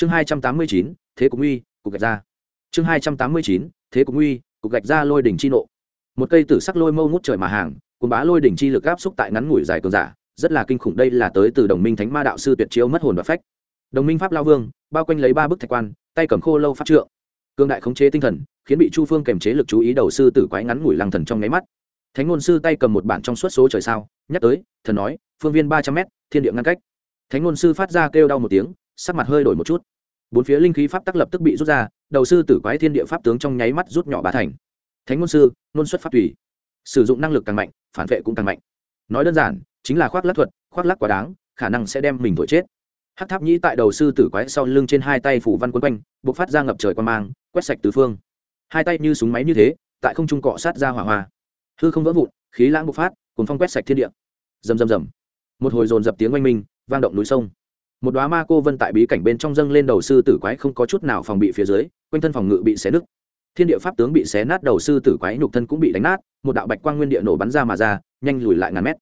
chương hai trăm tám mươi chín, thế cục uy cục gạch ra chương hai trăm tám mươi chín, thế cục uy cục gạch ra lôi đỉnh chi nộ. Một cây tử sắc lôi mâu ngút trời mà hàng cùng bá lôi đỉnh chi lực áp xúc tại ngắn ngủi dài cường giả, rất là kinh khủng đây là tới từ đồng minh thánh ma đạo sư tuyệt chiếu mất hồn và phách. Đồng minh pháp lao vương, bao quanh lấy ba bức thạch quan, tay cầm khô lâu pháp trượng. Cương đại khống chế tinh thần, khiến bị chu phương kềm chế lực chú ý đầu sư tử quái ngắn ngủi lăng thần trong nháy mắt. Thánh ngôn sư tay cầm một bản trong suốt số trời sao, nhắc tới, thần nói, phương viên ba trăm m thiên địa ngăn cách. Thánh ngôn sư phát ra kêu đau một tiếng sắc mặt hơi đổi một chút. Bốn phía linh khí pháp tắc lập tức bị rút ra, đầu sư tử quái thiên địa pháp tướng trong nháy mắt rút nhỏ bá thành. Thánh ngôn sư, ngôn xuất pháp tùy. Sử dụng năng lực càng mạnh, phản vệ cũng càng mạnh. Nói đơn giản, chính là khoác lắc thuật, khoác lắc quá đáng, khả năng sẽ đem mình thổi chết. Hát tháp nhĩ tại đầu sư tử quái sau lưng trên hai tay phủ văn quấn quanh b ộ c phát ra ngập trời quan mang, quét sạch tứ phương. Hai tay như súng máy như thế, tại không trung cọ sát ra hỏa hoa. Hư không vỡ vụn, khí lãng bộc phát cùng phong quét sạch thiên địa. Rầm rầm rầm. Một hồi dồn dập tiếng oanh minh, vang động núi sông một đoá ma cô vân tại bí cảnh bên trong dâng lên đầu sư tử quái không có chút nào phòng bị phía dưới, quanh thân phòng ngự bị xé nứt. Thiên địa pháp tướng bị xé nát đầu sư tử quái nhục thân cũng bị đánh nát, một đạo bạch quang nguyên địa nổ bắn ra mà ra, nhanh lùi lại ngàn mét.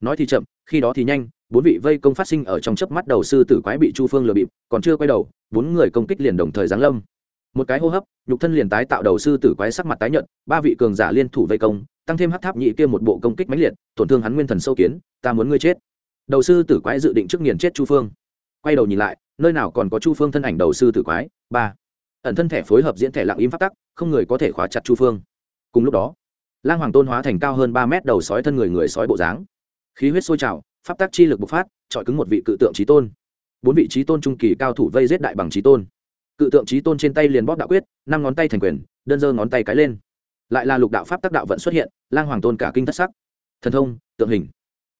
Nói thì chậm, khi đó thì nhanh, bốn vị vây công phát sinh ở trong chớp mắt đầu sư tử quái bị chu phương lừa bịp, còn chưa quay đầu, bốn người công kích liền đồng thời giáng lâm. Một cái hô hấp, nhục thân liền tái tạo đầu sư tử quái sắc mặt tái nhận ba vị cường giả liên thủ vây công, tăng thêm hát tháp nhị kia một bộ công kích mãnh liệt, tổn thương hắn nguyên thần sâu kiến, ta muốn ngươi chết. Đầu sư tử quái dự định trước nghiền chết chu phương quay đầu nhìn lại, nơi nào còn có chu phương thân ảnh đầu sư tử quái? Ba. Ẩn thân thẻ phối hợp diễn thẻ lặng im phát tắc, không người có thể khóa chặt chu phương. Cùng lúc đó, lang hoàng tôn hóa thành cao hơn ba mét đầu sói thân người người sói bộ dáng. Khí huyết sôi trào, pháp tác chi lực bộc phát, chọi cứng một vị cự tượng trí tôn. Bốn vị trí tôn trung kỳ cao thủ vây giết đại bằng trí tôn. Cự tượng trí tôn trên tay liền bóp đạo quyết, năm ngón tay thành quyền, đơn giơ ngón tay cái lên. Lại là lục đạo pháp tác đạo vận xuất hiện, lang hoàng tôn cả kinh thất sắc. Thần thông, tượng hình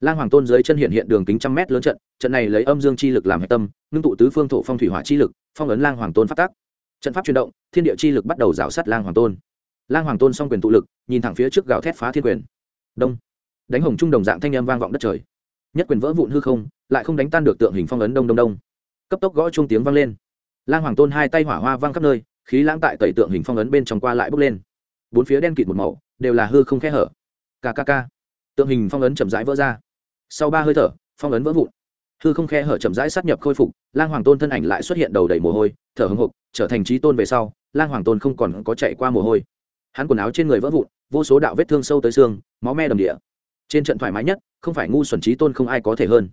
lang hoàng tôn dưới chân hiện hiện đường kính trăm mét lớn trận trận này lấy âm dương chi lực làm hạch tâm, ngưng tụ tứ phương thổ phong thủy hỏa chi lực, phong ấn lang hoàng tôn phát tác trận pháp chuyển động, thiên địa chi lực bắt đầu rào sát lang hoàng tôn. Lang hoàng tôn s quyền tụ lực, nhìn thẳng phía trước gào thét phá thiên quyền. Đông. Đánh hồng trung đồng dạng thanh â m vang vọng đất trời. Nhất quyền vỡ vụn hư không, lại không đánh tan được tượng hình phong ấn đông đông đông. Cấp tốc gõ chung tiếng vang lên. Lang hoàng tôn hai tay hỏa hoa vang khắp nơi, khí lãng tại tẩy tượng hình phong ấn bên trong qua lại bốc lên. Bốn phía đen kịt một màu, đều là hư không khe hở. Kkk tượng hình phong ấn chậm rãi vỡ ra sau ba hơi thở, phong ấn vỡ vụn. Hư không khe hở chậm rãi sát nhập khôi phục, lang hoàng tôn thân ảnh lại xuất hiện đầu đầy mồ hôi, thở hưng hục trở thành trí tôn về sau, lang hoàng tôn không còn có chạy qua mồ hôi. Hắn quần áo trên người vỡ vụn, vô số đạo vết thương sâu tới xương, máu me đầm địa. Trên trận thoải mái nhất, không phải ngu xuẩn trí tôn không ai có thể hơn.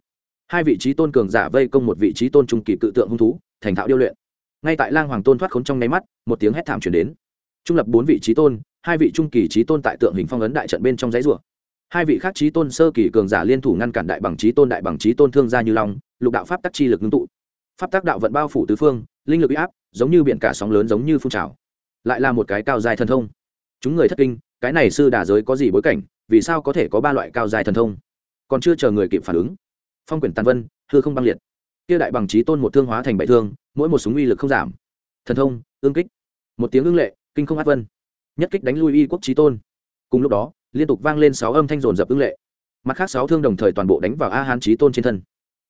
Hai vị trí tôn cường giả vây công một vị trí tôn trung kỳ cự tượng hung thú, thành thạo điêu luyện. Ngay tại lang hoàng tôn thoát khốn trong nháy mắt, một tiếng hét thảm chuyển đến. Trung lập bốn vị trí tôn, hai vị trung kỳ trí tôn tại tượng hình phong ấn đại trận bên trong giấy rùa hai vị khác trí tôn sơ kỳ cường giả liên thủ ngăn cản đại bằng trí tôn, đại bằng trí tôn thương gia như long, lục đạo pháp tắc chi lực ngưng tụ. Pháp tắc đạo vận bao phủ tứ phương, linh lực bị áp, giống như biển cả sóng lớn giống như phun trào. Lại là một cái cao dài thần thông. Chúng người thất kinh, cái này sư đà giới có gì bối cảnh, vì sao có thể có ba loại cao dài thần thông? Còn chưa chờ người kịp phản ứng. Phong quyển tàn vân, hư không băng liệt. Kia đại bằng trí tôn một thương hóa thành bại thương, mỗi một súng uy lực không giảm. Thần thông, ương kích. Một tiếng ương lệ, kinh không át vân. Nhất kích đánh lui y quốc trí tôn. Cùng lúc đó liên tục vang lên sáu âm thanh rồn rập ưng lệ. Mặt khác sáu thương đồng thời toàn bộ đánh vào a hán trí tôn trên thân.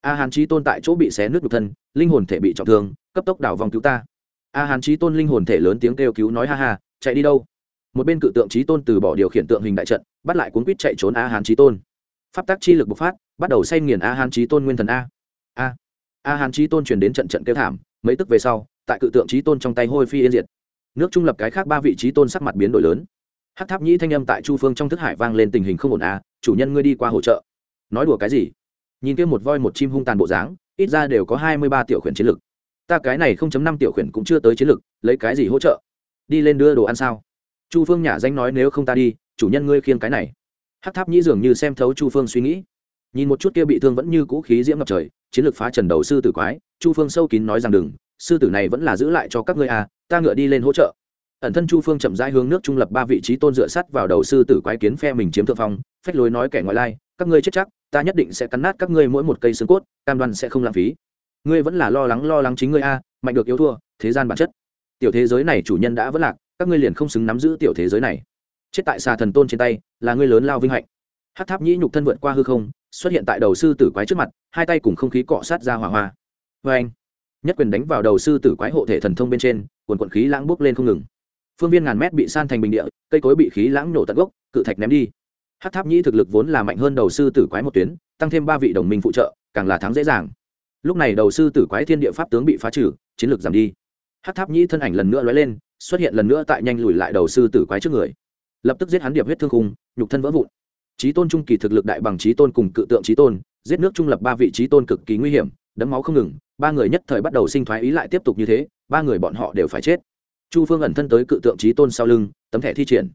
A hán trí tôn tại chỗ bị xé nước nhục thân, linh hồn thể bị trọng thương, cấp tốc đảo vòng cứu ta. A hán trí tôn linh hồn thể lớn tiếng kêu cứu nói ha ha, chạy đi đâu? Một bên cự tượng trí tôn từ bỏ điều khiển tượng hình đại trận, bắt lại cuốn quýt chạy trốn a hán trí tôn. Pháp tác chi lực bộc phát, bắt đầu say nghiền a hán trí tôn nguyên thần a. A. A hán trí tôn truyền đến trận trận kêu thảm, mấy tức về sau, tại cự tượng trí tôn trong tay hôi phi yên diệt. Nước trung lập cái khác ba vị trí tôn sắc mặt biến đổi lớn hát tháp nhĩ thanh âm tại chu phương trong thức hải vang lên tình hình không ổn à chủ nhân ngươi đi qua hỗ trợ. Nói đùa cái gì? Nhìn kia một voi một chim hung tàn bộ dáng, ít ra đều có hai mươi ba tiểu khuyển chiến lực. Ta cái này không chấm năm tiểu khuyển cũng chưa tới chiến lực, lấy cái gì hỗ trợ? Đi lên đưa đồ ăn sao? Chu phương nhả danh nói nếu không ta đi, chủ nhân ngươi khiêng cái này. Hát tháp nhĩ dường như xem thấu chu phương suy nghĩ. Nhìn một chút kia bị thương vẫn như cũ khí diễm ngập trời, chiến lược phá trần đầu sư tử quái, chu phương sâu kín nói rằng đừng, sư tử này vẫn là giữ lại cho các ngươi à ta ngựa đi lên hỗ trợ ẩn thân chu phương chậm rãi hướng nước trung lập ba vị trí tôn dựa sắt vào đầu sư tử quái kiến phe mình chiếm thượng phong, phách lối nói kẻ ngoại lai, các ngươi chết chắc, ta nhất định sẽ cắn nát các ngươi mỗi một cây xương cốt, cam đoan sẽ không lãng phí. Ngươi vẫn là lo lắng lo lắng chính ngươi a, mạnh được yếu thua, thế gian bản chất. Tiểu thế giới này chủ nhân đã vất lạc, các ngươi liền không xứng nắm giữ tiểu thế giới này. Chết tại xà thần tôn trên tay, là ngươi lớn lao vinh hạnh. Hát tháp nhĩ nhục thân vượt qua hư không, xuất hiện tại đầu sư tử quái trước mặt, hai tay cùng không khí cọ sát ra hỏa hoa. Vê anh nhất quyền đánh vào đầu sư tử quái hộ thể thần thông bên trên quần quận khí lãng bốc lên không ngừng phương viên ngàn mét bị san thành bình địa, cây cối bị khí lãng nổ tận gốc, cự thạch ném đi. Hát tháp nhĩ thực lực vốn là mạnh hơn đầu sư tử quái một tuyến, tăng thêm ba vị đồng minh phụ trợ, càng là thắng dễ dàng. Lúc này đầu sư tử quái thiên địa pháp tướng bị phá trừ, chiến lược giảm đi. Hát tháp nhĩ thân ảnh lần nữa lóe lên, xuất hiện lần nữa tại nhanh lùi lại đầu sư tử quái trước người. Lập tức giết hắn điệp huyết thương khung, nhục thân vỡ vụn. Trí tôn trung kỳ thực lực đại bằng trí tôn cùng cự tượng trí tôn, giết nước trung lập ba vị trí tôn cực kỳ nguy hiểm, đấm máu không ngừng, ba người nhất thời bắt đầu sinh thoái ý lại tiếp tục như thế, ba người bọn họ đều phải chết chu phương ẩn thân tới cự tượng trí tôn sau lưng, tấm thẻ thi triển.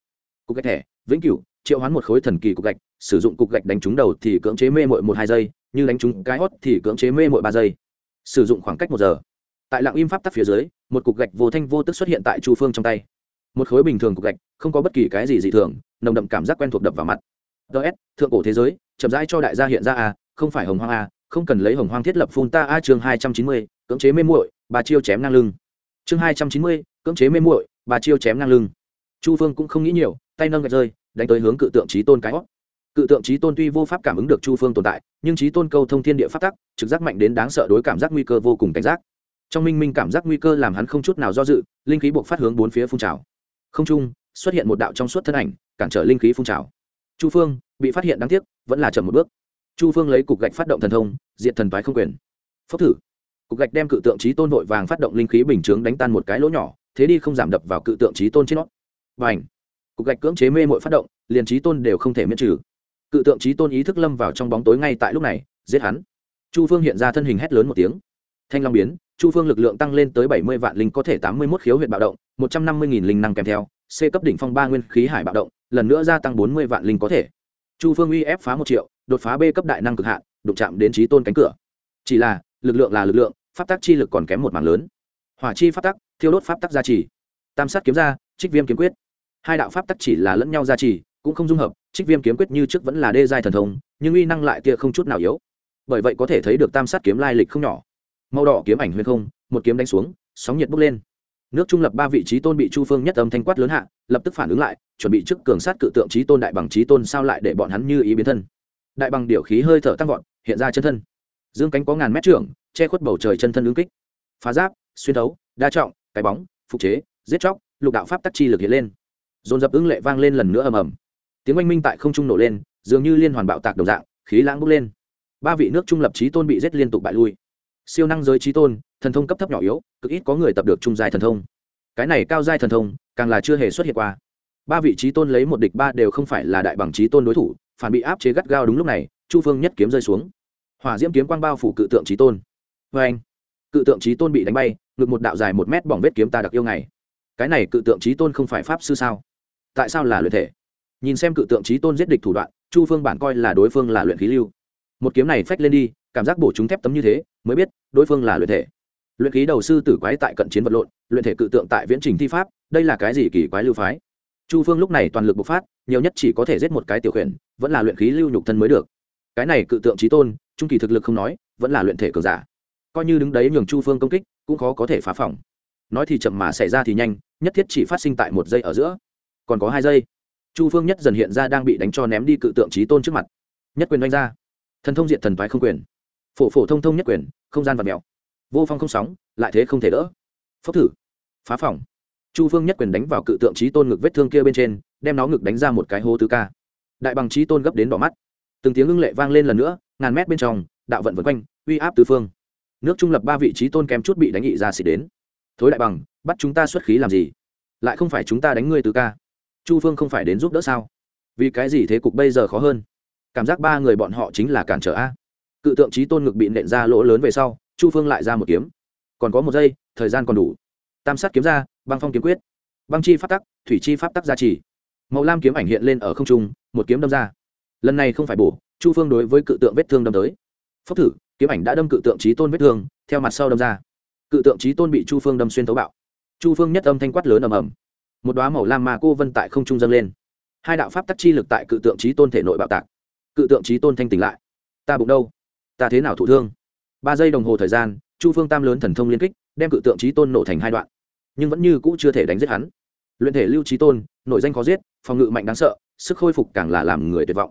Cục gạch thẻ, vĩnh cửu, triệu hoán một khối thần kỳ cục gạch, sử dụng cục gạch đánh trúng đầu thì cưỡng chế mê mội một hai giây, như đánh trúng cái hót thì cưỡng chế mê mội ba giây. Sử dụng khoảng cách một giờ. Tại lặng im pháp tắc phía dưới, một cục gạch vô thanh vô tức xuất hiện tại chu phương trong tay. Một khối bình thường cục gạch, không có bất kỳ cái gì dị thường, nồng đậm cảm giác quen thuộc đập vào mặt. Ts thượng cổ thế giới, chậm rãi cho đại gia hiện ra a, không phải hồng hoang a, không cần lấy hồng hoang thiết lập phun ta a chương hai trăm chín mươi, cưỡng chế mê muội bà chiêu chém ngang lưng. Chương hai trăm chín mươi cưỡng chế mê muội, bà chiêu chém ngang lưng. Chu phương cũng không nghĩ nhiều, tay nâng gạch rơi, đánh tới hướng cự tượng trí tôn cái hót. Cự tượng trí tôn tuy vô pháp cảm ứng được chu phương tồn tại, nhưng trí tôn câu thông thiên địa phát tắc, trực giác mạnh đến đáng sợ đối cảm giác nguy cơ vô cùng cảnh giác. Trong minh minh cảm giác nguy cơ làm hắn không chút nào do dự, linh khí buộc phát hướng bốn phía phun trào. Không trung, xuất hiện một đạo trong suốt thân ảnh, cản trở linh khí phun trào. Chu phương, bị phát hiện đáng tiếc, vẫn là chậm một bước. Chu phương lấy cục gạch phát động thần thông diện thần toái không quyền. Phốc thử. Cục gạch đem cự tượng trí tôn vội vàng phát động linh khí bình chướng đánh tan một cái lỗ nhỏ thế đi không giảm đập vào cự tượng trí tôn trên nó. Và ảnh cục gạch cưỡng chế mê mội phát động, liền trí tôn đều không thể miễn trừ. Cự tượng trí tôn ý thức lâm vào trong bóng tối ngay tại lúc này, giết hắn. Chu phương hiện ra thân hình hét lớn một tiếng. Thanh long biến, chu phương lực lượng tăng lên tới bảy mươi vạn linh có thể tám mươi một khiếu huyện bạo động, một trăm năm mươi nghìn linh năng kèm theo, c cấp đỉnh phong ba nguyên khí hải bạo động, lần nữa gia tăng bốn mươi vạn linh có thể. Chu phương uy ép phá một triệu, đột phá b cấp đại năng cực hạn, đụng chạm đến trí tôn cánh cửa. Chỉ là, lực lượng là lực lượng, pháp tắc chi lực còn kém một mảng lớn. Hỏa chi pháp tắc thiêu đốt pháp tắc gia trì. Tam sát kiếm ra, trích viêm kiếm quyết. Hai đạo pháp tắc chỉ là lẫn nhau gia trì, cũng không dung hợp, trích viêm kiếm quyết như trước vẫn là đê giai thần thông, nhưng uy năng lại tia không chút nào yếu. Bởi vậy có thể thấy được tam sát kiếm lai lịch không nhỏ. Màu đỏ kiếm ảnh huyền không, một kiếm đánh xuống, sóng nhiệt bốc lên. Nước trung lập ba vị trí tôn bị chu phương nhất âm thanh quát lớn hạ, lập tức phản ứng lại, chuẩn bị trước cường sát cự tượng trí tôn đại bằng trí tôn sao lại để bọn hắn như ý biến thân. Đại bằng điều khí hơi thở tăng vọt, hiện ra chân thân. Dương cánh có ngàn mét trưởng, che khuất bầu trời chân thân ứng kích. Phá giáp, xuyên thấu, đa trọng cái bóng, phục chế, giết chóc, lục đạo pháp tắc chi lực hiện lên. Dồn dập ứng lệ vang lên lần nữa ầm ầm. Tiếng oanh minh tại không trung nổ lên, dường như liên hoàn bạo tạc đồng dạng, khí lãng bốc lên. Ba vị nước trung lập trí tôn bị giết liên tục bại lui. Siêu năng giới trí tôn, thần thông cấp thấp nhỏ yếu, cực ít có người tập được trung giai thần thông. Cái này cao giai thần thông, càng là chưa hề xuất hiện qua. Ba vị trí tôn lấy một địch ba đều không phải là đại bằng trí tôn đối thủ, phản bị áp chế gắt gao đúng lúc này, chu phương nhất kiếm rơi xuống. Hỏa diễm kiếm quang bao phủ cự tượng trí tôn. Vê anh cự tượng trí tôn bị đánh bay ngực một đạo dài một mét bỏng vết kiếm ta đặc yêu này cái này cự tượng trí tôn không phải pháp sư sao? Tại sao là luyện thể? Nhìn xem cự tượng trí tôn giết địch thủ đoạn, chu phương bản coi là đối phương là luyện khí lưu. Một kiếm này phách lên đi, cảm giác bổ chúng thép tấm như thế, mới biết đối phương là luyện thể. Luyện khí đầu sư tử quái tại cận chiến vật lộn, luyện thể cự tượng tại viễn trình thi pháp, đây là cái gì kỳ quái lưu phái? Chu phương lúc này toàn lực bộc phát, nhiều nhất chỉ có thể giết một cái tiểu khuyển, vẫn là luyện khí lưu nhục thân mới được. Cái này cự tượng trí tôn, trung kỳ thực lực không nói, vẫn là luyện thể cường giả. Coi như đứng đấy nhường chu phương công kích cũng khó có thể phá phòng. Nói thì chậm mà xảy ra thì nhanh, nhất thiết chỉ phát sinh tại một giây ở giữa. Còn có hai giây. Chu phương nhất dần hiện ra đang bị đánh cho ném đi cự tượng trí tôn trước mặt. Nhất quyền đánh ra. Thần thông diện thần thoái không quyền. Phổ phổ thông thông nhất quyền, không gian vật mèo. Vô phong không sóng, lại thế không thể đỡ. Phốc thử. Phá phòng. Chu phương nhất quyền đánh vào cự tượng trí tôn ngực vết thương kia bên trên, đem nó ngực đánh ra một cái hố tứ ca. Đại bằng trí tôn gấp đến đỏ mắt. Từng tiếng ưng lệ vang lên lần nữa, ngàn mét bên trong, đạo vận vân quanh, uy áp tứ phương nước trung lập ba vị trí tôn kém chút bị đánh nghị ra xịt đến. Thối đại bằng, bắt chúng ta xuất khí làm gì? Lại không phải chúng ta đánh ngươi tứ ca. Chu phương không phải đến giúp đỡ sao? Vì cái gì thế cục bây giờ khó hơn? Cảm giác ba người bọn họ chính là cản trở a. Cự tượng trí tôn ngực bị nện ra lỗ lớn về sau, chu phương lại ra một kiếm. Còn có một giây, thời gian còn đủ. Tam sát kiếm ra, băng phong kiếm quyết. Băng chi pháp tắc, thủy chi pháp tắc gia trì. Màu lam kiếm ảnh hiện lên ở không trung, một kiếm đâm ra. Lần này không phải bổ, chu phương đối với cự tượng vết thương đâm tới. Phốc thử kiếm ảnh đã đâm cự tượng trí tôn vết thương, theo mặt sau đâm ra. Cự tượng trí tôn bị chu phương đâm xuyên tấu bạo. Chu phương nhất âm thanh quát lớn ầm ầm. Một đoá màu lam mà cô vân tại không trung dâng lên. Hai đạo pháp tắc chi lực tại cự tượng trí tôn thể nội bạo tạc. Cự tượng trí tôn thanh tỉnh lại. Ta bụng đâu? Ta thế nào thụ thương? Ba giây đồng hồ thời gian, chu phương tam lớn thần thông liên kích, đem cự tượng trí tôn nổ thành hai đoạn. Nhưng vẫn như cũ chưa thể đánh giết hắn. Luyện thể lưu trí tôn, nội danh khó giết, phòng ngự mạnh đáng sợ, sức khôi phục càng là làm người tuyệt vọng.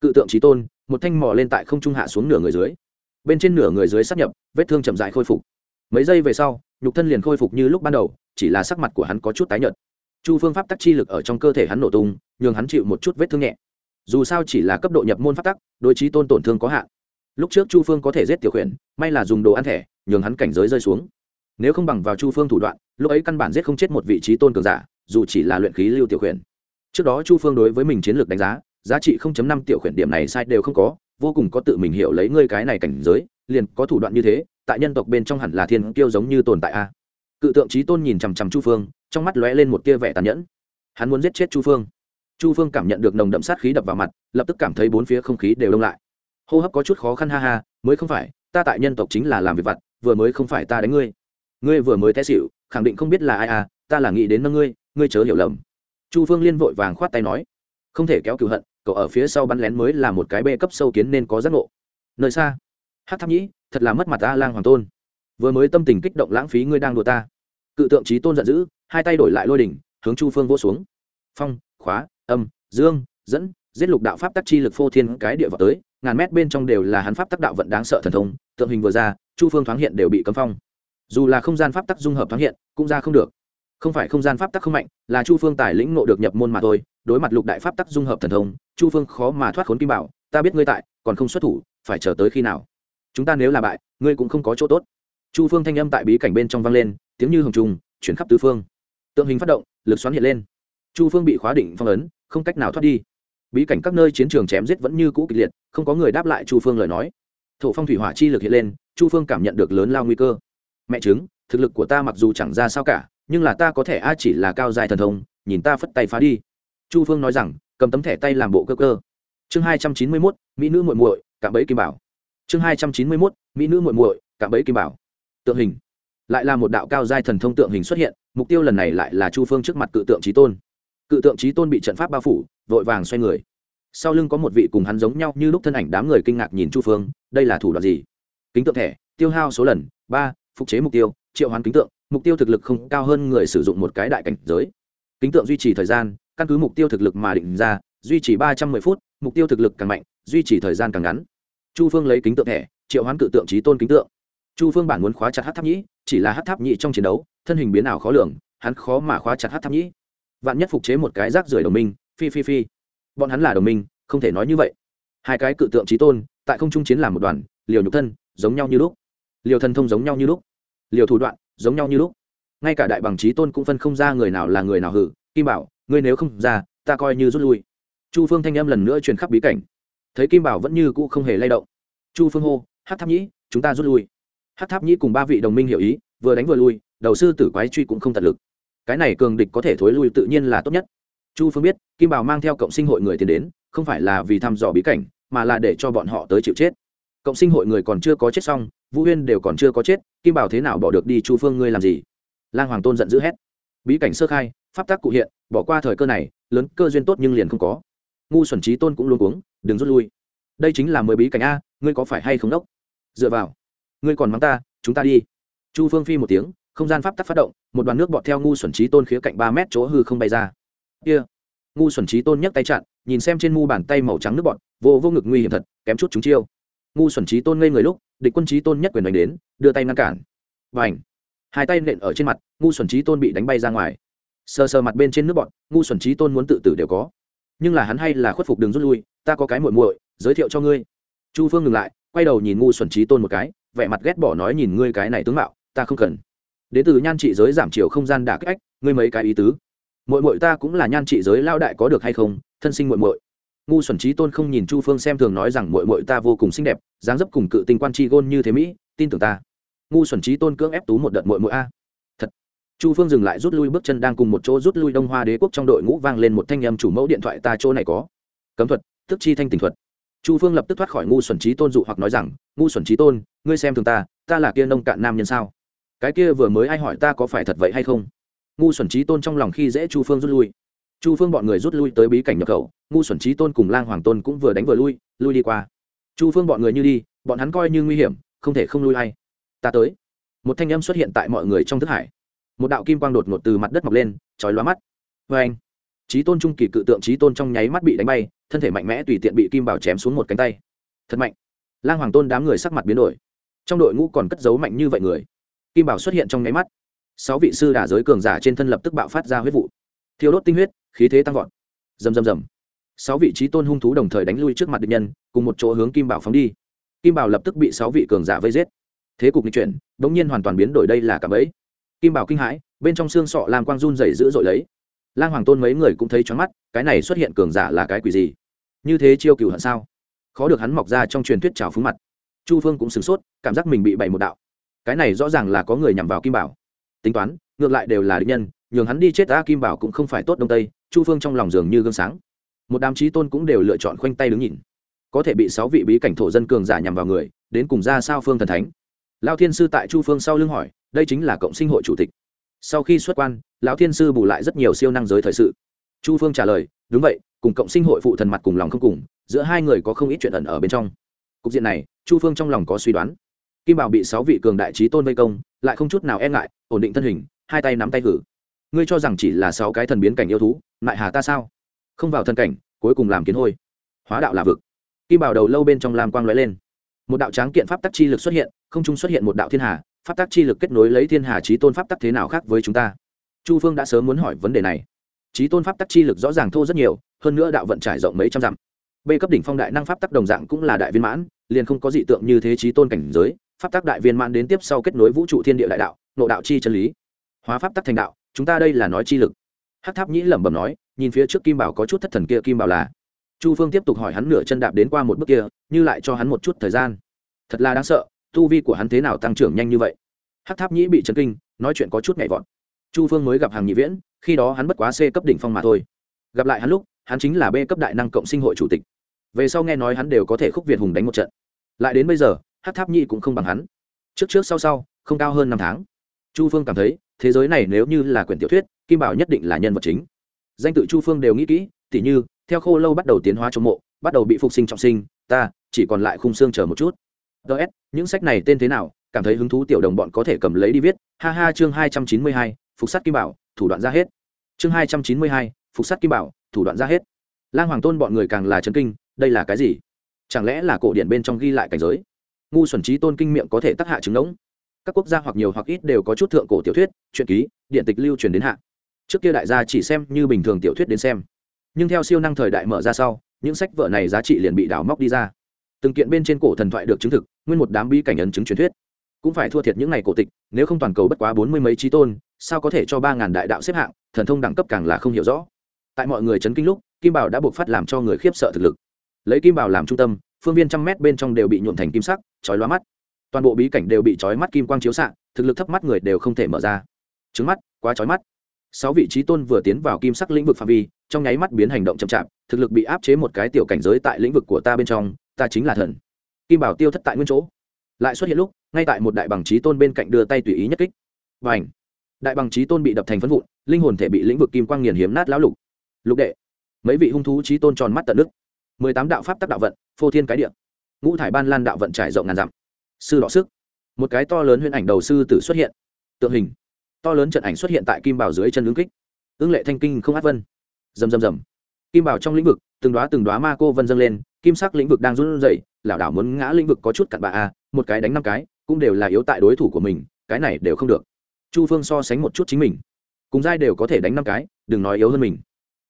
Cự tượng trí tôn, một thanh mò lên tại không trung hạ xuống nửa người dưới bên trên nửa người dưới sắp nhập, vết thương chậm dại khôi phục. Mấy giây về sau, nhục thân liền khôi phục như lúc ban đầu, chỉ là sắc mặt của hắn có chút tái nhợt. Chu phương pháp tắc chi lực ở trong cơ thể hắn nổ tung, nhường hắn chịu một chút vết thương nhẹ. Dù sao chỉ là cấp độ nhập môn pháp tắc, đối trí tôn tổn thương có hạn. Lúc trước chu phương có thể giết tiểu khuyển, may là dùng đồ ăn thẻ, nhường hắn cảnh giới rơi xuống. Nếu không bằng vào chu phương thủ đoạn, lúc ấy căn bản giết không chết một vị trí tôn cường giả, dù chỉ là luyện khí lưu tiểu khuyển. Trước đó chu phương đối với mình chiến lược đánh giá giá trị 0.5 tiểu khuyển điểm này sai đều không có vô cùng có tự mình hiểu lấy ngươi cái này cảnh giới, liền có thủ đoạn như thế, tại nhân tộc bên trong hẳn là thiên kiêu giống như tồn tại a. Cự tượng trí tôn nhìn chằm chằm chu phương, trong mắt lóe lên một tia vẻ tàn nhẫn. Hắn muốn giết chết chu phương. Chu phương cảm nhận được nồng đậm sát khí đập vào mặt, lập tức cảm thấy bốn phía không khí đều đông lại. Hô hấp có chút khó khăn ha ha, mới không phải, ta tại nhân tộc chính là làm việc vặt, vừa mới không phải ta đánh ngươi. Ngươi vừa mới té xịu khẳng định không biết là ai à ta là nghĩ đến nâng ngươi ngươi chớ hiểu lầm. Chu phương liên vội vàng khoát tay nói, không thể kéo cựu hận cậu ở phía sau bắn lén mới là một cái bê cấp sâu kiến nên có giác ngộ. Nơi xa hát tháp nhĩ, thật là mất mặt ta lang hoàng tôn. Vừa mới tâm tình kích động lãng phí ngươi đang đùa ta. Cự tượng trí tôn giận dữ, hai tay đổi lại lôi đỉnh, hướng chu phương vỗ xuống. Phong, khóa, âm, dương, dẫn, giết lục đạo pháp tắc chi lực phô thiên cái địa vào tới, ngàn mét bên trong đều là hắn pháp tắc đạo vận đáng sợ thần thông, tượng hình vừa ra, chu phương thoáng hiện đều bị cấm phong. Dù là không gian pháp tắc dung hợp thoáng hiện, cũng ra không được không phải không gian pháp tắc không mạnh, là chu phương tài lĩnh nộ được nhập môn mà thôi, đối mặt lục đại pháp tắc dung hợp thần thông, chu phương khó mà thoát khốn kim bảo, ta biết ngươi tại, còn không xuất thủ, phải chờ tới khi nào? Chúng ta nếu là bại, ngươi cũng không có chỗ tốt. Chu phương thanh âm tại bí cảnh bên trong vang lên, tiếng như hồng trùng, chuyển khắp tứ phương. Tượng hình phát động, lực xoắn hiện lên. Chu phương bị khóa định phong ấn, không cách nào thoát đi. Bí cảnh các nơi chiến trường chém giết vẫn như cũ kịch liệt, không có người đáp lại chu phương lời nói. Thổ phong thủy hỏa chi lực hiện lên, chu phương cảm nhận được lớn lao nguy cơ. Mẹ chứng, thực lực của ta mặc dù chẳng ra sao cả nhưng là ta có thể a chỉ là cao dài thần thông, nhìn ta phất tay phá đi. Chu phương nói rằng, cầm tấm thẻ tay làm bộ cơ cơ. Chương hai trăm chín mươi mốt, mỹ nữ muội muội, cạm bẫy kim bảo. Chương hai trăm chín mươi mốt, mỹ nữ muội muội, cạm bẫy kim bảo. Tượng hình. Lại là một đạo cao giai thần thông tượng hình xuất hiện, mục tiêu lần này lại là chu phương trước mặt cự tượng trí tôn. Cự tượng trí tôn bị trận pháp bao phủ, vội vàng xoay người. Sau lưng có một vị cùng hắn giống nhau như lúc thân ảnh đám người kinh ngạc nhìn chu phương, đây là thủ đoạn gì? Kính tượng thẻ, tiêu hao số lần, ba, phục chế mục tiêu, triệu hoán kính tượng mục tiêu thực lực không cao hơn người sử dụng một cái đại cảnh giới. Kính tượng duy trì thời gian, căn cứ mục tiêu thực lực mà định ra, duy trì ba trăm mười phút, mục tiêu thực lực càng mạnh, duy trì thời gian càng ngắn. Chu phương lấy kính tượng thẻ, triệu hoán cự tượng trí tôn kính tượng. Chu phương bản muốn khóa chặt hát tháp nhĩ, chỉ là hát tháp nhĩ trong chiến đấu, thân hình biến ảo khó lường, hắn khó mà khóa chặt hát tháp nhĩ. Vạn nhất phục chế một cái rác rưởi đồng minh, phi phi phi. Bọn hắn là đồng minh, không thể nói như vậy. Hai cái cự tượng trí tôn, tại không trung chiến làm một đoàn, liều nhục thân, giống nhau như lúc. Liều thần thông giống nhau như lúc. Liều thủ đoạn giống nhau như lúc. Ngay cả đại bằng trí tôn cũng phân không ra người nào là người nào hử. Kim bảo, ngươi nếu không ra, ta coi như rút lui. Chu phương thanh âm lần nữa truyền khắp bí cảnh. Thấy kim bảo vẫn như cũ không hề lay động. Chu phương hô hát tháp nhĩ, chúng ta rút lui. Hát tháp nhĩ cùng ba vị đồng minh hiểu ý, vừa đánh vừa lui, đầu sư tử quái truy cũng không tận lực. Cái này cường địch có thể thối lui tự nhiên là tốt nhất. Chu phương biết, kim bảo mang theo cộng sinh hội người tiến đến, không phải là vì thăm dò bí cảnh, mà là để cho bọn họ tới chịu chết. Cộng sinh hội người còn chưa có chết xong vũ huyên đều còn chưa có chết, kim bảo thế nào bỏ được đi chu phương ngươi làm gì? Lang hoàng tôn giận dữ hét. Bí cảnh sơ khai, pháp tác cụ hiện, bỏ qua thời cơ này, lớn cơ duyên tốt nhưng liền không có. Ngu xuẩn trí tôn cũng luôn uống đừng rút lui. Đây chính là mười bí cảnh a, ngươi có phải hay không đốc? Dựa vào, ngươi còn mắng ta, chúng ta đi. Chu phương phi một tiếng, không gian pháp tắc phát động, một đoàn nước bọt theo ngu xuẩn trí tôn khía cạnh ba mét chỗ hư không bay ra. Kia, ngu xuẩn trí tôn nhấc tay chặn, nhìn xem trên mu bàn tay màu trắng nước bọt, vô vô ngực nguy hiểm thật, kém chút chúng chiêu. Ngu xuẩn trí tôn ngây người lúc địch quân trí tôn nhất quyền đánh đến, đưa tay ngăn cản. Và ảnh hai tay nện ở trên mặt, ngu xuẩn trí tôn bị đánh bay ra ngoài. Sờ sờ mặt bên trên nước bọn, ngu xuẩn trí tôn muốn tự tử đều có. Nhưng là hắn hay là khuất phục đường rút lui, ta có cái muội muội, giới thiệu cho ngươi. Chu phương ngừng lại, quay đầu nhìn ngu xuẩn trí tôn một cái, vẻ mặt ghét bỏ nói nhìn ngươi cái này tướng mạo, ta không cần. Đến từ nhan trị giới giảm chiều không gian đả kích ách, ngươi mấy cái ý tứ. Muội muội ta cũng là nhan trị giới lao đại có được hay không, thân sinh muội muội ngu xuẩn trí tôn không nhìn chu phương xem thường nói rằng muội muội ta vô cùng xinh đẹp, dáng dấp cùng cự tình quan tri gôn như thế mỹ, tin tưởng ta. Ngu xuẩn trí tôn cưỡng ép tú một đợt muội muội a. Thật. Chu phương dừng lại rút lui bước chân đang cùng một chỗ rút lui đông hoa đế quốc trong đội ngũ vang lên một thanh âm chủ mẫu điện thoại ta chỗ này có. Cấm thuật, tức chi thanh tình thuật. Chu phương lập tức thoát khỏi ngu xuẩn trí tôn dụ hoặc nói rằng, ngu xuẩn trí tôn, ngươi xem thường ta ta là kia nông cạn nam nhân sao? Cái kia vừa mới ai hỏi ta có phải thật vậy hay không? Ngu xuẩn trí tôn trong lòng khi dễ chu phương rút lui. Chu phương bọn người rút lui tới bí cảnh nhập khẩu ngu xuẩn trí tôn cùng lang hoàng tôn cũng vừa đánh vừa lui lui đi qua. Chu phương bọn người như đi, bọn hắn coi như nguy hiểm, không thể không lui hay ta tới. Một thanh âm xuất hiện tại mọi người trong thức hải. Một đạo kim quang đột ngột từ mặt đất mọc lên, chói lóa mắt. Vê anh trí tôn trung kỳ cự tượng trí tôn trong nháy mắt bị đánh bay, thân thể mạnh mẽ tùy tiện bị kim bảo chém xuống một cánh tay. Thật mạnh. Lang hoàng tôn đám người sắc mặt biến đổi. Trong đội ngũ còn cất giấu mạnh như vậy người. Kim bảo xuất hiện trong nháy mắt. Sáu vị sư đả giới cường giả trên thân lập tức bạo phát ra huyết vụ. Thiêu đốt tinh huyết, khí thế tăng vọt. Rầm rầm rầm sáu vị trí tôn hung thú đồng thời đánh lui trước mặt địch nhân, cùng một chỗ hướng kim bảo phóng đi. Kim bảo lập tức bị sáu vị cường giả vây giết. Thế cục nghịch chuyển đ ỗ n g nhiên hoàn toàn biến đổi đây là cả bẫy. Kim bảo kinh hãi, bên trong xương sọ làm quang run dày dữ dội lấy. Lang hoàng tôn mấy người cũng thấy choáng mắt, cái này xuất hiện cường giả là cái quỷ gì? Như thế chiêu cựu hận sao? Khó được hắn mọc ra trong truyền thuyết trào phúng mặt. Chu phương cũng sửng sốt, cảm giác mình bị bày một đạo. Cái này rõ ràng là có người nhằm vào kim bảo. Tính toán, ngược lại đều là địch nhân, nhường hắn đi chết ta kim bảo cũng không phải tốt đông tây, chu phương trong lòng dường như gương sáng một đám trí tôn cũng đều lựa chọn khoanh tay đứng nhìn. Có thể bị sáu vị bí cảnh thổ dân cường giả nhằm vào người, đến cùng ra sao phương thần thánh? Lao thiên sư tại chu phương sau lưng hỏi, đây chính là cộng sinh hội chủ tịch. Sau khi xuất quan, lão thiên sư bù lại rất nhiều siêu năng giới thời sự. Chu phương trả lời, đúng vậy, cùng cộng sinh hội phụ thần mặt cùng lòng không cùng, giữa hai người có không ít chuyện ẩn ở bên trong. Cục diện này, chu phương trong lòng có suy đoán. Kim bảo bị sáu vị cường đại trí tôn vây công, lại không chút nào e ngại, ổn định thân hình, hai tay nắm tay hử. Ngươi cho rằng chỉ là sáu cái thần biến cảnh yêu thú lại hà ta sao? Không vào thân cảnh, cuối cùng làm kiến hôi. Hóa đạo là vực. Kim bảo đầu lâu bên trong làm quang lóe lên. Một đạo tráng kiện pháp tắc chi lực xuất hiện, không trung xuất hiện một đạo thiên hà, pháp tắc chi lực kết nối lấy thiên hà trí tôn pháp tắc thế nào khác với chúng ta? Chu phương đã sớm muốn hỏi vấn đề này. Trí tôn pháp tắc chi lực rõ ràng thô rất nhiều, hơn nữa đạo vận trải rộng mấy trăm dặm. B cấp đỉnh phong đại năng pháp tắc đồng dạng cũng là đại viên mãn, liền không có dị tượng như thế trí tôn cảnh giới, pháp tắc đại viên mãn đến tiếp sau kết nối vũ trụ thiên địa đại đạo nộ đạo chi chân lý. Hóa pháp tắc thành đạo, chúng ta đây là nói chi lực hát tháp nhĩ lẩm bẩm nói, nhìn phía trước kim bảo có chút thất thần kia kim bảo là. Chu phương tiếp tục hỏi hắn nửa chân đạp đến qua một bước kia, như lại cho hắn một chút thời gian. Thật là đáng sợ, tu vi của hắn thế nào tăng trưởng nhanh như vậy. Hát tháp nhĩ bị chấn kinh, nói chuyện có chút nhảy vọt. Chu phương mới gặp hàng nhị viễn, khi đó hắn bất quá c cấp đỉnh phong mà thôi. Gặp lại hắn lúc, hắn chính là b cấp đại năng cộng sinh hội chủ tịch. Về sau nghe nói hắn đều có thể khúc việt hùng đánh một trận. Lại đến bây giờ hát tháp nhĩ cũng không bằng hắn. Trước trước sau sau, không cao hơn năm tháng. Chu phương cảm thấy thế giới này nếu như là quyển tiểu thuyết, kim bảo nhất định là nhân vật chính. Danh tự chu phương đều nghĩ kỹ, tỉ như, theo khô lâu bắt đầu tiến hóa trong mộ, bắt đầu bị phục sinh trọng sinh, ta, chỉ còn lại khung xương chờ một chút. Ts những sách này tên thế nào, cảm thấy hứng thú tiểu đồng bọn có thể cầm lấy đi viết. Ha ha, chương hai trăm chín mươi hai, phục sắt kim bảo, thủ đoạn ra hết. Chương hai trăm chín mươi hai, phục sắt kim bảo, thủ đoạn ra hết. Lang hoàng tôn bọn người càng là chấn kinh, đây là cái gì? Chẳng lẽ là cổ điển bên trong ghi lại cảnh giới? Ngu xuẩn trí tôn kinh miệng có thể tác hạ chứng ngỗng? Các quốc gia hoặc nhiều hoặc ít đều có chút thượng cổ tiểu thuyết, truyện ký, điện tịch lưu truyền đến hạ. Trước kia đại gia chỉ xem như bình thường tiểu thuyết đến xem. Nhưng theo siêu năng thời đại mở ra sau, những sách vở này giá trị liền bị đào móc đi ra. Từng kiện bên trên cổ thần thoại được chứng thực, nguyên một đám bi cảnh ấn chứng truyền thuyết. Cũng phải thua thiệt những ngày cổ tịch, nếu không toàn cầu bất quá bốn mươi mấy trí tôn, sao có thể cho ba ngàn đại đạo xếp hạng, thần thông đẳng cấp càng là không hiểu rõ. Tại mọi người chấn kinh lúc, kim bảo đã buộc phát làm cho người khiếp sợ thực lực. Lấy kim bảo làm trung tâm, phương viên trăm mét bên trong đều bị nhuộn thành kim sắc, chói lóa mắt toàn bộ bí cảnh đều bị chói mắt kim quang chiếu xạ, thực lực thấp mắt người đều không thể mở ra. Trứng mắt, quá chói mắt. Sáu vị trí tôn vừa tiến vào kim sắc lĩnh vực phạm vi, trong nháy mắt biến hành động chậm chạp, thực lực bị áp chế một cái tiểu cảnh giới tại lĩnh vực của ta bên trong, ta chính là thần. Kim bảo tiêu thất tại nguyên chỗ. Lại xuất hiện lúc, ngay tại một đại bằng trí tôn bên cạnh đưa tay tùy ý nhất kích. Và ảnh đại bằng trí tôn bị đập thành phân vụn, linh hồn thể bị lĩnh vực kim quang nghiền hiếm nát lão lục. Lục đệ! Mấy vị hung thú trí tôn tròn mắt tận đức mười tám đạo pháp tắc đạo vận, phô thiên cái địa. Ngũ thải ban lan đạo vận trải rộng ngàn dặm sư đọ sức. Một cái to lớn huyễn ảnh đầu sư tử xuất hiện. Tượng hình. To lớn trận ảnh xuất hiện tại kim bảo dưới chân ứng kích. Ứng lệ thanh kinh không át vân. Rầm rầm rầm. Kim bảo trong lĩnh vực, từng đoá từng đoá ma cô vân dâng lên, kim sắc lĩnh vực đang run rẩy, lảo đảo muốn ngã lĩnh vực có chút cặn bạ a à, một cái đánh năm cái, cũng đều là yếu tại đối thủ của mình, cái này đều không được. Chu phương so sánh một chút chính mình. Cùng giai đều có thể đánh năm cái, đừng nói yếu hơn mình.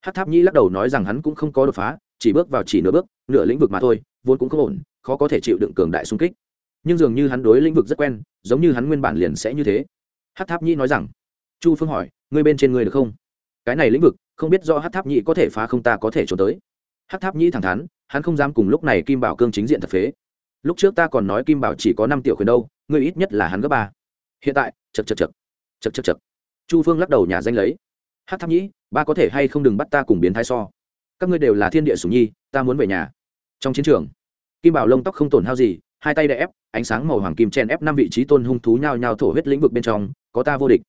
Hát tháp nhĩ lắc đầu nói rằng hắn cũng không có đột phá, chỉ bước vào chỉ nửa bước, nửa lĩnh vực mà thôi, vốn cũng không ổn, khó có thể chịu đựng cường đại xung kích nhưng dường như hắn đối lĩnh vực rất quen, giống như hắn nguyên bản liền sẽ như thế. Hát tháp nhĩ nói rằng, chu phương hỏi, ngươi bên trên ngươi được không? Cái này lĩnh vực, không biết do hát tháp nhĩ có thể phá không ta có thể trốn tới. Hát tháp nhĩ thẳng thắn, hắn không dám cùng lúc này kim bảo cương chính diện thật phế. Lúc trước ta còn nói kim bảo chỉ có năm tiểu khuyến đâu, ngươi ít nhất là hắn gấp ba. Hiện tại chật chật chật chật chật chật chu phương lắc đầu nhà danh lấy, hát tháp nhĩ, ba có thể hay không đừng bắt ta cùng biến thái so? Các ngươi đều là thiên địa sủng nhi, ta muốn về nhà. Trong chiến trường, kim bảo lông tóc không tổn hao gì hai tay đè ép, ánh sáng màu hoàng kim chen ép năm vị trí tôn hung thú nhao nhao thổ huyết lĩnh vực bên trong, có ta vô địch.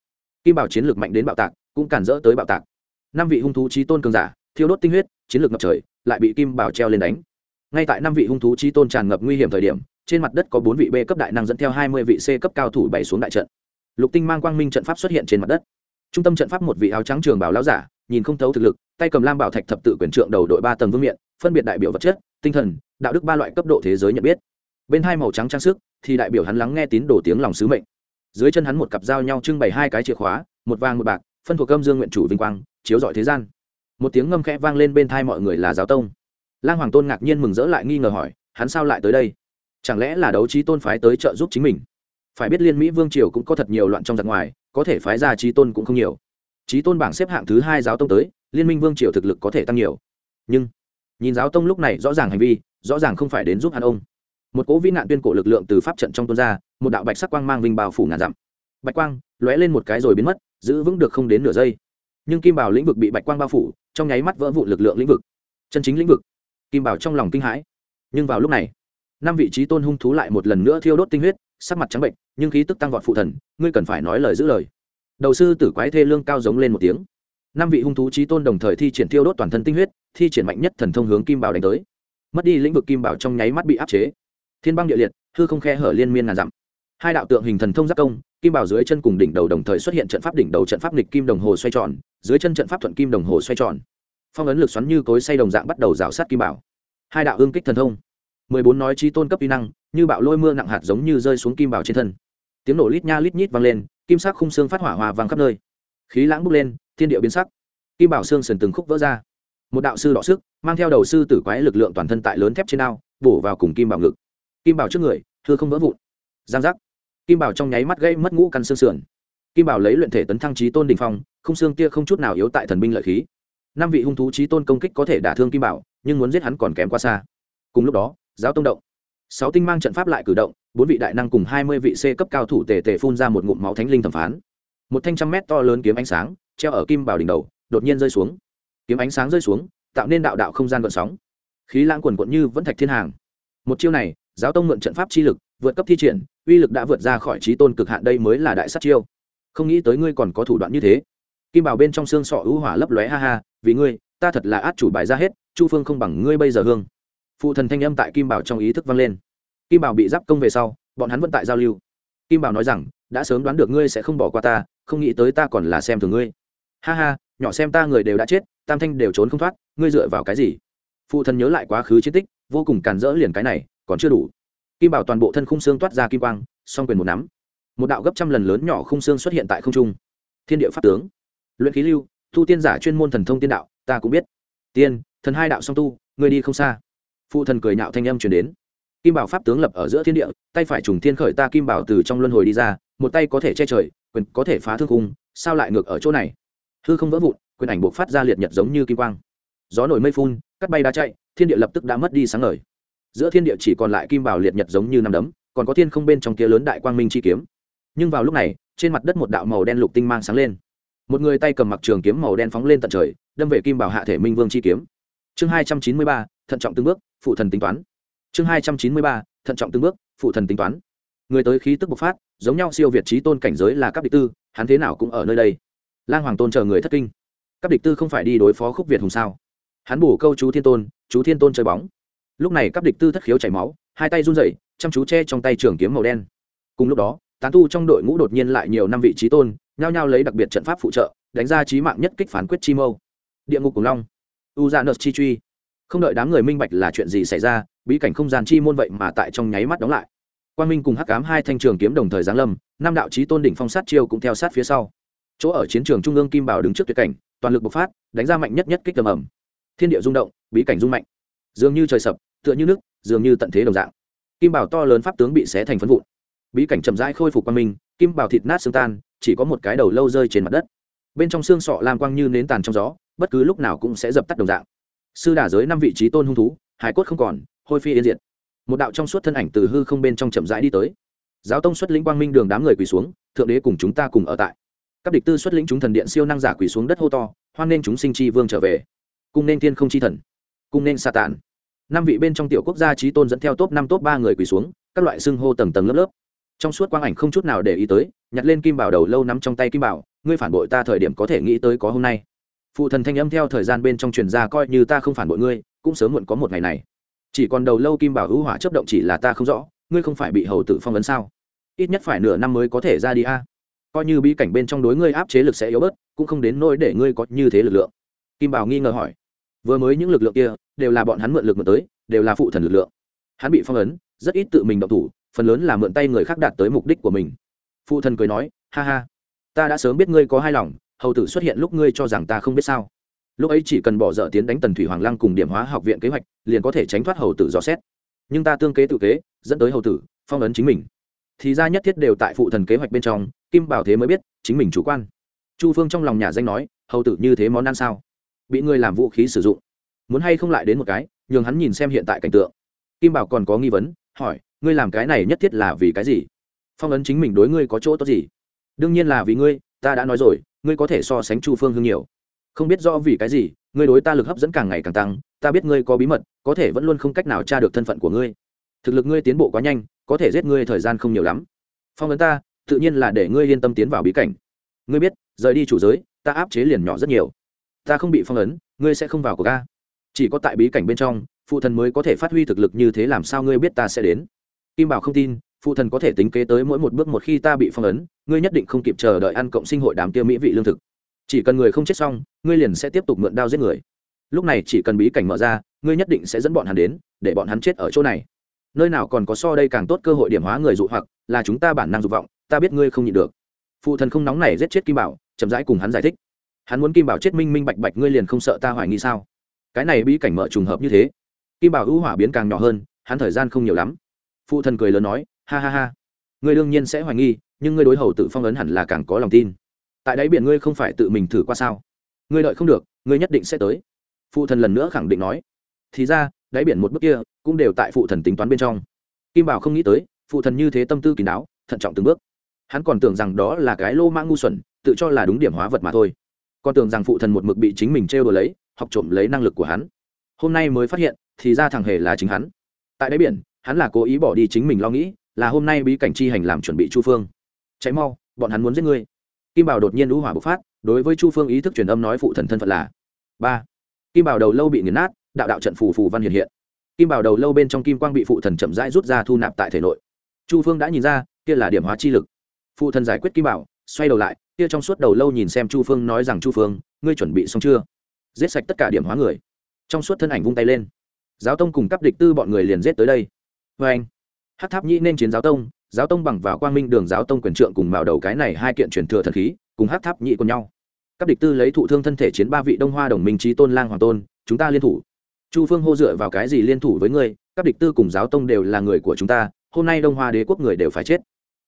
Kim bảo chiến lược mạnh đến bạo tạc, cũng cản rỡ tới bạo tạc. Năm vị hung thú trí tôn cường giả, thiêu đốt tinh huyết, chiến lược ngập trời, lại bị kim bảo treo lên đánh. Ngay tại năm vị hung thú trí tôn tràn ngập nguy hiểm thời điểm, trên mặt đất có bốn vị b cấp đại năng dẫn theo hai mươi vị c cấp cao thủ bảy xuống đại trận. Lục tinh mang quang minh trận pháp xuất hiện trên mặt đất. Trung tâm trận pháp một vị áo trắng trường bảo lão giả, nhìn không thấu thực lực, tay cầm lam bảo thạch thập tự quyền trượng đầu đội ba tầng vương miện, phân biệt đại biểu vật chất, tinh thần, đạo đức ba loại cấp độ thế giới nhận biết bên hai màu trắng trang sức, thì đại biểu hắn lắng nghe tín đồ tiếng lòng sứ mệnh. Dưới chân hắn một cặp dao nhau trưng bày hai cái chìa khóa, một vàng một bạc, phân thuộc âm dương nguyện chủ vinh quang, chiếu rọi thế gian. Một tiếng ngâm khẽ vang lên bên thai mọi người là giáo tông. Lang hoàng tôn ngạc nhiên mừng rỡ lại nghi ngờ hỏi, hắn sao lại tới đây? Chẳng lẽ là đấu trí tôn phái tới trợ giúp chính mình? Phải biết liên mỹ vương triều cũng có thật nhiều loạn trong giặc ngoài, có thể phái ra trí tôn cũng không nhiều. Trí tôn bảng xếp hạng thứ hai giáo tông tới, liên minh vương triều thực lực có thể tăng nhiều. Nhưng, nhìn giáo tông lúc này rõ ràng hành vi, rõ ràng không phải đến giúp hắn ông một cỗ vĩ nạn tuyên cổ lực lượng từ pháp trận trong tuôn ra, một đạo bạch sắc quang mang vinh bao phủ ngàn dặm. Bạch quang lóe lên một cái rồi biến mất, giữ vững được không đến nửa giây. Nhưng kim bảo lĩnh vực bị bạch quang bao phủ, trong nháy mắt vỡ vụ lực lượng lĩnh vực. Chân chính lĩnh vực. Kim bảo trong lòng kinh hãi. Nhưng vào lúc này, năm vị trí tôn hung thú lại một lần nữa thiêu đốt tinh huyết, sắc mặt trắng bệnh, nhưng khí tức tăng vọt phụ thần, ngươi cần phải nói lời giữ lời. Đầu sư tử quái thê lương cao giống lên một tiếng. Năm vị hung thú trí tôn đồng thời thi triển thiêu đốt toàn thân tinh huyết, thi triển mạnh nhất thần thông hướng kim bảo đánh tới. Mất đi lĩnh vực kim bảo trong nháy mắt bị áp chế thiên băng địa liệt, hư không khe hở liên miên ngàn dặm. Hai đạo tượng hình thần thông giác công, kim bảo dưới chân cùng đỉnh đầu đồng thời xuất hiện trận pháp đỉnh đầu trận pháp nghịch kim đồng hồ xoay tròn, dưới chân trận pháp thuận kim đồng hồ xoay tròn. Phong ấn lực xoắn như cối say đồng dạng bắt đầu rào sát kim bảo hai đạo ương kích thần thông. Mười bốn nói trí tôn cấp kỹ năng, như bạo lôi mưa nặng hạt giống như rơi xuống kim bảo trên thân. Tiếng nổ lít nha lít nhít vang lên, kim sắc khung xương phát hỏa hòa vang khắp nơi. Khí lãng bốc lên, thiên địa biến sắc. Kim bảo xương sần từng khúc vỡ ra. Một đạo sư đọ sức, mang theo đầu sư tử quái lực lượng toàn thân tại lớn thép trên ao bổ vào cùng kim bảo ngực kim bảo trước người, thưa không vỡ vụn. Giang giác. Kim bảo trong nháy mắt gây mất ngũ căn xương sườn. Kim bảo lấy luyện thể tấn thăng trí tôn đình phong, không xương kia không chút nào yếu tại thần binh lợi khí. Năm vị hung thú trí tôn công kích có thể đả thương kim bảo, nhưng muốn giết hắn còn kém quá xa. Cùng lúc đó, giáo tông động. Sáu tinh mang trận pháp lại cử động, bốn vị đại năng cùng hai mươi vị c cấp cao thủ tề tề phun ra một ngụm máu thánh linh thẩm phán. Một thanh trăm mét to lớn kiếm ánh sáng, treo ở kim bảo đỉnh đầu, đột nhiên rơi xuống. Kiếm ánh sáng rơi xuống, tạo nên đạo đạo không gian gợn sóng. Khí lãng quần quận như vẫn thạch thiên hàng. Một chiêu này giáo tông mượn trận pháp chi lực, vượt cấp thi triển, uy lực đã vượt ra khỏi trí tôn cực hạn đây mới là đại sát chiêu. Không nghĩ tới ngươi còn có thủ đoạn như thế. Kim bảo bên trong xương sọ ưu hỏa lấp lóe ha ha, vì ngươi, ta thật là át chủ bài ra hết, chu phương không bằng ngươi bây giờ hương. Phụ thần thanh âm tại kim bảo trong ý thức vang lên. Kim bảo bị giáp công về sau, bọn hắn vẫn tại giao lưu. Kim bảo nói rằng, đã sớm đoán được ngươi sẽ không bỏ qua ta, không nghĩ tới ta còn là xem thường ngươi. Ha ha, nhỏ xem ta người đều đã chết, tam thanh đều trốn không thoát, ngươi dựa vào cái gì? Phụ thần nhớ lại quá khứ chiến tích, vô cùng cản rỡ liền cái này còn chưa đủ. Kim bảo toàn bộ thân khung xương toát ra kim quang, song quyền một nắm. Một đạo gấp trăm lần lớn nhỏ khung xương xuất hiện tại không trung. Thiên địa pháp tướng. Luyện khí lưu, tu tiên giả chuyên môn thần thông tiên đạo, ta cũng biết. Tiên, thần hai đạo song tu người đi không xa. Phụ thần cười nhạo thanh âm chuyển đến. Kim bảo pháp tướng lập ở giữa thiên địa, tay phải trùng thiên khởi ta kim bảo từ trong luân hồi đi ra, một tay có thể che trời, quyền có thể phá thương khung, sao lại ngược ở chỗ này? Hư không vỡ vụn, quyền ảnh buộc phát ra liệt nhật giống như kim quang. Gió nổi mây phun cắt bay đá chạy, thiên địa lập tức đã mất đi sáng ngời giữa thiên địa chỉ còn lại kim bảo liệt nhật giống như năm đấm, còn có thiên không bên trong kia lớn đại quang minh chi kiếm. Nhưng vào lúc này, trên mặt đất một đạo màu đen lục tinh mang sáng lên. Một người tay cầm mặc trường kiếm màu đen phóng lên tận trời, đâm về kim bảo hạ thể minh vương chi kiếm. Chương hai trăm chín mươi ba, thận trọng từng bước, phụ thần tính toán. Chương hai trăm chín mươi ba, thận trọng từng bước, phụ thần tính toán. Người tới khí tức bộc phát, giống nhau siêu việt trí tôn cảnh giới là các địch tư, hắn thế nào cũng ở nơi đây. Lang hoàng tôn chờ người thất kinh. Các địch tư không phải đi đối phó khúc việt hùng sao? Hắn bù câu chú thiên tôn, chú thiên tôn chơi bóng lúc này các địch tư thất khiếu chảy máu, hai tay run rẩy, chăm chú che trong tay trường kiếm màu đen. Cùng lúc đó, tán tu trong đội ngũ đột nhiên lại nhiều năm vị trí tôn, nhao nhao lấy đặc biệt trận pháp phụ trợ, đánh ra trí mạng nhất kích phán quyết chi mâu. Địa ngục cùng long. U ra nợt chi truy. Không đợi đám người minh bạch là chuyện gì xảy ra, bí cảnh không gian chi môn vậy mà tại trong nháy mắt đóng lại. Quang minh cùng hắc cám hai thanh trường kiếm đồng thời giáng lâm, năm đạo trí tôn đỉnh phong sát chiêu cũng theo sát phía sau. Chỗ ở chiến trường trung ương kim bảo đứng trước tuyệt cảnh, toàn lực bộc phát, đánh ra mạnh nhất nhất kích tầm ẩm thiên địa rung động, bí cảnh rung mạnh dường như trời sập, tựa như nước, dường như tận thế đồng dạng. Kim bảo to lớn pháp tướng bị xé thành phân vụn. Bí cảnh chậm rãi khôi phục quang minh, kim bảo thịt nát xương tan, chỉ có một cái đầu lâu rơi trên mặt đất. Bên trong xương sọ lam quang như nến tàn trong gió, bất cứ lúc nào cũng sẽ dập tắt đồng dạng. Sư đả giới năm vị trí tôn hung thú hải cốt không còn, hôi phi yên diệt. Một đạo trong suốt thân ảnh từ hư không bên trong chậm rãi đi tới. Giáo tông xuất lĩnh quang minh đường đám người quỳ xuống, thượng đế cùng chúng ta cùng ở tại. Các địch tư xuất lĩnh chúng thần điện siêu năng giả quỳ xuống đất hô to, hoan nên chúng sinh chi vương trở về. Cùng nên thiên không chi thần cung nên sa tản. Năm vị bên trong tiểu quốc gia trí tôn dẫn theo top năm, top ba người quỳ xuống, các loại xưng hô tầng tầng lớp lớp. Trong suốt quang ảnh không chút nào để ý tới, nhặt lên kim bảo đầu lâu nắm trong tay kim bảo, ngươi phản bội ta thời điểm có thể nghĩ tới có hôm nay. Phụ thần thanh âm theo thời gian bên trong truyền ra coi như ta không phản bội ngươi, cũng sớm muộn có một ngày này. Chỉ còn đầu lâu kim bảo hữu hỏa chấp động chỉ là ta không rõ, ngươi không phải bị hầu tử phong vấn sao? Ít nhất phải nửa năm mới có thể ra đi a. Coi như bí cảnh bên trong đối ngươi áp chế lực sẽ yếu bớt, cũng không đến nỗi để ngươi có như thế lực lượng. Kim bảo nghi ngờ hỏi vừa mới những lực lượng kia đều là bọn hắn mượn lực mượn tới, đều là phụ thần lực lượng. Hắn bị phong ấn, rất ít tự mình động thủ, phần lớn là mượn tay người khác đạt tới mục đích của mình. Phụ thần cười nói, ha ha, ta đã sớm biết ngươi có hai lòng, hầu tử xuất hiện lúc ngươi cho rằng ta không biết sao. Lúc ấy chỉ cần bỏ dở tiến đánh tần thủy hoàng lăng cùng điểm hóa học viện kế hoạch, liền có thể tránh thoát hầu tử dò xét. Nhưng ta tương kế tự kế, dẫn tới hầu tử, phong ấn chính mình. Thì ra nhất thiết đều tại phụ thần kế hoạch bên trong, kim bảo thế mới biết chính mình chủ quan. Chu phương trong lòng nhà danh nói, hầu tử như thế món ăn sao? Bị người làm vũ khí sử dụng. Muốn hay không lại đến một cái, nhường hắn nhìn xem hiện tại cảnh tượng. Kim bảo còn có nghi vấn, hỏi, ngươi làm cái này nhất thiết là vì cái gì? Phong ấn chính mình đối ngươi có chỗ tốt gì? Đương nhiên là vì ngươi, ta đã nói rồi, ngươi có thể so sánh chu phương hương nhiều. Không biết rõ vì cái gì, ngươi đối ta lực hấp dẫn càng ngày càng tăng, ta biết ngươi có bí mật, có thể vẫn luôn không cách nào tra được thân phận của ngươi. Thực lực ngươi tiến bộ quá nhanh, có thể giết ngươi thời gian không nhiều lắm. Phong ấn ta, tự nhiên là để ngươi yên tâm tiến vào bí cảnh. Ngươi biết, rời đi chủ giới, ta áp chế liền nhỏ rất nhiều ta không bị phong ấn, ngươi sẽ không vào của ca chỉ có tại bí cảnh bên trong, phụ thần mới có thể phát huy thực lực như thế làm sao ngươi biết ta sẽ đến. Kim bảo không tin, phụ thần có thể tính kế tới mỗi một bước một khi ta bị phong ấn, ngươi nhất định không kịp chờ đợi ăn cộng sinh hội đám tiêu mỹ vị lương thực. Chỉ cần người không chết xong, ngươi liền sẽ tiếp tục mượn đao giết người. Lúc này chỉ cần bí cảnh mở ra, ngươi nhất định sẽ dẫn bọn hắn đến, để bọn hắn chết ở chỗ này. Nơi nào còn có so đây càng tốt cơ hội điểm hóa người dụ hoặc, là chúng ta bản năng dục vọng, ta biết ngươi không nhịn được. Phụ thần không nóng này giết chết kim bảo, chậm rãi cùng hắn giải thích hắn muốn kim bảo chết minh minh bạch bạch, ngươi liền không sợ ta hoài nghi sao? Cái này bí cảnh mở trùng hợp như thế, kim bảo hữu hỏa biến càng nhỏ hơn, hắn thời gian không nhiều lắm. Phụ thần cười lớn nói, ha ha ha, ngươi đương nhiên sẽ hoài nghi, nhưng ngươi đối hầu tự phong ấn hẳn là càng có lòng tin. Tại đáy biển ngươi không phải tự mình thử qua sao? Ngươi đợi không được, ngươi nhất định sẽ tới. Phụ thần lần nữa khẳng định nói. Thì ra, đáy biển một bước kia cũng đều tại phụ thần tính toán bên trong. Kim bảo không nghĩ tới, phụ thần như thế tâm tư kín đáo, thận trọng từng bước. Hắn còn tưởng rằng đó là cái lô mã ngu xuẩn, tự cho là đúng điểm hóa vật mà thôi con tưởng rằng phụ thần một mực bị chính mình trêu đùa lấy, học trộm lấy năng lực của hắn. Hôm nay mới phát hiện, thì ra thằng hề là chính hắn. Tại đáy biển, hắn là cố ý bỏ đi chính mình lo nghĩ, là hôm nay bí cảnh chi hành làm chuẩn bị chu phương. Cháy mau, bọn hắn muốn giết ngươi. Kim bảo đột nhiên lũ hỏa bộc phát, đối với chu phương ý thức truyền âm nói phụ thần thân phận là ba. Kim bảo đầu lâu bị nghiền nát, đạo đạo trận phù phù văn hiện hiện. Kim bảo đầu lâu bên trong kim quang bị phụ thần chậm rãi rút ra thu nạp tại thể nội. Chu phương đã nhìn ra, kia là điểm hóa chi lực. Phụ thần giải quyết kim bảo, xoay đầu lại kia trong suốt đầu lâu nhìn xem chu phương nói rằng, chu phương, ngươi chuẩn bị xong chưa? Giết sạch tất cả điểm hóa người. Trong suốt thân ảnh vung tay lên. Giáo tông cùng cấp địch tư bọn người liền giết tới đây. Vê anh hát tháp nhĩ nên chiến giáo tông giáo tông bằng vào quang minh đường giáo tông quyền trượng cùng mạo đầu cái này hai kiện truyền thừa thần khí, cùng hát tháp nhĩ cùng nhau. Các địch tư lấy thụ thương thân thể chiến ba vị đông hoa đồng minh trí tôn lang hoàng tôn, chúng ta liên thủ. Chu phương hô dựa vào cái gì liên thủ với ngươi? Các địch tư cùng giáo tông đều là người của chúng ta, hôm nay đông hoa đế quốc người đều phải chết.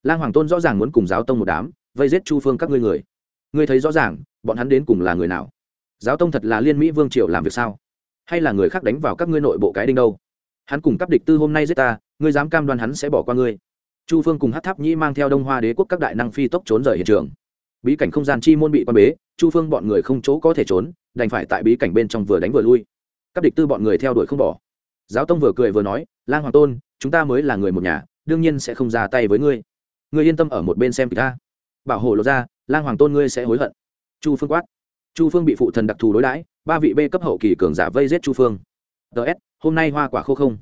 Lang hoàng tôn rõ ràng muốn cùng giáo tông một đám vây giết chu phương các ngươi người. Ngươi thấy rõ ràng, bọn hắn đến cùng là người nào? Giáo tông thật là liên mỹ vương triều làm việc sao? Hay là người khác đánh vào các ngươi nội bộ cái đinh đâu? Hắn cùng các địch tư hôm nay giết ta, ngươi dám cam đoan hắn sẽ bỏ qua ngươi. Chu phương cùng hát tháp nhĩ mang theo đông hoa đế quốc các đại năng phi tốc trốn rời hiện trường. Bí cảnh không gian chi môn bị quan bế, chu phương bọn người không chỗ có thể trốn, đành phải tại bí cảnh bên trong vừa đánh vừa lui. Các địch tư bọn người theo đuổi không bỏ. Giáo tông vừa cười vừa nói, lang hoàng tôn, chúng ta mới là người một nhà, đương nhiên sẽ không ra tay với ngươi. Ngươi yên tâm ở một bên xem kịch ta bảo hộ lột ra, lang hoàng tôn ngươi sẽ hối hận. Chu phương quát. Chu phương bị phụ thần đặc thù đối đãi, ba vị b cấp hậu kỳ cường giả vây giết chu phương. Ts hôm nay hoa quả khô không?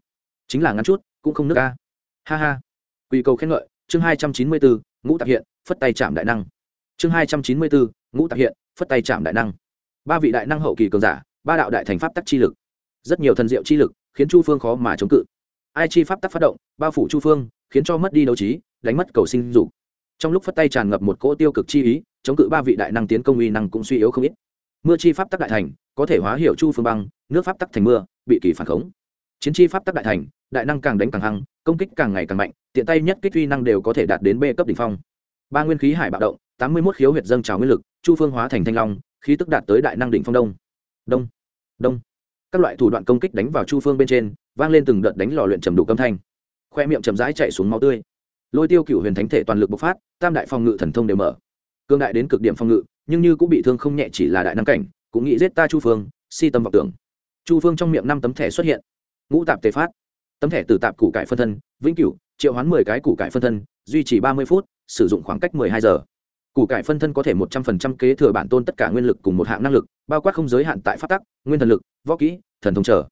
Chính là ngắn chút, cũng không nước ca. Ha ha. Quy cầu khen ngợi, chương hai trăm chín mươi bốn ngũ tạc hiện, phất tay chạm đại năng. Chương hai trăm chín mươi bốn ngũ tạc hiện, phất tay chạm đại năng. Ba vị đại năng hậu kỳ cường giả, ba đạo đại thành pháp tắc chi lực. Rất nhiều thần diệu chi lực, khiến chu phương khó mà chống cự. Ai chi pháp tắc phát động, bao phủ chu phương, khiến cho mất đi đấu trí, đánh mất cầu sinh dục trong lúc phất tay tràn ngập một cỗ tiêu cực chi ý, chống cự ba vị đại năng tiến công uy năng cũng suy yếu không ít. Mưa chi pháp tắc đại thành, có thể hóa hiệu chu phương băng, nước pháp tắc thành mưa, bị kỳ phản khống. Chiến chi pháp tắc đại thành, đại năng càng đánh càng hăng, công kích càng ngày càng mạnh, tiện tay nhất kích uy năng đều có thể đạt đến b cấp đ ỉ n h phong. Ba nguyên khí hải bạo động, tám mươi một khiếu huyệt dâng trào nguyên lực, chu phương hóa thành thanh long, khí tức đạt tới đại năng đỉnh phong đông. Đông đông. Các loại thủ đoạn công kích đánh vào chu phương bên trên, vang lên từng đợt đánh lò luyện trầm đủ âm thanh. Khoe miệng chậm rãi chạy xuống máu tươi lôi tiêu cựu huyền thánh thể toàn lực bộc phát, tam đại phòng ngự thần thông đều mở. Cương đại đến cực điểm phòng ngự, nhưng như cũng bị thương không nhẹ chỉ là đại năng cảnh, cũng nghĩ giết ta chu phương, si tâm vọng tưởng. Chu phương trong miệng năm tấm thẻ xuất hiện. Ngũ tạp tề phát. Tấm thẻ từ tạp củ cải phân thân, vĩnh cửu, triệu hoán mười cái củ cải phân thân, duy trì ba mươi phút, sử dụng khoảng cách mười hai giờ. Củ cải phân thân có thể một trăm phần trăm kế thừa bản tôn tất cả nguyên lực cùng một hạng năng lực, bao quát không giới hạn tại phát tắc, nguyên thần lực, võ kỹ, thần thông trở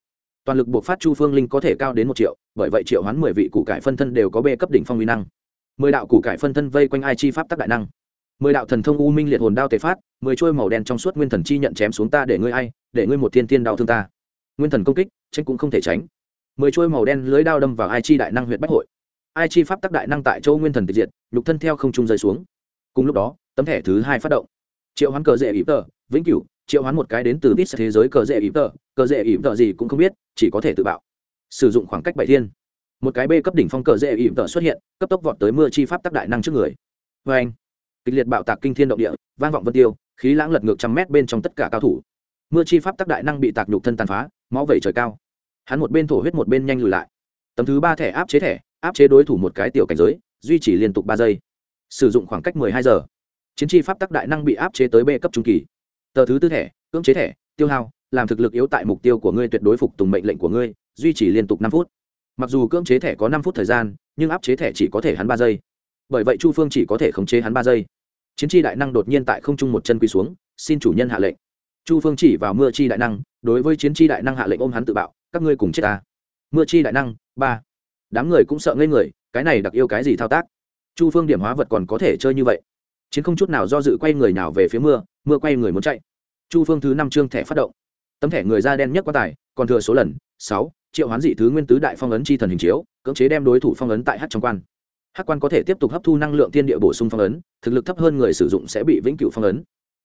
toàn lực buộc phát chu phương linh có thể cao đến một triệu, bởi vậy triệu hoán mười vị củ cải phân thân đều có bê cấp đỉnh phong uy năng. Mười đạo củ cải phân thân vây quanh ai chi pháp tắc đại năng. Mười đạo thần thông u minh liệt hồn đao tề phát, mười trôi màu đen trong suốt nguyên thần chi nhận chém xuống ta để ngươi ai, để ngươi một thiên tiên đau thương ta. Nguyên thần công kích tranh cũng không thể tránh. Mười trôi màu đen lưới đao đâm vào ai chi đại năng huyện bách hội. Ai chi pháp tắc đại năng tại châu nguyên thần tiệt diệt, nhục thân theo không trung rơi xuống. Cùng lúc đó, tấm thẻ thứ hai phát động. Triệu hoán cờ dễ ý tờ, vĩnh cửu triệu hoán một cái đến từ ít thế giới cờ dễ ý tờ cờ dễ ý tờ gì cũng không biết, chỉ có thể tự bạo. Sử dụng khoảng cách bảy thiên. Một cái b cấp đỉnh phong cờ dễ ỵ tợ xuất hiện, cấp tốc vọt tới mưa chi pháp tắc đại năng trước người. Vê anh, kịch liệt bạo tạc kinh thiên động địa, vang vọng vân tiêu, khí lãng lật ngược trăm mét bên trong tất cả cao thủ. Mưa chi pháp tắc đại năng bị tạc nhục thân tàn phá, máu vẩy trời cao. Hắn một bên thổ huyết một bên nhanh lùi lại. Tấm thứ ba thẻ áp chế thẻ, áp chế đối thủ một cái tiểu cảnh giới, duy trì liên tục ba giây. Sử dụng khoảng cách hai giờ. Chiến chi pháp tắc đại năng bị áp chế tới b cấp trung kỳ tờ thứ tư thẻ, cưỡng chế thẻ, tiêu hao, làm thực lực yếu tại mục tiêu của ngươi tuyệt đối phục tùng mệnh lệnh của ngươi, duy trì liên tục năm phút. Mặc dù cưỡng chế thẻ có năm phút thời gian, nhưng áp chế thẻ chỉ có thể hắn ba giây. Bởi vậy chu phương chỉ có thể khống chế hắn ba giây. Chiến tri đại năng đột nhiên tại không trung một chân quỳ xuống, xin chủ nhân hạ lệnh. Chu phương chỉ vào mưa chi đại năng, đối với chiến tri đại năng hạ lệnh ôm hắn tự bạo, các ngươi cùng chết ta. Mưa chi đại năng, ba. Đám người cũng sợ ngây người, cái này đặc yêu cái gì thao tác? Chu phương điểm hóa vật còn có thể chơi như vậy chiến không chút nào do dự quay người nào về phía mưa mưa quay người muốn chạy. Chu phương thứ năm chương thẻ phát động. Tấm thẻ người da đen nhất quan tài, còn thừa số lần, sáu, triệu hoán dị thứ nguyên tứ đại phong ấn chi thần hình chiếu, cưỡng chế đem đối thủ phong ấn tại hát trong quan. Hát quan có thể tiếp tục hấp thu năng lượng tiên địa bổ sung phong ấn, thực lực thấp hơn người sử dụng sẽ bị vĩnh cửu phong ấn.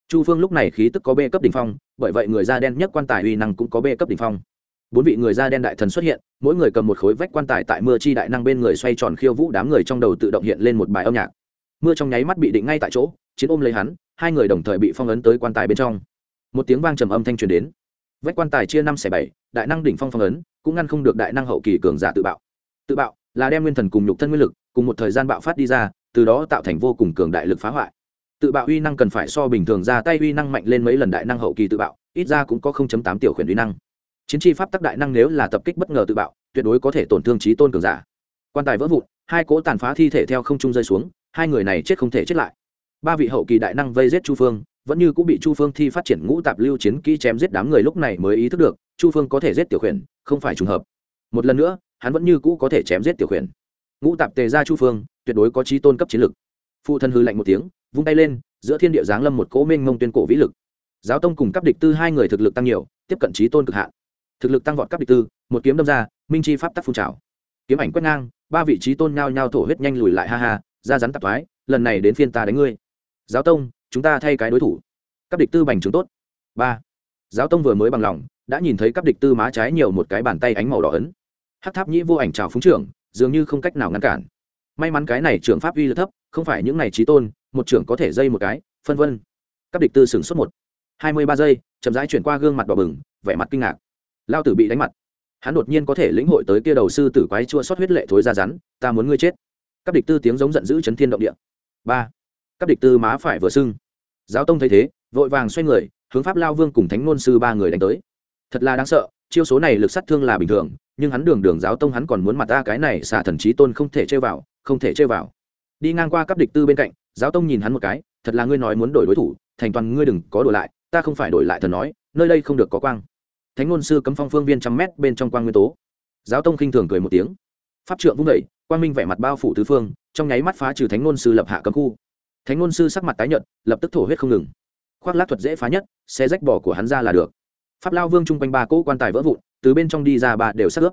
Chu phương lúc này khí tức có b cấp đ ỉ n h phong, bởi vậy người da đen nhất quan tài uy năng cũng có b cấp đ ỉ n h phong. Bốn vị người da đen đại thần xuất hiện, mỗi người cầm một khối vách quan tài tại mưa chi đại năng bên người xoay tròn khiêu vũ đám người trong đầu tự động hiện lên một bài âm nhạc mưa trong nháy mắt bị định ngay tại chỗ, chiến ôm lấy hắn, hai người đồng thời bị phong ấn tới quan tài bên trong. Một tiếng vang trầm âm thanh truyền đến. Vách quan tài chia năm xẻ bảy, đại năng đỉnh phong phong ấn, cũng ngăn không được đại năng hậu kỳ cường giả tự bạo. Tự bạo là đem nguyên thần cùng nhục thân nguyên lực, cùng một thời gian bạo phát đi ra, từ đó tạo thành vô cùng cường đại lực phá hoại. Tự bạo uy năng cần phải so bình thường ra tay uy năng mạnh lên mấy lần đại năng hậu kỳ tự bạo, ít ra cũng có 0.8 tiểu khuyển uy năng. Chiến tri pháp tắc đại năng nếu là tập kích bất ngờ tự bạo, tuyệt đối có thể tổn thương trí tôn cường giả. Quan tài vỡ vụn, hai cỗ tàn phá thi thể theo không trung rơi xuống hai người này chết không thể chết lại. Ba vị hậu kỳ đại năng vây giết chu phương, vẫn như cũng bị chu phương thi phát triển ngũ tạp lưu chiến kỹ chém giết đám người lúc này mới ý thức được, chu phương có thể giết tiểu khuyển, không phải trùng hợp. Một lần nữa, hắn vẫn như cũ có thể chém giết tiểu khuyển. Ngũ tạp tề ra chu phương, tuyệt đối có trí tôn cấp chiến lực. Phụ thân hư lạnh một tiếng, vung tay lên, giữa thiên địa giáng lâm một cỗ minh ngông tuyên cổ vĩ lực. Giáo tông cùng cấp địch tư hai người thực lực tăng nhiều, tiếp cận trí tôn cực hạn. Thực lực tăng vọt cấp địch tư, một kiếm đâm ra, minh chi pháp tắc phun trào. Kiếm ảnh quét ngang, ba vị trí tôn nhao nhao thổ huyết nhanh lùi lại ha ha ra rắn tạp thoái, lần này đến phiên ta đánh ngươi. Giáo tông, chúng ta thay cái đối thủ. Cấp địch tư bành trướng tốt. Ba. Giáo tông vừa mới bằng lòng, đã nhìn thấy cấp địch tư má trái nhiều một cái bàn tay ánh màu đỏ ấn. Hát tháp nhĩ vô ảnh trào phúng trưởng, dường như không cách nào ngăn cản. May mắn cái này trưởng pháp uy lực thấp, không phải những này trí tôn, một trưởng có thể dây một cái, phân vân. Các địch tư sửng suốt một. Hai mươi ba giây, chậm rãi chuyển qua gương mặt đỏ bừng, vẻ mặt kinh ngạc. Lao tử bị đánh mặt. Hắn đột nhiên có thể lĩnh hội tới kia đầu sư tử quái chua xót huyết lệ thối ra rắn, ta muốn ngươi chết các địch tư tiếng giống giận dữ chấn thiên động địa. Ba. Các địch tư má phải vừa sưng. Giáo tông thấy thế, vội vàng xoay người, hướng pháp lao vương cùng thánh ngôn sư ba người đánh tới. Thật là đáng sợ, chiêu số này lực sát thương là bình thường, nhưng hắn đường đường giáo tông hắn còn muốn mặt ta cái này xả thần trí tôn không thể chơi vào, không thể chơi vào. Đi ngang qua cấp địch tư bên cạnh, giáo tông nhìn hắn một cái, thật là ngươi nói muốn đổi đối thủ, thành toàn ngươi đừng có đổi lại, ta không phải đổi lại thần nói, nơi đây không được có quang. Thánh ngôn sư cấm phong phương viên trăm mét bên trong quang nguyên tố. Giáo tông khinh thường cười một tiếng. Pháp trượng vung đẩy quang minh vẻ mặt bao phủ tứ phương, trong nháy mắt phá trừ thánh ngôn sư lập hạ cấm khu. Thánh ngôn sư sắc mặt tái nhợt, lập tức thổ huyết không ngừng. Khoác lát thuật dễ phá nhất xe rách bỏ của hắn ra là được. Pháp lao vương chung quanh ba cỗ quan tài vỡ vụn, từ bên trong đi ra ba đều sắc ướp.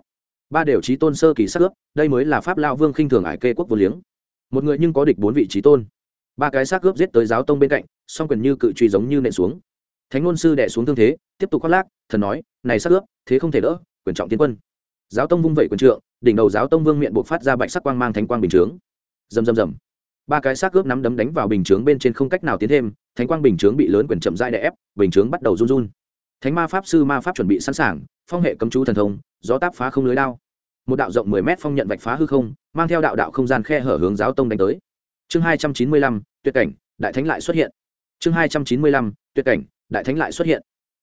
Ba đều trí tôn sơ kỳ sắc ướp, đây mới là pháp lao vương khinh thường ải kê quốc vô liếng. Một người nhưng có địch bốn vị trí tôn. Ba cái xác ướp giết tới giáo tông bên cạnh, song quyền như cự truy giống như nện xuống. Thánh ngôn sư đẻ xuống thương thế, tiếp tục khoác lác, thần nói, này xác ướp, thế không thể đỡ, quyền trọng tiến quân giáo tông vung vẩy quyền trượng, đỉnh đầu giáo tông vương miệng buộc phát ra bạch sắc quang mang thánh quang bình chướng. Dầm dầm dầm ba cái xác ướp nắm đấm đánh vào bình chướng bên trên không cách nào tiến thêm, thánh quang bình chướng bị lớn quyền chậm dai đè ép, bình chướng bắt đầu run run. Thánh ma pháp sư ma pháp chuẩn bị sẵn sàng, phong hệ cấm chú thần thông, gió táp phá không lưới đao. Một đạo rộng mười mét phong nhận vạch phá hư không, mang theo đạo đạo không gian khe hở hướng giáo tông đánh tới. Chương hai trăm chín mươi lăm, tuyệt cảnh, đại thánh lại xuất hiện. Chương hai trăm chín mươi lăm, tuyệt cảnh, đại thánh lại xuất hiện.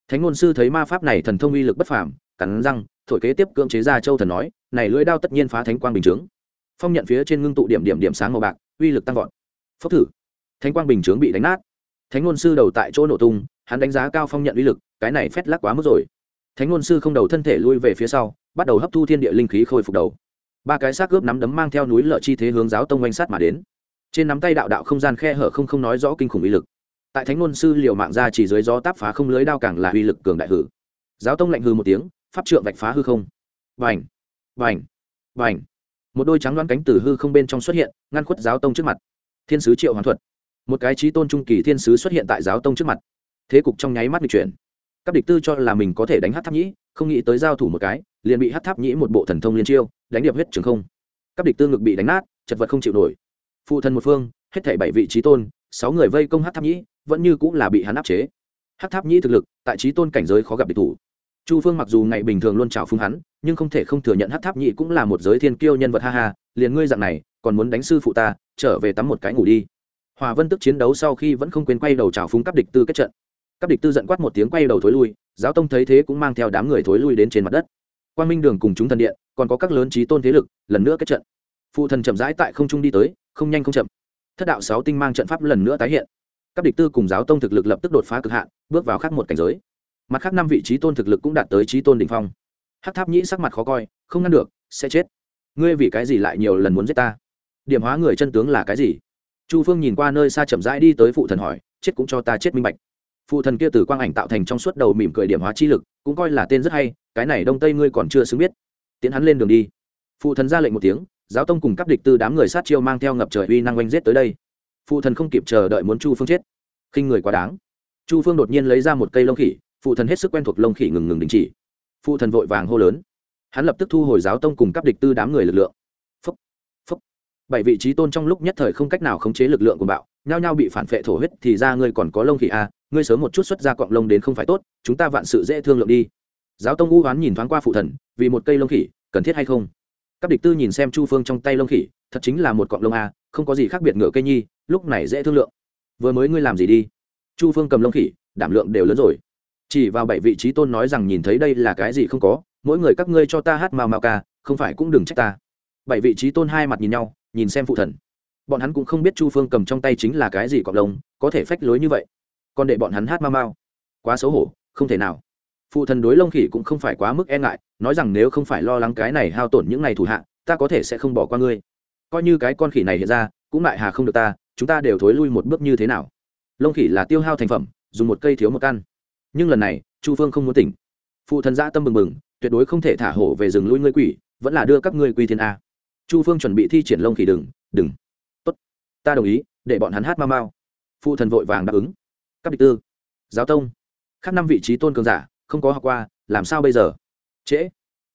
Thánh ngôn sư thấy ma pháp này thần thông uy lực bất phàm, cắn răng thổi kế tiếp cưỡng chế ra châu thần nói, này lưỡi đao tất nhiên phá thánh quang bình chướng. Phong nhận phía trên ngưng tụ điểm điểm điểm sáng màu bạc, uy lực tăng vọt. Phốc thử. Thánh quang bình chướng bị đánh nát. Thánh ngôn sư đầu tại chỗ nổ tung, hắn đánh giá cao phong nhận uy lực, cái này phét lắc quá mức rồi. Thánh ngôn sư không đầu thân thể lui về phía sau, bắt đầu hấp thu thiên địa linh khí khôi phục đầu. Ba cái xác cướp nắm đấm mang theo núi lợ chi thế hướng giáo tông oanh sát mà đến. Trên nắm tay đạo đạo không gian khe hở không không nói rõ kinh khủng uy lực. Tại thánh ngôn sư liều mạng ra chỉ dưới gió táp phá không lưới đao càng là uy lực cường đại hử. Giáo tông lạnh hư một tiếng pháp trượng vạch phá hư không. Vành vành vành một đôi trắng đoán cánh từ hư không bên trong xuất hiện, ngăn khuất giáo tông trước mặt. Thiên sứ triệu hoàn thuật. Một cái trí tôn trung kỳ thiên sứ xuất hiện tại giáo tông trước mặt. Thế cục trong nháy mắt bị chuyển. Các địch tư cho là mình có thể đánh hát tháp nhĩ, không nghĩ tới giao thủ một cái, liền bị hát tháp nhĩ một bộ thần thông liên chiêu, đánh điệp huyết trường không. Các địch tư ngực bị đánh nát, chật vật không chịu nổi. Phụ thân một phương, hết thảy bảy vị trí tôn, sáu người vây công hát tháp nhĩ, vẫn như cũng là bị hắn áp chế. Hát tháp nhĩ thực lực, tại trí tôn cảnh giới khó gặp địch thủ chu phương mặc dù ngày bình thường luôn trào phúng hắn, nhưng không thể không thừa nhận hát tháp Nhị cũng là một giới thiên kiêu nhân vật ha ha, liền ngươi dạng này, còn muốn đánh sư phụ ta, trở về tắm một cái ngủ đi. Hòa vân tức chiến đấu sau khi vẫn không quên quay đầu trào phúng các địch tư kết trận. Các địch tư giận quát một tiếng quay đầu thối lui, giáo tông thấy thế cũng mang theo đám người thối lui đến trên mặt đất. Quan minh đường cùng chúng thần điện, còn có các lớn trí tôn thế lực, lần nữa kết trận. Phụ thần chậm rãi tại không trung đi tới, không nhanh không chậm. Thất đạo sáu tinh mang trận pháp lần nữa tái hiện. Các địch tư cùng giáo tông thực lực lập tức đột phá cực hạn, bước vào khác một cảnh giới mặt khác năm vị trí tôn thực lực cũng đạt tới trí tôn đ ỉ n h phong. Hát tháp nhĩ sắc mặt khó coi, không ngăn được, sẽ chết. Ngươi vì cái gì lại nhiều lần muốn giết ta? Điểm hóa người chân tướng là cái gì? Chu phương nhìn qua nơi xa chậm rãi đi tới phụ thần hỏi, chết cũng cho ta chết minh bạch. Phụ thần kia từ quang ảnh tạo thành trong suốt đầu mỉm cười điểm hóa chi lực, cũng coi là tên rất hay, cái này đông tây ngươi còn chưa xứng biết. Tiến hắn lên đường đi. Phụ thần ra lệnh một tiếng, giáo tông cùng các địch tư đám người sát chiêu mang theo ngập trời uy năng oanh giết tới đây. Phụ thần không kịp chờ đợi muốn chu phương chết. Khinh người quá đáng. Chu phương đột nhiên lấy ra một cây lông khỉ phụ thần hết sức quen thuộc lông khỉ ngừng ngừng đình chỉ. Phụ thần vội vàng hô lớn. Hắn lập tức thu hồi giáo tông cùng các địch tư đám người lực lượng. Phúc, phúc. bảy vị trí tôn trong lúc nhất thời không cách nào khống chế lực lượng của bạo nhao nhao bị phản phệ thổ huyết thì ra ngươi còn có lông khỉ à, ngươi sớm một chút xuất ra cọng lông đến không phải tốt chúng ta vạn sự dễ thương lượng đi. Giáo tông u hoán nhìn thoáng qua phụ thần vì một cây lông khỉ cần thiết hay không? Các địch tư nhìn xem chu phương trong tay lông khỉ thật chính là một cọng lông a không có gì khác biệt ngựa cây nhi lúc này dễ thương lượng. Vừa mới ngươi làm gì đi? Chu phương cầm lông khỉ đảm lượng đều lớn rồi chỉ vào bảy vị trí tôn nói rằng nhìn thấy đây là cái gì không có, mỗi người các ngươi cho ta hát mao mao ca, không phải cũng đừng trách ta. Bảy vị trí tôn hai mặt nhìn nhau, nhìn xem phụ thần. Bọn hắn cũng không biết chu phương cầm trong tay chính là cái gì cọc lông, có thể phách lối như vậy. Còn để bọn hắn hát mau mau quá xấu hổ, không thể nào. Phụ thần đối lông khỉ cũng không phải quá mức e ngại, nói rằng nếu không phải lo lắng cái này hao tổn những ngày thủ hạ, ta có thể sẽ không bỏ qua ngươi. Coi như cái con khỉ này hiện ra, cũng lại hà không được ta, chúng ta đều thối lui một bước như thế nào. Lông khỉ là tiêu hao thành phẩm, dùng một cây thiếu một căn nhưng lần này, chu phương không muốn tỉnh. Phụ thần gia tâm mừng mừng tuyệt đối không thể thả hổ về rừng lui ngươi quỷ, vẫn là đưa các ngươi quy thiên a. Chu phương chuẩn bị thi triển lông khỉ đừng đừng. Tốt. Ta đồng ý, để bọn hắn hát mau mau. Phụ thần vội vàng đáp ứng. Các địch tư. Giáo tông. Khác năm vị trí tôn cường giả, không có học qua, làm sao bây giờ? Trễ.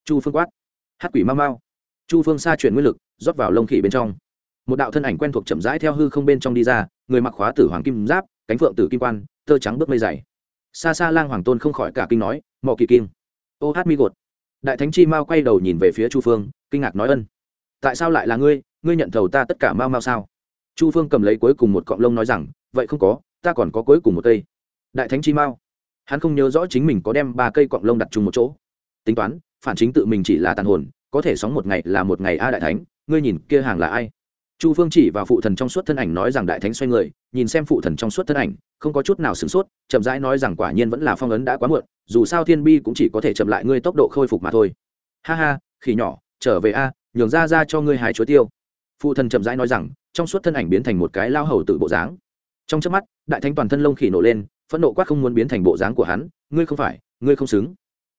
Chu phương quát. Hát quỷ mau mau. Chu phương xa chuyển nguyên lực, rót vào lông khỉ bên trong. Một đạo thân ảnh quen thuộc chậm rãi theo hư không bên trong đi ra, người mặc khóa tử hoàng kim giáp, cánh phượng tử kim quan, tơ trắng bước mây dày xa xa lang hoàng tôn không khỏi cả kinh nói mò kỳ kim ô hát mi gột. Đại thánh chi mao quay đầu nhìn về phía chu phương, kinh ngạc nói ân. Tại sao lại là ngươi? Ngươi nhận thầu ta tất cả mau mau sao? Chu phương cầm lấy cuối cùng một cọng lông nói rằng, vậy không có, ta còn có cuối cùng một cây. Đại thánh chi mao, hắn không nhớ rõ chính mình có đem ba cây cọng lông đặt chung một chỗ. Tính toán, phản chính tự mình chỉ là tàn hồn, có thể sóng một ngày là một ngày a đại thánh, ngươi nhìn kia hàng là ai? Chu phương chỉ vào phụ thần trong suốt thân ảnh nói rằng đại thánh xoay người, nhìn xem phụ thần trong suốt thân ảnh không có chút nào sửng sốt, chậm rãi nói rằng quả nhiên vẫn là phong ấn đã quá muộn, dù sao thiên bi cũng chỉ có thể chậm lại ngươi tốc độ khôi phục mà thôi. Ha ha, khỉ nhỏ, trở về a, nhường ra ra cho ngươi hái chuối tiêu. Phụ thần chậm rãi nói rằng, trong suốt thân ảnh biến thành một cái lao hầu tự bộ dáng. Trong chớp mắt, đại thánh toàn thân lông khỉ nổ lên, phẫn nộ quát không muốn biến thành bộ dáng của hắn, ngươi không phải, ngươi không xứng.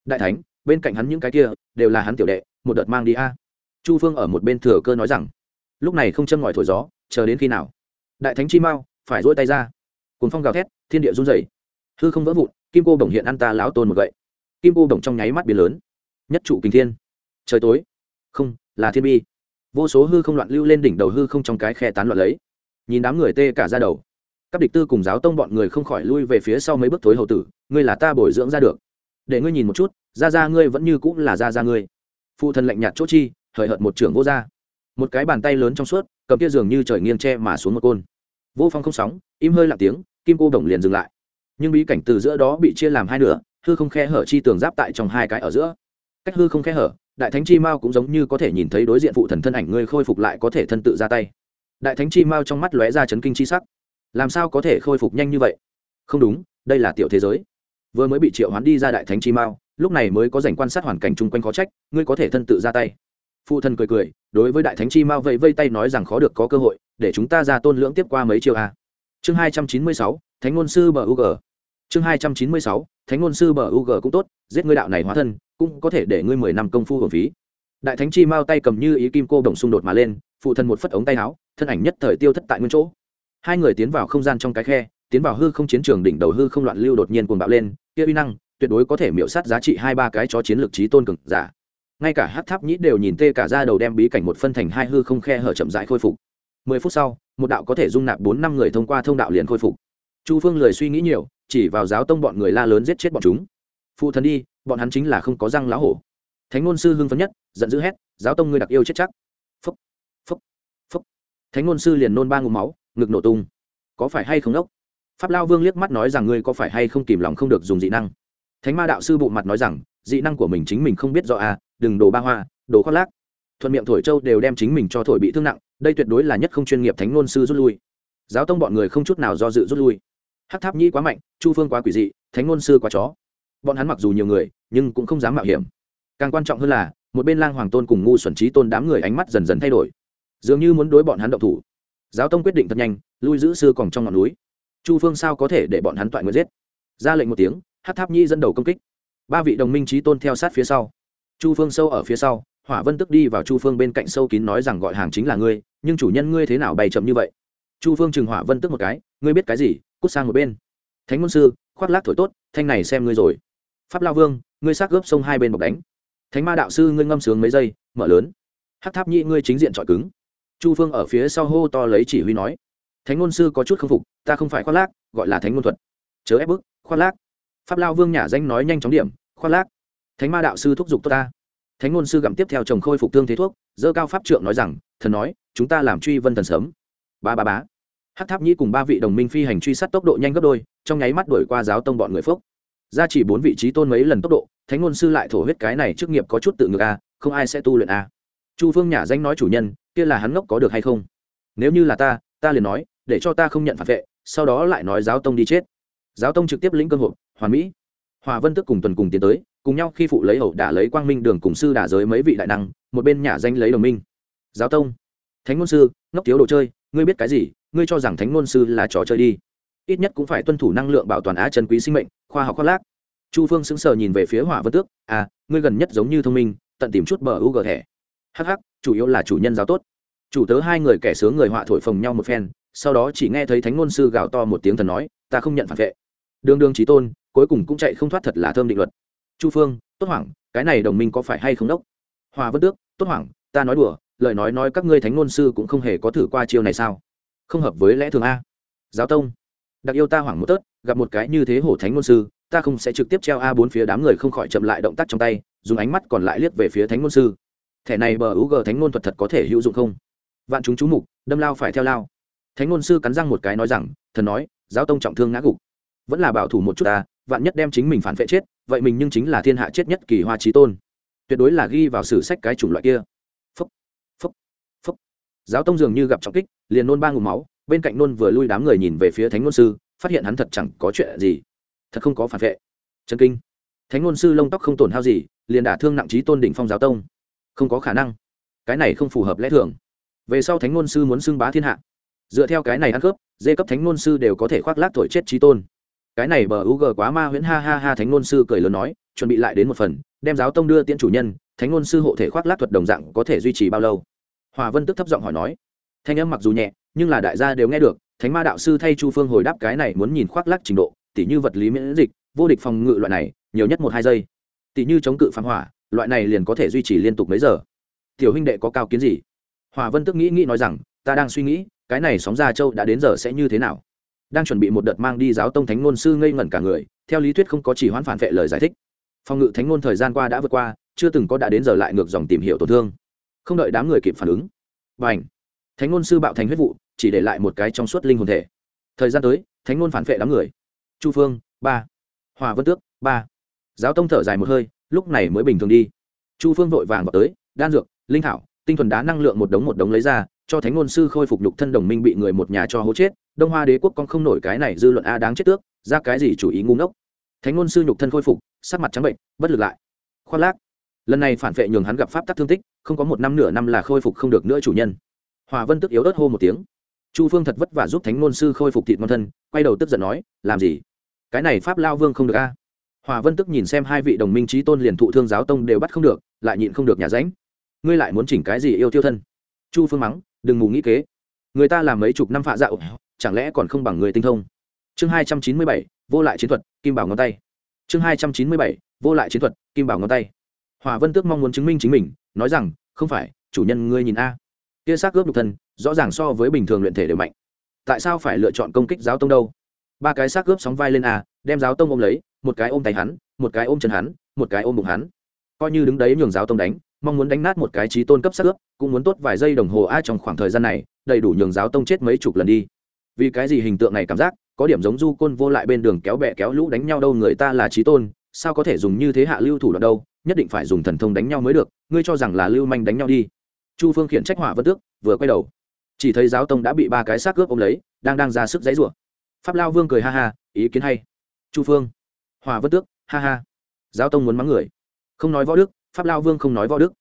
Đại thánh, bên cạnh hắn những cái kia, đều là hắn tiểu đệ, một đợt mang đi a. Chu phương ở một bên thừa cơ nói rằng, lúc này không châm ngòi thổi gió, chờ đến khi nào? Đại thánh chi mau, phải dỗi tay ra cùng phong gào thét, thiên địa run rẩy. Hư không vỡ vụn, kim cô bổng hiện ăn ta lão tôn một gậy. Kim cô bổng trong nháy mắt biến lớn. Nhất trụ kinh thiên. Trời tối. Không, là thiên bi. Vô số hư không loạn lưu lên đỉnh đầu hư không trong cái khe tán loạn lấy. Nhìn đám người tê cả ra đầu. Các địch tư cùng giáo tông bọn người không khỏi lui về phía sau mấy bước thối hậu tử, ngươi là ta bồi dưỡng ra được. Để ngươi nhìn một chút, ra ra ngươi vẫn như cũng là ra ra ngươi. Phụ thần lạnh nhạt chỗ chi, hời hợt một trưởng vô gia. Một cái bàn tay lớn trong suốt, cầm kia dường như trời nghiêng tre mà xuống một côn vô phong không sóng, im hơi lặng tiếng, kim cô đồng liền dừng lại. Nhưng bí cảnh từ giữa đó bị chia làm hai nửa, hư không khe hở chi tường giáp tại trong hai cái ở giữa. Cách hư không khe hở, đại thánh chi mao cũng giống như có thể nhìn thấy đối diện phụ thần thân ảnh ngươi khôi phục lại có thể thân tự ra tay. Đại thánh chi mao trong mắt lóe ra chấn kinh chi sắc. Làm sao có thể khôi phục nhanh như vậy? Không đúng, đây là tiểu thế giới. Vừa mới bị triệu hoán đi ra đại thánh chi mao, lúc này mới có dành quan sát hoàn cảnh chung quanh khó trách, ngươi có thể thân tự ra tay. Phụ thần cười cười, đối với đại thánh chi mao vẫy vây tay nói rằng khó được có cơ hội để chúng ta ra tôn lưỡng tiếp qua mấy chiều a. Chương hai trăm chín mươi sáu, thánh ngôn sư bờ ug chương hai trăm chín mươi sáu, thánh ngôn sư bờ ug cũng tốt, giết ngươi đạo này hóa thân, cũng có thể để ngươi mười năm công phu hồn phí. Đại thánh chi mao tay cầm như ý kim cô đồng xung đột mà lên, phụ thân một phất ống tay áo, thân ảnh nhất thời tiêu thất tại nguyên chỗ. Hai người tiến vào không gian trong cái khe, tiến vào hư không chiến trường đỉnh đầu hư không loạn lưu đột nhiên cuồng bạo lên, kia uy năng, tuyệt đối có thể miễu sát giá trị hai ba cái cho chiến lược trí tôn cường giả. Ngay cả hát tháp nhĩ đều nhìn tê cả ra đầu đem bí cảnh một phân thành hai hư không khe hở chậm rãi khôi phục mười phút sau, một đạo có thể dung nạp bốn năm người thông qua thông đạo liền khôi phục. Chu phương lười suy nghĩ nhiều, chỉ vào giáo tông bọn người la lớn giết chết bọn chúng. Phụ thần đi, bọn hắn chính là không có răng lá hổ. Thánh ngôn sư hưng phấn nhất, giận dữ hét, giáo tông ngươi đặc yêu chết chắc. Phúc phúc phúc. Thánh ngôn sư liền nôn ba ngụm máu, ngực nổ tung. Có phải hay không đốc? Pháp lao vương liếc mắt nói rằng, ngươi có phải hay không kìm lòng không được dùng dị năng? Thánh ma đạo sư bộ mặt nói rằng, dị năng của mình chính mình không biết rõ à đừng đồ ba hoa đồ khoác lác. Thuận miệng thổi châu đều đem chính mình cho thổi bị thương nặng đây tuyệt đối là nhất không chuyên nghiệp thánh ngôn sư rút lui. Giáo tông bọn người không chút nào do dự rút lui. Hắc tháp nhĩ quá mạnh, chu phương quá quỷ dị, thánh ngôn sư quá chó. Bọn hắn mặc dù nhiều người, nhưng cũng không dám mạo hiểm. Càng quan trọng hơn là, một bên lang hoàng tôn cùng ngu xuẩn trí tôn đám người ánh mắt dần dần thay đổi. Dường như muốn đối bọn hắn động thủ. Giáo tông quyết định thật nhanh, lui giữ sư còn trong ngọn núi. Chu phương sao có thể để bọn hắn toại nguyện giết? Ra lệnh một tiếng hát tháp nhi dẫn đầu công kích. Ba vị đồng minh trí tôn theo sát phía sau. Chu phương sâu ở phía sau hỏa vân tức đi vào chu phương bên cạnh sâu kín nói rằng gọi hàng chính là ngươi, nhưng chủ nhân ngươi thế nào bày chậm như vậy? Chu phương chừng hỏa vân tức một cái, ngươi biết cái gì? Cút sang một bên. Thánh môn sư, khoác lác thổi tốt, thanh này xem ngươi rồi. Pháp lao vương, ngươi xác gớp sông hai bên bọc đánh. Thánh ma đạo sư ngươi ngâm sướng mấy giây, mở lớn. Hát tháp nhị ngươi chính diện trọi cứng. Chu phương ở phía sau hô to lấy chỉ huy nói. Thánh ngôn sư có chút k phục, ta không phải khoác lác, gọi là thánh ngôn thuật. Chớ ép bức, khoác lác. Pháp lao vương nhả danh nói nhanh chóng điểm, khoác lác. Thánh ma đạo sư thúc giục tốt ta thánh ngôn sư gặm tiếp theo chồng khôi phục thương thế thuốc dơ cao pháp trượng nói rằng, thần nói, chúng ta làm truy vân thần sớm. Ba ba bá hát tháp nhĩ cùng ba vị đồng minh phi hành truy sát tốc độ nhanh gấp đôi, trong nháy mắt đổi qua giáo tông bọn người phúc. Ra chỉ bốn vị trí tôn mấy lần tốc độ, thánh ngôn sư lại thổ huyết cái này trước nghiệp có chút tự ngược a không ai sẽ tu luyện a chu phương nhả danh nói chủ nhân, kia là hắn ngốc có được hay không? Nếu như là ta ta liền nói, để cho ta không nhận phản vệ, sau đó lại nói giáo tông đi chết. Giáo tông trực tiếp lĩnh cơ hội hoàn mỹ. Hòa vân tức cùng tuần cùng tiến tới cùng nhau khi phụ lấy hậu đả lấy quang minh đường cùng sư đả giới mấy vị đại năng, một bên nhà danh lấy đồng minh. Giáo tông. Thánh ngôn sư, ngốc thiếu đồ chơi, ngươi biết cái gì? Ngươi cho rằng thánh ngôn sư là trò chơi đi. Ít nhất cũng phải tuân thủ năng lượng bảo toàn á chân quý sinh mệnh, khoa học khoác lác. Chu phương sững sờ nhìn về phía hỏa vân tước à ngươi gần nhất giống như thông minh, tận tìm chút bờ u gờ thẻ. Hh chủ yếu là chủ nhân giáo tốt. Chủ tớ hai người kẻ sướng người họa thổi phồng nhau một phen, sau đó chỉ nghe thấy thánh ngôn sư gào to một tiếng thần nói, ta không nhận phản vệ. Đương đương trí tôn, cuối cùng cũng chạy không thoát thật là thơm định luật chu phương, tốt hoảng, cái này đồng minh có phải hay không đốc? Hòa vân tước, tốt hoảng, ta nói đùa, lời nói nói các ngươi thánh ngôn sư cũng không hề có thử qua chiêu này sao? Không hợp với lẽ thường a. Giáo tông, đặc yêu ta hoảng một tớt, gặp một cái như thế hổ thánh ngôn sư, ta không sẽ trực tiếp treo a bốn phía đám người không khỏi chậm lại động tác trong tay, dùng ánh mắt còn lại liếc về phía thánh ngôn sư. Thẻ này bờ u g thánh ngôn thuật thật có thể hữu dụng không? Vạn chúng chú mục, đâm lao phải theo lao. Thánh ngôn sư cắn răng một cái nói rằng, thần nói, giáo tông trọng thương ngã gục. Vẫn là bảo thủ một chút ta, vạn nhất đem chính mình phản vệ chết vậy mình nhưng chính là thiên hạ chết nhất kỳ hoa trí tôn. Tuyệt đối là ghi vào sử sách cái chủng loại kia. Phúc phúc phúc. Giáo tông dường như gặp trọng kích, liền nôn ba ngụm máu, bên cạnh nôn vừa lui đám người nhìn về phía thánh ngôn sư, phát hiện hắn thật chẳng có chuyện gì. Thật không có phản vệ. Trần kinh. Thánh ngôn sư lông tóc không tổn hao gì, liền đả thương nặng trí tôn đỉnh phong giáo tông. Không có khả năng. Cái này không phù hợp lẽ thường. Về sau thánh ngôn sư muốn xưng bá thiên hạ. Dựa theo cái này ăn khớp dê cấp thánh ngôn sư đều có thể khoác lác thổi chết trí tôn cái này bờ u g quá ma huyễn, ha ha ha, thánh ngôn sư cười lớn nói, chuẩn bị lại đến một phần, đem giáo tông đưa tiễn chủ nhân, thánh ngôn sư hộ thể khoác lát thuật đồng dạng có thể duy trì bao lâu? Hòa vân tức thấp giọng hỏi nói. Thanh âm mặc dù nhẹ, nhưng là đại gia đều nghe được, thánh ma đạo sư thay chu phương hồi đáp cái này muốn nhìn khoác lát trình độ, tỉ như vật lý miễn dịch, vô địch phòng ngự loại này, nhiều nhất một hai giây. Tỉ như chống cự phán hỏa, loại này liền có thể duy trì liên tục mấy giờ. Tiểu huynh đệ có cao kiến gì? Hòa vân tức nghĩ nghĩ nói rằng, ta đang suy nghĩ, cái này sóng ra châu đã đến giờ sẽ như thế nào? Đang chuẩn bị một đợt mang đi giáo tông thánh ngôn sư ngây ngẩn cả người, theo lý thuyết không có chỉ hoãn phản vệ lời giải thích. Phòng ngự thánh ngôn thời gian qua đã vượt qua, chưa từng có đã đến giờ lại ngược dòng tìm hiểu tổn thương. Không đợi đám người kịp phản ứng và ảnh thánh ngôn sư bạo thành huyết vụ, chỉ để lại một cái trong suốt linh hồn thể. Thời gian tới, thánh ngôn phản vệ đám người. Chu phương, ba. Hòa vân tước, ba. Giáo tông thở dài một hơi, lúc này mới bình thường đi. Chu phương vội vàng vào tới, đan dược, linh thảo, tinh thuần đá năng lượng một đống một đống lấy ra, cho thánh ngôn sư khôi phục nhục thân đồng minh bị người một nhà cho hố chết đông hoa đế quốc con không nổi cái này dư luận a đáng chết tước, ra cái gì chủ ý ngu ngốc? Thánh ngôn sư nhục thân khôi phục, sắc mặt trắng bệnh, bất lực lại. Khoác lác. Lần này phản vệ nhường hắn gặp pháp tắc thương tích, không có một năm nửa năm là khôi phục không được nữa chủ nhân. Hòa vân tức yếu ớt hô một tiếng. Chu phương thật vất vả giúp thánh ngôn sư khôi phục thịt ngon thân, quay đầu tức giận nói, làm gì? Cái này pháp lao vương không được a. Hòa vân tức nhìn xem hai vị đồng minh trí tôn liền thụ thương giáo tông đều bắt không được, lại nhịn không được nhà ránh. Ngươi lại muốn chỉnh cái gì yêu tiêu thân? Chu phương mắng, đừng mù nghĩ kế. Người ta làm mấy chục năm phạ dạo chẳng lẽ còn không bằng người tinh thông? Chương hai trăm chín mươi bảy, vô lại chiến thuật, kim bảo ngón tay. Chương hai trăm chín mươi bảy, vô lại chiến thuật, kim bảo ngón tay. Hòa vân tước mong muốn chứng minh chính mình, nói rằng, không phải, chủ nhân ngươi nhìn a. Kia xác ướp nhục thân, rõ ràng so với bình thường luyện thể đều mạnh. Tại sao phải lựa chọn công kích giáo tông đâu? Ba cái xác ướp sóng vai lên a, đem giáo tông ôm lấy, một cái ôm tay hắn, một cái ôm chân hắn, một cái ôm bụng hắn. Coi như đứng đấy nhường giáo tông đánh, mong muốn đánh nát một cái trí tôn cấp xác ướp, cũng muốn tốt vài giây đồng hồ a trong khoảng thời gian này, đầy đủ nhường giáo tông chết mấy chục lần đi vì cái gì hình tượng này cảm giác, có điểm giống du côn vô lại bên đường kéo bẹ kéo lũ đánh nhau đâu, người ta là trí tôn, sao có thể dùng như thế hạ lưu thủ đoạn đâu, nhất định phải dùng thần thông đánh nhau mới được, ngươi cho rằng là lưu manh đánh nhau đi. Chu phương khiển trách hỏa vân tước, vừa quay đầu. Chỉ thấy giáo tông đã bị ba cái xác cướp ôm lấy, đang đang ra sức giấy rủa pháp lao vương cười ha ha, ý kiến hay. Chu phương hòa vân tước, ha ha. Giáo tông muốn mắng người. Không nói võ đức, pháp lao vương không nói võ đức.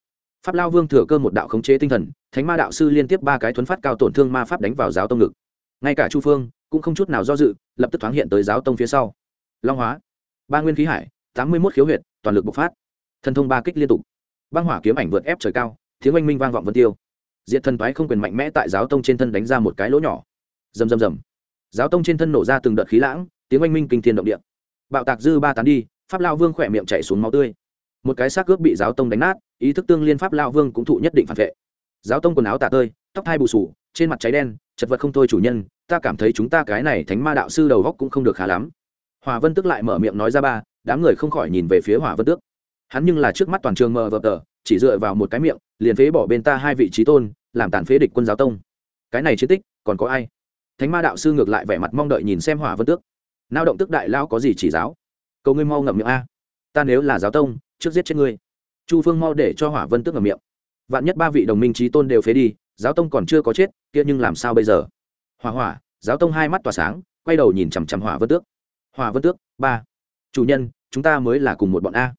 Pháp lao vương thừa cơ một đạo khống chế tinh thần, thánh ma đạo sư liên tiếp ba cái thuấn phát cao tổn thương ma pháp đánh vào giáo tông ngực ngay cả chu phương cũng không chút nào do dự, lập tức thoáng hiện tới giáo tông phía sau. Long hóa, ba nguyên khí hải, tám mươi một khiếu huyệt, toàn lực bộc phát. Thần thông ba kích liên tục. Băng hỏa kiếm ảnh vượt ép trời cao, tiếng oanh minh vang vọng vân tiêu. Diện thần thoái không quyền mạnh mẽ tại giáo tông trên thân đánh ra một cái lỗ nhỏ. Rầm rầm rầm. Giáo tông trên thân nổ ra từng đợt khí lãng, tiếng oanh minh kinh thiên động địa. Bạo tạc dư ba tán đi, pháp lao vương khỏe miệng chạy xuống máu tươi. Một cái xác cướp bị giáo tông đánh nát, ý thức tương liên pháp lao vương cũng thụ nhất định phản vệ. Giáo tông quần áo tả tơi, tóc thai bù sù, trên mặt cháy đen chật vật không thôi chủ nhân, ta cảm thấy chúng ta cái này thánh ma đạo sư đầu góc cũng không được khá lắm. Hòa vân tức lại mở miệng nói ra ba, đám người không khỏi nhìn về phía hỏa vân tước hắn nhưng là trước mắt toàn trường mờ vờ tờ, chỉ dựa vào một cái miệng, liền phế bỏ bên ta hai vị trí tôn, làm tàn phế địch quân giáo tông. Cái này chiến tích, còn có ai? Thánh ma đạo sư ngược lại vẻ mặt mong đợi nhìn xem hỏa vân tước. Nao động tức đại lao có gì chỉ giáo? Cầu ngươi mau ngậm miệng a. Ta nếu là giáo tông, trước giết chết ngươi. Chu phương mau để cho hỏa vân tước ngậm miệng. Vạn nhất ba vị đồng minh trí tôn đều phế đi giáo tông còn chưa có chết, kia nhưng làm sao bây giờ? Hỏa hỏa, giáo tông hai mắt tỏa sáng, quay đầu nhìn chằm chằm hỏa vân tước. Hỏa vân tước, ba. Chủ nhân, chúng ta mới là cùng một bọn a.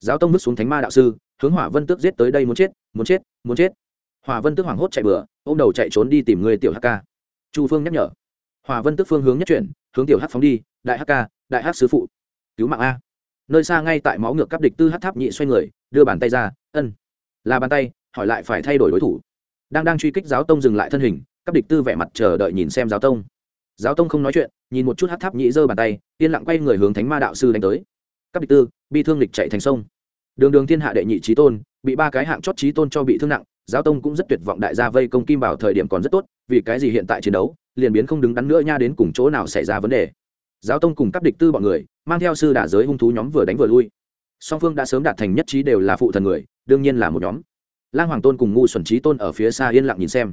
Giáo tông vứt xuống thánh ma đạo sư, hướng hỏa vân tước giết tới đây muốn chết muốn chết muốn chết. Hỏa vân tước hoảng hốt chạy bừa ô m đầu chạy trốn đi tìm người tiểu hk chu phương nhắc nhở. Hỏa vân tước phương hướng nhất chuyển, hướng tiểu h phóng đi, đại hk đại Hắc sứ phụ, cứu mạng a. Nơi xa ngay tại máu ngược cắp địch tư hát tháp nhị xoay người, đưa bàn tay ra, ân. Là bàn tay, hỏi lại phải thay đổi đối thủ đang đang truy kích giáo tông dừng lại thân hình các địch tư vẻ mặt chờ đợi nhìn xem giáo tông. Giáo tông không nói chuyện, nhìn một chút hát tháp nhị giơ bàn tay, yên lặng quay người hướng thánh ma đạo sư đánh tới. Các địch tư bị thương lịch chạy thành sông. Đường đường thiên hạ đệ nhị trí tôn, bị ba cái hạng chót trí tôn cho bị thương nặng, giáo tông cũng rất tuyệt vọng đại gia vây công kim bảo thời điểm còn rất tốt, vì cái gì hiện tại chiến đấu, liền biến không đứng đắn nữa nha đến cùng chỗ nào xảy ra vấn đề. Giáo tông cùng các địch tư bọn người, mang theo sư đả giới hung thú nhóm vừa đánh vừa lui. Song phương đã sớm đạt thành nhất trí đều là phụ thần người, đương nhiên là một nhóm lang hoàng tôn cùng ngu xuẩn trí tôn ở phía xa yên lặng nhìn xem.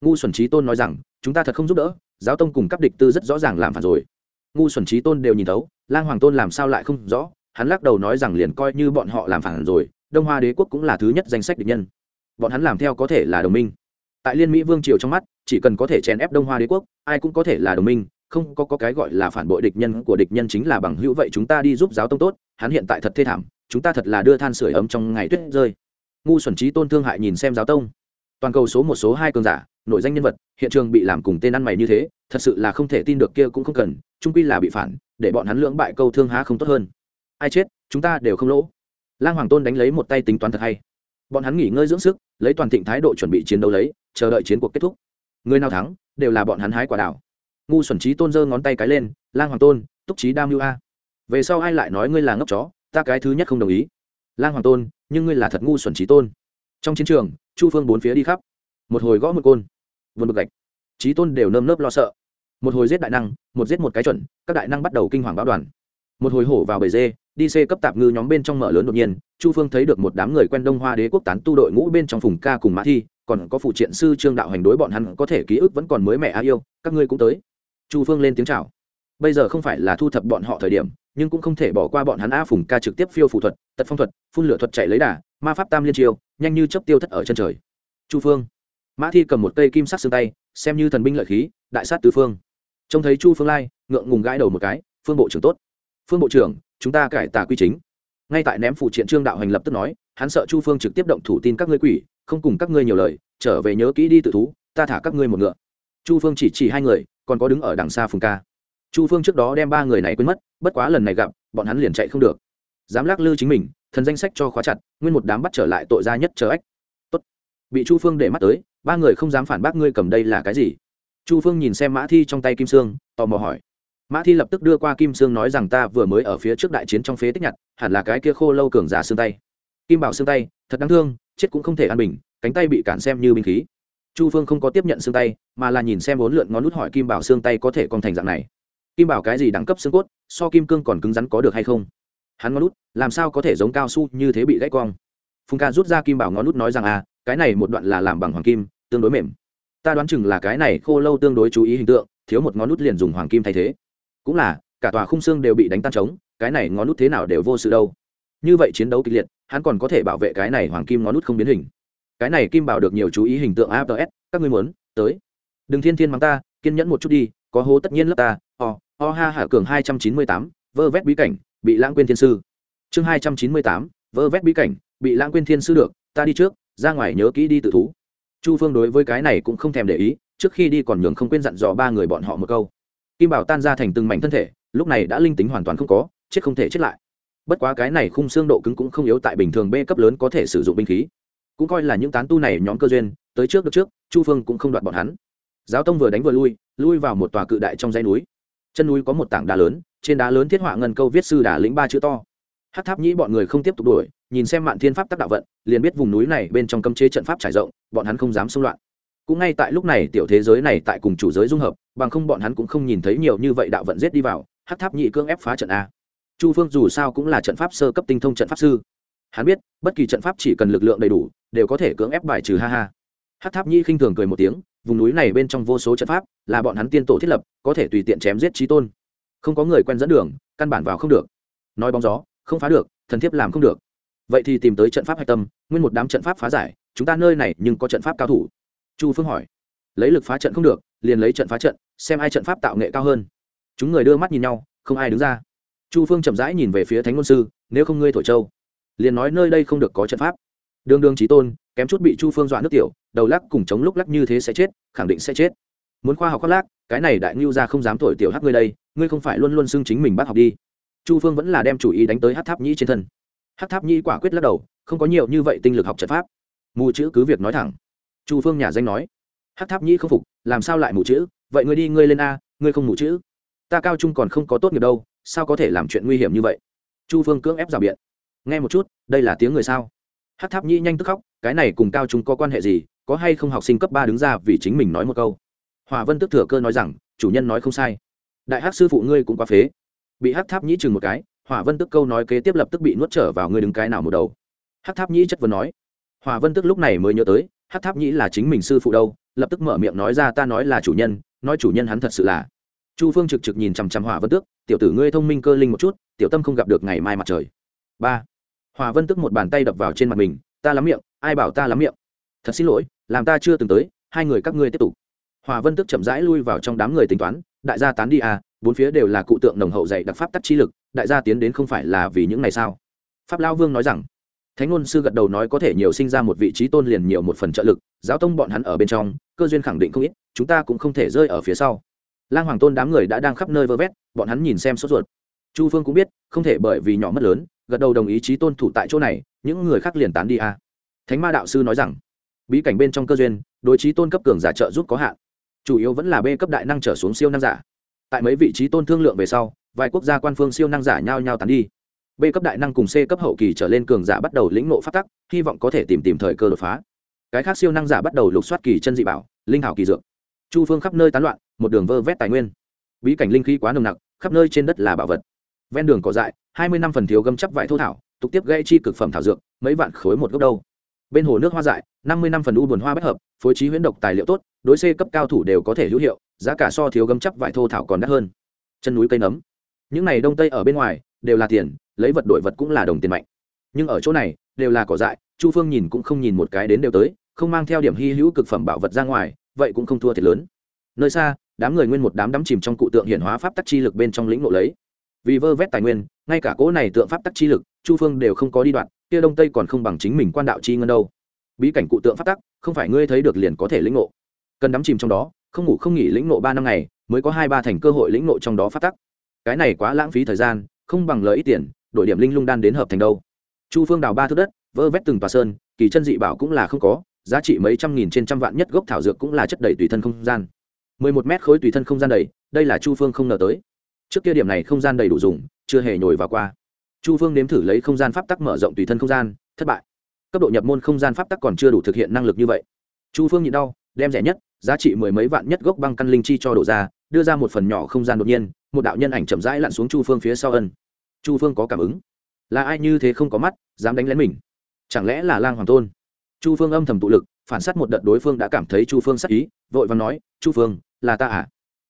Ngu xuẩn trí tôn nói rằng chúng ta thật không giúp đỡ giáo tông cùng các địch tư rất rõ ràng làm phản rồi. Ngu xuẩn trí tôn đều nhìn thấu lang hoàng tôn làm sao lại không rõ hắn lắc đầu nói rằng liền coi như bọn họ làm phản rồi đông hoa đế quốc cũng là thứ nhất danh sách địch nhân. Bọn hắn làm theo có thể là đồng minh. Tại liên mỹ vương triều trong mắt chỉ cần có thể chèn ép đông hoa đế quốc ai cũng có thể là đồng minh không có, có cái gọi là phản bội địch nhân của địch nhân chính là bằng hữu vậy chúng ta đi giúp giáo tông tốt hắn hiện tại thật thê thảm chúng ta thật là đưa than sửa ấm trong ngày tuyết rơi ngu xuẩn trí tôn thương hại nhìn xem giáo tông. Toàn cầu số một số hai cường giả, nội danh nhân vật, hiện trường bị làm cùng tên ăn mày như thế, thật sự là không thể tin được kia cũng không cần trung quy là bị phản, để bọn hắn lưỡng bại câu thương há không tốt hơn. Ai chết, chúng ta đều không lỗ. Lang hoàng tôn đánh lấy một tay tính toán thật hay. Bọn hắn nghỉ ngơi dưỡng sức, lấy toàn thịnh thái độ chuẩn bị chiến đấu lấy, chờ đợi chiến cuộc kết thúc. Người nào thắng, đều là bọn hắn hái quả đảo ngu xuẩn trí tôn giơ ngón tay cái lên, lang hoàng tôn, túc trí đam mưu a. Về sau ai lại nói ngươi là ngốc chó, ta cái thứ nhất không đồng ý lang hoàng tôn, nhưng ngươi là thật ngu xuẩn trí tôn. Trong chiến trường, chu phương bốn phía đi khắp. Một hồi gõ một côn. Vượt bực gạch. Trí tôn đều nơm nớp lo sợ. Một hồi giết đại năng, một giết một cái chuẩn, các đại năng bắt đầu kinh hoàng báo đoàn. Một hồi hổ vào bể dê, đi xê cấp tạp ngư nhóm bên trong mở lớn đột nhiên, chu phương thấy được một đám người quen đông hoa đế quốc tán tu đội ngũ bên trong phùng ca cùng mã thi, còn có phụ triện sư trương đạo hành đối bọn hắn có thể ký ức vẫn còn mới mẹ a yêu, các ngươi cũng tới. Chu phương lên tiếng chào. Bây giờ không phải là thu thập bọn họ thời điểm nhưng cũng không thể bỏ qua bọn hắn a phùng ca trực tiếp phiêu phụ thuật, tật phong thuật, phun lửa thuật chạy lấy đà, ma pháp tam liên chiêu, nhanh như chấp tiêu thất ở chân trời. Chu phương. Mã thi cầm một cây kim sắc xương tay, xem như thần binh lợi khí, đại sát tứ phương. Trông thấy chu phương lai, ngượng ngùng gãi đầu một cái, phương bộ trưởng tốt. Phương bộ trưởng, chúng ta cải tà quy chính. Ngay tại ném phụ triện trương đạo hành lập tức nói, hắn sợ chu phương trực tiếp động thủ tin các ngươi quỷ, không cùng các ngươi nhiều lời, trở về nhớ kỹ đi tự thú, ta thả các ngươi một ngựa. Chu phương chỉ chỉ hai người, còn có đứng ở đằng xa phùng ca chu phương trước đó đem ba người này quên mất, bất quá lần này gặp, bọn hắn liền chạy không được. Dám lắc lư chính mình, thần danh sách cho khóa chặt, nguyên một đám bắt trở lại tội gia nhất chờ ách. Tốt. bị chu phương để mắt tới, ba người không dám phản bác ngươi cầm đây là cái gì? Chu phương nhìn xem mã thi trong tay kim sương tò mò hỏi. Mã thi lập tức đưa qua kim sương nói rằng ta vừa mới ở phía trước đại chiến trong phế tích nhặt, hẳn là cái kia khô lâu cường giả xương tay. Kim bảo xương tay, thật đáng thương, chết cũng không thể an bình, cánh tay bị cản xem như binh khí. Chu phương không có tiếp nhận xương tay, mà là nhìn xem bốn lượn ngón nút hỏi kim bảo xương tay có thể còn thành dạng này kim bảo cái gì đẳng cấp xương cốt, so kim cương còn cứng rắn có được hay không? Hắn ngón nút làm sao có thể giống cao su như thế bị gãy cong? Phùng ca rút ra kim bảo ngón nút nói rằng à cái này một đoạn là làm bằng hoàng kim, tương đối mềm. Ta đoán chừng là cái này khô lâu tương đối chú ý hình tượng, thiếu một ngón nút liền dùng hoàng kim thay thế. Cũng là, cả tòa khung xương đều bị đánh tan trống, cái này ngón nút thế nào đều vô sự đâu. Như vậy chiến đấu kịch liệt, hắn còn có thể bảo vệ cái này hoàng kim ngón nút không biến hình. Cái này kim bảo được nhiều chú ý hình tượng aps các ngươi muốn, tới. Đừng thiên thiên mắng ta, kiên nhẫn một chút đi, có hố tất nhiên lớp ta o o ha hạ cường hai trăm chín mươi tám, vơ vét bí cảnh, bị lãng quên thiên sư. Chương hai trăm chín mươi tám, vơ vét bí cảnh, bị lãng quên thiên sư được, ta đi trước, ra ngoài nhớ kỹ đi tự thú. Chu phương đối với cái này cũng không thèm để ý, trước khi đi còn nhường không quên dặn dò ba người bọn họ một câu. Kim bảo tan ra thành từng mảnh thân thể, lúc này đã linh tính hoàn toàn không có, chết không thể chết lại. Bất quá cái này khung xương độ cứng cũng không yếu tại bình thường b cấp lớn có thể sử dụng binh khí. Cũng coi là những tán tu này nhóm cơ duyên, tới trước được trước, chu phương cũng không đoạt bọn hắn. Giáo tông vừa đánh vừa lui lui vào một tòa cự đại trong dãy núi chân núi có một tảng đá lớn, trên đá lớn thiết họa ngân câu viết sư đà lĩnh ba chữ to. Hát tháp nhĩ bọn người không tiếp tục đuổi, nhìn xem mạn thiên pháp tác đạo vận, liền biết vùng núi này bên trong cấm chế trận pháp trải rộng, bọn hắn không dám xung loạn. Cũng ngay tại lúc này, tiểu thế giới này tại cùng chủ giới dung hợp, bằng không bọn hắn cũng không nhìn thấy nhiều như vậy đạo vận giết đi vào hát tháp Nhĩ cưỡng ép phá trận a. Chu phương dù sao cũng là trận pháp sơ cấp tinh thông trận pháp sư. Hắn biết, bất kỳ trận pháp chỉ cần lực lượng đầy đủ, đều có thể cưỡng ép bài trừ ha ha. Hát tháp Nhĩ khinh thường cười một tiếng vùng núi này bên trong vô số trận pháp, là bọn hắn tiên tổ thiết lập, có thể tùy tiện chém giết trí tôn. Không có người quen dẫn đường, căn bản vào không được. Nói bóng gió, không phá được, thần thiếp làm không được. Vậy thì tìm tới trận pháp hạch tâm, nguyên một đám trận pháp phá giải, chúng ta nơi này nhưng có trận pháp cao thủ. Chu phương hỏi. Lấy lực phá trận không được, liền lấy trận phá trận, xem ai trận pháp tạo nghệ cao hơn. Chúng người đưa mắt nhìn nhau, không ai đứng ra. Chu phương chậm rãi nhìn về phía thánh ngôn sư, nếu không ngươi thổi châu, liền nói nơi đây không được có trận pháp. Đương đương trí tôn kém chút bị chu phương dọa nước tiểu, đầu lắc cùng chống lúc lắc như thế sẽ chết, khẳng định sẽ chết. Muốn khoa học khoác lác, cái này đại ngưu ra không dám thổi tiểu hát ngươi đây, ngươi không phải luôn luôn xưng chính mình bắt học đi. Chu phương vẫn là đem chủ ý đánh tới hát tháp nhĩ trên thân. Hát tháp nhĩ quả quyết lắc đầu, không có nhiều như vậy tinh lực học trận pháp. Mù chữ cứ việc nói thẳng. Chu phương nhà danh nói hát tháp nhĩ không phục, làm sao lại mù chữ? Vậy ngươi đi, ngươi lên a, ngươi không mù chữ. Ta cao trung còn không có tốt nghiệp đâu, sao có thể làm chuyện nguy hiểm như vậy? Chu phương cưỡng ép rào biện. Nghe một chút, đây là tiếng người sao? Hát tháp nhĩ nhanh tức khóc cái này cùng cao trung có quan hệ gì, có hay không học sinh cấp ba đứng ra vì chính mình nói một câu? Hòa vân tức thừa cơ nói rằng, chủ nhân nói không sai. Đại hát sư phụ ngươi cũng quá phế. Bị hát tháp nhĩ chừng một cái hỏa vân tức câu nói kế tiếp lập tức bị nuốt trở vào ngươi đứng cái nào một đầu. Hát tháp nhĩ chất vấn nói. Hỏa vân tức lúc này mới nhớ tới hát tháp nhĩ là chính mình sư phụ đâu, lập tức mở miệng nói ra ta nói là chủ nhân, nói chủ nhân hắn thật sự là. Chu phương trực trực nhìn chằm chằm hỏa vân tước tiểu tử ngươi thông minh cơ linh một chút, tiểu tâm không gặp được ngày mai mặt trời. Ba. Hỏa vân tức một bàn tay đập vào trên mặt mình ta lắm miệng, ai bảo ta lắm miệng? Thật xin lỗi, làm ta chưa từng tới, hai người các ngươi tiếp tục. Hòa vân tức chậm rãi lui vào trong đám người tính toán, đại gia tán đi à bốn phía đều là cụ tượng nồng hậu dạy đặc pháp tắc chi lực, đại gia tiến đến không phải là vì những này sao? Pháp lao vương nói rằng, thánh ngôn sư gật đầu nói có thể nhiều sinh ra một vị trí tôn liền nhiều một phần trợ lực, giáo tông bọn hắn ở bên trong, cơ duyên khẳng định không ít, chúng ta cũng không thể rơi ở phía sau. Lang hoàng tôn đám người đã đang khắp nơi vơ vét, bọn hắn nhìn xem sốt ruột. Chu phương cũng biết, không thể bởi vì nhỏ mất lớn gật đầu đồng ý chí tôn thủ tại chỗ này, những người khác liền tán đi a. À. thánh ma đạo sư nói rằng, bí cảnh bên trong cơ duyên, đối chí tôn cấp cường giả trợ giúp có hạn. Chủ yếu vẫn là b cấp đại năng trở xuống siêu năng giả. Tại mấy vị trí tôn thương lượng về sau, vài quốc gia quan phương siêu năng giả nhao nhao tán đi. B cấp đại năng cùng c cấp hậu kỳ trở lên cường giả bắt đầu lĩnh nộ phát tắc, hy vọng có thể tìm tìm thời cơ đột phá. Cái khác siêu năng giả bắt đầu lục soát kỳ chân dị bảo, linh hảo kỳ dược. Chu phương khắp nơi tán loạn, một đường vơ vét tài nguyên. Bí cảnh linh khí quá nồng nặc, khắp nơi trên đất là bảo vật ven đường cỏ dại, hai mươi năm phần thiếu gâm chắp vải thô thảo, tục tiếp gây chi cực phẩm thảo dược, mấy vạn khối một gốc đâu. Bên hồ nước hoa dại, năm mươi năm phần u buồn hoa bất hợp, phối trí huyễn độc tài liệu tốt, đối c cấp cao thủ đều có thể hữu hiệu, giá cả so thiếu gấm chắc vải thô thảo còn đắt hơn. Chân núi cây nấm. Những này đông tây ở bên ngoài, đều là tiền, lấy vật đổi vật cũng là đồng tiền mạnh. Nhưng ở chỗ này, đều là cỏ dại, chu phương nhìn cũng không nhìn một cái đến đều tới, không mang theo điểm hy hữu cực phẩm bảo vật ra ngoài, vậy cũng không thua thiệt lớn. Nơi xa, đám người nguyên một đám đắm chìm trong cụ tượng hiển hóa pháp tắc chi lực bên trong lĩnh ngộ lấy vì vơ vét tài nguyên, ngay cả cỗ này tượng pháp tắc chi lực, chu phương đều không có đi đoạn, kia đông tây còn không bằng chính mình quan đạo chi ngân đâu. Bí cảnh cụ tượng pháp tắc, không phải ngươi thấy được liền có thể lĩnh ngộ. Cần đắm chìm trong đó, không ngủ không nghỉ lĩnh ngộ ba năm ngày, mới có hai ba thành cơ hội lĩnh ngộ trong đó pháp tắc. Cái này quá lãng phí thời gian, không bằng lợi ít tiền, đổi điểm linh lung đan đến hợp thành đâu. Chu phương đào ba thước đất, vơ vét từng tòa sơn, kỳ chân dị bảo cũng là không có, giá trị mấy trăm nghìn trên trăm vạn nhất gốc thảo dược cũng là chất đầy tùy thân không gian. Mười một mét khối tùy thân không gian đầy, đây là chu phương không ngờ tới trước kia điểm này không gian đầy đủ dùng, chưa hề nhồi vào qua. Chu phương nếm thử lấy không gian pháp tắc mở rộng tùy thân không gian, thất bại. Cấp độ nhập môn không gian pháp tắc còn chưa đủ thực hiện năng lực như vậy. Chu phương nhịn đau, đem rẻ nhất, giá trị mười mấy vạn nhất gốc băng căn linh chi cho đổ ra, đưa ra một phần nhỏ không gian đột nhiên, một đạo nhân ảnh chậm rãi lặn xuống chu phương phía sau ân. Chu phương có cảm ứng. Là ai như thế không có mắt, dám đánh lén mình? Chẳng lẽ là lang hoàng tôn? Chu phương âm thầm tụ lực, phản s á t một đợt đối phương đã cảm thấy chu phương sắc ý, vội và nói, chu phương, là ta à?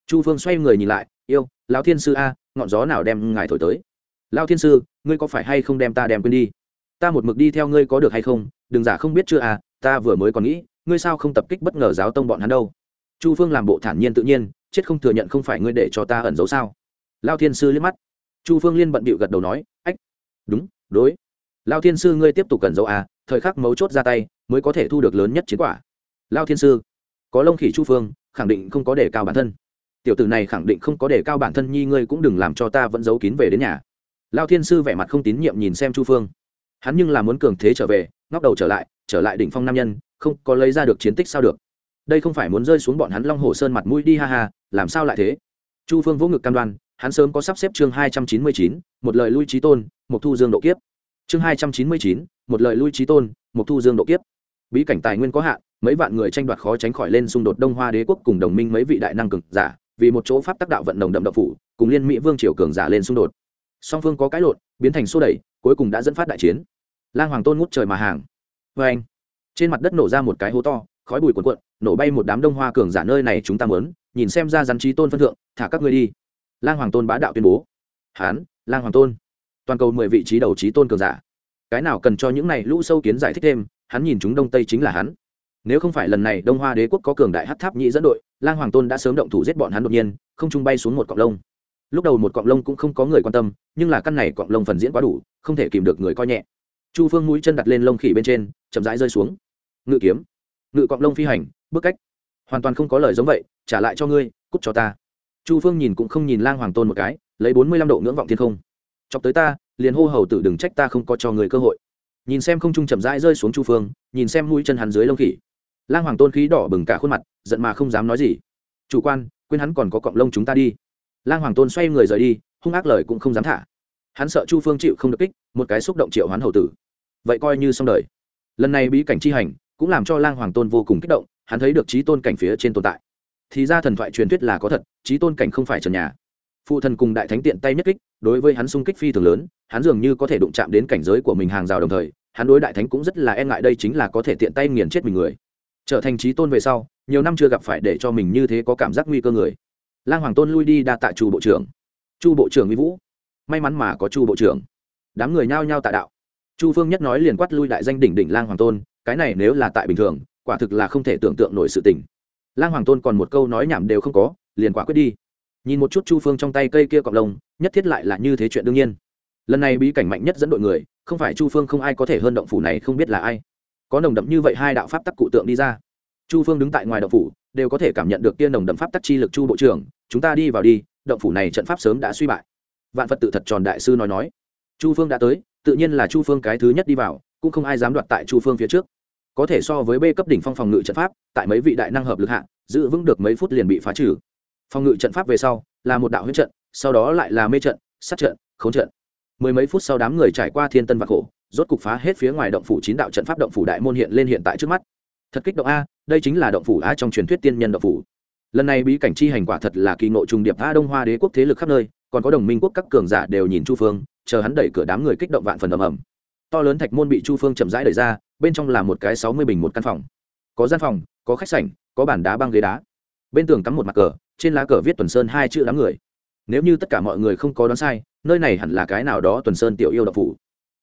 Chu phương xoay người nhìn lại, yêu, lão thiên sư a, ngọn gió nào đem ngài thổi tới? Lao thiên sư, ngươi có phải hay không đem ta đem quên đi? Ta một mực đi theo ngươi có được hay không? Đừng giả không biết chưa à ta vừa mới còn nghĩ, ngươi sao không tập kích bất ngờ giáo tông bọn hắn đâu? Chu phương làm bộ thản nhiên tự nhiên, chết không thừa nhận không phải ngươi để cho ta ẩn giấu sao? Lao thiên sư liếc mắt. Chu phương liên bận bịu gật đầu nói, ách, đúng, đối. Lao thiên sư ngươi tiếp tục cần giấu à thời khắc mấu chốt ra tay mới có thể thu được lớn nhất chiến quả. Lao thiên sư, có lông khỉ chu phương, khẳng định không có đề cao bản thân tiểu tử này khẳng định không có đề cao bản thân nhi ngươi cũng đừng làm cho ta vẫn giấu kín về đến nhà. Lao thiên sư vẻ mặt không tín nhiệm nhìn xem chu phương. Hắn nhưng là muốn cường thế trở về, ngóc đầu trở lại trở lại đỉnh phong nam nhân, không có lấy ra được chiến tích sao được. Đây không phải muốn rơi xuống bọn hắn long hồ sơn mặt mũi đi ha ha, làm sao lại thế? Chu phương vỗ ngực cam đoan, hắn sớm có sắp xếp chương hai trăm chín mươi chín, một lời lui trí tôn, một thu dương độ kiếp. Chương hai trăm chín mươi chín, một lời lui trí tôn, một thu dương độ kiếp. Bí cảnh tài nguyên có hạn, mấy vạn người tranh đoạt khó tránh khỏi lên xung đột đông hoa đế quốc cùng đồng minh mấy vị đại năng cực giả vì một chỗ pháp tác đạo vận đồng đậm đậm phủ, cùng liên mỹ vương triều cường giả lên xung đột. Song phương có cái lộn, biến thành xô đẩy, cuối cùng đã dẫn phát đại chiến. Lang hoàng tôn ngút trời mà hàng. Vê anh, trên mặt đất nổ ra một cái hố to, khói bụi cuộn cuộn, nổ bay một đám đông hoa cường giả nơi này chúng ta mớn nhìn xem ra rắn trí tôn phân thượng, thả các ngươi đi. Lang hoàng tôn bá đạo tuyên bố. Hán, lang hoàng tôn, toàn cầu mười vị trí đầu trí tôn cường giả. Cái nào cần cho những này lũ sâu kiến giải thích thêm, hắn nhìn chúng đông tây chính là hắn nếu không phải lần này đông hoa đế quốc có cường đại hát tháp Nhĩ dẫn đội, lang hoàng tôn đã sớm động thủ giết bọn hắn đột nhiên, không trung bay xuống một cọng lông. Lúc đầu một cọng lông cũng không có người quan tâm, nhưng là căn này cọng lông phần diễn quá đủ, không thể kìm được người coi nhẹ. Chu phương mũi chân đặt lên lông khỉ bên trên, chậm rãi rơi xuống. Ngự kiếm. Ngự cọng lông phi hành, bước cách. Hoàn toàn không có lời giống vậy, trả lại cho ngươi, cút cho ta. Chu phương nhìn cũng không nhìn lang hoàng tôn một cái, lấy bốn mươi lăm độ ngưỡng vọng thiên không. Chọc tới ta, liền hô hầu tử đừng trách ta không có cho người cơ hội. Nhìn xem không trung chậm rãi rơi xuống chu phương, nhìn xem mũi chân hắn dưới lông khỉ lang hoàng tôn khí đỏ bừng cả khuôn mặt, giận mà không dám nói gì. Chủ quan, quên hắn còn có cọng lông chúng ta đi. Lang hoàng tôn xoay người rời đi, hung ác lời cũng không dám thả. Hắn sợ chu phương chịu không được kích, một cái xúc động triệu hoán hầu tử. Vậy coi như xong đời. Lần này bí cảnh chi hành cũng làm cho lang hoàng tôn vô cùng kích động, hắn thấy được trí tôn cảnh phía trên tồn tại. Thì ra thần thoại truyền thuyết là có thật trí tôn cảnh không phải trần nhà. Phụ thần cùng đại thánh tiện tay nhất kích, đối với hắn xung kích phi thường lớn, hắn dường như có thể đụng chạm đến cảnh giới của mình hàng rào đồng thời, hắn đối đại thánh cũng rất là e ngại đây chính là có thể tiện tay nghiền chết mình người trở thành trí tôn về sau, nhiều năm chưa gặp phải để cho mình như thế có cảm giác nguy cơ người. Lang hoàng tôn lui đi đa tạ chu bộ trưởng. Chu bộ trưởng uy vũ. May mắn mà có chu bộ trưởng. Đám người nhao nhao tạ đạo. Chu phương nhất nói liền quát lui đại danh đỉnh đỉnh lang hoàng tôn, cái này nếu là tại bình thường, quả thực là không thể tưởng tượng nổi sự tình. Lang hoàng tôn còn một câu nói nhảm đều không có, liền quả quyết đi. Nhìn một chút chu phương trong tay cây kia cọc lông, nhất thiết lại là như thế chuyện đương nhiên. Lần này bí cảnh mạnh nhất dẫn đội người, không phải chu phương không ai có thể hơn động phủ này không biết là ai có nồng đậm như vậy hai đạo pháp tắc cụ tượng đi ra. Chu phương đứng tại ngoài động phủ, đều có thể cảm nhận được tiên nồng đậm pháp tắc chi lực chu bộ trưởng, chúng ta đi vào đi, động phủ này trận pháp sớm đã suy bại. Vạn phật tự thật tròn đại sư nói nói. Chu phương đã tới, tự nhiên là chu phương cái thứ nhất đi vào, cũng không ai dám đoạt tại chu phương phía trước. Có thể so với b cấp đỉnh phong phòng ngự trận pháp, tại mấy vị đại năng hợp lực hạ, giữ vững được mấy phút liền bị phá trừ. Phòng ngự trận pháp về sau, là một đạo huyết trận, sau đó lại là mê trận, sát trận, khống trận. Mười mấy phút sau đám người trải qua thiên tân vạc khổ rốt cục phá hết phía ngoài động phủ chín đạo trận pháp động phủ đại môn hiện lên hiện tại trước mắt. Thật kích động a, đây chính là động phủ a trong truyền thuyết tiên nhân động phủ. Lần này bí cảnh chi hành quả thật là kỳ ngộ trùng điệp a đông hoa đế quốc thế lực khắp nơi, còn có đồng minh quốc các cường giả đều nhìn chu phương, chờ hắn đẩy cửa đám người kích động vạn phần ầm ầm. To lớn thạch môn bị chu phương chậm rãi đẩy ra, bên trong là một cái sáu mươi bình một căn phòng. Có gian phòng, có khách sảnh, có bàn đá băng ghế đá. Bên tường cắm một mặt cờ, trên lá cờ viết tuần sơn hai chữ đám người. Nếu như tất cả mọi người không có đoán sai, nơi này hẳn là cái nào đó tuần sơn tiểu yêu đậu phủ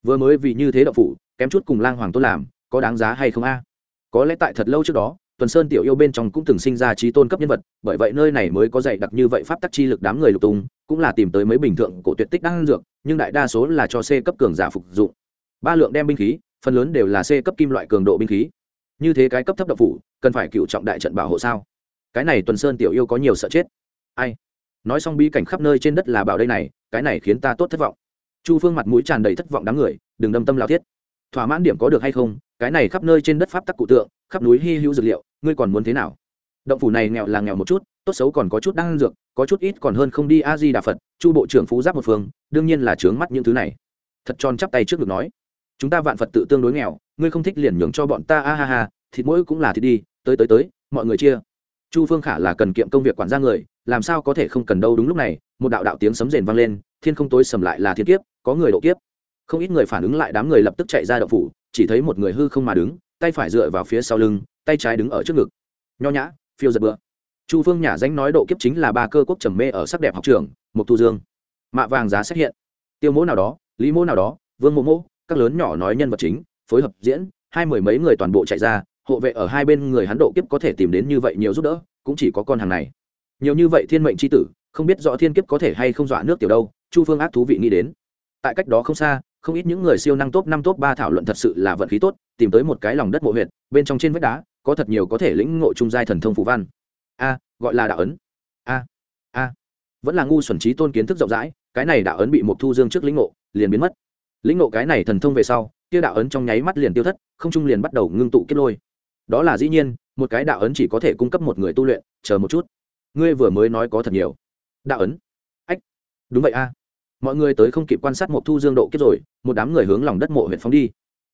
vừa mới vì như thế đậu phủ, kém chút cùng lang hoàng tôn làm, có đáng giá hay không a? Có lẽ tại thật lâu trước đó, tuần sơn tiểu yêu bên trong cũng từng sinh ra trí tôn cấp nhân vật, bởi vậy nơi này mới có dạy đặc như vậy pháp tắc chi lực đám người lục tung, cũng là tìm tới mấy bình thường cổ tuyệt tích đang dược, nhưng đại đa số là cho c cấp cường giả phục dụng. Ba lượng đem binh khí, phần lớn đều là c cấp kim loại cường độ binh khí. Như thế cái cấp thấp đậu phủ, cần phải cựu trọng đại trận bảo hộ sao? Cái này tuần sơn tiểu yêu có nhiều sợ chết. Ai? Nói xong bí cảnh khắp nơi trên đất là bảo đây này, cái này khiến ta tốt thất vọng chu phương mặt mũi tràn đầy thất vọng đám người, đừng đâm tâm lao thiết. Thỏa mãn điểm có được hay không, cái này khắp nơi trên đất pháp tắc cụ tượng, khắp núi hy hữu dược liệu, ngươi còn muốn thế nào? Động phủ này nghèo là nghèo một chút, tốt xấu còn có chút đang dược, có chút ít còn hơn không đi a di đà phật, chu bộ trưởng phú giáp một phương, đương nhiên là trướng mắt những thứ này. Thật tròn chắp tay trước ngực nói, chúng ta vạn phật tự tương đối nghèo, ngươi không thích liền nhường cho bọn ta, a ha ha, thịt mỗi cũng là thịt đi, tới tới tới, mọi người chia. Chu phương khả là cần kiệm công việc quản gia người, làm sao có thể không cần đâu đúng lúc này, một đạo đạo tiếng sấm rền vang lên thiên không tối sầm lại là thiên kiếp, có người độ kiếp. Không ít người phản ứng lại đám người lập tức chạy ra đậu phủ, chỉ thấy một người hư không mà đứng, tay phải dựa vào phía sau lưng, tay trái đứng ở trước ngực. Nho nhã, phiêu giật bữa chu phương nhà danh nói độ kiếp chính là ba cơ quốc trầm mê ở sắc đẹp học trường mục thu dương. Mạ vàng giá xuất hiện. Tiêu mỗ nào đó, lý mỗ nào đó, vương mộ mỗ, các lớn nhỏ nói nhân vật chính, phối hợp diễn, hai mười mấy người toàn bộ chạy ra, hộ vệ ở hai bên người hắn độ kiếp có thể tìm đến như vậy nhiều giúp đỡ, cũng chỉ có con hàng này. Nhiều như vậy thiên mệnh c h i tử, không biết rõ thiên kiếp có thể hay không dọa nước tiểu đâu chu phương ác thú vị nghĩ đến. Tại cách đó không xa không ít những người siêu năng top năm top ba thảo luận thật sự là vận khí tốt tìm tới một cái lòng đất mộ huyệt, bên trong trên vách đá có thật nhiều có thể lĩnh ngộ trung giai thần thông phù văn. A gọi là đạo ấn. A a. Vẫn là ngu xuẩn trí tôn kiến thức rộng rãi cái này đạo ấn bị một thu dương trước lĩnh ngộ liền biến mất. Lĩnh ngộ cái này thần thông về sau kia đạo ấn trong nháy mắt liền tiêu thất không trung liền bắt đầu ngưng tụ kết lôi. Đó là dĩ nhiên một cái đạo ấn chỉ có thể cung cấp một người tu luyện chờ một chút. Ngươi vừa mới nói có thật nhiều. Đạo ấn đúng vậy a. Mọi người tới không kịp quan sát một thu dương độ kiếp rồi một đám người hướng lòng đất mộ huyện phóng đi.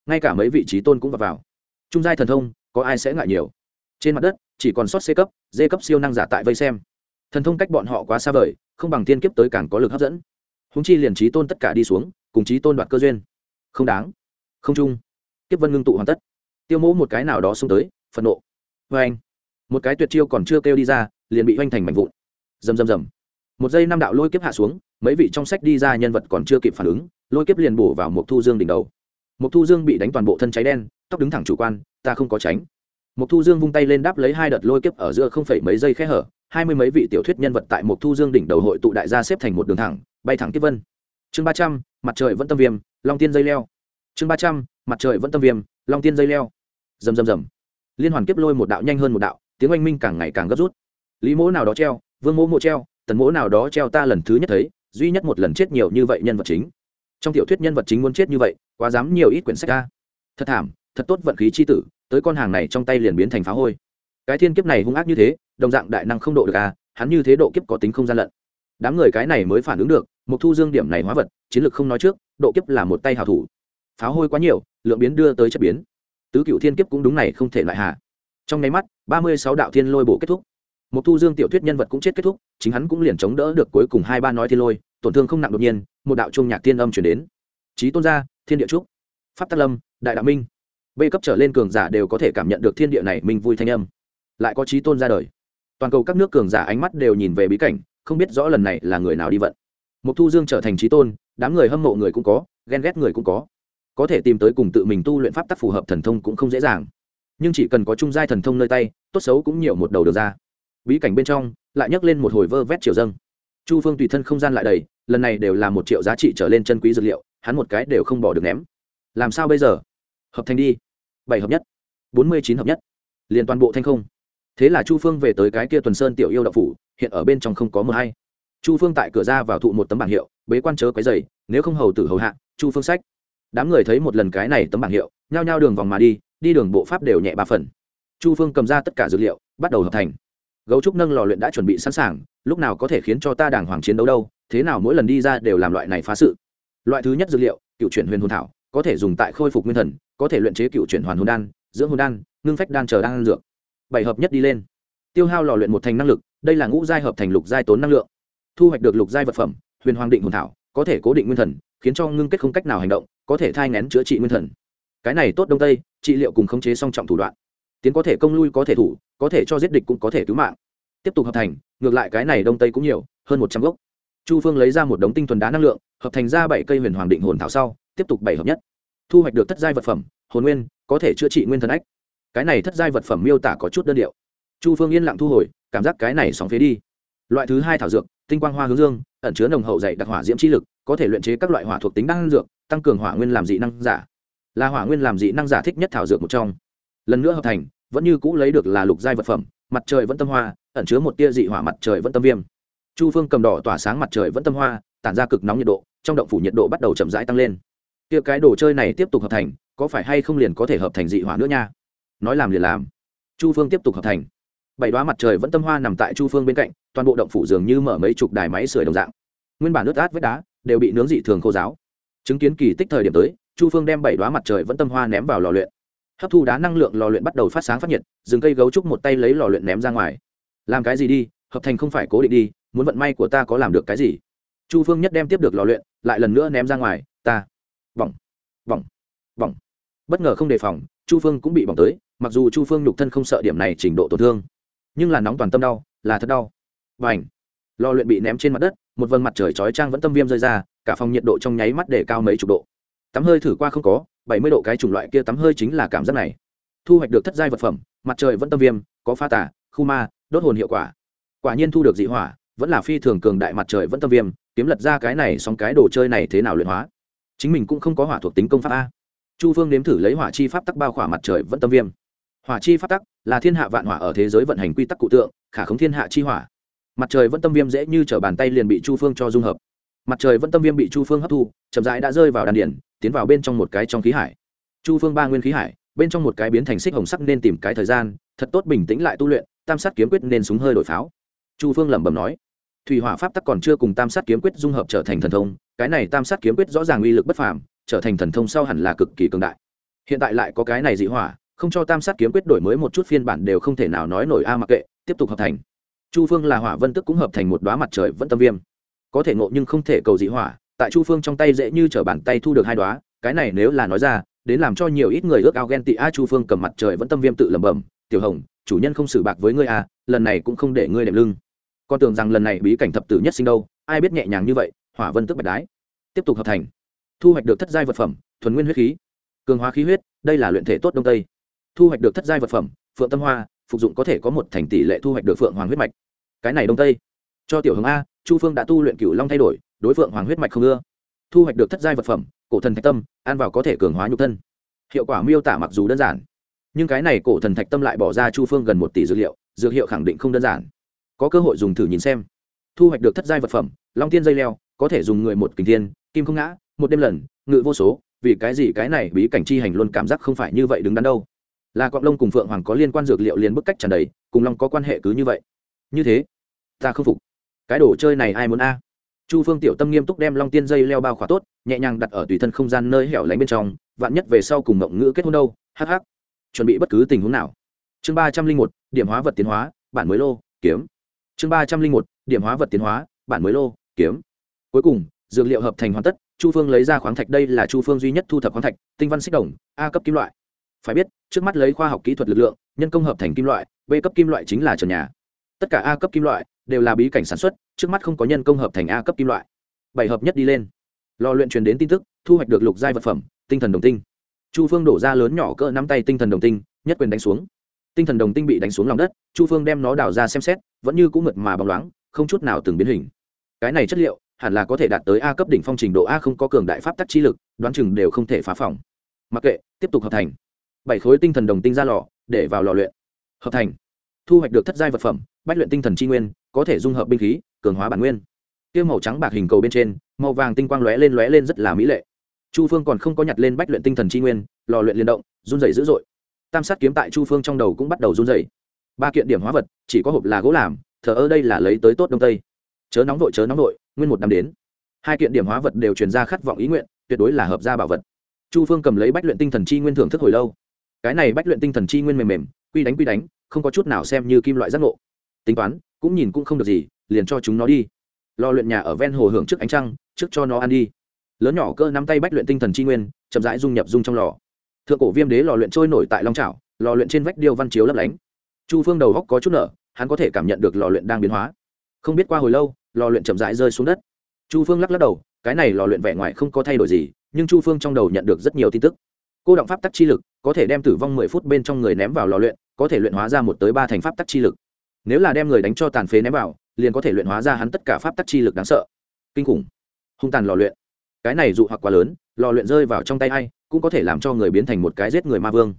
Ngay cả mấy vị trí tôn cũng vào, vào. trung giai thần thông có ai sẽ ngại nhiều? Trên mặt đất chỉ còn sót c cấp d cấp siêu năng giả tại vây xem. Thần thông cách bọn họ quá xa vời không bằng tiên kiếp tới càng có lực hấp dẫn. Húng chi liền trí tôn tất cả đi xuống cùng trí tôn đoạt cơ duyên. Không đáng. Không chung. Kiếp vân ngưng tụ hoàn tất. Tiêu mỗ một cái nào đó xông tới phẫn nộ. Vê anh một cái tuyệt chiêu còn chưa kêu đi ra liền bị oanh thành mảnh vụn. Rầm rầm rầm một giây năm đạo lôi kiếp hạ xuống, mấy vị trong sách đi ra nhân vật còn chưa kịp phản ứng, lôi kiếp liền bổ vào một thu dương đỉnh đầu. Một thu dương bị đánh toàn bộ thân cháy đen, tóc đứng thẳng chủ quan, ta không có tránh. Một thu dương vung tay lên đáp lấy hai đợt lôi kiếp ở giữa không phẩy mấy giây khẽ hở, hai mươi mấy vị tiểu thuyết nhân vật tại một thu dương đỉnh đầu hội tụ đại gia xếp thành một đường thẳng, bay thẳng kiếp vân. Chương ba trăm, mặt trời vẫn tâm viêm, long tiên dây leo. Chương ba trăm, mặt trời vẫn tâm viêm, long tiên dây leo. Rầm rầm rầm. Liên hoàn kiếp lôi một đạo nhanh hơn một đạo, tiếng oanh minh càng ngày càng gấp rút. Lý mỗ nào đó treo, vương mỗ mỗ treo tần mỗ nào đó treo ta lần thứ nhất thấy, duy nhất một lần chết nhiều như vậy nhân vật chính. Trong tiểu thuyết nhân vật chính muốn chết như vậy, quá dám nhiều ít quyển sách ca thật thảm, thật tốt vận khí c h i tử, tới con hàng này trong tay liền biến thành phá hôi. Cái thiên kiếp này hung ác như thế, đồng dạng đại năng không độ được à hắn như thế độ kiếp có tính không gian lận. Đám người cái này mới phản ứng được một thu dương điểm này hóa vật, chiến lược không nói trước, độ kiếp là một tay hào thủ. Pháo hôi quá nhiều, lượng biến đưa tới chất biến. Tứ cựu thiên kiếp cũng đúng này không thể lại hạ. Trong nháy mắt, ba mươi sáu đạo thiên lôi bổ kết thúc một thu dương tiểu thuyết nhân vật cũng chết kết thúc, chính hắn cũng liền chống đỡ được cuối cùng hai ba nói thiên lôi, tổn thương không nặng đột nhiên, một đạo trung nhạc thiên âm chuyển đến. Trí tôn gia, thiên địa trúc. Pháp tắc lâm, đại đạo minh. B cấp trở lên cường giả đều có thể cảm nhận được thiên địa này minh vui thanh âm. Lại có trí tôn ra đời. Toàn cầu các nước cường giả ánh mắt đều nhìn về bí cảnh, không biết rõ lần này là người nào đi vận. Mục thu dương trở thành trí tôn, đám người hâm mộ người cũng có, ghen ghét người cũng có. Có thể tìm tới cùng tự mình tu luyện pháp tắc phù hợp thần thông cũng không dễ dàng. Nhưng chỉ cần có trung giai thần thông nơi tay, tốt xấu cũng nhiều một đầu được ra bí cảnh bên trong, lại nhấc lên một hồi vơ vét triều dâng. Chu phương tùy thân không gian lại đầy, lần này đều là một triệu giá trị trở lên chân quý dược liệu, hắn một cái đều không bỏ được ném. Làm sao bây giờ? Hợp thành đi. Bảy hợp nhất. Bốn mươi chín hợp nhất. Liền toàn bộ thanh không. Thế là chu phương về tới cái kia tuần sơn tiểu yêu đậu phủ, hiện ở bên trong không có mờ hay. Chu phương tại cửa ra vào thụ một tấm bảng hiệu, bế quan chớ cái dày nếu không hầu tử hầu hạ, chu phương sách. Đám người thấy một lần cái này tấm bảng hiệu, nhao nhao đường vòng mà đi đi đường bộ pháp đều nhẹ ba phần. Chu phương cầm ra tất cả dữ liệu, bắt đầu hợp thành gấu trúc nâng lò luyện đã chuẩn bị sẵn sàng, lúc nào có thể khiến cho ta đàng hoàng chiến đấu đâu, thế nào mỗi lần đi ra đều làm loại này phá sự. Loại thứ nhất dữ liệu, cựu chuyển huyền hồn thảo, có thể dùng tại khôi phục nguyên thần, có thể luyện chế cựu chuyển hoàn hồn đan, dưỡng hồn đan, ngưng phách đan chờ đan dược. Bảy hợp nhất đi lên. Tiêu hao lò luyện một thành năng lực, đây là ngũ giai hợp thành lục giai tốn năng lượng. Thu hoạch được lục giai vật phẩm, huyền hoàng định hồn thảo, có thể cố định nguyên thần, khiến cho ngưng kết không cách nào hành động, có thể thai ngén chữa trị nguyên thần. Cái này tốt đông tây, trị liệu cùng khống chế song trọng thủ đoạn tiến có thể công lui, có thể thủ, có thể cho giết địch cũng có thể cứu mạng. Tiếp tục hợp thành, ngược lại cái này đông tây cũng nhiều, hơn một trăm gốc. Chu phương lấy ra một đống tinh thuần đá năng lượng, hợp thành ra bảy cây huyền hoàng định hồn thảo sau, tiếp tục bảy hợp nhất. Thu hoạch được thất giai vật phẩm, hồn nguyên, có thể chữa trị nguyên thần ách. Cái này thất giai vật phẩm miêu tả có chút đơn điệu. Chu phương yên lặng thu hồi, cảm giác cái này sóng phế đi. Loại thứ hai thảo dược, tinh quang hoa hướng dương, ẩn chứa nồng hậu dày đặc hỏa diễm chi lực, có thể luyện chế các loại hỏa thuộc tính năng dược, tăng cường hỏa nguyên làm dị năng giả. Là hỏa nguyên làm dị năng giả thích nhất thảo dược một trong lần nữa hợp thành, vẫn như cũ lấy được là lục giai vật phẩm, mặt trời vẫn tâm hoa, ẩn chứa một tia dị hỏa mặt trời vẫn tâm viêm. Chu phương cầm đỏ tỏa sáng mặt trời vẫn tâm hoa, tản ra cực nóng nhiệt độ, trong động phủ nhiệt độ bắt đầu chậm rãi tăng lên. Tia cái đồ chơi này tiếp tục hợp thành, có phải hay không liền có thể hợp thành dị hỏa nữa nha? Nói làm liền làm. Chu phương tiếp tục hợp thành. Bảy đoá mặt trời vẫn tâm hoa nằm tại chu phương bên cạnh, toàn bộ động phủ dường như mở mấy chục đài máy sưởi đồng dạng. Nguyên bản nước át vết đá, đều bị nướng dị thường khô giáo. Chứng kiến kỳ tích thời điểm tới, chu phương đem bảy đoá mặt trời vẫn tâm hoa ném vào lò luyện hấp thu đá năng lượng lò luyện bắt đầu phát sáng phát nhiệt dừng cây gấu trúc một tay lấy lò luyện ném ra ngoài. Làm cái gì đi, hợp thành không phải cố định đi, muốn vận may của ta có làm được cái gì? Chu phương nhất đem tiếp được lò luyện, lại lần nữa ném ra ngoài, ta. Vòng. Vòng. Vòng. Bất ngờ không đề phòng, chu phương cũng bị bỏng tới, mặc dù chu phương nhục thân không sợ điểm này trình độ tổn thương, nhưng là nóng toàn tâm đau, là thật đau. Và ảnh lò luyện bị ném trên mặt đất, một vầng mặt trời chói trang vẫn tâm viêm rơi ra, cả phòng nhiệt độ trong nháy mắt để cao mấy chục độ tắm hơi thử qua không có, bảy mươi độ cái chủng loại kia tắm hơi chính là cảm giác này. Thu hoạch được thất giai vật phẩm, mặt trời vẫn tâm viêm, có pha tả khu ma, đốt hồn hiệu quả. Quả nhiên thu được dị hỏa, vẫn là phi thường cường đại mặt trời vẫn tâm viêm, kiếm lật ra cái này xong cái đồ chơi này thế nào luyện hóa? Chính mình cũng không có hỏa thuộc tính công pháp a. Chu phương nếm thử lấy hỏa chi pháp tắc bao khỏa mặt trời vẫn tâm viêm. Hỏa chi pháp tắc là thiên hạ vạn hỏa ở thế giới vận hành quy tắc cụ tượng, khả khống thiên hạ chi hỏa. Mặt trời vẫn tâm viêm dễ như t bàn tay liền bị chu phương cho dung hợp. Mặt trời vẫn tâm viêm bị chu phương hấp thu, chậm rãi đã rơi vào đàn điển tiến vào bên trong một cái trong khí hải. Chu phương ba nguyên khí hải, bên trong một cái biến thành xích hồng sắc nên tìm cái thời gian, thật tốt bình tĩnh lại tu luyện, tam sát kiếm quyết nên súng hơi đổi pháo. Chu phương lẩm bẩm nói, thủy hỏa pháp tắc còn chưa cùng tam sát kiếm quyết dung hợp trở thành thần thông, cái này tam sát kiếm quyết rõ ràng uy lực bất phàm, trở thành thần thông sau hẳn là cực kỳ cường đại. Hiện tại lại có cái này dị hỏa, không cho tam sát kiếm quyết đổi mới một chút phiên bản đều không thể nào nói nổi a à mặc kệ, tiếp tục hợp thành. Chu phương là hỏa vân tức cũng hợp thành một đoá mặt trời vẫn tâm viêm. Có thể ngộ nhưng không thể cầu dị hỏa tại chu phương trong tay dễ như t r ở bàn tay thu được hai đoá cái này nếu là nói ra, đến làm cho nhiều ít người ước ao ghen tị, a, chu phương cầm mặt trời vẫn tâm viêm tự lẩm bẩm, tiểu hồng, chủ nhân không xử bạc với ngươi, a, lần này cũng không để ngươi đệm lưng. Con tưởng rằng lần này bí cảnh thập tử nhất sinh đâu, ai biết nhẹ nhàng như vậy, hỏa vân tức bạch đái. Tiếp tục hợp thành. Thu hoạch được thất giai vật phẩm, thuần nguyên huyết khí, cường hóa khí huyết, đây là luyện thể tốt đông tây. Thu hoạch được thất giai vật phẩm, phượng tâm hoa, phục dụng có thể có một thành tỷ lệ thu hoạch được phượng hoàng huyết mạch. Cái này đông tây. Cho tiểu hồng a, chu phương đã tu luyện cửu long thay đổi đối phượng hoàng huyết mạch không ưa. Thu hoạch được thất giai vật phẩm, cổ thần thạch tâm, ăn vào có thể cường hóa nhục thân. Hiệu quả miêu tả mặc dù đơn giản, nhưng cái này cổ thần thạch tâm lại bỏ ra chu phương gần một tỷ dược liệu, dược hiệu khẳng định không đơn giản. Có cơ hội dùng thử nhìn xem. Thu hoạch được thất giai vật phẩm, long tiên dây leo, có thể dùng người một kình thiên, kim không ngã, một đêm lần, ngự vô số, vì cái gì cái này bí cảnh chi hành luôn cảm giác không phải như vậy đứng đắn đâu. Là cọp lông cùng phượng hoàng có liên quan dược liệu liền bức cách tràn đầy, cùng long có quan hệ cứ như vậy. Như thế, ta không phục. Cái đồ chơi này ai muốn a? Chu phương tiểu tâm nghiêm túc đem long tiên dây leo bao khỏa tốt, nhẹ nhàng đặt ở tùy thân không gian nơi hẻo lánh bên trong, vạn nhất về sau cùng ngộng ngữ kết hôn đâu hh chuẩn bị bất cứ tình huống nào. Chương ba trăm linh một, điểm hóa vật tiến hóa, bản mới lô, kiếm. Chương ba trăm linh một, điểm hóa vật tiến hóa, bản mới lô, kiếm. Cuối cùng, dược liệu hợp thành hoàn tất, chu phương lấy ra khoáng thạch, đây là chu phương duy nhất thu thập khoáng thạch, tinh văn xích đồng, a cấp kim loại. Phải biết, trước mắt lấy khoa học kỹ thuật lực lượng, nhân công hợp thành kim loại, b cấp kim loại chính là trần nhà. Tất cả a cấp kim loại đều là bí cảnh sản xuất, trước mắt không có nhân công hợp thành a cấp kim loại. Bảy hợp nhất đi lên. Lò luyện truyền đến tin tức, thu hoạch được lục giai vật phẩm, tinh thần đồng tinh. Chu phương đổ ra lớn nhỏ cỡ nắm tay tinh thần đồng tinh, nhất quyền đánh xuống. Tinh thần đồng tinh bị đánh xuống lòng đất, chu phương đem nó đào ra xem xét, vẫn như cũng mượt mà bóng loáng, không chút nào từng biến hình. Cái này chất liệu, hẳn là có thể đạt tới a cấp đỉnh phong trình độ a không có cường đại pháp tắc chi lực, đoán chừng đều không thể phá phòng. Mặc kệ, tiếp tục hợp thành. Bảy khối tinh thần đồng tinh ra lò, để vào lò luyện. Hợp thành. Thu hoạch được thất giai vật phẩm, bách luyện tinh thần chi nguyên có thể dung hợp binh khí, cường hóa bản nguyên. Tiêu màu trắng bạc hình cầu bên trên, màu vàng tinh quang lóe lên lóe lên rất là mỹ lệ. Chu phương còn không có nhặt lên bách luyện tinh thần chi nguyên, lò luyện liên động, run dày dữ dội. Tam sát kiếm tại chu phương trong đầu cũng bắt đầu run dày ba kiện điểm hóa vật, chỉ có hộp là gỗ làm, thờ ơ đây là lấy tới tốt đông tây. Chớ nóng vội, chớ nóng vội, nguyên một năm đến. Hai kiện điểm hóa vật đều truyền ra khát vọng ý nguyện, tuyệt đối là hợp gia bảo vật. Chu phương cầm lấy bách luyện tinh thần chi nguyên thưởng thức hồi lâu. Cái này bách luyện tinh thần chi nguyên mềm mềm, quy đánh quy đánh, không có chút nào xem như kim loại giác ngộ tính toán, cũng nhìn cũng không được gì, liền cho chúng nó đi. Lò luyện nhà ở ven hồ hưởng trước ánh trăng, trước cho nó ăn đi. Lớn nhỏ cơ nắm tay bách luyện tinh thần chi nguyên, chậm rãi dung nhập dung trong lò. Thượng cổ viêm đế lò luyện trôi nổi tại long trào lò luyện trên vách điêu văn chiếu lấp lánh. Chu phương đầu góc có chút nở, hắn có thể cảm nhận được lò luyện đang biến hóa. Không biết qua hồi lâu, lò luyện chậm rãi rơi xuống đất. Chu phương lắc lắc đầu, cái này lò luyện vẻ ngoài không có thay đổi gì, nhưng chu phương trong đầu nhận được rất nhiều tin tức. Cô động pháp tắc chi lực, có thể đem tử vong mười phút bên trong người ném vào lò luyện, có thể luyện hóa ra một tới ba thành pháp tắc chi lực nếu là đem người đánh cho tàn phế ném vào, liền có thể luyện hóa ra hắn tất cả pháp tắc chi lực đáng sợ. Kinh khủng. Hung tàn lò luyện. Cái này dụ hoặc quá lớn, lò luyện rơi vào trong tay a i cũng có thể làm cho người biến thành một cái giết người ma vương.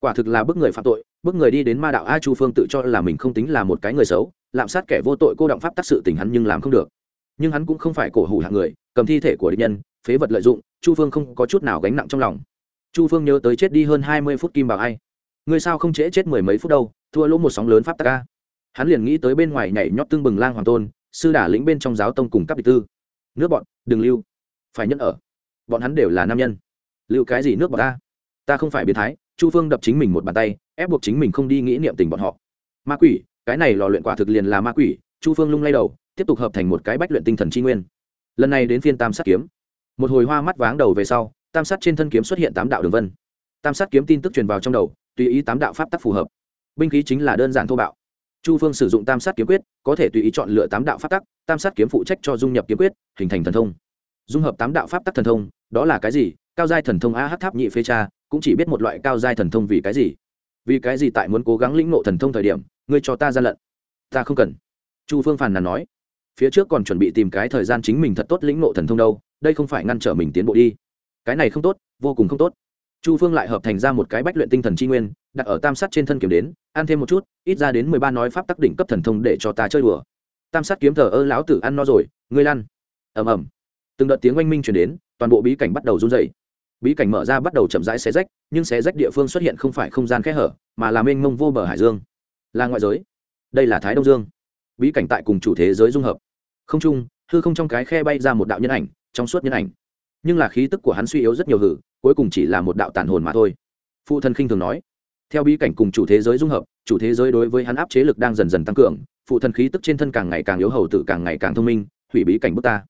Quả thực là bức người phạm tội, bức người đi đến ma đạo a chu phương tự cho là mình không tính là một cái người xấu, lạm sát kẻ vô tội cô động pháp tắc sự tình hắn nhưng làm không được. Nhưng hắn cũng không phải cổ hủ hạng người, cầm thi thể của địch nhân, phế vật lợi dụng, chu phương không có chút nào gánh nặng trong lòng. Chu phương nhớ tới chết đi hơn hai mươi phút kim bảo ai. Ngươi sao không trễ chết mười mấy phút đâu, thua lỗ một sóng lớn pháp tắc ca hắn liền nghĩ tới bên ngoài nhảy nhót tương bừng lang hoàng tôn, sư đả lĩnh bên trong giáo tông cùng các địch tư. Nước bọn, đừng lưu. Phải nhẫn ở. Bọn hắn đều là nam nhân. Lưu cái gì nước bọn ta? Ta không phải biến thái, chu phương đập chính mình một bàn tay, ép buộc chính mình không đi nghĩ niệm tình bọn họ. Ma quỷ, cái này lò luyện quả thực liền là ma quỷ, chu phương lung lay đầu, tiếp tục hợp thành một cái bách luyện tinh thần tri nguyên. Lần này đến phiên tam sát kiếm. Một hồi hoa mắt váng đầu về sau, tam sát trên thân kiếm xuất hiện tám đạo đường vân. Tam sát kiếm tin tức truyền vào trong đầu, tùy ý tám đạo pháp tắc phù hợp. Binh khí chính là đơn giản thô bạo chu phương sử dụng tam sát kiếm quyết, có thể tùy ý chọn lựa tám đạo pháp tắc, tam sát kiếm phụ trách cho dung nhập kiếm quyết, hình thành thần thông. Dung hợp tám đạo pháp tắc thần thông, đó là cái gì? Cao giai thần thông a h tháp nhị phê cha, cũng chỉ biết một loại cao giai thần thông vì cái gì? Vì cái gì tại muốn cố gắng lĩnh ngộ thần thông thời điểm, ngươi cho ta ra lận? Ta không cần. Chu phương phàn nàn nói. Phía trước còn chuẩn bị tìm cái thời gian chính mình thật tốt lĩnh ngộ thần thông đâu, đây không phải ngăn trở mình tiến bộ đi. Cái này không tốt, vô cùng không tốt. Chu phương lại hợp thành ra một cái bách luyện tinh thần tri nguyên đặt ở tam sát trên thân kiếm đến, ăn thêm một chút, ít ra đến mười ba nói pháp tắc đỉnh cấp thần thông để cho ta chơi đùa. Tam sát kiếm thờ ơ lão tử ăn no rồi, ngươi lăn. Ầm ầm. Từng đợt tiếng oanh minh chuyển đến, toàn bộ bí cảnh bắt đầu run dày bí cảnh mở ra bắt đầu chậm rãi xé rách, nhưng xé rách địa phương xuất hiện không phải không gian khe hở, mà là mênh mông vô bờ hải dương. Là ngoại giới. Đây là thái đông dương. Bí cảnh tại cùng chủ thế giới dung hợp. Không chung hư không trong cái khe bay ra một đạo nhân ảnh, trong suốt nhân ảnh. Nhưng là khí tức của hắn suy yếu rất nhiều hử, cuối cùng chỉ là một đạo tàn hồn mà thôi. Phụ thân khinh thường nói theo bí cảnh cùng chủ thế giới dung hợp, chủ thế giới đối với hắn áp chế lực đang dần dần tăng cường, phụ thần khí tức trên thân càng ngày càng yếu hầu tử càng ngày càng thông minh, hủy bí cảnh bước ta.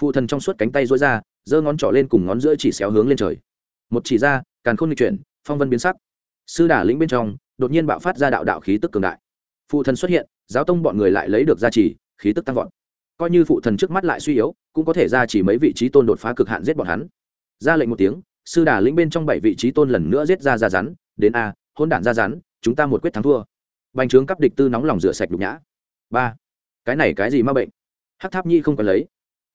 Phụ thần trong suốt cánh tay dối ra, giơ ngón trỏ lên cùng ngón giữa chỉ xéo hướng lên trời. Một chỉ ra càng khôn nghịch chuyển, phong vân biến sắc. Sư đả lĩnh bên trong, đột nhiên bạo phát ra đạo đạo khí tức cường đại. Phụ thần xuất hiện, giáo tông bọn người lại lấy được gia trì, khí tức tăng vọt. Coi như phụ thần trước mắt lại suy yếu, cũng có thể ra chỉ mấy vị trí tôn đột phá cực hạn giết bọn hắn. Ra lệnh một tiếng, sư đà lĩnh bên trong bảy vị trí tôn lần nữa giết ra ra rắn, đến a hôn đản ra rắn, chúng ta một quyết thắng thua. Bành trướng cấp địch tư nóng lòng rửa sạch đục nhã. Ba. Cái này cái gì ma bệnh? Hắc tháp nhi không cần lấy.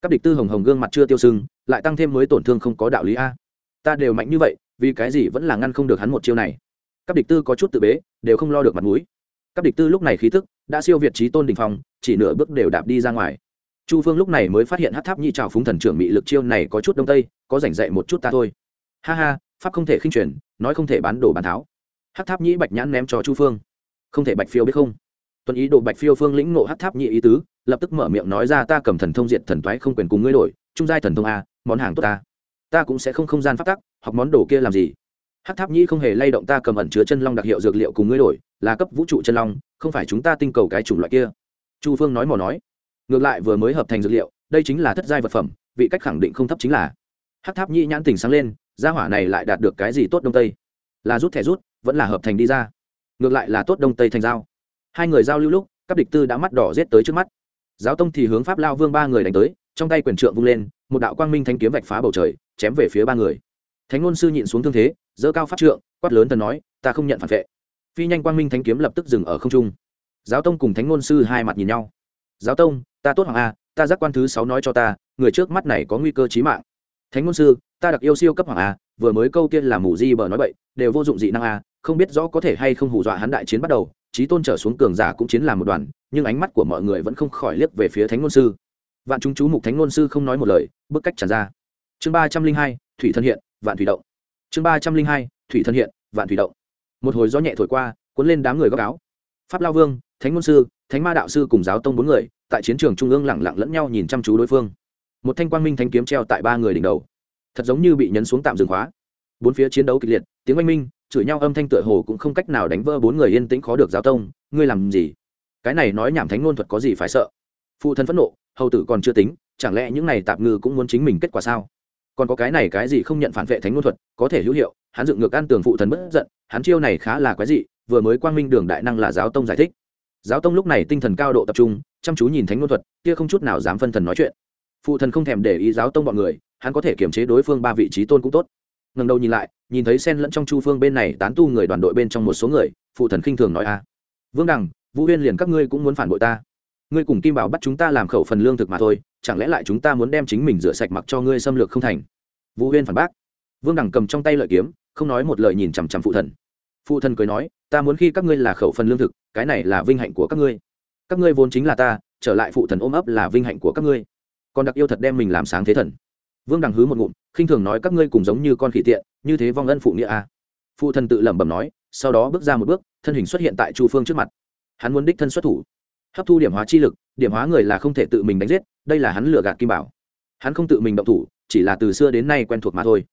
Các địch tư hồng hồng gương mặt chưa tiêu sưng, lại tăng thêm mới tổn thương không có đạo lý a. Ta đều mạnh như vậy, vì cái gì vẫn là ngăn không được hắn một chiêu này? Các địch tư có chút tự bế, đều không lo được mặt mũi. Các địch tư lúc này khí thức, đã siêu việt trí tôn đình phong, chỉ nửa bước đều đạp đi ra ngoài. Chu phương lúc này mới phát hiện hát tháp nhi trào phúng thần trưởng bị lực chiêu này có chút đông tây, có rảnh dậy một chút ta thôi. Ha ha, pháp không thể khinh truyền, nói không thể bán đồ bán tháo hát tháp nhĩ bạch nhãn ném cho chu phương không thể bạch phiêu biết không Tuần ý đồ bạch phiêu phương lĩnh nộ hát tháp nhĩ ý tứ lập tức mở miệng nói ra ta cầm thần thông diện thần toái không quyền cùng ngươi đổi trung giai thần thông a món hàng tốt ta ta cũng sẽ không không gian phát tắc hoặc món đồ kia làm gì hát tháp nhĩ không hề lay động ta cầm ẩn chứa chân long đặc hiệu dược liệu cùng ngươi đổi là cấp vũ trụ chân long không phải chúng ta tinh cầu cái chủng loại kia chu phương nói mò nói ngược lại vừa mới hợp thành dược liệu đây chính là thất giai vật phẩm vị cách khẳng định không thấp chính là hát tháp nhĩ nhãn tình sáng lên gia hỏa này lại đạt được cái gì tốt đông tây là rút thẻ rút vẫn là hợp thành đi ra. Ngược lại là tốt đông tây thành giao. Hai người giao lưu lúc các địch tư đã mắt đỏ rết tới trước mắt. Giáo tông thì hướng pháp lao vương ba người đánh tới, trong tay quyền trượng vung lên, một đạo quang minh thanh kiếm vạch phá bầu trời, chém về phía ba người. Thánh ngôn sư nhịn xuống thương thế dỡ cao pháp trượng, quát lớn thần nói, ta không nhận phản vệ. Phi nhanh quang minh thanh kiếm lập tức dừng ở không trung. Giáo tông cùng thánh ngôn sư hai mặt nhìn nhau. Giáo tông, ta tốt hoàng a, ta giác quan thứ sáu nói cho ta, người trước mắt này có nguy cơ chí mạng. Thánh ngôn sư, ta đặc yêu siêu cấp hoàng a, vừa mới câu kia là mù di bờ nói bậy, đều vô dụng dị năng a không biết rõ có thể hay không hù dọa hắn đại chiến bắt đầu trí tôn trở xuống cường giả cũng chiến làm một đoàn, nhưng ánh mắt của mọi người vẫn không khỏi liếc về phía thánh ngôn sư. Vạn chúng chú mục thánh ngôn sư không nói một lời bức cách tràn ra. Chương ba trăm linh hai, thủy thân hiện, vạn thủy động. Chương ba trăm linh hai, thủy thân hiện, vạn thủy động. Một hồi gió nhẹ thổi qua, cuốn lên đám người góc áo. Pháp lao vương, thánh ngôn sư, thánh ma đạo sư cùng giáo tông bốn người, tại chiến trường trung ương lẳng lặng lẫn nhau nhìn chăm chú đối phương. Một thanh quang minh thanh kiếm treo tại ba người đỉnh đầu. Thật giống như bị nhấn xuống tạm dừng khóa. Bốn phía chiến đấu kịch liệt, tiếng oanh minh chửi nhau âm thanh tựa hồ cũng không cách nào đánh vỡ bốn người yên tĩnh khó được giáo tông, ngươi làm gì? Cái này nói nhảm thánh ngôn thuật có gì phải sợ? Phụ thân phẫn nộ, hầu tử còn chưa tính, chẳng lẽ những này tạp ngư cũng muốn chính mình kết quả sao? Còn có cái này cái gì không nhận phản vệ thánh ngôn thuật, có thể hữu hiệu, hắn dựng ngược an tường phụ thần bất giận, hắn chiêu này khá là quái dị, vừa mới quang minh đường đại năng là giáo tông giải thích. Giáo tông lúc này tinh thần cao độ tập trung, chăm chú nhìn thánh ngôn thuật, kia không chút nào dám phân thần nói chuyện. Phụ thần không thèm để ý giáo tông bọn người, hắn có thể kiềm chế đối phương ba vị trí tôn cũng tốt ngần đầu nhìn lại, nhìn thấy sen lẫn trong chu phương bên này tán tu người đoàn đội bên trong một số người, phụ thần khinh thường nói a. Vương đằng, vũ huyên liền các ngươi cũng muốn phản bội ta. Ngươi cùng kim bảo bắt chúng ta làm khẩu phần lương thực mà thôi, chẳng lẽ lại chúng ta muốn đem chính mình rửa sạch mặc cho ngươi xâm lược không thành? Vũ huyên phản bác. Vương đằng cầm trong tay lợi kiếm, không nói một lời nhìn chằm chằm phụ thần. Phụ thần cười nói, ta muốn khi các ngươi là khẩu phần lương thực, cái này là vinh hạnh của các ngươi. Các ngươi vốn chính là ta, trở lại phụ thần ôm ấp là vinh hạnh của các ngươi. Còn đặc yêu thật đem mình làm sáng thế thần vương đằng hứ một ngụm, khinh thường nói các ngươi cùng giống như con khỉ tiện, như thế vong ân phụ nghĩa a à. phụ thần tự lẩm bẩm nói, sau đó bước ra một bước, thân hình xuất hiện tại chu phương trước mặt. Hắn muốn đích thân xuất thủ. Hấp thu điểm hóa chi lực, điểm hóa người là không thể tự mình đánh giết, đây là hắn lừa gạt kim bảo. Hắn không tự mình động thủ, chỉ là từ xưa đến nay quen thuộc mà thôi.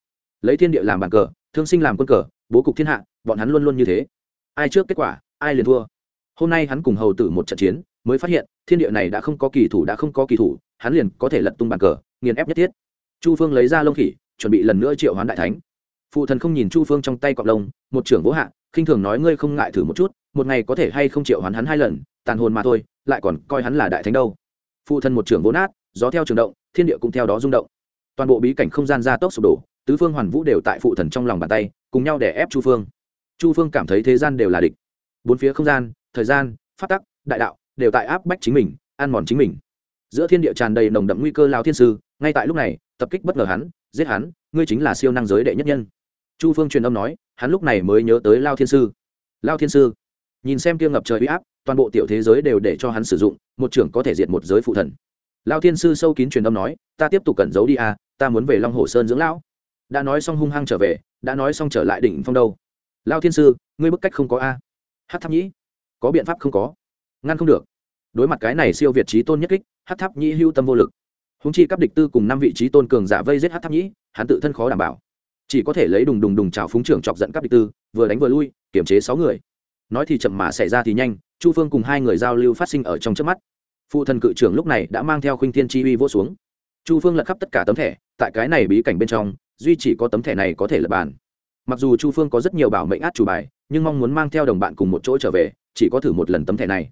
Lấy thiên địa làm bàn cờ, thương sinh làm quân cờ, bố cục thiên hạ, bọn hắn luôn luôn như thế. Ai trước kết quả, ai liền thua. Hôm nay hắn cùng hầu tử một trận chiến, mới phát hiện, thiên địa này đã không có kỳ thủ, đã không có kỳ thủ, hắn liền có thể lật tung bàn cờ, nghiền ép nhất thiết chu phương lấy ra lông khỉ, chuẩn bị lần nữa triệu hoán đại thánh. Phụ thần không nhìn chu phương trong tay cọc lông, một trưởng vỗ hạ, khinh thường nói ngươi không ngại thử một chút, một ngày có thể hay không triệu hoán hắn hai lần, tàn hồn mà thôi, lại còn coi hắn là đại thánh đâu. Phụ thần một trưởng vỗ nát, gió theo trường động, thiên địa cũng theo đó rung động. Toàn bộ bí cảnh không gian gia tốc sụp đổ, tứ phương hoàn vũ đều tại phụ thần trong lòng bàn tay, cùng nhau để ép chu phương. Chu phương cảm thấy thế gian đều là địch. Bốn phía không gian, thời gian phát tắc, đại đạo đều tại áp bách chính mình, ăn mòn chính mình. Giữa thiên địa tràn đầy nồng đậm nguy cơ lao thiên sư, ngay tại lúc này tập kích bất ngờ hắn, giết hắn, ngươi chính là siêu năng giới đệ nhất nhân. Chu phương truyền âm nói, hắn lúc này mới nhớ tới lao thiên sư. Lao thiên sư, nhìn xem kia ngập trời uy áp, toàn bộ tiểu thế giới đều để cho hắn sử dụng, một trưởng có thể diệt một giới phụ thần. Lao thiên sư sâu kín truyền âm nói, ta tiếp tục cẩn giấu đi à ta muốn về long hồ sơn dưỡng lão. Đã nói xong hung hăng trở về, đã nói xong trở lại đỉnh phong đâu. Lao thiên sư, ngươi bức cách không có a. À. hát tháp nhĩ, có biện pháp không có. Ngăn không được. Đối mặt cái này siêu việt trí tôn nhất kích hát tháp nhĩ hưu tâm vô lực húng chi cấp địch tư cùng năm vị trí tôn cường giả vây giết hát tháp nhĩ, hắn tự thân khó đảm bảo. Chỉ có thể lấy đùng đùng đùng trào phúng trưởng chọc giận cấp địch tư, vừa đánh vừa lui kiểm chế sáu người. Nói thì chậm mà xảy ra thì nhanh, chu phương cùng hai người giao lưu phát sinh ở trong trước mắt. Phụ thần cự trưởng lúc này đã mang theo khuynh thiên chi uy vỗ xuống. Chu phương lật khắp tất cả tấm thẻ, tại cái này bí cảnh bên trong, duy chỉ có tấm thẻ này có thể lập bàn. Mặc dù chu phương có rất nhiều bảo mệnh át chủ bài, nhưng mong muốn mang theo đồng bạn cùng một chỗ trở về, chỉ có thử một lần tấm thẻ này.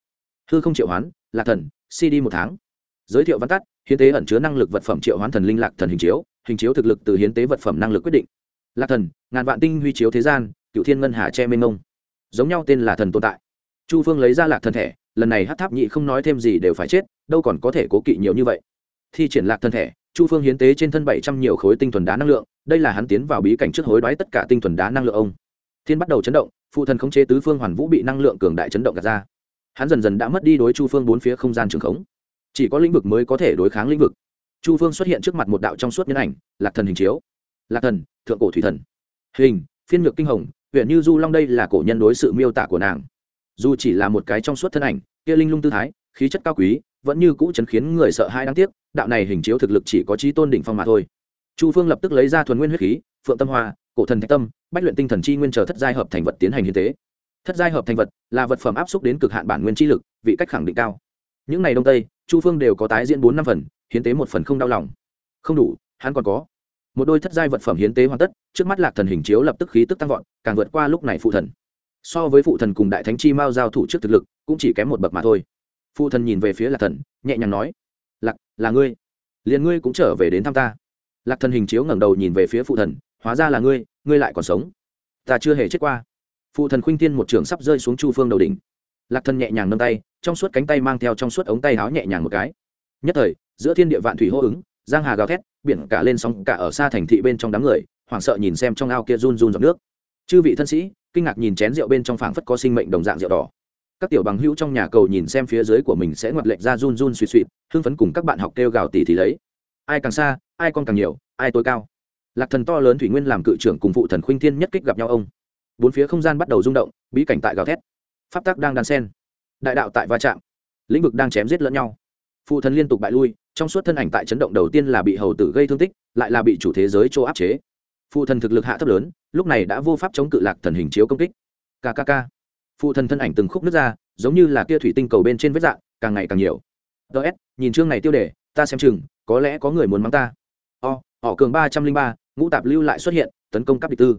Hư không triệu hoán lạc thần cd một tháng giới thiệu văn tắt, hiến tế ẩn chứa năng lực vật phẩm triệu hoán thần linh lạc thần hình chiếu hình chiếu thực lực từ hiến tế vật phẩm năng lực quyết định. Lạc thần, ngàn vạn tinh huy chiếu thế gian, cựu thiên ngân hà che mênh mông. Giống nhau tên là thần tồn tại. Chu phương lấy ra lạc thần thẻ, lần này hát tháp nhị không nói thêm gì đều phải chết, đâu còn có thể cố kỵ nhiều như vậy. Thi triển lạc thần thẻ, chu phương hiến tế trên thân bảy trăm nhiều khối tinh thuần đá năng lượng, đây là hắn tiến vào bí cảnh trước hối đoái tất cả tinh thuần đá năng lượng ông. Thiên bắt đầu chấn động, phụ thần khống chế tứ phương hoàn vũ bị năng lượng cường đại chấn động gạt ra. Hắn dần dần đã mất đi đối chu phương bốn phía không gian trường khống chỉ có lĩnh vực mới có thể đối kháng lĩnh vực. Chu phương xuất hiện trước mặt một đạo trong suốt nhân ảnh, lạc thần hình chiếu. Lạc thần, thượng cổ thủy thần. Hình, phiên nhược kinh hồng, huyện như du long đây là cổ nhân đối sự miêu tả của nàng. Dù chỉ là một cái trong suốt thân ảnh, kia linh lung tư thái, khí chất cao quý, vẫn như cũ chấn khiến người sợ hai đáng tiếc, đạo này hình chiếu thực lực chỉ có trí tôn đỉnh phong mà thôi. Chu phương lập tức lấy ra thuần nguyên huyết khí, phượng tâm hoa, cổ thần thạch tâm, bách luyện tinh thần chi nguyên chờ thất giai hợp thành vật tiến hành hiến tế. Thất giai hợp thành vật là vật phẩm áp xúc đến cực hạn bản nguyên chi lực, vị cách khẳng định cao những này đông tây, chu phương đều có tái diễn bốn năm phần, hiến tế một phần không đau lòng. Không đủ, hắn còn có. Một đôi thất giai vật phẩm hiến tế hoàn tất, trước mắt lạc thần hình chiếu lập tức khí tức tăng vọt, càng vượt qua lúc này phụ thần. So với phụ thần cùng đại thánh chi mao giao thủ trước thực lực, cũng chỉ kém một bậc mà thôi. Phụ thần nhìn về phía lạc thần, nhẹ nhàng nói, lạc, là ngươi. Liền ngươi cũng trở về đến thăm ta. Lạc thần hình chiếu ngẩng đầu nhìn về phía phụ thần, hóa ra là ngươi ngươi lại còn sống. Ta chưa hề chết qua. Phụ thần khuynh tiên một trường sắp rơi xuống chu phương đầu đỉnh. Lạc thần nhẹ nhàng nâng tay trong suốt cánh tay mang theo trong suốt ống tay áo nhẹ nhàng một cái. Nhất thời, giữa thiên địa vạn thủy hô ứng, giang hà gào thét, biển cả lên sóng, cả ở xa thành thị bên trong đám người, hoảng sợ nhìn xem trong ao kia run run giọt nước. Chư vị thân sĩ, kinh ngạc nhìn chén rượu bên trong phảng phất có sinh mệnh đồng dạng rượu đỏ. Các tiểu bằng hữu trong nhà cầu nhìn xem phía dưới của mình sẽ ngoặt lệnh ra run run suy suy, hưng phấn cùng các bạn học kêu gào tỉ thì lấy. Ai càng xa, ai con càng nhiều, ai tối cao. Lạc thần to lớn thủy nguyên làm cự trưởng cùng phụ thần khuynh thiên nhất kích gặp nhau ông. Bốn phía không gian bắt đầu rung động, bí cảnh tại gào thét. Pháp tắc đang đan sen đại đạo tại va chạm, lĩnh vực đang chém giết lẫn nhau. Phụ thần liên tục bại lui, trong suốt thân ảnh tại chấn động đầu tiên là bị hầu tử gây thương tích, lại là bị chủ thế giới chỗ áp chế. Phụ thần thực lực hạ thấp lớn, lúc này đã vô pháp chống cự lạc thần hình chiếu công kích. Kkk phụ thần thân ảnh từng khúc nước ra, giống như là kia thủy tinh cầu bên trên vết dạng, càng ngày càng nhiều. Ts nhìn chương này tiêu đề, ta xem chừng, có lẽ có người muốn mắng ta. O, họ cường ba trăm linh ba, ngũ tạp lưu lại xuất hiện, tấn công cấp địch tư.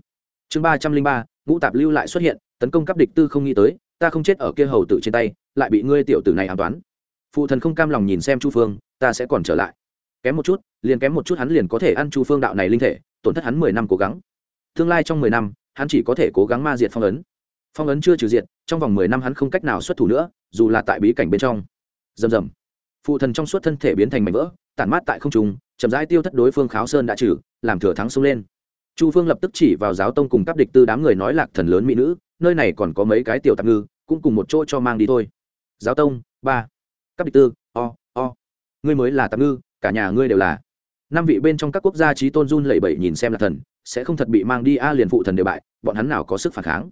Chương ba trăm linh ba, ngũ tạp lưu lại xuất hiện, tấn công cấp địch tư không nghĩ tới ta không chết ở kia hầu tử trên tay, lại bị ngươi tiểu tử này an toán. Phụ thần không cam lòng nhìn xem chu phương, ta sẽ còn trở lại. Kém một chút, liền kém một chút hắn liền có thể ăn chu phương đạo này linh thể, tổn thất hắn mười năm cố gắng. Tương lai trong mười năm, hắn chỉ có thể cố gắng ma diệt phong ấn. Phong ấn chưa trừ diệt, trong vòng mười năm hắn không cách nào xuất thủ nữa, dù là tại bí cảnh bên trong. Rầm rầm. Phụ thần trong suốt thân thể biến thành mảnh vỡ, tản mát tại không trung, chậm rãi tiêu thất đối phương kháo sơn đã trừ, làm thừa thắng xông lên. Chu phương lập tức chỉ vào giáo tông cùng các địch tư đám người nói lạc thần lớn mỹ nữ nơi này còn có mấy cái tiểu tạp ngư, cũng cùng một chỗ cho mang đi thôi. Giáo tông, ba. Các địch tư o o. Ngươi mới là tạp ngư, cả nhà ngươi đều là. Năm vị bên trong các quốc gia trí tôn run lẩy bẩy nhìn xem là thần, sẽ không thật bị mang đi a liền phụ thần đều bại, bọn hắn nào có sức phản kháng.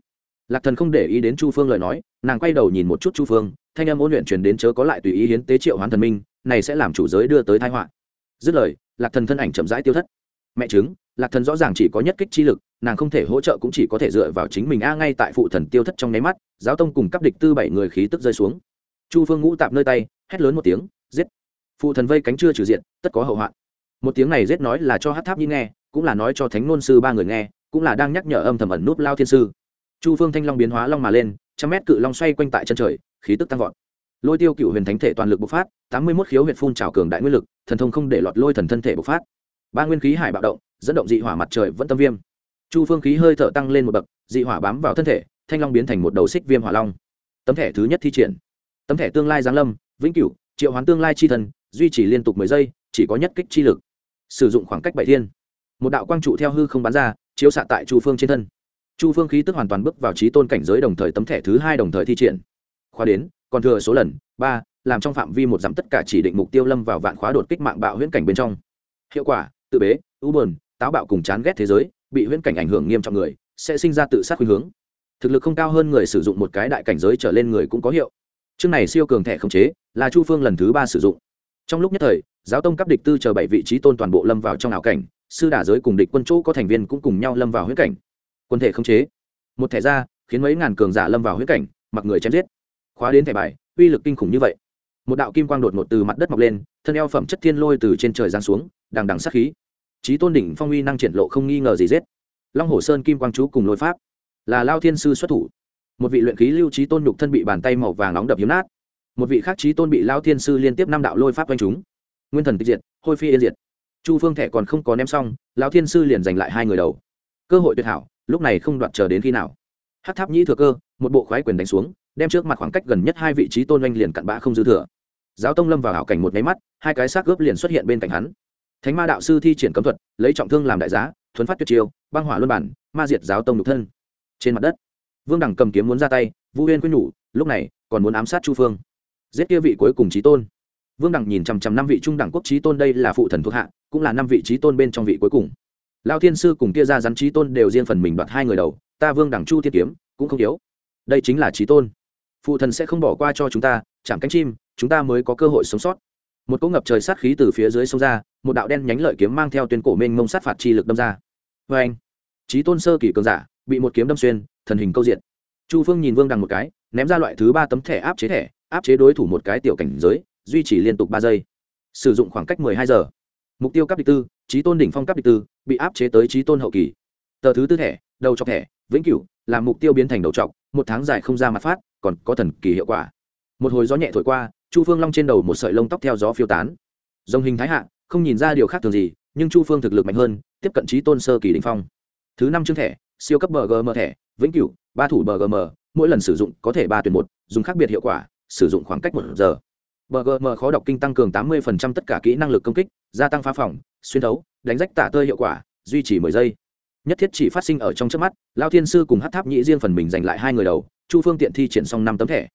Lạc thần không để ý đến chu phương lời nói, nàng quay đầu nhìn một chút chu phương, thanh âm ôn luyện truyền đến chớ có lại tùy ý hiến tế triệu hoán thần minh, này sẽ làm chủ giới đưa tới thái họa. Dứt lời, lạc thần thân ảnh chậm rãi tiêu thất mẹ chứng, lạc thần rõ ràng chỉ có nhất kích chi lực, nàng không thể hỗ trợ cũng chỉ có thể dựa vào chính mình a ngay tại phụ thần tiêu thất trong nháy mắt, giáo tông cùng cấp địch tư bảy người khí tức rơi xuống. Chu phương ngũ tạp nơi tay, hét lớn một tiếng, giết. Phụ thần vây cánh chưa trừ diện, tất có hậu hoạn. Một tiếng này giết nói là cho hát tháp nhi nghe, cũng là nói cho thánh nôn sư ba người nghe, cũng là đang nhắc nhở âm thầm ẩn núp lao thiên sư. Chu phương thanh long biến hóa long mà lên, trăm mét cự long xoay quanh tại chân trời, khí tức tăng vọt. Lôi tiêu cựu huyền thánh thể toàn lực bộc phát, tám mươi mốt khiếu huyện phun trào cường đại nguyên lực, thần thông không để lọt lôi thần thân thể bộc phát ba nguyên khí hải bạo động, dẫn động dị hỏa mặt trời vẫn tâm viêm. Chu phương khí hơi thở tăng lên một bậc, dị hỏa bám vào thân thể, thanh long biến thành một đầu xích viêm hỏa long. Tấm thẻ thứ nhất thi triển. Tấm thẻ tương lai giáng lâm, vĩnh cửu, triệu hoán tương lai chi thần, duy trì liên tục mười giây, chỉ có nhất kích chi lực. Sử dụng khoảng cách bảy thiên. Một đạo quang trụ theo hư không bắn ra, chiếu xạ tại chu phương trên thân. Chu phương khí tức hoàn toàn bước vào trí tôn cảnh giới đồng thời tấm thẻ thứ hai đồng thời thi triển. Khóa đến, còn thừa số lần, ba, làm trong phạm vi một dặm tất cả chỉ định mục tiêu lâm vào vạn khóa đột kích mạng bạo huyễn cảnh bên trong. Hiệu quả tự bế u bờn táo bạo cùng chán ghét thế giới, bị huyễn cảnh ảnh hưởng nghiêm trọng người, sẽ sinh ra tự sát khuynh hướng. Thực lực không cao hơn người sử dụng một cái đại cảnh giới trở lên người cũng có hiệu. Chương này siêu cường thẻ khống chế, là chu phương lần thứ ba sử dụng. Trong lúc nhất thời, giáo tông cấp địch tư chờ bảy vị trí tôn toàn bộ lâm vào trong ảo cảnh, sư đả giới cùng địch quân chỗ có thành viên cũng cùng nhau lâm vào huyết cảnh. Quân thể khống chế. Một thẻ ra, khiến mấy ngàn cường giả lâm vào huyết cảnh, mặc người chém giết. Khóa đến thẻ bài, uy lực kinh khủng như vậy một đạo kim quang đột ngột từ mặt đất mọc lên, thân eo phẩm chất thiên lôi từ trên trời giáng xuống, đằng đằng sát khí. Trí tôn đỉnh phong uy năng triển lộ không nghi ngờ gì giết. Long hồ sơn kim quang chú cùng lôi pháp, là lao thiên sư xuất thủ. Một vị luyện khí lưu trí tôn nhục thân bị bàn tay màu vàng nóng đập hiếm nát. Một vị khác trí tôn bị lao thiên sư liên tiếp năm đạo lôi pháp quanh chúng nguyên thần tịch diệt, hôi phi yên diệt. Chu phương thẻ còn không có ném xong, lao thiên sư liền giành lại hai người đầu. Cơ hội tuyệt hảo, lúc này không đoạt chờ đến khi nào. Hát tháp nhĩ thừa cơ, một bộ khoái quyền đánh xuống, đem trước mặt khoảng cách gần nhất hai vị trí tôn oanh liền cặn bã không dư thừa giáo tông lâm vào hảo cảnh một nháy mắt, hai cái xác gớp liền xuất hiện bên cạnh hắn. Thánh ma đạo sư thi triển cấm thuật, lấy trọng thương làm đại giá, thuấn phát tuyệt chiêu, băng hỏa luân bản, ma diệt giáo tông nhục thân. Trên mặt đất, vương đẳng cầm kiếm muốn ra tay, vu huyên quyết nhủ, lúc này, còn muốn ám sát chu phương. Giết kia vị cuối cùng trí tôn. Vương đẳng nhìn chằm chằm năm vị trung đẳng quốc trí tôn, đây là phụ thần thuộc hạ, cũng là năm vị trí tôn bên trong vị cuối cùng. Lao thiên sư cùng kia ra rắn trí tôn đều riêng phần mình đoạt hai người đầu, ta vương đẳng chu thiên kiếm, cũng không yếu. Đây chính là trí tôn phụ thần sẽ không bỏ qua cho chúng ta chẳng cánh chim, chúng ta mới có cơ hội sống sót. Một cỗ ngập trời sát khí từ phía dưới sông ra, một đạo đen nhánh lợi kiếm mang theo tuyên cổ mênh mông sát phạt chi lực đâm ra. Vê anh trí tôn sơ kỳ cường giả, bị một kiếm đâm xuyên, thần hình câu diện chu phương nhìn vương đằng một cái, ném ra loại thứ ba tấm thẻ áp chế thẻ, áp chế đối thủ một cái tiểu cảnh giới, duy trì liên tục ba giây. Sử dụng khoảng cách mười hai giờ. Mục tiêu cấp địch tư trí tôn đỉnh phong cấp địch tư, bị áp chế tới trí tôn hậu kỳ. Tờ thứ tư thẻ, đầu chọc thẻ, vĩnh cửu làm mục tiêu biến thành đầu chọc, một tháng dài không ra mặt phát còn có thần kỳ hiệu quả. Một hồi gió nhẹ thổi qua, chu phương long trên đầu một sợi lông tóc theo gió phiêu tán. Dòng hình thái hạ, không nhìn ra điều khác thường gì, nhưng chu phương thực lực mạnh hơn, tiếp cận trí tôn sơ kỳ đình phong. Thứ năm chương thẻ, siêu cấp bgm thẻ, vĩnh cửu, ba thủ bgm, mỗi lần sử dụng có thể ba tuyển một, dùng khác biệt hiệu quả, sử dụng khoảng cách một giờ. Bgm khó đọc kinh tăng cường tám mươi tất cả kỹ năng lực công kích, gia tăng phá phòng, xuyên thấu, đánh rách tả tơi hiệu quả, duy trì mười giây nhất thiết chỉ phát sinh ở trong trước mắt, lao thiên sư cùng hát tháp nhĩ riêng phần mình giành lại hai người đầu, chu phương tiện thi triển xong năm tấm thẻ.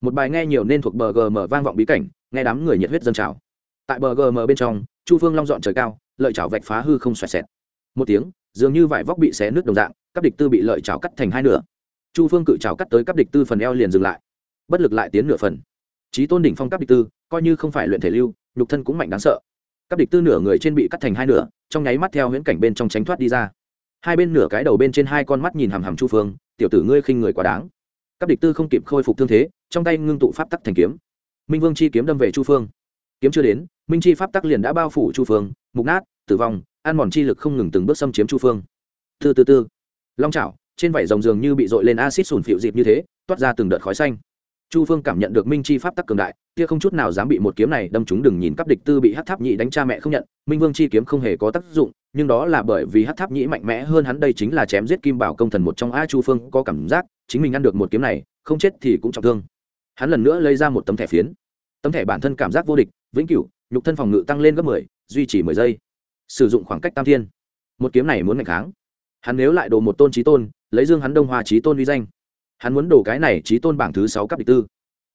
Một bài nghe nhiều nên thuộc bờ gm vang vọng bí cảnh, nghe đám người nhiệt huyết dân trào. Tại bờ gm bên trong, chu phương long dọn trời cao, lợi chảo vạch phá hư không xoẹt xẹt. Một tiếng, dường như vải vóc bị xé nước đồng dạng các địch tư bị lợi chảo cắt thành hai nửa. Chu phương cự chảo cắt tới các địch tư phần eo liền dừng lại. Bất lực lại tiến nửa phần. Trí tôn đỉnh phong các địch tư, coi như không phải luyện thể lưu, nhục thân cũng mạnh đáng sợ. Các địch tư nửa người trên bị cắt thành hai nửa, trong nháy mắt theo huyễn cảnh bên trong tránh thoát đi ra hai bên nửa cái đầu bên trên hai con mắt nhìn hằm hằm chu phương, tiểu tử ngươi khinh người quá đáng. Các địch tư không kịp khôi phục thương thế, trong tay ngưng tụ pháp tắc thành kiếm. Minh vương chi kiếm đâm về chu phương. Kiếm chưa đến, minh chi pháp tắc liền đã bao phủ chu phương, mục nát, tử vong, ăn mòn chi lực không ngừng từng bước xâm chiếm chu phương. Từ từ từ. Long chảo, trên vảy rồng dường như bị dội lên acid sùn phịu dịp như thế, toát ra từng đợt khói xanh. Chu phương cảm nhận được minh chi pháp tắc cường đại, kia không chút nào dám bị một kiếm này đâm chúng đừng nhìn các địch tư bị hát tháp nhị đánh cha mẹ không nhận, minh vương chi kiếm không hề có tác dụng nhưng đó là bởi vì hát tháp nhĩ mạnh mẽ hơn hắn đây chính là chém giết kim bảo công thần một trong a chu phương, có cảm giác chính mình ăn được một kiếm này, không chết thì cũng trọng thương. Hắn lần nữa lấy ra một tấm thẻ phiến. Tấm thẻ bản thân cảm giác vô địch, vĩnh cửu, nhục thân phòng ngự tăng lên gấp mười, duy trì mười giây. Sử dụng khoảng cách tam thiên. Một kiếm này muốn ngày kháng. Hắn nếu lại đồ một tôn trí tôn, lấy dương hắn đông hoa trí tôn uy danh. Hắn muốn đổ cái này trí tôn bảng thứ sáu cấp địch tư.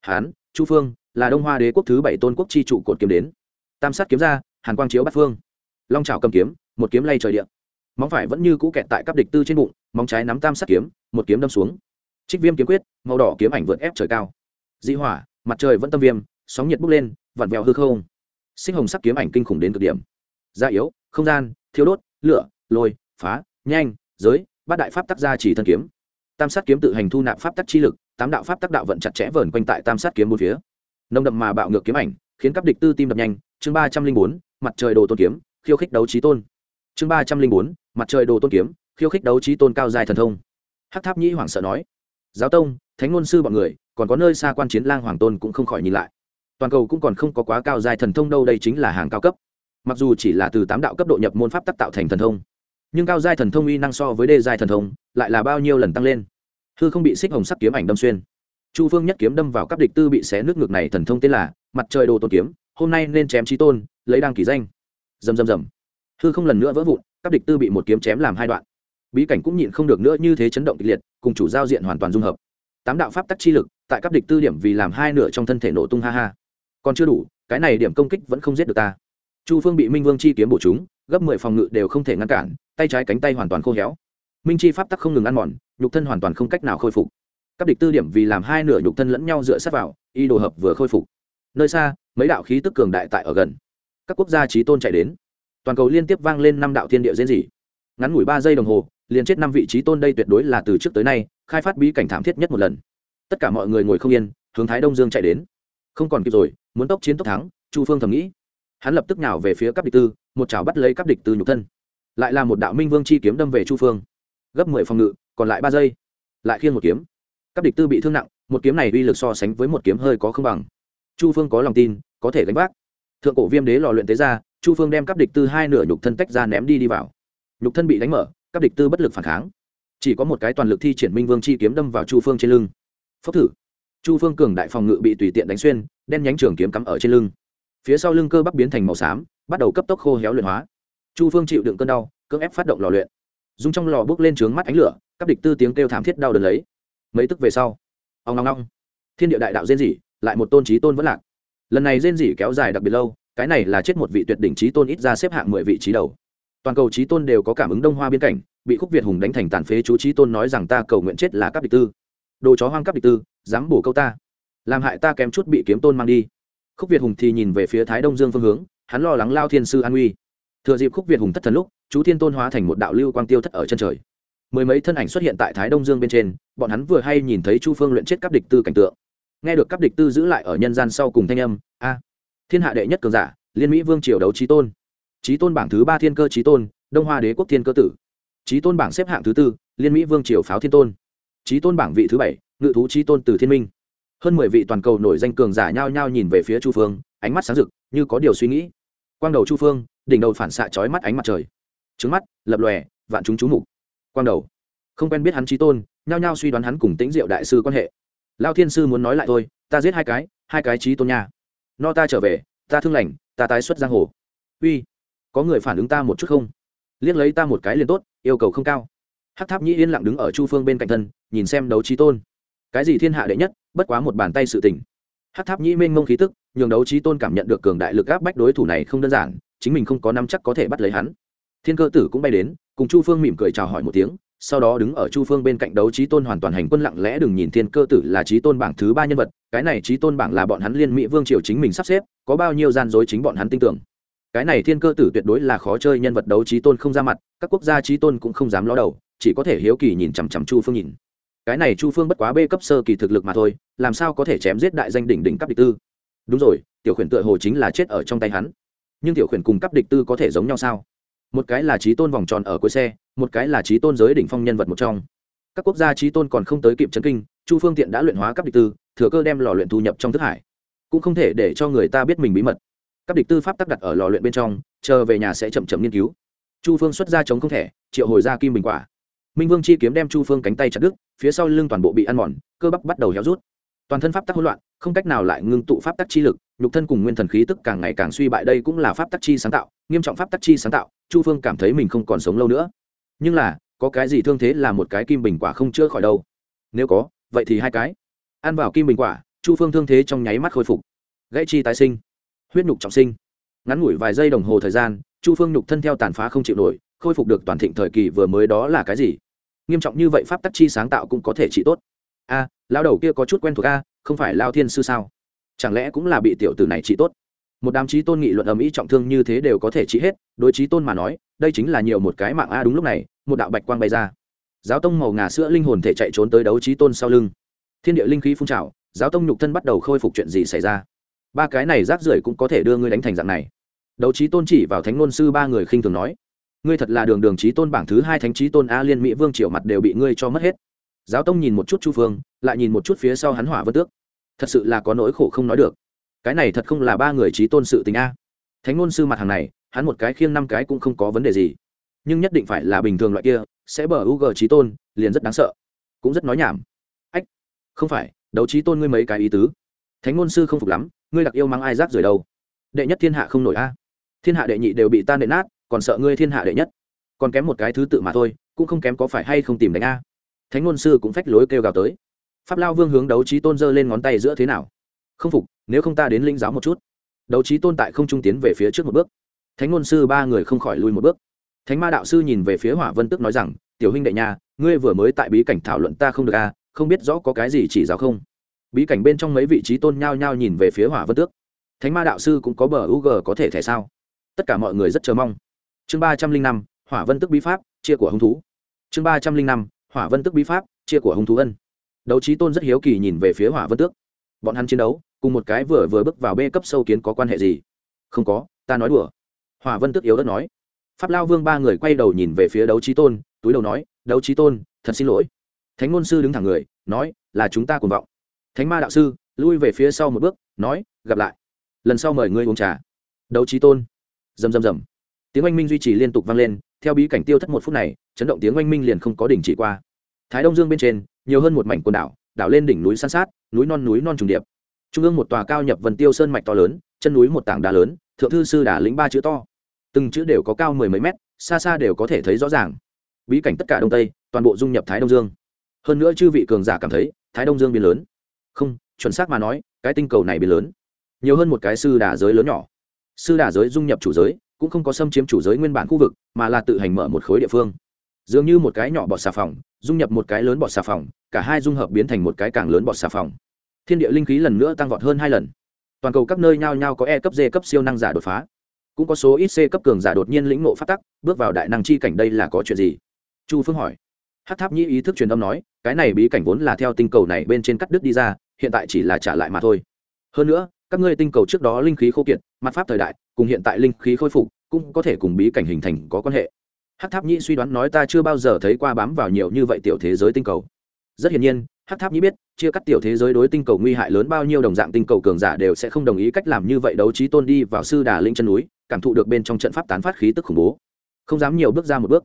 Hắn, chu phương, là đông hoa đế quốc thứ bảy tôn quốc chi trụ cột kiếm đến. Tam sát kiếm ra, hàn quang chiếu bắt phương. Long trào cầm kiếm một kiếm lay trời điện móng phải vẫn như cũ kẹt tại các địch tư trên bụng, móng trái nắm tam sát kiếm, một kiếm đâm xuống. Trích viêm kiếm quyết, màu đỏ kiếm ảnh vượt ép trời cao. Dị hỏa, mặt trời vẫn tâm viêm, sóng nhiệt bốc lên, vặn vẹo hư không. Sinh hồng sắc kiếm ảnh kinh khủng đến cực điểm. Da yếu, không gian thiếu đốt, lửa, lôi, phá, nhanh, giới, bát đại pháp tác gia chỉ thân kiếm. Tam sát kiếm tự hành thu nạp pháp tác chi lực, tám đạo pháp tác đạo vận chặt chẽ vờn quanh tại tam sát kiếm bốn phía. Nồng đậm mà bạo ngược kiếm ảnh, khiến các địch tư tim đập nhanh. Chương ba trăm linh bốn, mặt trời đồ tôn kiếm, khiêu khích đấu trí tôn chương ba trăm linh bốn, mặt trời đồ tôn kiếm, khiêu khích đấu trí tôn cao dài thần thông. Hắc tháp nhĩ hoảng sợ nói, giáo tông, thánh ngôn sư bọn người, còn có nơi xa quan chiến lang hoàng tôn cũng không khỏi nhìn lại. Toàn cầu cũng còn không có quá cao dài thần thông đâu, đây chính là hàng cao cấp. Mặc dù chỉ là từ tám đạo cấp độ nhập môn pháp tắc tạo thành thần thông, nhưng cao giai thần thông uy năng so với đê giai thần thông, lại là bao nhiêu lần tăng lên. Hư không bị xích hồng sắc kiếm ảnh đâm xuyên. Chu phương nhất kiếm đâm vào các địch tư bị xé nước ngực này thần thông tên là mặt trời đồ tôn kiếm, hôm nay nên chém trí tôn, lấy đăng kỳ danh. Dầm dầm dầm hư không lần nữa vỡ vụn các địch tư bị một kiếm chém làm hai đoạn. Bí cảnh cũng nhịn không được nữa như thế chấn động kịch liệt, cùng chủ giao diện hoàn toàn dung hợp. Tám đạo pháp tắc chi lực, tại các địch tư điểm vì làm hai nửa trong thân thể nổ tung ha ha. Còn chưa đủ, cái này điểm công kích vẫn không giết được ta. Chu phương bị minh vương chi kiếm bổ chúng gấp mười phòng ngự đều không thể ngăn cản, tay trái cánh tay hoàn toàn khô héo. Minh chi pháp tắc không ngừng ăn mòn, nhục thân hoàn toàn không cách nào khôi phục. Các địch tư điểm vì làm hai nửa nhục thân lẫn nhau dựa sát vào, y đồ hợp vừa khôi phục. Nơi xa, mấy đạo khí tức cường đại tại ở gần. Các quốc gia trí tôn chạy đến toàn cầu liên tiếp vang lên năm đạo thiên địa diễn dị ngắn ngủi ba giây đồng hồ, liền chết năm vị trí tôn đây tuyệt đối là từ trước tới nay, khai phát bí cảnh thảm thiết nhất một lần. Tất cả mọi người ngồi không yên, hướng thái đông dương chạy đến. Không còn kịp rồi, muốn tốc chiến tốc thắng, chu phương thầm nghĩ. Hắn lập tức nhào về phía cấp địch tư, một chảo bắt lấy cấp địch tư nhục thân. Lại là một đạo minh vương chi kiếm đâm về chu phương. Gấp mười phòng ngự, còn lại ba giây. Lại khiên một kiếm. Cấp địch tư bị thương nặng, một kiếm này uy lực so sánh với một kiếm hơi có không bằng. Chu phương có lòng tin, có thể gánh vác. Thượng cổ viêm đế lò luyện tế ra chu phương đem cấp địch tư hai nửa nhục thân tách ra ném đi đi vào. Nhục thân bị đánh mở cấp địch tư bất lực phản kháng. Chỉ có một cái toàn lực thi triển minh vương chi kiếm đâm vào chu phương trên lưng. Phốc thử. Chu phương cường đại phòng ngự bị tùy tiện đánh xuyên, đen nhánh trường kiếm cắm ở trên lưng. Phía sau lưng cơ bắp biến thành màu xám, bắt đầu cấp tốc khô héo luyện hóa. Chu phương chịu đựng cơn đau, cưỡng ép phát động lò luyện. Dùng trong lò bước lên trướng mắt ánh lửa các địch tư tiếng kêu thảm thiết đau đớn lấy. Mấy tức về sau ông long long thiên địa đại đạo rên rỉ, lại một tôn trí tôn vẫn lạc. Lần này rên rỉ kéo dài đặc biệt lâu cái này là chết một vị tuyệt đỉnh trí tôn ít ra xếp hạng mười vị trí đầu. Toàn cầu trí tôn đều có cảm ứng đông hoa biên cảnh, bị khúc việt hùng đánh thành tàn phế chú trí tôn nói rằng ta cầu nguyện chết là các địch tư. Đồ chó hoang cấp địch tư, dám bổ câu ta. Làm hại ta kém chút bị kiếm tôn mang đi. Khúc việt hùng thì nhìn về phía thái đông dương phương hướng, hắn lo lắng lao thiên sư an uy thừa dịp khúc việt hùng thất thần lúc, chú thiên tôn hóa thành một đạo lưu quang tiêu thất ở chân trời. Mười mấy thân ảnh xuất hiện tại thái đông dương bên trên, bọn hắn vừa hay nhìn thấy chu phương luyện chết các địch tư cảnh tượng. Nghe được các địch tư giữ lại ở nhân gian sau cùng thanh âm, a thiên hạ đệ nhất cường giả, liên mỹ vương triều đấu trí tôn. Trí tôn bảng thứ ba thiên cơ trí tôn, đông hoa đế quốc thiên cơ tử. Trí tôn bảng xếp hạng thứ tư, liên mỹ vương triều pháo thiên tôn. Trí tôn bảng vị thứ bảy, ngự thú trí tôn từ thiên minh. Hơn mười vị toàn cầu nổi danh cường giả nhao nhao nhìn về phía chu phương, ánh mắt sáng rực, như có điều suy nghĩ. Quang đầu chu phương, đỉnh đầu phản xạ chói mắt ánh mặt trời. Trứng mắt, lập lòe, vạn chúng chú mục. Quang đầu. Không quen biết hắn trí tôn, nhao nhao suy đoán hắn cùng tĩnh diệu đại sư quan hệ. Lao thiên sư muốn nói lại thôi, ta giết hai cái hai cái trí tôn nha no ta trở về, ta thương lành, ta tái xuất giang hồ. Uy, có người phản ứng ta một chút không? Liếc lấy ta một cái liền tốt, yêu cầu không cao. Hắc tháp nhĩ yên lặng đứng ở chu phương bên cạnh thân, nhìn xem đấu trí tôn. Cái gì thiên hạ đệ nhất, bất quá một bàn tay sự tình. Hắc tháp nhĩ mênh mông khí tức, nhường đấu trí tôn cảm nhận được cường đại lực áp bách đối thủ này không đơn giản, chính mình không có năm chắc có thể bắt lấy hắn. Thiên cơ tử cũng bay đến, cùng chu phương mỉm cười chào hỏi một tiếng sau đó đứng ở chu phương bên cạnh đấu trí tôn hoàn toàn hành quân lặng lẽ đừng nhìn thiên cơ tử là trí tôn bảng thứ ba nhân vật, cái này trí tôn bảng là bọn hắn liên mỹ vương triều chính mình sắp xếp, có bao nhiêu gian dối chính bọn hắn tin tưởng. Cái này thiên cơ tử tuyệt đối là khó chơi nhân vật đấu trí tôn không ra mặt, các quốc gia trí tôn cũng không dám ló đầu, chỉ có thể hiếu kỳ nhìn chằm chằm chu phương nhìn. Cái này chu phương bất quá bê cấp sơ kỳ thực lực mà thôi, làm sao có thể chém giết đại danh đỉnh đỉnh cấp địch tư? Đúng rồi, tiểu khuyển tựa hồ chính là chết ở trong tay hắn. Nhưng tiểu khuyển cùng cấp địch tư có thể giống nhau sao? Một cái là trí tôn vòng tròn ở cuối xe, một cái là trí tôn giới đỉnh phong nhân vật một trong. Các quốc gia trí tôn còn không tới kịp chấn kinh, chu phương tiện đã luyện hóa các địch tư, thừa cơ đem lò luyện thu nhập trong thức hải. Cũng không thể để cho người ta biết mình bí mật. Các địch tư pháp tắc đặt ở lò luyện bên trong, chờ về nhà sẽ chậm chậm nghiên cứu. Chu phương xuất ra chống không thể triệu hồi ra kim bình quả. Minh vương chi kiếm đem chu phương cánh tay chặt đứt, phía sau lưng toàn bộ bị ăn mòn, cơ bắp bắt đầu héo rút. Toàn thân pháp tắc hỗn loạn, không cách nào lại ngưng tụ pháp tắc chi lực nhục thân cùng nguyên thần khí tức càng ngày càng suy bại đây cũng là pháp tắc chi sáng tạo, nghiêm trọng pháp tắc chi sáng tạo, chu phương cảm thấy mình không còn sống lâu nữa. Nhưng là, có cái gì thương thế là một cái kim bình quả không chữa khỏi đâu. Nếu có, vậy thì hai cái. Ăn vào kim bình quả, chu phương thương thế trong nháy mắt khôi phục. Gãy chi tái sinh, huyết nhục trọng sinh. Ngắn ngủi vài giây đồng hồ thời gian, chu phương nhục thân theo tàn phá không chịu nổi, khôi phục được toàn thịnh thời kỳ vừa mới đó là cái gì? Nghiêm trọng như vậy pháp tắc chi sáng tạo cũng có thể trị tốt. A lao đầu kia có chút quen thuộc a, không phải lao thiên sư sao? Chẳng lẽ cũng là bị tiểu tử này trị tốt? Một đám trí tôn nghị luận ầm ĩ trọng thương như thế đều có thể trị hết, đối trí tôn mà nói, đây chính là nhiều một cái mạng a đúng lúc này, một đạo bạch quang bay ra. Giáo tông màu ngà sữa linh hồn thể chạy trốn tới đấu trí tôn sau lưng. Thiên địa linh khí phun trào, giáo tông nhục thân bắt đầu khôi phục chuyện gì xảy ra? Ba cái này rác rưởi cũng có thể đưa ngươi đánh thành dạng này. Đấu trí tôn chỉ vào thánh ngôn sư ba người khinh thường nói, ngươi thật là đường đường trí tôn bảng thứ hai thánh trí tôn a liên mỹ vương triệu mặt đều bị ngươi cho mất hết. Giáo tông nhìn một chút chu phương, lại nhìn một chút phía sau hắn hỏa vân tước thật sự là có nỗi khổ không nói được. Cái này thật không là ba người trí tôn sự tình a. Thánh ngôn sư mặt hàng này, hắn một cái khiêng năm cái cũng không có vấn đề gì. Nhưng nhất định phải là bình thường loại kia, sẽ bờ u g trí tôn, liền rất đáng sợ. Cũng rất nói nhảm. Ách, không phải, đấu trí tôn ngươi mấy cái ý tứ. Thánh ngôn sư không phục lắm, ngươi đặc yêu mang ai rác rời đâu? Đệ nhất thiên hạ không nổi a. Thiên hạ đệ nhị đều bị tan đệ nát, còn sợ ngươi thiên hạ đệ nhất. Còn kém một cái thứ tự mà thôi, cũng không kém có phải hay không tìm đánh a. Thánh ngôn sư cũng phách lối kêu gào tới pháp lao vương hướng đấu trí tôn giơ lên ngón tay giữa thế nào? Không phục, nếu không ta đến linh giáo một chút. Đấu trí tôn tại không trung tiến về phía trước một bước. Thánh ngôn sư ba người không khỏi lui một bước. Thánh ma đạo sư nhìn về phía hỏa vân tức nói rằng, tiểu huynh đệ nhà ngươi vừa mới tại bí cảnh thảo luận ta không được a không biết rõ có cái gì chỉ giáo không? Bí cảnh bên trong mấy vị trí tôn nhao nhao nhìn về phía hỏa vân tước. Thánh ma đạo sư cũng có bờ u g có thể thẻ sao? Tất cả mọi người rất chờ mong. Chương ba trăm linh năm, hỏa vân tức bí pháp, chia của hung thú. Chương ba trăm linh năm, hỏa vân tức bí pháp, chia của hung thú ân đấu trí tôn rất hiếu kỳ nhìn về phía hỏa vân tước. Bọn hắn chiến đấu, cùng một cái vừa vừa bước vào bê cấp sâu kiến có quan hệ gì? Không có, ta nói đùa. Hỏa vân tước yếu đất nói. Pháp lao vương ba người quay đầu nhìn về phía đấu trí tôn, túi đầu nói, đấu trí tôn, thật xin lỗi. Thánh ngôn sư đứng thẳng người, nói, là chúng ta cùng vọng. Thánh ma đạo sư lui về phía sau một bước, nói, gặp lại. Lần sau mời ngươi uống trà. Đấu trí tôn. Rầm rầm rầm. Tiếng oanh minh duy trì liên tục vang lên, theo bí cảnh tiêu thất một phút này, chấn động tiếng oanh minh liền không có đỉnh chỉ qua. Thái đông dương bên trên nhiều hơn một mảnh quần đảo đảo lên đỉnh núi san sát, núi non núi non trùng điệp. Trung ương một tòa cao nhập vần tiêu sơn mạch to lớn, chân núi một tảng đá lớn, thượng thư sư đà lĩnh ba chữ to. Từng chữ đều có cao mười mấy mét, xa xa đều có thể thấy rõ ràng. Bí cảnh tất cả đông tây, toàn bộ dung nhập thái đông dương. Hơn nữa chư vị cường giả cảm thấy, thái đông dương biến lớn. Không, chuẩn xác mà nói, cái tinh cầu này biến lớn. Nhiều hơn một cái sư đà giới lớn nhỏ. Sư đà giới dung nhập chủ giới, cũng không có xâm chiếm chủ giới nguyên bản khu vực, mà là tự hành mở một khối địa phương dường như một cái nhỏ bọt xà phòng, dung nhập một cái lớn bọt xà phòng, cả hai dung hợp biến thành một cái càng lớn bọt xà phòng. Thiên địa linh khí lần nữa tăng vọt hơn hai lần. Toàn cầu các nơi nhao nhao có e cấp d cấp siêu năng giả đột phá. Cũng có số ít c cấp cường giả đột nhiên lĩnh ngộ phát tắc, bước vào đại năng chi cảnh đây là có chuyện gì? Chu phương hỏi. Hát tháp nhĩ ý thức truyền âm nói, cái này bí cảnh vốn là theo tinh cầu này bên trên cắt đứt đi ra, hiện tại chỉ là trả lại mà thôi. Hơn nữa, các ngươi tinh cầu trước đó linh khí khô kiệt, mặt pháp thời đại, cùng hiện tại linh khí khôi phục, cũng có thể cùng bí cảnh hình thành có quan hệ hát tháp nhĩ suy đoán nói ta chưa bao giờ thấy qua bám vào nhiều như vậy tiểu thế giới tinh cầu. Rất hiển nhiên, hát tháp nhĩ biết, chia cắt tiểu thế giới đối tinh cầu nguy hại lớn bao nhiêu đồng dạng tinh cầu cường giả đều sẽ không đồng ý cách làm như vậy đấu trí tôn đi vào sư đà linh chân núi, cảm thụ được bên trong trận pháp tán phát khí tức khủng bố. Không dám nhiều bước ra một bước.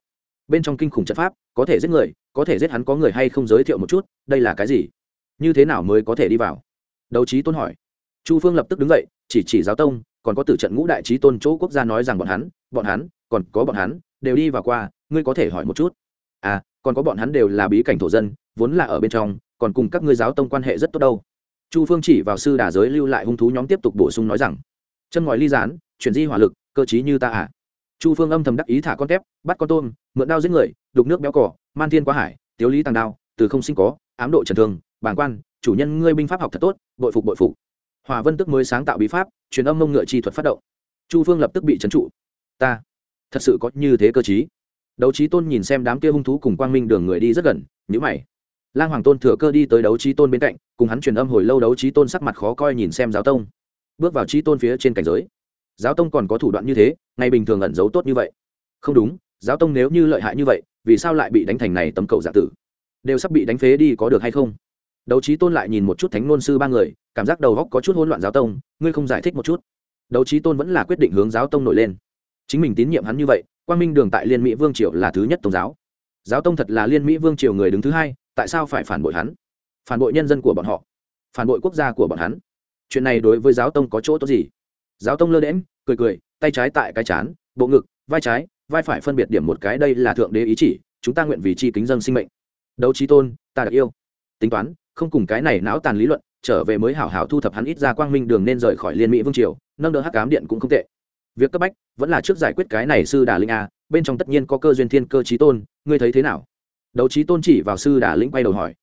Bên trong kinh khủng trận pháp, có thể giết người, có thể giết hắn có người hay không giới thiệu một chút, đây là cái gì? Như thế nào mới có thể đi vào? Đấu trí tôn hỏi. Chu phương lập tức đứng dậy, chỉ chỉ giáo tông, còn có tử trận ngũ đại trí tôn chỗ quốc gia nói rằng bọn hắn bọn hắn, còn có bọn hắn đều đi vào qua, ngươi có thể hỏi một chút. À còn có bọn hắn đều là bí cảnh thổ dân, vốn là ở bên trong, còn cùng các ngươi giáo tông quan hệ rất tốt đâu. Chu phương chỉ vào sư đà giới lưu lại hung thú nhóm tiếp tục bổ sung nói rằng, chân ngòi ly gián, chuyển di hỏa lực, cơ chí như ta à? Chu phương âm thầm đắc ý thả con tép, bắt con tôm, mượn đao giết người, đục nước béo cỏ, man thiên quá hải, tiếu lý tàng đao, từ không sinh có, ám độ trần thương, bàng quan, chủ nhân ngươi binh pháp học thật tốt, bội phục bội phục. Hòa vân tức mới sáng tạo bí pháp, truyền âm mông ngựa chi thuật phát động. Chu phương lập tức bị trấn trụ. Ta thật sự có như thế cơ chí. Đấu trí tôn nhìn xem đám kia hung thú cùng quang minh đường người đi rất gần nhữ mày. Lang hoàng tôn thừa cơ đi tới đấu trí tôn bên cạnh, cùng hắn truyền âm hồi lâu đấu trí tôn sắc mặt khó coi nhìn xem giáo tông. Bước vào trí tôn phía trên cảnh giới. Giáo tông còn có thủ đoạn như thế ngày bình thường ẩn giấu tốt như vậy. Không đúng, giáo tông nếu như lợi hại như vậy, vì sao lại bị đánh thành này tấm cầu giả tử? Đều sắp bị đánh phế đi có được hay không? Đấu trí tôn lại nhìn một chút thánh ngôn sư ba người, cảm giác đầu góc có chút hỗn loạn giáo tông, ngươi không giải thích một chút. Đấu trí tôn vẫn là quyết định hướng giáo tông nổi lên chính mình tín nhiệm hắn như vậy, quang minh đường tại liên mỹ vương triều là thứ nhất tôn giáo. Giáo tông thật là liên mỹ vương triều người đứng thứ hai, tại sao phải phản bội hắn? Phản bội nhân dân của bọn họ, phản bội quốc gia của bọn hắn. Chuyện này đối với giáo tông có chỗ tốt gì? Giáo tông lơ đễm cười cười, tay trái tại cái chán, bộ ngực, vai trái, vai phải phân biệt điểm một cái đây là thượng đế ý chỉ, chúng ta nguyện vì chi kính dân sinh mệnh. Đấu trí tôn, ta được yêu. Tính toán, không cùng cái này não tàn lý luận, trở về mới hảo hảo thu thập hắn ít ra quang minh đường nên rời khỏi liên mỹ vương triều, nâng đỡ hắc cám điện cũng không tệ việc cấp bách vẫn là trước giải quyết cái này sư đà linh a, bên trong tất nhiên có cơ duyên thiên cơ trí tôn, ngươi thấy thế nào? Đấu trí tôn chỉ vào sư đà lĩnh quay đầu hỏi.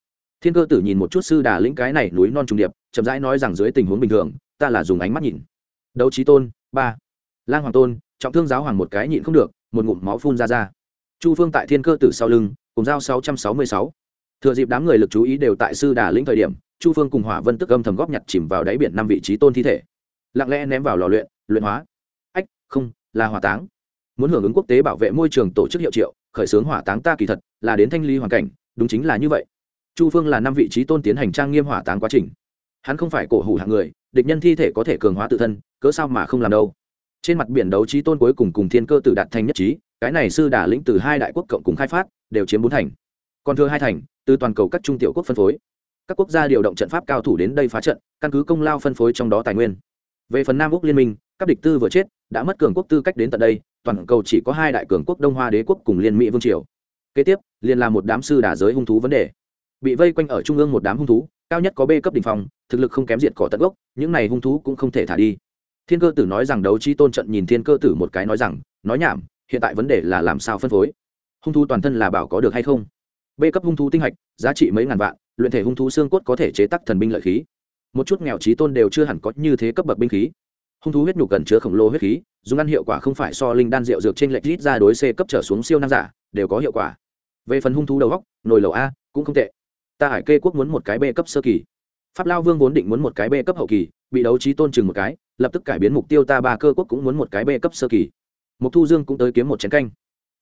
Thiên cơ tử nhìn một chút sư đà lĩnh cái này núi non trùng điệp, chậm rãi nói rằng dưới tình huống bình thường, ta là dùng ánh mắt nhìn. Đấu trí tôn, ba. Lang hoàng tôn, trọng thương giáo hoàng một cái nhịn không được, một ngụm máu phun ra ra. Chu phương tại thiên cơ tử sau lưng, cùng giao sáu trăm sáu mươi sáu. Thừa dịp đám người lực chú ý đều tại sư đà lĩnh thời điểm, chu phương cùng hỏa vân tức âm thầm góp nhặt chìm vào đáy biển năm vị trí tôn thi thể. Lặng lẽ ném vào lò luyện luyện hóa không, là hỏa táng. Muốn hưởng ứng quốc tế bảo vệ môi trường tổ chức hiệu triệu, khởi xướng hỏa táng ta kỳ thật là đến thanh lý hoàn cảnh, đúng chính là như vậy. Chu phương là năm vị trí tôn tiến hành trang nghiêm hỏa táng quá trình. Hắn không phải cổ hủ hạng người, địch nhân thi thể có thể cường hóa tự thân, cớ sao mà không làm đâu. Trên mặt biển đấu trí tôn cuối cùng cùng thiên cơ tử đạt thành nhất trí, cái này sư đà lĩnh từ hai đại quốc cộng cùng khai phát, đều chiếm bốn thành. Còn thừa hai thành, từ toàn cầu các trung tiểu quốc phân phối. Các quốc gia điều động trận pháp cao thủ đến đây phá trận, căn cứ công lao phân phối trong đó tài nguyên về phần nam úc liên minh, các địch tư vừa chết, đã mất cường quốc tư cách đến tận đây, toàn cầu chỉ có hai đại cường quốc đông hoa đế quốc cùng liên mỹ vương triều. Kế tiếp, liền là một đám sư đả giới hung thú vấn đề. Bị vây quanh ở trung ương một đám hung thú, cao nhất có b cấp đ ỉ n h phòng thực lực không kém diện cỏ tận gốc, những này hung thú cũng không thể thả đi. Thiên cơ tử nói rằng đấu trí tôn trận nhìn thiên cơ tử một cái nói rằng, nói nhảm, hiện tại vấn đề là làm sao phân phối? Hung thú toàn thân là bảo có được hay không? B cấp hung thú tinh hạch, giá trị mấy ngàn vạn, luyện thể hung thú xương cốt có thể chế tắc thần binh lợi khí một chút nghèo trí tôn đều chưa hẳn có như thế cấp bậc binh khí. Hung thú huyết nhục cần chứa khổng lồ huyết khí, dùng ăn hiệu quả không phải so linh đan rượu dược trên lệch rít ra đối c cấp trở xuống siêu năng giả, đều có hiệu quả. Về phần hung thú đầu góc, nồi lầu a, cũng không tệ. Ta hải kê quốc muốn một cái b cấp sơ kỳ. Pháp lao vương vốn định muốn một cái b cấp hậu kỳ, bị đấu trí tôn chừng một cái, lập tức cải biến mục tiêu ta ba cơ quốc cũng muốn một cái b cấp sơ kỳ. Mục thu dương cũng tới kiếm một chén canh.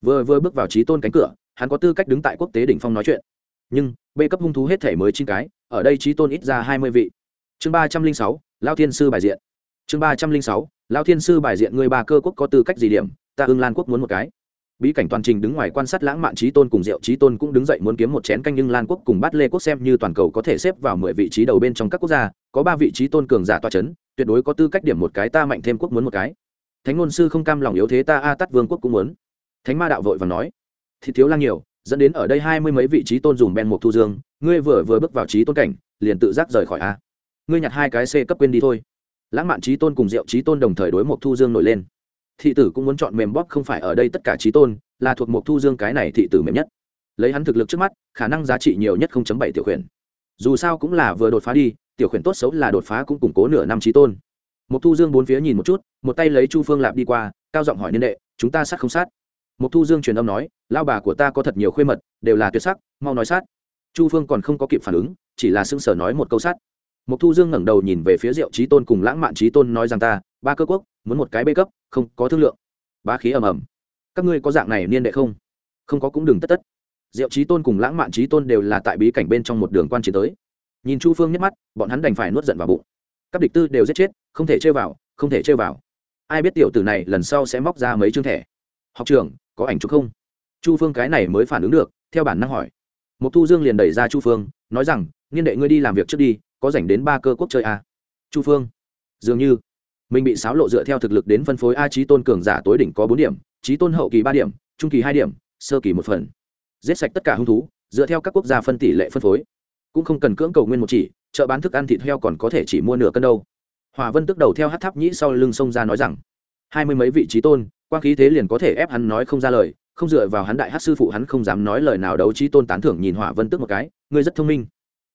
Vừa vừa bước vào trí tôn cánh cửa, hắn có tư cách đứng tại quốc tế đỉnh phong nói chuyện. Nhưng, b cấp hung thú hết thể mới chín cái, ở đây trí tôn ít ra hai mươi vị chương ba trăm linh sáu lao thiên sư bài diện. Chương ba trăm linh sáu lao thiên sư bài diện người ba cơ quốc có tư cách gì điểm? Ta ưng lan quốc muốn một cái. Bí cảnh toàn trình đứng ngoài quan sát lãng mạn trí tôn cùng diệu trí tôn cũng đứng dậy muốn kiếm một chén canh nhưng lan quốc cùng bát lê quốc xem như toàn cầu có thể xếp vào mười vị trí đầu bên trong các quốc gia, có ba vị trí tôn cường giả toa c h ấ n tuyệt đối có tư cách điểm một cái ta mạnh thêm quốc muốn một cái. Thánh ngôn sư không cam lòng yếu thế ta a tắt vương quốc cũng muốn. Thánh ma đạo vội và nói thì thiếu lang nhiều, dẫn đến ở đây hai mươi mấy vị trí tôn dùng ben một thu dương, ngươi vừa vừa bước vào trí tôn cảnh, liền tự giác rời khỏi a ngươi nhặt hai cái c cấp quên đi thôi. Lãng mạn trí tôn cùng diệu trí tôn đồng thời đối một thu dương nổi lên. Thị tử cũng muốn chọn mềm bóp không phải ở đây tất cả trí tôn, là thuộc một thu dương cái này thị tử mềm nhất. Lấy hắn thực lực trước mắt, khả năng giá trị nhiều nhất bảy tiểu khuyển. Dù sao cũng là vừa đột phá đi, tiểu khuyển tốt xấu là đột phá cũng củng cố nửa năm trí tôn. Một thu dương bốn phía nhìn một chút, một tay lấy chu phương lạp đi qua, cao giọng hỏi niên đệ, chúng ta sát không sát? Một thu dương truyền âm nói lao bà của ta có thật nhiều khuê mật, đều là tuyệt sắc, mau nói sát. Chu phương còn không có kịp phản ứng, chỉ là sững sở nói một câu sát. Mộc thu dương ngẩng đầu nhìn về phía diệu trí tôn cùng lãng mạn trí tôn nói rằng ta, ba cơ quốc, muốn một cái bê cấp, không có thương lượng. Bá khí ầm ầm. Các ngươi có dạng này niên đệ không? Không có cũng đừng tất tất. Diệu trí tôn cùng lãng mạn trí tôn đều là tại bí cảnh bên trong một đường quan chiến tới. Nhìn chu phương nhắc mắt, bọn hắn đành phải nuốt giận vào bụng. Các địch tư đều giết chết, không thể chơi vào, không thể chơi vào. Ai biết tiểu tử này lần sau sẽ móc ra mấy chương thẻ? Học trường có ảnh chụp không? Chu phương cái này mới phản ứng được, theo bản năng hỏi. Mộc thu dương liền đẩy ra chu phương, nói rằng, niên đệ ngươi đi làm việc trước đi có dành đến ba cơ quốc chơi à? chu phương, dường như mình bị xáo lộ dựa theo thực lực đến phân phối a trí tôn cường giả tối đỉnh có bốn điểm trí tôn hậu kỳ ba điểm, trung kỳ hai điểm, sơ kỳ một phần. Giết sạch tất cả hung thú, dựa theo các quốc gia phân tỷ lệ phân phối. Cũng không cần cưỡng cầu nguyên một chỉ, chợ bán thức ăn thịt heo còn có thể chỉ mua nửa cân đâu. Hòa vân tức đầu theo hát tháp nhĩ sau lưng sông ra nói rằng, hai mươi mấy vị trí tôn quan khí thế liền có thể ép hắn nói không ra lời, không dựa vào hắn đại hát sư phụ hắn không dám nói lời nào đấu trí tôn tán thưởng nhìn hỏa vân tức một cái, ngươi rất thông minh.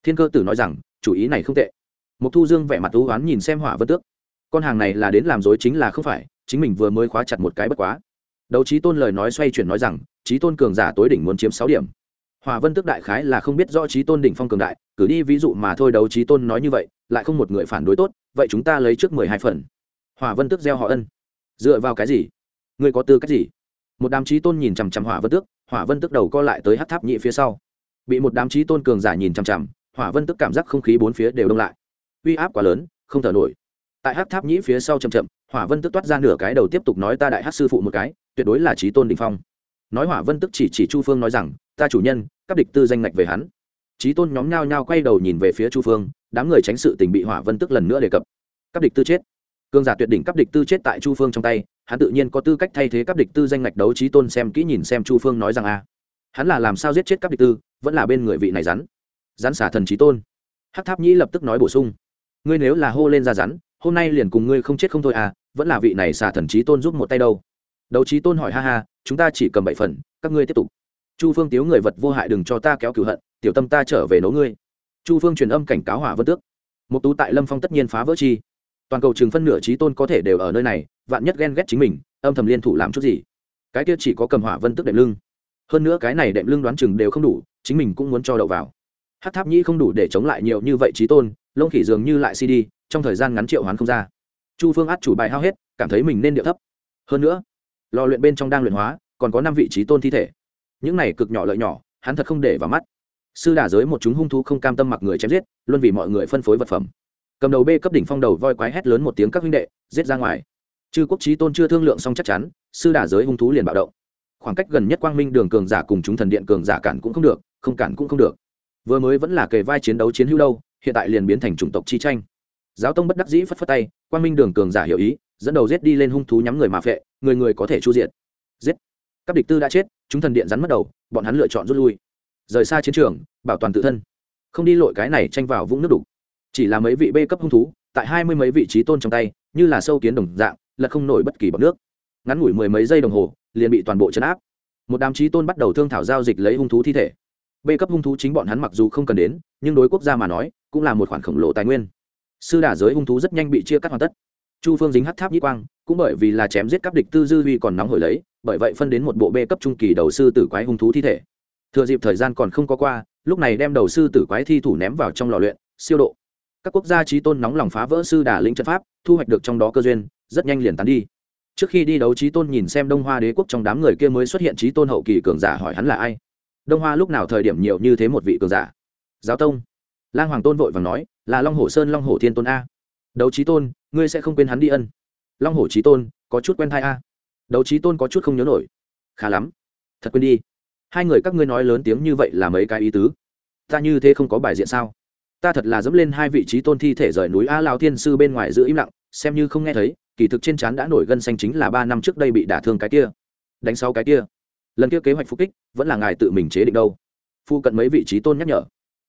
Thiên cơ tử nói rằng chủ ý này không tệ. Mục thu dương vẻ mặt thú oán nhìn xem hỏa vân tước. Con hàng này là đến làm dối chính là không phải, chính mình vừa mới khóa chặt một cái bất quá. Đấu trí tôn lời nói xoay chuyển nói rằng, trí tôn cường giả tối đỉnh muốn chiếm sáu điểm. Hòa vân Tước đại khái là không biết rõ trí tôn đỉnh phong cường đại cử đi ví dụ mà thôi đấu trí tôn nói như vậy, lại không một người phản đối tốt, vậy chúng ta lấy trước mười hai phần. Hòa vân Tước gieo họ ân. Dựa vào cái gì? Người có tư cách gì? Một đám trí tôn nhìn chằm chằm hỏa vân tước, hỏa vân Tước đầu co lại tới hát tháp nhị phía sau. Bị một đám trí tôn cường giả nhìn chằm chằm hỏa vân tức cảm giác không khí bốn phía đều đông lại. Uy áp quá lớn, không thở nổi. Tại hát tháp nhĩ phía sau chậm chậm, hỏa vân tức toát ra nửa cái đầu tiếp tục nói ta đại hát sư phụ một cái, tuyệt đối là trí tôn đình phong. Nói hỏa vân tức chỉ chỉ chu phương nói rằng, ta chủ nhân, các địch tư danh ngạch về hắn. Trí tôn nhóm nhao nhao quay đầu nhìn về phía chu phương, đám người tránh sự tình bị hỏa vân tức lần nữa đề cập. Các địch tư chết. Cương giả tuyệt đỉnh các địch tư chết tại chu phương trong tay, hắn tự nhiên có tư cách thay thế các địch tư danh ngạch đấu trí tôn xem kỹ nhìn xem chu phương nói rằng a. Hắn là làm sao giết chết các địch tư, vẫn là bên người vị này rắn rắn xả thần trí tôn. Hắc tháp nhĩ lập tức nói bổ sung. Ngươi nếu là hô lên ra rắn, hôm nay liền cùng ngươi không chết không thôi à vẫn là vị này xả thần trí tôn giúp một tay đâu. Đấu trí tôn hỏi ha ha, chúng ta chỉ cầm bảy phần, các ngươi tiếp tục. Chu phương tiếu người vật vô hại đừng cho ta kéo cửu hận, tiểu tâm ta trở về nấu ngươi. Chu phương truyền âm cảnh cáo hỏa vân tước. Một tú tại lâm phong tất nhiên phá vỡ chi. Toàn cầu chừng phân nửa trí tôn có thể đều ở nơi này, vạn nhất ghen ghét chính mình, âm thầm liên thủ làm chút gì. Cái kia chỉ có cầm hỏa vân tức đệm lưng. Hơn nữa cái này đệm lưng đoán chừng đều không đủ, chính mình cũng muốn cho đậu vào hát tháp nhĩ không đủ để chống lại nhiều như vậy trí tôn lông khỉ dường như lại cd trong thời gian ngắn triệu hoán không ra chu phương át chủ bài hao hết cảm thấy mình nên điệu thấp hơn nữa lò luyện bên trong đang luyện hóa còn có năm vị trí tôn thi thể những này cực nhỏ lợi nhỏ hắn thật không để vào mắt sư đà giới một chúng hung thú không cam tâm mặc người chém giết luôn vì mọi người phân phối vật phẩm cầm đầu b cấp đỉnh phong đầu voi quái hét lớn một tiếng các huynh đệ giết ra ngoài chư quốc trí tôn chưa thương lượng xong chắc chắn sư đà giới hung thú liền bạo động khoảng cách gần nhất quang minh đường cường giả cùng chúng thần điện cường giả cản cũng không được không cản cũng không được vừa mới vẫn là kề vai chiến đấu chiến hữu đâu, hiện tại liền biến thành chủng tộc chi tranh. Giáo tông bất đắc dĩ phất phất tay quan minh đường cường giả hiểu ý, dẫn đầu giết đi lên hung thú nhắm người mà phệ, người người có thể chu diện giết. Các địch tư đã chết, chúng thần điện rắn mất đầu, bọn hắn lựa chọn rút lui. Rời xa chiến trường, bảo toàn tự thân. Không đi lội cái này tranh vào vũng nước đục. Chỉ là mấy vị bê cấp hung thú, tại hai mươi mấy vị trí tôn trong tay, như là sâu kiến đồng dạng, là không nổi bất kỳ bọc nước. Ngắn ngủi mười mấy giây đồng hồ, liền bị toàn bộ chấn áp. Một đám trí tôn bắt đầu thương thảo giao dịch lấy hung thú thi thể b cấp hung thú chính bọn hắn mặc dù không cần đến, nhưng đối quốc gia mà nói, cũng là một khoản khổng lồ tài nguyên. Sư đả giới hung thú rất nhanh bị chia cắt hoàn tất. Chu phương dính hắt tháp nhĩ quang, cũng bởi vì là chém giết các địch tư dư huy còn nóng hổi lấy, bởi vậy phân đến một bộ b cấp trung kỳ đầu sư tử quái hung thú thi thể. Thừa dịp thời gian còn không có qua, lúc này đem đầu sư tử quái thi thủ ném vào trong lò luyện, siêu độ. Các quốc gia trí tôn nóng lòng phá vỡ sư đà lĩnh trận pháp, thu hoạch được trong đó cơ duyên, rất nhanh liền tán đi. Trước khi đi đấu trí tôn nhìn xem đông hoa đế quốc trong đám người kia mới xuất hiện trí tôn hậu kỳ cường giả hỏi hắn là ai đông hoa lúc nào thời điểm nhiều như thế một vị cường giả? Giáo tông. Lang hoàng tôn vội vàng nói, là long hồ sơn, long hồ thiên tôn a. Đấu trí tôn, ngươi sẽ không quên hắn đi ân. Long hồ trí tôn, có chút quen thai a. Đấu trí tôn có chút không nhớ nổi. Khá lắm. Thật quên đi. Hai người các ngươi nói lớn tiếng như vậy là mấy cái ý tứ? Ta như thế không có bài diện sao? Ta thật là dẫm lên hai vị trí tôn thi thể rời núi a lao thiên sư bên ngoài giữ im lặng, xem như không nghe thấy, kỳ thực trên trán đã nổi gân xanh chính là ba năm trước đây bị đả thương cái kia. Đánh sau cái kia lần kia kế hoạch phục kích vẫn là ngài tự mình chế định đâu. Phu cận mấy vị trí tôn nhắc nhở.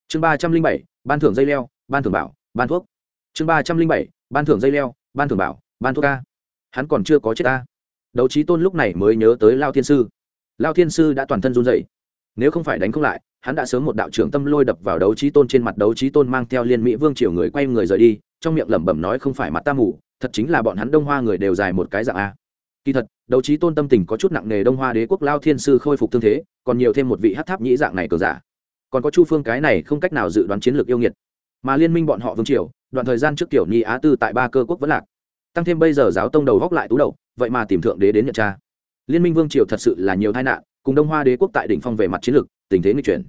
Chương ba trăm linh bảy, ban thưởng dây leo, ban thưởng bảo, ban thuốc. Chương ba trăm linh bảy, ban thưởng dây leo, ban thưởng bảo, ban thuốc ca. Hắn còn chưa có chết ta. Đấu trí tôn lúc này mới nhớ tới lao thiên sư. Lao thiên sư đã toàn thân run dậy nếu không phải đánh không lại, hắn đã sớm một đạo trưởng tâm lôi đập vào đấu trí tôn trên mặt, đấu trí tôn mang theo liên mỹ vương triều người quay người rời đi, trong miệng lẩm bẩm nói không phải mặt ta mù, thật chính là bọn hắn đông hoa người đều dài một cái dạng a kỳ thật, đấu trí tôn tâm tình có chút nặng nề đông hoa đế quốc lao thiên sư khôi phục thương thế, còn nhiều thêm một vị hát tháp nhĩ dạng này cờ giả. Còn có chu phương cái này không cách nào dự đoán chiến lược yêu nghiệt. Mà liên minh bọn họ vương triều, đoạn thời gian trước kiểu nhi á tư tại ba cơ quốc vẫn lạc. Tăng thêm bây giờ giáo tông đầu góc lại tú đầu, vậy mà tìm thượng đế đến nhận cha liên minh vương triều thật sự là nhiều tai nạn, cùng đông hoa đế quốc tại đỉnh phong về mặt chiến lược, tình thế nguy chuyển.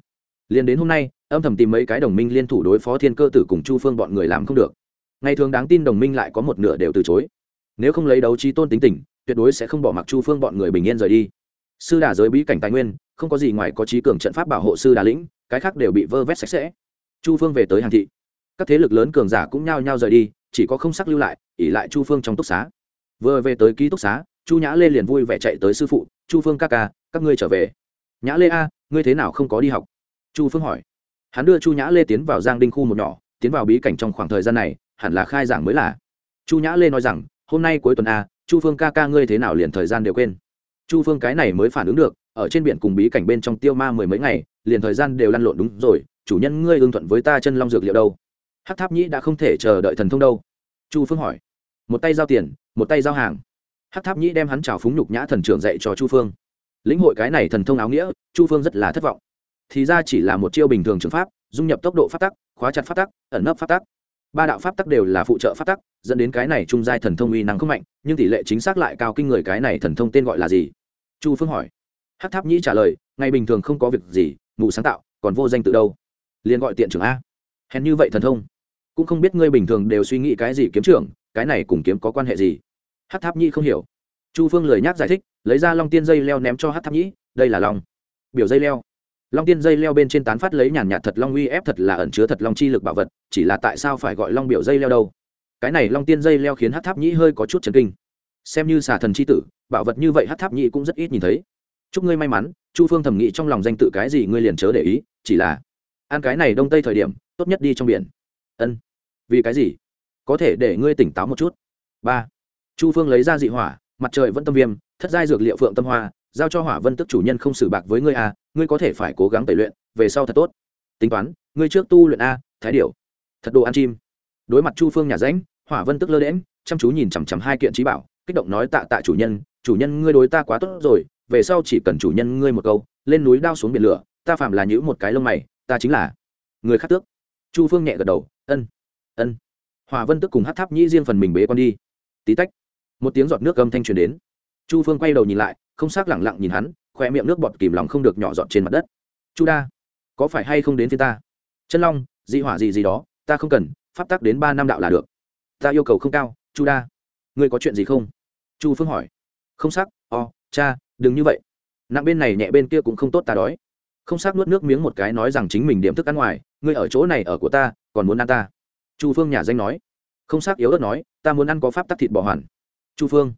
Liền đến hôm nay, âm thầm tìm mấy cái đồng minh liên thủ đối phó thiên cơ tử cùng chu phương bọn người làm không được. Ngày thường đáng tin đồng minh lại có một nửa đều từ chối. Nếu không lấy đấu trí tôn tính tình tuyệt đối sẽ không bỏ mặc chu phương bọn người bình yên rời đi. Sư đà giới bí cảnh tài nguyên, không có gì ngoài có trí cường trận pháp bảo hộ sư đà lĩnh, cái khác đều bị vơ vét sạch sẽ. Chu phương về tới hàng thị. Các thế lực lớn cường giả cũng nhao nhao rời đi, chỉ có không sắc lưu lại ỉ lại chu phương trong túc xá. Vừa về tới ký túc xá, chu nhã lê liền vui vẻ chạy tới sư phụ, chu phương ca ca, các ngươi trở về. Nhã lê a, ngươi thế nào không có đi học? Chu phương hỏi. Hắn đưa chu nhã lê tiến vào giang đinh khu một nhỏ, tiến vào bí cảnh trong khoảng thời gian này, hẳn là khai giảng mới là. Chu nhã lê nói rằng, hôm nay cuối tuần a chu phương ca ca ngươi thế nào liền thời gian đều quên. Chu phương cái này mới phản ứng được, ở trên biển cùng bí cảnh bên trong tiêu ma mười mấy ngày, liền thời gian đều lăn lộn đúng rồi, chủ nhân ngươi ưng thuận với ta chân long dược liệu đâu? Hắc tháp nhĩ đã không thể chờ đợi thần thông đâu. Chu phương hỏi. Một tay giao tiền, một tay giao hàng. Hắc tháp nhĩ đem hắn trào phúng nhục nhã thần trưởng dạy cho chu phương. Lĩnh hội cái này thần thông áo nghĩa, chu phương rất là thất vọng. Thì ra chỉ là một chiêu bình thường trường pháp, dung nhập tốc độ phát tắc, khóa chặt phát tắc, ẩn nấp phát tắc ba đạo pháp tắc đều là phụ trợ pháp tắc, dẫn đến cái này trung giai thần thông uy năng không mạnh, nhưng tỷ lệ chính xác lại cao kinh người cái này thần thông tên gọi là gì? Chu phương hỏi. Hát tháp nhĩ trả lời, ngày bình thường không có việc gì, mù sáng tạo, còn vô danh tự đâu? Liền gọi tiện trưởng a. Hèn như vậy thần thông, cũng không biết ngươi bình thường đều suy nghĩ cái gì kiếm trưởng, cái này cùng kiếm có quan hệ gì? Hát tháp nhĩ không hiểu. Chu phương lời nhắc giải thích, lấy ra long tiên dây leo ném cho hát tháp nhĩ, đây là long. Biểu dây leo long tiên dây leo bên trên tán phát lấy nhàn nhạt thật long uy ép thật là ẩn chứa thật long chi lực bảo vật, chỉ là tại sao phải gọi long biểu dây leo đâu? Cái này long tiên dây leo khiến hát tháp nhĩ hơi có chút chấn kinh. Xem như xà thần c h i tử, bảo vật như vậy hát tháp nhĩ cũng rất ít nhìn thấy. Chúc ngươi may mắn, chu phương thẩm nghĩ trong lòng danh tự cái gì ngươi liền chớ để ý, chỉ là ăn cái này đông tây thời điểm, tốt nhất đi trong biển. Ân. Vì cái gì? Có thể để ngươi tỉnh táo một chút. Ba. Chu phương lấy ra dị hỏa, mặt trời vẫn tâm viêm, thất giai dược liệu phượng tâm hoa, giao cho hỏa vân tức chủ nhân không xử bạc với ngươi à? Ngươi có thể phải cố gắng tẩy luyện, về sau thật tốt. Tính toán, ngươi trước tu luyện a, thái điểu. Thật đồ ăn chim. Đối mặt chu phương nhà ránh hỏa vân tức lơ đễm chăm chú nhìn chằm chằm hai kiện trí bảo, kích động nói tạ tạ chủ nhân chủ nhân ngươi đối ta quá tốt rồi, về sau chỉ cần chủ nhân ngươi một câu, lên núi đao xuống biển lửa, ta phạm là nhữ một cái lông mày, ta chính là người khát tước. Chu phương nhẹ gật đầu, ân ân. Hòa vân tức cùng hát tháp nhĩ riêng phần mình bế con đi. Tí tách, một tiếng giọt nước âm thanh truyền đến. Chu phương quay đầu nhìn lại, không xác lẳng lặng nhìn hắn khoe miệng nước bọt kìm lòng không được nhỏ giọt trên mặt đất. Chu đa, có phải hay không đến phía ta? Chân long, dị hỏa gì gì đó, ta không cần, pháp tắc đến ba năm đạo là được. Ta yêu cầu không cao, chu đa. Ngươi có chuyện gì không? Chu phương hỏi. Không sắc, o, cha, đừng như vậy. Nặng bên này nhẹ bên kia cũng không tốt ta đói. Không sắc nuốt nước miếng một cái nói rằng chính mình điểm thức ăn ngoài, ngươi ở chỗ này ở của ta, còn muốn ăn ta. Chu phương nhà danh nói. Không sắc yếu ớt nói, ta muốn ăn có pháp tắc thịt bò hoàn. Chu phương.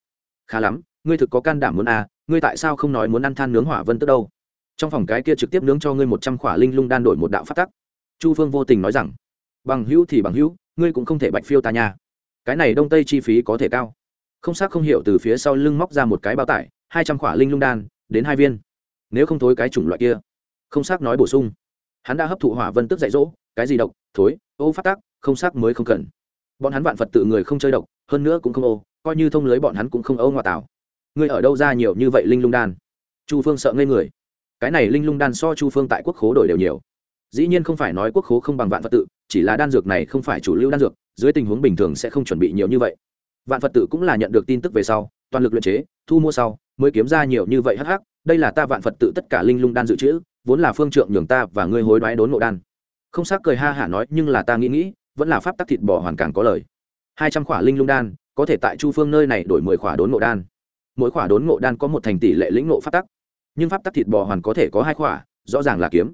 Khá lắm, ngươi thực có can đảm muốn à ngươi tại sao không nói muốn ăn than nướng hỏa vân tức đâu? Trong phòng cái kia trực tiếp nướng cho ngươi một trăm khỏa linh lung đan đổi một đạo phát tắc. Chu phương vô tình nói rằng, bằng hữu thì bằng hữu, ngươi cũng không thể bạch phiêu ta nha. Cái này đông tây chi phí có thể cao. Không xác không hiểu từ phía sau lưng móc ra một cái bao tải, hai trăm khỏa linh lung đan, đến hai viên. Nếu không thối cái chủng loại kia. Không xác nói bổ sung. Hắn đã hấp thụ hỏa vân tức dạy dỗ, cái gì độc, thối, ô phát tác không xác mới không cần. Bọn hắn vạn phật tự người không chơi độc, hơn nữa cũng không ô, coi như thông lưới bọn hắn cũng không ô ngoại tảo ngươi ở đâu ra nhiều như vậy linh lung đan? Chu phương sợ ngây người. Cái này linh lung đan so chu phương tại quốc khố đổi đều nhiều. Dĩ nhiên không phải nói quốc khố không bằng vạn phật tự, chỉ là đan dược này không phải chủ lưu đan dược, dưới tình huống bình thường sẽ không chuẩn bị nhiều như vậy. Vạn phật tự cũng là nhận được tin tức về sau, toàn lực luyện chế, thu mua sau, mới kiếm ra nhiều như vậy hắc hắc, đây là ta vạn phật tự tất cả linh lung đan dự trữ, vốn là phương trượng nhường ta và ngươi hối đoái đốn ngộ đan. Không xác cười ha hả nói, nhưng là ta nghĩ nghĩ, vẫn là pháp tắc thịt bò hoàn càng có lời. Hai trăm khỏa linh lung đan, có thể tại chu phương nơi này đổi mười khỏa đốn ngộ đan mỗi khỏa đốn ngộ đan có một thành tỷ lệ lĩnh ngộ pháp tắc. Nhưng pháp tắc thịt bò hoàn có thể có hai khỏa, rõ ràng là kiếm.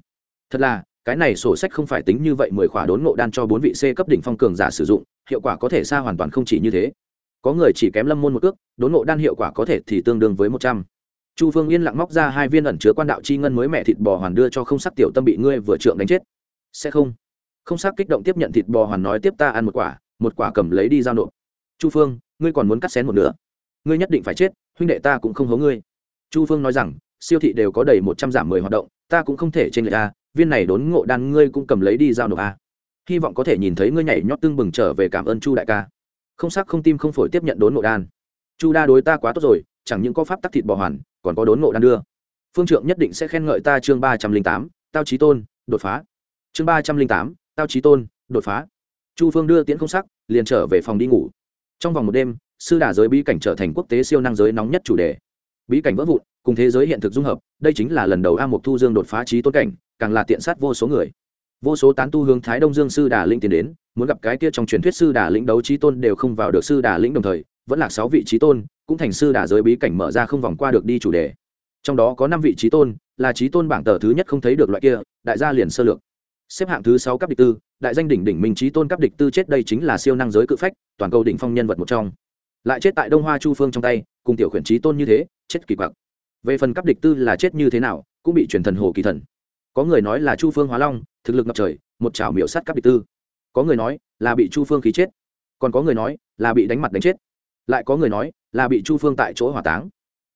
Thật là, cái này sổ sách không phải tính như vậy mười khỏa đốn ngộ đan cho bốn vị c cấp đỉnh phong cường giả sử dụng, hiệu quả có thể xa hoàn toàn không chỉ như thế. Có người chỉ kém lâm môn một ước đốn ngộ đan hiệu quả có thể thì tương đương với một trăm. Chu phương yên lặng móc ra hai viên ẩn chứa quan đạo chi ngân mới mẹ thịt bò hoàn đưa cho không sắc tiểu tâm bị ngươi vừa trượng đánh chết. Sẽ không. Không sắc kích động tiếp nhận thịt bò hoàn nói tiếp ta ăn một quả một quả cầm lấy đi giao nộp. Chu phương ngươi còn muốn cắt xén một nửa? Ngươi nhất định phải chết, huynh đệ ta cũng không hố ngươi. Chu phương nói rằng, siêu thị đều có đầy một trăm giảm mười hoạt động, ta cũng không thể trên lệch a, viên này đốn ngộ đan ngươi cũng cầm lấy đi giao nộp a. Hy vọng có thể nhìn thấy ngươi nhảy nhót tưng bừng trở về cảm ơn chu đại ca. Không sắc không tim không phổi tiếp nhận đốn ngộ đan. Chu đa đối ta quá tốt rồi, chẳng những có pháp tắc thịt bò hoàn, còn có đốn ngộ đan đưa. Phương trượng nhất định sẽ khen ngợi ta chương ba trăm linh tám, tao trí tôn, đột phá. Chương ba trăm linh tám, tao trí tôn, đột phá. Chu phương đưa tiễn không sắc, liền trở về phòng đi ngủ. Trong vòng một đêm sư đà giới bí cảnh trở thành quốc tế siêu năng giới nóng nhất chủ đề. Bí cảnh vỡ vụn, cùng thế giới hiện thực dung hợp, đây chính là lần đầu a mục thu dương đột phá trí tôn cảnh, càng là tiện sát vô số người. Vô số tán tu hướng thái đông dương sư đà lĩnh tiến đến, muốn gặp cái kia trong truyền thuyết sư đà lĩnh đấu trí tôn đều không vào được sư đà lĩnh đồng thời, vẫn là sáu vị trí tôn, cũng thành sư đà giới bí cảnh mở ra không vòng qua được đi chủ đề. Trong đó có năm vị trí tôn, là trí tôn bảng tờ thứ nhất không thấy được loại kia, đại gia liền sơ lược. Xếp hạng thứ sáu cấp địch tư, đại danh đỉnh đỉnh minh trí tôn cấp địch tư chết đây chính là siêu năng giới cự phách, toàn cầu đỉnh phong nhân vật một trong lại chết tại đông hoa chu phương trong tay, cùng tiểu khuyển trí tôn như thế, chết kỳ quặc. Về phần cấp địch tư là chết như thế nào, cũng bị truyền thần hồ kỳ thần. Có người nói là chu phương hóa long, thực lực ngập trời, một chảo miệu sắt cấp địch tư. Có người nói là bị chu phương khí chết. Còn có người nói là bị đánh mặt đánh chết. Lại có người nói là bị chu phương tại chỗ hỏa táng.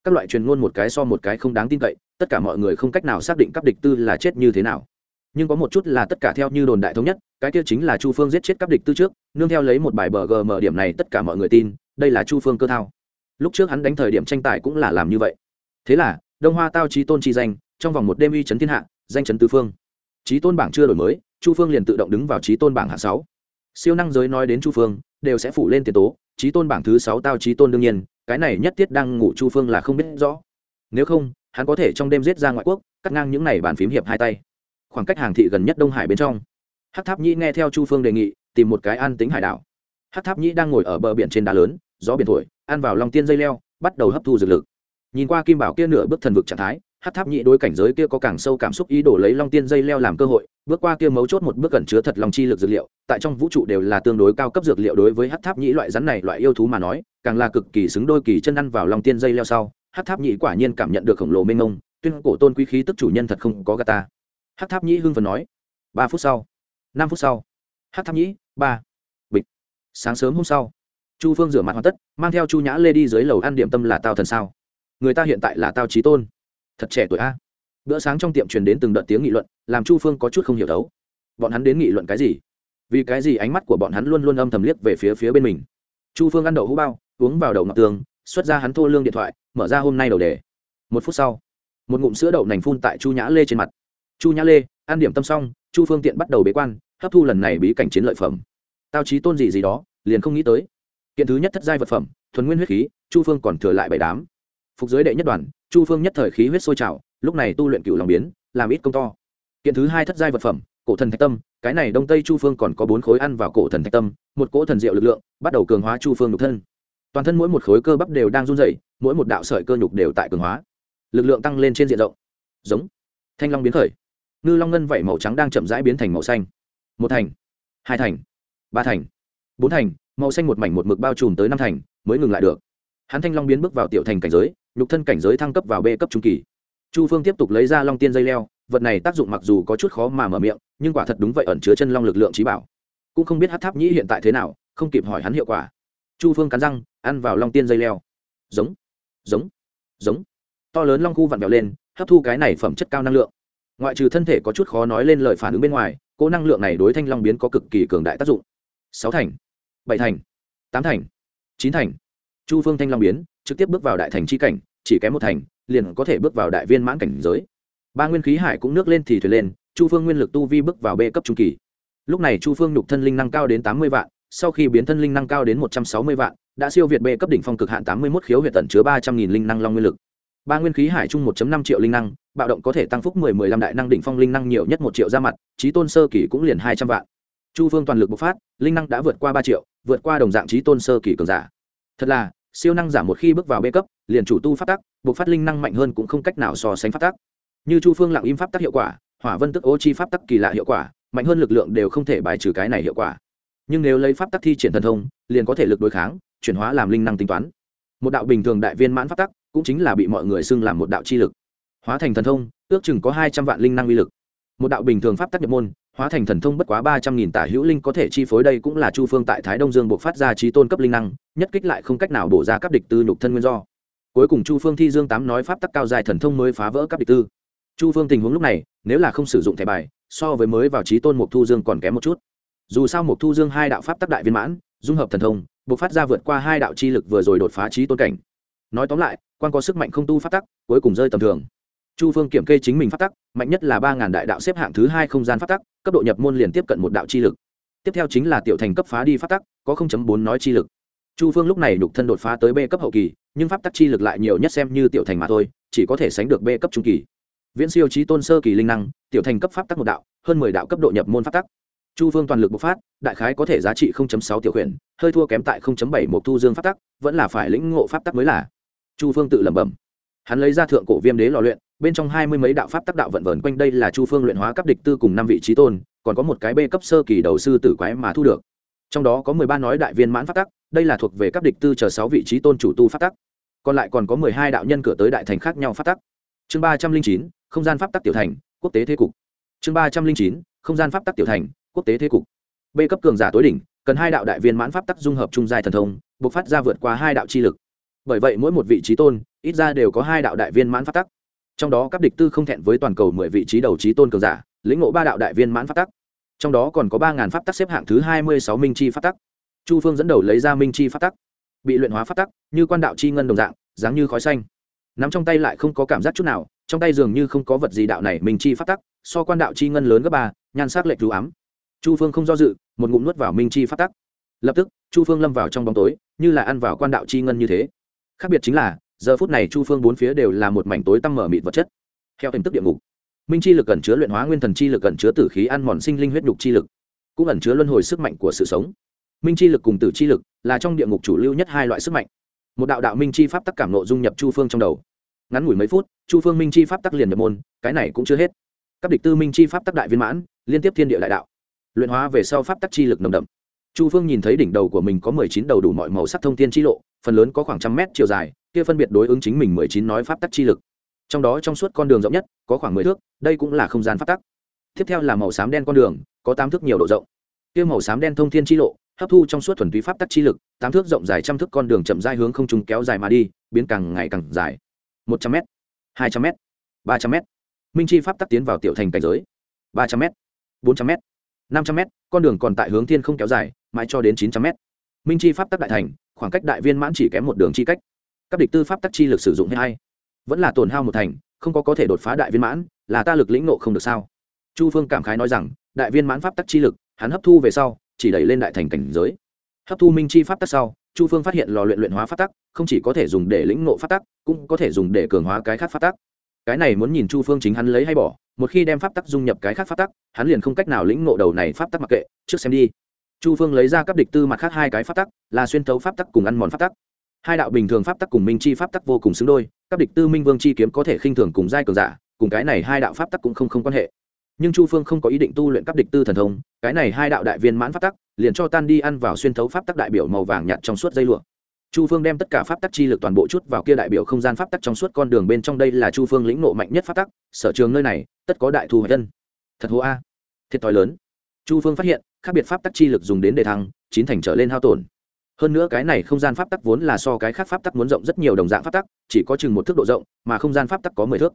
Các loại truyền ngôn một cái so một cái không đáng tin cậy, tất cả mọi người không cách nào xác định cấp địch tư là chết như thế nào. Nhưng có một chút là tất cả theo như đồn đại thống nhất, cái kia chính là chu phương giết chết cấp địch tư trước, nương theo lấy một bài bờ gm điểm này tất cả mọi người tin đây là chu phương cơ thao. Lúc trước hắn đánh thời điểm tranh tài cũng là làm như vậy. Thế là, đông hoa tao trí tôn chi danh, trong vòng một đêm uy chấn thiên hạ, danh chấn tứ phương. Trí tôn bảng chưa đổi mới, chu phương liền tự động đứng vào trí tôn bảng hạ sáu. Siêu năng giới nói đến chu phương, đều sẽ phủ lên tiền tố trí tôn bảng thứ sáu tao trí tôn đương nhiên, cái này nhất thiết đang ngủ chu phương là không biết rõ. Nếu không, hắn có thể trong đêm giết ra ngoại quốc, cắt ngang những này bàn phím hiệp hai tay. Khoảng cách hàng thị gần nhất đông hải bên trong. Hát tháp nhĩ nghe theo chu phương đề nghị, tìm một cái an tính hải đảo hát tháp nhĩ đang ngồi ở bờ biển trên đá lớn, gió biển thổi, ăn vào lòng tiên dây leo, bắt đầu hấp thu dược lực. Nhìn qua kim bảo kia nửa bước thần vực trạng thái, hát tháp nhĩ đối cảnh giới kia có càng sâu cảm xúc ý đồ lấy long tiên dây leo làm cơ hội, bước qua kia mấu chốt một bước cẩn chứa thật lòng chi lực dược liệu, tại trong vũ trụ đều là tương đối cao cấp dược liệu đối với hát tháp nhĩ loại rắn này loại yêu thú mà nói, càng là cực kỳ xứng đôi kỳ chân ăn vào long tiên dây leo sau, hát tháp nhĩ quả nhiên cảm nhận được khổng lồ mênh mông, tuyên cổ tôn quý khí tức chủ nhân thật không có gà ta hát tháp nhĩ hưng phần nói, ba phút sau, năm phút sau. Hát tháp nhĩ, ba sáng sớm hôm sau, chu phương rửa mặt hoàn tất, mang theo chu nhã lê đi dưới lầu ăn điểm tâm là tao thần sao? Người ta hiện tại là tao trí tôn. Thật trẻ tuổi a. Bữa sáng trong tiệm truyền đến từng đợt tiếng nghị luận, làm chu phương có chút không hiểu đấu. Bọn hắn đến nghị luận cái gì? Vì cái gì ánh mắt của bọn hắn luôn luôn âm thầm liếc về phía phía bên mình? Chu phương ăn đậu hũ bao, uống vào đầu ngọc tường xuất ra hắn thô lương điện thoại, mở ra hôm nay đầu đề. Một phút sau, một ngụm sữa đậu nành phun tại chu nhã lê trên mặt. Chu nhã lê, ăn điểm tâm xong, chu phương tiện bắt đầu bế quan, hấp thu lần này bí cảnh chiến lợi phẩm tao trí tôn gì gì đó, liền không nghĩ tới. Kiện thứ nhất thất giai vật phẩm, thuần nguyên huyết khí, chu phương còn thừa lại bảy đám. Phục giới đệ nhất đoàn, chu phương nhất thời khí huyết sôi trào, lúc này tu luyện cựu lòng biến, làm ít công to. Kiện thứ hai thất giai vật phẩm, cổ thần thạch tâm, cái này đông tây chu phương còn có bốn khối ăn vào cổ thần thạch tâm, một cỗ thần diệu lực lượng, bắt đầu cường hóa chu phương nhục thân. Toàn thân mỗi một khối cơ bắp đều đang run dày mỗi một đạo sợi cơ nhục đều tại cường hóa. Lực lượng tăng lên trên diện rộng. Giống. Thanh long biến khởi. Ngư long ngân vẩy màu trắng đang chậm rãi biến thành màu xanh. Một thành. Hai thành ba thành. Bốn thành, màu xanh một mảnh một mực bao trùm tới năm thành, mới ngừng lại được. Hắn thanh long biến bước vào tiểu thành cảnh giới, nhục thân cảnh giới thăng cấp vào b cấp trung kỳ. Chu phương tiếp tục lấy ra long tiên dây leo, vật này tác dụng mặc dù có chút khó mà mở miệng, nhưng quả thật đúng vậy ẩn chứa chân long lực lượng trí bảo. Cũng không biết hát tháp nhĩ hiện tại thế nào, không kịp hỏi hắn hiệu quả. Chu phương cắn răng, ăn vào long tiên dây leo. Giống giống giống. To lớn long khu vặn vẹo lên, hấp thu cái này phẩm chất cao năng lượng. Ngoại trừ thân thể có chút khó nói lên lời phản ứng bên ngoài cỗ năng lượng này đối thanh long biến có cực kỳ cường đại tác dụng sáu thành, bảy thành, tám thành, chín thành. Chu phương thanh long biến, trực tiếp bước vào đại thành c h i cảnh, chỉ kém một thành, liền có thể bước vào đại viên mãn cảnh giới. Ba nguyên khí hải cũng nước lên thì thuyền lên, chu phương nguyên lực tu vi bước vào b cấp trung kỳ. Lúc này chu phương nhục thân linh năng cao đến tám mươi vạn, sau khi biến thân linh năng cao đến một trăm sáu mươi vạn, đã siêu việt b cấp đỉnh phong cực hạn tám mươi một khiếu huyện tận chứa ba trăm nghìn linh năng long nguyên lực. Ba nguyên khí hải chung một năm triệu linh năng, bạo động có thể tăng phúc mười mười lăm đại năng đỉnh phong linh năng nhiều nhất một triệu ra mặt trí tôn sơ kỳ cũng liền hai trăm vạn chu phương toàn lực bộc phát, linh năng đã vượt qua ba triệu, vượt qua đồng dạng trí tôn sơ kỳ cường giả. Thật là, siêu năng giả một khi bước vào bê cấp, liền chủ tu phát tắc, bộc phát linh năng mạnh hơn cũng không cách nào so sánh phát tắc. Như chu phương lặng im pháp tắc hiệu quả, hỏa vân tức ô chi pháp tắc kỳ lạ hiệu quả, mạnh hơn lực lượng đều không thể bài trừ cái này hiệu quả. Nhưng nếu lấy pháp tắc thi triển thần thông, liền có thể lực đối kháng, chuyển hóa làm linh năng tính toán. Một đạo bình thường đại viên mãn pháp tắc, cũng chính là bị mọi người xưng làm một đạo chi lực. Hóa thành thần thông, ước chừng có hai trăm vạn linh năng uy lực. Một đạo bình thường pháp tắc nhập môn hóa thành thần thông bất quá ba trăm nghìn tả hữu linh có thể chi phối đây cũng là chu phương tại thái đông dương buộc phát ra trí tôn cấp linh năng, nhất kích lại không cách nào bổ ra các địch tư nhục thân nguyên do. Cuối cùng chu phương thi dương tám nói pháp tắc cao dài thần thông mới phá vỡ các địch tư. Chu phương tình huống lúc này, nếu là không sử dụng thẻ bài, so với mới vào trí tôn mục thu dương còn kém một chút. Dù sao mục thu dương hai đạo pháp tắc đại viên mãn, dung hợp thần thông, buộc phát ra vượt qua hai đạo chi lực vừa rồi đột phá trí tôn cảnh. Nói tóm lại, quan có sức mạnh không tu pháp tắc, cuối cùng rơi tầm thường chu phương kiểm kê chính mình phát tắc, mạnh nhất là ba ngàn đại đạo xếp hạng thứ hai không gian phát tắc, cấp độ nhập môn liền tiếp cận một đạo chi lực. Tiếp theo chính là tiểu thành cấp phá đi phát tắc, có bốn nói chi lực. Chu phương lúc này nhục thân đột phá tới b cấp hậu kỳ, nhưng pháp tắc chi lực lại nhiều nhất xem như tiểu thành mà thôi, chỉ có thể sánh được b cấp trung kỳ. Viễn siêu trí tôn sơ kỳ linh năng, tiểu thành cấp pháp tắc một đạo, hơn mười đạo cấp độ nhập môn pháp tắc. Chu phương toàn lực bộc phát, đại khái có thể giá trị sáu tiểu khuyển, hơi thua kém tại bảy một thu dương pháp tắc, vẫn là phải lĩnh ngộ pháp tắc mới là. Chu phương tự lẩm bẩm. Hắn lấy ra thượng cổ viêm đế lò luyện bên trong hai mươi mấy đạo pháp tác đạo vận vẩn quanh đây là chu phương luyện hóa cấp địch tư cùng năm vị trí tôn, còn có một cái b cấp sơ kỳ đầu sư tử quái mà thu được. Trong đó có mười ba nói đại viên mãn pháp tắc, đây là thuộc về cấp địch tư chờ sáu vị trí tôn chủ tu pháp tắc. Còn lại còn có mười hai đạo nhân cửa tới đại thành khác nhau pháp tắc. Chương ba trăm linh chín, không gian pháp tắc tiểu thành, quốc tế thế cục. Chương ba trăm linh chín, không gian pháp tắc tiểu thành, quốc tế thế cục. B cấp cường giả tối đỉnh, cần hai đạo đại viên mãn pháp tắc dung hợp trung giai thần thông buộc phát ra vượt qua hai đạo chi lực. Bởi vậy mỗi một vị trí tôn, ít ra đều có hai đạo đại viên mãn pháp tắc trong đó các địch tư không thẹn với toàn cầu mười vị trí đầu trí tôn cường giả, lĩnh ngộ ba đạo đại viên mãn pháp tắc. Trong đó còn có ba ngàn pháp tắc xếp hạng thứ hai mươi sáu minh chi pháp tắc. Chu phương dẫn đầu lấy ra minh chi pháp tắc. Bị luyện hóa pháp tắc, như quan đạo chi ngân đồng dạng, dáng như khói xanh. Nắm trong tay lại không có cảm giác chút nào, trong tay dường như không có vật gì đạo này, minh chi pháp tắc, so quan đạo chi ngân lớn gấp ba, nhan sắc lệch rú ám. Chu phương không do dự, một ngụm nuốt vào minh chi pháp tắc. Lập tức, chu phương lâm vào trong bóng tối, như là ăn vào quan đạo chi ngân như thế. Khác biệt chính là giờ phút này chu phương bốn phía đều là một mảnh tối tăm mở mịt vật chất. Theo hình tức địa ngục, minh chi lực ẩn chứa luyện hóa nguyên thần chi lực ẩn chứa tử khí ăn mòn sinh linh huyết nhục chi lực, cũng ẩn chứa luân hồi sức mạnh của sự sống. Minh chi lực cùng tử chi lực là trong địa ngục chủ lưu nhất hai loại sức mạnh. Một đạo đạo minh chi pháp tắc cảm nộ dung nhập chu phương trong đầu. Ngắn ngủi mấy phút, chu phương minh chi pháp tắc liền nhập môn, cái này cũng chưa hết. Các địch tư minh chi pháp tắc đại viên mãn, liên tiếp thiên địa đại đạo. Luyện hóa về sau pháp tắc chi lực nồng đậm. Chu phương nhìn thấy đỉnh đầu của mình có mười chín đầu đủ mọi màu sắc thông thiên chi lộ, phần lớn có khoảng trăm mét chiều dài kia phân biệt đối ứng chính mình mười chín nói pháp tắc chi lực. Trong đó trong suốt con đường rộng nhất, có khoảng mười thước, đây cũng là không gian pháp tắc. Tiếp theo là màu xám đen con đường, có tám thước nhiều độ rộng. Kia màu xám đen thông thiên chi lộ, hấp thu trong suốt thuần túy pháp tắc chi lực, tám thước rộng dài trăm thước con đường chậm dài hướng không trùng kéo dài mà đi, biến càng ngày càng dài. Một trăm m hai trăm m ba trăm m minh chi pháp tắc tiến vào tiểu thành cảnh giới. Ba trăm m bốn trăm m năm trăm m con đường còn tại hướng thiên không kéo dài, mãi cho đến chín trăm mét. Minh chi pháp tắc đại thành, khoảng cách đại viên mãn chỉ kém một đường chi cách các địch tư pháp tắc chi lực sử dụng hay hay? Vẫn là tổn hao một thành, không có có thể đột phá đại viên mãn, là ta lực lĩnh nộ không được sao? Chu phương cảm khái nói rằng, đại viên mãn pháp tắc chi lực, hắn hấp thu về sau, chỉ đẩy lên đại thành cảnh giới. Hấp thu minh chi pháp tắc sau, chu phương phát hiện lò luyện luyện hóa pháp tắc, không chỉ có thể dùng để lĩnh nộ pháp tắc, cũng có thể dùng để cường hóa cái khác pháp tắc. Cái này muốn nhìn chu phương chính hắn lấy hay bỏ, một khi đem pháp tắc dung nhập cái khác pháp tắc, hắn liền không cách nào lĩnh nộ đầu này pháp tắc mặc kệ. Trước xem đi. Chu phương lấy ra các địch tư mặt khác hai cái pháp tắc, là xuyên tấu pháp tắc cùng ăn mòn pháp tắc hai đạo bình thường pháp tắc cùng minh chi pháp tắc vô cùng xứng đôi, các địch tư minh vương chi kiếm có thể khinh thường cùng giai cường giả, cùng cái này hai đạo pháp tắc cũng không không quan hệ. Nhưng chu phương không có ý định tu luyện các địch tư thần thông, cái này hai đạo đại viên mãn pháp tắc, liền cho tan đi ăn vào xuyên thấu pháp tắc đại biểu màu vàng nhạt trong suốt dây lụa. Chu phương đem tất cả pháp tắc chi lực toàn bộ chút vào kia đại biểu không gian pháp tắc trong suốt con đường bên trong đây là chu phương lĩnh nộ mạnh nhất pháp tắc, sở trường nơi này, tất có đại thu hoạch dân thật hố a. Thiệt thòi lớn. Chu phương phát hiện, khác biệt pháp tắc chi lực dùng đến đề thăng, chín thành trở lên hao tổn hơn nữa cái này không gian pháp tắc vốn là so cái khác pháp tắc muốn rộng rất nhiều đồng dạng pháp tắc chỉ có chừng một thước độ rộng mà không gian pháp tắc có mười thước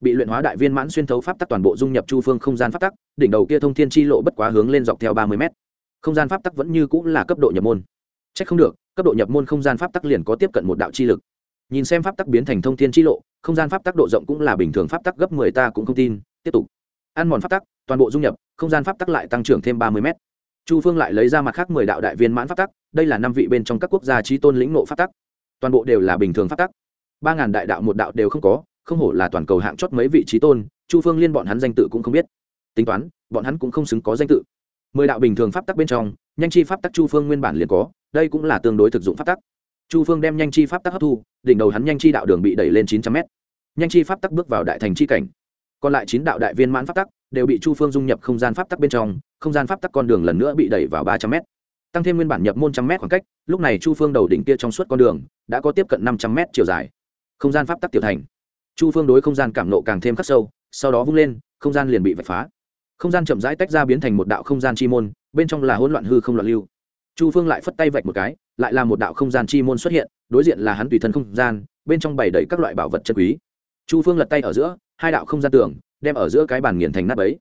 bị luyện hóa đại viên mãn xuyên thấu pháp tắc toàn bộ dung nhập chu phương không gian pháp tắc đỉnh đầu kia thông thiên chi lộ bất quá hướng lên dọc theo ba mươi mét không gian pháp tắc vẫn như cũng là cấp độ nhập môn c h ắ c không được cấp độ nhập môn không gian pháp tắc liền có tiếp cận một đạo chi lực nhìn xem pháp tắc biến thành thông thiên chi lộ không gian pháp tắc độ rộng cũng là bình thường pháp tắc gấp mười ta cũng không tin tiếp tục ăn mòn pháp tắc toàn bộ dung nhập không gian pháp tắc lại tăng trưởng thêm ba mươi mét chu phương lại lấy ra mặt khác mười đạo đại viên mãn pháp tắc, đây là năm vị bên trong các quốc gia trí tôn lĩnh nộ pháp tắc. Toàn bộ đều là bình thường pháp tắc. Ba ngàn đại đạo một đạo đều không có, không hổ là toàn cầu hạng chót mấy vị trí tôn, chu phương liên bọn hắn danh tự cũng không biết. Tính toán, bọn hắn cũng không xứng có danh tự. Mười đạo bình thường pháp tắc bên trong, nhanh chi pháp tắc chu phương nguyên bản liền có, đây cũng là tương đối thực dụng pháp tắc. Chu phương đem nhanh chi pháp tắc hấp thu, đỉnh đầu hắn nhanh chi đạo đường bị đẩy lên chín trăm mét. Nhanh chi pháp tắc bước vào đại thành chi cảnh. Còn lại chín đạo đại viên mãn pháp tắc đều bị chu phương dung nhập không gian pháp tắc bên trong, không gian pháp tắc con đường lần nữa bị đẩy vào ba trăm mét. Tăng thêm nguyên bản nhập môn trăm mét khoảng cách, lúc này chu phương đầu đỉnh kia trong suốt con đường đã có tiếp cận năm trăm mét chiều dài. Không gian pháp tắc tiểu thành. Chu phương đối không gian cảm nộ càng thêm khắc sâu, sau đó vung lên, không gian liền bị vạch phá. Không gian chậm rãi tách ra biến thành một đạo không gian chi môn, bên trong là hỗn loạn hư không loạn lưu. Chu phương lại phất tay vạch một cái, lại là một đạo không gian chi môn xuất hiện, đối diện là hắn tùy thân không gian, bên trong bày đầy các loại bảo vật chân quý. Chu phương lật tay ở giữa, hai đạo không gian tưởng đem ở giữa cái bàn nghiền thành nát ấy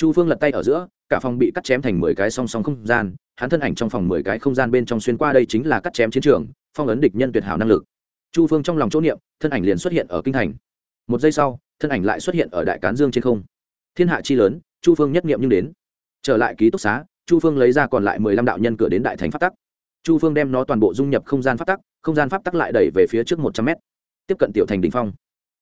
chu phương lật tay ở giữa, cả phòng bị cắt chém thành mười cái song song không gian, hắn thân ảnh trong phòng mười cái không gian bên trong xuyên qua đây chính là cắt chém chiến trường, phong ấn địch nhân tuyệt hảo năng lực. Chu phương trong lòng chỗ niệm, thân ảnh liền xuất hiện ở kinh thành. Một giây sau, thân ảnh lại xuất hiện ở đại cán dương trên không. Thiên hạ chi lớn, chu phương nhất nghiệm nhưng đến. Trở lại ký túc xá, chu phương lấy ra còn lại mười lăm đạo nhân cửa đến đại thành phát tắc. Chu phương đem nó toàn bộ dung nhập không gian pháp tắc, không gian pháp tắc lại đẩy về phía trước một trăm mét, tiếp cận tiểu thành đình phong.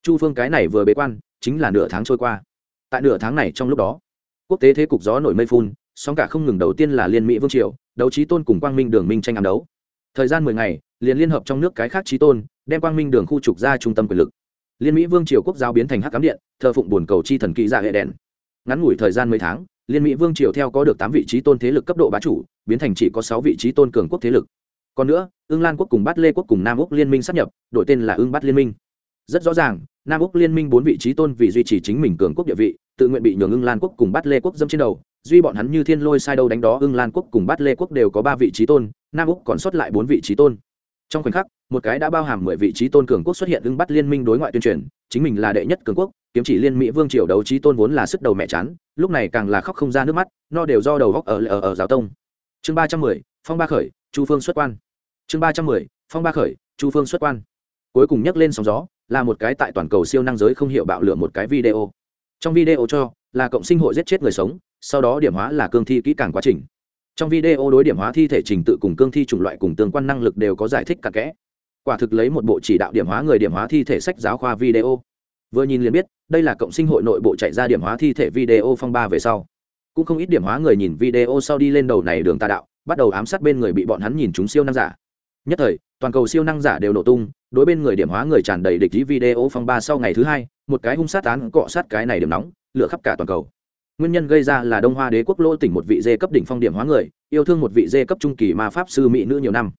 Chu phương cái này vừa bế quan chính là nửa tháng trôi qua. Tại nửa tháng này trong lúc đó, quốc tế thế cục gió nổi mây phun, sóng cả không ngừng đầu tiên là liên mỹ vương triều, đấu trí tôn cùng quang minh đường minh tranh ám đấu. Thời gian mười ngày, liền liên hợp trong nước cái khác trí tôn, đem quang minh đường khu trục ra trung tâm quyền lực. Liên mỹ vương triều quốc giáo biến thành hắc cám điện, thờ phụng buồn cầu chi thần kỳ dạ hệ đèn. Ngắn ngủi thời gian mấy tháng, liên mỹ vương triều theo có được tám vị trí tôn thế lực cấp độ bá chủ, biến thành chỉ có sáu vị trí tôn cường quốc thế lực. Còn nữa ương lan quốc cùng bát lê quốc cùng nam úc liên minh sắp nhập, đổi tên là ương bát liên minh rất rõ ràng, nam úc liên minh bốn vị trí tôn vì duy trì chính mình cường quốc địa vị, tự nguyện bị nhường ưng lan quốc cùng bát lê quốc dâm trên đầu, duy bọn hắn như thiên lôi sai đâu đánh đó, ưng lan quốc cùng bát lê quốc đều có ba vị trí tôn, nam úc còn sót lại bốn vị trí tôn. Trong khoảnh khắc, một cái đã bao hàm mười vị trí tôn cường quốc xuất hiện ưng bắt liên minh đối ngoại tuyên truyền, chính mình là đệ nhất cường quốc, kiếm chỉ liên mỹ vương triều đấu trí tôn vốn là sức đầu mẹ chán, lúc này càng là khóc không ra nước mắt, no đều do đầu góc ở ở ở giáo tông. Chương ba trăm mười, phong ba khởi, chu phương xuất quan. Chương ba trăm mười, phong ba khởi, chu phương xuất quan cuối cùng nhắc lên sóng gió, là một cái tại toàn cầu siêu năng giới không hiểu bạo lửa một cái video. Trong video cho, là cộng sinh hội giết chết người sống, sau đó điểm hóa là cương thi kỹ càng quá trình. Trong video đối điểm hóa thi thể trình tự cùng cương thi chủng loại cùng tương quan năng lực đều có giải thích cặn kẽ. Quả thực lấy một bộ chỉ đạo điểm hóa người điểm hóa thi thể sách giáo khoa video. Vừa nhìn liền biết, đây là cộng sinh hội nội bộ chạy ra điểm hóa thi thể video phong ba về sau. Cũng không ít điểm hóa người nhìn video sau đi lên đầu này đường tà đạo, bắt đầu ám sát bên người bị bọn hắn nhìn chúng siêu năng giả. Nhất thời toàn cầu siêu năng giả đều nổ tung, đối bên người điểm hóa người tràn đầy địch ý video phong ba sau ngày thứ hai, một cái hung sát án cọ sát cái này điểm nóng, lửa khắp cả toàn cầu. Nguyên nhân gây ra là đông hoa đế quốc lỗ tỉnh một vị dê cấp đỉnh phong điểm hóa người, yêu thương một vị dê cấp trung kỳ ma pháp sư mỹ nữ nhiều năm.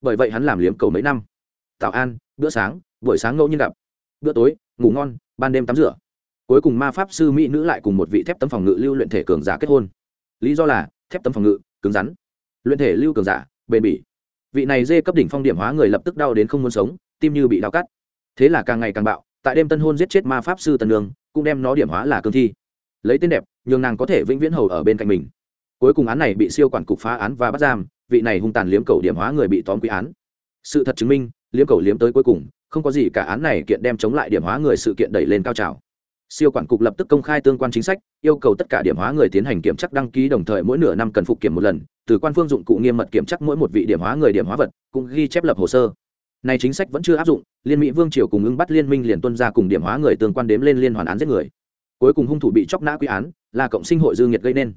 Bởi vậy hắn làm liếm cầu mấy năm. Tạo an, bữa sáng, buổi sáng ngẫu nhiên gặp. Bữa tối, ngủ ngon, ban đêm tắm rửa. Cuối cùng ma pháp sư mỹ nữ lại cùng một vị thép tấm phòng ngự lưu luyện thể cường giả kết hôn. Lý do là, thép tấm phòng ngự, cứng rắn. Luyện thể lưu cường giả, bền bỉ vị này dê cấp đỉnh phong điểm hóa người lập tức đau đến không muốn sống, tim như bị đau cắt. Thế là càng ngày càng bạo, tại đêm tân hôn giết chết ma pháp sư tần đường cũng đem nó điểm hóa là cương thi. Lấy tên đẹp, nhường nàng có thể vĩnh viễn hầu ở bên cạnh mình. Cuối cùng án này bị siêu quản cục phá án và bắt giam, vị này hung tàn liếm cầu điểm hóa người bị tóm quy án. Sự thật chứng minh, liếm cầu liếm tới cuối cùng, không có gì cả án này kiện đem chống lại điểm hóa người sự kiện đẩy lên cao trào siêu quản cục lập tức công khai tương quan chính sách, yêu cầu tất cả điểm hóa người tiến hành kiểm tra đăng ký đồng thời mỗi nửa năm cần phục kiểm một lần, từ quan phương dụng cụ nghiêm mật kiểm tra mỗi một vị điểm hóa người điểm hóa vật, cũng ghi chép lập hồ sơ. Này chính sách vẫn chưa áp dụng, liên mỹ vương triều cùng ứng bắt liên minh liền tuân ra cùng điểm hóa người tương quan đếm lên liên hoàn án giết người. Cuối cùng hung thủ bị chóc nã quy án, là cộng sinh hội dư nghiệt gây nên.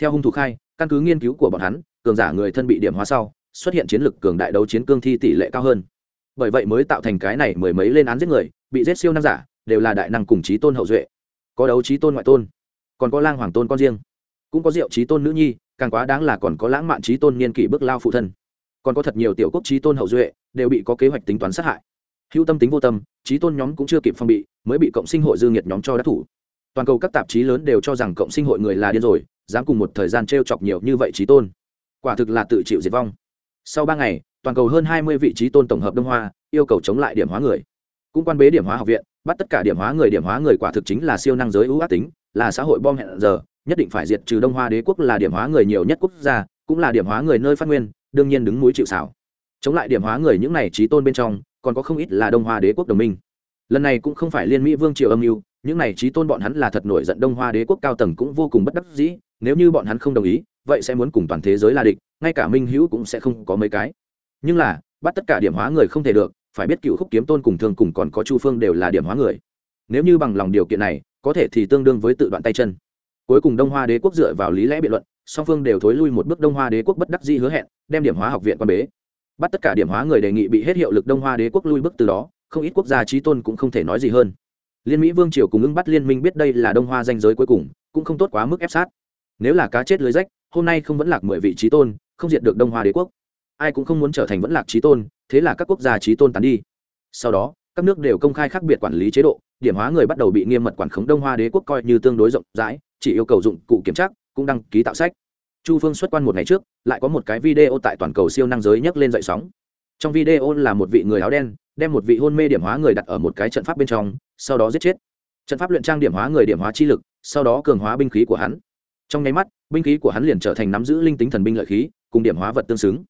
Theo hung thủ khai, căn cứ nghiên cứu của bọn hắn, cường giả người thân bị điểm hóa sau, xuất hiện chiến lực cường đại đấu chiến cương thi tỷ lệ cao hơn. Bởi vậy mới tạo thành cái này mười mấy lên án giết người, bị giết siêu năng giả đều là đại năng cùng trí tôn hậu duệ. Có đấu trí tôn ngoại tôn, còn có lang hoàng tôn con riêng. Cũng có diệu trí tôn nữ nhi, càng quá đáng là còn có lãng mạn trí tôn niên kỷ bước lao phụ thân. Còn có thật nhiều tiểu quốc trí tôn hậu duệ, đều bị có kế hoạch tính toán sát hại. Hữu tâm tính vô tâm trí tôn nhóm cũng chưa kịp phong bị, mới bị cộng sinh hội dương nhiệt nhóm cho đắc thủ. Toàn cầu các tạp chí lớn đều cho rằng cộng sinh hội người là điên rồi, dám cùng một thời gian t r e o chọc nhiều như vậy trí tôn. Quả thực là tự chịu diệt vong. Sau ba ngày, toàn cầu hơn hai mươi vị trí tôn tổng hợp đông hoa, yêu cầu chống lại điểm hóa người. Cũng quan bế điểm hóa học viện bắt tất cả điểm hóa người, điểm hóa người quả thực chính là siêu năng giới ưu ác tính, là xã hội bom hẹn giờ, nhất định phải diệt trừ đông hoa đế quốc là điểm hóa người nhiều nhất quốc gia, cũng là điểm hóa người nơi phát nguyên, đương nhiên đứng mũi chịu xảo chống lại điểm hóa người những này trí tôn bên trong, còn có không ít là đông hoa đế quốc đồng minh. Lần này cũng không phải liên mỹ vương triều âm mưu, những này trí tôn bọn hắn là thật nổi giận đông hoa đế quốc cao tầng cũng vô cùng bất đắc dĩ, nếu như bọn hắn không đồng ý, vậy sẽ muốn cùng toàn thế giới là địch, ngay cả minh hữu cũng sẽ không có mấy cái. Nhưng là, bắt tất cả điểm hóa người không thể được phải biết cựu khúc kiếm tôn cùng thương cùng còn có chu phương đều là điểm hóa người nếu như bằng lòng điều kiện này có thể thì tương đương với tự đoạn tay chân cuối cùng đông hoa đế quốc dựa vào lý lẽ biện luận song phương đều thối lui một bước đông hoa đế quốc bất đắc dĩ hứa hẹn đem điểm hóa học viện quan bế bắt tất cả điểm hóa người đề nghị bị hết hiệu lực đông hoa đế quốc lui bước từ đó không ít quốc gia trí tôn cũng không thể nói gì hơn liên mỹ vương triều cùng ưng bắt liên minh biết đây là đông hoa danh giới cuối cùng cũng không tốt quá mức ép sát nếu là cá chết lưới rách hôm nay không vẫn lạc mười vị trí tôn không diệt được đông hoa đế quốc ai cũng không muốn trở thành vẫn lạc trí tôn, thế là các quốc gia trí tôn tán đi. Sau đó, các nước đều công khai khác biệt quản lý chế độ, điểm hóa người bắt đầu bị nghiêm mật quản khống đông hoa đế quốc coi như tương đối rộng rãi, chỉ yêu cầu dụng cụ kiểm tra, cũng đăng ký tạo sách. Chu phương xuất quan một ngày trước, lại có một cái video tại toàn cầu siêu năng giới nhấc lên dậy sóng. Trong video là một vị người áo đen, đem một vị hôn mê điểm hóa người đặt ở một cái trận pháp bên trong, sau đó giết chết. Trận pháp luyện trang điểm hóa người điểm hóa chi lực, sau đó cường hóa binh khí của hắn. Trong nháy mắt, binh khí của hắn liền trở thành nắm giữ linh tính thần binh lợi khí, cùng điểm hóa vật tương xứng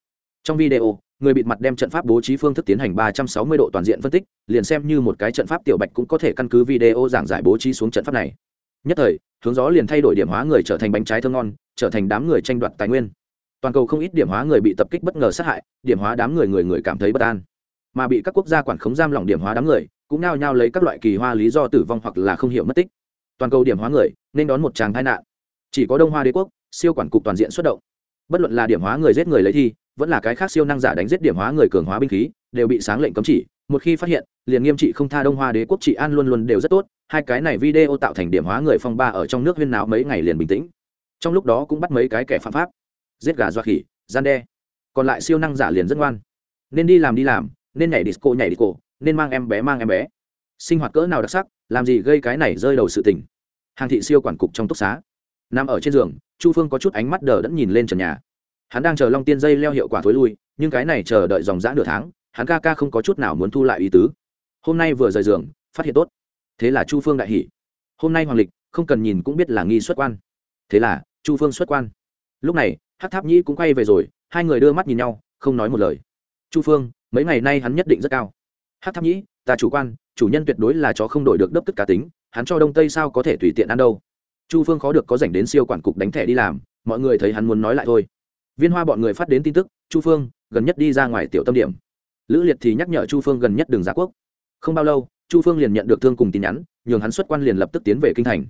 trong video, người bịt mặt đem trận pháp bố trí phương thức tiến hành ba trăm sáu mươi độ toàn diện phân tích, liền xem như một cái trận pháp tiểu bạch cũng có thể căn cứ video giảng giải bố trí xuống trận pháp này. Nhất thời, hướng gió liền thay đổi điểm hóa người trở thành bánh trái thơ ngon, trở thành đám người tranh đoạt tài nguyên. Toàn cầu không ít điểm hóa người bị tập kích bất ngờ sát hại, điểm hóa đám người người người cảm thấy bất an. Mà bị các quốc gia quản khống giam lỏng điểm hóa đám người, cũng nao nhao lấy các loại kỳ hoa lý do tử vong hoặc là không hiểu mất tích. Toàn cầu điểm hóa người, nên đón một tràng tai nạn. Chỉ có đông hoa đế quốc, siêu quản cục toàn diện xuất động. Bất luận là điểm hóa người giết người lấy thi vẫn là cái khác siêu năng giả đánh giết điểm hóa người cường hóa binh khí, đều bị sáng lệnh cấm chỉ. Một khi phát hiện, liền nghiêm trị không tha đông hoa đế quốc trị an luôn luôn đều rất tốt. Hai cái này video tạo thành điểm hóa người phong ba ở trong nước huyên náo mấy ngày liền bình tĩnh. Trong lúc đó cũng bắt mấy cái kẻ phạm pháp. Giết gà doa khỉ, gian đe. Còn lại siêu năng giả liền rất ngoan. Nên đi làm đi làm, nên nhảy disco nhảy disco, nên mang em bé mang em bé. Sinh hoạt cỡ nào đặc sắc, làm gì gây cái này rơi đầu sự tình. Hàng thị siêu quản cục trong túc xá. Nằm ở trên giường, chu phương có chút ánh mắt đờ đẫn nhìn lên trần nhà hắn đang chờ long tiên dây leo hiệu quả thối lui, nhưng cái này chờ đợi dòng g nửa tháng, hắn ca ca không có chút nào muốn thu lại ý tứ. Hôm nay vừa rời giường, phát hiện tốt. Thế là chu phương đại hỉ. Hôm nay hoàng lịch, không cần nhìn cũng biết là nghi xuất quan. Thế là, chu phương xuất quan. Lúc này hát tháp nhĩ cũng quay về rồi, hai người đưa mắt nhìn nhau, không nói một lời. Chu phương, mấy ngày nay hắn nhất định rất cao. Hát tháp nhĩ, ta chủ quan, chủ nhân tuyệt đối là chó không đổi được đớp tức cá tính, hắn cho đông tây sao có thể tùy tiện ăn đâu. Chu phương khó được có dành đến siêu quản cục đánh thẻ đi làm, mọi người thấy hắn muốn nói lại thôi viên hoa bọn người phát đến tin tức, chu phương, gần nhất đi ra ngoài tiểu tâm điểm. Lữ liệt thì nhắc nhở chu phương gần nhất đường giá quốc. Không bao lâu, chu phương liền nhận được thương cùng tin nhắn, nhường hắn xuất quan liền lập tức tiến về kinh thành.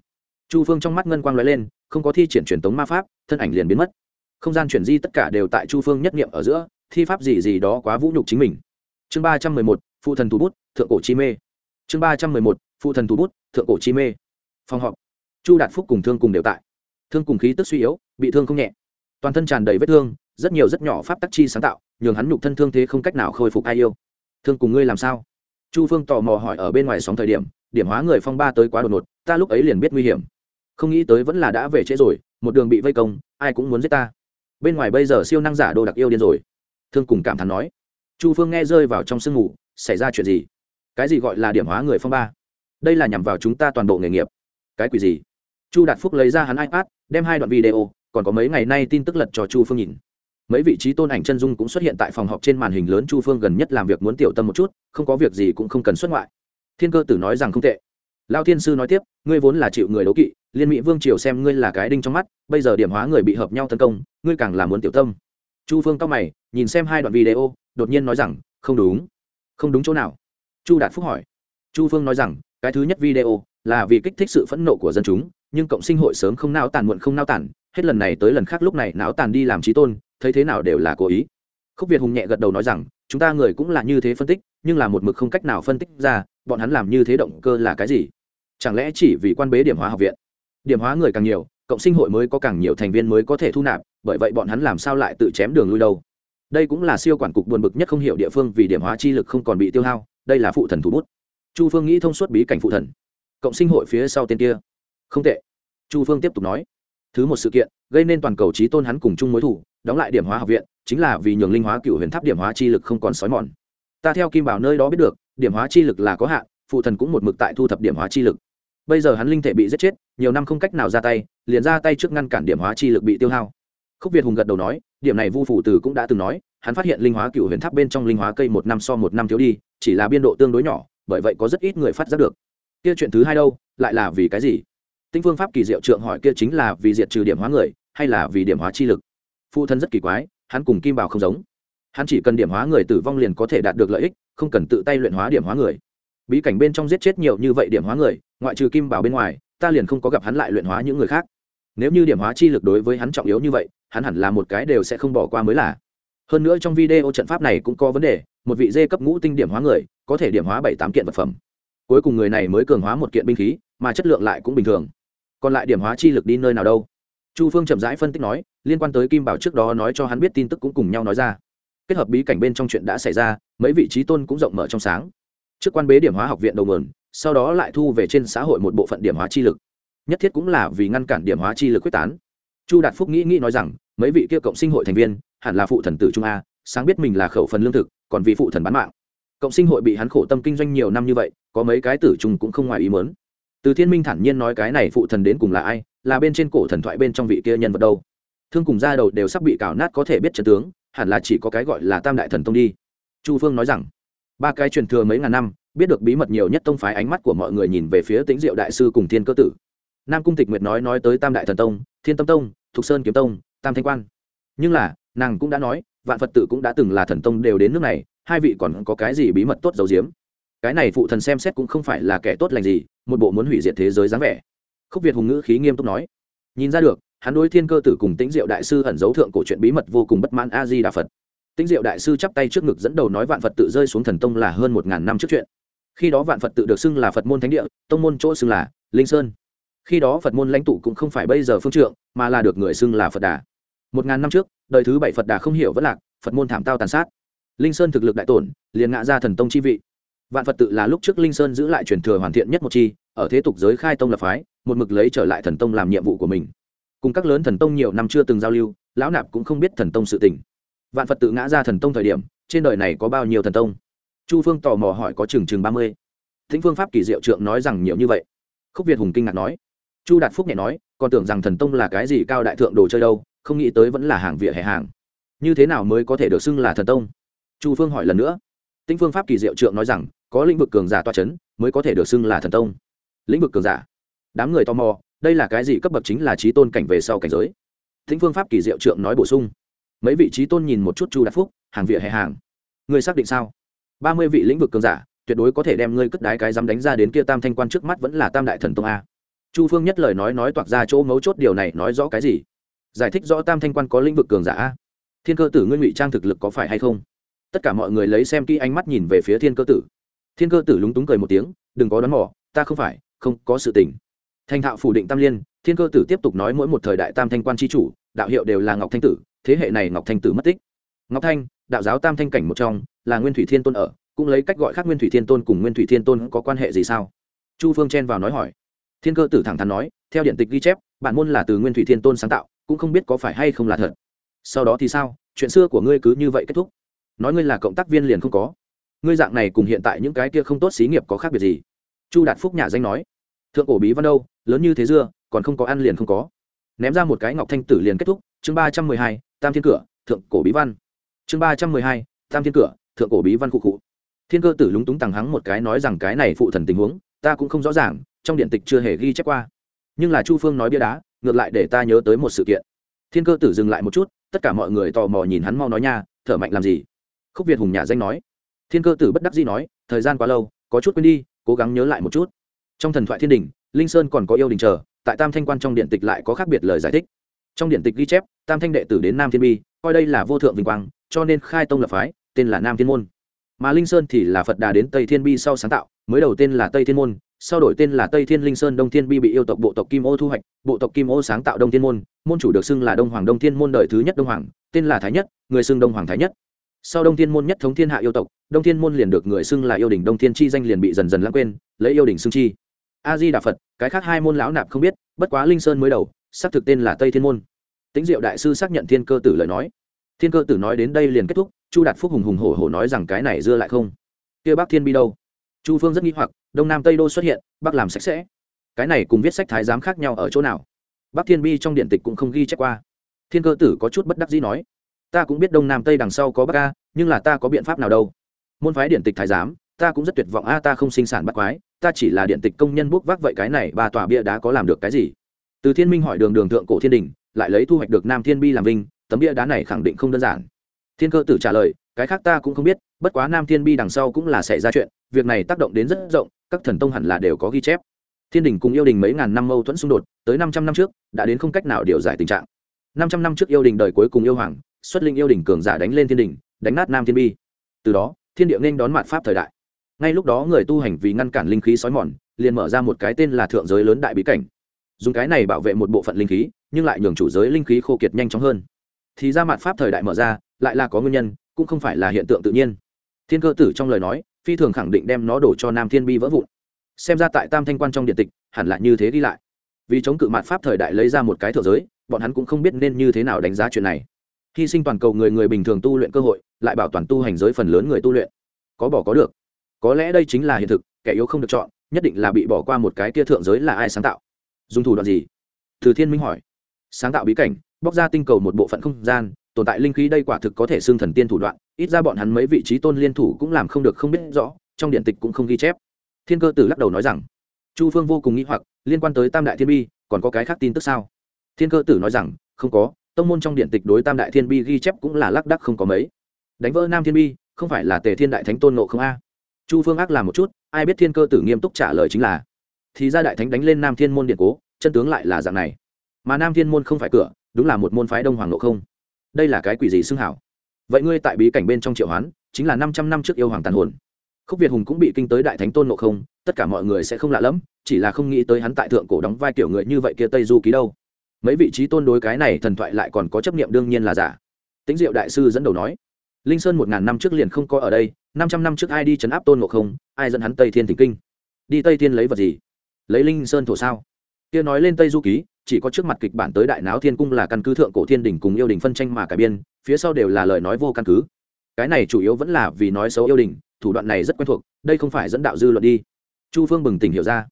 Chu phương trong mắt ngân quang l ó e lên, không có thi triển truyền tống ma pháp, thân ảnh liền biến mất. Không gian chuyển di tất cả đều tại chu phương nhất nghiệm ở giữa, thi pháp gì gì đó quá vũ nhục chính mình. Chương ba trăm mười một, phụ thần thủ bút, thượng cổ chi mê. Chương ba trăm mười một, phụ thần thủ bút, thượng cổ chi mê. Phòng họp. Chu đạt phúc cùng thương cùng đều tại. Thương cùng khí tức suy yếu, bị thương không nhẹ toàn thân tràn đầy vết thương, rất nhiều rất nhỏ pháp tắc chi sáng tạo, nhường hắn nhục thân thương thế không cách nào khôi phục ai yêu. Thương cùng ngươi làm sao? Chu phương tò mò hỏi ở bên ngoài sóng thời điểm điểm hóa người phong ba tới quá đột ngột, ta lúc ấy liền biết nguy hiểm. Không nghĩ tới vẫn là đã về trễ rồi, một đường bị vây công, ai cũng muốn giết ta. Bên ngoài bây giờ siêu năng giả đồ đặc yêu điên rồi. Thương cùng cảm thán nói. Chu phương nghe rơi vào trong sương ngủ xảy ra chuyện gì? Cái gì gọi là điểm hóa người phong ba? Đây là nhằm vào chúng ta toàn bộ nghề nghiệp. Cái quỷ gì? Chu đạt phúc lấy ra hắn ipad, đem hai đoạn video còn có mấy ngày nay tin tức lật cho chu phương nhìn. Mấy vị trí tôn ảnh chân dung cũng xuất hiện tại phòng họp trên màn hình lớn chu phương gần nhất làm việc muốn tiểu tâm một chút, không có việc gì cũng không cần xuất ngoại. Thiên cơ tử nói rằng không tệ. Lao thiên sư nói tiếp, ngươi vốn là chịu người đấu kỵ, liên mỹ vương triều xem ngươi là cái đinh trong mắt, bây giờ điểm hóa người bị hợp nhau tấn công, ngươi càng là muốn tiểu tâm. Chu phương cao mày, nhìn xem hai đoạn video, đột nhiên nói rằng, không đúng. Không đúng chỗ nào? Chu đạt phúc hỏi. Chu phương nói rằng, cái thứ nhất video là vì kích thích sự phẫn nộ của dân chúng, nhưng cộng sinh hội sớm không nao tàn muộn không nao tàn hết lần này tới lần khác lúc này não tàn đi làm trí tôn, thấy thế nào đều là cố ý. Khúc việt hùng nhẹ gật đầu nói rằng, chúng ta người cũng là như thế phân tích, nhưng là một mực không cách nào phân tích ra, bọn hắn làm như thế động cơ là cái gì? Chẳng lẽ chỉ vì quan bế điểm hóa học viện? Điểm hóa người càng nhiều, cộng sinh hội mới có càng nhiều thành viên mới có thể thu nạp, bởi vậy bọn hắn làm sao lại tự chém đường lui đâu? Đây cũng là siêu quản cục buồn bực nhất không hiểu địa phương vì điểm hóa chi lực không còn bị tiêu hao, đây là phụ thần thủ bút. Chu phương nghĩ thông suốt bí cảnh phụ thần. Cộng sinh hội phía sau tên kia. Không tệ. Chu phương tiếp tục nói thứ một sự kiện, gây nên toàn cầu trí tôn hắn cùng chung mối thủ đóng lại điểm hóa học viện, chính là vì nhường linh hóa cựu huyền tháp điểm hóa chi lực không còn sói mòn. Ta theo kim bảo nơi đó biết được, điểm hóa chi lực là có hạn, phụ thần cũng một mực tại thu thập điểm hóa chi lực. Bây giờ hắn linh thể bị giết chết, nhiều năm không cách nào ra tay, liền ra tay trước ngăn cản điểm hóa chi lực bị tiêu hao. Khúc việt hùng gật đầu nói, điểm này vu phủ từ cũng đã từng nói, hắn phát hiện linh hóa cựu huyền tháp bên trong linh hóa cây một năm so một năm thiếu đi, chỉ là biên độ tương đối nhỏ, bởi vậy có rất ít người phát giác được. Kia chuyện thứ hai đâu, lại là vì cái gì? Tinh phương pháp kỳ diệu trượng hỏi kia chính là vì diệt trừ điểm hóa người, hay là vì điểm hóa chi lực? Phụ thân rất kỳ quái, hắn cùng kim bảo không giống. Hắn chỉ cần điểm hóa người tử vong liền có thể đạt được lợi ích, không cần tự tay luyện hóa điểm hóa người. Bí cảnh bên trong giết chết nhiều như vậy điểm hóa người, ngoại trừ kim bảo bên ngoài, ta liền không có gặp hắn lại luyện hóa những người khác. Nếu như điểm hóa chi lực đối với hắn trọng yếu như vậy, hắn hẳn là một cái đều sẽ không bỏ qua mới là. Hơn nữa trong video trận pháp này cũng có vấn đề, một vị dê cấp ngũ tinh điểm hóa người, có thể điểm hóa bảy tám kiện vật phẩm. Cuối cùng người này mới cường hóa một kiện binh khí, mà chất lượng lại cũng bình thường còn lại điểm hóa chi lực đi nơi nào đâu? Chu phương chậm rãi phân tích nói, liên quan tới kim bảo trước đó nói cho hắn biết tin tức cũng cùng nhau nói ra. Kết hợp bí cảnh bên trong chuyện đã xảy ra, mấy vị trí tôn cũng rộng mở trong sáng. Trước quan bế điểm hóa học viện đầu nguồn, sau đó lại thu về trên xã hội một bộ phận điểm hóa chi lực. Nhất thiết cũng là vì ngăn cản điểm hóa chi lực quyết tán. Chu đạt phúc nghĩ nghĩ nói rằng, mấy vị kia cộng sinh hội thành viên, hẳn là phụ thần tử trung a, sáng biết mình là khẩu phần lương thực, còn vì phụ thần bán mạng. Cộng sinh hội bị hắn khổ tâm kinh doanh nhiều năm như vậy, có mấy cái tử trung cũng không ngoài ý mớn từ thiên minh thản nhiên nói cái này phụ thần đến cùng là ai, là bên trên cổ thần thoại bên trong vị kia nhân vật đâu. Thương cùng ra đầu đều sắp bị cào nát có thể biết trận tướng, hẳn là chỉ có cái gọi là tam đại thần tông đi. Chu phương nói rằng, ba cái truyền thừa mấy ngàn năm, biết được bí mật nhiều nhất tông phái ánh mắt của mọi người nhìn về phía tĩnh diệu đại sư cùng thiên cơ tử. Nam cung tịch nguyệt nói nói tới tam đại thần tông, thiên tâm tông, thục sơn kiếm tông, tam thanh quan. Nhưng là, nàng cũng đã nói, vạn phật Tử cũng đã từng là thần tông đều đến nước này, hai vị còn có cái gì bí mật tốt giấu giếm? Cái này phụ thần xem xét cũng không phải là kẻ tốt lành gì, một bộ muốn hủy diệt thế giới dáng vẻ. Khúc việt hùng ngữ khí nghiêm túc nói, nhìn ra được, hắn đối thiên cơ tử cùng tĩnh diệu đại sư ẩn dấu thượng cổ chuyện bí mật vô cùng bất mãn a di đà phật. Tĩnh diệu đại sư chắp tay trước ngực dẫn đầu nói vạn phật tự rơi xuống thần tông là hơn một ngàn năm trước chuyện. Khi đó vạn phật tự được xưng là phật môn thánh địa, tông môn chỗ xưng là linh sơn. Khi đó phật môn lãnh tụ cũng không phải bây giờ phương trượng, mà là được người xưng là phật đà. Một ngàn năm trước, đời thứ bảy phật đà không hiểu vẫn lạc, phật môn thảm tao tàn sát. Linh sơn thực lực đại tổn, liền ngã ra thần tông chi vị vạn phật tự là lúc trước linh sơn giữ lại truyền thừa hoàn thiện nhất một chi, ở thế tục giới khai tông lập phái, một mực lấy trở lại thần tông làm nhiệm vụ của mình. Cùng các lớn thần tông nhiều năm chưa từng giao lưu, lão nạp cũng không biết thần tông sự tình. Vạn phật tự ngã ra thần tông thời điểm, trên đời này có bao nhiêu thần tông? Chu phương tò mò hỏi có chừng chừng ba mươi. Thính phương pháp kỳ diệu trượng nói rằng nhiều như vậy. Khúc việt hùng kinh ngạc nói. Chu đạt phúc nhẹ nói, còn tưởng rằng thần tông là cái gì cao đại thượng đồ chơi đâu, không nghĩ tới vẫn là hàng vỉa hè hàng. Như thế nào mới có thể được xưng là thần tông? Chu phương hỏi lần nữa. Tĩnh phương pháp kỳ diệu trượng nói rằng có lĩnh vực cường giả toa chấn, mới có thể được xưng là thần tông. Lĩnh vực cường giả. Đám người tò mò, đây là cái gì cấp bậc chính là trí tôn cảnh về sau cảnh giới? Thính phương pháp kỳ diệu trượng nói bổ sung. Mấy vị trí tôn nhìn một chút chu đạt phúc, hàng vỉa hè hàng. Ngươi xác định sao? Ba mươi vị lĩnh vực cường giả, tuyệt đối có thể đem ngươi cất đái cái dám đánh ra đến kia tam thanh quan trước mắt vẫn là tam đại thần tông a. Chu phương nhất lời nói nói toạc ra chỗ mấu chốt điều này nói rõ cái gì? Giải thích rõ tam thanh quan có lĩnh vực cường giả a. Thiên cơ tử ngươi ngụy trang thực lực có phải hay không? Tất cả mọi người lấy xem kỹ ánh mắt nhìn về phía thiên cơ tử thiên cơ tử lúng túng cười một tiếng, đừng có đoán mỏ ta không phải, không có sự tình. Thành thạo phủ định tam liên, thiên cơ tử tiếp tục nói mỗi một thời đại tam thanh quan tri chủ, đạo hiệu đều là ngọc thanh tử, thế hệ này ngọc thanh tử mất tích. Ngọc thanh, đạo giáo tam thanh cảnh một trong, là nguyên thủy thiên tôn ở, cũng lấy cách gọi khác nguyên thủy thiên tôn cùng nguyên thủy thiên tôn có quan hệ gì sao? Chu phương chen vào nói hỏi. Thiên cơ tử thẳng thắn nói, theo điện tịch ghi chép, bản môn là từ nguyên thủy thiên tôn sáng tạo, cũng không biết có phải hay không là thật. Sau đó thì sao? Chuyện xưa của ngươi cứ như vậy kết thúc. Nói ngươi là cộng tác viên liền không có ngươi dạng này cùng hiện tại những cái kia không tốt xí nghiệp có khác biệt gì? Chu đạt phúc nhà danh nói, thượng cổ bí văn đâu, lớn như thế dưa, còn không có ăn liền không có. Ném ra một cái ngọc thanh tử liền kết thúc, chương ba trăm mười hai, tam thiên cửa, thượng cổ bí văn. Chương ba trăm mười hai, tam thiên cửa, thượng cổ bí văn cụ cụ thiên cơ tử lúng túng tằng hắng một cái nói rằng cái này phụ thần tình huống, ta cũng không rõ ràng, trong điện tịch chưa hề ghi chép qua. Nhưng là chu phương nói bia đá, ngược lại để ta nhớ tới một sự kiện. Thiên cơ tử dừng lại một chút, tất cả mọi người tò mò nhìn hắn mau nói nha, thở mạnh làm gì? Khúc việt hùng nhà danh nói thiên cơ tử bất đắc dĩ nói, thời gian quá lâu, có chút quên đi, cố gắng nhớ lại một chút. Trong thần thoại thiên đình, linh sơn còn có yêu đình chờ, tại tam thanh quan trong điện tịch lại có khác biệt lời giải thích. Trong điện tịch ghi chép, tam thanh đệ tử đến nam thiên bi, coi đây là vô thượng vinh quang, cho nên khai tông lập phái, tên là nam thiên môn. Mà linh sơn thì là phật đà đến tây thiên bi sau sáng tạo, mới đầu tên là tây thiên môn, sau đổi tên là tây thiên linh sơn đông thiên bi bị yêu tộc bộ tộc kim ô thu hoạch, bộ tộc kim ô sáng tạo đông thiên môn môn chủ được xưng là đông hoàng đông thiên môn đời thứ nhất đông hoàng, tên là thái nhất, người xưng đông hoàng thái nhất sau đông thiên môn nhất thống thiên hạ yêu tộc, đông thiên môn liền được người xưng là yêu đình đông thiên chi danh liền bị dần dần lãng quên, lấy yêu đình xưng chi. A di đà phật, cái khác hai môn lão nạp không biết, bất quá linh sơn mới đầu, xác thực tên là tây thiên môn. Tĩnh diệu đại sư xác nhận thiên cơ tử lời nói. Thiên cơ tử nói đến đây liền kết thúc, chu đạt phúc hùng hùng hổ hổ nói rằng cái này dưa lại không. Kia bác thiên bi đâu? Chu phương rất nghi hoặc, đông nam tây đô xuất hiện, bắc làm sạch sẽ. Cái này cùng viết sách thái giám khác nhau ở chỗ nào? Bắc thiên bi trong điện tịch cũng không ghi chép qua. Thiên cơ tử có chút bất đắc dĩ nói ta cũng biết đông nam tây đằng sau có bắc a, nhưng là ta có biện pháp nào đâu. Môn phái điện tịch thái giám, ta cũng rất tuyệt vọng a, ta không sinh sản bắt quái, ta chỉ là điện tịch công nhân bốc vác vậy cái này ba tòa bia đá có làm được cái gì? Từ thiên minh hỏi đường đường thượng cổ thiên đình, lại lấy thu hoạch được nam thiên bi làm vinh, tấm bia đá này khẳng định không đơn giản. Thiên cơ tử trả lời, cái khác ta cũng không biết, bất quá nam thiên bi đằng sau cũng là xảy ra chuyện, việc này tác động đến rất rộng, các thần tông hẳn là đều có ghi chép. Thiên đình cùng yêu đình mấy ngàn năm mâu thuẫn xung đột, tới năm trăm năm trước, đã đến không cách nào điều giải tình trạng. Năm trăm năm trước yêu đình đời cuối cùng yêu hoàng xuất linh yêu đỉnh cường giả đánh lên thiên đỉnh, đánh nát nam thiên bi. Từ đó thiên địa nên đón mạt pháp thời đại. Ngay lúc đó người tu hành vì ngăn cản linh khí sói mòn liền mở ra một cái tên là thượng giới lớn đại bí cảnh. Dùng cái này bảo vệ một bộ phận linh khí nhưng lại nhường chủ giới linh khí khô kiệt nhanh chóng hơn. Thì ra mạt pháp thời đại mở ra lại là có nguyên nhân cũng không phải là hiện tượng tự nhiên. Thiên cơ tử trong lời nói phi thường khẳng định đem nó đổ cho nam thiên bi vỡ vụn. Xem ra tại tam thanh quan trong điện tịch hẳn là như thế đi lại. Vì chống cự mạt pháp thời đại lấy ra một cái thượng giới bọn hắn cũng không biết nên như thế nào đánh giá chuyện này hy sinh toàn cầu người người bình thường tu luyện cơ hội, lại bảo toàn tu hành giới phần lớn người tu luyện. Có bỏ có được. Có lẽ đây chính là hiện thực, kẻ yếu không được chọn, nhất định là bị bỏ qua một cái kia thượng giới là ai sáng tạo. Dùng thủ đoạn gì? Từ thiên minh hỏi. Sáng tạo bí cảnh, bóc ra tinh cầu một bộ phận không gian, tồn tại linh khí đây quả thực có thể xưng thần tiên thủ đoạn, ít ra bọn hắn mấy vị trí tôn liên thủ cũng làm không được không biết rõ, trong điện tịch cũng không ghi chép. Thiên cơ tử lắc đầu nói rằng, chu phương vô cùng nghĩ hoặc, liên quan tới tam đại thiên bi, còn có cái khác tin tức sao? Thiên cơ tử nói rằng, không có tông môn trong điện tịch đối tam đại thiên bi ghi chép cũng là lác đắc không có mấy. Đánh vỡ nam thiên bi, không phải là tề thiên đại thánh tôn nộ không a? Chu phương ác làm một chút, ai biết thiên cơ tử nghiêm túc trả lời chính là, thì ra đại thánh đánh lên nam thiên môn điện cố, chân tướng lại là dạng này. Mà nam thiên môn không phải cửa, đúng là một môn phái đông hoàng nộ không. Đây là cái quỷ gì xưng hảo? Vậy ngươi tại bí cảnh bên trong triệu hoán, chính là năm trăm năm trước yêu hoàng tàn hồn. Khúc việt hùng cũng bị kinh tới đại thánh tôn nộ không, tất cả mọi người sẽ không lạ lẫm, chỉ là không nghĩ tới hắn tại thượng cổ đóng vai kiểu người như vậy kia tây du ký đâu mấy vị trí tôn đối cái này thần thoại lại còn có chấp niệm đương nhiên là giả. Tính diệu đại sư dẫn đầu nói, linh sơn một ngàn năm trước liền không có ở đây, năm trăm năm trước ai đi chấn áp tôn ngộ không, ai dẫn hắn tây thiên thỉnh kinh? Đi tây thiên lấy vật gì? Lấy linh sơn thổ sao? Kia nói lên tây du ký, chỉ có trước mặt kịch bản tới đại náo thiên cung là căn cứ thượng cổ thiên đình cùng yêu đình phân tranh mà cải biên, phía sau đều là lời nói vô căn cứ. Cái này chủ yếu vẫn là vì nói xấu yêu đình, thủ đoạn này rất quen thuộc, đây không phải dẫn đạo dư luận đi. Chu phương bừng tỉnh hiểu ra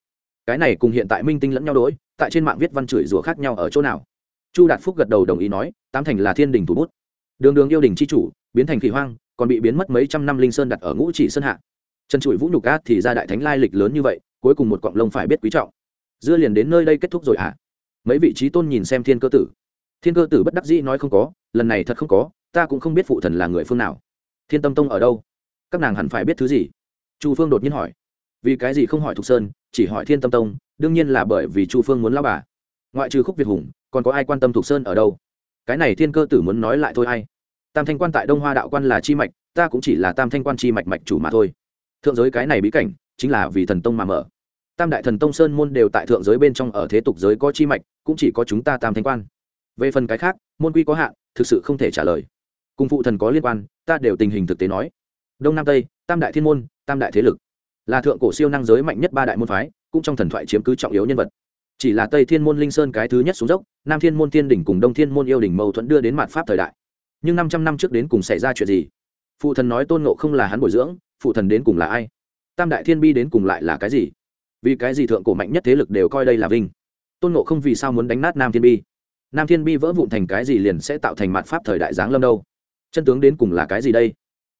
cái này cùng hiện tại minh tinh lẫn nhau đỗi, tại trên mạng viết văn chửi rủa khác nhau ở chỗ nào? Chu đạt phúc gật đầu đồng ý nói, tám thành là thiên đình thủ bút. Đường đường yêu đình c h i chủ, biến thành khỉ hoang, còn bị biến mất mấy trăm năm linh sơn đặt ở ngũ chỉ sơn hạ. Trần trụi vũ nhục cát thì ra đại thánh lai lịch lớn như vậy, cuối cùng một cọng lông phải biết quý trọng. Dưa liền đến nơi đây kết thúc rồi hả? À? mấy vị trí tôn nhìn xem thiên cơ tử. Thiên cơ tử bất đắc dĩ nói không có, lần này thật không có, ta cũng không biết phụ thần là người phương nào. Thiên tâm tông ở đâu? Các nàng hẳn phải biết thứ gì? Chu phương đột nhiên hỏi. Vì cái gì không hỏi thục sơn chỉ hỏi thiên tâm tông, đương nhiên là bởi vì chu phương muốn lao bà. Ngoại trừ khúc việt hùng, còn có ai quan tâm thục sơn ở đâu? Cái này thiên cơ tử muốn nói lại thôi ai? Tam thanh quan tại đông hoa đạo quan là chi mạch, ta cũng chỉ là tam thanh quan chi mạch mạch chủ mà thôi. Thượng giới cái này bí cảnh, chính là vì thần tông mà mở. Tam đại thần tông sơn môn đều tại thượng giới bên trong ở thế tục giới có chi mạch, cũng chỉ có chúng ta tam thanh quan. Về phần cái khác, môn quy có hạn, thực sự không thể trả lời. Cùng phụ thần có liên quan, ta đều tình hình thực tế nói. Đông nam tây, tam đại thiên môn, tam đại thế lực là thượng cổ siêu năng giới mạnh nhất ba đại môn phái, cũng trong thần thoại chiếm cứ trọng yếu nhân vật. Chỉ là tây thiên môn linh sơn cái thứ nhất xuống dốc, nam thiên môn thiên đỉnh cùng đông thiên môn yêu đỉnh mâu thuẫn đưa đến mạt pháp thời đại. Nhưng năm trăm năm trước đến cùng xảy ra chuyện gì? Phụ thần nói tôn nộ không là hắn bồi dưỡng, phụ thần đến cùng là ai? Tam đại thiên bi đến cùng lại là cái gì? Vì cái gì thượng cổ mạnh nhất thế lực đều coi đây là vinh? Tôn nộ không vì sao muốn đánh nát nam thiên bi? Nam thiên bi vỡ vụn thành cái gì liền sẽ tạo thành mặt pháp thời đại giáng lâm đâu? Chân tướng đến cùng là cái gì đây?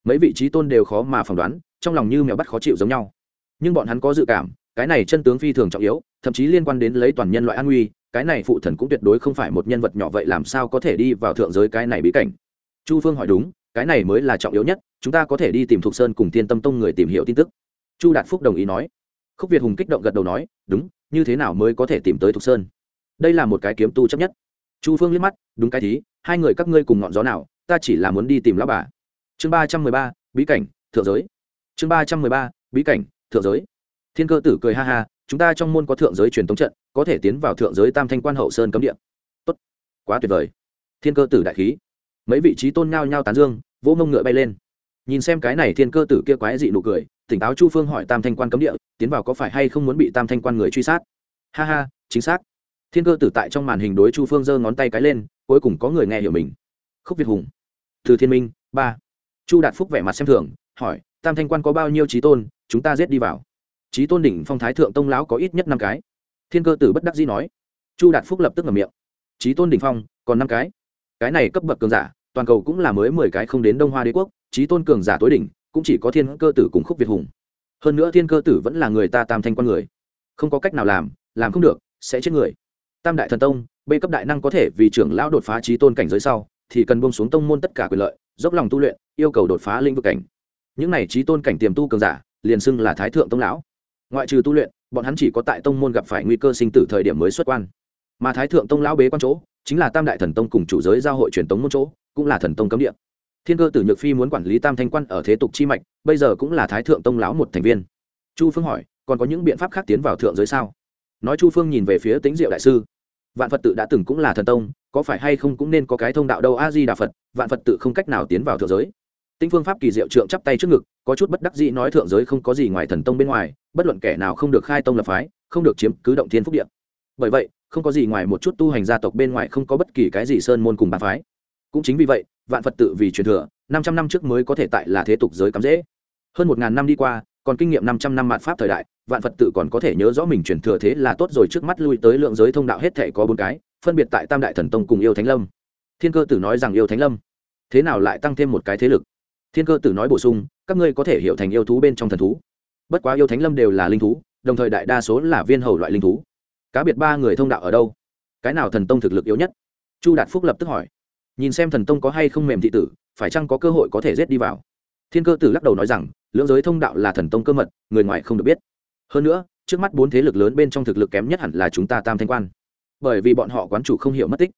Mấy vị trí tôn đều khó mà phỏng đoán, trong lòng như mèo bắt khó chịu giống nhau nhưng bọn hắn có dự cảm, cái này chân tướng phi thường trọng yếu, thậm chí liên quan đến lấy toàn nhân loại an nguy, cái này phụ thần cũng tuyệt đối không phải một nhân vật nhỏ vậy làm sao có thể đi vào thượng giới cái này bí cảnh. Chu phương hỏi đúng, cái này mới là trọng yếu nhất, chúng ta có thể đi tìm thục sơn cùng thiên tâm tông người tìm hiểu tin tức. Chu đạt phúc đồng ý nói. Khúc việt hùng kích động gật đầu nói, đúng, như thế nào mới có thể tìm tới thục sơn? Đây là một cái kiếm tu chấp nhất. Chu phương liếc mắt, đúng cái thí, hai người các ngươi cùng ngọn gió nào, ta chỉ là muốn đi tìm lão bà. Chương ba trăm mười ba, bí cảnh, thượng giới. Chương ba trăm mười ba, bí cảnh thượng giới. Thiên cơ tử cười ha ha, chúng ta trong môn có thượng giới truyền thống trận, có thể tiến vào thượng giới tam thanh quan hậu sơn cấm địa. Tốt. Quá tuyệt vời. Thiên cơ tử đại khí. Mấy vị trí tôn nhao nhao tán dương, vỗ mông ngựa bay lên. Nhìn xem cái này thiên cơ tử kia quái dị nụ cười, tỉnh táo chu phương hỏi tam thanh quan cấm địa, tiến vào có phải hay không muốn bị tam thanh quan người truy sát? Ha ha, chính xác. Thiên cơ tử tại trong màn hình đối chu phương giơ ngón tay cái lên, cuối cùng có người nghe hiểu mình. Khúc việt hùng. Từ thiên minh, ba. Chu đạt phúc vẻ mặt xem thường, hỏi, tam thanh quan có bao nhiêu trí tôn chúng ta giết đi vào. Trí tôn đỉnh phong thái thượng tông lão có ít nhất năm cái. Thiên cơ tử bất đắc dĩ nói. Chu đạt phúc lập tức ngầm miệng. Trí tôn đỉnh phong, còn năm cái. Cái này cấp bậc cường giả, toàn cầu cũng là mới mười cái không đến đông hoa đế quốc trí tôn cường giả tối đỉnh, cũng chỉ có thiên cơ tử cùng khúc việt hùng. Hơn nữa thiên cơ tử vẫn là người ta tam thanh quan người. Không có cách nào làm làm không được, sẽ chết người. Tam đại thần tông b cấp đại năng có thể vì trưởng lão đột phá trí tôn cảnh giới sau, thì cần bông xuống tông môn tất cả quyền lợi, dốc lòng tu luyện, yêu cầu đột phá linh vực cảnh. Những này trí tôn cảnh tiềm tu cường giả liền xưng là thái thượng tông lão. Ngoại trừ tu luyện, bọn hắn chỉ có tại tông môn gặp phải nguy cơ sinh tử thời điểm mới xuất quan. Mà thái thượng tông lão bế quan chỗ, chính là tam đại thần tông cùng chủ giới giao hội truyền tống môn chỗ, cũng là thần tông cấm địa. Thiên cơ tử nhược phi muốn quản lý tam thanh quan ở thế tục chi mạch, bây giờ cũng là thái thượng tông lão một thành viên. Chu phương hỏi, còn có những biện pháp khác tiến vào thượng giới sao? Nói chu phương nhìn về phía tính diệu đại sư. Vạn phật tự đã từng cũng là thần tông, có phải hay không cũng nên có cái thông đạo đâu? A di đà phật, vạn phật tự không cách nào tiến vào thượng giới tinh phương pháp kỳ diệu trượng chắp tay trước ngực, có chút bất đắc dĩ nói thượng giới không có gì ngoài thần tông bên ngoài, bất luận kẻ nào không được khai tông lập phái, không được chiếm cứ động thiên phúc địa. bởi vậy, không có gì ngoài một chút tu hành gia tộc bên ngoài không có bất kỳ cái gì sơn môn cùng bá phái. Cũng chính vì vậy, vạn phật tự vì truyền thừa, năm trăm năm trước mới có thể tại là thế tục giới cắm dễ. Hơn một ngàn năm đi qua, còn kinh nghiệm năm trăm năm mạt pháp thời đại, vạn phật tự còn có thể nhớ rõ mình truyền thừa thế là tốt rồi trước mắt lui tới lượng giới thông đạo hết thể có bốn cái, phân biệt tại tam đại thần tông cùng yêu thánh lâm. Thiên cơ tử nói rằng yêu thánh lâm, thế nào lại tăng thêm một cái thế lực? Thiên cơ tử nói bổ sung, các ngươi có thể hiểu thành yêu thú bên trong thần thú. Bất quá yêu thánh lâm đều là linh thú, đồng thời đại đa số là viên hầu loại linh thú. Cá biệt ba người thông đạo ở đâu? Cái nào thần tông thực lực yếu nhất? Chu đạt phúc lập tức hỏi. Nhìn xem thần tông có hay không mềm thị tử, phải chăng có cơ hội có thể rết đi vào? Thiên cơ tử lắc đầu nói rằng, lưỡng giới thông đạo là thần tông cơ mật, người ngoài không được biết. Hơn nữa, trước mắt bốn thế lực lớn bên trong thực lực kém nhất hẳn là chúng ta tam thanh quan. Bởi vì bọn họ quán chủ không hiểu mất tích.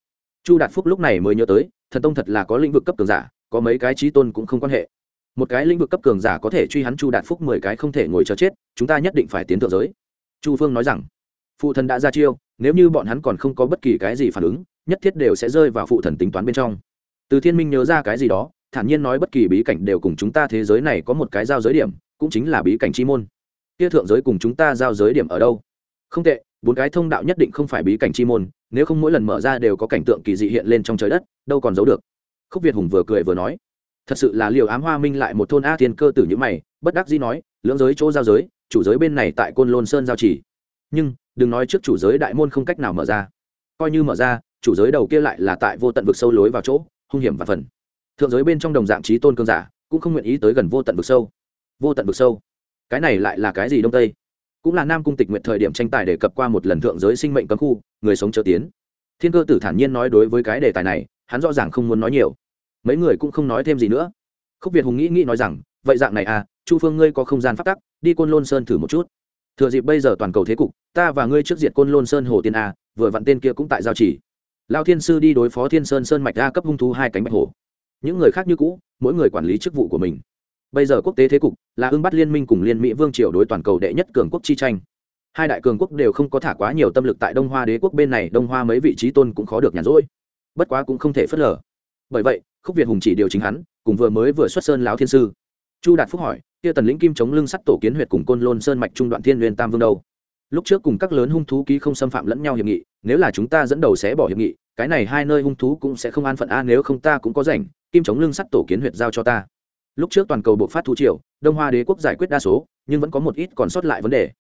Chu đạt phúc lúc này mới nhớ tới, thần tông thật là có lĩnh vực cấp cường giả có mấy cái trí tôn cũng không quan hệ. Một cái lĩnh vực cấp cường giả có thể truy hắn chu đạt phúc mười cái không thể ngồi chờ chết, chúng ta nhất định phải tiến thượng giới. Chu phương nói rằng. Phụ thần đã ra chiêu, nếu như bọn hắn còn không có bất kỳ cái gì phản ứng, nhất thiết đều sẽ rơi vào phụ thần tính toán bên trong. Từ thiên minh nhớ ra cái gì đó, thản nhiên nói bất kỳ bí cảnh đều cùng chúng ta thế giới này có một cái giao giới điểm, cũng chính là bí cảnh chi môn. Kia thượng giới cùng chúng ta giao giới điểm ở đâu? Không tệ, bốn cái thông đạo nhất định không phải bí cảnh chi môn, nếu không mỗi lần mở ra đều có cảnh tượng kỳ dị hiện lên trong trời đất, đâu còn giấu được khúc việt hùng vừa cười vừa nói, thật sự là liều ám hoa minh lại một thôn a thiên cơ tử như mày, bất đắc dĩ nói, lưỡng giới chỗ giao giới, chủ giới bên này tại côn lôn sơn giao chỉ. Nhưng, đừng nói trước chủ giới đại môn không cách nào mở ra. Coi như mở ra, chủ giới đầu kia lại là tại vô tận vực sâu lối vào chỗ, hung hiểm và phần. Thượng giới bên trong đồng dạng trí tôn cương giả, cũng không nguyện ý tới gần vô tận vực sâu. Vô tận vực sâu? Cái này lại là cái gì đông tây? Cũng là nam cung tịch nguyện thời điểm tranh tài để cập qua một lần thượng giới sinh mệnh cấm khu, người sống chờ tiến. Thiên cơ tử thản nhiên nói đối với cái đề tài này hắn rõ ràng không muốn nói nhiều. Mấy người cũng không nói thêm gì nữa. Khúc việt hùng nghĩ nghĩ nói rằng, vậy dạng này à chu phương ngươi có không gian phát tắc, đi côn lôn sơn thử một chút. Thừa dịp bây giờ toàn cầu thế cục, ta và ngươi trước diệt côn lôn sơn hồ tiên a, vừa vặn tên kia cũng tại giao chỉ lao thiên sư đi đối phó thiên sơn sơn mạch a cấp hung thú hai cánh bạch hổ. Những người khác như cũ, mỗi người quản lý chức vụ của mình. Bây giờ quốc tế thế cục là ưng bắt liên minh cùng liên mỹ vương triều đối toàn cầu đệ nhất cường quốc chi tranh. Hai đại cường quốc đều không có thả quá nhiều tâm lực tại đông hoa đế quốc bên này, đông hoa mấy vị trí tôn cũng khó được nhàn rỗi bất quá cũng không thể phớt lờ. Bởi vậy, khúc việt hùng chỉ điều chính hắn, cùng vừa mới vừa xuất sơn lão thiên sư. Chu đạt phúc hỏi, kia tần lĩnh kim chống lưng sắt tổ kiến huyệt cùng côn lôn sơn mạch trung đoạn thiên nguyên tam vương đâu? Lúc trước cùng các lớn hung thú ký không xâm phạm lẫn nhau hiệp nghị, nếu là chúng ta dẫn đầu sẽ bỏ hiệp nghị, cái này hai nơi hung thú cũng sẽ không an phận a, nếu không ta cũng có rảnh, kim chống lưng sắt tổ kiến huyệt giao cho ta. Lúc trước toàn cầu bộ phát thu triều, đông hoa đế quốc giải quyết đa số, nhưng vẫn có một ít còn sót lại vấn đề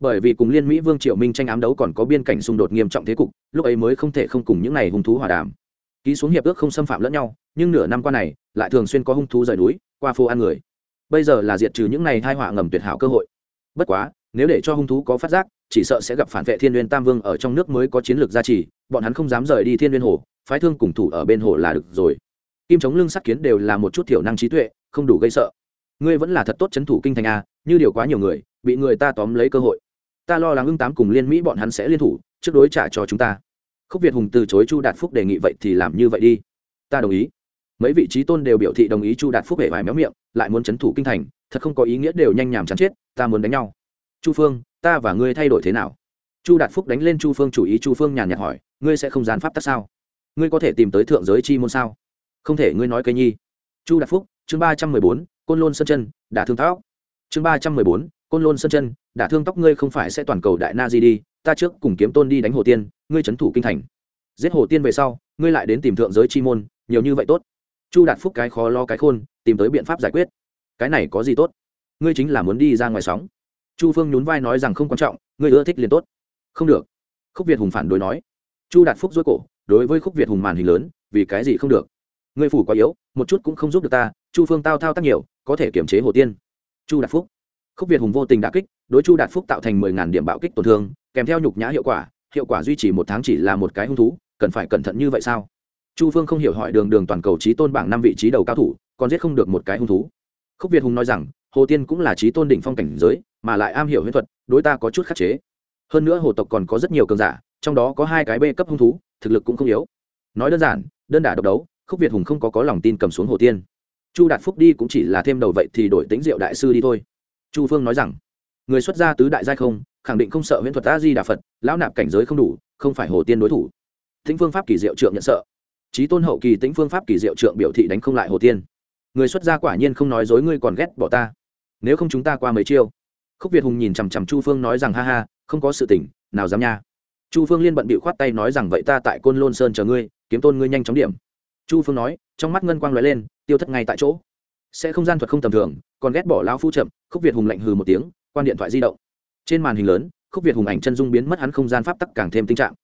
bởi vì cùng liên mỹ vương triệu minh tranh ám đấu còn có biên cảnh xung đột nghiêm trọng thế cục, lúc ấy mới không thể không cùng những n à y hung thú hòa đàm. Ký xuống hiệp ước không xâm phạm lẫn nhau, nhưng nửa năm qua này, lại thường xuyên có hung thú rời núi, qua phố ăn người. Bây giờ là diệt trừ những n à y thai họa ngầm tuyệt hảo cơ hội. Bất quá, nếu để cho hung thú có phát giác, chỉ sợ sẽ gặp phản vệ thiên n tam vương ở trong nước mới có chiến lược gia trì, bọn hắn không dám rời đi thiên n hồ, phái thương cùng thủ ở bên hồ là được rồi. Kim chống lưng sắt kiến đều là một chút thiểu năng trí tuệ, không đủ gây sợ. Ngươi vẫn là thật tốt c h ấ n thủ kinh thành a, như điều quá nhiều người, bị người ta tóm lấy cơ hội ta lo lắng ưng tám cùng liên mỹ bọn hắn sẽ liên thủ, trước đối trả cho chúng ta. Khúc việt hùng từ chối chu đạt phúc đề nghị vậy thì làm như vậy đi. Ta đồng ý. Mấy vị trí tôn đều biểu thị đồng ý chu đạt phúc hệ vải méo miệng, lại muốn c h ấ n thủ kinh thành, thật không có ý nghĩa đều nhanh nhàm chán chết, ta muốn đánh nhau. Chu phương, ta và ngươi thay đổi thế nào? Chu đạt phúc đánh lên chu phương chủ ý, chu phương nhàn nhạt hỏi, ngươi sẽ không gián pháp tắc sao? Ngươi có thể tìm tới thượng giới chi môn sao? Không thể, ngươi nói cây nhi. Chu đạt phúc, chương ba trăm mười bốn, côn lôn sơn chân, đả thương tháo chương ba trăm mười bốn, côn lôn sơn chân, đả thương tóc ngươi không phải sẽ toàn cầu đại na di đi, ta trước cùng kiếm tôn đi đánh hồ tiên, ngươi trấn thủ kinh thành. Giết hồ tiên về sau, ngươi lại đến tìm thượng giới chi môn, nhiều như vậy tốt. Chu đạt phúc cái khó lo cái khôn, tìm tới biện pháp giải quyết. Cái này có gì tốt? Ngươi chính là muốn đi ra ngoài sóng. Chu phương nhún vai nói rằng không quan trọng, ngươi ưa thích liền tốt. Không được. Khúc việt hùng phản đối nói. Chu đạt phúc dối cổ, đối với khúc việt hùng màn hình lớn, vì cái gì không được? Ngươi phủ quá yếu, một chút cũng không giúp được ta, chu phương tao thao tác nhiều, có thể kiểm chế hồ tiên chu đạt phúc. Khúc việt hùng vô tình đã kích, đối chu đạt phúc tạo thành mười ngàn điểm bạo kích tổn thương, kèm theo nhục nhã hiệu quả hiệu quả duy trì một tháng chỉ là một cái hung thú, cần phải cẩn thận như vậy sao? Chu phương không hiểu hỏi đường đường toàn cầu trí tôn bảng năm vị trí đầu cao thủ, còn giết không được một cái hung thú. Khúc việt hùng nói rằng, hồ tiên cũng là trí tôn đỉnh phong cảnh giới, mà lại am hiểu huyễn thuật, đối ta có chút khắc chế. Hơn nữa hồ tộc còn có rất nhiều cường giả, trong đó có hai cái bê cấp hung thú, thực lực cũng không yếu. Nói đơn giản, đơn đả độc đấu, khúc việt hùng không có có lòng tin cầm xuống hồ tiên chu đạt phúc đi cũng chỉ là thêm đầu vậy thì đổi tính diệu đại sư đi thôi. Chu phương nói rằng, người xuất gia tứ đại giai không, khẳng định không sợ huyễn thuật a di đà phật, lão nạp cảnh giới không đủ, không phải hồ tiên đối thủ. Tĩnh phương pháp kỳ diệu trượng nhận sợ. Trí tôn hậu kỳ tĩnh phương pháp kỳ diệu trượng biểu thị đánh không lại hồ tiên. Người xuất gia quả nhiên không nói dối ngươi còn ghét bỏ ta. Nếu không chúng ta qua mấy chiêu. Khúc việt hùng nhìn chằm chằm chu phương nói rằng, ha ha, không có sự tỉnh nào dám nha. Chu phương liên bận bị khoát tay nói rằng, vậy ta tại côn lôn sơn chờ ngươi, kiếm tôn ngươi nhanh chóng điểm. Chu phương nói, trong mắt ngân quang lóe lên tiêu thất ngay tại chỗ. Sẽ không gian thuật không tầm thường, còn ghét bỏ lao phu chậm, khúc việt hùng lạnh hừ một tiếng, quan điện thoại di động. Trên màn hình lớn, khúc việt hùng ảnh chân dung biến mất hắn không gian pháp tắc càng thêm tinh trạng.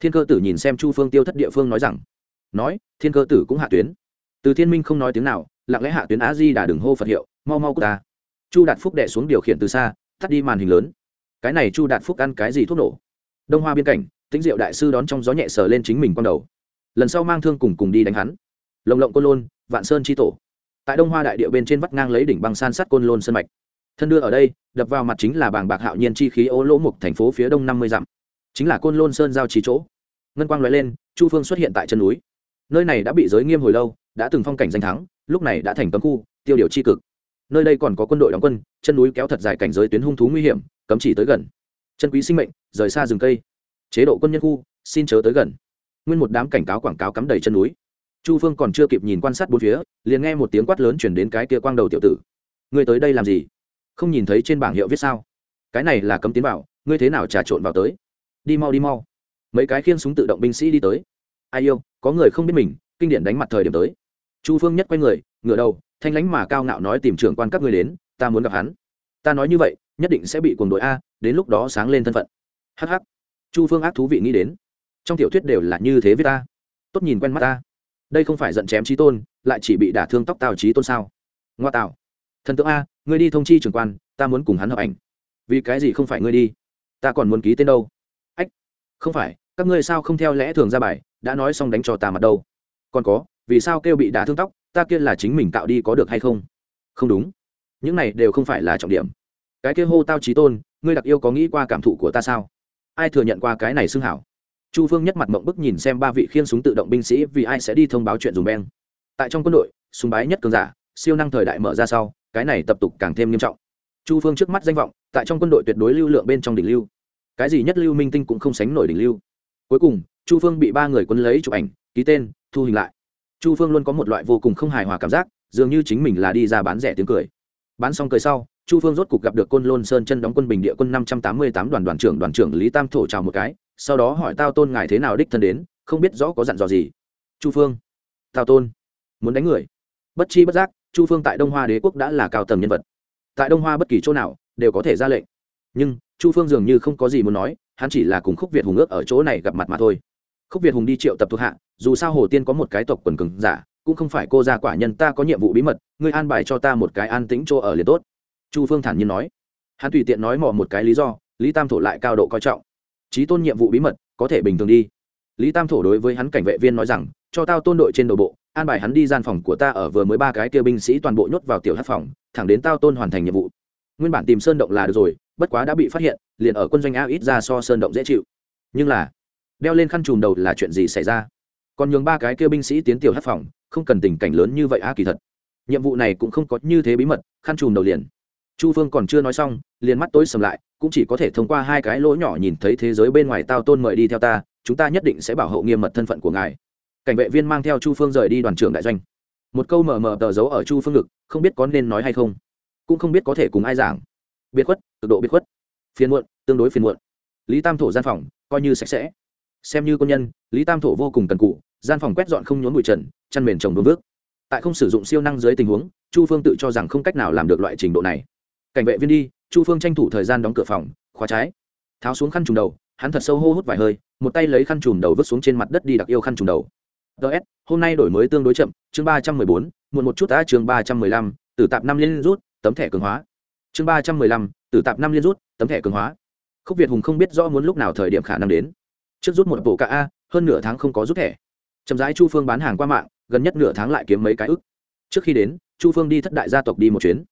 Thiên cơ tử nhìn xem chu phương tiêu thất địa phương nói rằng, nói, thiên cơ tử cũng hạ tuyến. Từ thiên minh không nói tiếng nào, lặng lẽ hạ tuyến á di đà đường hô phật hiệu, mau mau của ta. Chu đạt phúc đệ xuống điều khiển từ xa, tắt đi màn hình lớn. Cái này chu đạt phúc ăn cái gì thuốc nổ? Đông hoa biên cảnh, tĩnh diệu đại sư đón trong gió nhẹ sờ lên chính mình con đầu. Lần sau mang thương cùng cùng đi đánh hắn lồng lộng côn lôn, vạn sơn tri tổ. Tại đông hoa đại địa bên trên vắt ngang lấy đỉnh băng san sắt côn lôn sân mạch. Thân đưa ở đây, đập vào mặt chính là bảng bạc hạo nhiên chi khí ô lỗ mục thành phố phía đông năm mươi dặm. Chính là côn lôn sơn giao trí chỗ. Ngân quang l lên, chu phương xuất hiện tại chân núi. Nơi này đã bị giới nghiêm hồi lâu, đã từng phong cảnh danh thắng, lúc này đã thành cấm khu, tiêu điều c h i cực. Nơi đây còn có quân đội đóng quân, chân núi kéo thật dài cảnh giới tuyến hung thú nguy hiểm, cấm chỉ tới gần. Chân quý sinh mệnh, rời xa rừng cây. Chế độ quân nhân khu, xin chớ tới gần. Nguyên một đám cảnh cáo quảng cáo cắm đầy chân núi chu phương còn chưa kịp nhìn quan sát bốn phía, liền nghe một tiếng quát lớn chuyển đến cái kia quang đầu tiểu tử. Ngươi tới đây làm gì? Không nhìn thấy trên bảng hiệu viết sao? Cái này là cấm tiến vào, ngươi thế nào trà trộn vào tới? Đi mau đi mau. Mấy cái khiên súng tự động binh sĩ đi tới. Ai yêu, có người không biết mình, kinh điển đánh mặt thời điểm tới. Chu phương nhất quay người, ngửa đầu, thanh lánh mà cao ngạo nói tìm trưởng quan các người đến, ta muốn gặp hắn. Ta nói như vậy, nhất định sẽ bị cuồng đội a, đến lúc đó sáng lên thân phận. Hh chu phương ác thú vị nghĩ đến. Trong tiểu thuyết đều là như thế với ta. Tốt nhìn quen mắt ta đây không phải giận chém trí tôn, lại chỉ bị đả thương tóc tào trí tôn sao? Ngoa tạo thần tượng a, ngươi đi thông chi trưởng quan, ta muốn cùng hắn hợp ảnh. Vì cái gì không phải ngươi đi? Ta còn muốn ký tên đâu? Ách, không phải, các ngươi sao không theo lẽ thường ra bài, đã nói xong đánh cho ta mặt đâu? Còn có, vì sao kêu bị đả thương tóc, ta kia là chính mình tạo đi có được hay không? Không đúng, những này đều không phải là trọng điểm. Cái kia hô tao trí tôn, ngươi đặc yêu có nghĩ qua cảm thụ của ta sao? Ai thừa nhận qua cái này xưng hảo? Chu phương nhất mặt mộng bức nhìn xem ba vị khiên súng tự động binh sĩ vì ai sẽ đi thông báo chuyện dùng beng. Tại trong quân đội, súng bái nhất cường giả, siêu năng thời đại mở ra sau, cái này tập tục càng thêm nghiêm trọng. Chu phương trước mắt danh vọng, tại trong quân đội tuyệt đối lưu lượng bên trong đỉnh lưu. Cái gì nhất lưu minh tinh cũng không sánh nổi đỉnh lưu. Cuối cùng, chu phương bị ba người quân lấy chụp ảnh, ký tên, thu hình lại. Chu phương luôn có một loại vô cùng không hài hòa cảm giác, dường như chính mình là đi ra bán rẻ tiếng cười. Bán xong cười sau, chu phương rốt cục gặp được côn lôn sơn chân đóng quân bình địa quân năm trăm tám mươi tám đoàn đoàn trưởng đoàn trưởng lý tam thổ chào một cái sau đó hỏi tao tôn ngài thế nào đích thân đến, không biết rõ có dặn dò gì. Chu phương. Tao tôn. Muốn đánh người. Bất chi bất giác, chu phương tại đông hoa đế quốc đã là cao tầng nhân vật. Tại đông hoa bất kỳ chỗ nào, đều có thể ra lệnh. Nhưng, chu phương dường như không có gì muốn nói, hắn chỉ là cùng khúc việt hùng ước ở chỗ này gặp mặt mà thôi. Khúc việt hùng đi triệu tập thuộc hạ, dù sao hồ tiên có một cái tộc quần cứng giả, cũng không phải cô gia quả nhân ta có nhiệm vụ bí mật, ngươi an bài cho ta một cái an tĩnh chỗ ở liền tốt. Chu phương thản nhiên nói. Hắn tùy tiện nói mò một cái lý do, lý tam thổ lại cao độ coi trọng trí tôn nhiệm vụ bí mật, có thể bình thường đi. Lý tam thổ đối với hắn cảnh vệ viên nói rằng, cho tao tôn đội trên đầu bộ, an bài hắn đi gian phòng của ta ở vừa mới ba cái kia binh sĩ toàn bộ nhốt vào tiểu hát phòng, thẳng đến tao tôn hoàn thành nhiệm vụ. Nguyên bản tìm sơn động là được rồi, bất quá đã bị phát hiện, liền ở quân doanh a ít ra so sơn động dễ chịu. Nhưng là, đeo lên khăn chùm đầu là chuyện gì xảy ra? Còn nhường ba cái kia binh sĩ tiến tiểu hát phòng, không cần tình cảnh lớn như vậy a kỳ thật. Nhiệm vụ này cũng không có như thế bí mật, khăn chùm đầu liền. Chu phương còn chưa nói xong, liền mắt tối sầm lại cũng chỉ có thể thông qua hai cái lỗ nhỏ nhìn thấy thế giới bên ngoài tao tôn mời đi theo ta, chúng ta nhất định sẽ bảo hộ nghiêm mật thân phận của ngài. Cảnh vệ viên mang theo chu phương rời đi đoàn trưởng đại doanh. Một câu mờ mờ tờ giấu ở chu phương ngực, không biết có nên nói hay không, cũng không biết có thể cùng ai giảng. Biệt khuất, cực độ biệt khuất. Phiền muộn, tương đối phiền muộn. Lý tam thổ gian phòng, coi như sạch sẽ. Xem như quân nhân, lý tam thổ vô cùng cần cụ, gian phòng quét dọn không nhốn bụi trần, chăn mền trồng vương vước tại không sử dụng siêu năng dưới tình huống, chu phương tự cho rằng không cách nào làm được loại trình độ này. Cảnh vệ viên đi chu phương tranh thủ thời gian đóng cửa phòng, khóa trái. Tháo xuống khăn trùm đầu, hắn thật sâu hô hút vài hơi, một tay lấy khăn trùm đầu vứt xuống trên mặt đất đi đặc yêu khăn trùm đầu. Ts hôm nay đổi mới tương đối chậm, chương ba trăm mười bốn, muộn một chút đã, chương ba trăm mười lăm từ tạp năm liên rút, tấm thẻ cường hóa. Chương ba trăm mười lăm từ tạp năm liên rút, tấm thẻ cường hóa. Khúc việt hùng không biết rõ muốn lúc nào thời điểm khả năng đến. Trước rút một bộ ca a, hơn nửa tháng không có rút thẻ. Chậm rãi chu phương bán hàng qua mạng, gần nhất nửa tháng lại kiếm mấy cái ức. Trước khi đến, chu phương đi thất đại gia tộc đi một chuyến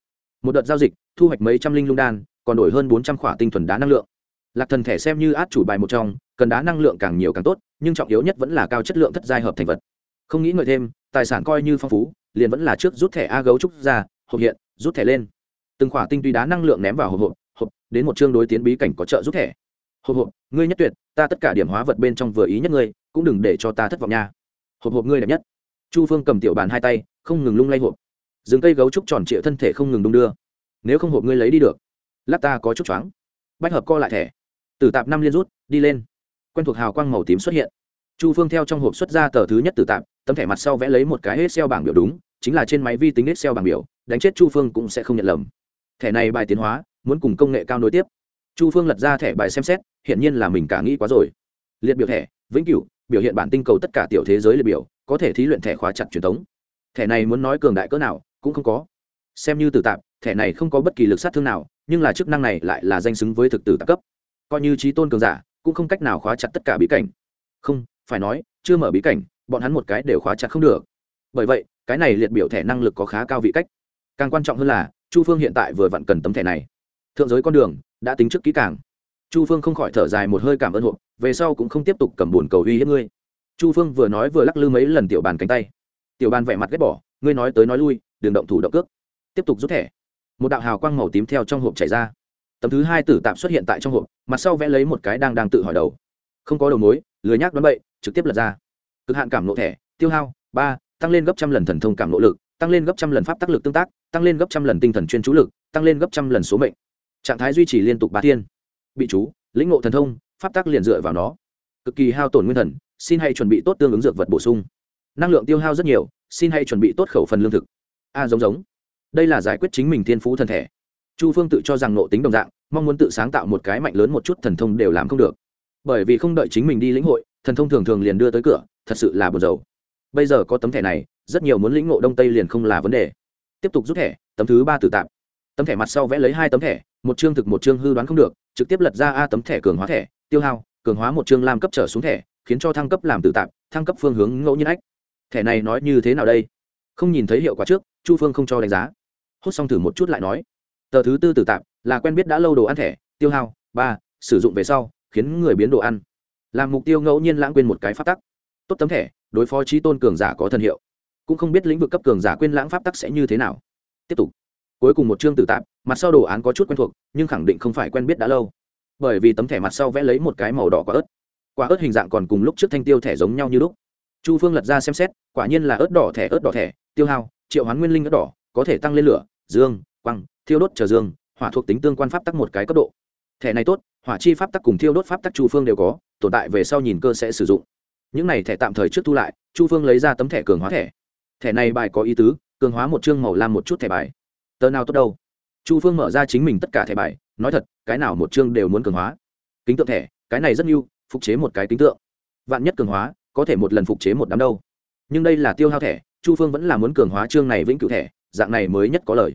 một đợt giao dịch, thu hoạch mấy trăm linh lung đan, còn đổi hơn bốn trăm khỏa tinh thuần đá năng lượng. Lạc thần thẻ xem như át chủ bài một trong, cần đá năng lượng càng nhiều càng tốt, nhưng trọng yếu nhất vẫn là cao chất lượng thất giai hợp thành vật. Không nghĩ ngợi thêm, tài sản coi như phong phú, liền vẫn là trước rút thẻ a gấu trúc ra, hộp hiện, rút thẻ lên. Từng khỏa tinh túy đá năng lượng ném vào hộp hộp hộp, đến một chương đối tiến bí cảnh có trợ rút thẻ. Hộp hộp, ngươi nhất tuyệt, ta tất cả điểm hóa vật bên trong vừa ý nhất ngươi, cũng đừng để cho ta thất vọng nha. Hộp hộp, ngươi đẹp nhất. Chu phương cầm tiểu bàn hai tay, không ngừng lung lay hộp rừng cây gấu trúc tròn trịa thân thể không ngừng đung đưa. Nếu không hộp ngươi lấy đi được, lát ta có chút choáng. Bách hợp co lại thẻ. Tử tạp năm liên rút, đi lên. Quen thuộc hào quang màu tím xuất hiện. Chu phương theo trong hộp xuất ra tờ thứ nhất tử tạp, tấm thẻ mặt sau vẽ lấy một cái hết xeo bảng biểu đúng, chính là trên máy vi tính hết xeo bảng biểu, đánh chết chu phương cũng sẽ không nhận lầm. Thẻ này bài tiến hóa, muốn cùng công nghệ cao nối tiếp. Chu phương lật ra thẻ bài xem xét, hiển nhiên là mình cả nghĩ quá rồi. Liệt biểu thẻ, vĩnh cửu, biểu hiện bản tinh cầu tất cả tiểu thế giới liệt biểu, có thể thí luyện thẻ khóa chặt truyền thống. Thẻ này muốn nói cường đại cỡ nào cũng không có. Xem như tử tạp, thẻ này không có bất kỳ lực sát thương nào, nhưng là chức năng này lại là danh xứng với thực tử tạp cấp. Coi như trí tôn cường giả, cũng không cách nào khóa chặt tất cả bí cảnh. Không, phải nói, chưa mở bí cảnh, bọn hắn một cái đều khóa chặt không được. Bởi vậy, cái này liệt biểu thẻ năng lực có khá cao vị cách. Càng quan trọng hơn là, chu phương hiện tại vừa vặn cần tấm thẻ này. Thượng giới con đường, đã tính trước kỹ càng. Chu phương không khỏi thở dài một hơi cảm ơn hộp về sau cũng không tiếp tục cầm buồn cầu uy hiếp ngươi. Chu phương vừa nói vừa lắc lư mấy lần tiểu bàn cánh tay. Tiểu bàn vẻ mặt ghét bỏ ngươi nói tới nói lui đường động thủ động cước. Tiếp tục rút thẻ. Một đạo hào quang màu tím theo trong hộp chảy ra. Tấm thứ hai tử tạm xuất hiện tại trong hộp, mặt sau vẽ lấy một cái đang đang tự hỏi đầu. Không có đầu mối, lười nhác đoán bậy, trực tiếp lật ra. Cực hạn cảm nộ thẻ, tiêu hao, ba, tăng lên gấp trăm lần thần thông cảm nỗ lực, tăng lên gấp trăm lần pháp tác lực tương tác, tăng lên gấp trăm lần tinh thần chuyên chú lực, tăng lên gấp trăm lần số mệnh. Trạng thái duy trì liên tục ba thiên. Bị chú, lĩnh ngộ thần thông, pháp tác liền dựa vào nó. Cực kỳ hao tổn nguyên thần, xin hãy chuẩn bị tốt tương ứng dược vật bổ sung năng lượng tiêu hao rất nhiều, xin hãy chuẩn bị tốt khẩu phần lương thực. A, giống giống. Đây là giải quyết chính mình thiên phú thần thể chu phương tự cho rằng nộ tính đồng dạng, mong muốn tự sáng tạo một cái mạnh lớn một chút thần thông đều làm không được. Bởi vì không đợi chính mình đi lĩnh hội, thần thông thường thường liền đưa tới cửa, thật sự là buồn dầu bây giờ có tấm thẻ này, rất nhiều muốn lĩnh ngộ đông tây liền không là vấn đề. Tiếp tục rút thẻ, tấm thứ ba từ tạm. Tấm thẻ mặt sau vẽ lấy hai tấm thẻ, một chương thực một chương hư đoán không được, trực tiếp lật ra a tấm thẻ cường hóa thẻ, tiêu hao, cường hóa một chương làm cấp trở xuống thẻ, khiến cho thăng cấp làm tự tạm, thăng cấp phương hướng ngẫu nhiên ách thẻ này nói như thế nào đây? Không nhìn thấy hiệu quả trước, chu phương không cho đánh giá. Hốt xong thử một chút lại nói, tờ thứ tư từ tạm, là quen biết đã lâu đồ ăn thẻ, tiêu hao, ba, sử dụng về sau, khiến người biến đồ ăn. Làm mục tiêu ngẫu nhiên lãng quên một cái pháp tắc. Tốt tấm thẻ, đối phó trí tôn cường giả có thân hiệu. Cũng không biết lĩnh vực cấp cường giả quên lãng pháp tắc sẽ như thế nào. Tiếp tục. Cuối cùng một chương tử tạp mặt sau đồ án có chút quen thuộc, nhưng khẳng định không phải quen biết đã lâu. Bởi vì tấm thẻ mặt sau vẽ lấy một cái màu đỏ quả ớt. Quả ớt hình dạng còn cùng lúc trước thanh tiêu thẻ giống nhau như lúc chu phương lật ra xem xét quả nhiên là ớt đỏ thẻ ớt đỏ thẻ tiêu hao triệu hoán nguyên linh ớt đỏ có thể tăng lên lửa dương quăng thiêu đốt trở dương hỏa thuộc tính tương quan pháp tắc một cái cấp độ. Thẻ này tốt hỏa chi pháp tắc cùng thiêu đốt pháp tắc chu phương đều có tồn tại về sau nhìn cơ sẽ sử dụng. Những này thẻ tạm thời trước thu lại chu phương lấy ra tấm thẻ cường hóa thẻ. Thẻ này bài có ý tứ cường hóa một chương màu lam một chút thẻ bài. Tờ nào tốt đâu? Chu phương mở ra chính mình tất cả thẻ bài nói thật cái nào một chương đều muốn cường hóa. Kính tượng thẻ cái này rất yêu, phục chế một cái kính tượng. Vạn nhất cường hóa có thể một lần phục chế một đám đâu. Nhưng đây là tiêu hao thẻ, chu phương vẫn là muốn cường hóa chương này vĩnh cửu thẻ, dạng này mới nhất có lời.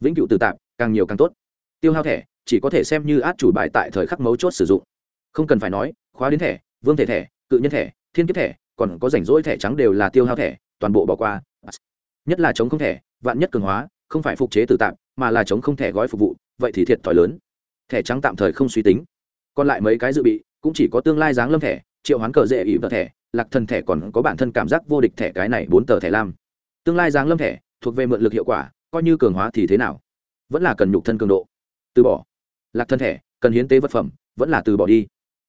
Vĩnh cửu từ tạm càng nhiều càng tốt. Tiêu hao thẻ, chỉ có thể xem như át chủ bài tại thời khắc mấu chốt sử dụng. Không cần phải nói, khóa đến thẻ, vương thể thẻ, cự nhân thẻ, thiên kiếp thẻ, còn có rảnh rỗi thẻ trắng đều là tiêu hao thẻ, toàn bộ bỏ qua. Nhất là chống không thẻ, vạn nhất cường hóa, không phải phục chế từ tạm mà là chống không thẻ gói phục vụ, vậy thì thiệt thòi lớn. Thẻ trắng tạm thời không suy tính. Còn lại mấy cái dự bị, cũng chỉ có tương lai dáng lâm thẻ triệu hoán cờ dễ ỉ vợ thẻ, lạc thần thẻ còn có bản thân cảm giác vô địch thẻ cái này bốn tờ thẻ lam. Tương lai dáng lâm thẻ, thuộc về mượn lực hiệu quả, coi như cường hóa thì thế nào? Vẫn là cần nhục thân cường độ. Từ bỏ. Lạc thân thẻ, cần hiến tế vật phẩm, vẫn là từ bỏ đi.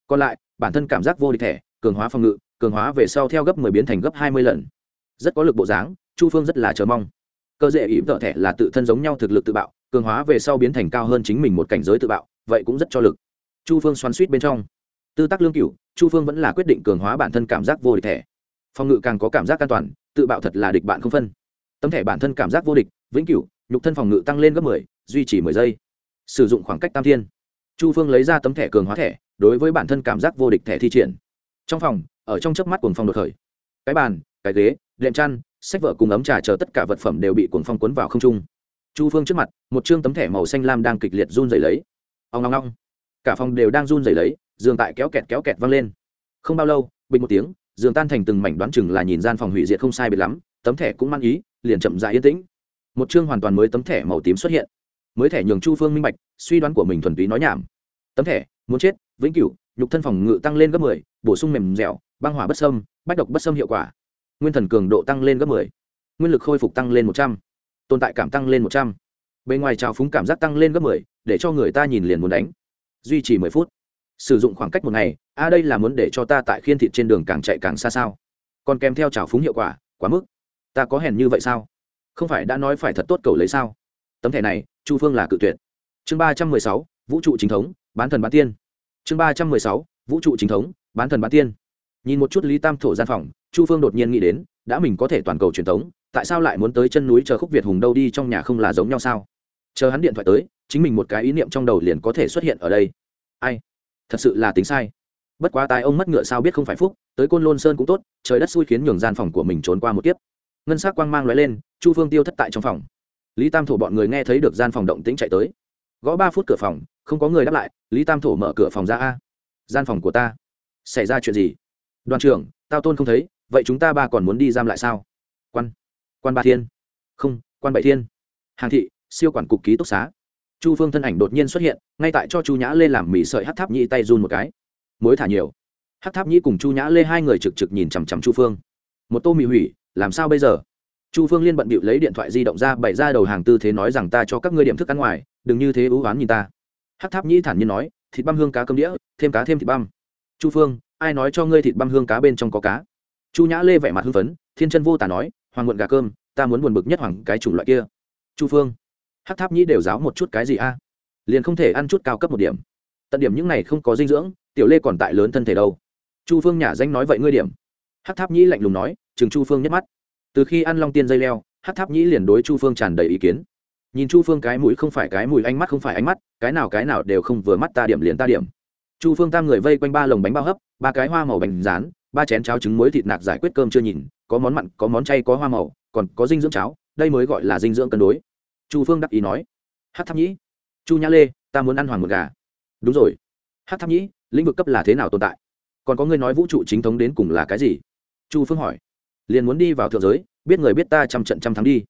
Còn lại, bản thân cảm giác vô địch thẻ, cường hóa phòng ngự, cường hóa về sau theo gấp mười biến thành gấp hai mươi lần. Rất có lực bộ dáng, chu phương rất là chờ mong. Cơ dễ ý vợ thẻ là tự thân giống nhau thực lực tự bạo, cường hóa về sau biến thành cao hơn chính mình một cảnh giới tự bạo, vậy cũng rất cho lực. Chu phương xoắn suýt bên trong tư tác lương cửu chu phương vẫn là quyết định cường hóa bản thân cảm giác vô địch thẻ. Phòng ngự càng có cảm giác an toàn tự bạo thật là địch bạn không phân. Tấm thẻ bản thân cảm giác vô địch vĩnh cửu nhục thân phòng ngự tăng lên gấp mười duy trì mười giây. Sử dụng khoảng cách tam thiên. Chu phương lấy ra tấm thẻ cường hóa thẻ đối với bản thân cảm giác vô địch thẻ thi triển. Trong phòng ở trong chớp mắt cuồng phong đột khởi. Cái bàn cái ghế đệm chăn sách vở cùng ấm trà chờ tất cả vật phẩm đều bị cuồng phong cuốn vào không trung. Chu phương trước mặt một chương tấm thẻ màu xanh lam đang kịch liệt run rẩy lấy. Ông ong ong, cả phòng đều đang run rẩy lấy giường tại kéo kẹt kéo kẹt văng lên. Không bao lâu, bình một tiếng, giường tan thành từng mảnh đoán chừng là nhìn gian phòng hủy diệt không sai biệt lắm, tấm thẻ cũng mang ý, liền chậm dại yên tĩnh. Một chương hoàn toàn mới tấm thẻ màu tím xuất hiện. Mới thẻ nhường chu phương minh bạch, suy đoán của mình thuần túy nói nhảm. Tấm thẻ, muốn chết, vĩnh cửu, nhục thân phòng ngự tăng lên gấp mười, bổ sung mềm dẻo, băng hỏa bất sâm bách độc bất sâm hiệu quả. Nguyên thần cường độ tăng lên gấp mười, nguyên lực khôi phục tăng lên một trăm, tồn tại cảm tăng lên một trăm. Bên ngoài trào phúng cảm giác tăng lên gấp mười, để cho người ta nhìn liền muốn đánh. Duy trì mười phút sử dụng khoảng cách một ngày, a, đây là muốn để cho ta tại khiên thịt trên đường càng chạy càng xa sao? Còn kèm theo trào phúng hiệu quả, quá mức. Ta có hèn như vậy sao? Không phải đã nói phải thật tốt cầu lấy sao? Tấm thẻ này, chu phương là cự tuyệt. Chương ba trăm mười sáu, vũ trụ chính thống, bán thần bán tiên. Chương ba trăm mười sáu, vũ trụ chính thống, bán thần bán tiên. Nhìn một chút lý tam thổ gian phòng, chu phương đột nhiên nghĩ đến, đã mình có thể toàn cầu truyền thống, tại sao lại muốn tới chân núi chờ khúc việt hùng đâu đi trong nhà không là giống nhau sao? Chờ hắn điện thoại tới, chính mình một cái ý niệm trong đầu liền có thể xuất hiện ở đây. Ai? Thật sự là tính sai. Bất quá tài ông mất ngựa sao biết không phải phúc, tới côn lôn sơn cũng tốt, trời đất xui khiến nhường gian phòng của mình trốn qua một tiếp ngân s á c quang mang l ó e lên, chu phương tiêu thất tại trong phòng. Lý tam thổ bọn người nghe thấy được gian phòng động tĩnh chạy tới. Gõ ba phút cửa phòng, không có người đáp lại, lý tam thổ mở cửa phòng ra a. Gian phòng của ta. Xảy ra chuyện gì? Đoàn trưởng, tao tôn không thấy, vậy chúng ta ba còn muốn đi giam lại sao? Quan quan ba thiên. Không, quan bảy thiên. Hàng thị, siêu quản cục ký túc xá chu phương thân ảnh đột nhiên xuất hiện, ngay tại cho chu nhã lê làm mì sợi hát tháp nhĩ tay run một cái. Mối thả nhiều. Hát tháp nhĩ cùng chu nhã lê hai người trực trực nhìn chằm chằm chu phương. Một tô mì hủy, làm sao bây giờ? Chu phương liên bận bịu lấy điện thoại di động ra bày ra đầu hàng tư thế nói rằng ta cho các ngươi điểm thức ăn ngoài, đừng như thế ưu oán nhìn ta. Hát tháp nhĩ thản nhiên nói, thịt băm hương cá cơm đĩa, thêm cá thêm thịt băm. Chu phương, ai nói cho ngươi thịt băm hương cá bên trong có cá? Chu nhã lê vẻ mặt hưng phấn, thiên chân vô tả nói, hoàng muộn gà cơm, ta muốn buồn bực nhất hoàng cái chủng loại kia. Chu phương hát tháp nhĩ đều giáo một chút cái gì a? Liền không thể ăn chút cao cấp một điểm. Tận điểm những này không có dinh dưỡng, tiểu lê còn tại lớn thân thể đâu. Chu phương nhà danh nói vậy ngươi điểm. Hát tháp nhĩ lạnh lùng nói, chừng chu phương nhất mắt. Từ khi ăn long tiên dây leo hát tháp nhĩ liền đối chu phương tràn đầy ý kiến. Nhìn chu phương cái mũi không phải cái mũi, ánh mắt không phải ánh mắt, cái nào cái nào đều không vừa mắt ta điểm liền ta điểm. Chu phương tam người vây quanh ba lồng bánh bao hấp, ba cái hoa màu bánh rán, ba chén cháo trứng muối thịt nạc giải quyết cơm chưa nhìn, có món mặn, có món chay, có hoa màu, còn có dinh dưỡng cháo, đây mới gọi là dinh dưỡng cân đối chu phương đắc ý nói hát tháp nhĩ, chu nhã lê, ta muốn ăn hoàng một gà. Đúng rồi. Hát tháp nhĩ, lĩnh vực cấp là thế nào tồn tại? Còn có người nói vũ trụ chính thống đến cùng là cái gì? Chu phương hỏi. Liền muốn đi vào thượng giới, biết người biết ta trăm trận trăm thắng đi.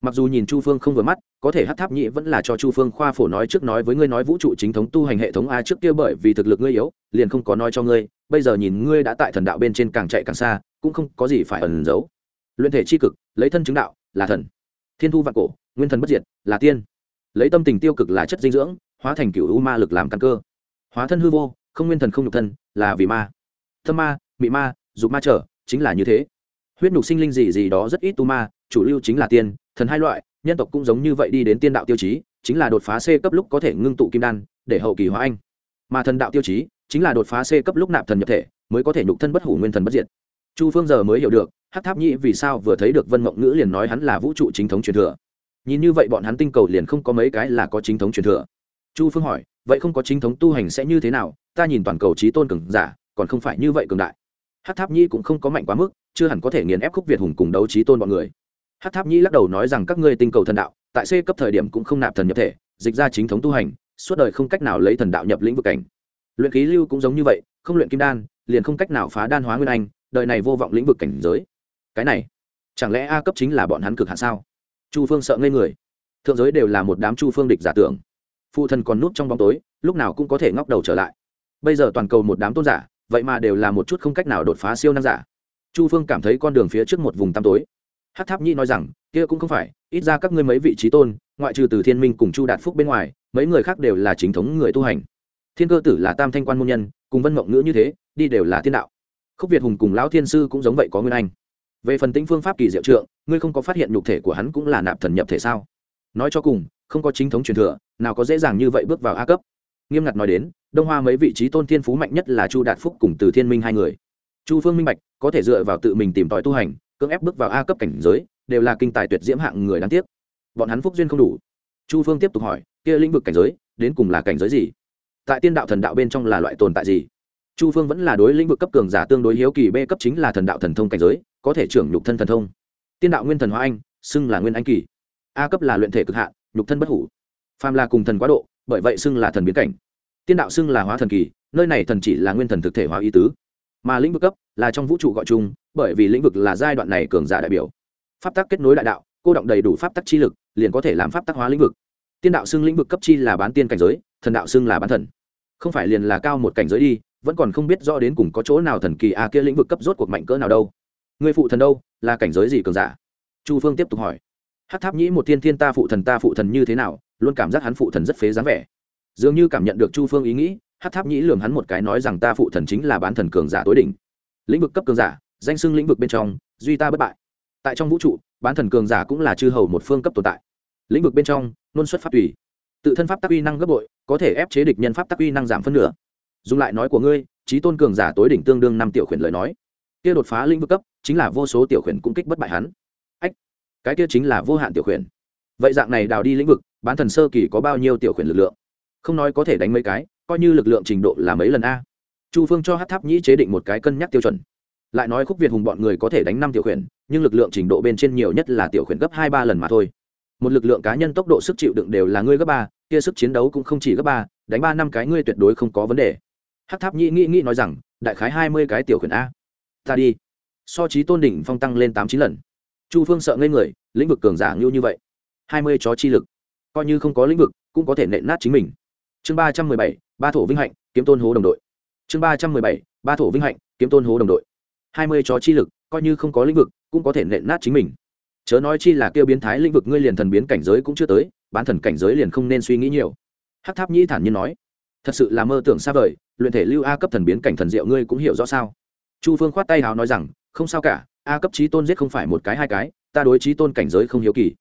Mặc dù nhìn chu phương không vừa mắt, có thể hát tháp nhĩ vẫn là cho chu phương khoa phổ nói trước nói với ngươi nói vũ trụ chính thống tu hành hệ thống a trước kia bởi vì thực lực ngươi yếu, liền không có nói cho ngươi. Bây giờ nhìn ngươi đã tại thần đạo bên trên càng chạy càng xa, cũng không có gì phải ẩn giấu. Luyện thể c h i cực, lấy thân chứng đạo, là thần. Thiên thu vạn cổ nguyên thần bất diệt, là tiên. Lấy tâm tình tiêu cực là chất dinh dưỡng, hóa thành cựu u ma lực làm căn cơ. Hóa thân hư vô, không nguyên thần không nhục thân, là vì ma. Thâm ma, mị ma, dục ma trở, chính là như thế. Huyết nhục sinh linh gì gì đó rất ít tu ma, chủ lưu chính là tiên, thần hai loại, nhân tộc cũng giống như vậy đi đến tiên đạo tiêu chí, chính là đột phá c cấp lúc có thể ngưng tụ kim đan, để hậu kỳ hóa anh. Mà thần đạo tiêu chí, chính là đột phá c cấp lúc nạp thần nhập thể, mới có thể nhục thân bất hủ nguyên thần bất diệt. Chu phương giờ mới hiểu được hát tháp nhĩ vì sao vừa thấy được vân mộng ngữ liền nói hắn là vũ trụ chính thống truyền thừa nhìn như vậy bọn hắn tinh cầu liền không có mấy cái là có chính thống truyền thừa. Chu phương hỏi, vậy không có chính thống tu hành sẽ như thế nào? Ta nhìn toàn cầu trí tôn cường giả, còn không phải như vậy cường đại. Hát tháp nhĩ cũng không có mạnh quá mức, chưa hẳn có thể nghiền ép khúc việt hùng cùng đấu trí tôn bọn người. Hát tháp nhĩ lắc đầu nói rằng các ngươi tinh cầu thần đạo, tại c cấp thời điểm cũng không nạp thần nhập thể, dịch ra chính thống tu hành, suốt đời không cách nào lấy thần đạo nhập lĩnh vực cảnh. Luyện khí lưu cũng giống như vậy, không luyện kim đan, liền không cách nào phá đan hóa nguyên anh, đời này vô vọng lĩnh vực cảnh giới. Cái này, chẳng lẽ a cấp chính là bọn hắn cực hạ sao? Chu phương sợ ngây người. Thượng giới đều là một đám chu phương địch giả tưởng. Phụ thần còn núp trong bóng tối, lúc nào cũng có thể ngóc đầu trở lại. Bây giờ toàn cầu một đám tôn giả, vậy mà đều là một chút không cách nào đột phá siêu năng giả. Chu phương cảm thấy con đường phía trước một vùng tăm tối. Hát tháp nhi nói rằng, kia cũng không phải, ít ra các ngươi mấy vị trí tôn, ngoại trừ từ thiên minh cùng chu đạt phúc bên ngoài, mấy người khác đều là chính thống người tu hành. Thiên cơ tử là tam thanh quan môn nhân, cùng vân mộng ngữ như thế, đi đều là thiên đạo. Khúc việt hùng cùng lão thiên sư cũng giống vậy có nguyên anh về phần tính phương pháp kỳ diệu trượng, ngươi không có phát hiện nhục thể của hắn cũng là nạp thần nhập thể sao? Nói cho cùng, không có chính thống truyền thừa, nào có dễ dàng như vậy bước vào a cấp? Nghiêm ngặt nói đến, đông hoa mấy vị trí tôn thiên phú mạnh nhất là chu đạt phúc cùng từ thiên minh hai người. Chu phương minh bạch, có thể dựa vào tự mình tìm tòi tu hành, cưỡng ép bước vào a cấp cảnh giới, đều là kinh tài tuyệt diễm hạng người đáng tiếc. Bọn hắn phúc duyên không đủ. Chu phương tiếp tục hỏi, kia lĩnh vực cảnh giới, đến cùng là cảnh giới gì? Tại tiên đạo thần đạo bên trong là loại tồn tại gì? Chu phương vẫn là đối lĩnh vực cấp cường giả tương đối hiếu kỳ, b cấp chính là thần đạo thần thông cảnh giới có thể trưởng nhục thân thần thông. Tiên đạo nguyên thần hóa anh, xưng là nguyên anh kỳ. A cấp là luyện thể cực hạn, nhục thân bất hủ. Phàm là cùng thần quá độ, bởi vậy xưng là thần biến cảnh. Tiên đạo xưng là hóa thần kỳ, nơi này thần chỉ là nguyên thần thực thể hóa ý tứ. Mà lĩnh vực cấp là trong vũ trụ gọi chung, bởi vì lĩnh vực là giai đoạn này cường giả đại biểu. Pháp tắc kết nối đại đạo, cô động đầy đủ pháp tắc chi lực, liền có thể làm pháp tắc hóa lĩnh vực. Tiên đạo xưng lĩnh vực cấp chi là bán tiên cảnh giới, thần đạo xưng là bán thần. Không phải liền là cao một cảnh giới đi, vẫn còn không biết rõ đến cùng có chỗ nào thần kỳ a kia lĩnh vực cấp rốt cuộc mạnh cỡ nào đâu người phụ thần đâu? Là cảnh giới gì cường giả? Chu phương tiếp tục hỏi. Hát tháp nhĩ một thiên thiên ta phụ thần, ta phụ thần như thế nào, luôn cảm giác hắn phụ thần rất phế dáng vẻ. Dường như cảm nhận được chu phương ý nghĩ hát tháp nhĩ lường hắn một cái nói rằng ta phụ thần chính là bán thần cường giả tối đỉnh. Lĩnh vực cấp cường giả, danh xưng lĩnh vực bên trong, duy ta bất bại. Tại trong vũ trụ, bán thần cường giả cũng là chư hầu một phương cấp tồn tại. Lĩnh vực bên trong luôn xuất pháp tùy. Tự thân pháp tác uy năng gấp bội, có thể ép chế địch nhân pháp tác uy năng giảm phân nửa. Dùng lại nói của ngươi trí tôn cường giả tối đỉnh tương đương năm tiểu khuyển lời nói kia đột phá lĩnh vực cấp, chính là vô số tiểu khuyển cũng kích bất bại hắn. Ách, cái kia chính là vô hạn tiểu khuyển. Vậy dạng này đào đi lĩnh vực, bán thần sơ kỳ có bao nhiêu tiểu khuyển lực lượng? Không nói có thể đánh mấy cái, coi như lực lượng trình độ là mấy lần a. Chu phương cho hát tháp nhĩ chế định một cái cân nhắc tiêu chuẩn. Lại nói khúc việt hùng bọn người có thể đánh năm tiểu khuyển, nhưng lực lượng trình độ bên trên nhiều nhất là tiểu khuyển gấp hai ba lần mà thôi. Một lực lượng cá nhân tốc độ sức chịu đựng đều là ngươi gấp ba, kia sức chiến đấu cũng không chỉ gấp ba, đánh ba năm cái ngươi tuyệt đối không có vấn đề. Hát tháp nhĩ nghĩ nghĩ nói rằng, đại khái hai mươi cái tiểu khuyển a ta đi. So trí tôn đỉnh phong tăng lên tám chín lần. Chu phương sợ ngây người, lĩnh vực cường giả ngưu như vậy. Hai mươi chó chi lực. Coi như không có lĩnh vực, cũng có thể nện nát chính mình. Chương ba trăm mười bảy, ba thổ vinh hạnh, kiếm tôn hố đồng đội. Chương ba trăm mười bảy, ba thổ vinh hạnh, kiếm tôn hố đồng đội. Hai mươi chó chi lực, coi như không có lĩnh vực, cũng có thể nện nát chính mình. Chớ nói chi là kêu biến thái lĩnh vực ngươi liền thần biến cảnh giới cũng chưa tới, bán thần cảnh giới liền không nên suy nghĩ nhiều. Hắc tháp nhĩ thản nhiên nói, thật sự là mơ tưởng xa vời, luyện thể lưu a cấp thần biến cảnh thần diệu ngươi cũng hiểu rõ sao? Chu phương khoát tay hào nói rằng, không sao cả, a cấp trí tôn giết không phải một cái hai cái, ta đối trí tôn cảnh giới không hiếu kỳ.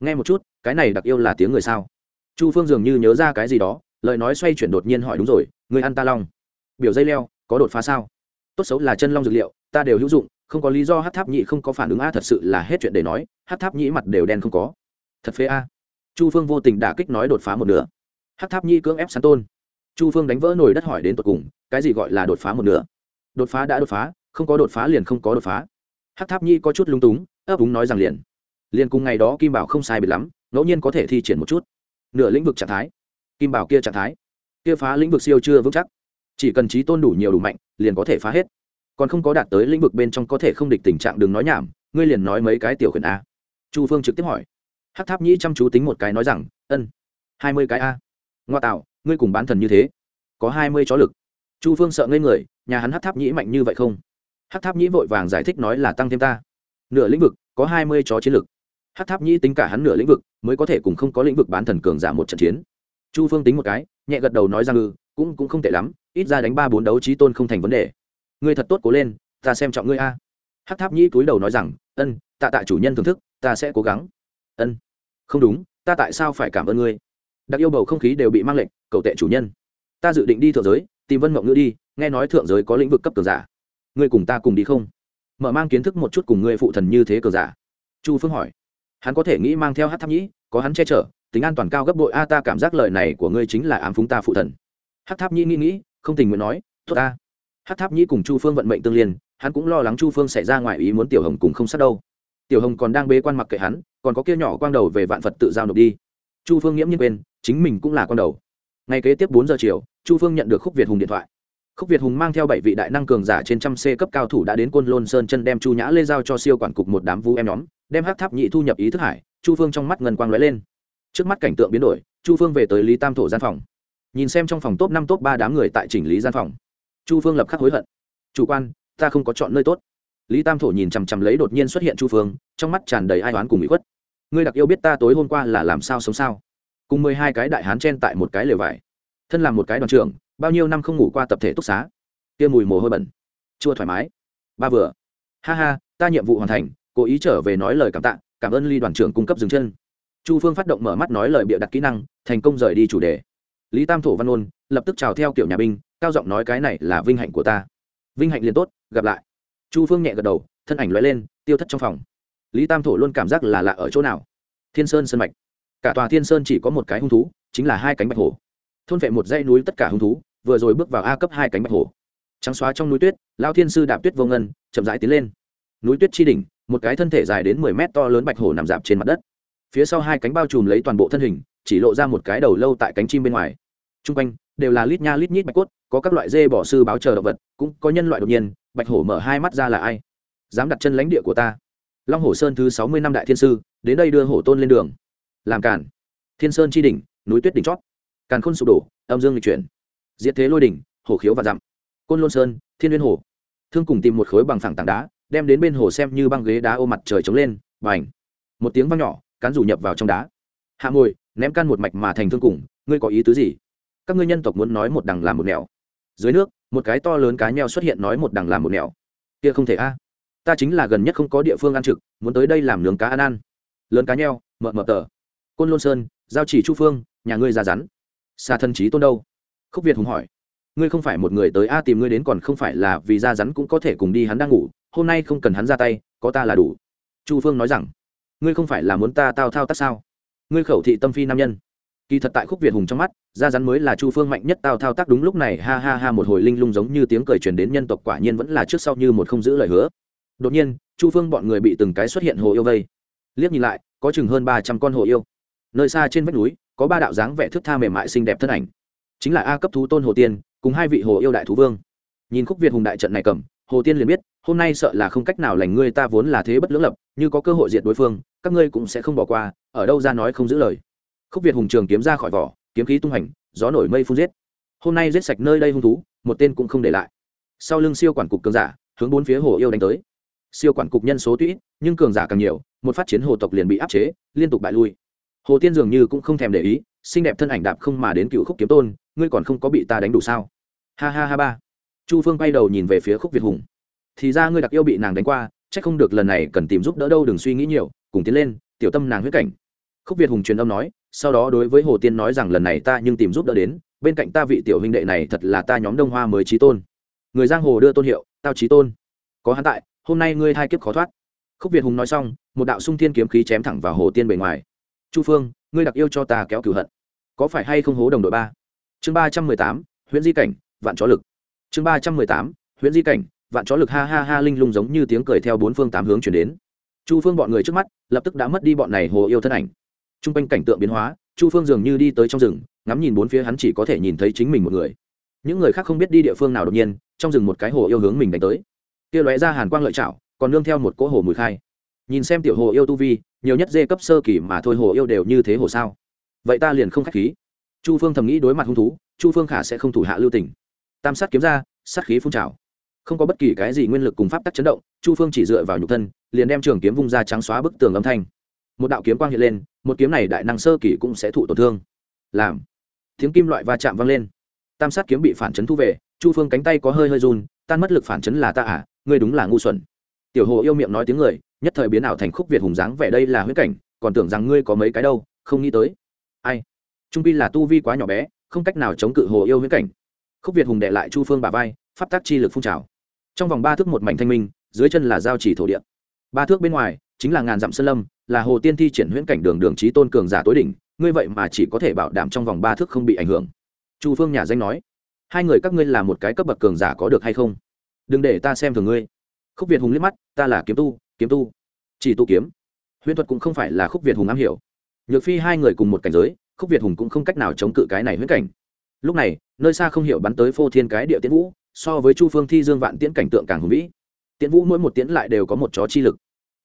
Nghe một chút, cái này đặc yêu là tiếng người sao? Chu phương dường như nhớ ra cái gì đó, lời nói xoay chuyển đột nhiên hỏi, đúng rồi, người ăn ta long. Biểu dây leo, có đột phá sao? Tốt xấu là chân long dược liệu, ta đều hữu dụng, không có lý do hát tháp nhị không có phản ứng a thật sự là hết chuyện để nói, hát tháp nhị mặt đều đen không có. Thật phế a. Chu phương vô tình đả kích nói đột phá một nửa. Hát tháp nhị cưỡng ép sán tôn. Chu phương đánh vỡ nồi đất hỏi đến tột cùng, cái gì gọi là đột phá một nửa? Đột phá đã đột phá, không có đột phá liền không có đột phá. Hát tháp nhi có chút lung túng, ấp úng nói rằng liền. Liền cùng ngày đó kim bảo không sai biệt lắm, ngẫu nhiên có thể thi triển một chút. Nửa lĩnh vực trạng thái. Kim bảo kia trạng thái. Kia phá lĩnh vực siêu chưa vững chắc. Chỉ cần trí tôn đủ nhiều đủ mạnh, liền có thể phá hết. Còn không có đạt tới lĩnh vực bên trong có thể không địch tình trạng đừng nói nhảm, ngươi liền nói mấy cái tiểu khuyển a. Chu phương trực tiếp hỏi. Hát tháp nhĩ chăm chú tính một cái nói rằng, ân, hai mươi cái a. Ngoa tạo, ngươi cùng bán thần như thế, có hai mươi chó lực chu phương sợ ngây người, nhà hắn hát tháp nhĩ mạnh như vậy không? Hát tháp nhĩ vội vàng giải thích nói là tăng thêm ta. Nửa lĩnh vực, có hai mươi chó chiến lực. Hát tháp nhĩ tính cả hắn nửa lĩnh vực, mới có thể cùng không có lĩnh vực bán thần cường giả một trận chiến. Chu phương tính một cái, nhẹ gật đầu nói rằng ư cũng cũng không tệ lắm, ít ra đánh ba bốn đấu trí tôn không thành vấn đề. Ngươi thật tốt cố lên, ta xem trọng ngươi a. Hát tháp nhĩ cúi đầu nói rằng, ân, tạ tạ chủ nhân thưởng thức, ta sẽ cố gắng. Ân, không đúng, ta tại sao phải cảm ơn ngươi? Đặc yêu bầu không khí đều bị mang lệnh, cầu tệ chủ nhân. Ta dự định đi thượng giới tìm vân mộng ngữ đi, nghe nói thượng giới có lĩnh vực cấp cường giả. Ngươi cùng ta cùng đi không? Mở mang kiến thức một chút cùng ngươi phụ thần như thế cường giả. Chu phương hỏi. Hắn có thể nghĩ mang theo hát tháp nhĩ, có hắn che chở, tính an toàn cao gấp bội, a, ta cảm giác lời này của ngươi chính là ám phúng ta phụ thần. Hát tháp nhĩ nghĩ nghĩ, không tình nguyện nói, tốt ta. Hát tháp nhĩ cùng chu phương vận mệnh tương liên, hắn cũng lo lắng chu phương xảy ra ngoài ý muốn tiểu hồng cùng không sát đâu. Tiểu hồng còn đang bế quan mặc kệ hắn, còn có kia nhỏ quang đầu về vạn phật tự giao nộp đi. Chu phương nghiễm nhiên quên, chính mình cũng là con đầu ngày kế tiếp bốn giờ chiều, chu phương nhận được khúc việt hùng điện thoại. Khúc việt hùng mang theo bảy vị đại năng cường giả trên trăm c cấp cao thủ đã đến côn lôn sơn chân đem chu nhã lê giao cho siêu quản cục một đám vũ em nhóm, đem hát tháp nhị thu nhập ý thức hải, chu phương trong mắt ngân quang lóe lên. Trước mắt cảnh tượng biến đổi, chu phương về tới lý tam thổ gian phòng. Nhìn xem trong phòng top năm top ba đám người tại chỉnh lý gian phòng, chu phương lập khắc hối hận. Chủ quan, ta không có chọn nơi tốt. Lý tam thổ nhìn chằm chằm lấy đột nhiên xuất hiện chu phương, trong mắt tràn đầy ai oán cùng bị khuất. Ngươi đặc yêu biết ta tối hôm qua là làm sao sống sao? Cùng mười hai cái đại hán chen tại một cái lều vải. Thân làm một cái đoàn trưởng, bao nhiêu năm không ngủ qua tập thể túc xá. Kia mùi mồ hôi bẩn. Chua thoải mái. Ba vừa. Ha ha, ta nhiệm vụ hoàn thành, cố ý trở về nói lời cảm tạ, cảm ơn ly đoàn trưởng cung cấp dừng chân. Chu phương phát động mở mắt nói lời bịa đặt kỹ năng, thành công rời đi chủ đề. Lý tam thổ văn ôn, lập tức chào theo kiểu nhà binh, cao giọng nói cái này là vinh hạnh của ta. Vinh hạnh liền tốt, gặp lại. Chu phương nhẹ gật đầu, thân ảnh l lên, tiêu thất trong phòng. Lý tam thổ luôn cảm giác là lạ ở chỗ nào? Thiên sơn sân mạch cả tòa thiên sơn chỉ có một cái hung thú, chính là hai cánh bạch hổ. Thôn vệ một dãy núi tất cả hung thú, vừa rồi bước vào a cấp hai cánh bạch hổ. Trắng xóa trong núi tuyết lao thiên sư đạp tuyết vô ngân, chậm rãi tiến lên. Núi tuyết chi đỉnh, một cái thân thể dài đến mười mét to lớn bạch hổ nằm dạp trên mặt đất. Phía sau hai cánh bao trùm lấy toàn bộ thân hình, chỉ lộ ra một cái đầu lâu tại cánh chim bên ngoài. T r u n g quanh, đều là lít nha lít nhít bạch cốt, có các loại dê bỏ sư báo chờ động vật, cũng có nhân loại đột nhiên, bạch hổ mở hai mắt ra là ai? Dám đặt chân lãnh địa của ta. Long hổ sơn thứ sáu mươi năm đại thiên sư, đến đây đưa hổ tôn lên đường làm càn, thiên sơn chi đỉnh núi tuyết đỉnh chót. Càn khôn sụp đổ âm dương lịch chuyển. Diệt thế lôi đỉnh hổ khiếu và dặm. Côn lôn sơn thiên liên hồ. Thương cùng tìm một khối bằng phẳng tảng đá đem đến bên hồ xem như băng ghế đá ô mặt trời trống lên và ảnh một tiếng vang nhỏ cán rủ nhập vào trong đá. Hạ mồi ném can một mạch mà thành thương cùng ngươi có ý tứ gì? Các ngươi nhân tộc muốn nói một đằng làm một nẻo. Dưới nước một cái to lớn cá nheo xuất hiện nói một đằng làm một nẻo. Kia không thể a. Ta chính là gần nhất không có địa phương ăn trực muốn tới đây làm nướng cá ăn ăn. Lớn cá nheo mợ mợ tờ côn lôn sơn giao chỉ chu phương nhà ngươi ra rắn xa thân trí tôn đâu khúc việt hùng hỏi ngươi không phải một người tới a tìm ngươi đến còn không phải là vì ra rắn cũng có thể cùng đi hắn đang ngủ hôm nay không cần hắn ra tay có ta là đủ chu phương nói rằng ngươi không phải là muốn ta tao thao tác sao ngươi khẩu thị tâm phi nam nhân kỳ thật tại khúc việt hùng trong mắt ra rắn mới là chu phương mạnh nhất tao thao tác đúng lúc này ha ha ha một hồi linh lung giống như tiếng cười truyền đến nhân tộc quả nhiên vẫn là trước sau như một không giữ lời hứa đột nhiên chu phương bọn người bị từng cái xuất hiện hồ yêu vây liếc nhìn lại có chừng hơn ba trăm con hồ yêu nơi xa trên vách núi, có ba đạo dáng vẻ thức tha mềm mại xinh đẹp thân ảnh. Chính là a cấp thú tôn hồ tiên, cùng hai vị hồ yêu đại thú vương. Nhìn khúc việt hùng đại trận này cầm, hồ tiên liền biết, hôm nay sợ là không cách nào lành ngươi ta vốn là thế bất lưỡng lập, như có cơ hội diệt đối phương, các ngươi cũng sẽ không bỏ qua, ở đâu ra nói không giữ lời. Khúc việt hùng trường kiếm ra khỏi vỏ, kiếm khí tung hành, gió nổi mây phun giết. Hôm nay giết sạch nơi đây hung thú, một tên cũng không để lại. Sau lưng siêu quản cục cường giả, hướng bốn phía hồ yêu đánh tới. Siêu quản cục nhân số tuy nhưng cường giả càng nhiều, một phát chiến hồ tộc liền bị áp chế, liên tục bại lui hồ tiên dường như cũng không thèm để ý, xinh đẹp thân ảnh đạp không mà đến cựu khúc kiếm tôn, ngươi còn không có bị ta đánh đủ sao? Ha ha ha ba. Chu phương bay đầu nhìn về phía khúc việt hùng. Thì ra ngươi đặc yêu bị nàng đánh qua c h ắ c không được lần này cần tìm giúp đỡ đâu, đừng suy nghĩ nhiều, cùng tiến lên, tiểu tâm nàng huyết cảnh. Khúc việt hùng truyền âm nói, sau đó đối với hồ tiên nói rằng lần này ta nhưng tìm giúp đỡ đến, bên cạnh ta vị tiểu huynh đệ này thật là ta nhóm đông hoa mới trí tôn. Người giang hồ đưa tôn hiệu, tao trí tôn. Có hắn tại, hôm nay ngươi hai kiếp khó thoát. Khúc việt hùng nói xong, một đạo sung thiên kiếm khí chém thẳng vào hồ tiên bề ngoài chu phương, ngươi đặc yêu cho ta kéo cửu hận. Có phải hay không hố đồng đội ba? Chương ba trăm mười tám huyện di cảnh, vạn chó lực. Chương ba trăm mười tám huyện di cảnh, vạn chó lực ha ha ha linh lung giống như tiếng cười theo bốn phương tám hướng chuyển đến. Chu phương bọn người trước mắt, lập tức đã mất đi bọn này hồ yêu thân ảnh. T r u n g quanh cảnh tượng biến hóa, chu phương dường như đi tới trong rừng, ngắm nhìn bốn phía hắn chỉ có thể nhìn thấy chính mình một người. Những người khác không biết đi địa phương nào đột nhiên, trong rừng một cái hồ yêu hướng mình đánh tới. Kia lóe ra hàn quang lợi chảo, còn nương theo một cỗ hồ mùi khai nhìn xem tiểu hồ yêu tu vi, nhiều nhất dê cấp sơ kỳ mà thôi hồ yêu đều như thế hồ sao? Vậy ta liền không k h á c h khí. Chu phương thầm nghĩ đối mặt hung thú, chu phương khả sẽ không thủ hạ lưu tỉnh tam sát kiếm ra, sát khí phun trào. Không có bất kỳ cái gì nguyên lực cùng pháp tắc chấn động, chu phương chỉ dựa vào nhục thân, liền đem trường kiếm vung ra trắng xóa bức tường âm thanh. Một đạo kiếm quang hiện lên, một kiếm này đại năng sơ kỳ cũng sẽ thụ tổn thương. Làm. Tiếng kim loại va chạm vang lên. Tam sát kiếm bị phản chấn thu về, chu phương cánh tay có hơi hơi run, tan mất lực phản chấn là ta à ngươi đúng là ngu xuẩn tiểu hồ yêu miệng nói tiếng người, nhất thời biến ảo thành khúc việt hùng dáng vẻ đây là huyết cảnh, còn tưởng rằng ngươi có mấy cái đâu, không nghĩ tới. Ai? Trung pi là tu vi quá nhỏ bé, không cách nào chống cự hồ yêu huyết cảnh. Khúc việt hùng đệ lại chu phương bà vai, pháp tác chi lực phun trào. Trong vòng ba thước một mảnh thanh minh, dưới chân là giao chỉ thổ địa. Ba thước bên ngoài, chính là ngàn dặm sơn lâm, là hồ tiên thi triển huyễn cảnh đường đường trí tôn cường giả tối đỉnh, ngươi vậy mà chỉ có thể bảo đảm trong vòng ba thước không bị ảnh hưởng. Chu phương nhà danh nói, hai người các ngươi là một cái cấp bậc cường giả có được hay không? Đừng để ta xem thường ngươi khúc việt hùng liếc mắt, ta là kiếm tu kiếm tu. Chỉ tu kiếm? Huyễn thuật cũng không phải là khúc việt hùng am hiểu. Nhược phi hai người cùng một cảnh giới, khúc việt hùng cũng không cách nào chống cự cái này huyễn cảnh. Lúc này, nơi xa không hiểu bắn tới phô thiên cái địa tiễn vũ, so với chu phương thi dương vạn tiễn cảnh tượng càng hùng vĩ. Tiễn vũ mỗi một tiễn lại đều có một chó chi lực.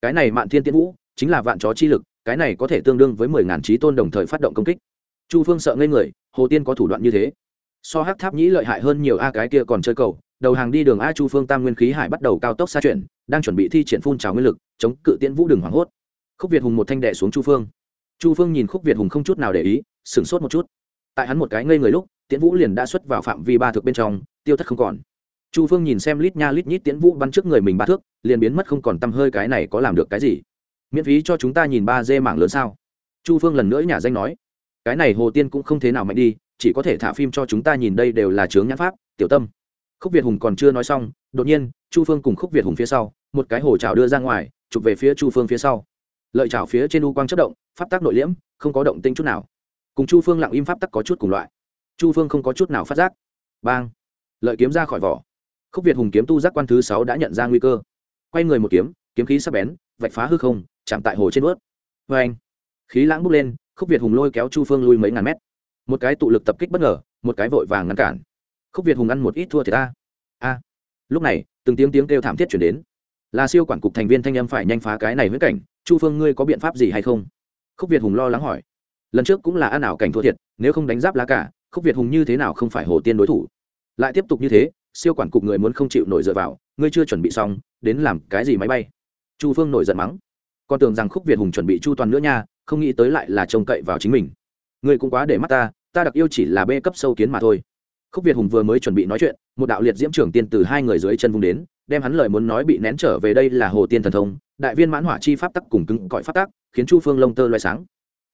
Cái này mạn thiên tiễn vũ, chính là vạn chó chi lực, cái này có thể tương đương với mười ngàn trí tôn đồng thời phát động công kích. Chu phương sợ ngây người, hồ tiên có thủ đoạn như thế? So hắc tháp nhĩ lợi hại hơn nhiều a, cái kia còn chơi cầu đầu hàng đi đường a chu phương tam nguyên khí hải bắt đầu cao tốc xa chuyển, đang chuẩn bị thi triển phun trào nguyên lực, chống cự tiễn vũ đường hoảng hốt. Khúc việt hùng một thanh đệ xuống chu phương. Chu phương nhìn khúc việt hùng không chút nào để ý, sửng sốt một chút. Tại hắn một cái ngây người lúc, tiễn vũ liền đã xuất vào phạm vi ba thước bên trong, tiêu thất không còn. Chu phương nhìn xem lít nha lít nhít tiễn vũ bắn trước người mình ba thước, liền biến mất không còn t hơi cái này có làm được cái gì. Miễn phí cho chúng ta nhìn ba dê mảng lớn sao? Chu phương lần nữa nhà danh nói. Cái này hồ tiên cũng không thế nào mạnh đi, chỉ có thể thả phim cho chúng ta nhìn đây đều là chướng nhãn pháp, tiểu tâm khúc việt hùng còn chưa nói xong, đột nhiên, chu phương cùng khúc việt hùng phía sau, một cái hồ trào đưa ra ngoài, chụp về phía chu phương phía sau. Lợi trào phía trên u quang chất động, pháp tắc nội liễm, không có động tinh chút nào. Cùng chu phương lặng im pháp tắc có chút cùng loại. Chu phương không có chút nào phát giác. Bang! Lợi kiếm ra khỏi vỏ. Khúc việt hùng kiếm tu giác quan thứ sáu đã nhận ra nguy cơ. Quay người một kiếm kiếm khí sắp bén, vạch phá hư không, chạm tại hồ trên ướt vê anh khí lãng bốc lên, khúc việt hùng lôi kéo chu phương lui mấy ngàn mét. Một cái tụ lực tập kích bất ngờ, một cái vội vàng ngăn cản khúc việt hùng ăn một ít thua thì ta. A. Lúc này, từng tiếng tiếng kêu thảm thiết chuyển đến. Là siêu quản cục thành viên thanh âm phải nhanh phá cái này với cảnh, chu phương, ngươi có biện pháp gì hay không? Khúc việt hùng lo lắng hỏi. Lần trước cũng là ăn ảo cảnh thua thiệt, nếu không đánh giáp lá cả, khúc việt hùng như thế nào không phải hồ tiên đối thủ? Lại tiếp tục như thế, siêu quản cục người muốn không chịu nổi dựa vào, ngươi chưa chuẩn bị xong, đến làm cái gì máy bay? Chu phương nổi giận mắng. Con tưởng rằng khúc việt hùng chuẩn bị chu toàn nữa nha, không nghĩ tới lại là trông cậy vào chính mình. Ngươi cũng quá để mắt ta ta đặc yêu chỉ là bê cấp sâu kiến mà thôi khúc việt hùng vừa mới chuẩn bị nói chuyện, một đạo liệt diễm trưởng tiên từ hai người dưới chân vùng đến, đem hắn lời muốn nói bị nén trở về đây là hồ tiên thần thông, đại viên mãn hỏa chi pháp tắc cùng cứng cõi pháp tắc, khiến chu phương lông tơ loay sáng.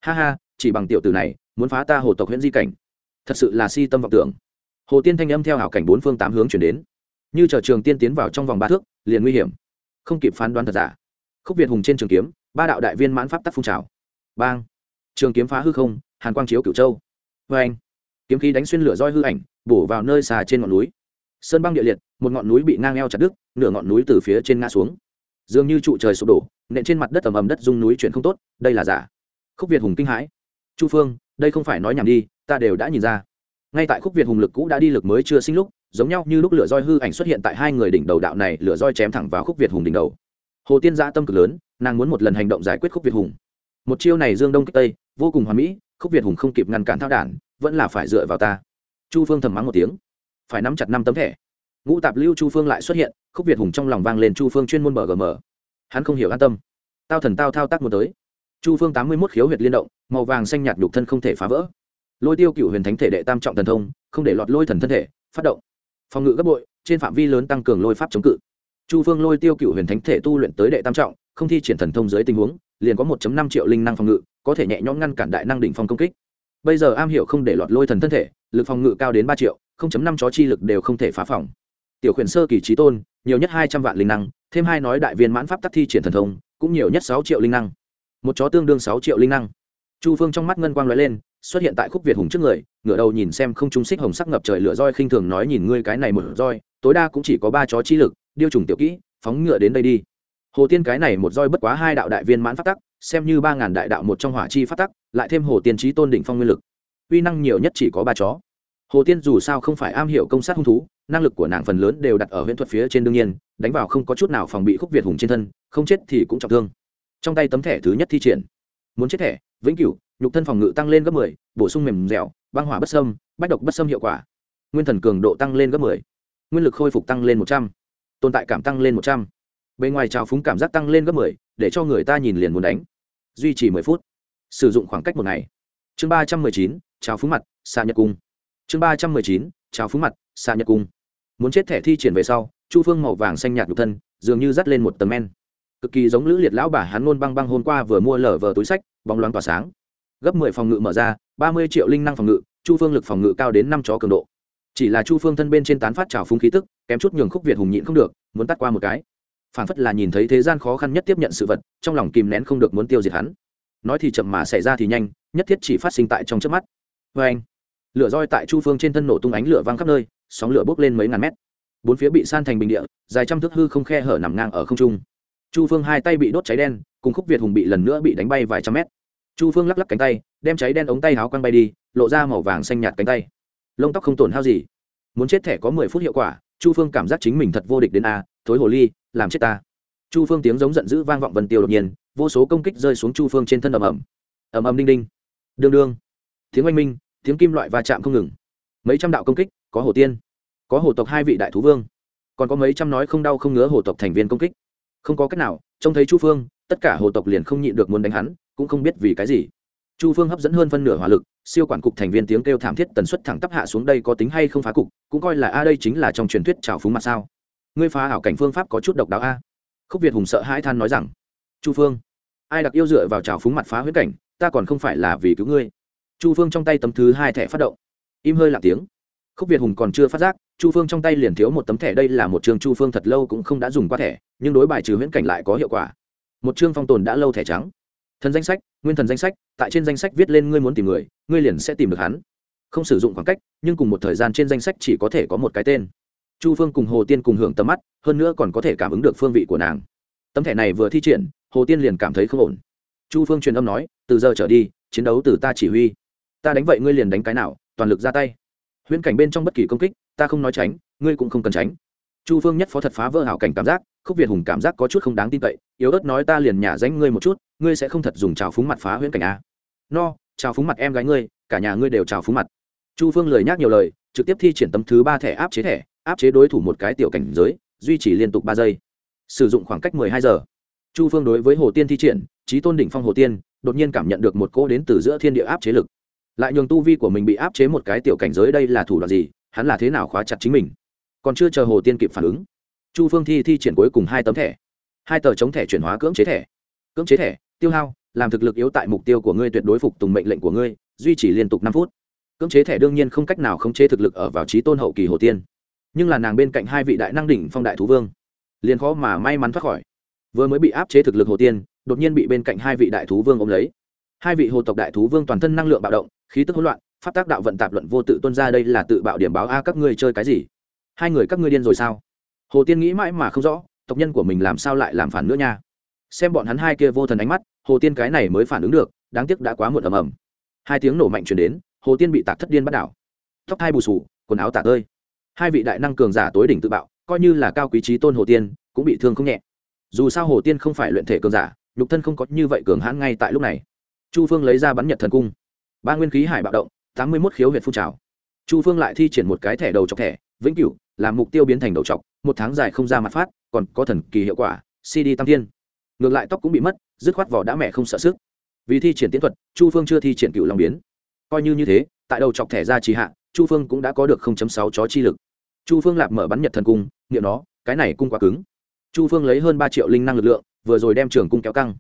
Ha ha, chỉ bằng tiểu tử này, muốn phá ta hồ tộc huyện di cảnh. Thật sự là si tâm vọng tưởng. Hồ tiên thanh âm theo hảo cảnh bốn phương tám hướng chuyển đến. Như chờ trường tiên tiến vào trong vòng ba thước, liền nguy hiểm. Không kịp phán đoán thật giả. Khúc việt hùng trên trường kiếm, ba đạo đại viên mãn pháp tắc phun trào. Bang. Trường kiếm phá hư không, hàn quang chiếu cửu châu. Vê anh kiếm khí đánh xuyên lửa roi hư ảnh bổ vào nơi xà trên ngọn núi. Sơn băng địa liệt, một ngọn núi bị ngang eo chặt đứt, nửa ngọn núi từ phía trên ngã xuống. Dường như trụ trời sụp đổ, nện trên mặt đất ẩm ầm đất dung núi chuyển không tốt, đây là giả. Khúc việt hùng kinh hãi. Chu phương, đây không phải nói nhảm đi, ta đều đã nhìn ra. Ngay tại khúc việt hùng lực cũ đã đi lực mới chưa sinh lúc, giống nhau như lúc lửa roi hư ảnh xuất hiện tại hai người đỉnh đầu đạo này, lửa roi chém thẳng vào khúc việt hùng đỉnh đầu. Hồ tiên gia tâm cực lớn, nàng muốn một lần hành động giải quyết khúc việt hùng. Một chiêu này dương đông kích tây, vô cùng hoà mỹ, khúc việt hùng không kịp ngăn cản thao đản, vẫn là phải dựa vào ta chu phương thầm mắng một tiếng. Phải nắm chặt năm tấm thẻ. Ngũ tạp lưu chu phương lại xuất hiện, khúc việt hùng trong lòng vang lên chu phương chuyên môn bờ hắn không hiểu an tâm. Tao thần tao thao tác một tới. Chu phương tám mươi mốt khiếu huyệt liên động, màu vàng xanh nhạt đục thân không thể phá vỡ. Lôi tiêu cựu huyền thánh thể đệ tam trọng thần thông, không để lọt lôi thần thân thể, phát động. Phòng ngự gấp bội, trên phạm vi lớn tăng cường lôi pháp chống cự. Chu phương lôi tiêu cựu huyền thánh thể tu luyện tới đệ tam trọng, không thi triển thần thông dưới tình huống, liền có một năm triệu linh năng phòng ngự, có thể nhẹ nhõm ngăn cản đại năng đỉnh phong công kích bây giờ am hiểu không để lọt lôi thần thân thể, lực phòng ngự cao đến ba triệu 0.5 chó chi lực đều không thể phá phòng. Tiểu khuyển sơ kỳ trí tôn, nhiều nhất hai trăm vạn linh năng, thêm hai nói đại viên mãn pháp tắc thi triển thần thông, cũng nhiều nhất sáu triệu linh năng. Một chó tương đương sáu triệu linh năng. Chu phương trong mắt ngân quang lóe lên, xuất hiện tại khúc việt hùng trước người, ngửa đầu nhìn xem không trung xích hồng sắc ngập trời lửa roi khinh thường nói nhìn ngươi cái này một roi, tối đa cũng chỉ có ba chó chi lực, điêu trùng tiểu kỹ, phóng ngựa đến đây đi. Hồ tiên cái này một roi bất quá hai đạo đại viên mãn pháp tắc xem như ba ngàn đại đạo một trong hỏa chi phát tắc, lại thêm hồ tiên trí tôn đỉnh phong nguyên lực. Uy năng nhiều nhất chỉ có ba chó. Hồ tiên dù sao không phải am hiểu công sát hung thú, năng lực của nàng phần lớn đều đặt ở huyễn thuật phía trên đương nhiên, đánh vào không có chút nào phòng bị khúc việt hùng trên thân, không chết thì cũng trọng thương. Trong tay tấm thẻ thứ nhất thi triển. Muốn chết thẻ, vĩnh cửu, nhục thân phòng ngự tăng lên gấp mười, bổ sung mềm dẻo, băng hỏa bất sâm bách độc bất sâm hiệu quả. Nguyên thần cường độ tăng lên gấp mười, nguyên lực khôi phục tăng lên một trăm, tồn tại cảm tăng lên một trăm. Bề ngoài trào phúng cảm giác tăng lên gấp mười để cho người ta nhìn liền muốn đánh. Duy trì mười phút. Sử dụng khoảng cách một ngày. Chương ba trăm mười chín, chào phúng mặt xa nhật cung. Chương ba trăm mười chín, chào phúng mặt xa nhật cung. Muốn chết thẻ thi triển về sau, chu phương màu vàng xanh nhạt nhục thân, dường như dắt lên một tầng men. Cực kỳ giống lữ liệt lão bà hắn nôn băng băng hôm qua vừa mua lở vờ túi sách, bóng loáng tỏa sáng. Gấp mười phòng ngự mở ra, ba mươi triệu linh năng phòng ngự, chu phương lực phòng ngự cao đến năm chó cường độ. Chỉ là chu phương thân bên trên tán phát trào phúng khí tức, kém chút nhường khúc việt hùng nhịn không được, muốn tắt qua một cái phản phất là nhìn thấy thế gian khó khăn nhất tiếp nhận sự vật, trong lòng kìm nén không được muốn tiêu diệt hắn. Nói thì chậm mà xảy ra thì nhanh, nhất thiết chỉ phát sinh tại trong trước mắt. Vê anh, lửa roi tại chu phương trên thân nổ tung ánh lửa văng khắp nơi, sóng lửa bốc lên mấy ngàn mét. Bốn phía bị san thành bình địa, dài trăm thước hư không khe hở nằm ngang ở không trung. Chu phương hai tay bị đốt cháy đen, cùng khúc việt hùng bị lần nữa bị đánh bay vài trăm mét. Chu phương lắc lắc cánh tay, đem cháy đen ống tay háo quăng bay đi, lộ ra màu vàng xanh nhạt cánh tay. Lông tóc không tổn hao gì. Muốn chết thẻ có mười phút hiệu quả, chu phương cảm giác chính mình thật vô địch đến a, thối hồ ly làm chết ta. Chu phương tiếng giống giận dữ vang vọng vần tiêu đột nhiên, vô số công kích rơi xuống chu phương trên thân ầm ầm. Ầm ầm đinh đinh. Đương đương. Tiếng oanh minh, tiếng kim loại va chạm không ngừng. Mấy trăm đạo công kích, có hồ tiên, có hồ tộc hai vị đại thú vương, còn có mấy trăm nói không đau không ngứa hồ tộc thành viên công kích. Không có cách nào, trông thấy chu phương, tất cả hồ tộc liền không nhịn được muốn đánh hắn, cũng không biết vì cái gì. Chu phương hấp dẫn hơn phân nửa hỏa lực, siêu quản cục thành viên tiếng kêu thảm thiết tần suất thẳng tắp hạ xuống đây có tính hay không phá cục, cũng coi là, a, đây chính là trong truyền thuyết trào phúng mặt sao? Ngươi phá ảo cảnh phương pháp có chút độc đáo a. Khúc việt hùng sợ hãi than nói rằng, chu phương, ai đặc yêu dựa vào trào phúng mặt phá huyết cảnh, ta còn không phải là vì cứu ngươi. Chu phương trong tay tấm thứ hai thẻ phát động. Im hơi lạc tiếng. Khúc việt hùng còn chưa phát giác, chu phương trong tay liền thiếu một tấm thẻ. Đây là một chương chu phương thật lâu cũng không đã dùng qua thẻ, nhưng đối bài trừ huyễn cảnh lại có hiệu quả. Một chương phong tồn đã lâu thẻ trắng. Thần danh sách, nguyên thần danh sách, tại trên danh sách viết lên ngươi muốn tìm người, ngươi liền sẽ tìm được hắn. Không sử dụng khoảng cách, nhưng cùng một thời gian trên danh sách chỉ có thể có một cái tên chu phương cùng hồ tiên cùng hưởng tầm mắt, hơn nữa còn có thể cảm ứng được phương vị của nàng. Tấm thẻ này vừa thi triển, hồ tiên liền cảm thấy không ổn. Chu phương truyền âm nói, từ giờ trở đi, chiến đấu từ ta chỉ huy. Ta đánh vậy ngươi liền đánh cái nào, toàn lực ra tay. Huyễn cảnh bên trong bất kỳ công kích, ta không nói tránh, ngươi cũng không cần tránh. Chu phương nhất phó thật phá vỡ hảo cảnh cảm giác, khúc việt hùng cảm giác có chút không đáng tin cậy, yếu ớt nói ta liền nhả danh ngươi một chút, ngươi sẽ không thật dùng trào phúng mặt phá huyễn cảnh a. No, trào phúng mặt em gái ngươi, cả nhà ngươi đều trào phúng mặt. Chu phương lời nhắc nhiều lời, trực tiếp thi triển tấm thứ ba thẻ áp chế thẻ áp chế đối thủ một cái tiểu cảnh giới, duy trì liên tục ba giây. Sử dụng khoảng cách mười hai giờ. Chu phương đối với hồ tiên thi triển, trí tôn đỉnh phong hồ tiên, đột nhiên cảm nhận được một cỗ đến từ giữa thiên địa áp chế lực. Lại nhường tu vi của mình bị áp chế một cái tiểu cảnh giới đây là thủ đoạn gì, hắn là thế nào khóa chặt chính mình? Còn chưa chờ hồ tiên kịp phản ứng, chu phương thi thi triển cuối cùng hai tấm thẻ. Hai tờ chống thẻ chuyển hóa cưỡng chế thẻ. Cưỡng chế thẻ, tiêu hao, làm thực lực yếu tại mục tiêu của ngươi tuyệt đối phục tùng mệnh lệnh của ngươi, duy trì liên tục năm phút. Cưỡng chế thẻ đương nhiên không cách nào khống chế thực lực ở vào trí tôn hậu kỳ hồ tiên nhưng là nàng bên cạnh hai vị đại năng đỉnh phong đại thú vương, liền khó mà may mắn thoát khỏi. Vừa mới bị áp chế thực lực hồ tiên, đột nhiên bị bên cạnh hai vị đại thú vương ôm lấy. Hai vị hồ tộc đại thú vương toàn thân năng lượng bạo động, khí tức hỗn loạn phát tác đạo vận tạp luận vô tự tuân ra đây là tự bạo điểm báo a, các ngươi chơi cái gì? Hai người các ngươi điên rồi sao? Hồ tiên nghĩ mãi mà không rõ, tộc nhân của mình làm sao lại làm phản nữa nha. Xem bọn hắn hai kia vô thần ánh mắt, hồ tiên cái này mới phản ứng được, đáng tiếc đã quá muộn ầm ầm. Hai tiếng nổ mạnh chuyển đến, hồ tiên bị tạc thất điên bắt đảo. Tóc hai bù sù, quần áo tạc ơi hai vị đại năng cường giả tối đỉnh tự bạo, coi như là cao quý trí tôn hồ tiên, cũng bị thương không nhẹ. Dù sao hồ tiên không phải luyện thể cường giả, nhục thân không có như vậy cường hãn ngay tại lúc này. Chu phương lấy ra bắn nhật thần cung. Ba nguyên khí hải bạo động, tám mươi một khiếu huyệt phun trào. Chu phương lại thi triển một cái thẻ đầu chọc thẻ, vĩnh cửu, làm mục tiêu biến thành đầu chọc, một tháng dài không ra mặt phát, còn có thần kỳ hiệu quả cd tam thiên. Ngược lại tóc cũng bị mất, dứt khoát vỏ đã mẹ không sợ sức. Vì thi triển tiến thuật, chu phương chưa thi triển cựu long biến. Coi như như thế, tại đầu chọc thẻ ra trì hạ, chu phương cũng đã có được sáu chó chi lực chu phương lạp mở bắn nhật thần cung nghiệm nó, cái này cung quá cứng. Chu phương lấy hơn ba triệu linh năng lực lượng, vừa rồi đem trường cung kéo căng.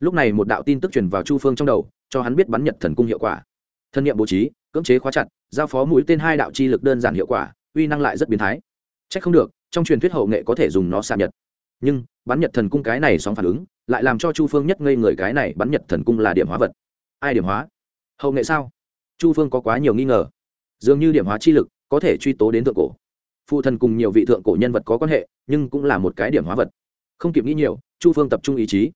Lúc này một đạo tin tức truyền vào chu phương trong đầu, cho hắn biết bắn nhật thần cung hiệu quả. Thân nhiệm bố trí, cưỡng chế khóa chặt, giao phó mũi tên hai đạo chi lực đơn giản hiệu quả, uy năng lại rất biến thái. C h ắ c không được, trong truyền thuyết hậu nghệ có thể dùng nó xạ nhật. Nhưng, bắn nhật thần cung cái này sóng phản ứng, lại làm cho chu phương nhất ngây người cái này bắn nhật thần cung là điểm hóa vật. Ai điểm hóa? Hậu nghệ sao? Chu phương có quá nhiều nghi ngờ. Dường như điểm hóa chi lực có thể truy tố đến thượng cổ phụ thần cùng nhiều vị thượng cổ nhân vật có quan hệ, nhưng cũng là một cái điểm hóa vật. Không kịp nghĩ nhiều, chu phương tập trung ý chí.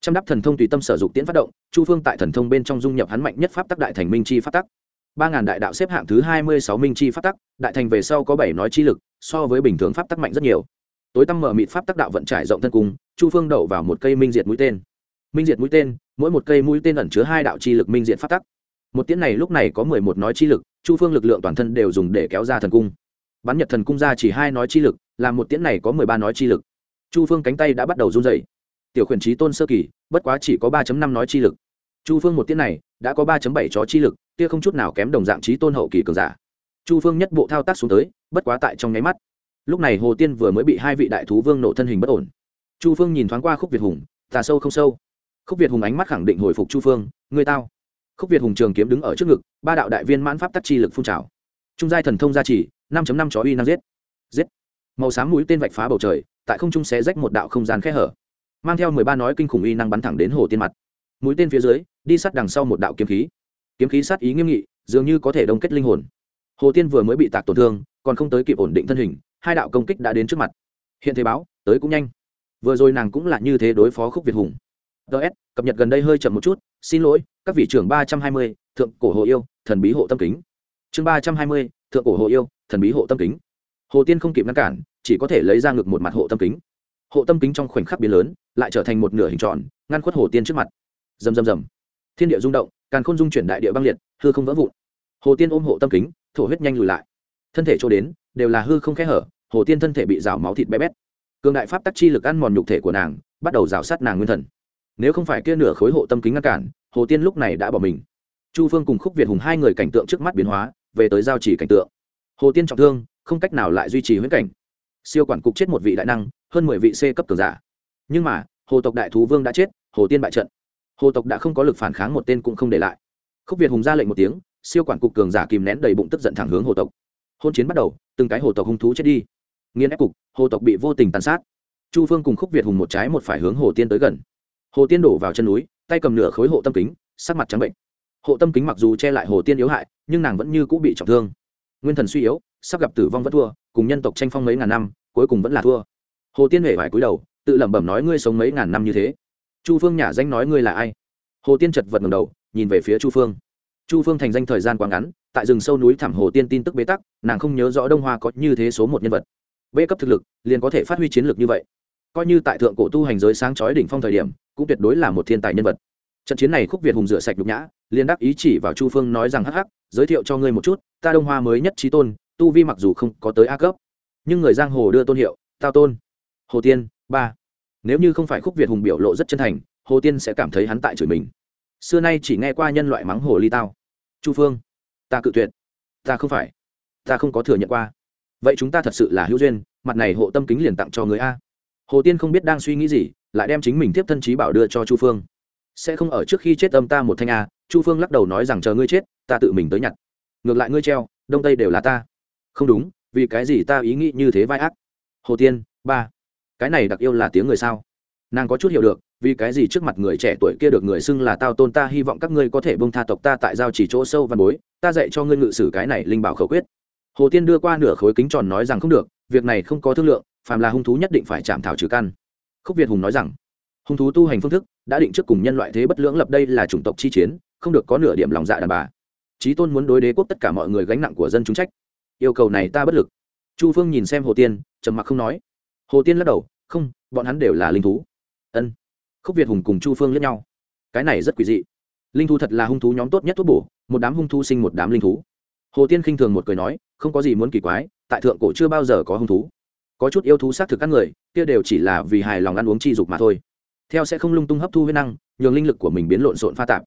Chăm đắp thần thông tùy tâm sở dục tiễn phát động, chu phương tại thần thông bên trong dung nhập hắn mạnh nhất pháp tắc đại thành minh chi pháp tắc. Ba ngàn đại đạo xếp hạng thứ hai mươi sáu minh chi pháp tắc, đại thành về sau có bảy nói chi lực, so với bình thường pháp tắc mạnh rất nhiều. Tối tăm mở mịt pháp tắc đạo vận trải rộng thân cung chu phương đậu vào một cây minh diệt mũi tên. Minh diệt mũi tên, mỗi một cây mũi tên ẩn chứa hai đạo chi lực minh diệt pháp tắc. Một tiễn này lúc này có mười một nói chi lực, chu phương lực lượng toàn thân đều dùng để kéo ra thần cung bắn nhật thần cung ra chỉ hai nói chi lực làm một tiễn này có mười ba nói chi lực. Chu phương cánh tay đã bắt đầu run dày tiểu khuyển trí tôn sơ kỳ, bất quá chỉ có ba năm nói chi lực. Chu phương một tiễn này, đã có ba bảy chó chi lực tia không chút nào kém đồng dạng trí tôn hậu kỳ cường giả. Chu phương nhất bộ thao tác xuống tới, bất quá tại trong nháy mắt. Lúc này hồ tiên vừa mới bị hai vị đại thú vương nổ thân hình bất ổn. Chu phương nhìn thoáng qua khúc việt hùng tà sâu không sâu? Khúc việt hùng ánh mắt khẳng định hồi phục chu phương người tao. Khúc việt hùng trường kiếm đứng ở trước ngực, ba đạo đại viên mãn pháp tắc chi lực phun trào. Trung giai thần thông gia trì năm năm chó uy năng giết. Giết. Màu xám mũi tên vạch phá bầu trời, tại không trung xé rách một đạo không gian khe hở. Mang theo mười ba nói kinh khủng uy năng bắn thẳng đến hồ tiên mặt. Mũi tên phía dưới, đi sát đằng sau một đạo kiếm khí. Kiếm khí sát ý nghiêm nghị, dường như có thể đông kết linh hồn. Hồ tiên vừa mới bị tạc tổn thương, còn không tới kịp ổn định thân hình, hai đạo công kích đã đến trước mặt. Hiện thế báo, tới cũng nhanh. Vừa rồi nàng cũng là như thế đối phó khúc việt hùng. DS cập nhật gần đây hơi chậm một chút, xin lỗi, các vị trưởng ba trăm hai mươi, thượng cổ hồ yêu, thần bí hộ tâm kính. Chương ba trăm hai mươi, thượng cổ hồ yêu thần bí hộ tâm kính. Hồ tiên không kịp ngăn cản, chỉ có thể lấy ra ngực một mặt hộ tâm kính. Hộ tâm kính trong khoảnh khắc biến lớn, lại trở thành một nửa hình tròn, ngăn khuất hồ tiên trước mặt. Rầm rầm rầm. Thiên địa rung động, càn khôn dung chuyển đại địa băng liệt, hư không vỡ vụn. Hồ tiên ôm hộ tâm kính, thổ huyết nhanh lùi lại. Thân thể chỗ đến, đều là hư không khẽ hở, hồ tiên thân thể bị rào máu thịt bé bét. Cường đại pháp tắc chi lực ăn mòn nhục thể của nàng, bắt đầu rào sát nàng nguyên thần. Nếu không phải kia nửa khối hộ tâm kính ngăn cản, hồ tiên lúc này đã bỏ mình. Chu phương cùng khúc việt hùng hai người cảnh tượng trước mắt biến hóa, về tới giao chỉ cảnh tượng hồ tiên trọng thương, không cách nào lại duy trì huyễn cảnh. Siêu quản cục chết một vị đại năng, hơn mười vị c cấp cường giả. Nhưng mà, hồ tộc đại thú vương đã chết, hồ tiên bại trận. Hồ tộc đã không có lực phản kháng một tên cũng không để lại. Khúc việt hùng ra lệnh một tiếng, siêu quản cục cường giả kìm nén đầy bụng tức giận thẳng hướng hồ tộc. Hôn chiến bắt đầu, từng cái hồ tộc hung thú chết đi. Nghiên ép cục, hồ tộc bị vô tình tàn sát. Chu phương cùng khúc việt hùng một trái một phải hướng hồ tiên tới gần. Hồ tiên đổ vào chân núi, tay cầm nửa khối hộ tâm kính, sắc mặt trắng bệnh. Hộ tâm kính mặc dù che lại hồ tiên yếu hại, nhưng nàng vẫn như cũng bị trọng thương nguyên thần suy yếu, sắp gặp tử vong vẫn thua, cùng nhân tộc tranh phong mấy ngàn năm, cuối cùng vẫn là thua. Hồ tiên huệ vải cúi đầu, tự lẩm bẩm nói ngươi sống mấy ngàn năm như thế. Chu phương nhả danh nói ngươi là ai? Hồ tiên chật vật ngầm đầu, nhìn về phía chu phương. Chu phương thành danh thời gian quá ngắn, tại rừng sâu núi thảm hồ tiên tin tức bế tắc, nàng không nhớ rõ đông hoa có như thế số một nhân vật. B cấp thực lực, liền có thể phát huy chiến lược như vậy. Coi như tại thượng cổ tu hành giới sáng chói đỉnh phong thời điểm, cũng tuyệt đối là một thiên tài nhân vật. Trận chiến này khúc việt hùng rửa sạch nhục nhã liên đắc ý chỉ vào chu phương nói rằng, hắc hắc, giới thiệu cho ngươi một chút ta đông hoa mới nhất trí tôn, tu vi mặc dù không có tới a cấp, nhưng người giang hồ đưa tôn hiệu, tao tôn. Hồ tiên, ba. Nếu như không phải khúc việt hùng biểu lộ rất chân thành, hồ tiên sẽ cảm thấy hắn tại chửi mình. Xưa nay chỉ nghe qua nhân loại mắng hồ ly tao. Chu phương, ta cự tuyệt. Ta không phải. Ta không có thừa nhận qua. Vậy chúng ta thật sự là hữu duyên, mặt này hộ tâm kính liền tặng cho người a. Hồ tiên không biết đang suy nghĩ gì, lại đem chính mình tiếp thân trí bảo đưa cho chu phương. Sẽ không ở trước khi chết âm ta một thanh a, chu phương lắc đầu nói rằng chờ ngươi chết, ta tự mình tới nhặt ngược lại ngươi treo, đông tây đều là ta. Không đúng, vì cái gì ta ý nghĩ như thế vai ác? Hồ tiên, ba, cái này đặc yêu là tiếng người sao? Nàng có chút hiểu được, vì cái gì trước mặt người trẻ tuổi kia được người xưng là tao tôn ta hy vọng các ngươi có thể bông tha tộc ta tại giao chỉ chỗ sâu văn bối, ta dạy cho ngươi ngự sử cái này linh bảo khẩu quyết. Hồ tiên đưa qua nửa khối kính tròn nói rằng không được, việc này không có thương lượng, phàm là hung thú nhất định phải chạm thảo trừ căn. Khúc việt hùng nói rằng, hung thú tu hành phương thức, đã định trước cùng nhân loại thế bất lưỡng lập đây là chủng tộc chi chiến, không được có nửa điểm lòng dạ đàn bà trí tôn muốn đối đế quốc tất cả mọi người gánh nặng của dân chúng trách. Yêu cầu này ta bất lực. Chu phương nhìn xem hồ tiên, trầm mặc không nói. Hồ tiên lắc đầu, không, bọn hắn đều là linh thú. Ân. Khúc việt hùng cùng chu phương lẫn nhau. Cái này rất quỷ dị. Linh thú thật là hung thú nhóm tốt nhất thuốc bổ, một đám hung thú sinh một đám linh thú. Hồ tiên khinh thường một cười nói, không có gì muốn kỳ quái, tại thượng cổ chưa bao giờ có hung thú. Có chút yêu thú xác thực các người, kia đều chỉ là vì hài lòng ăn uống chi dục mà thôi. Theo sẽ không lung tung hấp thu huyết năng, nhường linh lực của mình biến lộn xộn pha tạp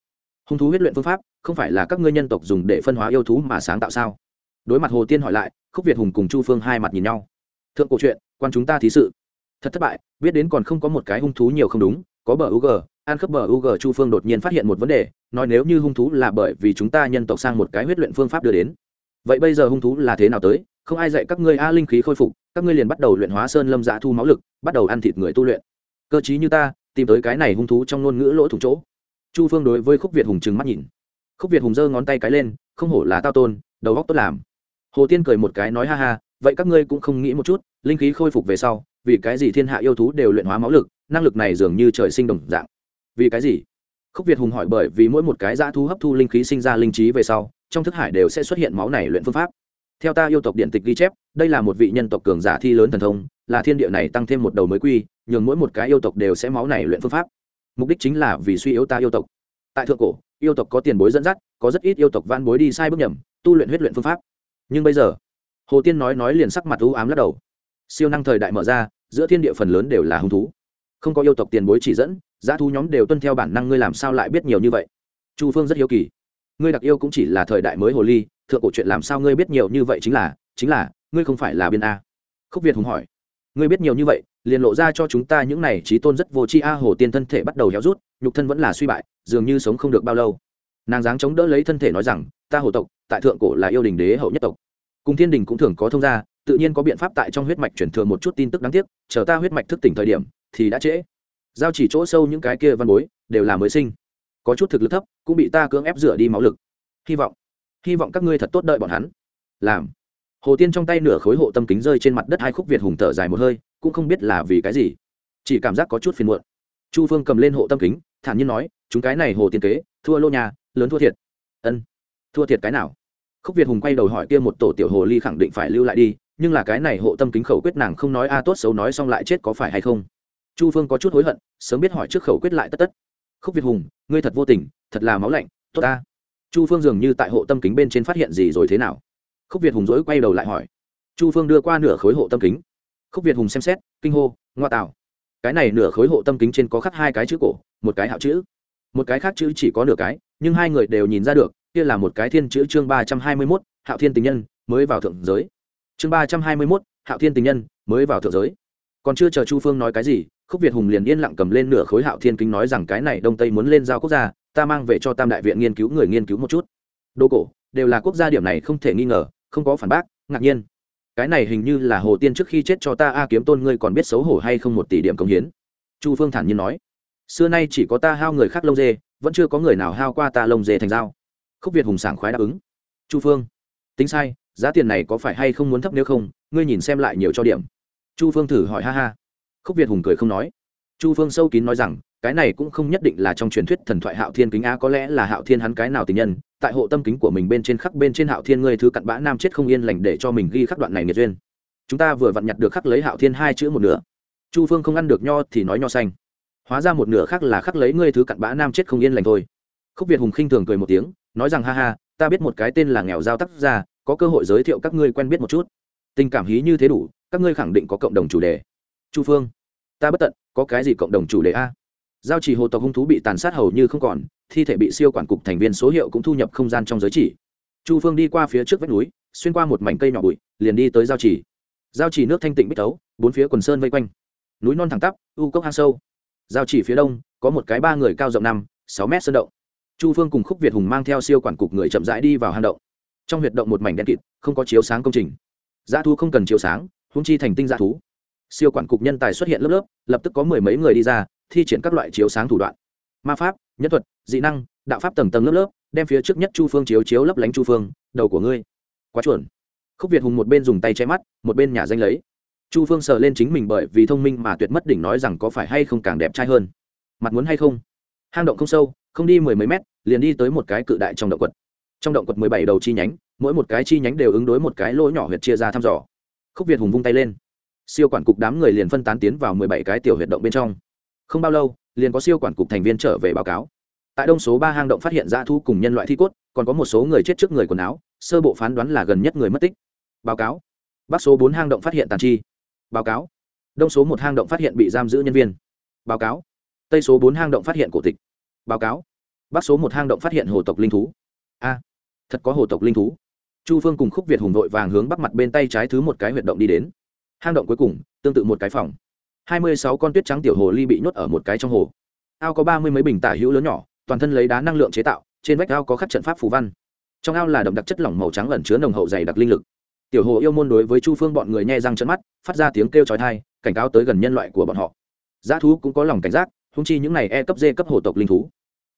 hung thú huyết luyện phương pháp không phải là các ngươi nhân tộc dùng để phân hóa yêu thú mà sáng tạo sao đối mặt hồ tiên hỏi lại khúc việt hùng cùng chu phương hai mặt nhìn nhau thượng cổ chuyện quan chúng ta thí sự thật thất bại biết đến còn không có một cái hung thú nhiều không đúng có bờ UG, an khớp bờ UG Chu Phương đột nhiên phát hiện một vấn đề, nói nếu như hung thú là bởi vì chúng ta nhân tộc sang một cái huyết luyện phương pháp đưa đến. Vậy bây giờ hung thú là thế nào tới? Không ai dạy các ngươi a linh khí khôi phục, các ngươi liền bắt đầu luyện hóa sơn lâm dạ thu máu lực, bắt đầu ăn thịt người tu luyện. Cơ chí như ta, tìm tới cái này hung thú trong ngôn ngữ lỗ thủng chỗ. Chu Phương đối với Khúc Việt Hùng trừng mắt nhìn. Khúc Việt Hùng giơ ngón tay cái lên, không hổ là tao tôn, đầu óc tốt làm. Hồ Tiên cười một cái nói ha ha, vậy các ngươi cũng không nghĩ một chút, linh khí khôi phục về sau, vì cái gì thiên hạ yêu thú đều luyện hóa máu lực, năng lực này dường như trời sinh đồng dạng vì cái gì khúc việt hùng hỏi bởi vì mỗi một cái dã thu hấp thu linh khí sinh ra linh trí về sau trong thức hải đều sẽ xuất hiện máu này luyện phương pháp theo ta yêu tộc điện tịch ghi chép đây là một vị nhân tộc cường giả thi lớn thần thông là thiên địa này tăng thêm một đầu mới quy nhường mỗi một cái yêu tộc đều sẽ máu này luyện phương pháp mục đích chính là vì suy yếu ta yêu tộc. Tại thượng cổ, yêu tộc có tiền bối dẫn dắt, có rất ít yêu tộc van bối đi sai bước nhầm, tu luyện huyết luyện phương pháp. Nhưng bây giờ, hồ tiên nói nói liền sắc mặt u ám lắc đầu. Siêu năng thời đại mở ra, giữa thiên địa phần lớn đều là hung thú. Không có yêu tộc tiền bối chỉ dẫn, giá thú nhóm đều tuân theo bản năng ngươi làm sao lại biết nhiều như vậy? Chu phương rất hiếu kỳ. Ngươi đặc yêu cũng chỉ là thời đại mới hồ ly, thượng cổ chuyện làm sao ngươi biết nhiều như vậy chính là chính là, ngươi không phải là biên a. Khúc việt hùng hỏi. Ngươi biết nhiều như vậy liền lộ ra cho chúng ta những này trí tôn rất vô tri a hồ tiên thân thể bắt đầu héo rút, nhục thân vẫn là suy bại, dường như sống không được bao lâu. Nàng dáng chống đỡ lấy thân thể nói rằng, ta hồ tộc, tại thượng cổ là yêu đình đế hậu nhất tộc. Cùng thiên đình cũng thường có thông gia, tự nhiên có biện pháp tại trong huyết mạch chuyển thừa một chút tin tức đáng tiếc, chờ ta huyết mạch thức tỉnh thời điểm, thì đã trễ. Giao chỉ chỗ sâu những cái kia văn bối, đều là mới sinh. Có chút thực lực thấp, cũng bị ta cưỡng ép rửa đi máu lực. Hy vọng hy vọng các ngươi thật tốt đợi bọn hắn. Làm. Hồ tiên trong tay nửa khối hộ tâm kính rơi trên mặt đất hai khúc việt hùng thở dài một hơi cũng không biết là vì cái gì. Chỉ cảm giác có chút phiền muộn. Chu phương cầm lên hộ tâm kính, thản nhiên nói, chúng cái này hồ tiên kế, thua lô nhà, lớn thua thiệt. Ân, thua thiệt cái nào? Khúc việt hùng quay đầu hỏi kia một tổ tiểu hồ ly khẳng định phải lưu lại đi, nhưng là cái này hộ tâm kính khẩu quyết nàng không nói a, tốt xấu nói xong lại chết có phải hay không? Chu phương có chút hối hận, sớm biết hỏi trước khẩu quyết lại tất tất. Khúc việt hùng, ngươi thật vô tình, thật là máu lạnh, tốt ta. Chu phương dường như tại hộ tâm kính bên trên phát hiện gì rồi thế nào? Khúc việt hùng dỗi quay đầu lại hỏi. Chu phương đưa qua nửa khối hộ tâm kính khúc việt hùng xem xét, kinh hô, ngoa tạo. Cái này nửa khối hộ tâm kính trên có khắc hai cái chữ cổ, một cái hạo chữ. Một cái khác chữ chỉ có nửa cái, nhưng hai người đều nhìn ra được, kia là một cái thiên chữ chương ba trăm hai mươi mốt, hạo thiên tình nhân, mới vào thượng giới. Chương ba trăm hai mươi mốt, hạo thiên tình nhân, mới vào thượng giới. Còn chưa chờ chu phương nói cái gì, khúc việt hùng liền yên lặng cầm lên nửa khối hạo thiên kính nói rằng cái này đông tây muốn lên giao quốc gia, ta mang về cho tam đại viện nghiên cứu người nghiên cứu một chút. Đồ cổ, đều là quốc gia điểm này không thể nghi ngờ, không có phản bác, ngạc nhiên cái này hình như là hồ tiên trước khi chết cho ta a kiếm tôn ngươi còn biết xấu hổ hay không một tỷ điểm công hiến chu phương thản nhiên nói xưa nay chỉ có ta hao người khác lông dê vẫn chưa có người nào hao qua ta lông dê thành dao khúc việt hùng sảng khoái đáp ứng chu phương tính sai giá tiền này có phải hay không muốn thấp nếu không ngươi nhìn xem lại nhiều cho điểm chu phương thử hỏi ha ha khúc việt hùng cười không nói chu phương sâu kín nói rằng cái này cũng không nhất định là trong truyền thuyết thần thoại hạo thiên kính a có lẽ là hạo thiên hắn cái nào tình nhân tại hộ tâm kính của mình bên trên khắc bên trên hạo thiên ngươi thứ cặn bã nam chết không yên lành để cho mình ghi khắc đoạn này nghiệt duyên. Chúng ta vừa vặn nhặt được khắc lấy hạo thiên hai chữ một nửa. Chu phương không ăn được nho thì nói nho xanh. Hóa ra một nửa khác là khắc lấy ngươi thứ cặn bã nam chết không yên lành thôi. Khúc việt hùng khinh thường cười một tiếng, nói rằng ha ha, ta biết một cái tên là nghèo giao tác ra có cơ hội giới thiệu các ngươi quen biết một chút. Tình cảm hí như thế đủ, các ngươi khẳng định có cộng đồng chủ đề. Chu phương, ta bất tận, có cái gì cộng đồng chủ đề a? Giao chỉ hồ tộc hung thú bị tàn sát hầu như không còn thi thể bị siêu quản cục thành viên số hiệu cũng thu nhập không gian trong giới chỉ. Chu phương đi qua phía trước vách núi, xuyên qua một mảnh cây nhỏ bụi, liền đi tới giao chỉ giao chỉ nước thanh tịnh bích tấu, bốn phía quần sơn vây quanh. Núi non thẳng tắp, u cốc hang sâu. Giao chỉ phía đông, có một cái ba người cao rộng năm, sáu mét sơn động. Chu phương cùng khúc việt hùng mang theo siêu quản cục người chậm rãi đi vào hang động. Trong huyệt động một mảnh đen kịt, không có chiếu sáng công trình. Dã thú không cần chiếu sáng húng chi thành tinh dã thú. Siêu quản cục nhân tài xuất hiện lớp lớp, lập tức có mười mấy người đi ra, thi triển các loại chiếu sáng thủ đoạn. Ma pháp nhân thuật, dị năng, đạo pháp tầng tầng lớp lớp, đem phía trước nhất chu phương chiếu chiếu lấp lánh chu phương, đầu của ngươi. Quá chuẩn. Khúc việt hùng một bên dùng tay che mắt, một bên nhà danh lấy. Chu phương sờ lên chính mình bởi vì thông minh mà tuyệt mất đỉnh nói rằng có phải hay không càng đẹp trai hơn. Mặt muốn hay không? Hang động không sâu, không đi mười mấy mét, liền đi tới một cái cự đại trong động quật. Trong động quật mười bảy đầu chi nhánh, mỗi một cái chi nhánh đều ứng đối một cái lỗ nhỏ huyệt chia ra thăm dò. Khúc việt hùng vung tay lên. Siêu quản cục đám người liền phân tán tiến vào mười bảy cái tiểu huyệt động bên trong. Không bao lâu liền có siêu quản cục thành viên trở về báo cáo. Tại đông số ba hang động phát hiện dã thu cùng nhân loại thi cốt, còn có một số người chết trước người quần áo, sơ bộ phán đoán là gần nhất người mất tích. Báo cáo. Bắc số bốn hang động phát hiện tàn chi. Báo cáo. Đông số một hang động phát hiện bị giam giữ nhân viên. Báo cáo. Tây số bốn hang động phát hiện cổ tịch. Báo cáo. Bắc số một hang động phát hiện hồ tộc linh thú. A. Thật có hồ tộc linh thú. Chu phương cùng khúc việt hùng đội vàng hướng bắc mặt bên tay trái thứ một cái huyệt động đi đến. Hang động cuối cùng, tương tự một cái phòng hai mươi sáu con tuyết trắng tiểu hồ ly bị nhốt ở một cái trong hồ. Ao có ba mươi mấy bình tả hữu lớn nhỏ, toàn thân lấy đá năng lượng chế tạo, trên vách ao có khắc trận pháp phù văn. Trong ao là đậm đặc chất lỏng màu trắng ẩn chứa nồng hậu dày đặc linh lực. Tiểu hồ yêu môn đối với chu phương bọn người nhẹ răng trận mắt, phát ra tiếng kêu chói thai cảnh cáo tới gần nhân loại của bọn họ. Giá thú cũng có lòng cảnh giác húng chi những này e cấp d cấp hồ tộc linh thú.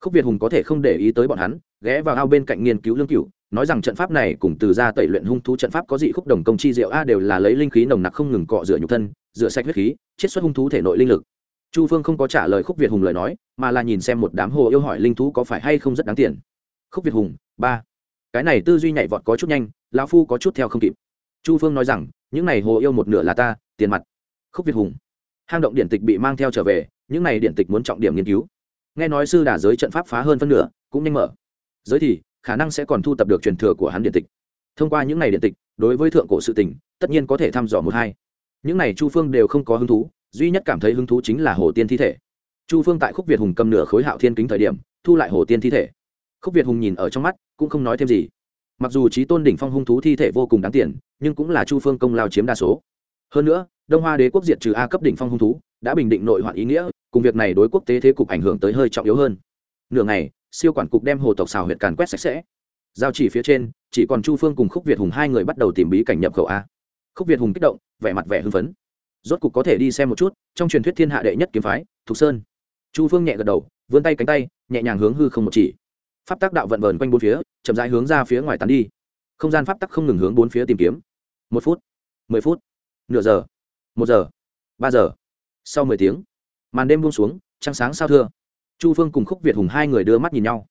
Khúc việt hùng có thể không để ý tới bọn hắn, ghé vào ao bên cạnh nghiên cứu lương cửu nói rằng trận pháp này cùng từ ra tẩy luyện hung thú trận pháp có dị khúc đồng công chi diệu a đều là lấy linh khí nồng nặc không ngừng cọ rửa nhục thân, rửa sạch huyết khí, chiết xuất hung thú thể nội linh lực. Chu phương không có trả lời khúc việt hùng lời nói, mà là nhìn xem một đám hồ yêu hỏi linh thú có phải hay không rất đáng tiền. Khúc việt hùng, ba. Cái này tư duy nhảy vọt có chút nhanh, lão phu có chút theo không kịp. Chu phương nói rằng, những này hồ yêu một nửa là ta, tiền mặt. Khúc việt hùng. Hang động điện tịch bị mang theo trở về, những này điện tịch muốn trọng điểm nghiên cứu. Nghe nói sư đà giới trận pháp phá hơn phân nửa, cũng nhanh mở. Giới thì khả năng sẽ còn thu tập được truyền thừa của hắn điện tịch. Thông qua những này điện tịch, đối với thượng cổ sự tình, tất nhiên có thể thăm dò một hai. Những này chu phương đều không có hứng thú, duy nhất cảm thấy hứng thú chính là hồ tiên thi thể. Chu phương tại khúc việt hùng cầm nửa khối hạo thiên kính thời điểm, thu lại hồ tiên thi thể. Khúc việt hùng nhìn ở trong mắt, cũng không nói thêm gì. Mặc dù trí tôn đỉnh phong hung thú thi thể vô cùng đáng tiền, nhưng cũng là chu phương công lao chiếm đa số. Hơn nữa, đông hoa đế quốc diệt trừ a cấp đỉnh phong hung thú, đã bình định nội hoạn ý nghĩa, cùng việc này đối quốc tế thế cục ảnh hưởng tới hơi trọng yếu hơn. Nửa ngày siêu quản cục đem hồ tộc xào huyệt càn quét sạch sẽ. Giao chỉ phía trên, chỉ còn chu phương cùng khúc việt hùng hai người bắt đầu tìm bí cảnh nhập khẩu a. Khúc việt hùng kích động, vẻ mặt vẻ hưng phấn. Rốt cục có thể đi xem một chút, trong truyền thuyết thiên hạ đệ nhất kiếm phái, thục sơn. Chu phương nhẹ gật đầu, vươn tay cánh tay, nhẹ nhàng hướng hư không một chỉ. Pháp tắc đạo vận vờn quanh bốn phía, chậm rãi hướng ra phía ngoài tán đi. Không gian pháp tắc không ngừng hướng bốn phía tìm kiếm. Một phút, mười phút, nửa giờ, một giờ, ba giờ. Sau mười tiếng, màn đêm buông xuống, trăng sáng sao thưa chu phương cùng khúc việt hùng hai người đưa mắt nhìn nhau.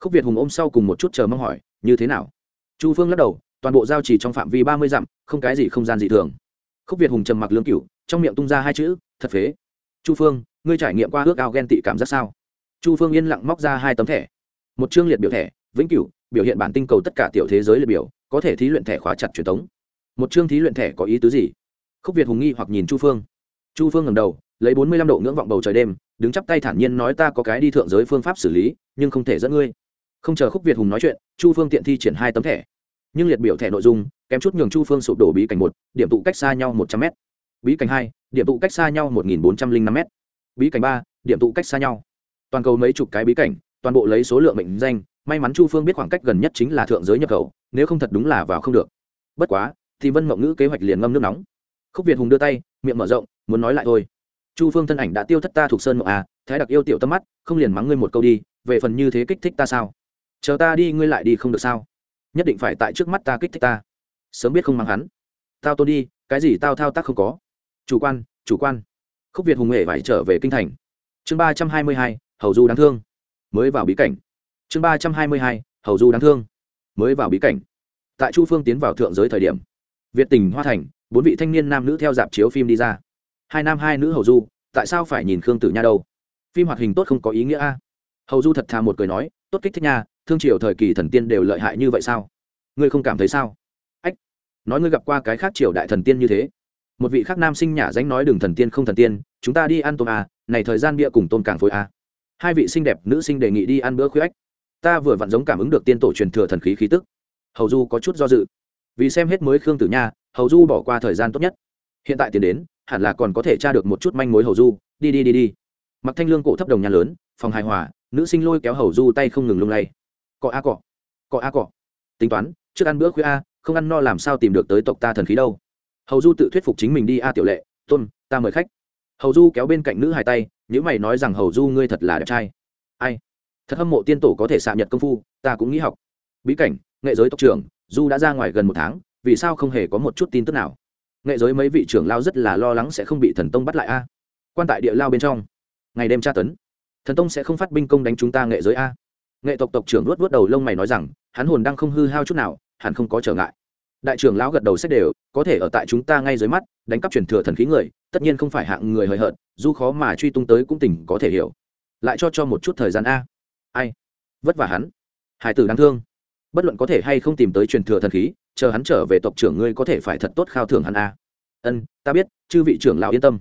Khúc việt hùng ôm sau cùng một chút chờ mong hỏi, như thế nào? Chu phương lắc đầu, toàn bộ giao chỉ trong phạm vi ba mươi dặm, không cái gì không gian dị thường. Khúc việt hùng trầm mặc lương cửu, trong miệng tung ra hai chữ, thật phế. Chu phương, ngươi trải nghiệm qua ước ao ghen tị cảm giác sao? Chu phương yên lặng móc ra hai tấm thẻ. Một chương liệt biểu thẻ, vĩnh cửu, biểu hiện bản tinh cầu tất cả tiểu thế giới liệt biểu, có thể thí luyện thẻ khóa chặt truyền thống. Một chương thí luyện thẻ có ý tứ gì? Khúc việt hùng nghi hoặc nhìn chu phương. Chu phương ngầm đầu, lấy bốn mươi lăm độ ngưỡng vọng bầu trời đêm đứng chắp tay thản nhiên nói ta có cái đi thượng giới phương pháp xử lý, nhưng không thể dẫn ngươi. Không chờ khúc việt hùng nói chuyện, chu phương tiện thi triển hai tấm thẻ. Nhưng liệt biểu thẻ nội dung, kém chút nhường chu phương sụp đổ bí cảnh một, điểm tụ cách xa nhau một trăm m bí cảnh hai, điểm tụ cách xa nhau một nghìn bốn trăm linh năm m bí cảnh ba, điểm tụ cách xa nhau. Toàn cầu mấy chục cái bí cảnh, toàn bộ lấy số lượng mệnh danh, may mắn chu phương biết khoảng cách gần nhất chính là thượng giới nhập khẩu, nếu không thật đúng là vào không được. Bất quá, thì vân mộng ngữ kế hoạch liền ngâm nước nóng. Khúc việt hùng đưa tay, miệng mở rộng, muốn nói lại thôi chu phương thân ảnh đã tiêu thất ta thuộc sơn mộng à thái đặc yêu tiểu tâm mắt, không liền mắng ngươi một câu đi, về phần như thế kích thích ta sao? Chờ ta đi, ngươi lại đi không được sao? Nhất định phải tại trước mắt ta kích thích ta. Sớm biết không mắng hắn. Tao tôn đi, cái gì tao thao tác không có? Chủ quan chủ quan. Khúc việt hùng hề phải trở về kinh thành. Chương ba trăm hai mươi hai, hầu du đáng thương. Mới vào bí cảnh. Chương ba trăm hai mươi hai, hầu du đáng thương. Mới vào bí cảnh. Tại chu phương tiến vào thượng giới thời điểm, việt tỉnh hoa thành, bốn vị thanh niên nam nữ theo dạp chiếu phim đi ra hai nam hai nữ hầu du tại sao phải nhìn khương tử nha đâu? Phim hoạt hình tốt không có ý nghĩa a. Hầu du thật thà một cười nói tốt kích thích nha thương triều thời kỳ thần tiên đều lợi hại như vậy sao? Ngươi không cảm thấy sao? Ách nói ngươi gặp qua cái khác triều đại thần tiên như thế. Một vị khác nam sinh nhả danh nói đường thần tiên không thần tiên chúng ta đi ăn tôm à, này thời gian bia cùng tôm càng phối à. hai vị xinh đẹp nữ sinh đề nghị đi ăn bữa khuya ếch ta vừa vặn giống cảm ứng được tiên tổ truyền thừa thần khí khí tức. Hầu du có chút do dự. Vì xem hết mới khương tử nha hầu du bỏ qua thời gian tốt nhất. Hiện tại tiền đến hẳn là còn có thể tra được một chút manh mối hầu du. Đi đi đi đi. Mặc thanh lương cổ thấp đồng nhà lớn, phòng hài hòa, nữ sinh lôi kéo hầu du tay không ngừng lung lay. Cọ a cọ cọ a cọ. Tính toán, trước ăn bữa khuya a, không ăn no làm sao tìm được tới tộc ta thần khí đâu. Hầu du tự thuyết phục chính mình đi a tiểu lệ, tôn, ta mời khách. Hầu du kéo bên cạnh nữ hai tay nhữ mày nói rằng, hầu du, ngươi thật là đẹp trai. Ai? Thật hâm mộ tiên tổ có thể xạ nhật công phu, ta cũng nghĩ học. Bí cảnh, nghệ giới tộc trưởng, du đã ra ngoài gần một tháng, vì sao không hề có một chút tin tức nào? Nghệ giới mấy vị trưởng lao rất là lo lắng sẽ không bị thần tông bắt lại a. Quan tại địa lao bên trong. Ngày đêm tra tấn. Thần tông sẽ không phát binh công đánh chúng ta nghệ giới a. Nghệ tộc tộc trưởng luốt vớt đầu lông mày nói rằng, hắn hồn đang không hư hao chút nào hắn không có trở ngại. Đại trưởng lão gật đầu xét đều, có thể ở tại chúng ta ngay dưới mắt, đánh cắp truyền thừa thần khí người, tất nhiên không phải hạng người hời hợt, dù khó mà truy tung tới cũng tỉnh có thể hiểu. Lại cho cho một chút thời gian a. Ai? Vất vả hắn. Hải tử đáng thương. Bất luận có thể hay không tìm tới truyền thừa thần khí chờ hắn trở về tộc trưởng ngươi có thể phải thật tốt khao thưởng hắn a. Ân, ta biết, chư vị trưởng lão yên tâm.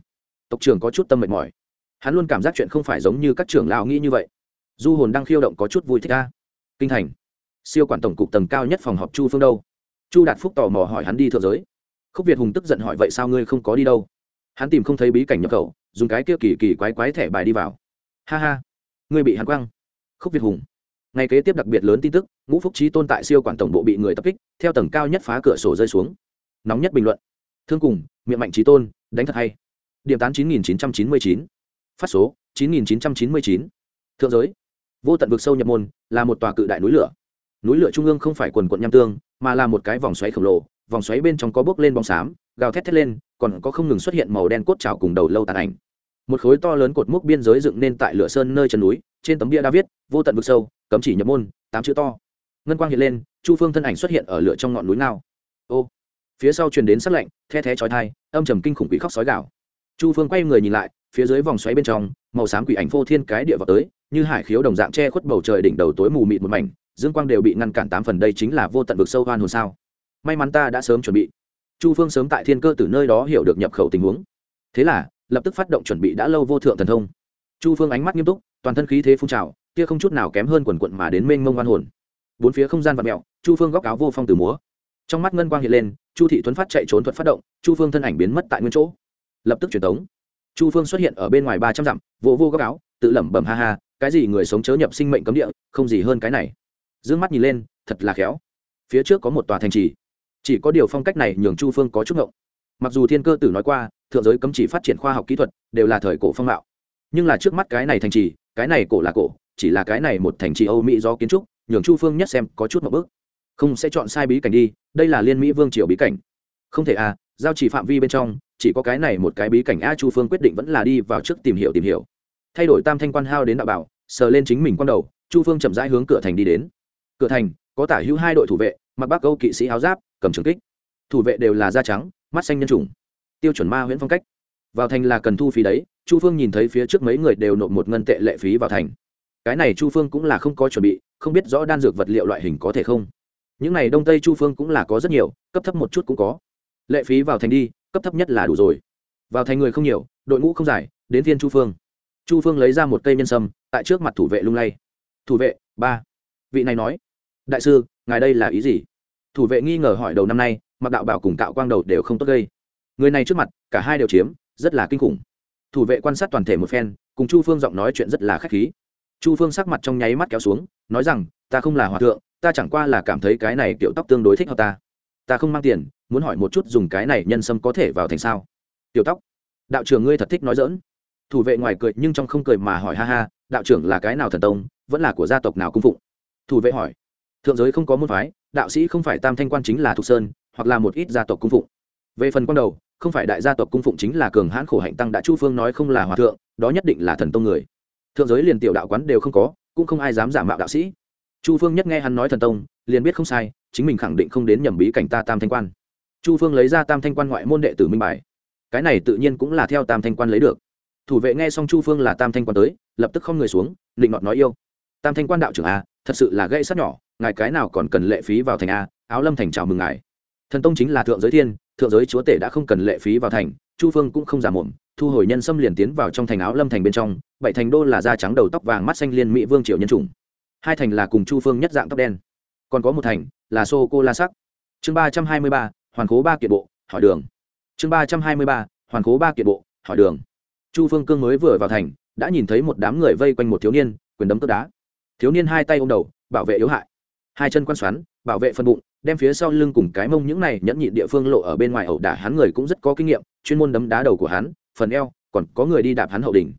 Tộc trưởng có chút tâm mệt mỏi. Hắn luôn cảm giác chuyện không phải giống như các trưởng lão nghĩ như vậy. Du hồn đang khiêu động có chút vui thích a. Kinh thành. Siêu quản tổng cục tầng cao nhất phòng họp chu phương đâu? Chu đạt phúc tò mò hỏi hắn đi thượng giới. Khúc việt hùng tức giận hỏi vậy sao ngươi không có đi đâu? Hắn tìm không thấy bí cảnh nhập khẩu, dùng cái kia kỳ kỳ quái quái thẻ bài đi vào. Ha ha, ngươi bị hắn quăng. Khúc việt hùng ngày kế tiếp đặc biệt lớn tin tức, ngũ phúc trí tôn tại siêu quản tổng bộ bị người tập kích, theo tầng cao nhất phá cửa sổ rơi xuống. Nóng nhất bình luận. Thương cùng, miệng mạnh trí tôn, đánh thật hay. Điểm tán chín nghìn chín trăm chín mươi chín. Phát số, chín nghìn chín trăm chín mươi chín. Thượng giới. Vô tận vực sâu nhập môn, là một tòa cự đại núi lửa. Núi lửa trung ương không phải quần quận nham tương, mà là một cái vòng xoáy khổng lồ, vòng xoáy bên trong có bước lên bóng xám, gào thét thét lên, còn có không ngừng xuất hiện màu đen cốt trào cùng đầu lâu tàn ảnh một khối to lớn cột mốc biên giới dựng nên tại lửa sơn nơi chân núi, trên tấm bia đã viết, vô tận vực sâu, cấm chỉ nhập môn, tám chữ to. Ngân quang hiện lên, chu phương thân ảnh xuất hiện ở lửa trong ngọn núi nào ô, phía sau truyền đến sắc lạnh, the thé chói thai âm trầm kinh khủng quỷ khóc sói gạo chu phương quay người nhìn lại, phía dưới vòng xoáy bên trong, màu xám quỷ ảnh phô thiên cái địa vào tới, như hải khiếu đồng dạng che khuất bầu trời đỉnh đầu tối mù mịt một mảnh, dương quang đều bị ngăn cản tám phần đây chính là vô tận vực sâu hoan hồn sao. May mắn ta đã sớm chuẩn bị. Chu phương sớm tại thiên cơ từ nơi đó hiểu được nhập khẩu tình huống. Thế là lập tức phát động chuẩn bị đã lâu vô thượng thần thông. Chu phương ánh mắt nghiêm túc, toàn thân khí thế phun trào, kia không chút nào kém hơn quần quận mà đến mênh mông oan hồn. Bốn phía không gian vặn mẹo chu phương góc áo vô phong từ múa. Trong mắt ngân quang hiện lên, chu thị tuấn phát chạy trốn thuật phát động, chu phương thân ảnh biến mất tại nguyên chỗ. Lập tức truyền tống. Chu phương xuất hiện ở bên ngoài ba trăm dặm vô vô góc áo, tự lẩm bẩm ha ha, cái gì người sống chớ nhập sinh mệnh cấm địa, không gì hơn cái này. D ư ơ n g mắt nhìn lên, thật là khéo. Phía trước có một tòa thành trì. Chỉ có điều phong cách này nhường chu phương có chút ngộng. Mặc dù thiên cơ tử nói qua thượng giới cấm chỉ phát triển khoa học kỹ thuật đều là thời cổ phong mạo. Nhưng là trước mắt cái này thành trì, cái này cổ là cổ, chỉ là cái này một thành trì âu mỹ do kiến trúc, nhường chu phương nhất xem có chút một bước. Không, sẽ chọn sai bí cảnh đi, đây là liên mỹ vương triều bí cảnh. Không thể à giao chỉ phạm vi bên trong, chỉ có cái này một cái bí cảnh a chu phương quyết định vẫn là đi vào trước tìm hiểu tìm hiểu. Thay đổi tam thanh quan hao đến đạo bảo, sờ lên chính mình quan đầu, chu phương chậm rãi hướng cửa thành đi đến. Cửa thành, có tả hữu hai đội thủ vệ, mặc bác câu kỵ sĩ áo giáp, cầm trường kích. Thủ vệ đều là da trắng, mắt xanh nhân chủng tiêu chuẩn ma huyễn phong cách. Vào thành là cần thu phí đấy, chu phương nhìn thấy phía trước mấy người đều nộp một ngân tệ lệ phí vào thành. Cái này chu phương cũng là không có chuẩn bị, không biết rõ đan dược vật liệu loại hình có thể không. Những này đông tây chu phương cũng là có rất nhiều, cấp thấp một chút cũng có. Lệ phí vào thành đi, cấp thấp nhất là đủ rồi. Vào thành người không nhiều, đội ngũ không dài, đến viên chu phương. Chu phương lấy ra một cây nhân sâm, tại trước mặt thủ vệ lung lay. Thủ vệ, ba. Vị này nói. Đại sư, ngài đây là ý gì? Thủ vệ nghi ngờ hỏi đầu năm nay, mặc đạo bảo cùng cạo quang đầu đều không tốt gây người này trước mặt, cả hai đều chiếm, rất là kinh khủng. Thủ vệ quan sát toàn thể một phen, cùng chu phương giọng nói chuyện rất là k h á c h khí. Chu phương sắc mặt trong nháy mắt kéo xuống, nói rằng, ta không là hòa thượng, ta chẳng qua là cảm thấy cái này kiểu tóc tương đối thích hợp ta. Ta không mang tiền, muốn hỏi một chút dùng cái này nhân sâm có thể vào thành sao? Tiểu tóc, đạo trưởng ngươi thật thích nói dỡn thủ vệ ngoài cười, nhưng trong không cười mà hỏi, ha ha, đạo trưởng là cái nào thần tông, vẫn là của gia tộc nào cung phụng? Thủ vệ hỏi. Thượng giới không có môn phái, đạo sĩ không phải tam thanh quan chính là thục sơn, hoặc là một ít gia tộc cung phụng về phần quan đầu, không phải đại gia tộc cung phụng chính là cường hãn khổ hạnh tăng đã chu phương nói không là hòa thượng, đó nhất định là thần tông người. Thượng giới liền tiểu đạo quán đều không có, cũng không ai dám giả mạo đạo sĩ. Chu phương nhất nghe hắn nói thần tông, liền biết không sai, chính mình khẳng định không đến nhầm bí cảnh ta tam thanh quan. Chu phương lấy ra tam thanh quan ngoại môn đệ tử minh bài. Cái này tự nhiên cũng là theo tam thanh quan lấy được. Thủ vệ nghe xong chu phương là tam thanh quan tới, lập tức không người xuống, định ngọt nói yêu. Tam thanh quan đạo trưởng a, thật sự là gây sát nhỏ, ngài cái nào còn cần lệ phí vào thành a, áo lâm thành chào mừng ngài. Thần tông chính là thượng giới thiên thượng giới chúa tể đã không cần lệ phí vào thành, chu phương cũng không giả mồm, thu hồi nhân xâm liền tiến vào trong thành áo lâm thành bên trong, bảy thành đô là da trắng đầu tóc vàng mắt xanh liên mỹ vương triệu nhân chủng. Hai thành là cùng chu phương nhất dạng tóc đen. Còn có một thành là sô cô la sắc. Chương ba trăm hai mươi ba, hoàn cố ba kiệt bộ, hỏi đường. Chương ba trăm hai mươi ba, hoàn cố ba kiệt bộ, hỏi đường. Chu phương cương mới vừa vào thành, đã nhìn thấy một đám người vây quanh một thiếu niên, quyền đấm tức đá. Thiếu niên hai tay ôm đầu, bảo vệ yếu hại. Hai chân quan xoắn bảo vệ phần bụng, đem phía sau lưng cùng cái mông những này nhẫn nhịn địa phương lộ ở bên ngoài ẩu đả hắn người cũng rất có kinh nghiệm, chuyên môn đấm đá đầu của hắn, phần eo, còn có người đi đạp hắn hậu đỉnh.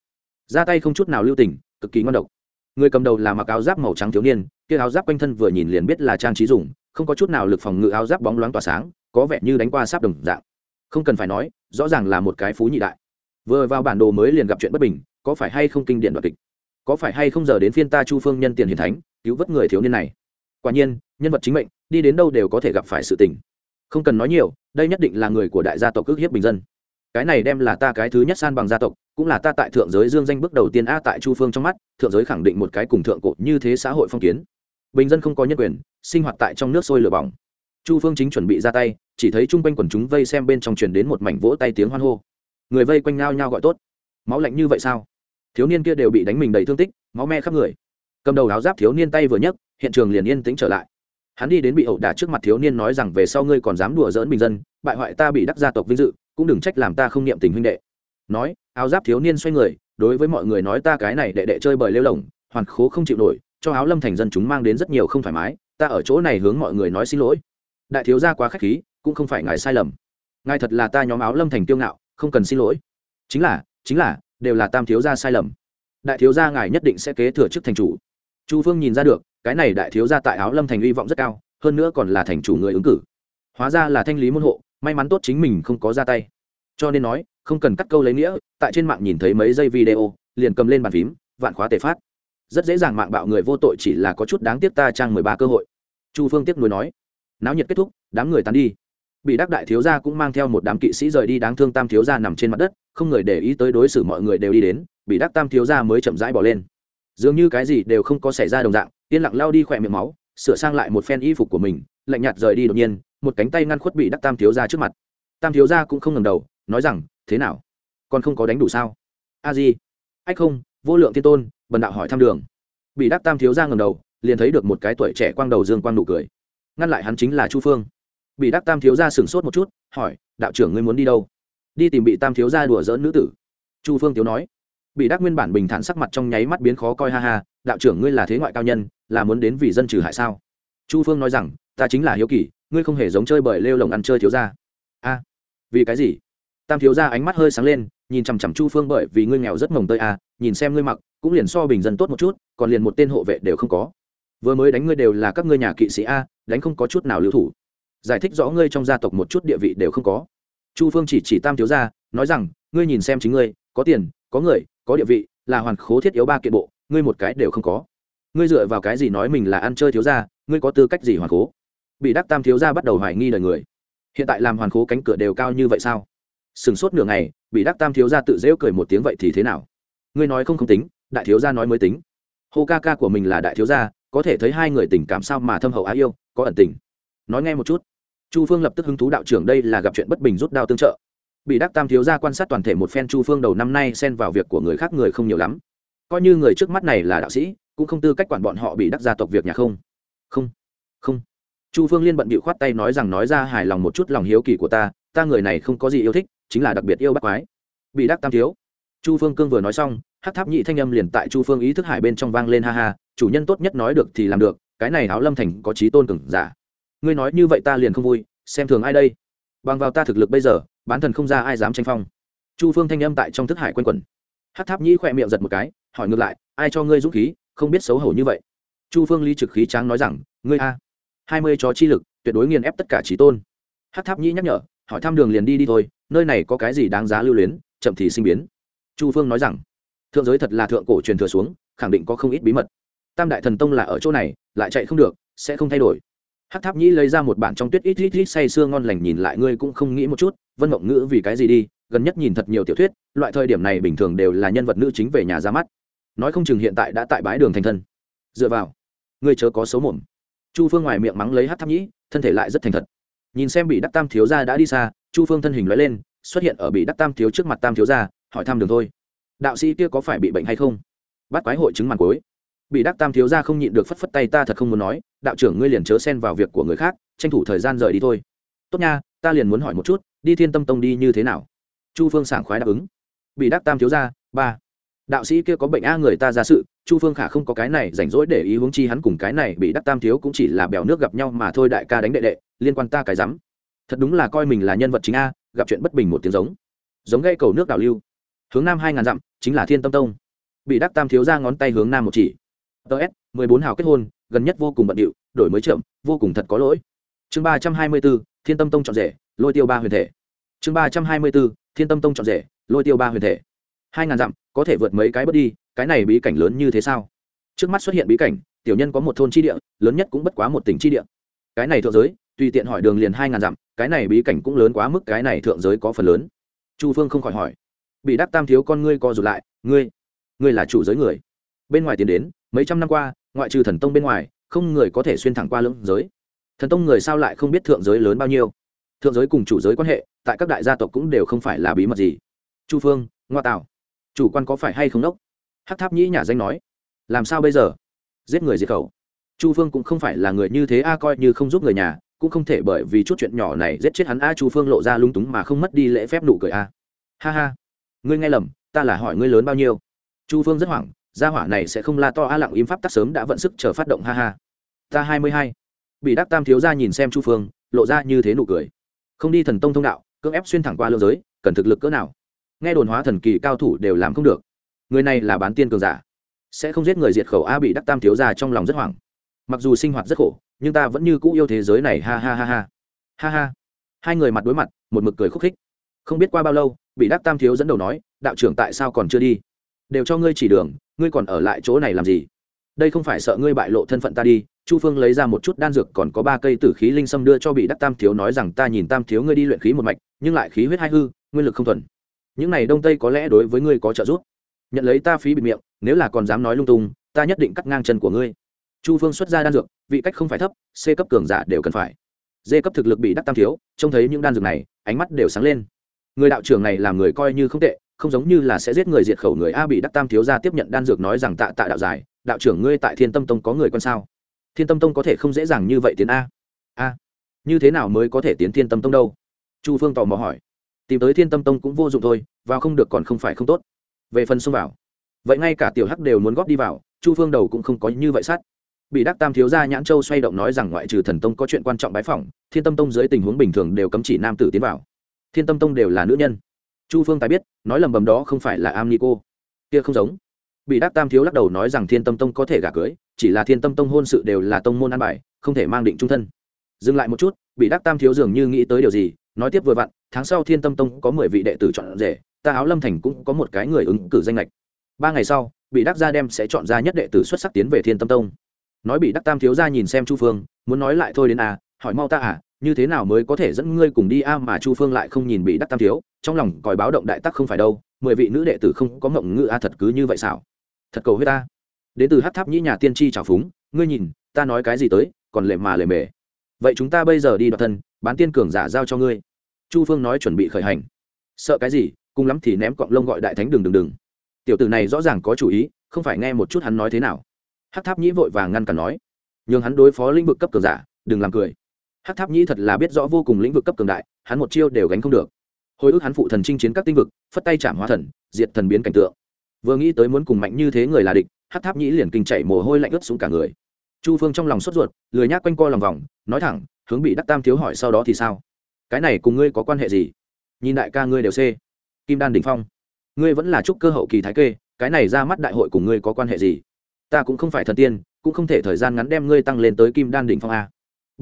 Ra tay không chút nào lưu tình, cực kỳ ngon độc. Người cầm đầu là mặc áo giáp màu trắng thiếu niên, kia áo giáp quanh thân vừa nhìn liền biết là trang trí dùng, không có chút nào lực phòng ngự áo giáp bóng loáng tỏa sáng, có vẻ như đánh qua sáp đồng dạng. Không cần phải nói, rõ ràng là một cái phú nhị đại. Vừa vào bản đồ mới liền gặp chuyện bất bình, có phải hay không kinh điển đoạt kịch? Có phải hay không giờ đến phiên ta chu phương nhân tiền hiền thánh, cứu vớt người thiếu niên này? Quả nhiên, nhân vật chính mệnh, đi đến đâu đều có thể gặp phải sự tình. Không cần nói nhiều, đây nhất định là người của đại gia tộc ước hiếp bình dân. Cái này đem là ta cái thứ nhất san bằng gia tộc, cũng là ta tại thượng giới dương danh bước đầu tiên a tại chu phương trong mắt, thượng giới khẳng định một cái cùng thượng cổ như thế xã hội phong kiến. Bình dân không có nhân quyền, sinh hoạt tại trong nước sôi lửa bỏng. Chu phương chính chuẩn bị ra tay, chỉ thấy chung quanh quần chúng vây xem bên trong truyền đến một mảnh vỗ tay tiếng hoan hô. Người vây quanh nhau nhau gọi tốt. Máu lạnh như vậy sao? Thiếu niên kia đều bị đánh mình đầy thương tích, máu me khắp người cầm đầu áo giáp thiếu niên tay vừa nhấc, hiện trường liền yên tĩnh trở lại. Hắn đi đến bị ẩu đả trước mặt thiếu niên nói rằng về sau ngươi còn dám đùa dỡn bình dân, bại hoại ta bị đắc gia tộc vinh dự, cũng đừng trách làm ta không niệm tình huynh đệ. Nói, áo giáp thiếu niên xoay người, đối với mọi người nói ta cái này đệ đệ chơi bời lêu lỏng hoàn khố không chịu nổi, cho áo lâm thành dân chúng mang đến rất nhiều không thoải mái, ta ở chỗ này hướng mọi người nói xin lỗi. Đại thiếu gia quá khách khí, cũng không phải ngài sai lầm. Ngài thật là ta nhóm áo lâm thành kiêu ngạo, không cần xin lỗi. Chính là chính là, đều là tam thiếu gia sai lầm. Đại thiếu gia ngài nhất định sẽ kế thừa chức thành chủ chu phương nhìn ra được, cái này đại thiếu gia tại áo lâm thành hy vọng rất cao, hơn nữa còn là thành chủ người ứng cử. Hóa ra là thanh lý môn hộ, may mắn tốt chính mình không có ra tay. Cho nên nói, không cần cắt câu lấy nghĩa, tại trên mạng nhìn thấy mấy giây video, liền cầm lên bàn phím, vạn khóa tề phát. Rất dễ dàng mạng bạo người vô tội chỉ là có chút đáng tiếc ta trang mười ba cơ hội. Chu phương tiếp nối nói, náo nhiệt kết thúc, đám người tán đi. Bị đắc đại thiếu gia cũng mang theo một đám kỵ sĩ rời đi đáng thương tam thiếu gia nằm trên mặt đất, không người để ý tới đối xử mọi người đều đi đến, bị đắc tam thiếu gia mới chậm rãi bỏ lên dường như cái gì đều không có xảy ra đồng dạng, yên lặng lao đi khỏe miệng máu, sửa sang lại một phen y phục của mình, lạnh nhạt rời đi đột nhiên, một cánh tay ngăn khuất bị đắc tam thiếu gia trước mặt. Tam thiếu gia cũng không ngầm đầu, nói rằng, thế nào? Còn không có đánh đủ sao? A di. Ách không, vô lượng thiên tôn, bần đạo hỏi thăm đường. Bị đắc tam thiếu gia ngầm đầu, liền thấy được một cái tuổi trẻ quang đầu dương quang nụ cười. Ngăn lại hắn chính là chu phương. Bị đắc tam thiếu gia sửng sốt một chút, hỏi, đạo trưởng ngươi muốn đi đâu? Đi tìm bị tam thiếu gia đùa dỡn nữ tử. Chu phương thiếu nói bị đắc nguyên bản bình thản sắc mặt trong nháy mắt biến khó coi, ha ha, đạo trưởng ngươi là thế ngoại cao nhân, là muốn đến vì dân trừ hại sao? Chu phương nói rằng, ta chính là hiếu kỳ, ngươi không hề giống chơi bởi lêu lồng ăn chơi thiếu gia. A, vì cái gì? Tam thiếu gia ánh mắt hơi sáng lên, nhìn chằm chằm chu phương bởi vì ngươi nghèo rất mồng tơi a, nhìn xem ngươi mặc, cũng liền so bình dân tốt một chút, còn liền một tên hộ vệ đều không có. Vừa mới đánh ngươi đều là các ngươi nhà kỵ sĩ a, đánh không có chút nào lưu thủ. Giải thích rõ ngươi trong gia tộc một chút địa vị đều không có. Chu phương chỉ chỉ tam thiếu gia, nói rằng, ngươi nhìn xem chính ngươi, có tiền có người, có địa vị, là hoàn khố thiết yếu ba kiện bộ, ngươi một cái đều không có. Ngươi dựa vào cái gì nói mình là ăn chơi thiếu gia, ngươi có tư cách gì hoàn khố? Bị đắc tam thiếu gia bắt đầu hoài nghi đời người. Hiện tại làm hoàn khố cánh cửa đều cao như vậy sao? Sừng sốt nửa ngày, bị đắc tam thiếu gia tự dễu cười một tiếng vậy thì thế nào? Ngươi nói không không tính, đại thiếu gia nói mới tính. Hô ca ca của mình là đại thiếu gia, có thể thấy hai người tình cảm sao mà thâm hậu á yêu, có ẩn tình. Nói nghe một chút. Chu phương lập tức hứng thú đạo trưởng đây là gặp chuyện bất bình rút đao tương trợ bị đắc tam thiếu gia quan sát toàn thể một phen chu phương đầu năm nay xen vào việc của người khác người không nhiều lắm. Coi như người trước mắt này là đạo sĩ, cũng không tư cách quản bọn họ bị đắc gia tộc việc nhà không. Không không. Chu phương liên bận bịu khoát tay nói rằng nói ra hài lòng một chút lòng hiếu kỳ của ta ta người này không có gì yêu thích, chính là đặc biệt yêu bác quái. Bị đắc tam thiếu. Chu phương cương vừa nói xong hát tháp nhị thanh âm liền tại chu phương ý thức hải bên trong vang lên ha ha, chủ nhân tốt nhất nói được thì làm được, cái này áo lâm thành có trí tôn cừng giả. Ngươi nói như vậy ta liền không vui, xem thường ai đây? Bằng vào ta thực lực bây giờ bán thần không ra ai dám tranh phong. Chu phương thanh âm tại trong thức hải quanh quẩn. Hát tháp nhĩ khỏe miệng giật một cái, hỏi ngược lại, ai cho ngươi dũng khí, không biết xấu hổ như vậy? Chu phương ly trực khí tráng nói rằng, ngươi a, hai mươi chó chi lực, tuyệt đối nghiền ép tất cả trí tôn. Hát tháp nhĩ nhắc nhở, hỏi thăm đường liền đi đi thôi, nơi này có cái gì đáng giá lưu luyến, chậm thì sinh biến. Chu phương nói rằng, thượng giới thật là thượng cổ truyền thừa xuống, khẳng định có không ít bí mật. Tam đại thần tông là ở chỗ này, lại chạy không được, sẽ không thay đổi hát tháp nhĩ lấy ra một bản trong tuyết ít ít ít say sưa ngon lành nhìn lại, ngươi cũng không nghĩ một chút, vân mộng ngữ vì cái gì đi? Gần nhất nhìn thật nhiều tiểu thuyết, loại thời điểm này bình thường đều là nhân vật nữ chính về nhà ra mắt. Nói không chừng hiện tại đã tại bãi đường thành thân. Dựa vào, ngươi chớ có xấu mồm. Chu phương ngoài miệng mắng lấy hát tháp nhĩ, thân thể lại rất thành thật. Nhìn xem bị đắc tam thiếu gia đã đi xa, chu phương thân hình nói lên, xuất hiện ở bị đắc tam thiếu trước mặt tam thiếu gia, hỏi thăm đường thôi. Đạo sĩ kia có phải bị bệnh hay không? Bắt quái hội chứng màn cối bị đắc tam thiếu gia không nhịn được phất phất tay ta thật không muốn nói, đạo trưởng ngươi liền chớ xen vào việc của người khác, tranh thủ thời gian rời đi thôi. Tốt nha, ta liền muốn hỏi một chút, đi thiên tâm tông đi như thế nào? Chu phương sảng khoái đáp ứng. Bị đắc tam thiếu gia, ba. Đạo sĩ kia có bệnh a người ta ra sự, chu phương khả không có cái này rảnh rỗi để ý hướng chi hắn cùng cái này bị đắc tam thiếu cũng chỉ là bèo nước gặp nhau mà thôi đại ca đánh đệ đệ, liên quan ta cái rắm. Thật đúng là coi mình là nhân vật chính a, gặp chuyện bất bình một tiếng giống. Giống gây cầu nước đảo lưu. Hướng nam hai ngàn dặm, chính là thiên tâm tông. Bị đắc tam thiếu ra ngón tay hướng nam một chỉ ts mười bốn hào kết hôn, gần nhất vô cùng bận điệu, đổi mới chậm, vô cùng thật có lỗi. Chương ba trăm hai mươi b ố thiên tâm tông chọn rể, lôi tiêu ba huyền thể. Chương ba trăm hai mươi b ố thiên tâm tông chọn rể, lôi tiêu ba huyền thể. Hai ngàn dặm, có thể vượt mấy cái bất đi, cái này bí cảnh lớn như thế sao? Trước mắt xuất hiện bí cảnh, tiểu nhân có một thôn tri địa, lớn nhất cũng bất quá một tỉnh tri địa. Cái này thượng giới, tùy tiện hỏi đường liền hai ngàn dặm, cái này bí cảnh cũng lớn quá mức, cái này thượng giới có phần lớn. Chu phương không khỏi hỏi. Bị đắc tam thiếu con ngươi co rụt lại, ngươi ngươi là chủ giới người. Bên ngoài tiến đến mấy trăm năm qua, ngoại trừ thần tông bên ngoài, không người có thể xuyên thẳng qua lưỡng giới. Thần tông người sao lại không biết thượng giới lớn bao nhiêu? Thượng giới cùng chủ giới quan hệ, tại các đại gia tộc cũng đều không phải là bí mật gì. Chu phương, ngoa tạo chủ quan có phải hay không đốc? Hắc tháp nhĩ nhà danh nói. Làm sao bây giờ? Giết người diệt khẩu. Chu phương cũng không phải là người như thế a à, coi như không giúp người nhà, cũng không thể bởi vì chút chuyện nhỏ này giết chết hắn a à, chu phương lộ ra lung túng mà không mất đi lễ phép nụ cười a. Ha ha. Ngươi nghe lầm, ta là hỏi ngươi lớn bao nhiêu? Chu phương rất hoảng gia hỏa này sẽ không la to a lặng im pháp tắc sớm đã vận sức chờ phát động, ha ha. Ta hai mươi hai. Bị đắc tam thiếu ra nhìn xem chu phương, lộ ra như thế nụ cười. Không đi thần tông thông đạo, cưỡng ép xuyên thẳng qua lương giới, cần thực lực cỡ nào? Nghe đồn hóa thần kỳ cao thủ đều làm không được. Người này là bán tiên cường giả. Sẽ không giết người diệt khẩu a, bị đắc tam thiếu ra trong lòng rất hoảng. Mặc dù sinh hoạt rất khổ, nhưng ta vẫn như cũ yêu thế giới này, ha ha ha ha. Ha ha. Hai người mặt đối mặt, một mực cười khúc khích. Không biết qua bao lâu, bị đắc tam thiếu dẫn đầu nói, đạo trưởng tại sao còn chưa đi? Đều cho ngươi chỉ đường, ngươi còn ở lại chỗ này làm gì? Đây không phải sợ ngươi bại lộ thân phận ta đi, chu phương lấy ra một chút đan dược, còn có ba cây tử khí linh sâm đưa cho bị đắc tam thiếu nói rằng, ta nhìn tam thiếu ngươi đi luyện khí một mạch, nhưng lại khí huyết hai hư, nguyên lực không thuần. Những này đông tây có lẽ đối với ngươi có trợ giúp. Nhận lấy ta phí bịt miệng, nếu là còn dám nói lung tung, ta nhất định cắt ngang chân của ngươi. Chu phương xuất ra đan dược, vị cách không phải thấp, c cấp cường giả đều cần phải. D cấp thực lực bị đắc tam thiếu, trông thấy những đan dược này, ánh mắt đều sáng lên. Người đạo trưởng này làm người coi như không tệ không giống như là sẽ giết người diệt khẩu người a bị đắc tam thiếu gia tiếp nhận đan dược nói rằng tạ tạ đạo giải, đạo trưởng ngươi tại thiên tâm tông có người quan sao? Thiên tâm tông có thể không dễ dàng như vậy tiến a. A. Như thế nào mới có thể tiến thiên tâm tông đâu? Chu phương tò mò hỏi. Tìm tới thiên tâm tông cũng vô dụng thôi, vào không được còn không phải không tốt. Về phần xông vào. Vậy ngay cả tiểu hắc đều muốn góp đi vào, chu phương đầu cũng không có như vậy sát. Bị đắc tam thiếu gia nhãn châu xoay động nói rằng ngoại trừ thần tông có chuyện quan trọng bái phỏng, thiên tâm tông dưới tình huống bình thường đều cấm chỉ nam tử tiến vào. Thiên tâm tông đều là nữ nhân chu phương tài biết, nói lầm bầm đó không phải là am ni cô. Kia không giống. Bị đắc tam thiếu lắc đầu nói rằng thiên tâm tông có thể gả cưới, chỉ là thiên tâm tông hôn sự đều là tông môn an bài, không thể mang định trung thân. Dừng lại một chút, bị đắc tam thiếu dường như nghĩ tới điều gì, nói tiếp vừa vặn, tháng sau thiên tâm tông có mười vị đệ tử chọn rể, ta áo lâm thành cũng có một cái người ứng cử danh lệch ba ngày sau, bị đắc gia đem sẽ chọn ra nhất đệ tử xuất sắc tiến về thiên tâm tông. Nói bị đắc tam thiếu gia nhìn xem chu phương, muốn nói lại thôi đến à hỏi mau ta à như thế nào mới có thể dẫn ngươi cùng đi a mà chu phương lại không nhìn bị đắc tam thiếu, trong lòng còi báo động đại tắc không phải đâu, mười vị nữ đệ tử không có mộng ngữ a thật cứ như vậy sao thật cầu huyết ta. Đến từ hát tháp nhĩ nhà tiên tri trào phúng, ngươi nhìn, ta nói cái gì tới, còn lệ mà lệ mề. Vậy chúng ta bây giờ đi đoạt thân, bán tiên cường giả giao cho ngươi. Chu phương nói chuẩn bị khởi hành. Sợ cái gì, cùng lắm thì ném cọng lông gọi đại thánh đừng đừng đừng. Tiểu tử này rõ ràng có chủ ý, không phải nghe một chút hắn nói thế nào. Hát tháp nhĩ vội vàng ngăn cản nói. Nhường hắn đối phó lĩnh vực cấp cường giả, đừng làm cười hát tháp nhĩ thật là biết rõ vô cùng lĩnh vực cấp cường đại, hắn một chiêu đều gánh không được. Hồi ức hắn phụ thần chinh chiến các tinh vực, phất tay chạm hóa thần, diệt thần biến cảnh tượng. Vừa nghĩ tới muốn cùng mạnh như thế người là địch hát tháp nhĩ liền kinh chạy mồ hôi lạnh ướt xuống cả người. Chu phương trong lòng sốt ruột, lười nhác quanh co lòng vòng, nói thẳng, hướng bị đắc tam thiếu hỏi sau đó thì sao? Cái này cùng ngươi có quan hệ gì? Nhìn đại ca ngươi đều c. Kim đan đình phong. Ngươi vẫn là trúc cơ hậu kỳ thái kê, cái này ra mắt đại hội cùng ngươi có quan hệ gì? Ta cũng không phải thần tiên, cũng không thể thời gian ngắn đem ngươi tăng lên tới kim đan đỉnh phong a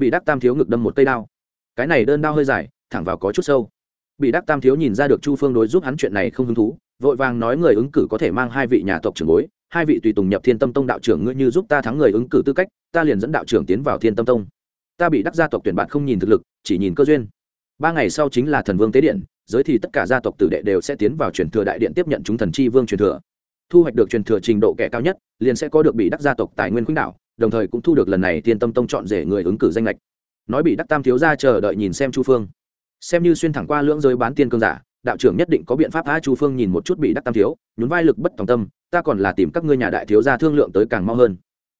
bị đắc tam thiếu ngực đâm một cây đao. Cái này đơn đao hơi dài, thẳng vào có chút sâu. Bị đắc tam thiếu nhìn ra được chu phương đối giúp hắn chuyện này không hứng thú, vội vàng nói người ứng cử có thể mang hai vị nhà tộc trưởng bối, hai vị tùy tùng nhập thiên tâm tông đạo trưởng ngươi như giúp ta thắng người ứng cử tư cách, ta liền dẫn đạo trưởng tiến vào thiên tâm tông. Ta bị đắc gia tộc tuyển bạn không nhìn thực lực, chỉ nhìn cơ duyên. Ba ngày sau chính là thần vương tế điện, giới thì tất cả gia tộc tử đệ đều sẽ tiến vào truyền thừa đại điện tiếp nhận chúng thần chi vương truyền thừa. Thu hoạch được truyền thừa trình độ kẻ cao nhất, liền sẽ có được bị đắc gia tộc tài nguyên khuynh đạo đồng thời cũng thu được lần này thiên tâm tông chọn rể người ứng cử danh lệch nói bị đắc tam thiếu ra chờ đợi nhìn xem chu phương. Xem như xuyên thẳng qua lưỡng giới bán tiên cương giả, đạo trưởng nhất định có biện pháp tha chu phương nhìn một chút bị đắc tam thiếu, nhún vai lực bất tòng tâm, ta còn là tìm các ngươi nhà đại thiếu gia thương lượng tới càng mau hơn.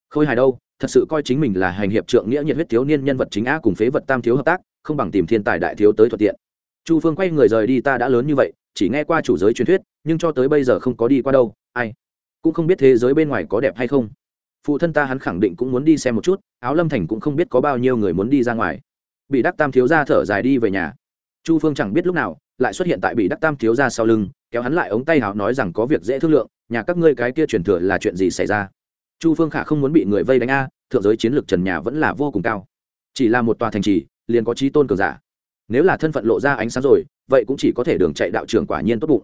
Khôi hài đâu, thật sự coi chính mình là hành hiệp trượng nghĩa nhiệt huyết thiếu niên nhân vật chính a cùng phế vật tam thiếu hợp tác, không bằng tìm thiên tài đại thiếu tới thuận tiện. Chu phương quay người rời đi ta đã lớn như vậy, chỉ nghe qua chủ giới truyền thuyết, nhưng cho tới bây giờ không có đi qua đâu, ai? Cũng không biết thế giới bên ngoài có đẹp hay không phụ thân ta hắn khẳng định cũng muốn đi xem một chút, áo lâm thành cũng không biết có bao nhiêu người muốn đi ra ngoài. Bị đắc tam thiếu ra thở dài đi về nhà. Chu phương chẳng biết lúc nào, lại xuất hiện tại bị đắc tam thiếu ra sau lưng, kéo hắn lại ống tay hào nói rằng có việc dễ thương lượng, nhà các ngươi cái kia truyền thừa là chuyện gì xảy ra? Chu phương khả không muốn bị người vây đánh a, thượng giới chiến lược trần nhà vẫn là vô cùng cao. Chỉ là một tòa thành trì, liền có trí tôn cường giả. Nếu là thân phận lộ ra ánh sáng rồi, vậy cũng chỉ có thể đường chạy đạo trưởng quả nhiên tốt bụng.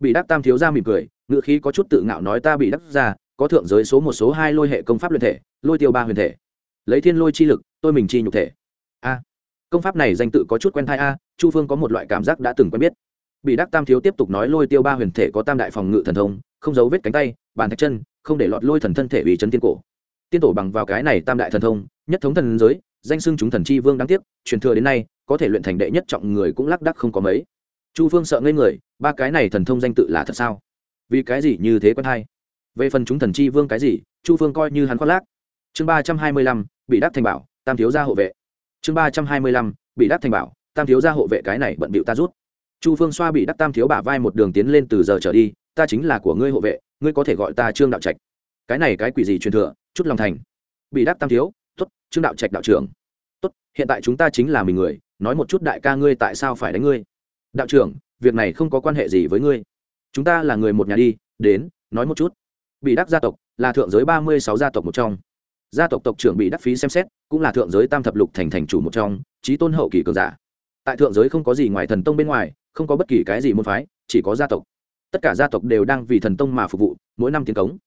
Bị đắc tam thiếu ra mỉm cười ngựa khí có chút tự ngạo nói ta bị đắc ra có thượng giới số một số hai lôi hệ công pháp luyện thể, lôi tiêu ba huyền thể. Lấy thiên lôi chi lực, tôi mình chi nhục thể. A. Công pháp này danh tự có chút quen thai a, chu phương có một loại cảm giác đã từng quen biết. Bị đắc tam thiếu tiếp tục nói lôi tiêu ba huyền thể có tam đại phòng ngự thần thông, không giấu vết cánh tay, bàn thạch chân, không để lọt lôi thần thân thể ủy chấn tiên cổ. Tiên tổ bằng vào cái này tam đại thần thông, nhất thống thần giới, danh xưng chúng thần chi vương đáng tiếc, truyền thừa đến nay, có thể luyện thành đệ nhất trọng người cũng lác đắc không có mấy. Chu phương sợ ngây người, ba cái này thần thông danh tự là thật sao? Vì cái gì như thế quen hay về phần chúng thần chi vương cái gì, chu phương coi như hắn khoác lác. Chương ba trăm hai mươi lăm, bị đắc thành bảo, tam thiếu gia hộ vệ. Chương ba trăm hai mươi lăm, bị đắc thành bảo, tam thiếu gia hộ vệ cái này bận bịu ta rút. Chu phương xoa bị đắc tam thiếu bả vai một đường tiến lên từ giờ trở đi, ta chính là của ngươi hộ vệ, ngươi có thể gọi ta trương đạo trạch. Cái này cái quỷ gì truyền thừa, chút lòng thành. Bị đắc tam thiếu t ố t trương đạo trạch đạo trưởng. Tốt, hiện tại chúng ta chính là mình người, nói một chút đại ca ngươi tại sao phải đánh ngươi? Đạo trưởng, việc này không có quan hệ gì với ngươi. Chúng ta là người một nhà đi, đến, nói một chút bị đắc gia tộc, là thượng giới ba mươi sáu gia tộc một trong. Gia tộc tộc trưởng bị đắc phí xem xét, cũng là thượng giới tam thập lục thành thành chủ một trong trí tôn hậu kỳ cường giả. Tại thượng giới không có gì ngoài thần tông bên ngoài, không có bất kỳ cái gì môn phái, chỉ có gia tộc. Tất cả gia tộc đều đang vì thần tông mà phục vụ, mỗi năm tiến cống.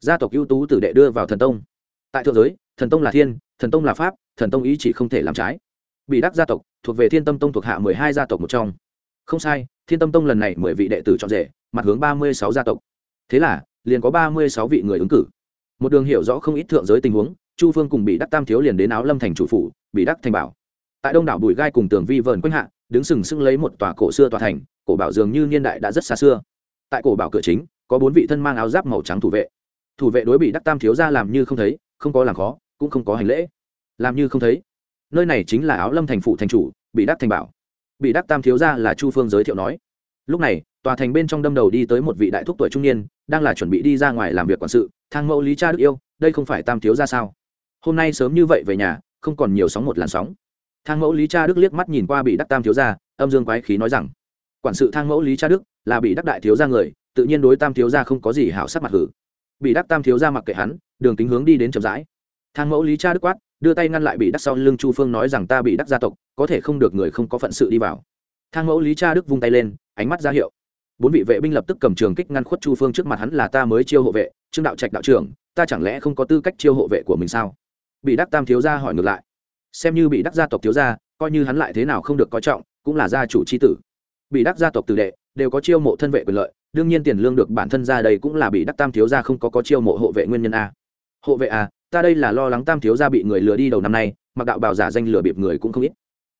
Gia tộc ưu tú tử đệ đưa vào thần tông. Tại thượng giới, thần tông là thiên, thần tông là pháp, thần tông ý chỉ không thể làm trái. Bị đắc gia tộc, thuộc về thiên tâm tông thuộc hạ mười hai gia tộc một trong. Không sai, thiên tâm tông lần này mười vị đệ tử chọn rể, mặt hướng ba mươi sáu gia tộc. Thế là liền có ba mươi sáu vị người ứng cử. Một đường hiểu rõ không ít thượng giới tình huống, chu phương cùng bị đắc tam thiếu liền đến áo lâm thành chủ phủ bị đắc thành bảo. Tại đông đảo bùi gai cùng tường vi vờn quanh hạ, đứng sừng sững lấy một tòa cổ xưa tòa thành, cổ bảo dường như niên đại đã rất xa xưa. Tại cổ bảo cửa chính, có bốn vị thân mang áo giáp màu trắng thủ vệ. Thủ vệ đối bị đắc tam thiếu ra làm như không thấy, không có làm khó, cũng không có hành lễ. Làm như không thấy. Nơi này chính là áo lâm thành phụ thành chủ bị đắc thành bảo. Bị đắc tam thiếu ra là chu phương giới thiệu nói. Lúc này tòa thành bên trong đâm đầu đi tới một vị đại thúc tuổi trung niên, đang là chuẩn bị đi ra ngoài làm việc quản sự, thang mẫu lý cha đức yêu, đây không phải tam thiếu ra sao? Hôm nay sớm như vậy về nhà, không còn nhiều sóng một làn sóng. Thang mẫu lý cha đức liếc mắt nhìn qua bị đắc tam thiếu gia, âm dương quái khí nói rằng, quản sự thang mẫu lý cha đức là bị đắc đại thiếu gia người, tự nhiên đối tam thiếu gia không có gì hảo sắc mặt hử. Bị đắc tam thiếu gia mặc kệ hắn, đường tính hướng đi đến chậm rãi. Thang mẫu lý cha đức quát, đưa tay ngăn lại bị đắc sau lưng chu phương nói rằng, ta bị đắc gia tộc, có thể không được người không có phận sự đi vào. Thang mẫu lý cha đức vung tay lên, ánh mắt ra hiệu bốn vị vệ binh lập tức cầm trường kích ngăn khuất chu phương trước mặt hắn là ta mới chiêu hộ vệ, trương đạo trạch đạo trưởng, ta chẳng lẽ không có tư cách chiêu hộ vệ của mình sao? Bị đắc tam thiếu gia hỏi ngược lại. Xem như bị đắc gia tộc thiếu gia, coi như hắn lại thế nào không được coi trọng, cũng là gia chủ c h i tử. Bị đắc gia tộc tử đệ, đều có chiêu mộ thân vệ quyền lợi, đương nhiên tiền lương được bản thân ra đây cũng là bị đắc tam thiếu gia không có có chiêu mộ hộ vệ nguyên nhân a. Hộ vệ a ta đây là lo lắng tam thiếu gia bị người lừa đi đầu năm nay, mặc đạo bảo giả danh lừa bịp người cũng không ít.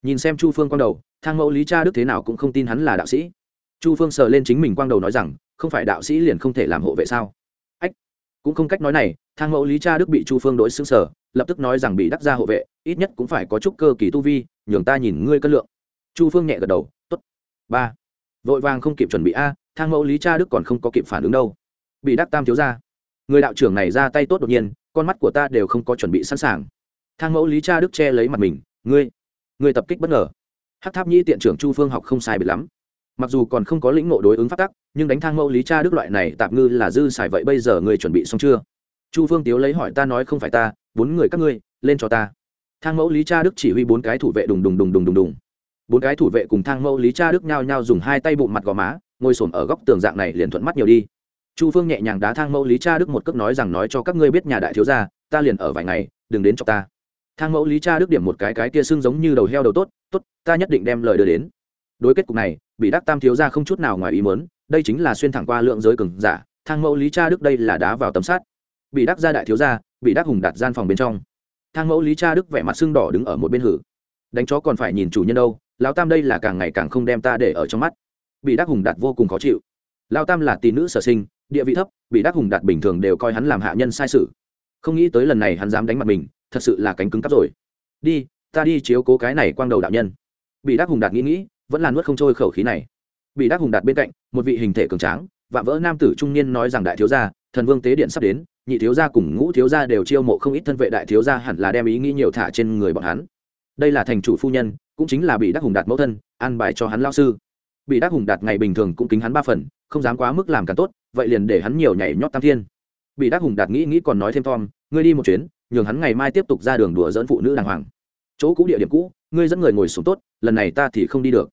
Nhìn xem chu phương quang đầu, thang mẫu lý cha đức thế nào cũng không tin hắn là đạo sĩ chu phương sờ lên chính mình quang đầu nói rằng, không phải đạo sĩ liền không thể làm hộ vệ sao? Ách, cũng không cách nói này, thang mẫu lý cha đức bị chu phương đối xứng sở, lập tức nói rằng bị đắc ra hộ vệ, ít nhất cũng phải có chút cơ kỳ tu vi, nhường ta nhìn ngươi cân lượng. Chu phương nhẹ gật đầu t ố t ba. Vội vàng không kịp chuẩn bị a, thang mẫu lý cha đức còn không có kịp phản ứng đâu. Bị đắc tam thiếu ra người đạo trưởng này ra tay tốt đột nhiên, con mắt của ta đều không có chuẩn bị sẵn sàng. Thang mẫu lý cha đức che lấy mặt mình, ngươi ngươi tập kích bất ngờ. Hát tháp nhi tiện trưởng chu phương học không sai bị lắm mặc dù còn không có lĩnh ngộ đối ứng phát tắc, nhưng đánh thang mẫu lý cha đức loại này tạm ngư là dư xài vậy bây giờ người chuẩn bị xong chưa? Chu phương tiếu lấy hỏi ta nói không phải ta, bốn người các ngươi, lên cho ta. Thang mẫu lý cha đức chỉ huy bốn cái thủ vệ đùng đùng đùng đùng đùng đùng. Bốn cái thủ vệ cùng thang mẫu lý cha đức nhao nhao dùng hai tay bụng mặt gò má, ngồi s ở góc tường dạng này liền thuận mắt nhiều đi. Chu phương nhẹ nhàng đá thang mẫu lý cha đức một cước nói rằng nói cho các ngươi biết nhà đại thiếu gia, ta liền ở vài ngày, đừng đến cho ta. Thang mẫu lý cha đức điểm một cái cái kia xương giống như đầu heo đầu tốt tốt, ta nhất định đem lời đưa đến đối kết cục này, bị đắc tam thiếu gia không chút nào ngoài ý muốn, đây chính là xuyên thẳng qua lượng giới cường giả, thang mẫu lý cha đức đây là đá vào tấm sát. Bị đắc gia đại thiếu gia, bị đắc hùng đặt gian phòng bên trong. Thang mẫu lý cha đức vẻ mặt xương đỏ đứng ở một bên hử. Đánh chó còn phải nhìn chủ nhân đâu, lão tam đây là càng ngày càng không đem ta để ở trong mắt. Bị đắc hùng đặt vô cùng khó chịu. Lão tam là tỷ nữ sở sinh, địa vị thấp, bị đắc hùng đạt bình thường đều coi hắn làm hạ nhân sai sự. Không nghĩ tới lần này hắn dám đánh mặt mình, thật sự là cánh cứng cắp rồi. Đi, ta đi chiếu cố cái này quang đầu đạo nhân. Bị đắc hùng đạt nghĩ nghĩ vẫn là nuốt không trôi khẩu khí này. Bị đắc hùng đạt bên cạnh, một vị hình thể cường tráng, vạm vỡ nam tử trung niên nói rằng đại thiếu gia, thần vương tế điện sắp đến, nhị thiếu gia cùng ngũ thiếu gia đều chiêu mộ không ít thân vệ đại thiếu gia hẳn là đem ý nghĩ nhiều thả trên người bọn hắn. Đây là thành chủ phu nhân, cũng chính là bị đắc hùng đạt mẫu thân, an bài cho hắn lao sư. Bị đắc hùng đạt ngày bình thường cũng kính hắn ba phần, không dám quá mức làm càng tốt, vậy liền để hắn nhiều nhảy nhót tam thiên. Bị đắc hùng đạt nghĩ nghĩ còn nói thêm tom ngươi đi một chuyến, nhường hắn ngày mai tiếp tục ra đường đùa dẫn phụ nữ đàng hoàng. Chỗ cũ địa điểm cũ, ngươi dẫn người ngồi xuống tốt, lần này ta thì không đi được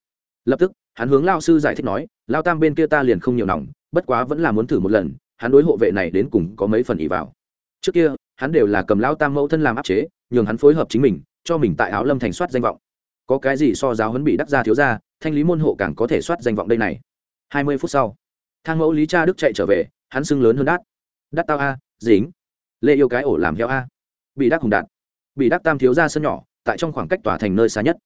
lập tức, hắn hướng lao sư giải thích nói, lao tam bên kia ta liền không nhiều nòng, bất quá vẫn là muốn thử một lần, hắn đối hộ vệ này đến cùng có mấy phần ý vào. Trước kia, hắn đều là cầm lao tam mẫu thân làm áp chế, nhường hắn phối hợp chính mình, cho mình tại áo lâm thành soát danh vọng. Có cái gì so giáo huấn bị đắc gia thiếu ra thanh lý môn hộ càng có thể soát danh vọng đây này. Hai mươi phút sau, thang mẫu lý cha đức chạy trở về, hắn sưng lớn hơn đát. đắt tao a, dính. Lê yêu cái ổ làm heo a. Bị đắc hùng đạt bị đắc tam thiếu ra sân nhỏ, tại trong khoảng cách tỏa thành nơi xa nhất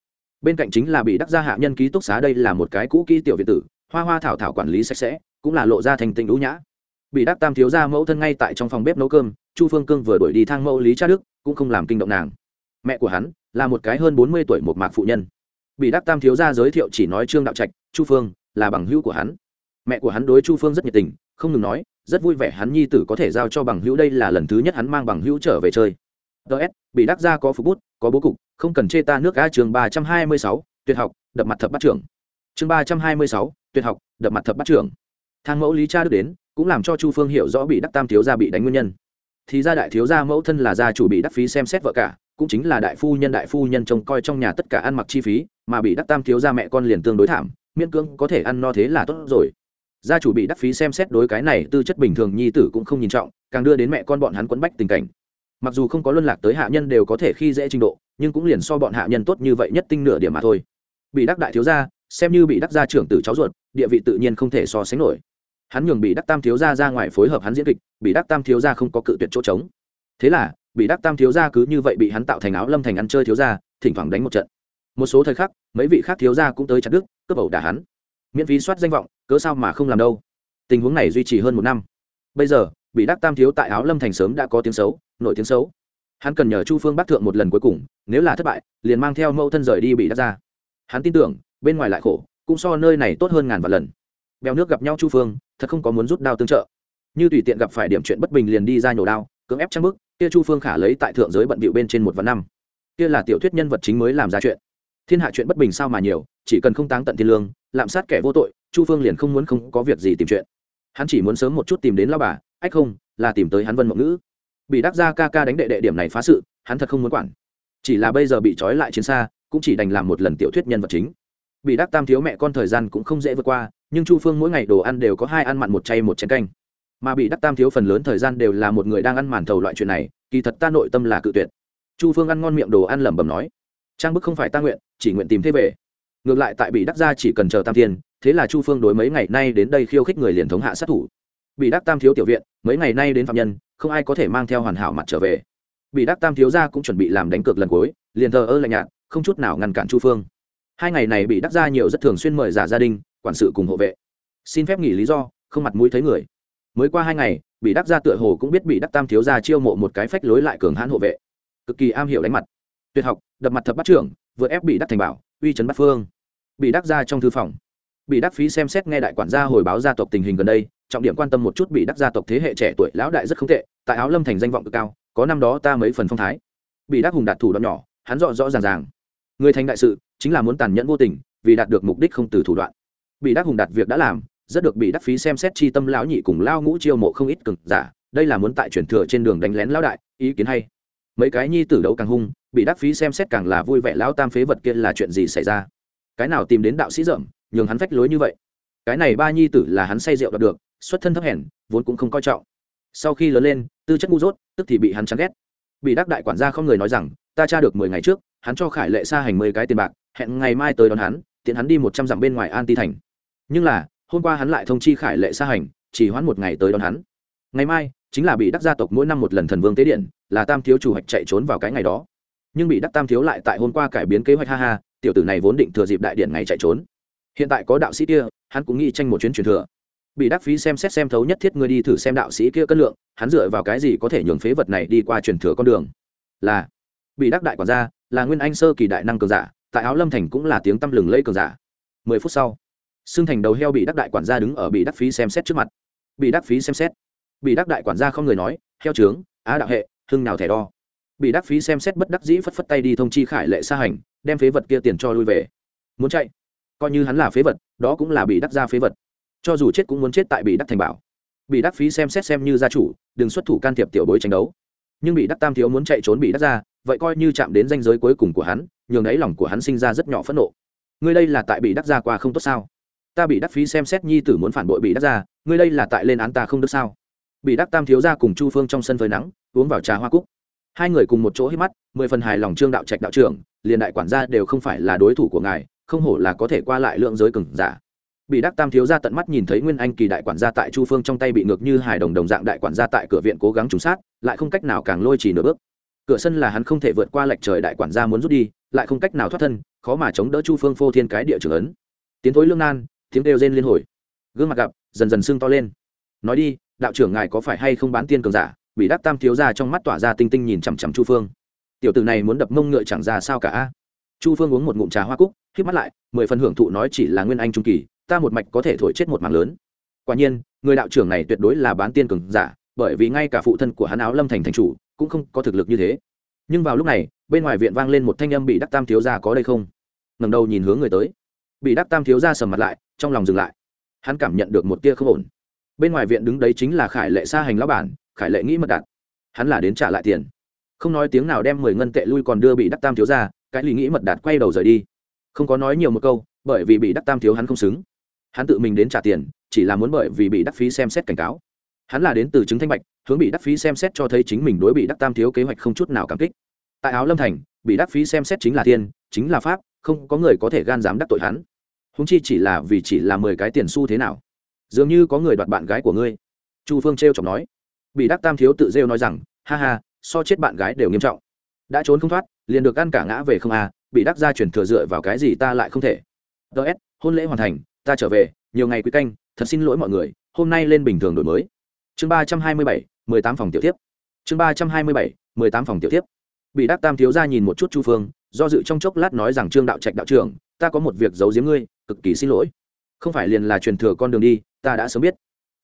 bên cạnh chính là bị đắc gia hạ nhân ký túc xá, đây là một cái cũ kỹ tiểu viện tử, hoa hoa thảo thảo quản lý sạch sẽ, cũng là lộ ra thành tình đũ nhã. Bị đắc tam thiếu gia mẫu thân ngay tại trong phòng bếp nấu cơm, chu phương cương vừa đuổi đi thang mẫu lý cha đức, cũng không làm kinh động nàng. Mẹ của hắn là một cái hơn bốn mươi tuổi một mạc phụ nhân. Bị đắc tam thiếu gia giới thiệu chỉ nói trương đạo trạch, chu phương là bằng hữu của hắn. Mẹ của hắn đối chu phương rất nhiệt tình, không ngừng nói, rất vui vẻ hắn nhi tử có thể giao cho bằng hữu, đây là lần thứ nhất hắn mang bằng hữu trở về chơi ts bị đắc gia có phục bút, có bố cục, không cần chê ta nước a trường ba trăm hai mươi sáu, tuyệt học, đập mặt thập bắt trưởng. Chương ba trăm hai mươi sáu, tuyệt học, đập mặt thập bắt trưởng. Thang mẫu lý cha đức đến, cũng làm cho chu phương hiểu rõ bị đắc tam thiếu gia bị đánh nguyên nhân. Thì gia đại thiếu gia mẫu thân là gia chủ bị đắc phí xem xét vợ cả, cũng chính là đại phu nhân, đại phu nhân trông coi trong nhà tất cả ăn mặc chi phí, mà bị đắc tam thiếu gia mẹ con liền tương đối thảm, miễn cưỡng có thể ăn no thế là tốt rồi. Gia chủ bị đắc phí xem xét đối cái này tư chất bình thường nhi tử cũng không nhìn trọng, càng đưa đến mẹ con bọn hắn quấn bách tình cảnh mặc dù không có luân lạc tới hạ nhân đều có thể khi dễ trình độ, nhưng cũng liền so bọn hạ nhân tốt như vậy nhất tinh nửa điểm mà thôi. Bị đắc đại thiếu gia, xem như bị đắc gia trưởng tử cháu ruột, địa vị tự nhiên không thể so sánh nổi. Hắn nhường bị đắc tam thiếu gia ra ngoài phối hợp hắn diễn kịch, bị đắc tam thiếu gia không có cự tuyệt chỗ trống. Thế là, bị đắc tam thiếu gia cứ như vậy bị hắn tạo thành áo lâm thành ăn chơi thiếu gia, thỉnh thoảng đánh một trận. Một số thời khắc, mấy vị khác thiếu gia cũng tới chặt đức cướp ẩu đả hắn. Miễn phí soát danh vọng, cớ sao mà không làm đâu. Tình huống này duy trì hơn một năm. Bây giờ bị đắc tam thiếu tại áo lâm thành sớm đã có tiếng xấu, nổi tiếng xấu. Hắn cần nhờ chu phương bắc thượng một lần cuối cùng, nếu là thất bại, liền mang theo mẫu thân rời đi bị đắc ra. Hắn tin tưởng, bên ngoài lại khổ, cũng so nơi này tốt hơn ngàn vạn lần. Bèo nước gặp nhau chu phương, thật không có muốn rút đao tương trợ. Như tùy tiện gặp phải điểm chuyện bất bình liền đi ra nhổ đao, cưỡng ép trang bức kia chu phương khả lấy tại thượng giới bận bịu bên trên một vạn năm. Kia là tiểu thuyết nhân vật chính mới làm ra chuyện. Thiên hạ chuyện bất bình sao mà nhiều, chỉ cần không táng tận thiên lương, lạm sát kẻ vô tội, chu phương liền không muốn không có việc gì tìm chuyện. Hắn chỉ muốn sớm một chút tìm đến lao bà ách không, là tìm tới hắn vân mộng ngữ. Bị đắc gia ca ca đánh đệ đệ điểm này phá sự, hắn thật không muốn quản. Chỉ là bây giờ bị trói lại chiến xa, cũng chỉ đành làm một lần tiểu thuyết nhân vật chính. Bị đắc tam thiếu mẹ con thời gian cũng không dễ vượt qua, nhưng chu phương mỗi ngày đồ ăn đều có hai ăn mặn một chay một chén canh. Mà bị đắc tam thiếu phần lớn thời gian đều là một người đang ăn màn thầu loại chuyện này, kỳ thật ta nội tâm là cự tuyệt. Chu phương ăn ngon miệng đồ ăn lẩm bẩm nói, trang bức không phải ta nguyện, chỉ nguyện tìm thế về. Ngược lại tại bị đắc gia chỉ cần chờ tam thiên, thế là chu phương đối mấy ngày nay đến đây khiêu khích người liền thống hạ sát thủ bị đắc tam thiếu tiểu viện, mấy ngày nay đến phạm nhân, không ai có thể mang theo hoàn hảo mặt trở về. Bị đắc tam thiếu gia cũng chuẩn bị làm đánh cược lần cuối, liền thờ ơ lạnh nhạt, không chút nào ngăn cản chu phương. Hai ngày này bị đắc gia nhiều rất thường xuyên mời giả gia đình, quản sự cùng hộ vệ. Xin phép nghỉ lý do, không mặt mũi thấy người. Mới qua hai ngày bị đắc gia tựa hồ cũng biết bị đắc tam thiếu gia chiêu mộ một cái phách lối lại cường hãn hộ vệ. Cực kỳ am hiểu đánh mặt. Tuyệt học, đập mặt thập bắt trưởng vừa ép bị đắc thành bảo, uy chấn bắt phương. Bị đắc gia trong thư phòng bị đắc phí xem xét nghe đại quản gia hồi báo gia tộc tình hình gần đây, trọng điểm quan tâm một chút bị đắc gia tộc thế hệ trẻ tuổi lão đại rất không tệ, tại áo lâm thành danh vọng cực cao, có năm đó ta mấy phần phong thái. Bị đắc hùng đạt thủ đoạn nhỏ, hắn rõ rõ ràng ràng. Người thành đại sự, chính là muốn tàn nhẫn vô tình, vì đạt được mục đích không từ thủ đoạn. Bị đắc hùng đạt việc đã làm, rất được bị đắc phí xem xét chi tâm lão nhị cùng lao ngũ chiêu mộ không ít cực giả, đây là muốn tại chuyển thừa trên đường đánh lén lão đại, ý kiến hay. Mấy cái nhi tử đấu càng hung, bị đắc phí xem xét càng là vui vẻ, lão tam phế vật kia là chuyện gì xảy ra? Cái nào tìm đến đạo sĩ dởm nhường hắn phách lối như vậy. Cái này ba nhi tử là hắn say rượu đạt được, xuất thân thấp hèn, vốn cũng không coi trọng. Sau khi lớn lên, tư chất ngu dốt, tức thì bị hắn chán ghét. Bị đắc đại quản gia không người nói rằng, ta tra được mười ngày trước, hắn cho khải lệ xa hành mười cái tiền bạc, hẹn ngày mai tới đón hắn, tiện hắn đi một trăm dặm bên ngoài an ti thành. Nhưng là, hôm qua hắn lại thông chi khải lệ xa hành, chỉ hoãn một ngày tới đón hắn. Ngày mai, chính là bị đắc gia tộc mỗi năm một lần thần vương tế điện, là tam thiếu chủ hoạch chạy trốn vào cái ngày đó. Nhưng bị đắc tam thiếu lại tại hôm qua cải biến kế hoạch, ha ha, tiểu tử này vốn định thừa dịp đại điện ngày chạy trốn hiện tại có đạo sĩ kia, hắn cũng nghĩ tranh một chuyến truyền thừa. Bị đắc phí xem xét xem thấu nhất thiết ngươi đi thử xem đạo sĩ kia cân lượng, hắn dựa vào cái gì có thể nhường phế vật này đi qua truyền thừa con đường? Là, bị đắc đại quản gia, là nguyên anh sơ kỳ đại năng cường giả, tại áo lâm thành cũng là tiếng tăm lừng lây cường giả. Mười phút sau xưng thành đầu heo bị đắc đại quản gia đứng ở bị đắc phí xem xét trước mặt. Bị đắc phí xem xét. Bị đắc đại quản gia không người nói, heo trướng, á đạo hệ, hưng nào thẻ đo. Bị đắc phí xem xét bất đắc dĩ phất phất tay đi thông chi khải lệ xa hành, đem phế vật kia tiền cho lui về. Muốn chạy coi như hắn là phế vật, đó cũng là bị đắc gia phế vật. Cho dù chết cũng muốn chết tại bị đắc thành bảo. Bị đắc phí xem xét xem như gia chủ, đừng xuất thủ can thiệp tiểu bối tranh đấu. Nhưng bị đắc tam thiếu muốn chạy trốn bị đắc ra vậy coi như chạm đến danh giới cuối cùng của hắn, nhường ấy lòng của hắn sinh ra rất nhỏ phẫn nộ. Ngươi đây là tại bị đắc ra qua không tốt sao? Ta bị đắc phí xem xét nhi tử muốn phản bội bị đắc ra ngươi đây là tại lên án ta không được sao? Bị đắc tam thiếu ra cùng chu phương trong sân phơi nắng, uống vào trà hoa cúc. Hai người cùng một chỗ hít mắt, mười phần hài lòng trương đạo trạch đạo trưởng, liền đại quản gia đều không phải là đối thủ của ngài không hổ là có thể qua lại lượng giới cừng giả. Bị đắc tam thiếu gia tận mắt nhìn thấy nguyên anh kỳ đại quản gia tại chu phương trong tay bị ngược như hài đồng đồng dạng đại quản gia tại cửa viện cố gắng trúng sát, lại không cách nào càng lôi chỉ nửa bước. Cửa sân là hắn không thể vượt qua lệch trời đại quản gia muốn rút đi, lại không cách nào thoát thân, khó mà chống đỡ chu phương phô thiên cái địa trường ấn. Tiến thối lương nan, tiếng kêu rên liên hồi. Gương mặt gặp, dần dần sưng to lên. Nói đi, đạo trưởng ngài có phải hay không bán tiên cường giả? Bị đắc tam thiếu gia trong mắt tỏa ra tinh tinh nhìn chằm chằm chu phương. Tiểu tử này muốn đập mông ngựa chẳng ra sao cả chu phương uống một ngụm trà hoa cúc k mắt lại, mười phần hưởng thụ nói chỉ là nguyên anh trung kỳ, ta một mạch có thể thổi chết một mảng lớn. Quả nhiên, người đạo trưởng này tuyệt đối là bán tiên cường giả, bởi vì ngay cả phụ thân của hắn áo lâm thành thành chủ cũng không có thực lực như thế. Nhưng vào lúc này, bên ngoài viện vang lên một thanh âm bị đắc tam thiếu gia có đây không? Ngầm đầu nhìn hướng người tới. Bị đắc tam thiếu gia sầm mặt lại, trong lòng dừng lại. Hắn cảm nhận được một tia không ổn. Bên ngoài viện đứng đấy chính là khải lệ sa hành lão bản, khải lệ nghĩ mật đạt. Hắn là đến trả lại tiền. Không nói tiếng nào đem mười ngân tệ lui còn đưa bị đắc tam thiếu gia cái lý nghĩ mật đạt quay đầu rời đi. Không có nói nhiều một câu, bởi vì bị đắc tam thiếu hắn không xứng. Hắn tự mình đến trả tiền, chỉ là muốn bởi vì bị đắc phí xem xét cảnh cáo. Hắn là đến từ chứng thanh bạch, hướng bị đắc phí xem xét cho thấy chính mình đối bị đắc tam thiếu kế hoạch không chút nào cảm kích. Tại áo lâm thành, bị đắc phí xem xét chính là thiên, chính là pháp, không có người có thể gan dám đắc tội hắn. Húng chi chỉ là vì chỉ là mười cái tiền xu thế nào. Dường như có người đoạt bạn gái của ngươi. Chu phương t r e o chọc nói. Bị đắc tam thiếu tự rêu nói rằng, ha ha, so chết bạn gái đều nghiêm trọng. Đã trốn không thoát liền được ăn cả ngã về không à bị đắc ra chuyển thừa dựa vào cái gì ta lại không thể. Ts hôn lễ hoàn thành, ta trở về, nhiều ngày quý canh, thật xin lỗi mọi người, hôm nay lên bình thường đổi mới. Chương ba trăm hai mươi bảy, mười tám phòng tiểu tiếp chương ba trăm hai mươi bảy, mười tám phòng tiểu tiếp bị đắc tam thiếu ra nhìn một chút chu phương, do dự trong chốc lát nói rằng, trương đạo trạch đạo trưởng, ta có một việc giấu giếm ngươi, cực kỳ xin lỗi. Không phải liền là truyền thừa con đường đi, ta đã sớm biết.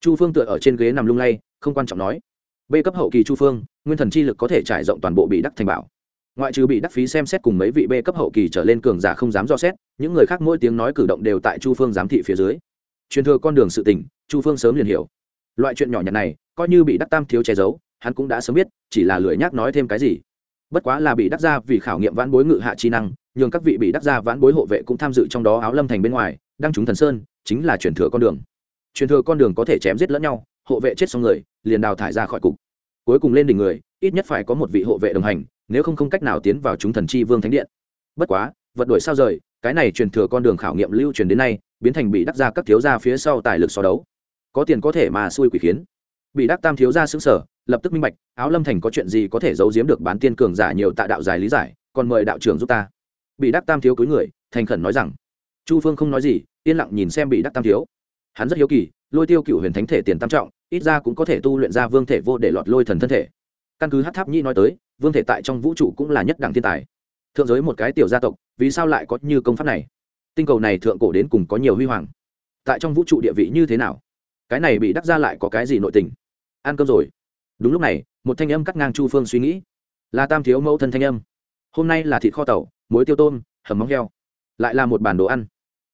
Chu phương tựa ở trên ghế nằm lung lay, không quan trọng nói. B cấp hậu kỳ chu phương, nguyên thần chi lực có thể trải rộng toàn bộ bị đắc thành bảo ngoại trừ bị đắc phí xem xét cùng mấy vị b cấp hậu kỳ trở lên cường giả không dám dò xét, những người khác mỗi tiếng nói cử động đều tại chu phương giám thị phía dưới. Truyền thừa con đường sự tình, chu phương sớm liền hiểu. Loại chuyện nhỏ nhặt này, coi như bị đắc tam thiếu che giấu, hắn cũng đã sớm biết, chỉ là lười nhác nói thêm cái gì. Bất quá là bị đắc ra vì khảo nghiệm vãn bối ngự hạ chi năng, nhường các vị bị đắc ra vãn bối hộ vệ cũng tham dự trong đó áo lâm thành bên ngoài, đăng chúng thần sơn, chính là truyền thừa con đường. Truyền thừa con đường có thể chém giết lẫn nhau, hộ vệ chết xong người, liền đào thải ra khỏi cục. Cuối cùng lên đỉnh người, ít nhất phải có một vị hộ vệ đồng hành nếu không không cách nào tiến vào chúng thần chi vương thánh điện. Bất quá, vật đổi sao rời, cái này truyền thừa con đường khảo nghiệm lưu truyền đến nay, biến thành bị đắc ra các thiếu gia phía sau tài lực so đấu. Có tiền có thể mà xui quỷ khiến. Bị đắc tam thiếu gia xứng sở lập tức minh bạch, áo lâm thành có chuyện gì có thể giấu giếm được bán tiên cường giả nhiều tạ đạo dài lý giải, còn mời đạo trưởng giúp ta. Bị đắc tam thiếu cúi người, thành khẩn nói rằng, chu phương không nói gì, yên lặng nhìn xem bị đắc tam thiếu. Hắn rất hiếu kỳ, lôi tiêu cựu huyền thánh thể tiền tam trọng, ít ra cũng có thể tu luyện ra vương thể vô để lọt lôi thần thân thể căn cứ hát tháp nhi nói tới, vương thể tại trong vũ trụ cũng là nhất đẳng thiên tài. Thượng giới một cái tiểu gia tộc, vì sao lại có như công pháp này? Tinh cầu này thượng cổ đến cùng có nhiều huy hoàng. Tại trong vũ trụ địa vị như thế nào? Cái này bị đắc ra lại có cái gì nội tình? Ăn cơm rồi. Đúng lúc này, một thanh âm cắt ngang chu phương suy nghĩ. Là tam thiếu mẫu thân thanh âm. Hôm nay là thịt kho tàu, muối tiêu tôm, hầm móng heo. Lại là một bàn đồ ăn.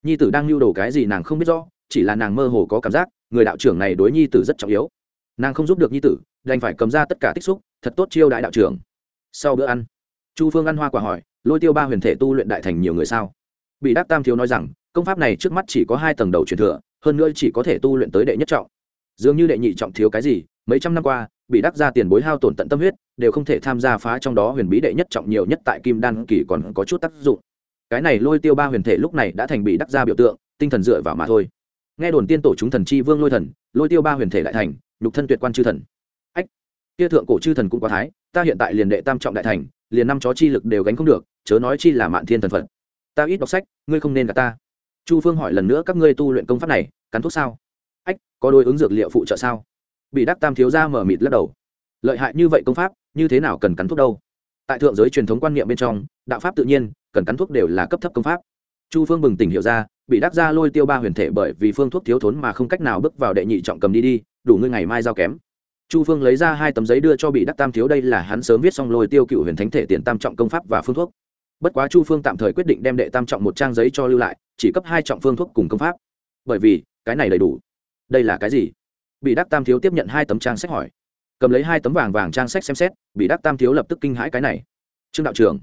Nhi tử đang lưu đồ cái gì nàng không biết rõ, chỉ là nàng mơ hồ có cảm giác, người đạo trưởng này đối nhi tử rất trọng yếu. Nàng không giúp được nhi tử đành phải cầm ra tất cả tích xúc, thật tốt chiêu đại đạo trưởng. Sau bữa ăn, chu phương ăn hoa quả hỏi, lôi tiêu ba huyền thể tu luyện đại thành nhiều người sao? Bị đắc tam thiếu nói rằng, công pháp này trước mắt chỉ có hai tầng đầu truyền thừa, hơn nữa chỉ có thể tu luyện tới đệ nhất trọng. Dường như đệ nhị trọng thiếu cái gì, mấy trăm năm qua, bị đắc ra tiền bối hao tổn tận tâm huyết, đều không thể tham gia phá trong đó huyền bí đệ nhất trọng nhiều nhất tại kim đan kỳ còn có chút tác dụng. Cái này lôi tiêu ba huyền thể lúc này đã thành bị đắc ra biểu tượng, tinh thần dựa vào mà thôi. Nghe đồn tiên tổ chúng thần chi vương lôi thần, lôi tiêu ba huyền thể lại thành, nhục thân tuyệt quan chư thần kia thượng cổ chư thần cũng quá thái, ta hiện tại liền đệ tam trọng đại thành, liền năm chó chi lực đều gánh không được, chớ nói chi là mạn thiên thần phật. Ta ít đọc sách, ngươi không nên cả ta. Chu phương hỏi lần nữa các ngươi tu luyện công pháp này, cắn thuốc sao? Ách, có đôi ứng dược liệu phụ trợ sao? Bị đắc tam thiếu ra mở mịt lắc đầu. Lợi hại như vậy công pháp, như thế nào cần cắn thuốc đâu? Tại thượng giới truyền thống quan niệm bên trong, đạo pháp tự nhiên, cần cắn thuốc đều là cấp thấp công pháp. Chu phương bừng tỉnh hiểu ra, bị đắc ra lôi tiêu ba huyền thể bởi vì phương thuốc thiếu thốn mà không cách nào bước vào đệ nhị trọng cầm đi đi, đủ ngươi ngày mai giao kém chu phương lấy ra hai tấm giấy đưa cho bị đắc tam thiếu đây là hắn sớm viết xong lôi tiêu cựu huyền thánh thể tiền tam trọng công pháp và phương thuốc. Bất quá chu phương tạm thời quyết định đem đệ tam trọng một trang giấy cho lưu lại, chỉ cấp hai trọng phương thuốc cùng công pháp. Bởi vì, cái này đầy đủ. Đây là cái gì? Bị đắc tam thiếu tiếp nhận hai tấm trang sách hỏi. Cầm lấy hai tấm vàng vàng trang sách xem xét, bị đắc tam thiếu lập tức kinh hãi cái này. Trương đạo trưởng,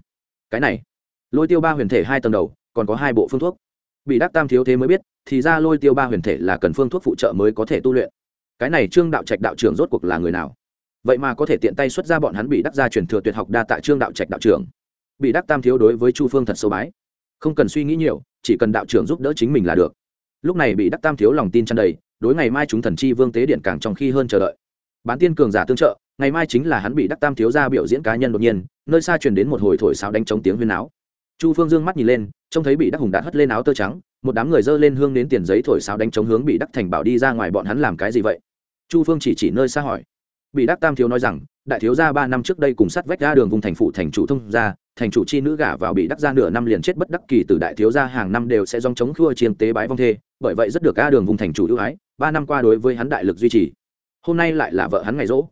cái này. Lôi tiêu ba huyền thể hai tầng đầu, còn có hai bộ phương thuốc. Bị đắc tam thiếu thế mới biết, thì ra lôi tiêu ba huyền thể là cần phương thuốc phụ trợ mới có thể tu luyện cái này trương đạo trạch đạo trưởng rốt cuộc là người nào? Vậy mà có thể tiện tay xuất ra bọn hắn bị đắc gia truyền thừa tuyệt học đa tại trương đạo trạch đạo trưởng. Bị đắc tam thiếu đối với chu phương thật sâu bái. Không cần suy nghĩ nhiều, chỉ cần đạo trưởng giúp đỡ chính mình là được. Lúc này bị đắc tam thiếu lòng tin chăn đầy, đối ngày mai chúng thần chi vương tế điện càng trong khi hơn chờ đợi. Bán tiên cường giả tương trợ, ngày mai chính là hắn bị đắc tam thiếu ra biểu diễn cá nhân đột nhiên, nơi xa truyền đến một hồi thổi sáo đánh trống tiếng huyên áo chu phương dương mắt nhìn lên, trông thấy bị đắc hùng đã hất lên áo tơ trắng, một đám người dơ lên hương đến tiền giấy thổi sáo đánh trống hướng bị đắc thành bảo đi ra ngoài bọn hắn làm cái gì vậy? Chu phương chỉ chỉ nơi xa hỏi. Bị đắc tam thiếu nói rằng, đại thiếu gia ba năm trước đây cùng sắt vách ra đường vùng thành phụ thành chủ thông gia, thành chủ chi nữ gả vào bị đắc gia nửa năm liền chết bất đắc kỳ từ đại thiếu gia hàng năm đều sẽ dòng chống khua chiên tế bái vong thê, bởi vậy rất được a đường vùng thành chủ ưu ái, ba năm qua đối với hắn đại lực duy trì. Hôm nay lại là vợ hắn ngày rỗ.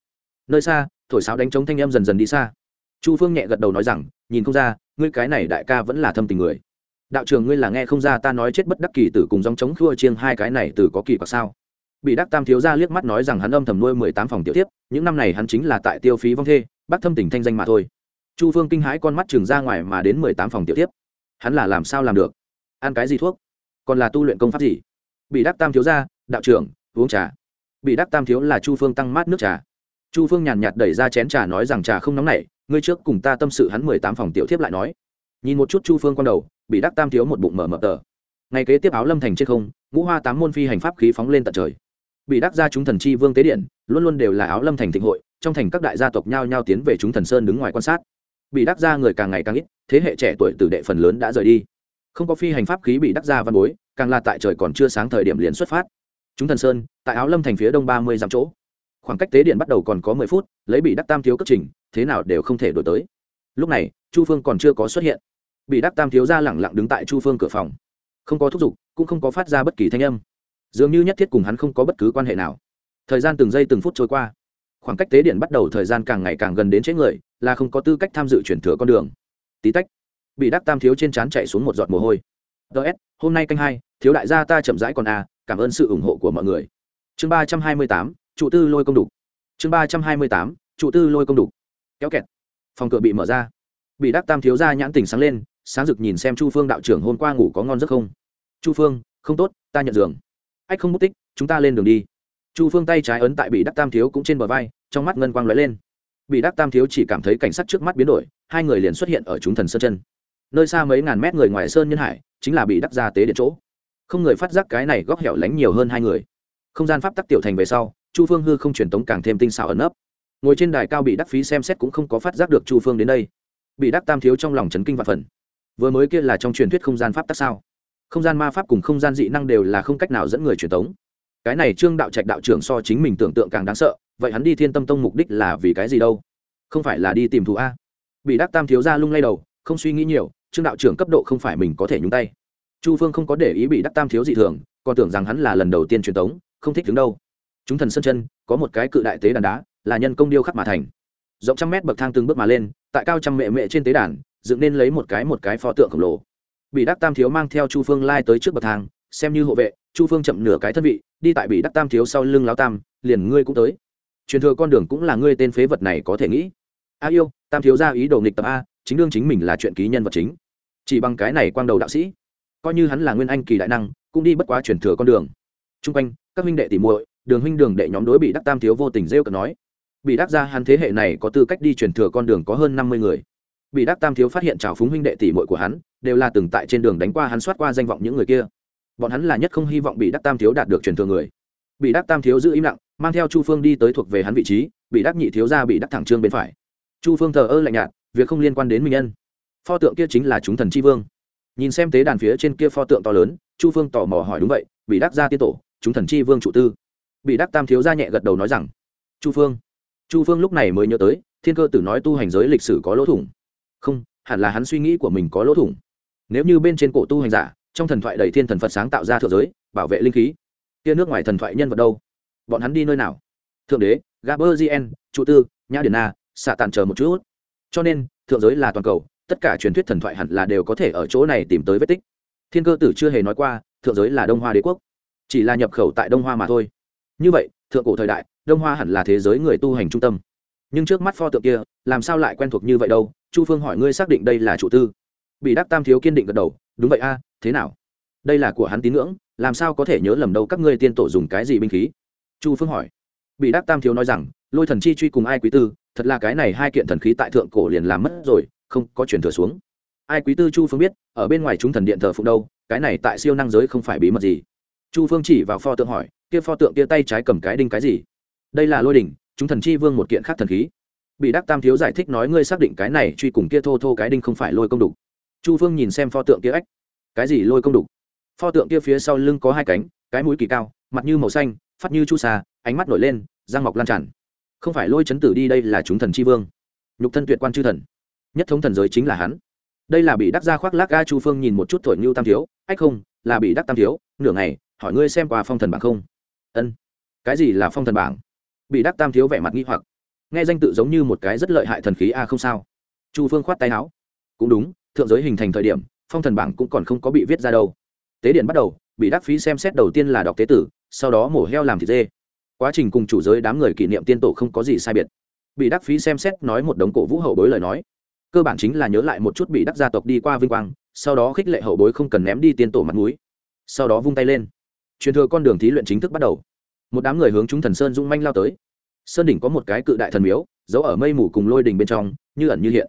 Nơi xa, thổi sáo đánh trống thanh em dần dần đi xa. Chu phương nhẹ gật đầu nói rằng, nhìn không ra, ngươi cái này đại ca vẫn là thâm tình người. Đạo trường ngươi là nghe không ra ta nói chết bất đắc kỳ tử cùng dòng chống khua chiêng hai cái này từ có kỳ quặc sao? Bị đắc tam thiếu ra liếc mắt nói rằng hắn âm thầm nuôi mười tám phòng tiểu tiếp, những năm này hắn chính là tại tiêu phí vong thê bác thâm tình thanh danh mà thôi. Chu phương kinh hãi con mắt chừng ra ngoài mà đến mười tám phòng tiểu tiếp. Hắn là làm sao làm được? Ăn cái gì thuốc? Còn là tu luyện công pháp gì? Bị đắc tam thiếu ra đạo trưởng, uống trà. Bị đắc tam thiếu là chu phương tăng mát nước trà. Chu phương nhàn nhạt đẩy ra chén trà nói rằng trà không nóng nảy, ngươi trước cùng ta tâm sự hắn mười tám phòng tiểu thiếp lại nói. Nhìn một chút chu phương con đầu, bị đắc tam thiếu một bụng mở mập tờ. Ngày kế tiếp áo lâm thành trên không, ngũ hoa tám môn phi hành pháp khí phóng lên tận trời bị đắc ra chúng thần chi vương tế điện, luôn luôn đều là áo lâm thành thịnh hội, trong thành các đại gia tộc nhao nhao tiến về chúng thần sơn đứng ngoài quan sát. Bị đắc ra người càng ngày càng ít, thế hệ trẻ tuổi tử đệ phần lớn đã rời đi. Không có phi hành pháp khí bị đắc ra văn bối, càng là tại trời còn chưa sáng thời điểm liền xuất phát. Chúng thần sơn, tại áo lâm thành phía đông ba mươi dặm chỗ. Khoảng cách tế điện bắt đầu còn có mười phút, lấy bị đắc tam thiếu cấp trình, thế nào đều không thể đổi tới. Lúc này, chu phương còn chưa có xuất hiện. Bị đắc tam thiếu ra lẳng lặng đứng tại chu phương cửa phòng. Không có thúc giục, cũng không có phát ra bất kỳ thanh âm dường như nhất thiết cùng hắn không có bất cứ quan hệ nào. Thời gian từng giây từng phút trôi qua. Khoảng cách tế điện bắt đầu thời gian càng ngày càng gần đến chết người, là không có tư cách tham dự chuyển thừa con đường. Tí tách, bị đắc tam thiếu trên trán chạy xuống một giọt mồ hôi. Ts hôm nay canh hai, thiếu đại gia ta chậm rãi còn a cảm ơn sự ủng hộ của mọi người. Chương ba trăm hai mươi tám trụ tư lôi công đục. Chương ba trăm hai mươi tám trụ tư lôi công đục. Kéo kẹt. Phòng cửa bị mở ra. Bị đắc tam thiếu ra nhãn tình sáng lên, sáng rực nhìn xem chu phương đạo trưởng hôm qua ngủ có ngon giấc không? Chu phương, không tốt, ta nhận giường ách không mất tích, chúng ta lên đường đi. Chu phương tay trái ấn tại bị đắc tam thiếu cũng trên bờ vai, trong mắt ngân quang lóe lên. Bị đắc tam thiếu chỉ cảm thấy cảnh sát trước mắt biến đổi, hai người liền xuất hiện ở chúng thần sơn chân. Nơi xa mấy ngàn mét người ngoài sơn nhân hải, chính là bị đắc ra tế điện chỗ. Không người phát giác cái này góc hẻo lánh nhiều hơn hai người. Không gian pháp tắc tiểu thành về sau, chu phương hư không truyền tống càng thêm tinh xảo ẩn ấp ngồi trên đài cao bị đắc phí xem xét cũng không có phát giác được chu phương đến đây. Bị đắc tam thiếu trong lòng chấn kinh và phần. Vừa mới kia là trong truyền thuyết không gian pháp tắc sao? Không gian ma pháp cùng không gian dị năng đều là không cách nào dẫn người truyền tống. Cái này trương đạo trạch đạo trưởng so chính mình tưởng tượng càng đáng sợ, vậy hắn đi thiên tâm tông mục đích là vì cái gì đâu? Không phải là đi tìm thù a. Bị đắc tam thiếu ra lung lay đầu, không suy nghĩ nhiều, trương đạo trưởng cấp độ không phải mình có thể nhúng tay. Chu phương không có để ý bị đắc tam thiếu dị thường, còn tưởng rằng hắn là lần đầu tiên truyền tống, không thích đứng đâu. Chúng thần sân chân, có một cái cự đại tế đàn đá, là nhân công điêu khắc mà thành. Rộng trăm mét bậc thang từng bước mà lên, tại cao trăm mệ mệ trên tế đàn, dựng nên lấy một cái một cái pho tượng khổng lồ bị đắc tam thiếu mang theo chu phương lai tới trước bậc thang, xem như hộ vệ, chu phương chậm nửa cái thân vị, đi tại bị đắc tam thiếu sau lưng lao tam, liền ngươi cũng tới. Truyền thừa con đường cũng là ngươi tên phế vật này có thể nghĩ. A yêu, tam thiếu ra ý đồ nghịch tập a, chính đương chính mình là chuyện ký nhân vật chính. Chỉ bằng cái này quang đầu đạo sĩ, coi như hắn là nguyên anh kỳ đại năng, cũng đi bất quá truyền thừa con đường. T r u n g quanh, các huynh đệ tỉ muội, đường huynh đường đệ nhóm đối bị đắc tam thiếu vô tình rêu cờ nói. Bị đắc ra hắn thế hệ này có tư cách đi truyền thừa con đường có hơn năm mươi người bị đắc tam thiếu phát hiện trào phúng huynh đệ tỷ muội của hắn, đều là từng tại trên đường đánh qua hắn soát qua danh vọng những người kia. Bọn hắn là nhất không hy vọng bị đắc tam thiếu đạt được truyền thừa người. Bị đắc tam thiếu giữ im lặng, mang theo chu phương đi tới thuộc về hắn vị trí, bị đắc nhị thiếu ra bị đắc thẳng trương bên phải. Chu phương thờ ơ lạnh nhạt, việc không liên quan đến minh nhân. Pho tượng kia chính là chúng thần c h i vương. Nhìn xem tế đàn phía trên kia pho tượng to lớn, chu phương tò mò hỏi đúng vậy, bị đắc gia tiên tổ, chúng thần c h i vương trụ tư. Bị đắc tam thiếu gia nhẹ gật đầu nói rằng, chu phương. Chu phương lúc này mới nhớ tới, thiên cơ tử nói tu hành giới lịch sử có lỗ thủng không, hẳn là hắn suy nghĩ của mình có lỗ thủng. Nếu như bên trên cổ tu hành giả, trong thần thoại đầy thiên thần phật sáng tạo ra thượng giới, bảo vệ linh khí, kia nước ngoài thần thoại nhân vật đâu? Bọn hắn đi nơi nào? Thượng đế gaber gn trụ tư, nhã điển na, xạ tàn chờ một chút. Cho nên, thượng giới là toàn cầu, tất cả truyền thuyết thần thoại hẳn là đều có thể ở chỗ này tìm tới vết tích. Thiên cơ tử chưa hề nói qua, thượng giới là đông hoa đế quốc. Chỉ là nhập khẩu tại đông hoa mà thôi. Như vậy, thượng cổ thời đại, đông hoa hẳn là thế giới người tu hành trung tâm. Nhưng trước mắt pho tượng kia, làm sao lại quen thuộc như vậy đâu? Chu phương hỏi ngươi xác định đây là chủ tư. Bị đắc tam thiếu kiên định gật đầu, đúng vậy a, thế nào? Đây là của hắn tín ngưỡng, làm sao có thể nhớ lầm đâu các ngươi tiên tổ dùng cái gì binh khí? Chu phương hỏi. Bị đắc tam thiếu nói rằng, lôi thần chi truy cùng ai quý tư, thật là cái này hai kiện thần khí tại thượng cổ liền làm mất rồi, không có truyền thừa xuống. Ai quý tư chu phương biết, ở bên ngoài chúng thần điện thờ phụng đâu, cái này tại siêu năng giới không phải bí mật gì. Chu phương chỉ vào pho tượng hỏi, kia pho tượng kia tay trái cầm cái đinh cái gì? Đây là lôi đỉnh, chúng thần chi vương một kiện khác thần khí bị đắc tam thiếu giải thích nói ngươi xác định cái này truy cùng kia thô thô cái đinh không phải lôi công đục. Chu phương nhìn xem pho tượng kia ách. Cái gì lôi công đục? Pho tượng kia phía sau lưng có hai cánh, cái mũi kỳ cao, mặt như màu xanh, phát như chu xà ánh mắt nổi lên, răng mọc lan tràn. Không phải lôi chấn tử đi đây là chúng thần chi vương. Nhục thân tuyệt quan chư thần. Nhất thống thần giới chính là hắn. Đây là bị đắc gia khoác lác ga chu phương nhìn một chút thổi như tam thiếu. Ách không, là bị đắc tam thiếu. Nửa ngày, hỏi ngươi xem qua phong thần bảng không? Ân. Cái gì là phong thần bảng? Bị đắc tam thiếu vẻ mặt nghi hoặc nghe danh tự giống như một cái rất lợi hại thần khí a không sao. Chu phương khoát tay áo. Cũng đúng, thượng giới hình thành thời điểm, phong thần bảng cũng còn không có bị viết ra đâu. Tế điện bắt đầu, bị đắc phí xem xét đầu tiên là đọc tế tử, sau đó mổ heo làm thịt dê. Quá trình cùng chủ giới đám người kỷ niệm tiên tổ không có gì sai biệt. Bị đắc phí xem xét nói một đống cổ vũ hậu bối lời nói. Cơ bản chính là nhớ lại một chút bị đắc gia tộc đi qua vinh quang, sau đó khích lệ hậu bối không cần ném đi tiên tổ mặt núi sau đó vung tay lên. Truyền thừa con đường thí luyện chính thức bắt đầu. Một đám người hướng chúng thần sơn dung manh lao tới sơn đỉnh có một cái cự đại thần miếu, giấu ở mây mù cùng lôi đình bên trong, như ẩn như hiện.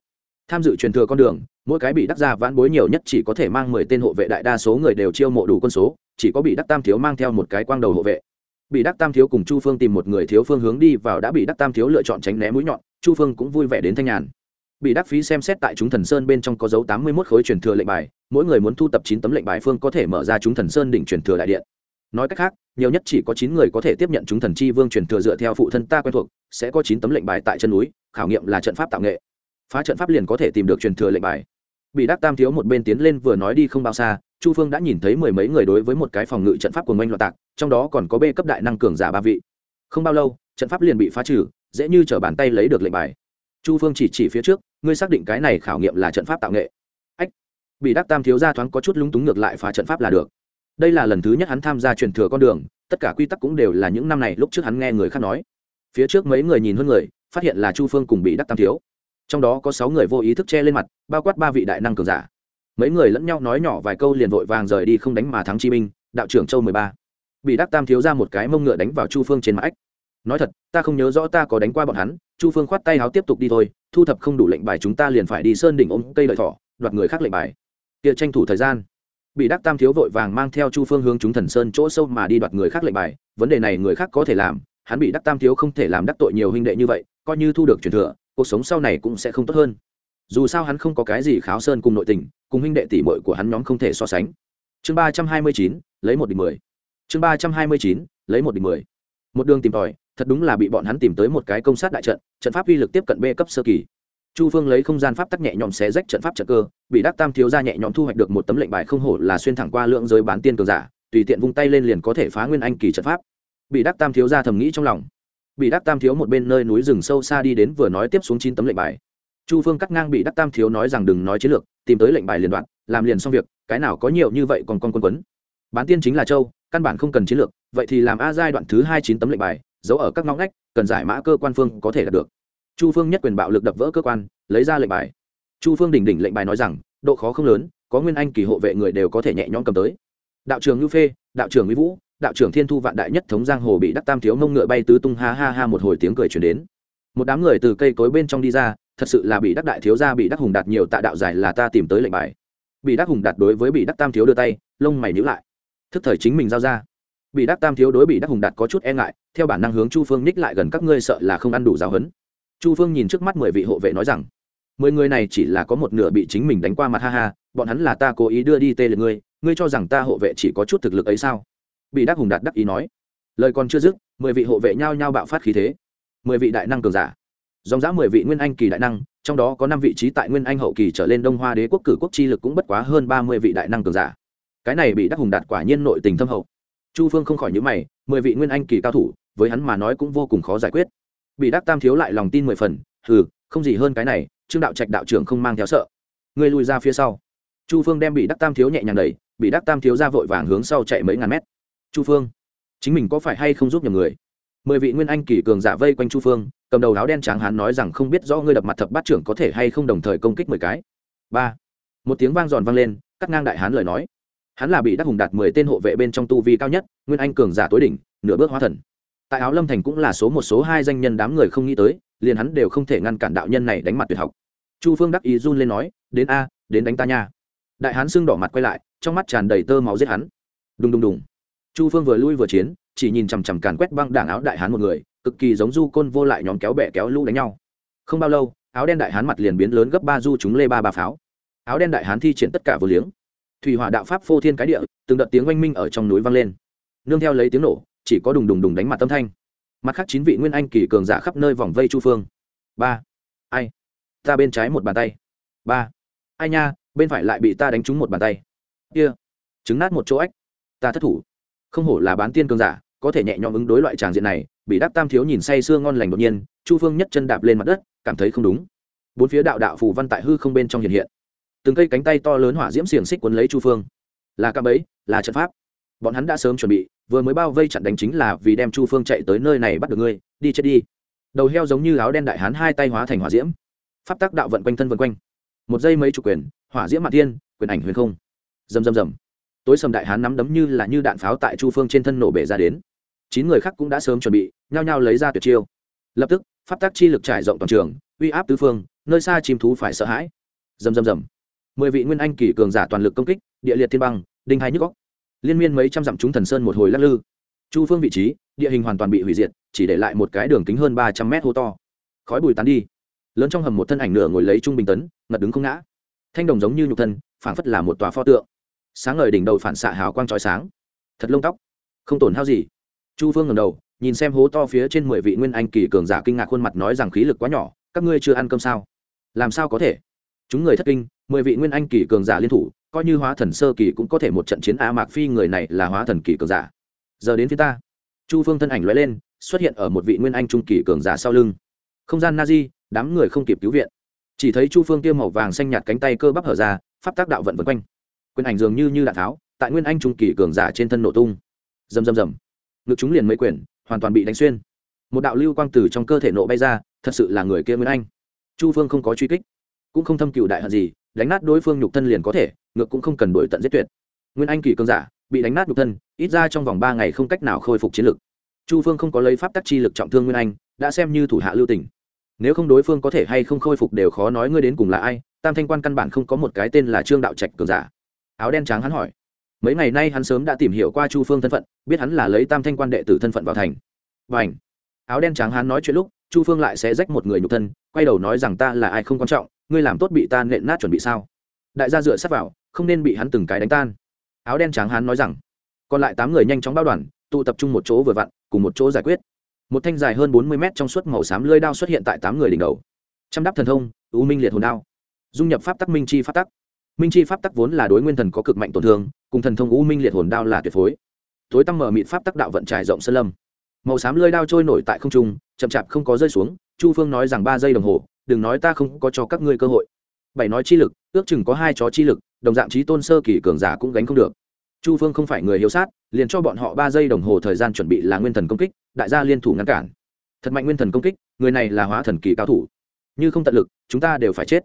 Tham dự truyền thừa con đường, mỗi cái bị đắc gia vãn bối nhiều nhất chỉ có thể mang mười tên hộ vệ đại đa số người đều chiêu mộ đủ quân số, chỉ có bị đắc tam thiếu mang theo một cái quang đầu hộ vệ. Bị đắc tam thiếu cùng chu phương tìm một người thiếu phương hướng đi vào đã bị đắc tam thiếu lựa chọn tránh né mũi nhọn, chu phương cũng vui vẻ đến thanh nhàn. Bị đắc phí xem xét tại chúng thần sơn bên trong có dấu tám mươi một khối truyền thừa lệnh bài, mỗi người muốn thu tập chín tấm lệnh bài phương có thể mở ra chúng thần sơn đỉnh truyền thừa đại điện nói cách khác, nhiều nhất chỉ có chín người có thể tiếp nhận chúng thần chi vương truyền thừa dựa theo phụ thân ta quen thuộc, sẽ có chín tấm lệnh bài tại chân núi, khảo nghiệm là trận pháp tạo nghệ. Phá trận pháp liền có thể tìm được truyền thừa lệnh bài. Bị đắc tam thiếu một bên tiến lên vừa nói đi không bao xa, chu phương đã nhìn thấy mười mấy người đối với một cái phòng ngự trận pháp của ngoanh loạt tạc, trong đó còn có b cấp đại năng cường giả ba vị. Không bao lâu, trận pháp liền bị phá trừ, dễ như t r ở bàn tay lấy được lệnh bài. Chu phương chỉ chỉ phía trước, ngươi xác định cái này khảo nghiệm là trận pháp tạo nghệ. Ách. Bị đắc tam thiếu ra thoáng có chút lúng túng ngược lại phá trận pháp là được đây là lần thứ nhất hắn tham gia truyền thừa con đường, tất cả quy tắc cũng đều là những năm này lúc trước hắn nghe người khác nói. Phía trước mấy người nhìn hơn người, phát hiện là chu phương cùng bị đắc tam thiếu. Trong đó có sáu người vô ý thức che lên mặt, bao quát ba vị đại năng cường giả. Mấy người lẫn nhau nói nhỏ vài câu liền vội vàng rời đi không đánh mà thắng chi minh, đạo trưởng châu mười ba. Bị đắc tam thiếu ra một cái mông ngựa đánh vào chu phương trên mặt ách. Nói thật, ta không nhớ rõ ta có đánh qua bọn hắn, chu phương khoát tay háo tiếp tục đi thôi, thu thập không đủ lệnh bài chúng ta liền phải đi sơn đỉnh ôm cây lợi thỏ, đoạt người khác lệnh bài. Kia tranh thủ thời gian bị đắc tam thiếu vội vàng mang theo chu phương hướng chúng thần sơn chỗ sâu mà đi đoạt người khác lệnh bài. Vấn đề này người khác có thể làm, hắn bị đắc tam thiếu không thể làm đắc tội nhiều huynh đệ như vậy, coi như thu được truyền thừa, cuộc sống sau này cũng sẽ không tốt hơn. Dù sao hắn không có cái gì kháo sơn cùng nội tình, cùng huynh đệ tỷ muội của hắn nhóm không thể so sánh. Chương ba trăm hai mươi chín, lấy một địch mười. Chương ba trăm hai mươi chín, lấy một địch mười. Một đường tìm tòi, thật đúng là bị bọn hắn tìm tới một cái công sát đại trận trận pháp uy lực tiếp cận b cấp sơ kỳ chu phương lấy không gian pháp tắc nhẹ nhõm xé rách trận pháp trận cơ, bị đắc tam thiếu ra nhẹ nhõm thu hoạch được một tấm lệnh bài không hổ là xuyên thẳng qua lượng giới bán tiên cường giả, tùy tiện vung tay lên liền có thể phá nguyên anh kỳ trận pháp. Bị đắc tam thiếu ra thầm nghĩ trong lòng. Bị đắc tam thiếu một bên nơi núi rừng sâu xa đi đến vừa nói tiếp xuống chín tấm lệnh bài. Chu phương cắt ngang bị đắc tam thiếu nói rằng đừng nói chiến lược, tìm tới lệnh bài liền đoạn, làm liền xong việc, cái nào có nhiều như vậy còn con quân quấn. Bán tiên chính là châu, căn bản không cần chiến lược, vậy thì làm a giai đoạn thứ hai chín tấm lệnh bài, giấu ở các ngõ ngách, cần giải mã cơ quan phương có thể đạt được chu phương nhất quyền bạo lực đập vỡ cơ quan, lấy ra lệnh bài. Chu phương đỉnh đỉnh lệnh bài nói rằng, độ khó không lớn, có nguyên anh kỳ hộ vệ người đều có thể nhẹ nhõm cầm tới. Đạo trường ngư phê, đạo trưởng mỹ vũ, đạo trưởng thiên thu vạn đại nhất thống giang hồ bị đắc tam thiếu mông ngựa bay tứ tung ha ha ha một hồi tiếng cười chuyển đến. Một đám người từ cây cối bên trong đi ra, thật sự là bị đắc đại thiếu gia, bị đắc hùng đạt nhiều tạ đạo giải là ta tìm tới lệnh bài. Bị đắc hùng đạt đối với bị đắc tam thiếu đưa tay, lông mày nhữ lại. Thức thời chính mình giao ra. Bị đắc tam thiếu đối bị đắc hùng đạt có chút e ngại, theo bản năng hướng chu phương ních lại gần các ngươi sợ là không ăn đủ giáo hấn chu phương nhìn trước mắt mười vị hộ vệ nói rằng, mười người này chỉ là có một nửa bị chính mình đánh qua mặt ha ha, bọn hắn là ta cố ý đưa đi tê liệt ngươi ngươi cho rằng ta hộ vệ chỉ có chút thực lực ấy sao? Bị đắc hùng đạt đắc ý nói, lời còn chưa dứt, mười vị hộ vệ nhao nhao bạo phát khí thế. Mười vị đại năng cường giả, dòng dã mười vị nguyên anh kỳ đại năng, trong đó có năm vị trí tại nguyên anh hậu kỳ trở lên đông hoa đế quốc cử quốc chi lực cũng bất quá hơn ba mươi vị đại năng cường giả. Cái này bị đắc hùng đạt quả nhiên nội tình thâm hậu. Chu phương không khỏi nhữ mày, mười vị nguyên anh kỳ cao thủ, với hắn mà nói cũng vô cùng khó giải quyết bị đắc tam thiếu lại lòng tin mười phần Hừ, không gì hơn cái này trương đạo trạch đạo trưởng không mang theo sợ. Ngươi lùi ra phía sau. Chu phương đem bị đắc tam thiếu nhẹ nhàng đẩy bị đắc tam thiếu ra vội vàng hướng sau chạy mấy ngàn mét. Chu phương chính mình có phải hay không giúp nhầm người? Mười vị nguyên anh kỳ cường giả vây quanh chu phương cầm đầu áo đen trắng hán nói rằng không biết rõ ngươi đập mặt thập bát trưởng có thể hay không đồng thời công kích mười cái. Ba một tiếng vang giòn vang lên cắt ngang đại hán lời nói. Hắn là bị đắc hùng đạt mười tên hộ vệ bên trong tu vi cao nhất nguyên anh cường giả tối đỉnh nửa bước hóa thần tại áo lâm thành cũng là số một số hai danh nhân đám người không nghĩ tới, liền hắn đều không thể ngăn cản đạo nhân này đánh mặt tuyệt học. Chu phương đắc ý run lên nói, đến a, đến đánh ta nha. Đại hán xương đỏ mặt quay lại, trong mắt tràn đầy tơ máu giết hắn. Đùng đùng đùng. Chu phương vừa lui vừa chiến, chỉ nhìn chằm chằm càn quét băng đảng áo đại hán một người, cực kỳ giống du côn vô lại nhóm kéo bẹ kéo lũ đánh nhau. Không bao lâu, áo đen đại hán mặt liền biến lớn gấp ba du chúng lê ba ba pháo. Áo đen đại hán thi triển tất cả vừa liếng. Thủy hỏa đạo pháp phô thiên cái địa, từng đợt tiếng oanh minh ở trong núi vang lên. Nương theo lấy tiếng nổ chỉ có đùng đùng đùng đánh mặt tâm thanh. Mặt khác chín vị nguyên anh kỳ cường giả khắp nơi vòng vây chu phương. Ba. Ai? Ta bên trái một bàn tay. Ba. Ai nha, bên phải lại bị ta đánh trúng một bàn tay. Kia. Trứng nát một chỗ ách. Ta thất thủ. Không hổ là bán tiên cường giả, có thể nhẹ nhõm ứng đối loại tràng diện này, bị đáp tam thiếu nhìn say sưa ngon lành đột nhiên, chu phương nhất chân đạp lên mặt đất, cảm thấy không đúng. Bốn phía đạo đạo phù văn tại hư không bên trong hiện hiện. Từng cây cánh tay to lớn hỏa diễm xiềng xích quấn lấy chu phương. Là cạm ấy là trận pháp. Bọn hắn đã sớm chuẩn bị vừa mới bao vây chặn đánh chính là vì đem chu phương chạy tới nơi này bắt được ngươi, đi chết đi. Đầu heo giống như áo đen đại hán hai tay hóa thành hỏa diễm. Pháp tắc đạo vận quanh thân vân quanh. Một giây mấy chủ quyền, hỏa diễm mạn thiên, quyền ảnh huyền không. Rầm rầm rầm. Tối sầm đại hán nắm đấm như là như đạn pháo tại chu phương trên thân nổ bể ra đến. Chín người khác cũng đã sớm chuẩn bị, nhao nhao lấy ra tuyệt chiêu. Lập tức, pháp tắc chi lực trải rộng toàn trường, uy áp tứ phương, nơi xa chim thú phải sợ hãi. Rầm rầm rầm. Mười vị nguyên anh kỳ cường giả toàn lực công kích, địa liệt thiên băng, đinh hai nhức góc liên miên mấy trăm dặm chúng thần sơn một hồi lắc lư. Chu phương vị trí, địa hình hoàn toàn bị hủy diệt, chỉ để lại một cái đường kính hơn ba trăm mét hô to. Khói bùi tán đi. Lớn trong hầm một thân ảnh nửa ngồi lấy trung bình tấn, ngật đứng không ngã. Thanh đồng giống như nhục thân, phảng phất là một tòa pho tượng. Sáng ngời đỉnh đầu phản xạ hào quang trói sáng. Thật lông tóc. Không tổn hao gì. Chu phương ngầm đầu, nhìn xem hố to phía trên mười vị nguyên anh kỳ cường giả kinh ngạc khuôn mặt nói rằng khí lực quá nhỏ, các ngươi chưa ăn cơm sao? Làm sao có thể? Chúng người thất kinh, mười vị nguyên anh kỳ cường giả liên thủ coi như hóa thần sơ kỳ cũng có thể một trận chiến a mạc phi người này là hóa thần kỳ cường giả. Giờ đến phía ta, chu phương thân ảnh loại lên, xuất hiện ở một vị nguyên anh trung kỳ cường giả sau lưng. Không gian na di đám người không kịp cứu viện. Chỉ thấy chu phương tiêm màu vàng xanh nhạt cánh tay cơ bắp hở ra, pháp tác đạo vận vân quanh. Quyền ảnh dường như như đạn tháo, tại nguyên anh trung kỳ cường giả trên thân nổ tung. Rầm rầm rầm. Ngực chúng liền mấy quyền, hoàn toàn bị đánh xuyên. Một đạo lưu quang tử trong cơ thể nộ bay ra, thật sự là người kia nguyên anh. Chu phương không có truy kích, cũng không thâm cựu đại hận gì, đánh nát đối phương nhục thân liền có thể ngược cũng không cần đổi tận giết tuyệt. Nguyên anh kỳ cương giả, bị đánh nát nhục thân, ít ra trong vòng ba ngày không cách nào khôi phục chiến lực. Chu phương không có lấy pháp tắc chi lực trọng thương nguyên anh, đã xem như thủ hạ lưu tỉnh nếu không đối phương có thể hay không khôi phục đều khó nói ngươi đến cùng là ai, tam thanh quan căn bản không có một cái tên là trương đạo trạch cường giả. Áo đen trắng hắn hỏi. Mấy ngày nay hắn sớm đã tìm hiểu qua chu phương thân phận, biết hắn là lấy tam thanh quan đệ tử thân phận vào thành. Và ảnh áo đen trắng hắn nói chuyện lúc, chu phương lại sẽ rách một người nhục thân, quay đầu nói rằng ta là ai không quan trọng, ngươi làm tốt bị ta nện nát chuẩn bị sao? Đại gia dựa sát vào không nên bị hắn từng cái đánh tan. Áo đen tráng hắn nói rằng, còn lại tám người nhanh chóng bao đoàn, tụ tập trung một chỗ vừa vặn, cùng một chỗ giải quyết. Một thanh dài hơn bốn mươi mét trong suốt màu xám lưỡi đao xuất hiện tại tám người đỉnh đầu. Trăm đắp thần thông, u minh liệt hồn đao. Dung nhập pháp tắc minh chi pháp tắc. Minh chi pháp tắc vốn là đối nguyên thần có cực mạnh tổn thương, cùng thần thông u minh liệt hồn đao là tuyệt phối. Tối tăm mở mịt pháp tắc đạo vận trải rộng sơn lâm. Màu xám lơi đao trôi nổi tại không trung, chậm chạp không có rơi xuống, chu phương nói rằng ba giây đồng hồ, đừng nói ta không có cho các ngươi cơ hội bảy nói chi lực, ước chừng có hai chó chi lực, đồng dạng trí tôn sơ kỳ cường giả cũng gánh không được. Chu phương không phải người hiếu sát, liền cho bọn họ ba giây đồng hồ thời gian chuẩn bị là nguyên thần công kích, đại gia liên thủ ngăn cản. Thật mạnh nguyên thần công kích, người này là hóa thần kỳ cao thủ. Như không tận lực, chúng ta đều phải chết.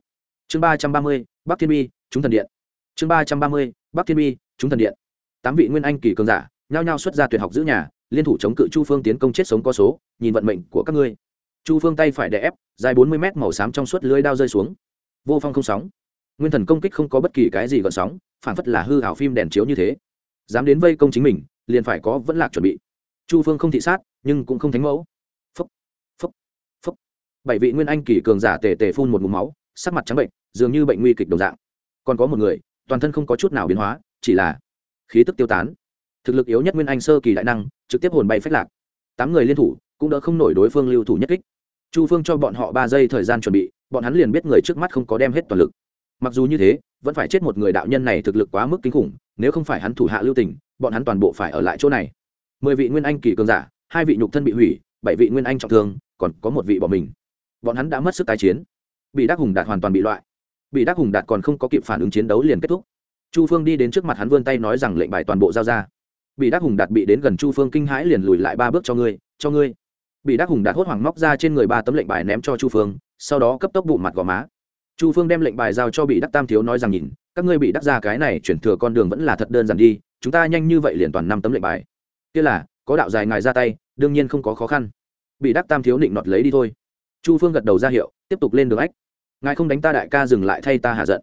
Chương ba trăm ba mươi, bắc thiên bi, chúng thần điện. Chương ba trăm ba mươi, bắc thiên bi, chúng thần điện. Tám vị nguyên anh kỳ cường giả, nhao nhao xuất ra tuyệt học giữ nhà, liên thủ chống cự chu phương tiến công chết sống có số, nhìn vận mệnh của các ngươi. Chu phương tay phải đè ép, dài bốn mươi mét màu xám trong suốt lưới đao rơi xuống vô phong không sóng. Nguyên thần công kích không có bất kỳ cái gì gợn sóng phản phất là hư hảo phim đèn chiếu như thế. Dám đến vây công chính mình liền phải có vẫn lạc chuẩn bị. Chu phương không thị sát nhưng cũng không thánh mẫu. Phúc, phúc, phúc. bảy vị nguyên anh kỳ cường giả tề tề phun một mũ máu sắc mặt trắng bệnh dường như bệnh nguy kịch đồng dạng. Còn có một người toàn thân không có chút nào biến hóa chỉ là khí tức tiêu tán. Thực lực yếu nhất nguyên anh sơ kỳ đại năng trực tiếp hồn bay phách lạc. Tám người liên thủ cũng đỡ không nổi đối phương lưu thủ nhất kích. Chu phương cho bọn họ ba giây thời gian chuẩn bị bọn hắn liền biết người trước mắt không có đem hết toàn lực. Mặc dù như thế, vẫn phải chết một người đạo nhân này thực lực quá mức kinh khủng, nếu không phải hắn thủ hạ lưu tình, bọn hắn toàn bộ phải ở lại chỗ này. Mười vị nguyên anh kỳ cường giả, hai vị nhục thân bị hủy, bảy vị nguyên anh trọng thương, còn có một vị bỏ mình. Bọn hắn đã mất sức tái chiến. Bị đắc hùng đạt hoàn toàn bị loại. Bị đắc hùng đạt còn không có kịp phản ứng chiến đấu liền kết thúc. Chu phương đi đến trước mặt hắn vươn tay nói rằng lệnh bài toàn bộ giao ra. Bị đắc hùng đạt bị đến gần chu phương kinh hãi liền lùi lại ba bước cho ngươi cho ngươi. Bị đắc hùng đạt hốt hoảng móc ra trên người ba tấm lệnh bài ném cho chu phương sau đó cấp tốc bụng mặt gò má. Chu phương đem lệnh bài giao cho bị đắc tam thiếu nói rằng nhìn, các ngươi bị đắc ra cái này chuyển thừa con đường vẫn là thật đơn giản đi, chúng ta nhanh như vậy liền toàn năm tấm lệnh bài. Kia là, có đạo dài ngài ra tay, đương nhiên không có khó khăn. Bị đắc tam thiếu định nọt lấy đi thôi. Chu phương gật đầu ra hiệu, tiếp tục lên đường ách. Ngài không đánh ta đại ca dừng lại thay ta hạ giận.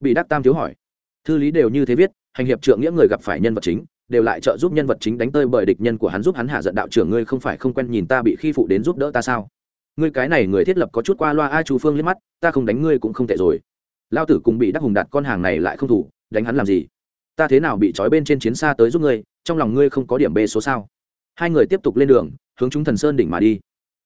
Bị đắc tam thiếu hỏi. Thư lý đều như thế viết, hành hiệp trượng nghĩa người gặp phải nhân vật chính, đều lại trợ giúp nhân vật chính đánh tơi bởi địch nhân của hắn giúp hắn hạ giận đạo trưởng ngươi không phải không quen nhìn ta bị khi phụ đến giúp đỡ ta sao? Ngươi cái này người thiết lập có chút qua loa ai chu phương liếc mắt, ta không đánh ngươi cũng không tệ rồi. Lao tử cùng bị đắc hùng đạt con hàng này lại không thủ, đánh hắn làm gì? Ta thế nào bị trói bên trên chiến xa tới giúp ngươi, trong lòng ngươi không có điểm b số sao? Hai người tiếp tục lên đường, hướng chúng thần sơn đỉnh mà đi.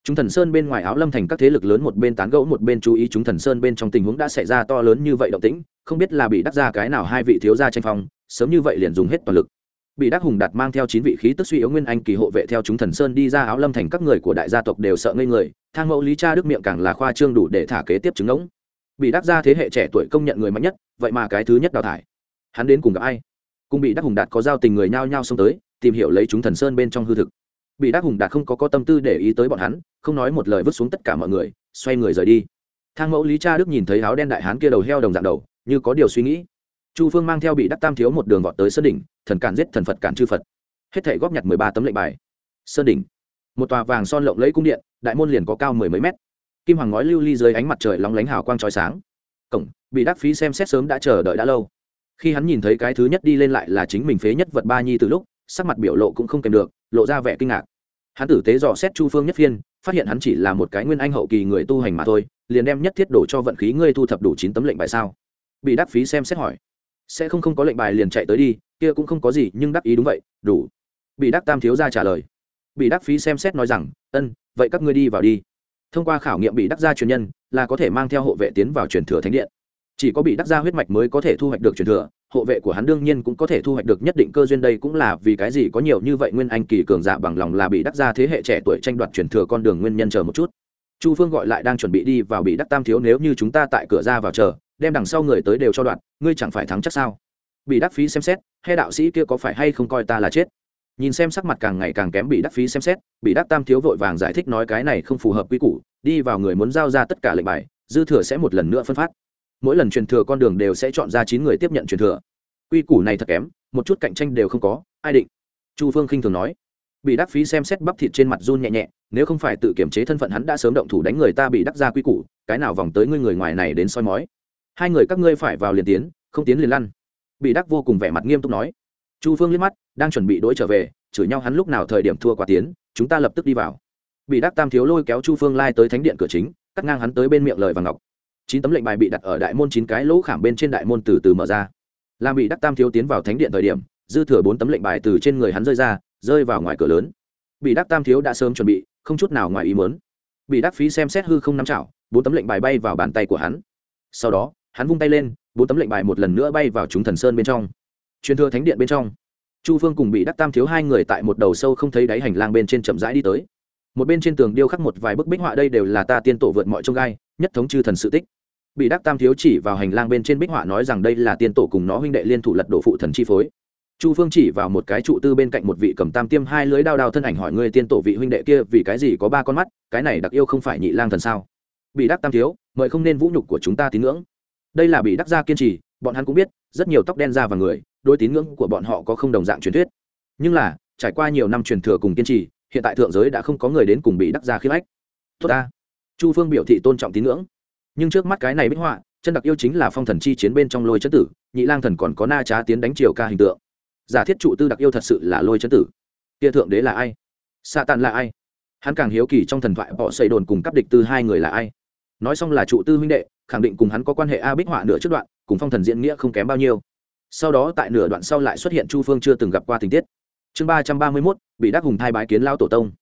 Chúng thần sơn bên ngoài áo lâm thành các thế lực lớn một bên tán gẫu một bên chú ý chúng thần sơn bên trong tình huống đã xảy ra to lớn như vậy động tĩnh, không biết là bị đắc ra cái nào hai vị thiếu gia tranh phong, sớm như vậy liền dùng hết toàn lực bị đắc hùng đạt mang theo chín vị khí tức suy yếu nguyên anh kỳ hộ vệ theo chúng thần sơn đi ra áo lâm thành các người của đại gia tộc đều sợ ngây người, thang mẫu lý cha đức miệng càng là khoa trương đủ để thả kế tiếp chứng ngỗng. Bị đắc ra thế hệ trẻ tuổi công nhận người mạnh nhất, vậy mà cái thứ nhất đào thải. Hắn đến cùng gặp ai? Cùng bị đắc hùng đạt có giao tình người nhao nhao xông tới, tìm hiểu lấy chúng thần sơn bên trong hư thực. Bị đắc hùng đạt không có có tâm tư để ý tới bọn hắn, không nói một lời vứt xuống tất cả mọi người, xoay người rời đi. Thang mẫu lý cha đức nhìn thấy áo đen đại hán kia đầu heo đồng dạng đầu, như có điều suy nghĩ chu phương mang theo bị đắc tam thiếu một đường vọt tới sơn đỉnh, thần cản giết thần phật cản chư phật. Hết thể góp nhặt mười ba tấm lệnh bài. Sơn đỉnh. Một tòa vàng son lộng lẫy cung điện, đại môn liền có cao mười mấy mét. Kim hoàng ngói lưu ly dưới ánh mặt trời lóng lánh hào quang trói sáng. Cổng, bị đắc phí xem xét sớm đã chờ đợi đã lâu. Khi hắn nhìn thấy cái thứ nhất đi lên lại là chính mình phế nhất vật ba nhi từ lúc, sắc mặt biểu lộ cũng không kèm được, lộ ra vẻ kinh ngạc. Hắn tử tế dò xét chu phương nhất phiên, phát hiện hắn chỉ là một cái nguyên anh hậu kỳ người tu hành mà thôi, liền đem nhất thiết đổ cho vận khí ngươi thu thập đủ chín tấm lệnh bài sao? Bị đắc phí xem xét hỏi sẽ không không có lệnh bài liền chạy tới đi, kia cũng không có gì, nhưng đắc ý đúng vậy, đủ. Bị đắc tam thiếu ra trả lời. Bị đắc phí xem xét nói rằng, ân, vậy các ngươi đi vào đi. Thông qua khảo nghiệm bị đắc gia truyền nhân, là có thể mang theo hộ vệ tiến vào truyền thừa thánh điện. Chỉ có bị đắc gia huyết mạch mới có thể thu hoạch được truyền thừa, hộ vệ của hắn đương nhiên cũng có thể thu hoạch được nhất định cơ duyên đây cũng là vì cái gì có nhiều như vậy nguyên anh kỳ cường giả bằng lòng là bị đắc gia thế hệ trẻ tuổi tranh đoạt truyền thừa con đường nguyên nhân chờ một chút. Chu phương gọi lại đang chuẩn bị đi vào bị đắc tam thiếu, nếu như chúng ta tại cửa ra vào chờ đem đằng sau người tới đều cho đoạn, ngươi chẳng phải thắng chắc sao? Bị đắc phí xem xét hay đạo sĩ kia có phải hay không coi ta là chết? Nhìn xem sắc mặt càng ngày càng kém bị đắc phí xem xét, bị đắc tam thiếu vội vàng giải thích nói cái này không phù hợp quy củ, đi vào người muốn giao ra tất cả lệnh bài, dư thừa sẽ một lần nữa phân phát. Mỗi lần truyền thừa con đường đều sẽ chọn ra chín người tiếp nhận truyền thừa. Quy củ này thật kém, một chút cạnh tranh đều không có, ai định? Chu phương khinh thường nói. Bị đắc phí xem xét bắp thịt trên mặt run nhẹ nhẹ, nếu không phải tự kiểm chế thân phận hắn đã sớm động thủ đánh người ta bị đắc ra quy củ, cái nào vòng tới ngươi người ngoài này đến soi mói? Hai người các ngươi phải vào liền tiến, không tiến liền lăn. Bị đắc vô cùng vẻ mặt nghiêm túc nói. Chu phương liếc mắt, đang chuẩn bị đ ố i trở về, chửi nhau hắn lúc nào thời điểm thua quả tiến, chúng ta lập tức đi vào. Bị đắc tam thiếu lôi kéo chu phương lai tới thánh điện cửa chính, cắt ngang hắn tới bên miệng lời và ngọc. Chín tấm lệnh bài bị đặt ở đại môn chín cái lỗ khảm bên trên đại môn từ từ mở ra. Làm bị đắc tam thiếu tiến vào thánh điện thời điểm, dư thừa bốn tấm lệnh bài từ trên người hắn rơi ra, rơi vào ngoài cửa lớn. Bị đắc tam thiếu đã sớm chuẩn bị, không chút nào ngoài ý mớn bị đắc phí xem xét hư không nắm chảo, bốn tấm lệnh bài bay vào bàn tay của hắn. Sau đó hắn vung tay lên, bốn tấm lệnh bài một lần nữa bay vào chúng thần sơn bên trong. Truyền thừa thánh điện bên trong, chu phương cùng bị đắc tam thiếu hai người tại một đầu sâu không thấy đáy hành lang bên trên chậm rãi đi tới. Một bên trên tường điêu khắc một vài bức bích họa, đây đều là ta tiên tổ vượt mọi trông gai, nhất thống chư thần sự tích. Bị đắc tam thiếu chỉ vào hành lang bên trên bích họa nói rằng đây là tiên tổ cùng nó huynh đệ liên thủ lật đổ phụ thần chi phối. Chu phương chỉ vào một cái trụ tư bên cạnh một vị cầm tam tiêm hai lưới đao đao thân ảnh hỏi ngươi tiên tổ vị huynh đệ kia vì cái gì có ba con mắt, cái này đặc yêu không phải nhị lang thần sao? Bị đắc tam thiếu, mời không nên vũ nhục của chúng ta tín ngưỡng đây là bị đắc gia kiên trì, bọn hắn cũng biết, rất nhiều tóc đen da và người đôi tín ngưỡng của bọn họ có không đồng dạng truyền thuyết. Nhưng là, trải qua nhiều năm truyền thừa cùng kiên trì, hiện tại thượng giới đã không có người đến cùng bị đắc gia khiếp ách tốt ta. Chu phương biểu thị tôn trọng tín ngưỡng. Nhưng trước mắt cái này bích họa, chân đặc yêu chính là phong thần chi chiến bên trong lôi chấn tử, nhị lang thần còn có na trá tiến đánh triều ca hình tượng. Giả thiết trụ tư đặc yêu thật sự là lôi chấn tử. Kia thượng đế là ai? Sa tàn là ai? Hắn càng hiếu kỳ trong thần thoại, họ xây đồn cùng cấp địch tư hai người là ai? Nói xong là trụ tư huynh đệ, khẳng định cùng hắn có quan hệ a bích họa nửa trước đoạn, cùng phong thần diễn nghĩa không kém bao nhiêu. Sau đó tại nửa đoạn sau lại xuất hiện chu phương chưa từng gặp qua tình tiết. Chương ba trăm ba mươi mốt, bị đắc hùng thai bái kiến lao tổ tông.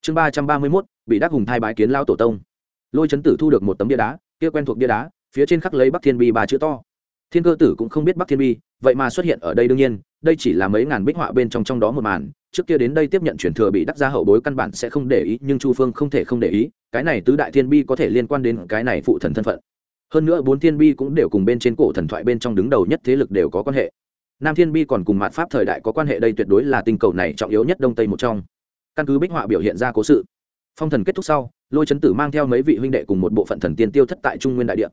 Chương ba trăm ba mươi mốt, bị đắc hùng thai bái kiến lao tổ tông. Lôi chấn tử thu được một tấm bia đá, kia quen thuộc bia đá, phía trên khắc lấy bắc thiên bi ba chữ to. Thiên cơ tử cũng không biết bắc thiên bi, vậy mà xuất hiện ở đây đương nhiên, đây chỉ là mấy ngàn bích họa bên trong trong đó một màn trước kia đến đây tiếp nhận chuyển thừa bị đắc ra hậu bối căn bản sẽ không để ý, nhưng chu phương không thể không để ý, cái này tứ đại thiên bi có thể liên quan đến cái này phụ thần thân phận. Hơn nữa bốn thiên bi cũng đều cùng bên trên cổ thần thoại bên trong đứng đầu nhất thế lực đều có quan hệ. Nam thiên bi còn cùng mạt pháp thời đại có quan hệ đây tuyệt đối là tinh cầu này trọng yếu nhất đông tây một trong. Căn cứ bích họa biểu hiện ra cố sự. Phong thần kết thúc sau, lôi chấn tử mang theo mấy vị huynh đệ cùng một bộ phận thần tiên tiêu thất tại trung nguyên đại địa.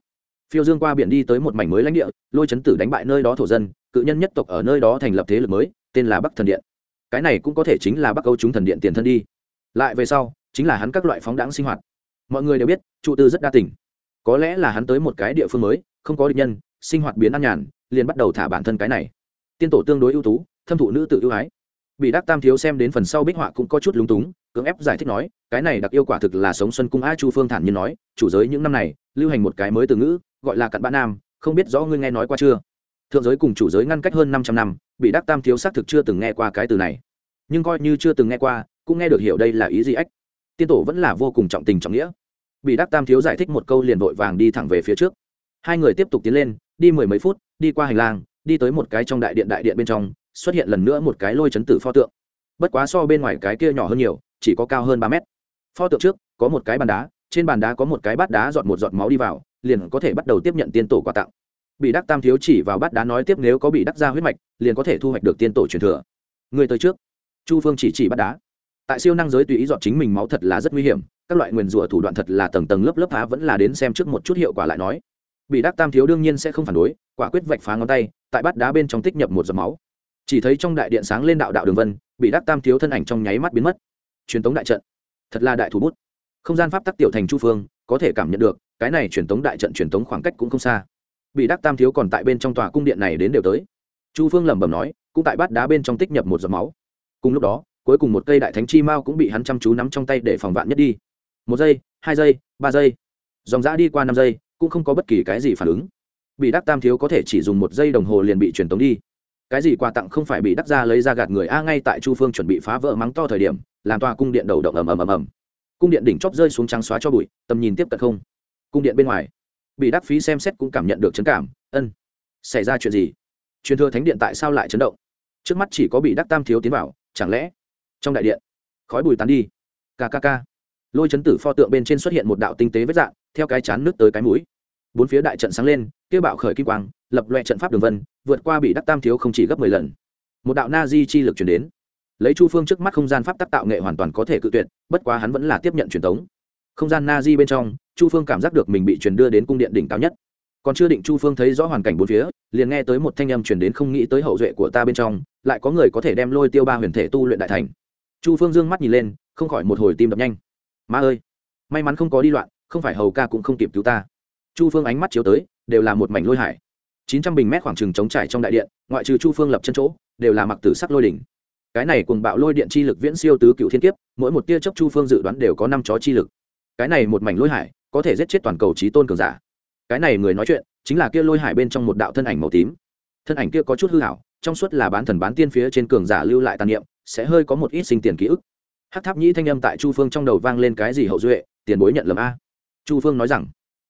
Phiêu dương qua biển đi tới một mảnh mới lãnh địa, lôi chấn tử đánh bại nơi đó thổ dân, cự nhân nhất tộc ở nơi đó thành lập thế lực mới, tên là bắc thần điện cái này cũng có thể chính là bắc âu chúng thần điện tiền thân đi. Lại về sau, chính là hắn các loại phóng đáng sinh hoạt. Mọi người đều biết, trụ tư rất đa tình. Có lẽ là hắn tới một cái địa phương mới, không có định nhân, sinh hoạt biến ăn nhàn, liền bắt đầu thả bản thân cái này. Tiên tổ tương đối ưu tú, thâm thụ nữ tự ưu ái. Bị đắc tam thiếu xem đến phần sau bích họa cũng có chút lúng túng, cưỡng ép giải thích nói, cái này đặc yêu quả thực là sống xuân cung a chu phương thản nhiên nói, chủ giới những năm này, lưu hành một cái mới từ ngữ, gọi là cặn bã nam, không biết rõ ngươi nghe nói qua chưa? Thượng giới cùng chủ giới ngăn cách hơn năm trăm năm bị đắc tam thiếu xác thực chưa từng nghe qua cái từ này. Nhưng coi như chưa từng nghe qua, cũng nghe được hiểu đây là ý gì ách. Tiên tổ vẫn là vô cùng trọng tình trọng nghĩa. Bị đắc tam thiếu giải thích một câu liền vội vàng đi thẳng về phía trước. Hai người tiếp tục tiến lên, đi mười mấy phút, đi qua hành lang, đi tới một cái trong đại điện đại điện bên trong, xuất hiện lần nữa một cái lôi chấn tử pho tượng. Bất quá so bên ngoài cái kia nhỏ hơn nhiều, chỉ có cao hơn ba mét. Pho tượng trước, có một cái bàn đá, trên bàn đá có một cái bát đá dọn một giọt máu đi vào, liền có thể bắt đầu tiếp nhận tiên tổ quà tặng bị đắc tam thiếu chỉ vào bát đá nói tiếp nếu có bị đắc ra huyết mạch, liền có thể thu hoạch được tiên tổ truyền thừa. Người tới trước. Chu phương chỉ chỉ bát đá. Tại siêu năng giới tùy ý dọn chính mình máu thật là rất nguy hiểm, các loại nguyền rủa thủ đoạn thật là tầng tầng lớp lớp phá vẫn là đến xem trước một chút hiệu quả lại nói. Bị đắc tam thiếu đương nhiên sẽ không phản đối, quả quyết vạch phá ngón tay, tại bát đá bên trong tích nhập một giọt máu. Chỉ thấy trong đại điện sáng lên đạo đạo đường vân, bị đắc tam thiếu thân ảnh trong nháy mắt biến mất. Truyền tống đại trận. Thật là đại thủ bút. Không gian pháp tắc tiểu thành chu phương, có thể cảm nhận được, cái này truyền tống đại trận truyền tống khoảng cách cũng không xa bị đắc tam thiếu còn tại bên trong tòa cung điện này đến đều tới. Chu phương lẩm bẩm nói, cũng tại bát đá bên trong tích nhập một giọt máu. Cùng lúc đó, cuối cùng một cây đại thánh chi mao cũng bị hắn chăm chú nắm trong tay để phòng vạn nhất đi. Một giây, hai giây, ba giây. Dòng dã đi qua năm giây, cũng không có bất kỳ cái gì phản ứng. Bị đắc tam thiếu có thể chỉ dùng một giây đồng hồ liền bị truyền tống đi. Cái gì quà tặng không phải bị đắc ra lấy ra gạt người, a, ngay tại chu phương chuẩn bị phá vỡ mắng to thời điểm, làm tòa cung điện đầu động ầm ầm ầm ầm. Cung điện đỉnh chóp rơi xuống trắng xóa cho bụi, tầm nhìn tiếp cận không. Cung điện bên ngoài bị đắc phí xem xét cũng cảm nhận được chấn cảm, ân, xảy ra chuyện gì? Truyền thừa thánh điện tại sao lại chấn động? Trước mắt chỉ có bị đắc tam thiếu tiến vào, chẳng lẽ trong đại điện khói bùi tán đi? Kkk lôi chấn tử pho tượng bên trên xuất hiện một đạo tinh tế vết dạng, theo cái chán nước tới cái mũi. Bốn phía đại trận sáng lên kêu bạo khởi kim quang, lập loẹ trận pháp đường vân, vượt qua bị đắc tam thiếu không chỉ gấp mười lần. Một đạo na di chi lực chuyển đến. Lấy chu phương trước mắt không gian pháp tác tạo nghệ hoàn toàn có thể cự tuyệt, bất quá hắn vẫn là tiếp nhận truyền thống không gian na di bên trong chu phương cảm giác được mình bị truyền đưa đến cung điện đỉnh cao nhất. Còn chưa định chu phương thấy rõ hoàn cảnh bốn phía, liền nghe tới một thanh âm truyền đến không nghĩ tới hậu duệ của ta bên trong, lại có người có thể đem lôi tiêu ba huyền thể tu luyện đại thành. Chu phương dương mắt nhìn lên, không khỏi một hồi tim đập nhanh. Ma ơi, may mắn không có đi loạn, không phải hầu ca cũng không kịp cứu ta. Chu phương ánh mắt chiếu tới, đều là một mảnh lôi hải. Chín trăm bình mét khoảng trừng trống trải trong đại điện, ngoại trừ chu phương lập chân chỗ, đều là mặc tử sắc lôi đỉnh. Cái này cùng bạo lôi điện chi lực viễn siêu tứ cựu thiên kiếp, mỗi một tia chốc chu phương dự đoán đều có năm chó chi lực. Cái này một mảnh lôi hải có thể giết chết toàn cầu trí tôn cường giả. Cái này người nói chuyện chính là kia lôi hải bên trong một đạo thân ảnh màu tím. Thân ảnh kia có chút hư hảo trong suốt là bán thần bán tiên phía trên cường giả lưu lại tàn niệm, sẽ hơi có một ít sinh tiền ký ức. Hát tháp nhĩ thanh âm tại chu phương trong đầu vang lên cái gì hậu duệ, tiền bối nhận lầm a. Chu phương nói rằng,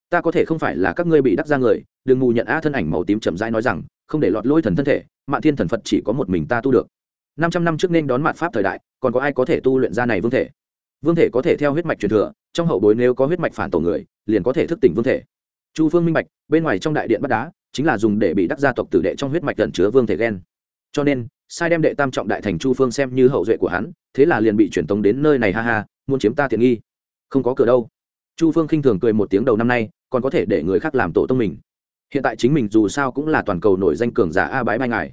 ta có thể không phải là các ngươi bị đắc ra người, đừng mù nhận a thân ảnh màu tím chậm rãi nói rằng, không để lọt lôi thần thân thể mạng thiên thần phật chỉ có một mình ta tu được. Năm trăm năm trước nên đón mạn pháp thời đại, còn có ai có thể tu luyện ra này vương thể? Vương thể có thể theo huyết mạch truyền thừa trong hậu bối nếu có huyết mạch phản tổ người, liền có thể thức tỉnh vương thể. Chu phương minh bạch, bên ngoài trong đại điện bắt đá, chính là dùng để bị đắc gia tộc tử đệ trong huyết mạch gần chứa vương thể gen. Cho nên, sai đem đệ tam trọng đại thành chu phương xem như hậu duệ của hắn, thế là liền bị truyền tống đến nơi này ha ha, muốn chiếm ta tiện nghi. Không có cửa đâu. Chu phương khinh thường cười một tiếng đầu năm nay, còn có thể để người khác làm tổ tông mình. Hiện tại chính mình dù sao cũng là toàn cầu nổi danh cường giả a bái mai ngài.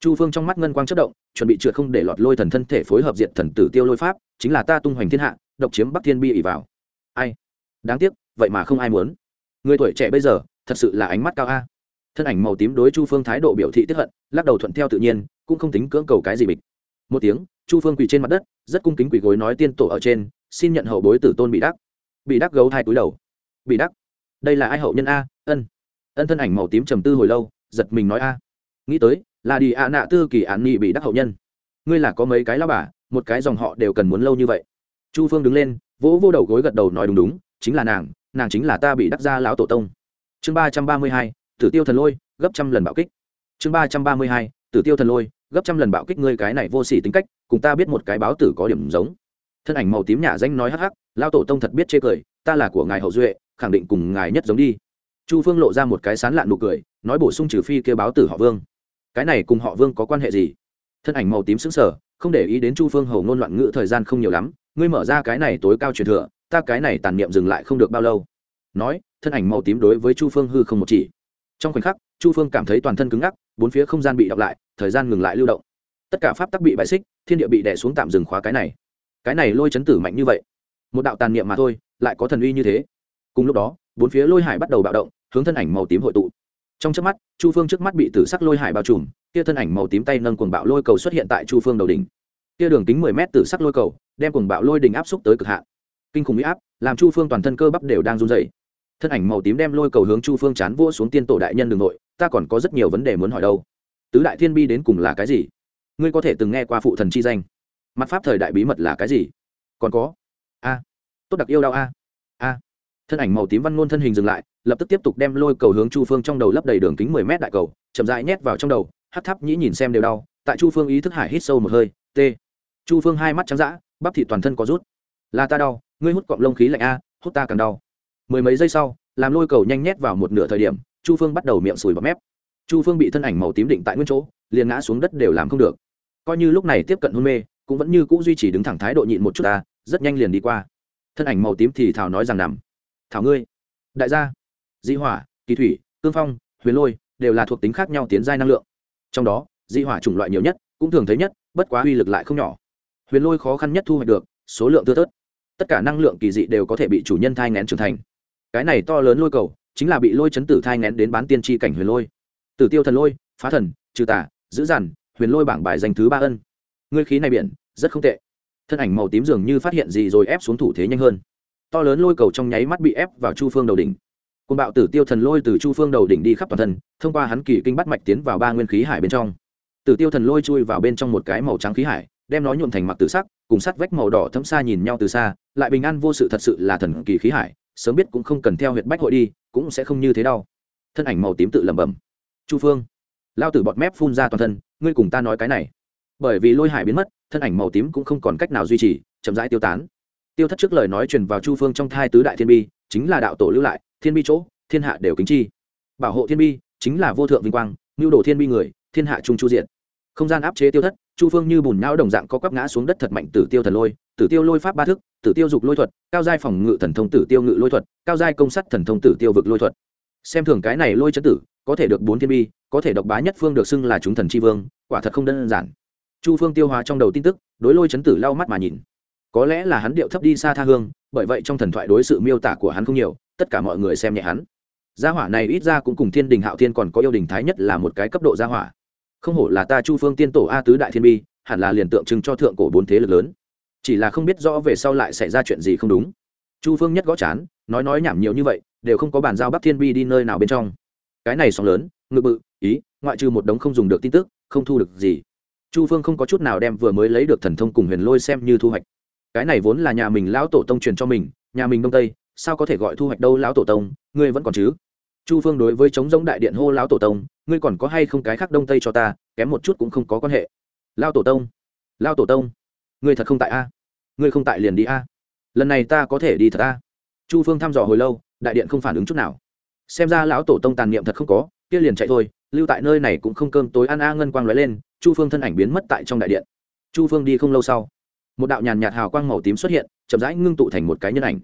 Chu phương trong mắt ngân quang chất động, chuẩn bị trượt không để lọt lôi thần thân thể phối hợp diện thần tử tiêu lôi pháp, chính là ta tung hoành thiên hạ, độc chiếm bắc thiên bi ỉ vào ai? Đáng tiếc, vậy mà không ai muốn. Người tuổi trẻ bây giờ, thật sự là ánh mắt cao a. Thân ảnh màu tím đối chu phương thái độ biểu thị tiếp hận, lắc đầu thuận theo tự nhiên, cũng không tính cưỡng cầu cái gì bịch. Một tiếng, chu phương quỳ trên mặt đất, rất cung kính quỳ gối nói tiên tổ ở trên, xin nhận hậu bối tử tôn bị đắc. Bị đắc gấu hai túi đầu. Bị đắc. Đây là ai hậu nhân a? Ân. Ân thân ảnh màu tím trầm tư hồi lâu, giật mình nói a. Nghĩ tới, là đi ạ nạ tư kỳ án nghị bị đắc hậu nhân. Ngươi là có mấy cái lao bà, một cái dòng họ đều cần muốn lâu như vậy. Chu phương đứng lên vỗ vô đầu gối gật đầu nói đúng đúng, chính là nàng nàng chính là ta bị đắc gia lão tổ tông. Chương ba trăm ba mươi hai, tử tiêu thần lôi, gấp trăm lần bạo kích. Chương ba trăm ba mươi hai, tử tiêu thần lôi, gấp trăm lần bạo kích ngươi cái này vô sỉ tính cách, cùng ta biết một cái báo tử có điểm giống. Thân ảnh màu tím nhà danh nói hắc hắc lao tổ tông thật biết chê cười, ta là của ngài hậu duệ, khẳng định cùng ngài nhất giống đi. Chu phương lộ ra một cái sán lạn nụ cười, nói bổ sung trừ phi kêu báo tử họ vương. Cái này cùng họ vương có quan hệ gì? Thân ảnh màu tím xứng sở không để ý đến chu phương hầu ngôn loạn ngữ thời gian không nhiều lắm, ngươi mở ra cái này tối cao truyền thừa, ta cái này tàn niệm dừng lại không được bao lâu. Nói, thân ảnh màu tím đối với chu phương hư không một chỉ. Trong khoảnh khắc, chu phương cảm thấy toàn thân cứng ngắc, bốn phía không gian bị đọc lại, thời gian ngừng lại lưu động. Tất cả pháp tắc bị bại xích, thiên địa bị đè xuống tạm dừng khóa cái này. Cái này lôi chấn tử mạnh như vậy. Một đạo tàn niệm mà thôi, lại có thần uy như thế. Cùng lúc đó, bốn phía lôi hải bắt đầu bạo động, hướng thân ảnh màu tím hội tụ trong trước mắt, chu phương trước mắt bị tử sắc lôi hải bao trùm, kia thân ảnh màu tím tay nâng cuồng bạo lôi cầu xuất hiện tại chu phương đầu đỉnh. Kia đường kính mười mét tử sắc lôi cầu, đem cuồng bạo lôi đỉnh áp xúc tới cực hạn. Kinh khủng huy áp, làm chu phương toàn thân cơ bắp đều đang run dày thân ảnh màu tím đem lôi cầu hướng chu phương chán vỗ xuống tiên tổ đại nhân đường nội, ta còn có rất nhiều vấn đề muốn hỏi đâu. Tứ đại thiên bi đến cùng là cái gì? Ngươi có thể từng nghe qua phụ thần chi danh? Mặt pháp thời đại bí mật là cái gì? Còn có? A. Tốt đặc yêu đau a a thân ảnh màu tím văn ngôn thân hình dừng lại, lập tức tiếp tục đem lôi cầu hướng chu phương trong đầu lấp đầy đường kính mười mét đại cầu, chậm rãi nhét vào trong đầu hát thắp nhĩ nhìn xem đều đau, tại chu phương ý thức hải hít sâu một hơi, t. Chu phương hai mắt trắng d bắp thị toàn thân có rút. Là ta đau, ngươi hút cọng lông khí lạnh a, hút ta càng đau. Mười mấy giây sau, làm lôi cầu nhanh nhét vào một nửa thời điểm, chu phương bắt đầu miệng sùi bọt mép. Chu phương bị thân ảnh màu tím định tại nguyên chỗ, liền ngã xuống đất đều làm không được. Coi như lúc này tiếp cận hôn mê, cũng vẫn như c ũ duy trì đứng thẳng thái độ nhịn một chút ta, rất nhanh liền đi qua. Thân ảnh màu tím thì thảo nói rằng nằm thảo ngươi. Đại gia, di hỏa, kỳ thủy, cương phong, huyền lôi đều là thuộc tính khác nhau tiến giai năng lượng. Trong đó, di hỏa chủng loại nhiều nhất, cũng thường thấy nhất, bất quá uy lực lại không nhỏ. Huyền lôi khó khăn nhất thu hoạch được, số lượng thưa thớt. Tất cả năng lượng kỳ dị đều có thể bị chủ nhân thai ngén trưởng thành. Cái này to lớn lôi cầu, chính là bị lôi chấn tử thai ngén đến bán tiên tri cảnh huyền lôi. Tử tiêu thần lôi, phá thần, trừ tả giữ dằn, huyền lôi bảng bài danh thứ ba ân. Ngươi khí này biển, rất không tệ. Thân ảnh màu tím dường như phát hiện gì rồi ép xuống thủ thế nhanh hơn to lớn lôi cầu trong nháy mắt bị ép vào chu phương đầu đỉnh. Côn bạo tử tiêu thần lôi từ chu phương đầu đỉnh đi khắp toàn thân, thông qua hắn kỳ kinh bắt mạch tiến vào ba nguyên khí hải bên trong. Tử tiêu thần lôi chui vào bên trong một cái màu trắng khí hải, đem nó nhuộm thành mặc tử sắc, cùng sắt vách màu đỏ thấm xa nhìn nhau từ xa, lại bình an vô sự thật sự là thần kỳ khí hải, sớm biết cũng không cần theo huyện bách hội đi, cũng sẽ không như thế đâu. Thân ảnh màu tím tự lẩm bẩm. Chu phương, lao tử bọt mép phun ra toàn thân, ngươi cùng ta nói cái này. Bởi vì lôi hải biến mất, thân ảnh màu tím cũng không còn cách nào duy trì, chậm rãi tiêu tán tiêu thất trước lời nói truyền vào chu phương trong thai tứ đại thiên bi, chính là đạo tổ lưu lại, thiên bi chỗ, thiên hạ đều kính chi. Bảo hộ thiên bi, chính là vô thượng vinh quang, mưu đồ thiên bi người, thiên hạ trung chu diện không gian áp chế tiêu thất, chu phương như bùn não đồng dạng có quắp ngã xuống đất thật mạnh tử tiêu thần lôi, tử tiêu lôi pháp ba thức, tử tiêu dục lôi thuật, cao giai phòng ngự thần thông tử tiêu ngự lôi thuật, cao giai công sắt thần thông tử tiêu vực lôi thuật. Xem thường cái này lôi chấn tử, có thể được bốn thiên bi, có thể độc bá nhất phương được xưng là chúng thần c h i vương, quả thật không đơn giản. Chu phương tiêu hóa trong đầu tin tức, đối lôi chấn tử lau mắt mà nhìn có lẽ là hắn điệu thấp đi xa tha hương, bởi vậy trong thần thoại đối sự miêu tả của hắn không nhiều, tất cả mọi người xem nhẹ hắn. Gia hỏa này ít ra cũng cùng thiên đình hạo thiên còn có yêu đình thái nhất là một cái cấp độ gia hỏa. Không hổ là ta chu phương tiên tổ a tứ đại thiên bi, hẳn là liền tượng trưng cho thượng cổ bốn thế lực lớn. Chỉ là không biết rõ về sau lại xảy ra chuyện gì không đúng. Chu phương nhất gõ chán, nói nói nhảm nhiều như vậy, đều không có bàn giao bắc thiên bi đi nơi nào bên trong. Cái này sóng lớn, ngự bự, ý, ngoại trừ một đống không dùng được tin tức, không thu được gì. Chu phương không có chút nào đem vừa mới lấy được thần thông cùng huyền lôi xem như thu hoạch cái này vốn là nhà mình lão tổ tông truyền cho mình, nhà mình đông tây, sao có thể gọi thu hoạch đâu lão tổ tông, ngươi vẫn còn chứ? Chu phương đối với chống giống đại điện hô lão tổ tông, ngươi còn có hay không cái khác đông tây cho ta, kém một chút cũng không có quan hệ. Lao tổ tông lao tổ tông, ngươi thật không tại a? Ngươi không tại liền đi a? Lần này ta có thể đi thật a? Chu phương thăm dò hồi lâu, đại điện không phản ứng chút nào. Xem ra lão tổ tông tàn niệm thật không có, kia liền chạy thôi, lưu tại nơi này cũng không cơm tối, ăn a ngân quang lóe lên, chu phương thân ảnh biến mất tại trong đại điện. Chu phương đi không lâu sau một đạo nhàn nhạt hào quang màu tím xuất hiện, chậm rãi ngưng tụ thành một cái nhân ảnh.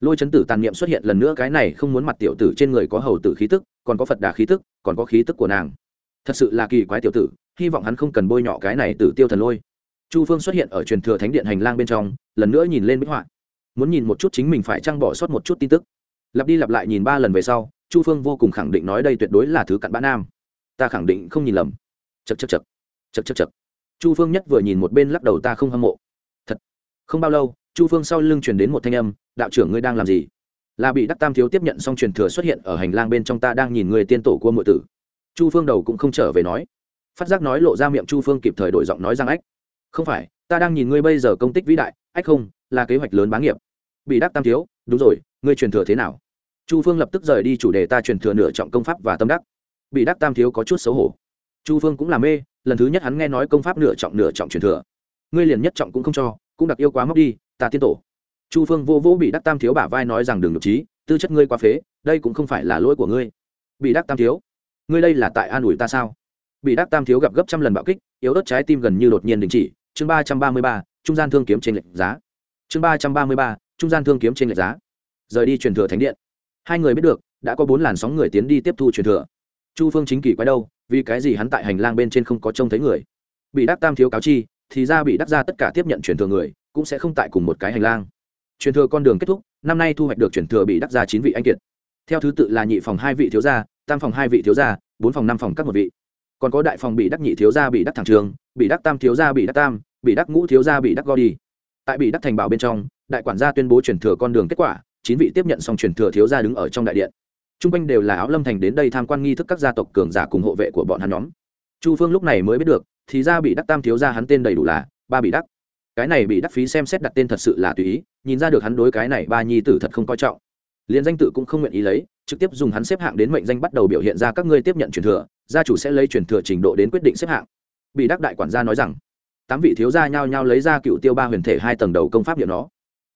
Lôi chấn tử tàn niệm xuất hiện lần nữa, cái này không muốn mặt tiểu tử trên người có hầu tử khí tức, còn có phật đà khí tức, còn có khí tức của nàng. Thật sự là kỳ quái tiểu tử, hy vọng hắn không cần bôi nhọ cái này tử tiêu thần lôi. Chu phương xuất hiện ở truyền thừa thánh điện hành lang bên trong, lần nữa nhìn lên bích họa. Muốn nhìn một chút chính mình phải trăng bỏ sót một chút tin tức. Lặp đi lặp lại nhìn ba lần về sau, chu phương vô cùng khẳng định nói đây tuyệt đối là thứ cặn bã nam. Ta khẳng định không nhìn lầm. Chật chật chật chật chật chật chu phương nhất vừa nhìn một bên lắc đầu ta không hâm mộ không bao lâu, chu phương sau lưng truyền đến một thanh âm, đạo trưởng ngươi đang làm gì? Là bị đắc tam thiếu tiếp nhận xong truyền thừa xuất hiện ở hành lang bên trong ta đang nhìn người tiên tổ của mọi tử. Chu phương đầu cũng không trở về nói. Phát giác nói lộ ra miệng chu phương kịp thời đổi giọng nói rằng, ách, không phải, ta đang nhìn ngươi bây giờ công tích vĩ đại, ách không, là kế hoạch lớn bá nghiệp. Bị đắc tam thiếu, đúng rồi, ngươi truyền thừa thế nào? Chu phương lập tức rời đi chủ đề ta truyền thừa nửa trọng công pháp và tâm đắc. Bị đắc tam thiếu có chút xấu hổ. Chu phương cũng là mê, lần thứ nhất hắn nghe nói công pháp nửa trọng nửa trọng truyền thừa. Ngươi liền nhất trọng cũng không cho cũng đặc yêu quá móc đi, ta tiên tổ. Chu phương vô vô bị đắc tam thiếu bả vai nói rằng đừng nhục trí, tư chất ngươi quá phế, đây cũng không phải là lỗi của ngươi. Bị đắc tam thiếu, ngươi đây là tại an ủi ta sao? Bị đắc tam thiếu gặp gấp trăm lần bạo kích, yếu ớt trái tim gần như đột nhiên đình chỉ, chương ba trăm ba mươi ba, trung gian thương kiếm trên lệnh giá. Chương ba trăm ba mươi ba, trung gian thương kiếm trên lệnh giá. Rời đi truyền thừa thánh điện. Hai người biết được, đã có bốn làn sóng người tiến đi tiếp thu truyền thừa. Chu phương chính kỳ quay đâu, vì cái gì hắn tại hành lang bên trên không có trông thấy người? Bị đắc tam thiếu cáo chi thì ra bị đắc ra tất cả tiếp nhận truyền thừa người, cũng sẽ không tại cùng một cái hành lang. Truyền thừa con đường kết thúc, năm nay thu hoạch được truyền thừa bị đắc ra chín vị anh kiệt. Theo thứ tự là nhị phòng hai vị thiếu gia, tam phòng hai vị thiếu gia, bốn phòng năm phòng các một vị. Còn có đại phòng bị đắc nhị thiếu gia bị đắc thẳng trường, bị đắc tam thiếu gia bị đắc tam, bị đắc ngũ thiếu gia bị đắc go đi tại bị đắc thành bảo bên trong, đại quản gia tuyên bố truyền thừa con đường kết quả, chín vị tiếp nhận xong truyền thừa thiếu gia đứng ở trong đại điện. T r u n g quanh đều là áo lâm thành đến đây tham quan nghi thức các gia tộc cường giả cùng hộ vệ của bọn hắn nhóm. Chu phương lúc này mới biết được thì ra bị đắc tam thiếu gia hắn tên đầy đủ là ba bị đắc. Cái này bị đắc phí xem xét đặt tên thật sự là tùy ý, nhìn ra được hắn đối cái này ba nhi tử thật không coi trọng. Liền danh tự cũng không nguyện ý lấy, trực tiếp dùng hắn xếp hạng đến mệnh danh bắt đầu biểu hiện ra các ngươi tiếp nhận truyền thừa, gia chủ sẽ lấy truyền thừa trình độ đến quyết định xếp hạng. Bị đắc đại quản gia nói rằng, tám vị thiếu gia nhao nhao lấy ra cựu tiêu ba huyền thể hai tầng đầu công pháp điện nó.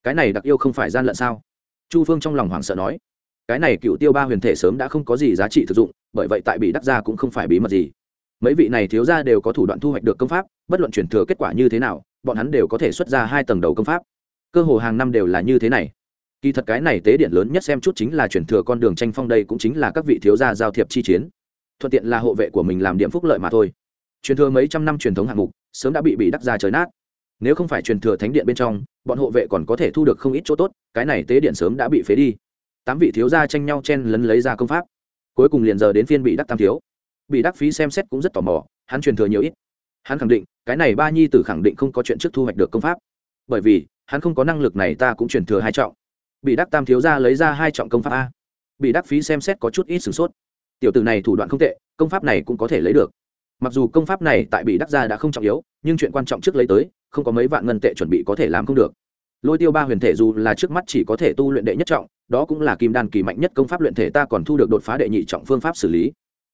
Cái này đặc yêu không phải gian lận sao? Chu phương trong lòng hoảng sợ nói, cái này cựu tiêu ba huyền thể sớm đã không có gì giá trị thực dụng, bởi vậy tại bị đắc gia cũng không phải bí mật gì mấy vị này thiếu gia đều có thủ đoạn thu hoạch được công pháp, bất luận chuyển thừa kết quả như thế nào, bọn hắn đều có thể xuất ra hai tầng đầu công pháp. Cơ hồ hàng năm đều là như thế này. Kỳ thật cái này tế điện lớn nhất xem chút chính là chuyển thừa con đường tranh phong đây cũng chính là các vị thiếu gia giao thiệp chi chiến. Thuận tiện là hộ vệ của mình làm điểm phúc lợi mà thôi. Truyền thừa mấy trăm năm truyền thống hạng mục, sớm đã bị bị đắc ra trời nát. Nếu không phải truyền thừa thánh điện bên trong, bọn hộ vệ còn có thể thu được không ít chỗ tốt, cái này tế điện sớm đã bị phế đi. Tám vị thiếu gia tranh nhau chen lấn lấy ra công pháp. Cuối cùng liền giờ đến phiên bị đắc tam thiếu bị đắc phí xem xét cũng rất tò mò, hắn truyền thừa nhiều ít. Hắn khẳng định, cái này ba nhi tử khẳng định không có chuyện trước thu hoạch được công pháp. Bởi vì, hắn không có năng lực này ta cũng truyền thừa hai trọng. Bị đắc tam thiếu gia lấy ra hai trọng công pháp a. Bị đắc phí xem xét có chút ít sửng sốt. Tiểu tử này thủ đoạn không tệ, công pháp này cũng có thể lấy được. Mặc dù công pháp này tại bị đắc gia đã không trọng yếu, nhưng chuyện quan trọng trước lấy tới, không có mấy vạn ngân tệ chuẩn bị có thể làm không được. Lôi tiêu ba huyền thể dù là trước mắt chỉ có thể tu luyện đệ nhất trọng, đó cũng là kim đan kỳ mạnh nhất công pháp luyện thể ta còn thu được đột phá đệ nhị trọng phương pháp xử lý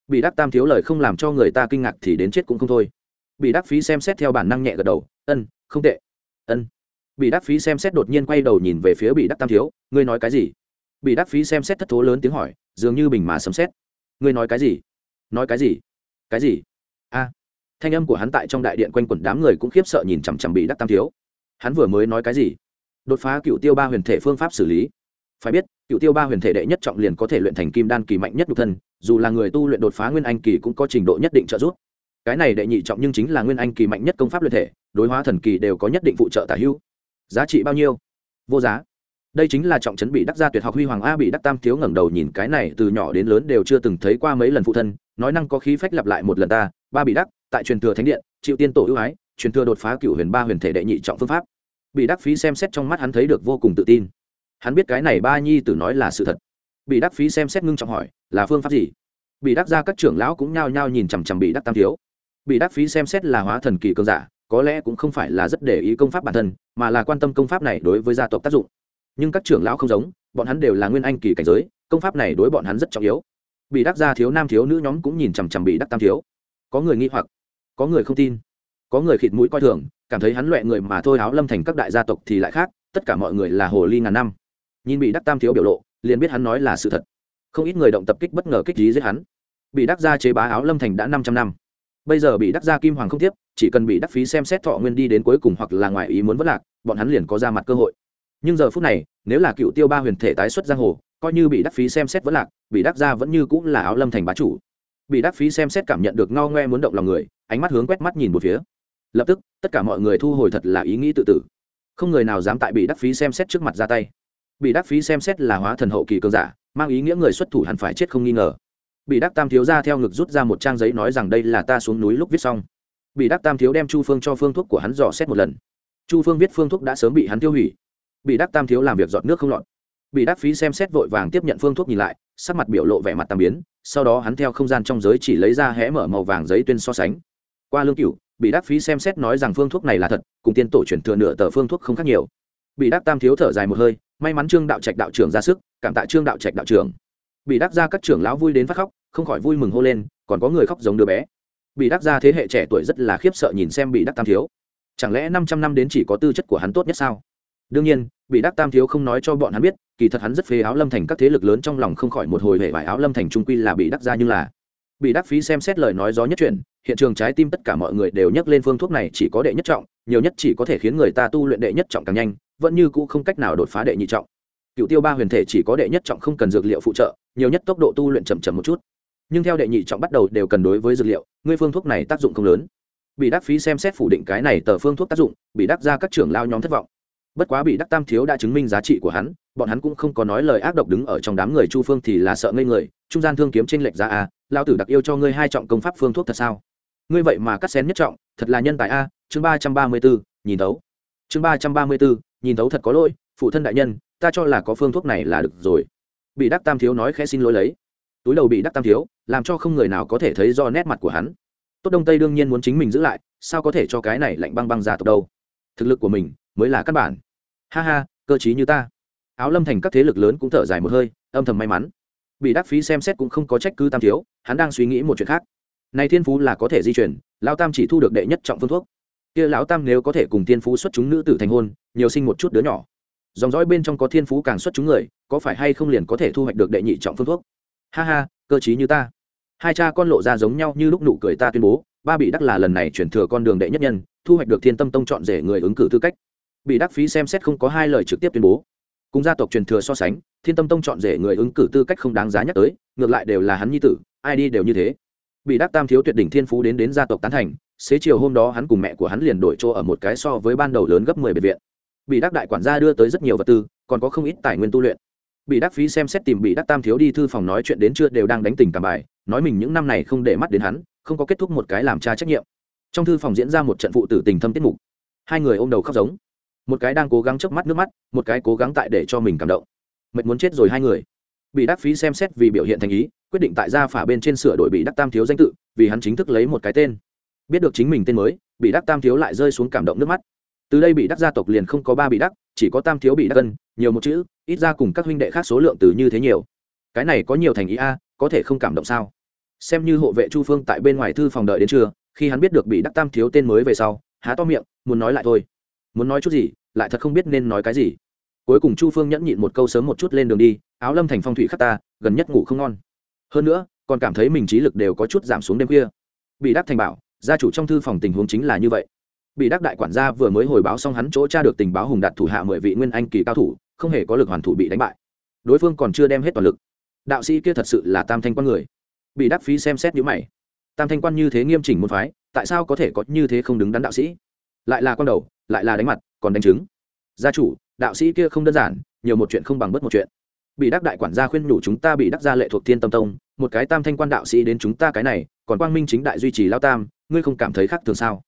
bị đắc tam thiếu lời không làm cho người ta kinh ngạc thì đến chết cũng không thôi. Bị đắc phí xem xét theo bản năng nhẹ gật đầu, ân, không tệ. Ân. Bị đắc phí xem xét đột nhiên quay đầu nhìn về phía bị đắc tam thiếu, ngươi nói cái gì? Bị đắc phí xem xét thất thố lớn tiếng hỏi, dường như bình mà sấm xét ngươi nói cái gì? Nói cái gì? Cái gì? A. Thanh âm của hắn tại trong đại điện quanh quẩn đám người cũng khiếp sợ nhìn chằm chằm bị đắc tam thiếu. Hắn vừa mới nói cái gì? Đột phá cựu tiêu ba huyền thể phương pháp xử lý phải biết, cựu tiêu ba huyền thể đệ nhất trọng liền có thể luyện thành kim đan kỳ mạnh nhất nhục thân, dù là người tu luyện đột phá nguyên anh kỳ cũng có trình độ nhất định trợ giúp. Cái này đệ nhị trọng nhưng chính là nguyên anh kỳ mạnh nhất công pháp luyện thể, đối hóa thần kỳ đều có nhất định phụ trợ tả hữu. Giá trị bao nhiêu? Vô giá. Đây chính là trọng trấn bị đắc gia tuyệt học huy hoàng a bị đắc tam thiếu ngẩng đầu nhìn cái này, từ nhỏ đến lớn đều chưa từng thấy qua mấy lần phụ thân, nói năng có khí phách lặp lại một lần ta, ba bị đắc, tại truyền thừa thánh điện, chịu tiên tổ ưu ái, truyền thừa đột phá cựu huyền ba huyền thể đệ nhị trọng phương pháp. Bị đắc phí xem xét trong mắt hắn thấy được vô cùng tự tin hắn biết cái này ba nhi tử nói là sự thật. Bị đắc phí xem xét ngưng trọng hỏi, là phương pháp gì? Bị đắc ra các trưởng lão cũng nhao nhao nhìn chằm chằm bị đắc tam thiếu. Bị đắc phí xem xét là hóa thần kỳ cơn giả, có lẽ cũng không phải là rất để ý công pháp bản thân, mà là quan tâm công pháp này đối với gia tộc tác dụng. Nhưng các trưởng lão không giống, bọn hắn đều là nguyên anh kỳ cảnh giới, công pháp này đối bọn hắn rất trọng yếu. Bị đắc gia thiếu nam thiếu nữ nhóm cũng nhìn chằm chằm bị đắc tam thiếu. Có người nghi hoặc, có người không tin, có người khịt mũi coi thường, cảm thấy hắn loẹ người mà thôi áo lâm thành các đại gia tộc thì lại khác, tất cả mọi người là hồ ly ngàn năm nhìn bị đắc tam thiếu biểu lộ, liền biết hắn nói là sự thật. Không ít người động tập kích bất ngờ kích trí giết hắn. Bị đắc gia chế bá áo lâm thành đã năm trăm năm. Bây giờ bị đắc gia kim hoàng không tiếp, chỉ cần bị đắc phí xem xét thọ nguyên đi đến cuối cùng hoặc là ngoài ý muốn vất lạc, bọn hắn liền có ra mặt cơ hội. Nhưng giờ phút này, nếu là cựu tiêu ba huyền thể tái xuất giang hồ, coi như bị đắc phí xem xét vất lạc, bị đắc gia vẫn như cũng là áo lâm thành bá chủ. Bị đắc phí xem xét cảm nhận được ngao ngoe muốn động lòng người, ánh mắt hướng quét mắt nhìn một phía. Lập tức, tất cả mọi người thu hồi thật là ý nghĩ tự tử. Không người nào dám tại bị đắc phí xem xét trước mặt ra tay bị đắc phí xem xét là hóa thần hậu kỳ cường giả, mang ý nghĩa người xuất thủ hẳn phải chết không nghi ngờ. Bị đắc tam thiếu ra theo ngực rút ra một trang giấy nói rằng đây là ta xuống núi lúc viết xong. Bị đắc tam thiếu đem chu phương cho phương thuốc của hắn dò xét một lần. Chu phương viết phương thuốc đã sớm bị hắn tiêu hủy. Bị đắc tam thiếu làm việc dọn nước không lọt. Bị đắc phí xem xét vội vàng tiếp nhận phương thuốc nhìn lại, sắc mặt biểu lộ vẻ mặt tam biến, sau đó hắn theo không gian trong giới chỉ lấy ra hé mở màu vàng giấy tuyên so sánh. Qua lương cửu, bị đắc phí xem xét nói rằng phương thuốc này là thật, cùng tiên tổ chuyển thừa nửa tờ phương thuốc không khác nhiều bị đắc tam thiếu thở dài một hơi, may mắn trương đạo trạch đạo trưởng ra sức, cảm tạ trương đạo trạch đạo trưởng. Bị đắc ra các trưởng lão vui đến phát khóc, không khỏi vui mừng hô lên, còn có người khóc giống đứa bé. Bị đắc ra thế hệ trẻ tuổi rất là khiếp sợ nhìn xem bị đắc tam thiếu. Chẳng lẽ năm trăm năm đến chỉ có tư chất của hắn tốt nhất sao? Đương nhiên bị đắc tam thiếu không nói cho bọn hắn biết, kỳ thật hắn rất phê áo lâm thành các thế lực lớn trong lòng không khỏi một hồi hệ vải áo lâm thành trung quy là bị đắc ra nhưng là. Bị đắc phí xem xét lời nói gió nhất chuyển, hiện trường trái tim tất cả mọi người đều nhắc lên phương thuốc này chỉ có đệ nhất trọng, nhiều nhất chỉ có thể khiến người ta tu luyện đệ nhất trọng càng nhanh vẫn như cũ không cách nào đột phá đệ nhị trọng. Cựu tiêu ba huyền thể chỉ có đệ nhất trọng không cần dược liệu phụ trợ, nhiều nhất tốc độ tu luyện chậm chậm một chút. Nhưng theo đệ nhị trọng bắt đầu đều cần đối với dược liệu, ngươi phương thuốc này tác dụng không lớn. Bị đắc phí xem xét phủ định cái này tờ phương thuốc tác dụng, bị đắc ra các trưởng lao nhóm thất vọng. Bất quá bị đắc tam thiếu đã chứng minh giá trị của hắn, bọn hắn cũng không có nói lời ác độc đứng ở trong đám người chu phương thì là sợ ngây người, trung gian thương kiếm trên lệch ra a lao tử đặc yêu cho ngươi hai trọng công pháp phương thuốc thật sao? Ngươi vậy mà cắt xén nhất trọng, thật là nhân tài a, chương ba trăm ba mươi bốn nhìn đấu chương ba trăm ba mươi bốn nhìn thấu thật có lỗi, phụ thân đại nhân, ta cho là có phương thuốc này là được rồi. Bị đắc tam thiếu nói khẽ xin lỗi lấy. Túi đầu bị đắc tam thiếu, làm cho không người nào có thể thấy do nét mặt của hắn. Tốt đông tây đương nhiên muốn chính mình giữ lại, sao có thể cho cái này lạnh băng băng ra tộc đâu? Thực lực của mình mới là căn bản. Ha ha, cơ chí như ta. Áo lâm thành các thế lực lớn cũng thở dài một hơi, âm thầm may mắn. Bị đắc phí xem xét cũng không có trách cứ tam thiếu, hắn đang suy nghĩ một chuyện khác. Này thiên phú là có thể di chuyển lão tam chỉ thu được đệ nhất trọng phương thuốc kia lão tam nếu có thể cùng thiên phú xuất chúng nữ tử thành hôn, nhiều sinh một chút đứa nhỏ. Dòng dõi bên trong có thiên phú càng xuất chúng người, có phải hay không liền có thể thu hoạch được đệ nhị trọng phương thuốc? Ha ha, cơ chí như ta. Hai cha con lộ ra giống nhau như lúc nụ cười ta tuyên bố, ba bị đắc là lần này chuyển thừa con đường đệ nhất nhân, thu hoạch được thiên tâm tông chọn rể người ứng cử tư cách. Bị đắc phí xem xét không có hai lời trực tiếp tuyên bố. Cùng gia tộc truyền thừa so sánh, thiên tâm tông chọn rể người ứng cử tư cách không đáng giá nhắc tới, ngược lại đều là hắn nhi tử, ai đi đều như thế bị đắc tam thiếu tuyệt đỉnh thiên phú đến đến gia tộc tán thành, xế chiều hôm đó hắn cùng mẹ của hắn liền đổi chỗ ở một cái so với ban đầu lớn gấp mười biệt viện. Bị đắc đại quản gia đưa tới rất nhiều vật tư, còn có không ít tài nguyên tu luyện. Bị đắc phí xem xét tìm bị đắc tam thiếu đi thư phòng nói chuyện đến chưa đều đang đánh tình cảm bài, nói mình những năm này không để mắt đến hắn, không có kết thúc một cái làm cha trách nhiệm. Trong thư phòng diễn ra một trận phụ tử tình thâm tiết mục. Hai người ôm đầu khóc giống. Một cái đang cố gắng chớp mắt nước mắt, một cái cố gắng tại để cho mình cảm động. Mệt muốn chết rồi hai người bị đắc phí xem xét vì biểu hiện thành ý, quyết định tại gia phả bên trên sửa đổi bị đắc tam thiếu danh tự, vì hắn chính thức lấy một cái tên. Biết được chính mình tên mới, bị đắc tam thiếu lại rơi xuống cảm động nước mắt. Từ đây bị đắc gia tộc liền không có ba bị đắc, chỉ có tam thiếu bị đắc cân nhiều một chữ, ít ra cùng các huynh đệ khác số lượng từ như thế nhiều. Cái này có nhiều thành ý a, có thể không cảm động sao? Xem như hộ vệ chu phương tại bên ngoài thư phòng đợi đến trưa, khi hắn biết được bị đắc tam thiếu tên mới về sau, há to miệng, muốn nói lại thôi. Muốn nói chút gì, lại thật không biết nên nói cái gì. Cuối cùng chu phương nhẫn nhịn một câu sớm một chút lên đường đi áo lâm thành phong thủy khắc ta, gần nhất ngủ không ngon. Hơn nữa, còn cảm thấy mình trí lực đều có chút giảm xuống đêm khuya. Bị đắc thành bảo, gia chủ trong thư phòng tình huống chính là như vậy. Bị đắc đại quản gia vừa mới hồi báo xong hắn chỗ tra được tình báo hùng đạt thủ hạ mười vị nguyên anh kỳ cao thủ, không hề có lực hoàn thủ bị đánh bại. Đối phương còn chưa đem hết toàn lực. Đạo sĩ kia thật sự là tam thanh quan người. Bị đắc phí xem xét nhữ mày. Tam thanh quan như thế nghiêm chỉnh môn phái, tại sao có thể có như thế không đứng đắn đạo sĩ? Lại là con đầu, lại là đánh mặt, còn đánh chứng gia chủ, đạo sĩ kia không đơn giản, nhiều một chuyện không bằng bất một chuyện bị đắc đại quản gia khuyên nhủ chúng ta bị đắc gia lệ thuộc thiên tâm tông, một cái tam thanh quan đạo sĩ đến chúng ta cái này, còn quang minh chính đại duy trì lao tam, ngươi không cảm thấy khác thường sao?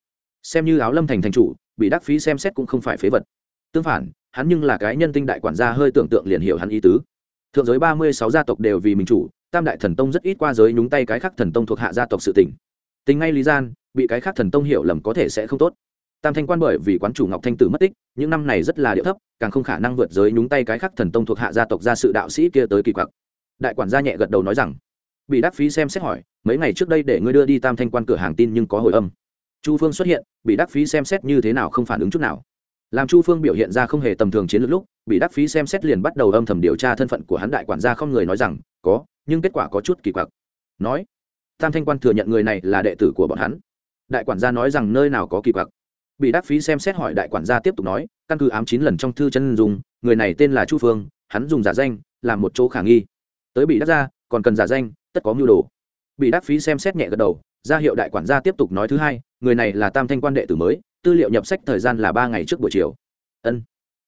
Xem như áo lâm thành thành chủ, bị đắc phí xem xét cũng không phải phế vật. Tương phản, hắn nhưng là cái nhân tinh đại quản gia hơi tưởng tượng liền hiểu hắn ý tứ. Thượng giới ba mươi sáu gia tộc đều vì mình chủ, tam đại thần tông rất ít qua giới nhúng tay cái khác thần tông thuộc hạ gia tộc sự tỉnh tình ngay lý gian, bị cái khác thần tông hiểu lầm có thể sẽ không tốt tam thanh quan bởi vì quán chủ ngọc thanh tử mất tích, những năm này rất là điệu thấp, càng không khả năng vượt giới nhúng tay cái khác thần tông thuộc hạ gia tộc gia sự đạo sĩ kia tới kỳ quặc. Đại quản gia nhẹ gật đầu nói rằng, bị đắc phí xem xét hỏi, mấy ngày trước đây để ngươi đưa đi tam thanh quan cửa hàng tin nhưng có hồi âm. Chu phương xuất hiện, bị đắc phí xem xét như thế nào không phản ứng chút nào. Làm chu phương biểu hiện ra không hề tầm thường chiến lược lúc, bị đắc phí xem xét liền bắt đầu âm thầm điều tra thân phận của hắn đại quản gia không người nói rằng, có, nhưng kết quả có chút kỳ quặc. Nói, tam thanh quan thừa nhận người này là đệ tử của bọn hắn. Đại quản gia nói rằng nơi nào có kỳ quặc bị đắc phí xem xét hỏi đại quản gia tiếp tục nói, căn cứ ám chín lần trong thư chân dùng người này tên là chu phương, hắn dùng giả danh làm một chỗ khả nghi. Tới bị đắc ra, còn cần giả danh, tất có mưu đồ. Bị đắc phí xem xét nhẹ gật đầu, ra hiệu đại quản gia tiếp tục nói thứ hai, người này là tam thanh quan đệ tử mới, tư liệu nhập sách thời gian là ba ngày trước buổi chiều. Ân,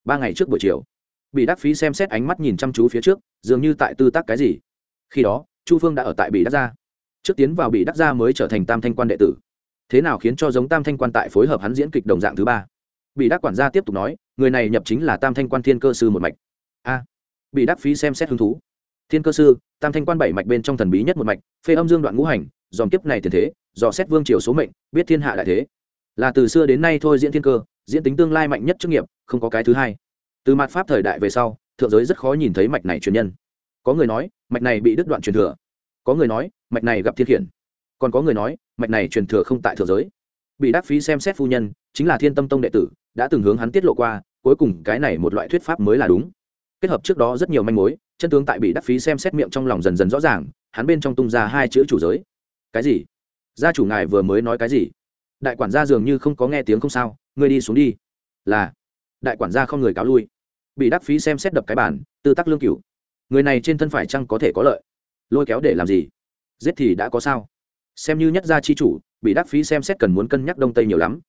ba ngày trước buổi chiều. Bị đắc phí xem xét ánh mắt nhìn chăm chú phía trước, dường như tại tư tác cái gì. Khi đó, chu phương đã ở tại bị đắc gia trước tiến vào bị đắc gia mới trở thành tam thanh quan đệ tử thế nào khiến cho giống tam thanh quan tại phối hợp hắn diễn kịch đồng dạng thứ ba? Bị đắc quản gia tiếp tục nói, người này nhập chính là tam thanh quan thiên cơ sư một mạch. A, bị đắc phí xem xét hứng thú. Thiên cơ sư, tam thanh quan bảy mạch bên trong thần bí nhất một mạch, phê âm dương đoạn ngũ hành dòm kiếp này tiền thế, dò xét vương triều số mệnh, biết thiên hạ đại thế. Là từ xưa đến nay thôi diễn thiên cơ, diễn tính tương lai mạnh nhất chức nghiệp, không có cái thứ hai. Từ mặt pháp thời đại về sau, thượng giới rất khó nhìn thấy mạch này truyền nhân. Có người nói, mạch này bị đứt đoạn truyền thừa. Có người nói, mạch này gặp thiên khiển còn có người nói, mạch này truyền thừa không tại thượng giới. Bị đắc phí xem xét phu nhân, chính là thiên tâm tông đệ tử, đã từng hướng hắn tiết lộ qua, cuối cùng cái này một loại thuyết pháp mới là đúng. Kết hợp trước đó rất nhiều manh mối, chân tướng tại bị đắc phí xem xét miệng trong lòng dần dần rõ ràng, hắn bên trong tung ra hai chữ chủ giới. Cái gì? Gia chủ ngài vừa mới nói cái gì? Đại quản gia dường như không có nghe tiếng không sao, ngươi đi xuống đi. Là, đại quản gia không người cáo lui. Bị đắc phí xem xét đập cái bản tư tắc lương cửu. Người này trên thân phải chăng có thể có lợi? Lôi kéo để làm gì? Giết thì đã có sao? Xem như nhất gia chi chủ, bị đắc phí xem xét cần muốn cân nhắc đông tây nhiều lắm.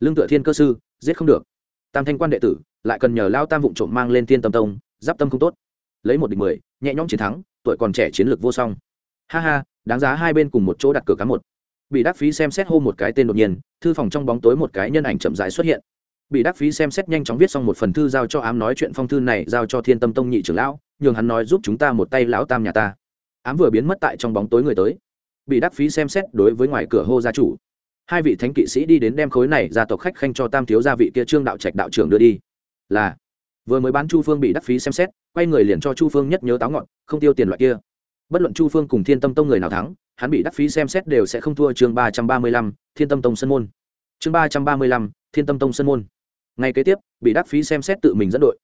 Lương tựa thiên cơ sư, giết không được. Tam thanh quan đệ tử, lại cần nhờ lao tam vụng trộm mang lên thiên tâm tông, giáp tâm không tốt. Lấy một địch mười, nhẹ nhõm chiến thắng, tuổi còn trẻ chiến lược vô song. Ha ha, đáng giá hai bên cùng một chỗ đặt cửa cá một. Bị đắc phí xem xét hô một cái tên đột nhiên, thư phòng trong bóng tối một cái nhân ảnh chậm rãi xuất hiện. Bị đắc phí xem xét nhanh chóng viết xong một phần thư giao cho ám nói chuyện phong thư này giao cho thiên tâm tông nhị trưởng lão, nhường hắn nói giúp chúng ta một tay lão tam nhà ta. Ám vừa biến mất tại trong bóng tối người tới bị đắc phí xem xét đối với ngoài cửa hô gia chủ. Hai vị thánh kỵ sĩ đi đến đem khối này ra tộc khách khanh cho tam thiếu gia vị kia trương đạo trạch đạo trưởng đưa đi. Là, vừa mới bán chu phương bị đắc phí xem xét, quay người liền cho chu phương nhất nhớ táo ngọn, không tiêu tiền loại kia. Bất luận chu phương cùng thiên tâm tông người nào thắng, hắn bị đắc phí xem xét đều sẽ không thua chương ba trăm ba mươi lăm, thiên tâm tông sân môn. Chương ba trăm ba mươi lăm, thiên tâm tông sân môn. Ngay kế tiếp, bị đắc phí xem xét tự mình dẫn đội.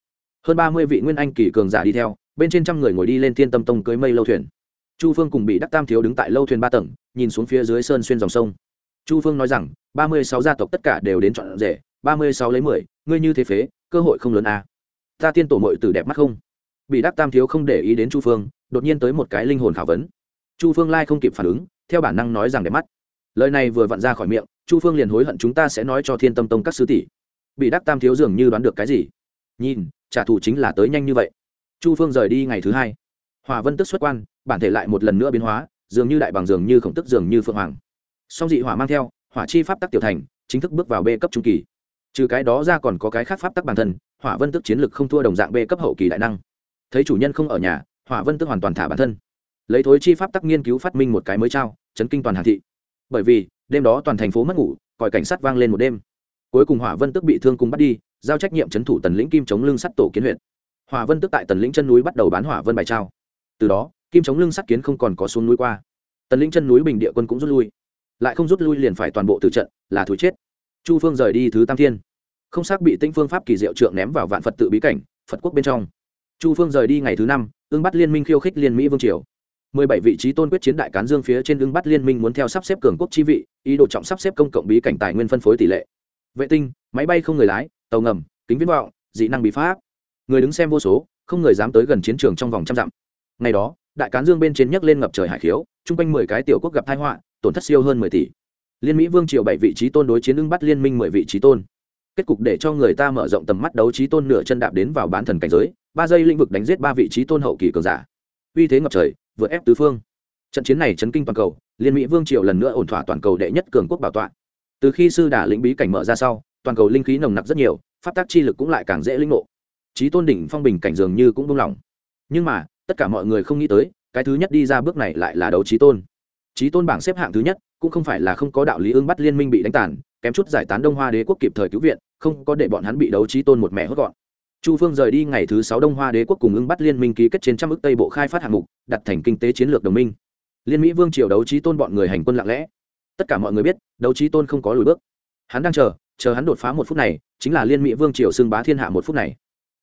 Hơn ba mươi vị nguyên anh kỳ cường giả đi theo, bên trên trăm người ngồi đi lên thiên tâm tông cưới mây lâu thuyền chu phương cùng bị đắc tam thiếu đứng tại lâu thuyền ba tầng, nhìn xuống phía dưới sơn xuyên dòng sông. Chu phương nói rằng, ba mươi sáu gia tộc tất cả đều đến chọn rể, ba mươi sáu lấy mười, ngươi như thế phế, cơ hội không lớn à. ta tiên tổ mội tử đẹp mắt không? Bị đắc tam thiếu không để ý đến chu phương, đột nhiên tới một cái linh hồn khảo vấn. Chu phương lai không kịp phản ứng, theo bản năng nói rằng đẹp mắt. Lời này vừa vặn ra khỏi miệng, chu phương liền hối hận chúng ta sẽ nói cho thiên tâm tông các sứ tỷ. Bị đắc tam thiếu dường như đoán được cái gì. Nhìn, trả thù chính là tới nhanh như vậy. Chu phương rời đi ngày thứ hai hòa vân tức xuất quan, bản thể lại một lần nữa biến hóa, dường như đại bằng dường như khổng tức dường như phượng hoàng. Song dị hỏa mang theo, hỏa chi pháp tắc tiểu thành, chính thức bước vào b cấp trung kỳ. Trừ cái đó ra còn có cái khác pháp tắc bản thân, hỏa vân tức chiến lực không thua đồng dạng b cấp hậu kỳ đại năng. Thấy chủ nhân không ở nhà, hỏa vân tức hoàn toàn thả bản thân. Lấy thối chi pháp tắc nghiên cứu phát minh một cái mới trao, chấn kinh toàn hà thị. Bởi vì, đêm đó toàn thành phố mất ngủ, còi cảnh sát vang lên một đêm. Cuối cùng hỏa vân tức bị thương cùng bắt đi, giao trách nhiệm chấn thủ tần lĩnh kim chống lưng sắt tổ kiến huyện hỏa vân tức tại tần lĩnh chân núi bắt đầu bán hỏa vân bài trao từ đó, kim chống lưng sắt kiến không còn có xuống núi qua. Tần lĩnh chân núi bình địa quân cũng rút lui. Lại không rút lui liền phải toàn bộ từ trận, là thúi chết. Chu phương rời đi thứ tam thiên. Không xác bị tinh phương pháp kỳ diệu trượng ném vào vạn phật tự bí cảnh, phật quốc bên trong. Chu phương rời đi ngày thứ năm ương bắt liên minh khiêu khích liên mỹ vương triều. Mười bảy vị trí tôn quyết chiến đại cán dương phía trên ương bắt liên minh muốn theo sắp xếp cường quốc chi vị, ý đồ trọng sắp xếp công cộng bí cảnh tài nguyên phân phối tỷ lệ. Vệ tinh, máy bay không người lái, tàu ngầm, kính viễn vọng, dị năng bí pháp. Người đứng xem vô số, không người dám tới gần chiến trường trong vòng trăm dặm ngày đó, đại cán dương bên trên nhấc lên ngập trời hải khiếu, chung quanh mười cái tiểu quốc gặp tai họa, tổn thất siêu hơn mười tỷ. Liên mỹ vương triều bảy vị trí tôn đối chiến ưng bắt liên minh mười vị trí tôn. Kết cục để cho người ta mở rộng tầm mắt đấu trí tôn nửa chân đạp đến vào bán thần cảnh giới, ba giây lĩnh vực đánh giết ba vị trí tôn hậu kỳ cường giả. Uy thế ngập trời, vượt ép tứ phương. Trận chiến này chấn kinh toàn cầu, liên mỹ vương triều lần nữa ổn thỏa toàn cầu đệ nhất cường quốc bảo tọa. Từ khi sư đả lĩnh bí cảnh mở ra sau, toàn cầu linh khí nồng nặc rất nhiều, pháp tác chi lực cũng lại càng dễ linh ngộ. Trí tôn đỉnh phong bình cảnh dường như cũng buông lỏng. Nhưng mà tất cả mọi người không nghĩ tới, cái thứ nhất đi ra bước này lại là đấu trí tôn. Trí tôn bảng xếp hạng thứ nhất, cũng không phải là không có đạo lý ương bắt liên minh bị đánh tàn, kém chút giải tán đông hoa đế quốc kịp thời cứu viện, không có để bọn hắn bị đấu trí tôn một mẹ hốt gọn. Chu phương rời đi ngày thứ sáu đông hoa đế quốc cùng ưng bắt liên minh ký kết trên trăm ước tây bộ khai phát hạng mục, đặt thành kinh tế chiến lược đồng minh. Liên mỹ vương triều đấu trí tôn bọn người hành quân lặng lẽ. Tất cả mọi người biết, đấu trí tôn không có lùi bước. Hắn đang chờ chờ hắn đột phá một phút này, chính là liên mỹ vương triều xưng bá thiên hạ một phút này.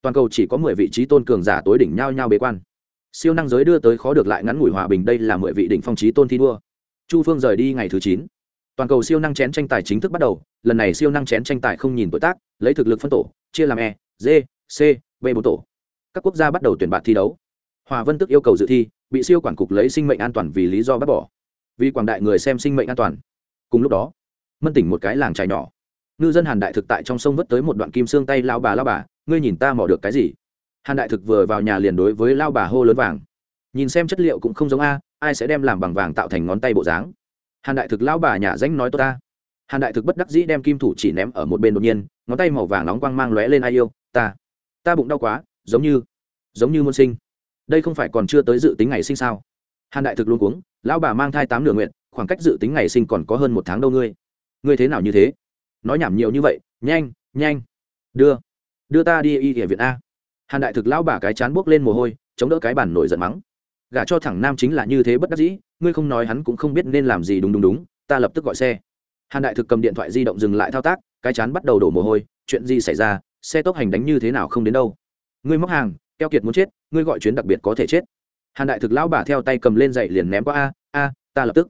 Toàn cầu chỉ có mười vị trí tôn cường giả tối đỉnh nhau nhau bế quan siêu năng giới đưa tới khó được lại ngắn ngủi hòa bình, đây là mười vị đỉnh phong trí tôn thi đua. Chu phương rời đi ngày thứ chín. Toàn cầu siêu năng chén tranh tài chính thức bắt đầu, lần này siêu năng chén tranh tài không nhìn tuổi tác, lấy thực lực phân tổ, chia làm e d c, b bốn tổ. Các quốc gia bắt đầu tuyển bạt thi đấu. Hòa vân tức yêu cầu dự thi, bị siêu quản cục lấy sinh mệnh an toàn vì lý do bác bỏ. Vì quảng đại người xem sinh mệnh an toàn. Cùng lúc đó, mân tỉnh một cái làng trài nhỏ. Ngư dân hàn đại thực tại trong sông vớt tới một đoạn kim xương tay lao bà lao bà, ngươi nhìn ta mò được cái gì? Hàn đại thực vừa vào nhà liền đối với lao bà hô lớn vàng. Nhìn xem chất liệu cũng không giống a, ai sẽ đem làm bằng vàng tạo thành ngón tay bộ dáng? Hàn đại thực lao bà nhà danh nói tôi ta. Hàn đại thực bất đắc dĩ đem kim thủ chỉ ném ở một bên đột nhiên, ngón tay màu vàng nóng quang mang lóe lên ai yêu, ta ta bụng đau quá, giống như giống như muôn sinh. Đây không phải còn chưa tới dự tính ngày sinh sao? Hàn đại thực luôn cuống, lão bà mang thai tám nửa nguyện, khoảng cách dự tính ngày sinh còn có hơn một tháng đâu ngươi. Ngươi thế nào như thế? Nói nhảm nhiều như vậy, nhanh nhanh, đưa đưa ta đi y địa viện a hàn đại thực lão bà cái chán buốc lên mồ hôi, chống đỡ cái bản nổi giận mắng. Gả cho thẳng nam chính là như thế bất đắc dĩ, ngươi không nói hắn cũng không biết nên làm gì đúng đúng đúng, ta lập tức gọi xe. Hàn đại thực cầm điện thoại di động dừng lại thao tác, cái chán bắt đầu đổ mồ hôi, chuyện gì xảy ra, xe tốc hành đánh như thế nào không đến đâu. Ngươi móc hàng, keo kiệt muốn chết, ngươi gọi chuyến đặc biệt có thể chết. Hàn đại thực lão bà theo tay cầm lên dậy liền ném qua, a a, ta lập tức.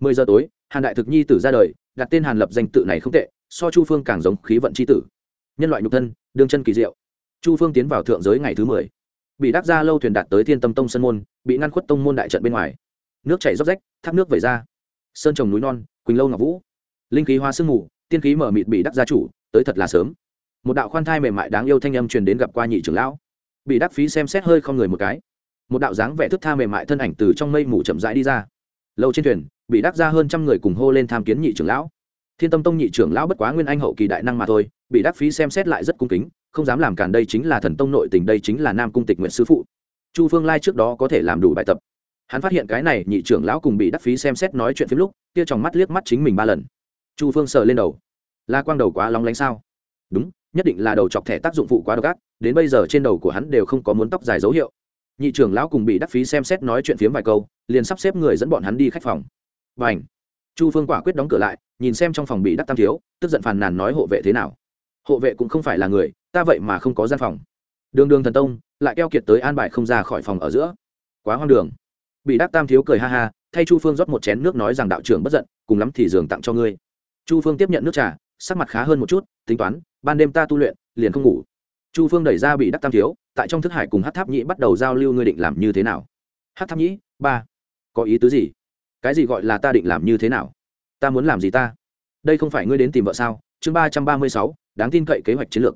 Mười giờ tối, hàn đại thực nhi tử ra đời, đặt tên hàn lập danh tự này không tệ, so chu phương càng giống khí vận c h i tử. Nhân loại nhục thân, đương chân kỳ diệu chu phương tiến vào thượng giới ngày thứ mười. Bị đắc ra lâu thuyền đạt tới thiên tâm tông sân môn, bị ngăn khuất tông môn đại trận bên ngoài. Nước chảy róc rách, thác nước vẩy ra. Sơn trồng núi non, quỳnh lâu ngọc vũ. Linh khí hoa sương mù, tiên khí mở mịt bị đắc gia chủ, tới thật là sớm. Một đạo khoan thai mềm mại đáng yêu thanh âm truyền đến gặp qua nhị trưởng lão. Bị đắc phí xem xét hơi không người một cái. Một đạo dáng vẻ thức tha mềm mại thân ảnh từ trong mây mù chậm rãi đi ra. Lâu trên thuyền, bị đắc ra hơn trăm người cùng hô lên tham kiến nhị trưởng lão. Thiên tâm tông nhị trưởng lão bất quá nguyên anh hậu kỳ đại năng mà thôi, bị đắc phí xem xét lại rất cung kính không dám làm cản đây chính là thần tông nội tình, đây chính là nam cung tịch nguyện sư phụ. Chu phương lai trước đó có thể làm đủ bài tập. Hắn phát hiện cái này, nhị trưởng lão cùng bị đắc phí xem xét nói chuyện phim lúc, kia trong mắt liếc mắt chính mình ba lần. Chu phương sờ lên đầu. La quang đầu quá lóng lánh sao? Đúng, nhất định là đầu chọc thẻ tác dụng phụ quá độc ác, đến bây giờ trên đầu của hắn đều không có muốn tóc dài dấu hiệu. Nhị trưởng lão cùng bị đắc phí xem xét nói chuyện phiếm vài câu, liền sắp xếp người dẫn bọn hắn đi khách phòng. Và ảnh chu phương quả quyết đóng cửa lại, nhìn xem trong phòng bị đắc tam thiếu, tức giận phàn nàn nói hộ vệ thế nào hộ vệ cũng không phải là người, ta vậy mà không có gian phòng. Đường đường thần tông, lại keo kiệt tới an bài không ra khỏi phòng ở giữa. Quá hoang đường. Bị đắc tam thiếu cười ha ha, thay chu phương rót một chén nước nói rằng đạo trưởng bất giận, cùng lắm thì giường tặng cho ngươi. Chu phương tiếp nhận nước trà, sắc mặt khá hơn một chút, tính toán, ban đêm ta tu luyện, liền không ngủ. Chu phương đẩy ra bị đắc tam thiếu, tại trong thức hải cùng hát tháp nhĩ bắt đầu giao lưu ngươi định làm như thế nào. Hát tháp nhĩ, ba. Có ý tứ gì? Cái gì gọi là ta định làm như thế nào? Ta muốn làm gì ta? Đây không phải ngươi đến tìm vợ sao? Chương ba trăm ba mươi sáu đáng tin cậy kế hoạch chiến lược.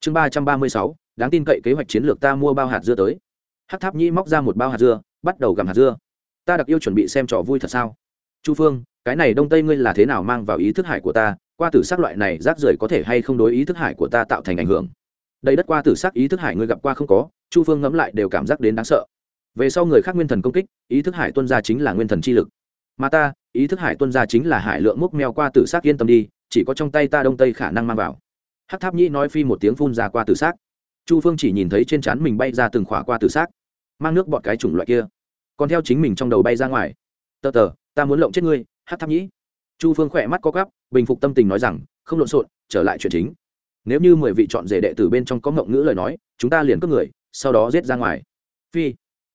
Chương ba trăm ba mươi sáu, đáng tin cậy kế hoạch chiến lược ta mua bao hạt dưa tới. Hát tháp nhĩ móc ra một bao hạt dưa, bắt đầu gặm hạt dưa. Ta đặc yêu chuẩn bị xem trò vui thật sao? Chu phương, cái này đông tây ngươi là thế nào mang vào ý thức hải của ta? Qua tử sắc loại này rác rưởi có thể hay không đối ý thức hải của ta tạo thành ảnh hưởng? Đây đất qua tử sắc ý thức hải ngươi gặp qua không có? Chu phương ngẫm lại đều cảm giác đến đáng sợ. Về sau người khác nguyên thần công kích, ý thức hải tuân ra chính là nguyên thần chi lực. Mà ta, ý thức hải tuân ra chính là hải lượng mốc meo qua tử sắc yên tâm đi, chỉ có trong tay ta đông tây khả năng mang vào hát tháp nhĩ nói phi một tiếng phun ra qua tử s chu phương chỉ nhìn thấy trên trán mình bay ra từng khỏa qua tử s mang nước bọt cái chủng loại kia. Còn theo chính mình trong đầu bay ra ngoài. Tờ tờ, ta muốn lộng chết ngươi hát tháp nhĩ. Chu phương khỏe mắt có gắp bình phục tâm tình nói rằng, không lộn xộn, trở lại chuyện chính. Nếu như mười vị chọn rể đệ tử bên trong có ngộng ngữ lời nói, chúng ta liền cướp người, sau đó giết ra ngoài. Phi,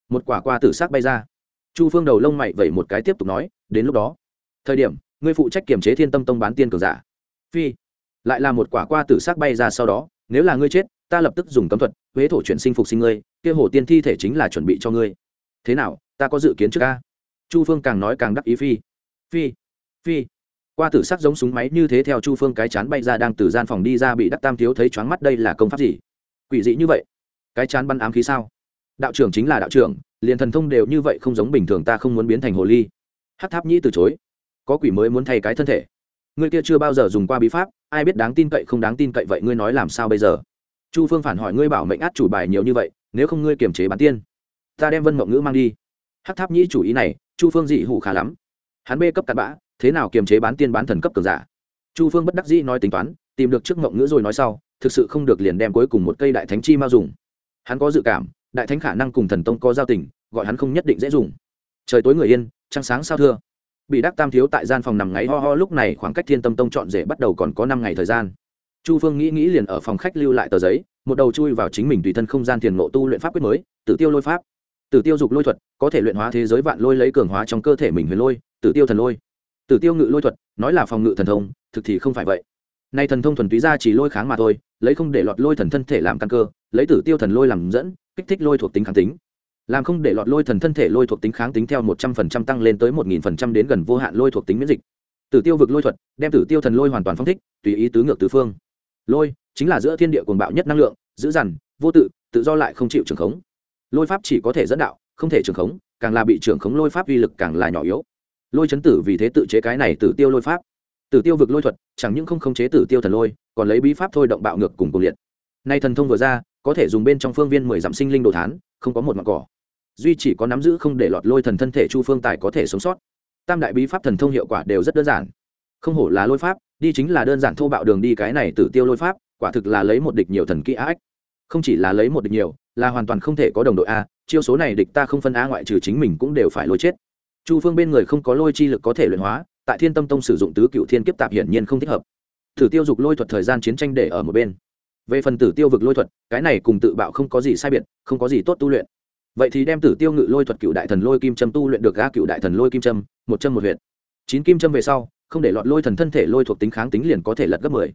một quả qua tử s bay ra. Chu phương đầu lông mày vẩy một cái tiếp tục nói, đến lúc đó. Thời điểm, ngươi phụ trách kiểm chế thiên tâm tông bán tiên cường giả. Phi lại là một quả qua tử xác bay ra sau đó, nếu là ngươi chết, ta lập tức dùng cấm thuật, huế thổ chuyển sinh phục sinh ngươi, kia hồ tiên thi thể chính là chuẩn bị cho ngươi. Thế nào, ta có dự kiến trước ca? Chu phương càng nói càng đắc ý phi. Phi phi. Qua tử sắc giống súng máy như thế theo chu phương cái chán bay ra đang từ gian phòng đi ra bị đắc tam thiếu thấy choáng mắt, đây là công pháp gì? Quỷ dị như vậy. Cái chán bắn ám khí sao? Đạo trưởng chính là đạo trưởng, liền thần thông đều như vậy không giống bình thường, ta không muốn biến thành hồ ly. Hát tháp nhĩ từ chối. Có quỷ mới muốn thay cái thân thể ngươi kia chưa bao giờ dùng qua bí pháp, ai biết đáng tin cậy không đáng tin cậy vậy ngươi nói làm sao bây giờ? Chu phương phản hỏi ngươi bảo mệnh át chủ bài nhiều như vậy, nếu không ngươi kiềm chế bán tiên, ta đem vân mộng ngữ mang đi. Hát tháp nhĩ chủ ý này, chu phương dị hủ khá lắm. Hắn bê cấp cặn bã, thế nào kiềm chế bán tiên bán thần cấp cường giả? Chu phương bất đắc dĩ nói tính toán, tìm được trước mộng ngữ rồi nói sau, thực sự không được liền đem cuối cùng một cây đại thánh chi mao dùng. Hắn có dự cảm, đại thánh khả năng cùng thần tông có giao tình, gọi hắn không nhất định dễ dùng. Trời tối người yên, trăng sáng sao thưa bị đắc tam thiếu tại gian phòng nằm ngáy ho ho, lúc này khoảng cách thiên tâm tông chọn rể bắt đầu còn có năm ngày thời gian. Chu phương nghĩ nghĩ liền ở phòng khách lưu lại tờ giấy, một đầu chui vào chính mình tùy thân không gian thiền ngộ tu luyện pháp quyết mới, tử tiêu lôi pháp. Tử tiêu dục lôi thuật, có thể luyện hóa thế giới vạn lôi lấy cường hóa trong cơ thể mình huyền lôi, tử tiêu thần lôi. Tử tiêu ngự lôi thuật, nói là phòng ngự thần thông, thực thì không phải vậy. Nay thần thông thuần túy ra chỉ lôi kháng mà thôi, lấy không để lọt lôi thần thân thể làm căn cơ, lấy tử tiêu thần lôi làm dẫn, kích thích lôi thuộc tính kháng tính làm không để lọt lôi thần thân thể lôi thuộc tính kháng tính theo một trăm phần trăm tăng lên tới một nghìn phần trăm đến gần vô hạn lôi thuộc tính miễn dịch. Tử tiêu vực lôi thuật đem tử tiêu thần lôi hoàn toàn phong thích, tùy ý tứ ngược tứ phương. Lôi chính là giữa thiên địa cuồng bạo nhất năng lượng, giữ dằn, vô tự tự do lại không chịu trường khống. Lôi pháp chỉ có thể dẫn đạo, không thể trường khống, càng là bị trường khống lôi pháp uy lực càng là nhỏ yếu. Lôi chấn tử vì thế tự chế cái này tử tiêu lôi pháp. Tử tiêu vực lôi thuật chẳng những không khống chế tử tiêu thần lôi, còn lấy bí pháp thôi động bạo ngược cùng cùng liệt. Nay thần thông vừa ra, có thể dùng bên trong phương viên mười dặm sinh linh đồ thán, không có một mặt cỏ duy chỉ có nắm giữ không để lọt lôi thần thân thể chu phương tài có thể sống sót. Tam đại bí pháp thần thông hiệu quả đều rất đơn giản. Không hổ là lôi pháp, đi chính là đơn giản thô bạo đường đi cái này tử tiêu lôi pháp, quả thực là lấy một địch nhiều thần kỹ ác. Không chỉ là lấy một địch nhiều, là hoàn toàn không thể có đồng đội a, chiêu số này địch ta không phân a ngoại trừ chính mình cũng đều phải lôi chết. Chu phương bên người không có lôi chi lực có thể luyện hóa, tại thiên tâm tông sử dụng tứ cựu thiên kiếp tạp hiển nhiên không thích hợp. Thử tiêu dục lôi thuật thời gian chiến tranh để ở một bên. Về phần tử tiêu vực lôi thuật, cái này cùng tự bạo không có gì sai biệt, không có gì tốt tu luyện vậy thì đem tử tiêu ngự lôi thuật cựu đại thần lôi kim trâm tu luyện được ga cựu đại thần lôi kim trâm một châm một huyện chín kim trâm về sau, không để lọt lôi thần thân thể lôi thuộc tính kháng tính liền có thể lật gấp mười.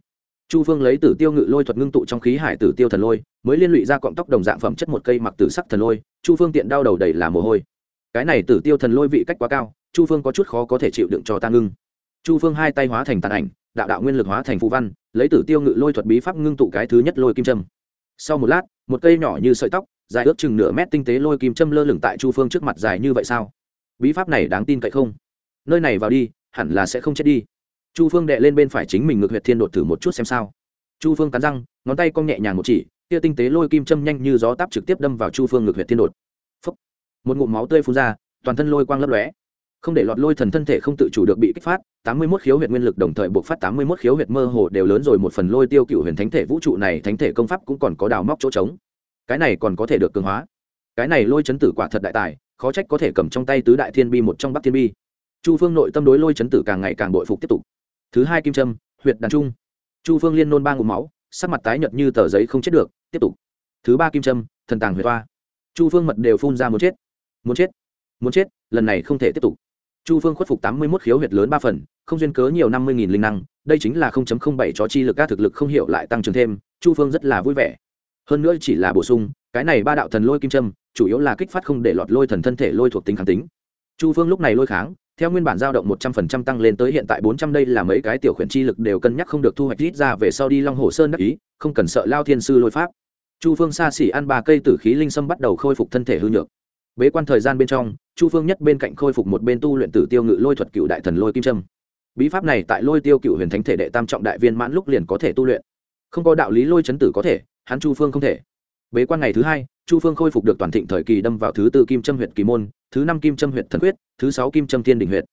Chu phương lấy tử tiêu ngự lôi thuật ngưng tụ trong khí hải tử tiêu thần lôi, mới liên lụy ra cọng tóc đồng dạng phẩm chất một cây mặc tử sắc thần lôi, chu phương tiện đau đầu đầy là mồ hôi. Cái này tử tiêu thần lôi vị cách quá cao, chu phương có chút khó có thể chịu đựng cho ta ngưng. Chu phương hai tay hóa thành tàn ảnh, đạo đạo nguyên lực hóa thành phù văn, lấy tử tiêu ngự lôi thuật bí pháp ngưng tụ cái thứ nhất lôi kim trâm sau một lát, một cây nhỏ như sợi tóc dài ước chừng nửa mét tinh tế lôi kim châm lơ lửng tại chu phương trước mặt dài như vậy sao? Bí pháp này đáng tin cậy không? Nơi này vào đi, hẳn là sẽ không chết đi. Chu phương đệ lên bên phải chính mình ngược huyệt thiên đột thử một chút xem sao. Chu phương cắn răng, ngón tay cong nhẹ nhàng một chỉ kia tinh tế lôi kim châm nhanh như gió táp trực tiếp đâm vào chu phương ngược huyệt thiên đột. Phúc. một ngụm máu tươi phun ra, toàn thân lôi quang lấp lóe. Không để lọt lôi thần thân thể không tự chủ được bị kích phát, tám mươi 81 khiếu huyệt nguyên lực đồng thời buộc phát tám mươi 81 khiếu huyệt mơ hồ đều lớn rồi một phần lôi tiêu cựu huyền thánh thể vũ trụ này thánh thể công pháp cũng còn có đào móc chỗ trống cái này còn có thể được cường hóa. Cái này lôi chấn tử quả thật đại tài, khó trách có thể cầm trong tay tứ đại thiên bi một trong bắc thiên bi. Chu phương nội tâm đối lôi chấn tử càng ngày càng bội phục tiếp tục. Thứ hai kim trâm huyệt đàn trung. Chu phương liên nôn ba ngụm máu, sắc mặt tái nhợt như tờ giấy không chết được, tiếp tục. Thứ ba kim trâm thần tàng huyệt toa chu phương mật đều phun ra muốn chết. Muốn chết. Muốn chết, lần này không thể tiếp tục. Chu phương khuất phục tám mươi một khiếu huyệt lớn ba phần, không duyên cớ nhiều năm mươi nghìn linh năng, đây chính là bảy cho chi lực các thực lực không hiểu lại tăng trưởng thêm, chu phương rất là vui vẻ hơn nữa chỉ là bổ sung, cái này ba đạo thần lôi kim trâm chủ yếu là kích phát không để lọt lôi thần thân thể lôi thuộc tính kháng tính. Chu phương lúc này lôi kháng, theo nguyên bản dao động một trăm phần trăm tăng lên tới hiện tại bốn trăm, đây là mấy cái tiểu khuyển chi lực đều cân nhắc không được thu hoạch rít ra về sau đi long hồ sơn đắc ý, không cần sợ lao thiên sư lôi pháp. Chu phương xa xỉ ăn ba cây tử khí linh sâm bắt đầu khôi phục thân thể hư nhược. Bế quan thời gian bên trong, chu phương nhất bên cạnh khôi phục một bên tu luyện tử tiêu ngự lôi thuật cựu đại thần lôi kim trâm bí pháp này tại lôi tiêu cựu huyền thánh thể đệ tam trọng đại viên mãn lúc liền có thể tu luyện. Không có đạo lý lôi chấn tử có thể hắn chu phương không thể. Bế quan ngày thứ hai, chu phương khôi phục được toàn thịnh thời kỳ đâm vào thứ tư kim trâm huyện kỳ môn, thứ năm kim trâm huyện thần quyết, thứ sáu kim trâm thiên đình huyện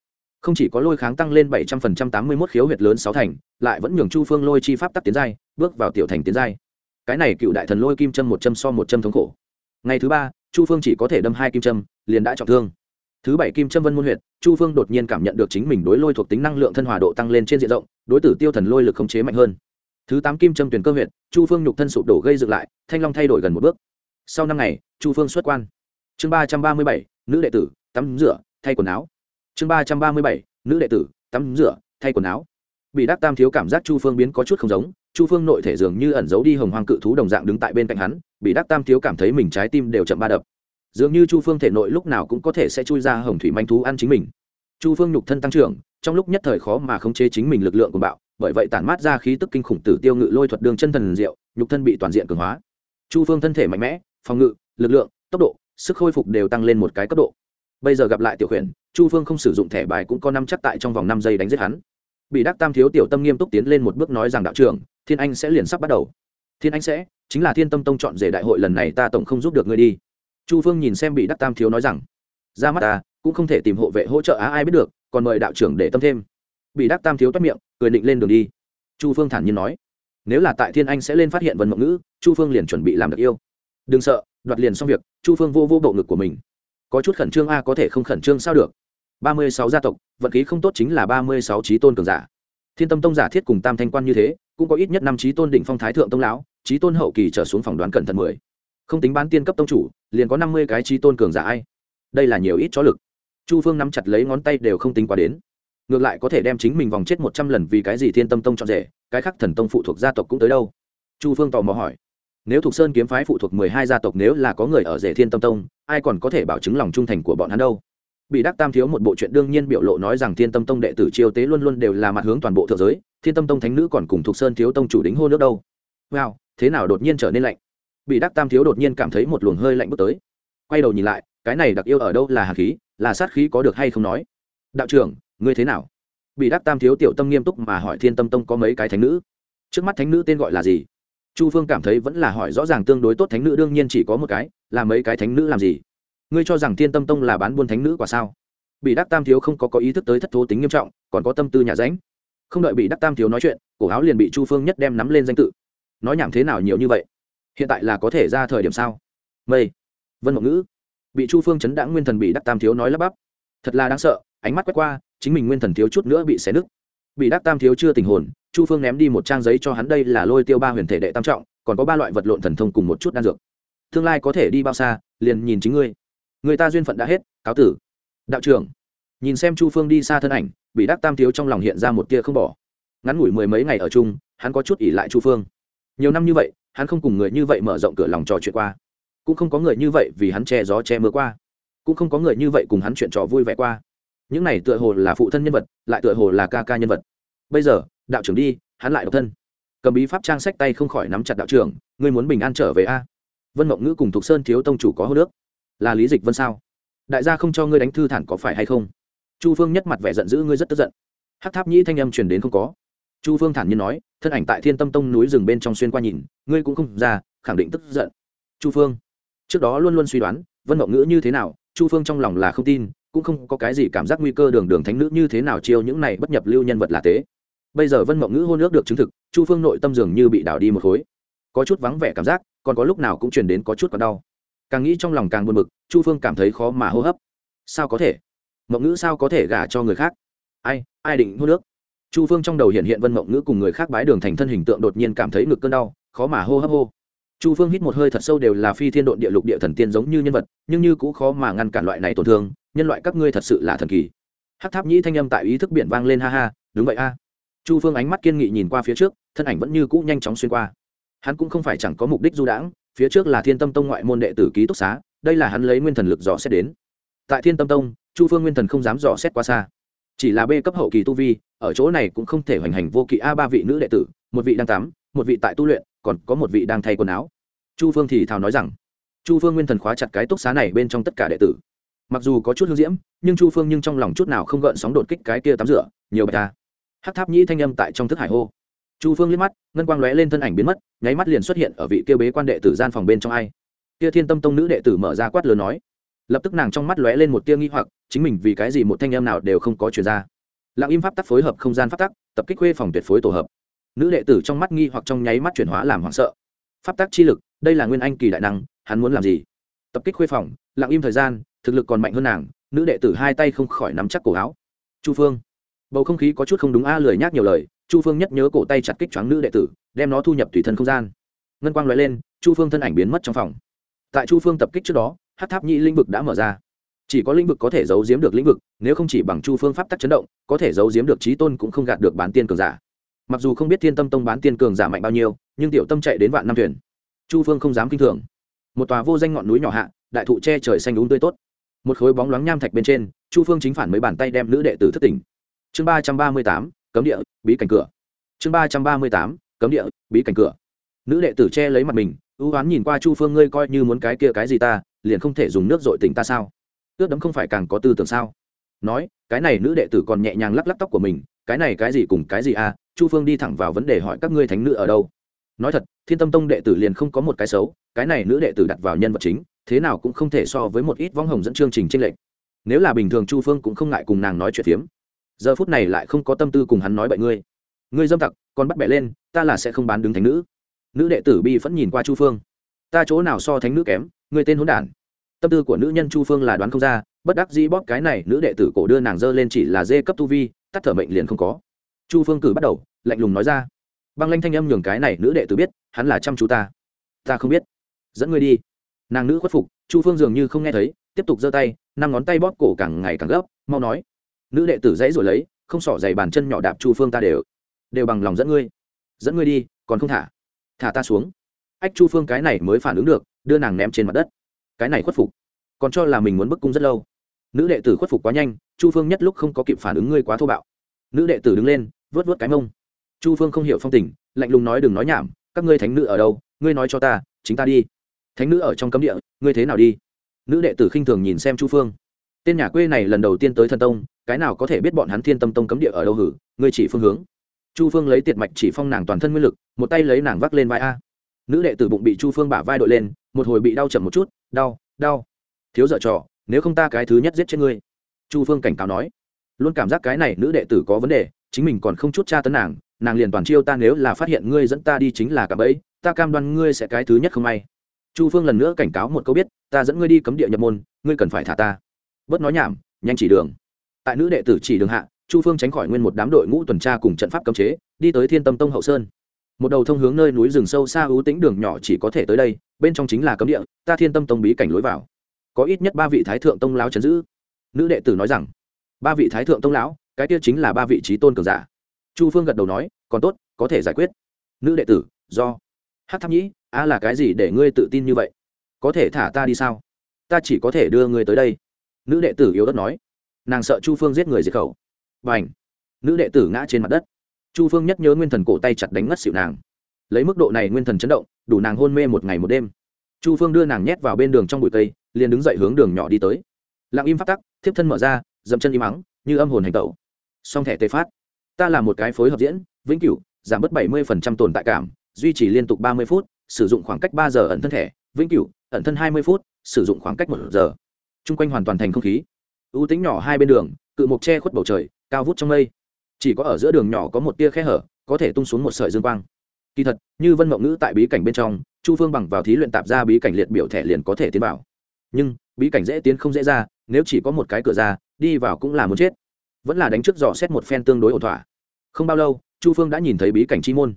không chỉ có lôi kháng tăng lên bảy trăm phần trăm tám mươi mốt khiếu huyệt lớn sáu thành, lại vẫn nhường chu phương lôi chi pháp tắc tiến giai, bước vào tiểu thành tiến giai. Cái này cựu đại thần lôi kim trâm một châm so một châm thống khổ. Ngày thứ ba, chu phương chỉ có thể đâm hai kim trâm liền đã trọng thương. Thứ bảy kim trâm vân môn huyệt, chu phương đột nhiên cảm nhận được chính mình đối lôi thuộc tính năng lượng thân hòa độ tăng lên trên diện rộng, đối tử tiêu thần lôi lực khống chế mạnh hơn thứ tám kim trâm tuyển cơ huyện chu phương nhục thân sụp đổ gây dựng lại, thanh long thay đổi gần một bước. Sau năm ngày, chu phương xuất quan. Chương ba trăm ba mươi bảy, nữ đệ tử, tắm rửa, thay quần áo. Chương ba trăm ba mươi bảy, nữ đệ tử, tắm rửa, thay quần áo. Bị đắc tam thiếu cảm giác chu phương biến có chút không giống, chu phương nội thể dường như ẩn giấu đi hồng hoang cự thú đồng dạng đứng tại bên cạnh hắn, bị đắc tam thiếu cảm thấy mình trái tim đều chậm ba đập. Dường như chu phương thể nội lúc nào cũng có thể sẽ chui ra hồng thủy manh thú ăn chính mình. Chu phương nhục thân tăng trưởng, trong lúc nhất thời khó mà khống chế chính mình lực lượng của bạo bởi vậy tản mát ra khí tức kinh khủng tử tiêu ngự lôi thuật đường chân thần diệu, nhục thân bị toàn diện cường hóa. Chu phương thân thể mạnh mẽ, phòng ngự, lực lượng, tốc độ, sức khôi phục đều tăng lên một cái cấp độ. Bây giờ gặp lại tiểu khuyển chu phương không sử dụng thẻ bài cũng có năm chắc tại trong vòng năm giây đánh giết hắn. Bị đắc tam thiếu tiểu tâm nghiêm túc tiến lên một bước nói rằng đạo trưởng, thiên anh sẽ liền sắp bắt đầu. Thiên anh sẽ, chính là thiên tâm tông chọn rể đại hội lần này ta tổng không giúp được ngươi đi. Chu phương nhìn xem bị đắc tam thiếu nói rằng, ra mắt ta, cũng không thể tìm hộ vệ hỗ trợ á, ai biết được, còn mời đạo trưởng để tâm thêm bị đắc tam thiếu toát miệng, cười định lên đường đi. Chu phương thản nhiên nói, nếu là tại thiên anh sẽ lên phát hiện vần mộng ngữ, chu phương liền chuẩn bị làm được yêu. Đừng sợ, đoạt liền xong việc, chu phương vô vô bộ ngực của mình. Có chút khẩn trương a, có thể không khẩn trương sao được. Ba mươi sáu gia tộc, vận khí không tốt chính là ba mươi sáu trí tôn cường giả. Thiên tâm tông giả thiết cùng tam thanh quan như thế, cũng có ít nhất năm trí tôn đỉnh phong thái thượng tông lão trí tôn hậu kỳ trở xuống phỏng đoán cẩn thận mười. Không tính bán tiên cấp tông chủ, liền có năm mươi cái trí tôn cường giả ai. Đây là nhiều ít chó lực. Chu phương nắm chặt lấy ngón tay đều không tính quá đến ngược lại có thể đem chính mình vòng chết một trăm lần vì cái gì thiên tâm tông chọn rể, cái khác thần tông phụ thuộc gia tộc cũng tới đâu? Chu phương tò mò hỏi. Nếu thuộc sơn kiếm phái phụ thuộc mười hai gia tộc nếu là có người ở rể thiên tâm tông, ai còn có thể bảo chứng lòng trung thành của bọn hắn đâu? Bị đắc tam thiếu một bộ chuyện đương nhiên biểu lộ nói rằng thiên tâm tông đệ tử chiêu tế luôn luôn đều là mặt hướng toàn bộ thượng giới, thiên tâm tông thánh nữ còn cùng thuộc sơn thiếu tông chủ đính hôn nước đâu? Wow, thế nào đột nhiên trở nên lạnh? Bị đắc tam thiếu đột nhiên cảm thấy một luồng hơi lạnh bước tới. Quay đầu nhìn lại, cái này đặc yêu ở đâu là hạt khí, là sát khí có được hay không nói? Đạo trưởng ngươi thế nào? Bị đắc tam thiếu tiểu tâm nghiêm túc mà hỏi thiên tâm tông có mấy cái thánh nữ? Trước mắt thánh nữ tên gọi là gì? Chu phương cảm thấy vẫn là hỏi rõ ràng tương đối tốt thánh nữ đương nhiên chỉ có một cái, là mấy cái thánh nữ làm gì? Ngươi cho rằng thiên tâm tông là bán buôn thánh nữ quả sao? Bị đắc tam thiếu không có có ý thức tới thất thố tính nghiêm trọng, còn có tâm tư nhà ránh. Không đợi bị đắc tam thiếu nói chuyện, cổ áo liền bị chu phương nhất đem nắm lên danh tự. Nói nhảm thế nào nhiều như vậy? Hiện tại là có thể ra thời điểm sao? Mây. Vân mộng ngữ. Bị chu phương chấn đã nguyên thần bị đắc tam thiếu nói lắp bắp. Thật là đáng sợ, ánh mắt quét qua chính mình nguyên thần thiếu chút nữa bị xé nứt. Bị đắc tam thiếu chưa tình hồn, chu phương ném đi một trang giấy cho hắn đây là lôi tiêu ba huyền thể đệ tam trọng, còn có ba loại vật lộn thần thông cùng một chút đan dược. Tương lai có thể đi bao xa, liền nhìn chính ngươi. Người ta duyên phận đã hết, cáo tử. Đạo trưởng, nhìn xem chu phương đi xa thân ảnh, bị đắc tam thiếu trong lòng hiện ra một tia không bỏ. Ngắn ngủi mười mấy ngày ở chung, hắn có chút ỉ lại chu phương. Nhiều năm như vậy, hắn không cùng người như vậy mở rộng cửa lòng trò chuyện qua. Cũng không có người như vậy vì hắn che gió che mưa qua. Cũng không có người như vậy cùng hắn chuyện trò vui vẻ qua những này tựa hồ là phụ thân nhân vật, lại tựa hồ là ca ca nhân vật. Bây giờ, đạo trưởng đi, hắn lại độc thân. Cầm bí pháp trang sách tay không khỏi nắm chặt đạo trưởng, ngươi muốn bình an trở về a? Vân mộng ngữ cùng thục sơn thiếu tông chủ có hô nước là lý dịch vân sao? Đại gia không cho ngươi đánh thư thản có phải hay không? Chu phương nhất mặt vẻ giận dữ ngươi rất tức giận. Hát tháp nhĩ thanh âm truyền đến không có. Chu phương thản nhiên nói, thân ảnh tại thiên tâm tông núi rừng bên trong xuyên qua nhìn, ngươi cũng không ra, khẳng định tức giận. Chu phương, trước đó luôn luôn suy đoán, vân mộng ngữ như thế nào, chu phương trong lòng là không tin cũng không có cái gì cảm giác nguy cơ đường đường thánh nữ như thế nào chiêu những này bất nhập lưu nhân vật là tế bây giờ vân mộng ngữ hôn ước được chứng thực, chu phương nội tâm dường như bị đảo đi một khối. Có chút vắng vẻ cảm giác, còn có lúc nào cũng truyền đến có chút còn đau. Càng nghĩ trong lòng càng buồn bực, chu phương cảm thấy khó mà hô hấp. Sao có thể? Mộng ngữ sao có thể gả cho người khác? Ai ai định hôn nước chu phương trong đầu hiện hiện vân mộng ngữ cùng người khác bái đường thành thân hình tượng đột nhiên cảm thấy ngực cơn đau, khó mà hô hấp hô. Chu phương hít một hơi thật sâu đều là phi thiên độn địa lục địa thần tiên giống như nhân vật, nhưng như cũng khó mà ngăn cản loại này tổn thương nhân loại các ngươi thật sự là thần kỳ. Hát tháp nhĩ thanh âm tại ý thức biển vang lên, ha ha, đúng vậy a. Chu phương ánh mắt kiên nghị nhìn qua phía trước, thân ảnh vẫn như cũ nhanh chóng xuyên qua. Hắn cũng không phải chẳng có mục đích du đãng, phía trước là thiên tâm tông ngoại môn đệ tử ký túc xá, đây là hắn lấy nguyên thần lực dò xét đến. Tại thiên tâm tông, chu phương nguyên thần không dám dò xét quá xa. Chỉ là b cấp hậu kỳ tu vi, ở chỗ này cũng không thể hoành hành vô kỵ a ba vị nữ đệ tử, một vị đang tắm, một vị tại tu luyện, còn có một vị đang thay quần áo. Chu phương thì thào nói rằng, chu phương nguyên thần khóa chặt cái túc xá này bên trong tất cả đệ tử mặc dù có chút hương diễm, nhưng chu phương nhưng trong lòng chút nào không gợn sóng đột kích cái kia tắm rửa, nhiều bạch ta. Hát tháp nhĩ thanh âm tại trong thức hải hô. Chu phương liếc mắt, ngân quang lóe lên thân ảnh biến mất, nháy mắt liền xuất hiện ở vị kia bế quan đệ tử gian phòng bên trong ai. Kia thiên tâm tông nữ đệ tử mở ra quát lớn nói. Lập tức nàng trong mắt lóe lên một tia nghi hoặc, chính mình vì cái gì một thanh âm nào đều không có chuyển ra. Lặng im pháp tắc phối hợp không gian pháp tắc, tập kích khuê phòng tuyệt phối tổ hợp. Nữ đệ tử trong mắt nghi hoặc trong nháy mắt chuyển hóa làm hoảng sợ. Pháp tắc chi lực, đây là nguyên anh kỳ đại năng, hắn muốn làm gì? Tập kích khuê phòng, lặng im thời gian thực lực còn mạnh hơn nàng, nữ đệ tử hai tay không khỏi nắm chắc cổ áo. Chu phương. Bầu không khí có chút không đúng a, lười nhác nhiều lời, chu phương nhất nhớ cổ tay chặt kích choáng nữ đệ tử, đem nó thu nhập tùy thân không gian. Ngân quang l lên, chu phương thân ảnh biến mất trong phòng. Tại chu phương tập kích trước đó hát tháp nhĩ linh vực đã mở ra. Chỉ có lĩnh vực có thể giấu giếm được lĩnh vực, nếu không chỉ bằng chu phương pháp tắc chấn động, có thể giấu giếm được trí tôn cũng không gạt được bán tiên cường giả. Mặc dù không biết thiên tâm tông bán tiên cường giả mạnh bao nhiêu, nhưng tiểu tâm chạy đến vạn năm thuyền. Chu phương không dám kinh thường. Một tòa vô danh ngọn núi nhỏ hạ, đại thụ che trời xanh đúng tươi tốt một khối bóng loáng nham thạch bên trên, chu phương chính phản mấy bàn tay đem nữ đệ tử thất tỉnh. Chương ba trăm ba mươi tám, cấm địa, bí cảnh cửa. Chương ba trăm ba mươi tám, cấm địa, bí cảnh cửa. Nữ đệ tử che lấy mặt mình, ưu oán nhìn qua chu phương, ngươi coi như muốn cái kia cái gì ta, liền không thể dùng nước dội tỉnh ta sao? Ướt đấm không phải càng có tư tưởng sao? Nói, cái này nữ đệ tử còn nhẹ nhàng lắc lắc tóc của mình, cái này cái gì cùng cái gì à chu phương đi thẳng vào vấn đề hỏi các ngươi thánh nữ ở đâu. Nói thật, thiên tâm tông đệ tử liền không có một cái xấu, cái này nữ đệ tử đặt vào nhân vật chính thế nào cũng không thể so với một ít vong hồng dẫn chương trình tranh lệch. Nếu là bình thường chu phương cũng không ngại cùng nàng nói chuyện phiếm. Giờ phút này lại không có tâm tư cùng hắn nói bậy ngươi. Ngươi dâm tặc còn bắt bẻ lên, ta là sẽ không bán đứng thánh nữ. Nữ đệ tử bi vẫn nhìn qua chu phương. Ta chỗ nào so thánh nữ kém, ngươi tên hỗn đản. Tâm tư của nữ nhân chu phương là đoán không ra, bất đắc dĩ bóp cái này, nữ đệ tử cổ đưa nàng dơ lên chỉ là dê cấp tu vi, tắt thở mệnh liền không có. Chu phương cử bắt đầu, lạnh lùng nói ra. Băng lanh thanh âm nhường cái này, nữ đệ tử biết, hắn là chăm chú ta. Ta không biết. Dẫn ngươi đi nàng nữ khuất phục, chu phương dường như không nghe thấy, tiếp tục giơ tay, năm ngón tay bóp cổ càng ngày càng gấp, mau nói. Nữ đệ tử dãy rồi lấy, không xỏ dày bàn chân nhỏ đạp chu phương ta đều đều bằng lòng dẫn ngươi. Dẫn ngươi đi, còn không thả? Thả ta xuống. Ách chu phương cái này mới phản ứng được, đưa nàng ném trên mặt đất. Cái này khuất phục, còn cho là mình muốn bức cung rất lâu. Nữ đệ tử khuất phục quá nhanh, chu phương nhất lúc không có kịp phản ứng ngươi quá thô bạo. Nữ đệ tử đứng lên vớt vớt cái mông. Chu phương không hiểu phong tình, lạnh lùng nói đừng nói nhảm, các ngươi thánh nữ ở đâu, ngươi nói cho ta, chính ta đi thánh nữ ở trong cấm địa, ngươi thế nào đi? Nữ đệ tử khinh thường nhìn xem chu phương. Tên nhà quê này lần đầu tiên tới thần tông, cái nào có thể biết bọn hắn thiên tâm tông cấm địa ở đâu hử? Ngươi chỉ phương hướng. Chu phương lấy tiệt mạch chỉ phong nàng toàn thân nguyên lực, một tay lấy nàng vác lên vai a. Nữ đệ tử bụng bị chu phương bả vai đội lên, một hồi bị đau chậm một chút, đau đau. Thiếu dợ trò, nếu không ta cái thứ nhất giết chết ngươi. Chu phương cảnh cáo nói. Luôn cảm giác cái này nữ đệ tử có vấn đề, chính mình còn không chút tra tấn nàng nàng liền toàn chiêu ta nếu là phát hiện ngươi dẫn ta đi chính là cả bẫy, ta cam đoan ngươi sẽ cái thứ nhất không may chu phương lần nữa cảnh cáo một câu biết, ta dẫn ngươi đi cấm địa nhập môn, ngươi cần phải thả ta. Bớt nói nhảm, nhanh chỉ đường. Tại nữ đệ tử chỉ đường hạ, chu phương tránh khỏi nguyên một đám đội ngũ tuần tra cùng trận pháp cấm chế, đi tới thiên tâm tông hậu sơn. Một đầu thông hướng nơi núi rừng sâu xa ưu tĩnh đường nhỏ chỉ có thể tới đây, bên trong chính là cấm địa, ta thiên tâm tông bí cảnh lối vào. Có ít nhất ba vị thái thượng tông lão chấn giữ. Nữ đệ tử nói rằng, ba vị thái thượng tông lão, cái kia chính là ba vị trí tôn cường giả. Chu phương gật đầu nói, còn tốt, có thể giải quyết. Nữ đệ tử, do. Hát tháp nhĩ a là cái gì để ngươi tự tin như vậy? Có thể thả ta đi sao? Ta chỉ có thể đưa ngươi tới đây. Nữ đệ tử yếu đất nói. Nàng sợ chu phương giết người diệt khẩu. B à n h nữ đệ tử ngã trên mặt đất. Chu phương nhắc nhớ nguyên thần cổ tay chặt đánh ngất xịu nàng. Lấy mức độ này nguyên thần chấn động, đủ nàng hôn mê một ngày một đêm. Chu phương đưa nàng nhét vào bên đường trong bụi cây, liền đứng dậy hướng đường nhỏ đi tới. Lặng im phát tắc, thiếp thân mở ra, dậm chân im mắng như âm hồn hành tẩu. Song thẻ tê phát. Ta là một cái phối hợp diễn, vĩnh cửu, giảm bớt bảy mươi tồn tại cảm, duy trì liên tục ba mươi phút sử dụng khoảng cách ba giờ ẩn thân thẻ, vĩnh cửu, ẩn thân hai mươi phút, sử dụng khoảng cách một giờ. Chung quanh hoàn toàn thành không khí. Ưu tính nhỏ hai bên đường, cự mộc che khuất bầu trời, cao vút trong mây. Chỉ có ở giữa đường nhỏ có một tia khe hở, có thể tung xuống một sợi dương quang. Kỳ thật, như vân mộng ngữ tại bí cảnh bên trong, chu phương bằng vào thí luyện tạp ra bí cảnh liệt biểu thẻ liền có thể tiến vào. Nhưng, bí cảnh dễ tiến không dễ ra, nếu chỉ có một cái cửa ra, đi vào cũng là muốn chết. Vẫn là đánh trước dò xét một phen tương đối ổn thỏa. Không bao lâu, chu phương đã nhìn thấy bí cảnh chi môn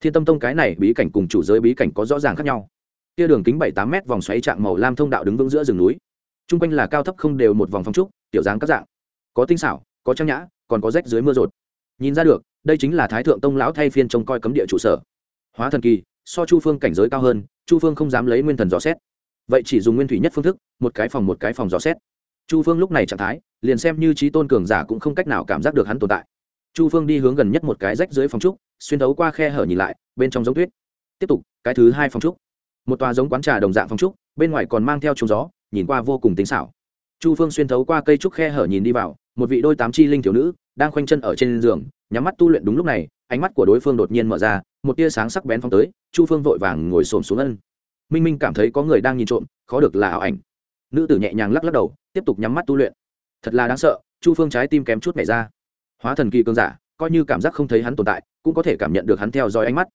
thiên tâm tông cái này bí cảnh cùng chủ giới bí cảnh có rõ ràng khác nhau. Kia đường kính bảy tám mét vòng xoáy trạng màu lam thông đạo đứng vững giữa rừng núi. T r u n g quanh là cao thấp không đều một vòng phong trúc tiểu dáng các dạng. Có tinh xảo, có trang nhã, còn có rách dưới mưa rột. Nhìn ra được, đây chính là thái thượng tông lão thay phiên trông coi cấm địa trụ sở. Hóa thần kỳ, so chu phương cảnh giới cao hơn, chu phương không dám lấy nguyên thần dò xét. Vậy chỉ dùng nguyên thủy nhất phương thức, một cái phòng một cái phòng dò xét. Chu phương lúc này trạng thái, liền xem như trí tôn cường giả cũng không cách nào cảm giác được hắn tồn tại chu phương đi hướng gần nhất một cái rách dưới phòng trúc, xuyên thấu qua khe hở nhìn lại, bên trong giống tuyết. Tiếp tục, cái thứ hai phòng trúc. Một tòa giống quán trà đồng dạng phòng trúc, bên ngoài còn mang theo trúng gió, nhìn qua vô cùng tính xảo. Chu phương xuyên thấu qua cây trúc khe hở nhìn đi vào, một vị đôi tám chi linh thiếu nữ, đang khoanh chân ở trên giường, nhắm mắt tu luyện đúng lúc này, ánh mắt của đối phương đột nhiên mở ra, một tia sáng sắc bén phong tới, chu phương vội vàng ngồi xổm xuống ân. Minh minh cảm thấy có người đang nhìn trộm, khó được là ảo ảnh. Nữ tử nhẹ nhàng lắc lắc đầu, tiếp tục nhắm mắt tu luyện. Thật là đáng sợ, chu phương trái tim kém chút mẻ ra hóa thần kỳ cương giả, coi như cảm giác không thấy hắn tồn tại, cũng có thể cảm nhận được hắn theo dõi ánh mắt.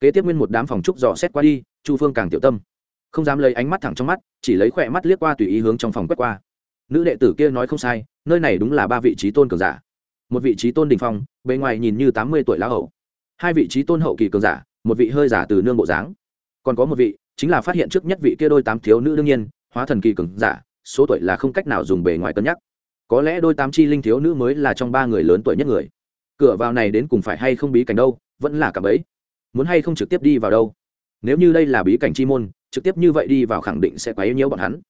Kế tiếp nguyên một đám phòng trúc dò xét qua đi, chu phương càng tiểu tâm. Không dám lấy ánh mắt thẳng trong mắt, chỉ lấy khỏe mắt liếc qua tùy ý hướng trong phòng quét qua. Nữ đệ tử kia nói không sai, nơi này đúng là ba vị trí tôn cường giả. Một vị trí tôn đình phong, bề ngoài nhìn như tám mươi tuổi lão hậu. Hai vị trí tôn hậu kỳ cường giả, một vị hơi giả từ nương bộ dáng. Còn có một vị, chính là phát hiện trước nhất vị kia đôi tám thiếu nữ đương nhiên, hóa thần kỳ cường giả, số tuổi là không cách nào dùng bề ngoài cân nhắc có lẽ đôi tám chi linh thiếu nữ mới là trong ba người lớn tuổi nhất người. Cửa vào này đến cùng phải hay không bí cảnh đâu, vẫn là cả bấy muốn hay không trực tiếp đi vào đâu? Nếu như đây là bí cảnh chi môn, trực tiếp như vậy đi vào khẳng định sẽ quá yếu nhiễu bọn hắn.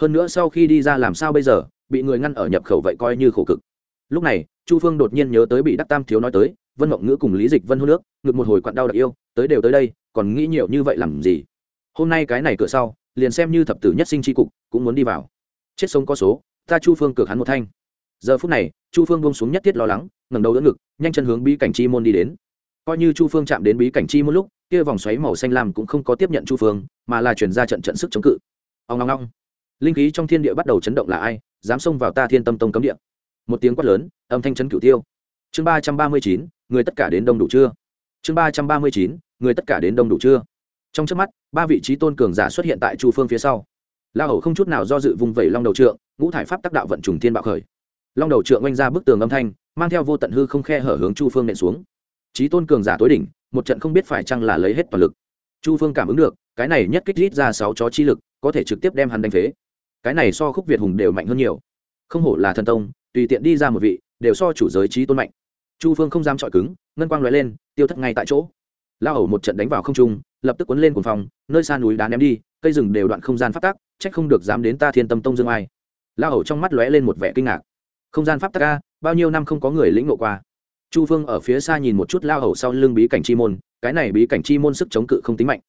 Hơn nữa sau khi đi ra làm sao bây giờ, bị người ngăn ở nhập khẩu vậy coi như khổ cực. Lúc này, chu phương đột nhiên nhớ tới bị đắc tam thiếu nói tới, vân mộng ngữ cùng lý dịch vân hô nước, ngực một hồi quặn đau đặc yêu, tới đều tới đây, còn nghĩ nhiều như vậy làm gì? Hôm nay cái này cửa sau, liền xem như thập tử nhất sinh tri cục, cũng muốn đi vào. Chết sống có số ta chu phương cược hắn một thanh. Giờ phút này, chu phương bông xuống nhất thiết lo lắng, ngẩng đầu đỡ ngực, nhanh chân hướng bí cảnh chi môn đi đến. Coi như chu phương chạm đến bí cảnh chi môn lúc, kia vòng xoáy màu xanh lam cũng không có tiếp nhận chu phương, mà là chuyển ra trận trận sức chống cự. Ông ngong ngong linh khí trong thiên địa bắt đầu chấn động là ai, dám xông vào ta thiên tâm tông cấm địa. Một tiếng quát lớn, âm thanh chấn cửu tiêu. Chương ba trăm ba mươi chín, người tất cả đến đông đủ chưa? Chương ba trăm ba mươi chín, người tất cả đến đông đủ chưa? Trong trước mắt, ba vị trí tôn cường giả xuất hiện tại chu phương phía sau. La hầu không chút nào do dự vùng vẩy long đầu trượng ngũ thải pháp tác đạo vận trùng thiên bạo khởi. Long đầu trượng oanh ra bức tường âm thanh, mang theo vô tận hư không khe hở hướng chu phương nện xuống. Trí tôn cường giả tối đỉnh, một trận không biết phải chăng là lấy hết toàn lực. Chu phương cảm ứng được, cái này nhất kích rít ra sáu chó chi lực, có thể trực tiếp đem hắn đánh phế. Cái này so khúc việt hùng đều mạnh hơn nhiều. Không hổ là thần tông, tùy tiện đi ra một vị, đều so chủ giới trí tôn mạnh. Chu phương không dám chọi cứng, ngân quang l lên, tiêu thất ngay tại chỗ. Lao ẩu một trận đánh vào không trung, lập tức quấn lên cuồng phòng nơi xa núi đá ném đi, cây rừng đều đoạn không gian phát tác trách không được dám đến ta thiên tâm tông dương ai lao Hầu trong mắt lóe lên một vẻ kinh ngạc. Không gian pháp Tắc ca bao nhiêu năm không có người lĩnh ngộ qua. Chu phương ở phía xa nhìn một chút lao Hầu sau lưng bí cảnh chi môn, cái này bí cảnh chi môn sức chống cự không tính mạnh.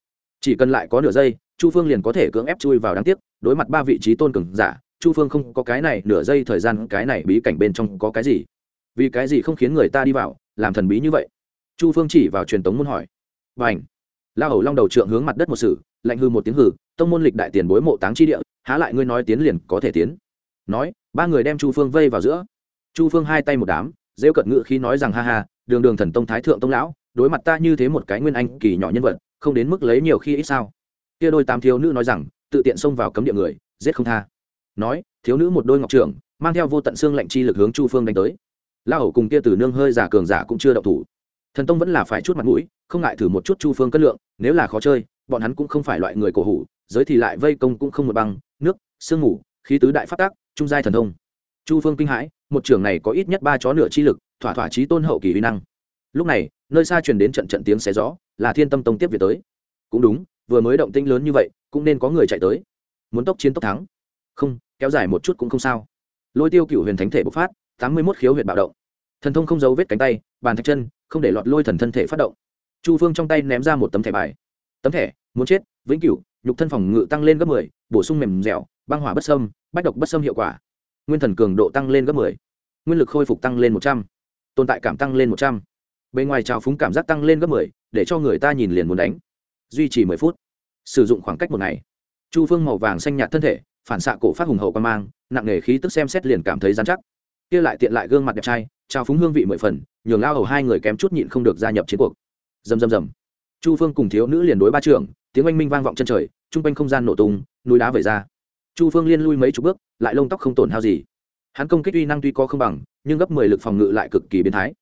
Chỉ cần lại có nửa giây, chu phương liền có thể cưỡng ép chui vào đáng tiếc, đối mặt ba vị trí tôn cường giả, chu phương không có cái này nửa giây thời gian, cái này bí cảnh bên trong có cái gì? Vì cái gì không khiến người ta đi vào, làm thần bí như vậy? Chu phương chỉ vào truyền tống môn hỏi. B à n h la hầu long đầu trượng hướng mặt đất một sử lạnh hư một tiếng hử, tông môn lịch đại tiền bối mộ táng chi địa, há lại ngươi nói tiến liền có thể tiến nói, ba người đem chu phương vây vào giữa. Chu phương hai tay một đám, rêu cận ngự khi nói rằng, ha ha, đường đường thần tông thái thượng tông lão, đối mặt ta như thế một cái nguyên anh kỳ nhỏ nhân vật, không đến mức lấy nhiều khi ít sao? Kia đôi tam thiếu nữ nói rằng, tự tiện xông vào cấm địa người, giết không tha. Nói, thiếu nữ một đôi ngọc trưởng, mang theo vô tận xương lạnh chi lực hướng chu phương đánh tới. La hầu cùng kia từ nương hơi giả cường giả cũng chưa đậu thủ. Thần tông vẫn là phải chút mặt mũi, không ngại thử một chút chu phương cất lượng, nếu là khó chơi, bọn hắn cũng không phải loại người cổ hủ, giới thì lại vây công cũng không một băng, nước, sương ngủ khí tứ đại phát tác, trung giai thần thông. Chu phương kinh hãi, một trường này có ít nhất ba chó nửa chi lực, thỏa thỏa trí tôn hậu kỳ uy năng. Lúc này, nơi xa truyền đến trận trận tiếng xé gió, là thiên tâm tông tiếp về tới. Cũng đúng, vừa mới động tĩnh lớn như vậy, cũng nên có người chạy tới. Muốn tốc chiến tốc thắng. Không, kéo dài một chút cũng không sao. Lôi tiêu cựu huyền thánh thể bộc phát, tám mươi mốt khiếu huyệt bạo động. Thần thông không giấu vết cánh tay, bàn thạch chân, không để lọt lôi thần thân thể phát động. Chu phương trong tay ném ra một tấm thẻ bài. Tấm thẻ, muốn chết, vĩnh cửu, nhục thân phòng ngự tăng lên gấp mười, bổ sung mềm dẻo băng hỏa bất sâm bách độc bất sâm hiệu quả. Nguyên thần cường độ tăng lên gấp mười, nguyên lực khôi phục tăng lên một trăm, tồn tại cảm tăng lên một trăm. Bề ngoài trào phúng cảm giác tăng lên gấp mười, để cho người ta nhìn liền muốn đánh. Duy trì mười phút, sử dụng khoảng cách một ngày. Chu phương màu vàng xanh nhạt thân thể, phản xạ cổ phát hùng hậu quan mang, nặng nề khí tức xem xét liền cảm thấy dán chắc. Kia lại tiện lại gương mặt đẹp trai trao phúng hương vị mười phần, nhường lao hầu hai người kém chút nhịn không được gia nhập chiến cuộc. Dầm dầm dầm chu phương cùng thiếu nữ liền đối ba trưởng, tiếng oanh minh vang vọng chân trời, chung quanh không gian nổ tung, núi đá vẩy ra chu phương liên lui mấy chục bước, lại lông tóc không tổn hao gì. Hắn công kích uy năng tuy có không bằng, nhưng gấp mười lực phòng ngự lại cực kỳ biến thái.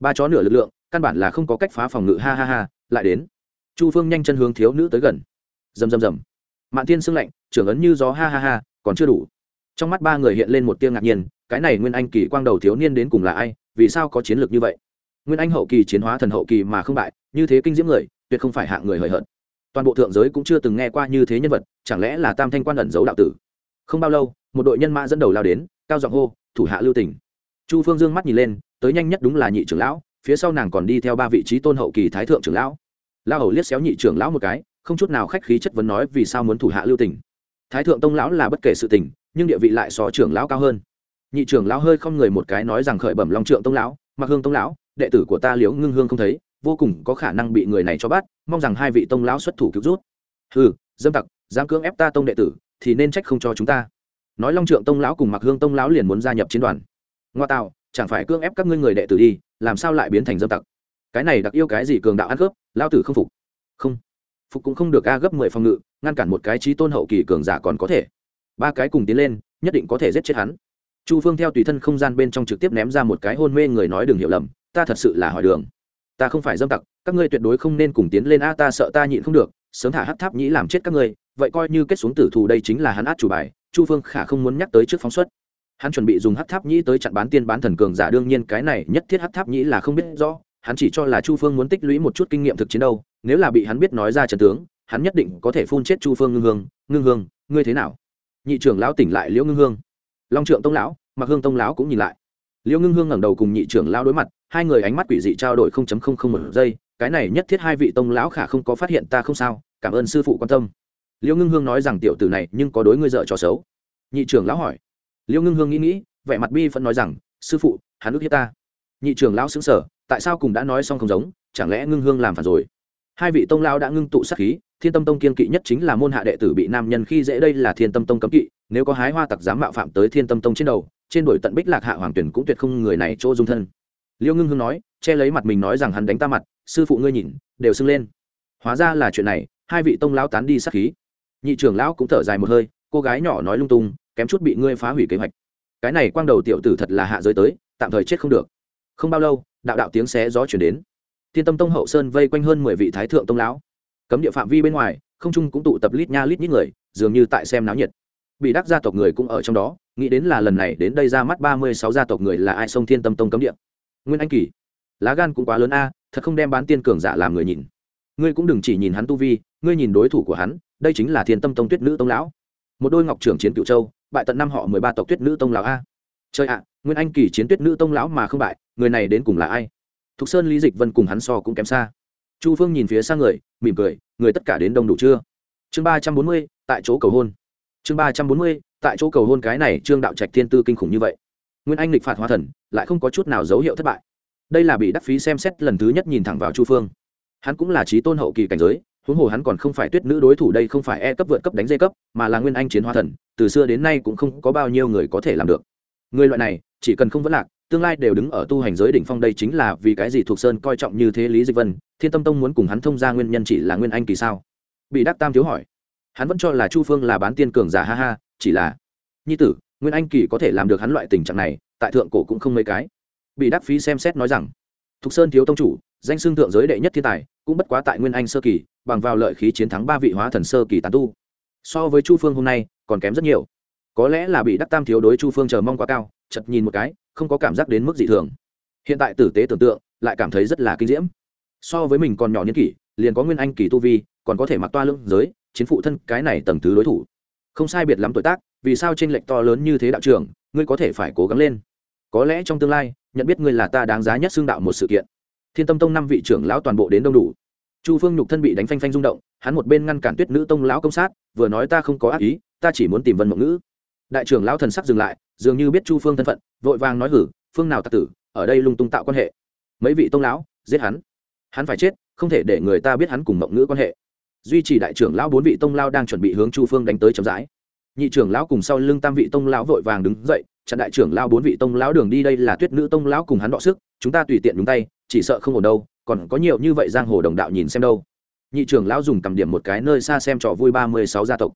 Ba chó nửa lực lượng, căn bản là không có cách phá phòng ngự, ha ha ha, lại đến. Chu phương nhanh chân hướng thiếu nữ tới gần. Rầm rầm rầm. Mạn thiên sưng lạnh, trưởng ấn như gió, ha ha ha, còn chưa đủ. Trong mắt ba người hiện lên một tiếng ngạc nhiên, cái này nguyên anh kỳ quang đầu thiếu niên đến cùng là ai, vì sao có chiến lược như vậy? Nguyên anh hậu kỳ chiến hóa thần hậu kỳ mà không bại, như thế kinh diễm người, tuyệt không phải hạng người hời hợt toàn bộ thượng giới cũng chưa từng nghe qua như thế nhân vật, chẳng lẽ là tam thanh quan ẩn giấu đạo tử? Không bao lâu, một đội nhân mã dẫn đầu lao đến, cao giọng hô, thủ hạ lưu tỉnh chu phương dương mắt nhìn lên, tới nhanh nhất đúng là nhị trưởng lão, phía sau nàng còn đi theo ba vị trí tôn hậu kỳ thái thượng trưởng lão. Lao hầu liếc xéo nhị trưởng lão một cái, không chút nào khách khí chất vấn nói, vì sao muốn thủ hạ lưu tỉnh thái thượng tông lão là bất kể sự tình, nhưng địa vị lại so trưởng lão cao hơn. Nhị trưởng lão hơi không người một cái nói rằng khởi bẩm long trượng tông lão mặc hương tông lão, đệ tử của ta liễu ngưng hương không thấy vô cùng có khả năng bị người này cho bắt, mong rằng hai vị tông lão xuất thủ cứu rút. Ừ dâm tặc, dám cưỡng ép ta tông đệ tử, thì nên trách không cho chúng ta. Nói long trượng tông lão cùng mặc hương tông lão liền muốn gia nhập chiến đoàn. Ngoa tạo, chẳng phải cưỡng ép các ngươi người đệ tử đi, làm sao lại biến thành dâm tặc? Cái này đặc yêu cái gì cường đạo ăn cướp lao tử không phục. Không. Phục cũng không được a gấp mười phòng ngự, ngăn cản một cái trí tôn hậu kỳ cường giả còn có thể. Ba cái cùng tiến lên, nhất định có thể giết chết hắn. Chu phương theo tùy thân không gian bên trong trực tiếp ném ra một cái hôn mê người nói đừng hiểu lầm, ta thật sự là hỏi đường ta không phải dâm tặc, các ngươi tuyệt đối không nên cùng tiến lên, a, ta sợ ta nhịn không được, sớm thả hát tháp nhĩ làm chết các ngươi, vậy coi như kết xuống tử thù đây chính là hắn át chủ bài, chu phương khả không muốn nhắc tới trước phóng xuất. Hắn chuẩn bị dùng hát tháp nhĩ tới chặn bán tiên bán thần cường giả, đương nhiên cái này nhất thiết hát tháp nhĩ là không biết rõ, hắn chỉ cho là chu phương muốn tích lũy một chút kinh nghiệm thực chiến đâu, nếu là bị hắn biết nói ra trận tướng, hắn nhất định có thể phun chết chu phương ngưng hương ngưng hương, ngươi thế nào? Nhị trưởng lão tỉnh lại liễu ngưng hương. Long trượng tông lão mặc hương tông lão cũng nhìn lại liễu ngưng hương ngẩng đầu cùng nhị trưởng lão đối mặt, hai người ánh mắt quỷ dị trao đổi không chấm không không một giây, cái này nhất thiết hai vị tông lão khả không có phát hiện ta không sao, cảm ơn sư phụ quan tâm. Liễu ngưng hương nói rằng tiểu tử này nhưng có đối ngươi dợ trò xấu. Nhị trưởng lão hỏi. Liễu ngưng hương nghĩ nghĩ, vẻ mặt bi vẫn nói rằng, sư phụ, hắn ước hiếp ta. Nhị trưởng lão xứng sở tại sao cùng đã nói xong không giống, chẳng lẽ ngưng hương làm phản rồi? Hai vị tông lão đã ngưng tụ sát khí, thiên tâm tông kiên kỵ nhất chính là môn hạ đệ tử bị nam nhân khi dễ đây là thiên tâm tông cấm kỵ, nếu có hái hoa tặc dám mạo phạm tới thiên tâm tông trên đầu trên đổi tận bích lạc hạ hoàng tuyển cũng tuyệt không người này chỗ dung thân. Liêu ngưng hương nói, che lấy mặt mình nói rằng hắn đánh ta mặt, sư phụ ngươi nhìn, đều sưng lên. Hóa ra là chuyện này, hai vị tông lão tán đi sát khí. Nhị trưởng lão cũng thở dài một hơi, cô gái nhỏ nói lung tung, kém chút bị ngươi phá hủy kế hoạch. Cái này quang đầu tiểu tử thật là hạ giới tới, tạm thời chết không được. Không bao lâu, đạo đạo tiếng xé gió chuyển đến. Thiên tâm tông hậu sơn vây quanh hơn mười vị thái thượng tông lão. Cấm địa phạm vi bên ngoài, không trung cũng tụ tập lít nha lít nhít người, dường như tại xem náo nhiệt bị đắc gia tộc người cũng ở trong đó, nghĩ đến là lần này đến đây ra mắt ba mươi sáu gia tộc người là ai sông thiên tâm tông cấm địa. Nguyên anh kỳ, lá gan cũng quá lớn a, thật không đem bán tiên cường giả làm người nhìn. Ngươi cũng đừng chỉ nhìn hắn tu vi, ngươi nhìn đối thủ của hắn, đây chính là thiên tâm tông tuyết nữ tông lão. Một đôi ngọc trưởng chiến cựu châu, bại tận năm họ mười ba tộc tuyết nữ tông lão a. Chơi ạ, nguyên anh kỳ chiến tuyết nữ tông lão mà không bại, người này đến cùng là ai? Thục sơn lý dịch vân cùng hắn so cũng kém xa. Chu phương nhìn phía sang người, mỉm cười, người tất cả đến đông đủ chưa? Chương ba trăm bốn mươi, tại chỗ cầu hôn chương ba trăm bốn mươi, tại chỗ cầu hôn cái này trương đạo trạch thiên tư kinh khủng như vậy. Nguyên anh lịch phạt hóa thần, lại không có chút nào dấu hiệu thất bại. Đây là bị đắc phí xem xét lần thứ nhất nhìn thẳng vào chu phương. Hắn cũng là trí tôn hậu kỳ cảnh giới, huống hồ hắn còn không phải tuyết nữ đối thủ đây không phải e cấp vượt cấp đánh dây cấp, mà là nguyên anh chiến hóa thần, từ xưa đến nay cũng không có bao nhiêu người có thể làm được. Người loại này, chỉ cần không vấn lạc, tương lai đều đứng ở tu hành giới đỉnh phong đây chính là vì cái gì thuộc sơn coi trọng như thế lý dịch vân, thiên tâm tông muốn cùng hắn thông ra nguyên nhân chỉ là nguyên anh kỳ sao? Bị đắc tam thiếu hỏi hắn vẫn cho là chu phương là bán tiên cường giả, ha ha, chỉ là, nhi tử, nguyên anh kỳ có thể làm được hắn loại tình trạng này, tại thượng cổ cũng không mấy cái. Bị đắc phí xem xét nói rằng, thục sơn thiếu tông chủ, danh xưng thượng giới đệ nhất thiên tài, cũng bất quá tại nguyên anh sơ kỳ, bằng vào lợi khí chiến thắng ba vị hóa thần sơ kỳ tán tu. So với chu phương hôm nay, còn kém rất nhiều. Có lẽ là bị đắc tam thiếu đối chu phương chờ mong quá cao chật nhìn một cái, không có cảm giác đến mức dị thường. Hiện tại tử tế tưởng tượng, lại cảm thấy rất là kinh diễm. So với mình còn nhỏ niên kỷ, liền có nguyên anh kỳ tu vi, còn có thể mặc toa lưng giới chiến phụ thân cái này tầng thứ đối thủ. Không sai biệt lắm tuổi tác, vì sao tranh lệch to lớn như thế đạo trưởng, ngươi có thể phải cố gắng lên. Có lẽ trong tương lai, nhận biết ngươi là ta đáng giá nhất xương đạo một sự kiện. Thiên tâm tông năm vị trưởng lão toàn bộ đến đông đủ. Chu phương nhục thân bị đánh phanh phanh rung động, hắn một bên ngăn cản tuyết nữ tông lão công sát, vừa nói ta không có ác ý, ta chỉ muốn tìm vân mộng ngữ. Đại trưởng lão thần sắc dừng lại, dường như biết chu phương thân phận, vội vàng nói hử, phương nào tạc tử, ở đây lung tung tạo quan hệ. Mấy vị tông lão, giết hắn. Hắn phải chết, không thể để người ta biết hắn cùng mộng ngữ quan hệ duy trì đại trưởng lão bốn vị tông lao đang chuẩn bị hướng chu phương đánh tới chậm rãi. Nhị trưởng lão cùng sau lưng tam vị tông lão vội vàng đứng dậy, chặn đại trưởng lão bốn vị tông lão đường đi, đây là tuyết nữ tông lão cùng hắn đọ sức, chúng ta tùy tiện đúng tay, chỉ sợ không ổn đâu, còn có nhiều như vậy giang hồ đồng đạo nhìn xem đâu. Nhị trưởng lão dùng cầm điểm một cái nơi xa xem trò vui ba mươi sáu gia tộc.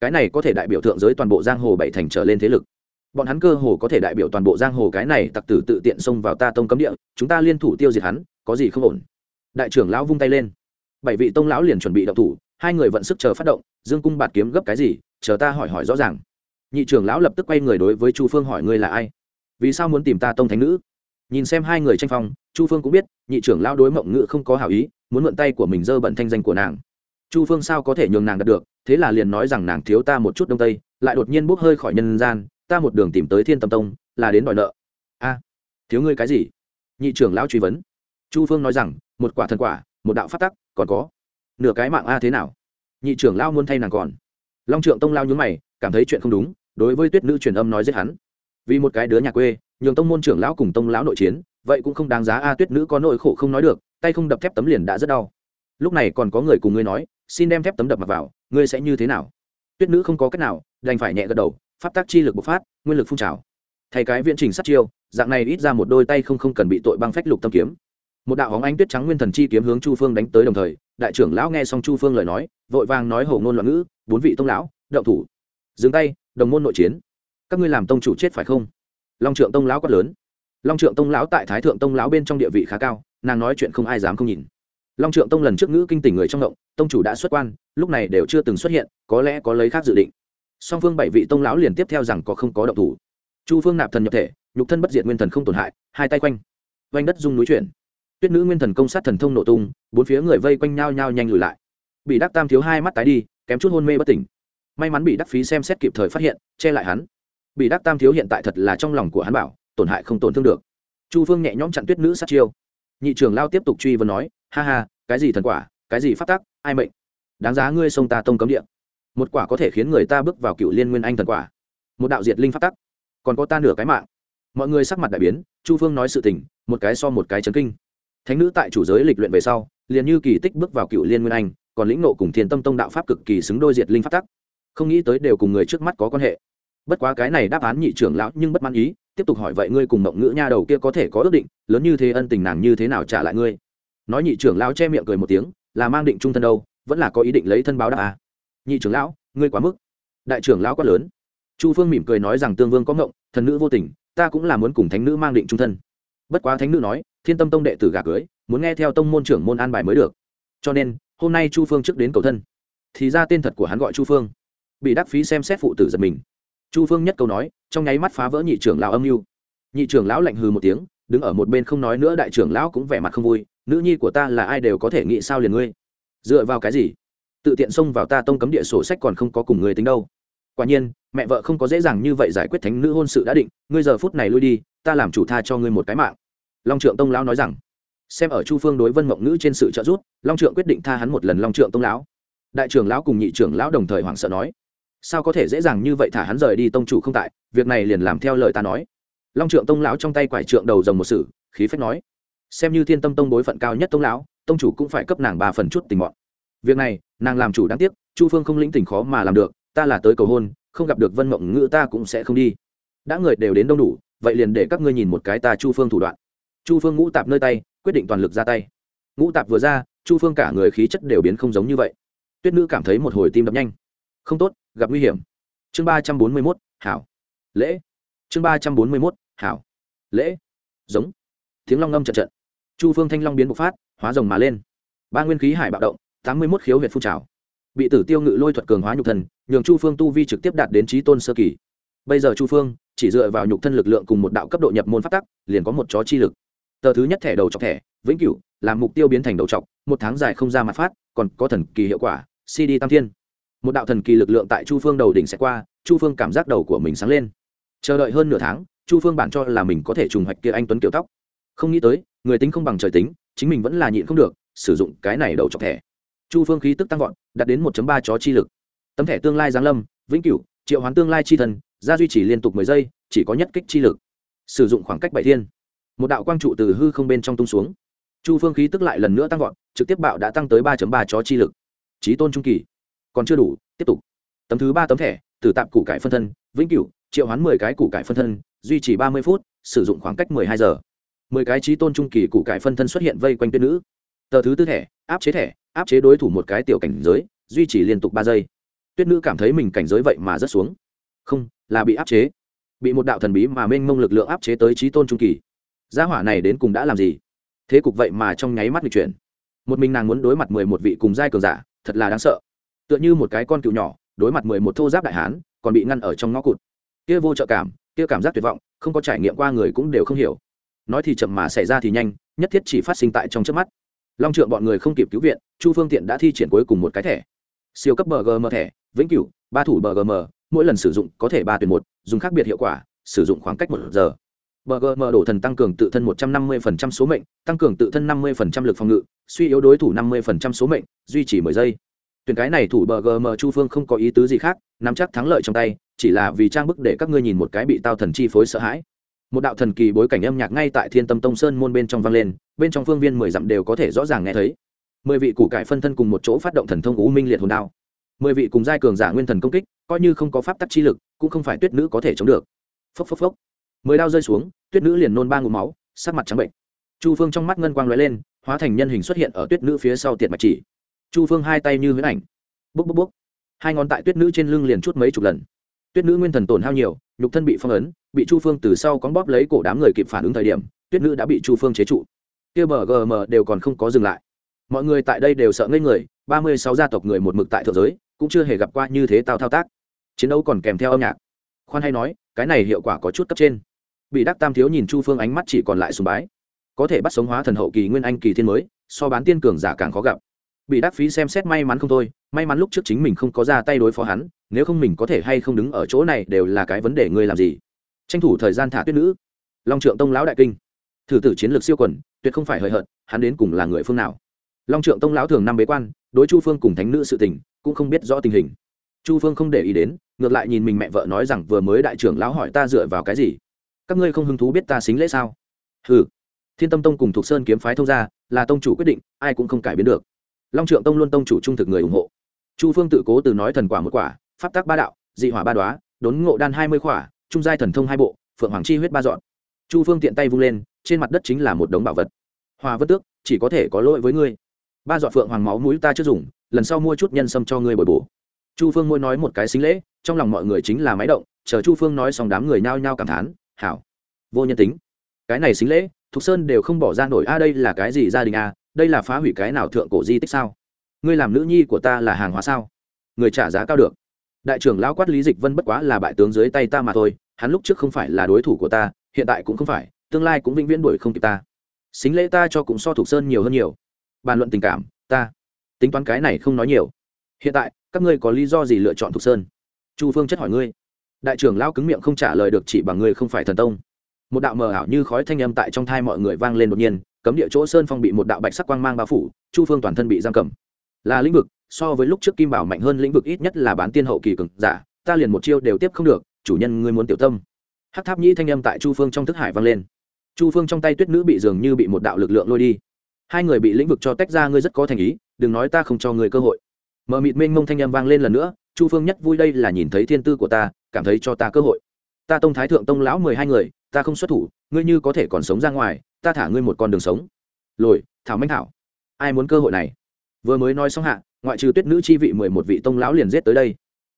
Cái này có thể đại biểu thượng giới toàn bộ giang hồ bảy thành trở lên thế lực. Bọn hắn cơ hồ có thể đại biểu toàn bộ giang hồ cái này, tặc tử tự tiện xông vào ta tông cấm địa, chúng ta liên thủ tiêu diệt hắn, có gì không ổn? Đại trưởng lão vung tay lên bảy vị tông lão liền chuẩn bị động thủ, hai người vận sức chờ phát động, dương cung bạt kiếm gấp cái gì, chờ ta hỏi hỏi rõ ràng. Nhị trưởng lão lập tức quay người đối với chu phương hỏi ngươi là ai? Vì sao muốn tìm ta tông thánh nữ? Nhìn xem hai người tranh phong, chu phương cũng biết, nhị trưởng lão đối mộng ngữ không có hảo ý, muốn mượn tay của mình dơ bận thanh danh của nàng. Chu phương sao có thể nhường nàng đạt được, thế là liền nói rằng nàng thiếu ta một chút đông tây, lại đột nhiên bốc hơi khỏi nhân gian, ta một đường tìm tới thiên tâm tông, là đến đòi nợ. A, thiếu ngươi cái gì? Nhị trưởng lão truy vấn. Chu phương nói rằng, một quả thần quả, một đạo phát tắc còn có. Nửa cái mạng a thế nào? Nhị trưởng lao muốn thay nàng còn. Long trượng tông lao nhún mày, cảm thấy chuyện không đúng, đối với tuyết nữ truyền âm nói giết hắn. Vì một cái đứa nhà quê, nhường tông môn trưởng lão cùng tông lão nội chiến, vậy cũng không đáng giá a tuyết nữ có nỗi khổ không nói được, tay không đập thép tấm liền đã rất đau. Lúc này còn có người cùng ngươi nói, xin đem thép tấm đập mặt vào, ngươi sẽ như thế nào? Tuyết nữ không có cách nào, đành phải nhẹ gật đầu, pháp tác chi lực bộc phát, nguyên lực phun trào. Thay cái viễn trình sát chiêu, dạng này ít ra một đôi tay không không cần bị tội băng phách lục tâm kiếm một đạo hóng ánh tuyết trắng nguyên thần chi kiếm hướng chu phương đánh tới đồng thời, đại trưởng lão nghe xong chu phương lời nói, vội vàng nói hổ ngôn loạn ngữ, bốn vị tông lão đậu thủ. Dừng tay, đồng môn nội chiến. Các ngươi làm tông chủ chết phải không? Long trượng tông lão quát lớn. Long trượng tông lão tại thái thượng tông lão bên trong địa vị khá cao, nàng nói chuyện không ai dám không nhìn. Long trượng tông lần trước ngữ kinh tỉnh người trong động tông chủ đã xuất quan, lúc này đều chưa từng xuất hiện, có lẽ có lấy khác dự định. Song phương bảy vị tông lão liền tiếp theo rằng có không có động thủ. Chu phương nạp thần nhập thể, nhục thân bất diệt nguyên thần không tổn hại, hai tay quanh. Vanh đất dung núi chuyển tuyết nữ nguyên thần công sát thần thông nổ tung, bốn phía người vây quanh nhau nhau nhanh lùi lại. Bị đắc tam thiếu hai mắt tái đi, kém chút hôn mê bất tỉnh. May mắn bị đắc phí xem xét kịp thời phát hiện, che lại hắn. Bị đắc tam thiếu hiện tại thật là trong lòng của hắn bảo, tổn hại không tổn thương được. Chu phương nhẹ nhõm chặn tuyết nữ sát chiêu. Nhị trưởng lao tiếp tục truy vấn nói, ha ha, cái gì thần quả, cái gì phát tác ai mệnh? Đáng giá ngươi sông ta tông cấm địa. Một quả có thể khiến người ta bước vào cựu liên nguyên anh thần quả. Một đạo diệt linh phát tắc. Còn có ta nửa cái mạng. Mọi người sắc mặt đại biến, chu phương nói sự tình, một cái so một cái chấn kinh thánh nữ tại chủ giới lịch luyện về sau, liền như kỳ tích bước vào cựu liên nguyên anh, còn lĩnh nộ cùng thiên tâm tông đạo pháp cực kỳ xứng đôi diệt linh phát tắc. Không nghĩ tới đều cùng người trước mắt có quan hệ. Bất quá cái này đáp án nhị trưởng lão nhưng bất mãn ý, tiếp tục hỏi vậy ngươi cùng mộng ngữ nha đầu kia có thể có ước định, lớn như thế ân tình nàng như thế nào trả lại ngươi? Nói nhị trưởng lão che miệng cười một tiếng, là mang định trung thân đâu, vẫn là có ý định lấy thân báo đáp à. nhị trưởng lão, ngươi quá mức. Đại trưởng lão quá lớn. Chu phương mỉm cười nói rằng tương vương có ngộng, thần nữ vô tình, ta cũng là muốn cùng thánh nữ mang định trung thân. Bất quá thánh nữ nói thiên tâm tông đệ tử gà cưới, muốn nghe theo tông môn trưởng môn an bài mới được. Cho nên, hôm nay chu phương trước đến cầu thân. Thì ra tên thật của hắn gọi chu phương. Bị đắc phí xem xét phụ tử giật mình. Chu phương nhất câu nói, trong nháy mắt phá vỡ nhị trưởng lão âm mưu. Nhị trưởng lão lạnh hừ một tiếng, đứng ở một bên không nói nữa đại trưởng lão cũng vẻ mặt không vui, nữ nhi của ta là ai đều có thể nghĩ sao liền ngươi? Dựa vào cái gì? Tự tiện xông vào ta tông cấm địa sổ sách còn không có cùng người tính đâu. Quả nhiên, mẹ vợ không có dễ dàng như vậy giải quyết thánh nữ hôn sự đã định, ngươi giờ phút này lui đi, ta làm chủ tha cho ngươi một cái mạng long trượng tông lão nói rằng, xem ở chu phương đối vân mộng Ngữ trên sự trợ giúp, long trượng quyết định tha hắn một lần long trượng tông lão. Đại trưởng lão cùng nhị trưởng lão đồng thời hoảng sợ nói, sao có thể dễ dàng như vậy thả hắn rời đi tông chủ không tại, việc này liền làm theo lời ta nói. Long trượng tông lão trong tay quải trượng đầu rồng một sử khí phách nói, xem như thiên tâm tông bối phận cao nhất tông lão, tông chủ cũng phải cấp nàng ba phần chút tình mọn. Việc này, nàng làm chủ đáng tiếc, chu phương không lĩnh tình khó mà làm được, ta là tới cầu hôn, không gặp được vân mộng ngữ ta cũng sẽ không đi. Đã người đều đến đông đủ, vậy liền để các ngươi nhìn một cái ta chu phương thủ đoạn chu phương ngũ tạp nơi tay, quyết định toàn lực ra tay. Ngũ tạp vừa ra, chu phương cả người khí chất đều biến không giống như vậy. Tuyết nữ cảm thấy một hồi tim đập nhanh. Không tốt, gặp nguy hiểm. Chương ba trăm bốn mươi mốt, hảo. Lễ. Chương ba trăm bốn mươi mốt, hảo. Lễ. Giống. Tiếng long ngâm trận trận chu phương thanh long biến bộc phát, hóa rồng mà lên. Ba nguyên khí hải bạo động, tám mươi mốt khiếu huyệt phun trào. Bị tử tiêu ngự lôi thuật cường hóa nhục thần nhường chu phương tu vi trực tiếp đạt đến trí tôn sơ kỳ. Bây giờ chu phương, chỉ dựa vào nhục thân lực lượng cùng một đạo cấp độ nhập môn phát tắc, liền có một chó chi lực tờ thứ nhất thẻ đầu chọc thẻ, vĩnh cửu, làm mục tiêu biến thành đầu chọc, một tháng dài không ra mặt phát, còn có thần kỳ hiệu quả cd tam thiên. Một đạo thần kỳ lực lượng tại chu phương đầu đỉnh sẽ qua, chu phương cảm giác đầu của mình sáng lên. Chờ đợi hơn nửa tháng, chu phương bản cho là mình có thể trùng hoạch kia anh tuấn kiểu tóc. Không nghĩ tới, người tính không bằng trời tính, chính mình vẫn là nhịn không được, sử dụng cái này đầu chọc thẻ. Chu phương khí tức tăng vọt, đạt đến 1 ba chó chi lực. Tấm thẻ tương lai giáng lâm, vĩnh cửu, triệu hoán tương lai chi thần gia duy trì liên tục mười giây, chỉ có nhất kích chi lực. Sử dụng khoảng cách bảy thiên một đạo quang trụ từ hư không bên trong tung xuống. Chu phương khí tức lại lần nữa tăng vọt, trực tiếp bạo đã tăng tới ba ba chó chi lực. Trí tôn trung kỳ. Còn chưa đủ, tiếp tục. Tấm thứ ba tấm thẻ từ tạm củ cải phân thân, vĩnh cửu, triệu hoán mười cái củ cải phân thân, duy trì ba mươi phút, sử dụng khoảng cách mười hai giờ. Mười cái trí tôn trung kỳ củ cải phân thân xuất hiện vây quanh tuyết nữ. Tờ thứ tư thẻ, áp chế thẻ, áp chế đối thủ một cái tiểu cảnh giới, duy trì liên tục ba giây. Tuyết nữ cảm thấy mình cảnh giới vậy mà rất xuống. Không, là bị áp chế. Bị một đạo thần bí mà mênh mông lực lượng áp chế tới trí tôn trung kỳ gia hỏa này đến cùng đã làm gì? Thế cục vậy mà trong nháy mắt lịch chuyển. Một mình nàng muốn đối mặt mười một vị cùng giai cường giả, thật là đáng sợ. Tựa như một cái con cựu nhỏ, đối mặt mười một thô giáp đại hán, còn bị ngăn ở trong ngõ cụt. Kia vô trợ cảm, kia cảm giác tuyệt vọng, không có trải nghiệm qua người cũng đều không hiểu. Nói thì chậm mà xảy ra thì nhanh, nhất thiết chỉ phát sinh tại trong trước mắt. Long trượng bọn người không kịp cứu viện, chu phương tiện đã thi triển cuối cùng một cái thẻ. Siêu cấp bgm thẻ, vĩnh cửu, ba thủ bgm, mỗi lần sử dụng có thể ba tuyển một, dùng khác biệt hiệu quả, sử dụng khoảng cách một giờ bgm đổ thần tăng cường tự thân một trăm năm mươi số mệnh, tăng cường tự thân năm mươi lực phòng ngự, suy yếu đối thủ năm mươi số mệnh, duy trì mười giây. Tuyển cái này thủ bgm chu phương không có ý tứ gì khác, nắm chắc thắng lợi trong tay, chỉ là vì trang bức để các ngươi nhìn một cái bị tao thần chi phối sợ hãi. Một đạo thần kỳ bối cảnh âm nhạc ngay tại thiên tâm tông sơn môn bên trong vang lên, bên trong phương viên mười dặm đều có thể rõ ràng nghe thấy. Mười vị củ cải phân thân cùng một chỗ phát động thần thông u minh liệt hồn đao. Mười vị cùng giai cường giả nguyên thần công kích, coi như không có pháp tắc chi lực, cũng không phải tuyết nữ có thể chống được. Phốc phốc phốc mười đao rơi xuống, tuyết nữ liền nôn ba ngụm máu, sắc mặt trắng bệnh. Chu phương trong mắt ngân quang lóe lên, hóa thành nhân hình xuất hiện ở tuyết nữ phía sau tiệt mạch chỉ. Chu phương hai tay như huyễn ảnh. Bốc bốc bốc. Hai ngón tại tuyết nữ trên lưng liền chút mấy chục lần. Tuyết nữ nguyên thần tổn hao nhiều, nhục thân bị phong ấn, bị chu phương từ sau cóng bóp lấy cổ đám người kịp phản ứng thời điểm, tuyết nữ đã bị chu phương chế trụ. Kia bờ gm đều còn không có dừng lại. Mọi người tại đây đều sợ ngây người, ba mươi sáu gia tộc người một mực tại thượng giới, cũng chưa hề gặp qua như thế tao thao tác. Chiến đấu còn kèm theo âm nhạc. Khoan hay nói, cái này hiệu quả có chút cấp trên bị đắc tam thiếu nhìn chu phương ánh mắt chỉ còn lại sùng bái. Có thể bắt sống hóa thần hậu kỳ nguyên anh kỳ thiên mới, so bán tiên cường giả càng khó gặp. Bị đắc phí xem xét may mắn không thôi, may mắn lúc trước chính mình không có ra tay đối phó hắn, nếu không mình có thể hay không đứng ở chỗ này đều là cái vấn đề ngươi làm gì. Tranh thủ thời gian thả tuyết nữ. Long trượng tông lão đại kinh. Thử tử chiến lược siêu quần, tuyệt không phải hời hợt, hắn đến cùng là người phương nào? Long trượng tông lão thường năm bế quan, đối chu phương cùng thánh nữ sự tình, cũng không biết rõ tình hình. Chu phương không để ý đến, ngược lại nhìn mình mẹ vợ nói rằng vừa mới đại trưởng lão hỏi ta dựa vào cái gì? Các ngươi không hứng thú biết ta xính lễ sao? Ừ thiên tâm tông cùng thục sơn kiếm phái thông ra, là tông chủ quyết định ai cũng không cải biến được. Long trượng tông luôn tông chủ trung thực người ủng hộ. Chu phương tự cố từ nói thần quả một quả pháp tác ba đạo dị hỏa ba đoá đốn ngộ đan hai mươi khỏa trung giai thần thông hai bộ phượng hoàng chi huyết ba dọn. Chu phương tiện tay vung lên trên mặt đất chính là một đống bảo vật. Hòa vất tước chỉ có thể có lỗi với ngươi. Ba dọn phượng hoàng máu mũi ta chưa dùng lần sau mua chút nhân sâm cho ngươi bồi bổ. Chu phương môi nói một cái xính lễ trong lòng mọi người chính là máy động chờ chu phương nói xong đám người nhao nhao cảm thán hảo. Vô nhân tính. Cái này xính lễ, thục sơn đều không bỏ ra nổi, a, đây là cái gì gia đình a? Đây là phá hủy cái nào thượng cổ di tích sao? Ngươi làm nữ nhi của ta là hàng hóa sao? Người trả giá cao được. Đại trưởng lão quát lý dịch vân bất quá là bại tướng dưới tay ta mà thôi, hắn lúc trước không phải là đối thủ của ta, hiện tại cũng không phải, tương lai cũng vĩnh viễn đuổi không kịp ta. Xính lễ ta cho cũng so thục sơn nhiều hơn nhiều. Bàn luận tình cảm, ta tính toán cái này không nói nhiều. Hiện tại, các ngươi có lý do gì lựa chọn thục sơn? Chu phương chất hỏi ngươi đại trưởng lao cứng miệng không trả lời được chỉ bằng người không phải thần tông. Một đạo mờ ảo như khói thanh âm tại trong thai mọi người vang lên đột nhiên, cấm địa chỗ sơn phong bị một đạo bạch sắc quang mang bao phủ, chu phương toàn thân bị giam cầm. Là lĩnh vực, so với lúc trước kim bảo mạnh hơn lĩnh vực ít nhất là bán tiên hậu kỳ cường giả, ta liền một chiêu đều tiếp không được, chủ nhân ngươi muốn tiểu tâm. Hát tháp nhĩ thanh âm tại chu phương trong thức hải vang lên. Chu phương trong tay tuyết nữ bị dường như bị một đạo lực lượng lôi đi. Hai người bị lĩnh vực cho tách ra, ngươi rất có thành ý, đừng nói ta không cho ngươi cơ hội. Mờ mịt mênh mông thanh âm vang lên lần nữa chu phương nhất vui đây là nhìn thấy thiên tư của ta, cảm thấy cho ta cơ hội. Ta tông thái thượng tông lão mười hai người, ta không xuất thủ, ngươi như có thể còn sống ra ngoài, ta thả ngươi một con đường sống. Lồi, thảo manh thảo, ai muốn cơ hội này? Vừa mới nói xong hạ, ngoại trừ tuyết nữ chi vị mười một vị tông lão liền giết tới đây.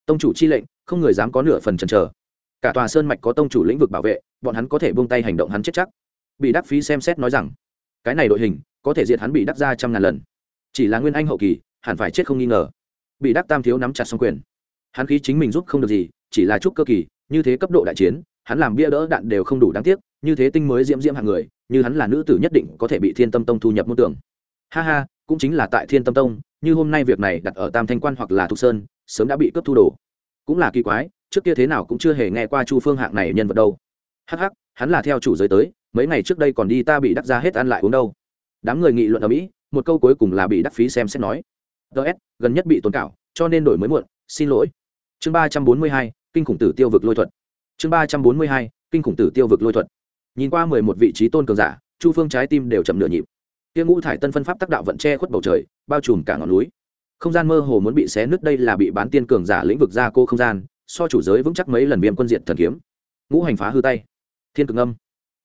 Tông chủ chi lệnh, không người dám có nửa phần chần chờ. Cả tòa sơn mạch có tông chủ lĩnh vực bảo vệ, bọn hắn có thể buông tay hành động hắn chết chắc. Bị đắc phí xem xét nói rằng, cái này đội hình, có thể diệt hắn bị đắc ra trăm ngàn lần. Chỉ là nguyên anh hậu kỳ, hẳn phải chết không nghi ngờ. Bị đắc tam thiếu nắm chặt xong quyền hắn khí chính mình giúp không được gì, chỉ là chút cơ kỳ, như thế cấp độ đại chiến, hắn làm bia đỡ đạn đều không đủ đáng tiếc, như thế tinh mới diễm diễm hạng người, như hắn là nữ tử nhất định có thể bị thiên tâm tông thu nhập môn tưởng ha ha, cũng chính là tại thiên tâm tông, như hôm nay việc này đặt ở tam thanh quan hoặc là thục sơn, sớm đã bị cướp thu đồ. Cũng là kỳ quái, trước kia thế nào cũng chưa hề nghe qua chu phương hạng này nhân vật đâu. Hắc hắc, hắn là theo chủ giới tới, mấy ngày trước đây còn đi ta bị đắc ra hết ăn lại uống đâu. Đám người nghị luận ở mỹ, một câu cuối cùng là bị đắc phí xem xét nói. Ts gần nhất bị tồn cảo, cho nên đổi mới muộn, xin lỗi chương ba trăm bốn mươi hai, kinh khủng tử tiêu vực lôi thuật. Chương ba trăm bốn mươi hai, kinh khủng tử tiêu vực lôi thuật. Nhìn qua mười một vị trí tôn cường giả, chu phương trái tim đều chậm nửa nhịp. Tiêu ngũ thải tân phân pháp tác đạo vận che khuất bầu trời, bao trùm cả ngọn núi. Không gian mơ hồ muốn bị xé nứt đây là bị bán tiên cường giả lĩnh vực ra cô không gian, so chủ giới vững chắc mấy lần viêm quân diện thần kiếm. Ngũ hành phá hư tay. Thiên cực âm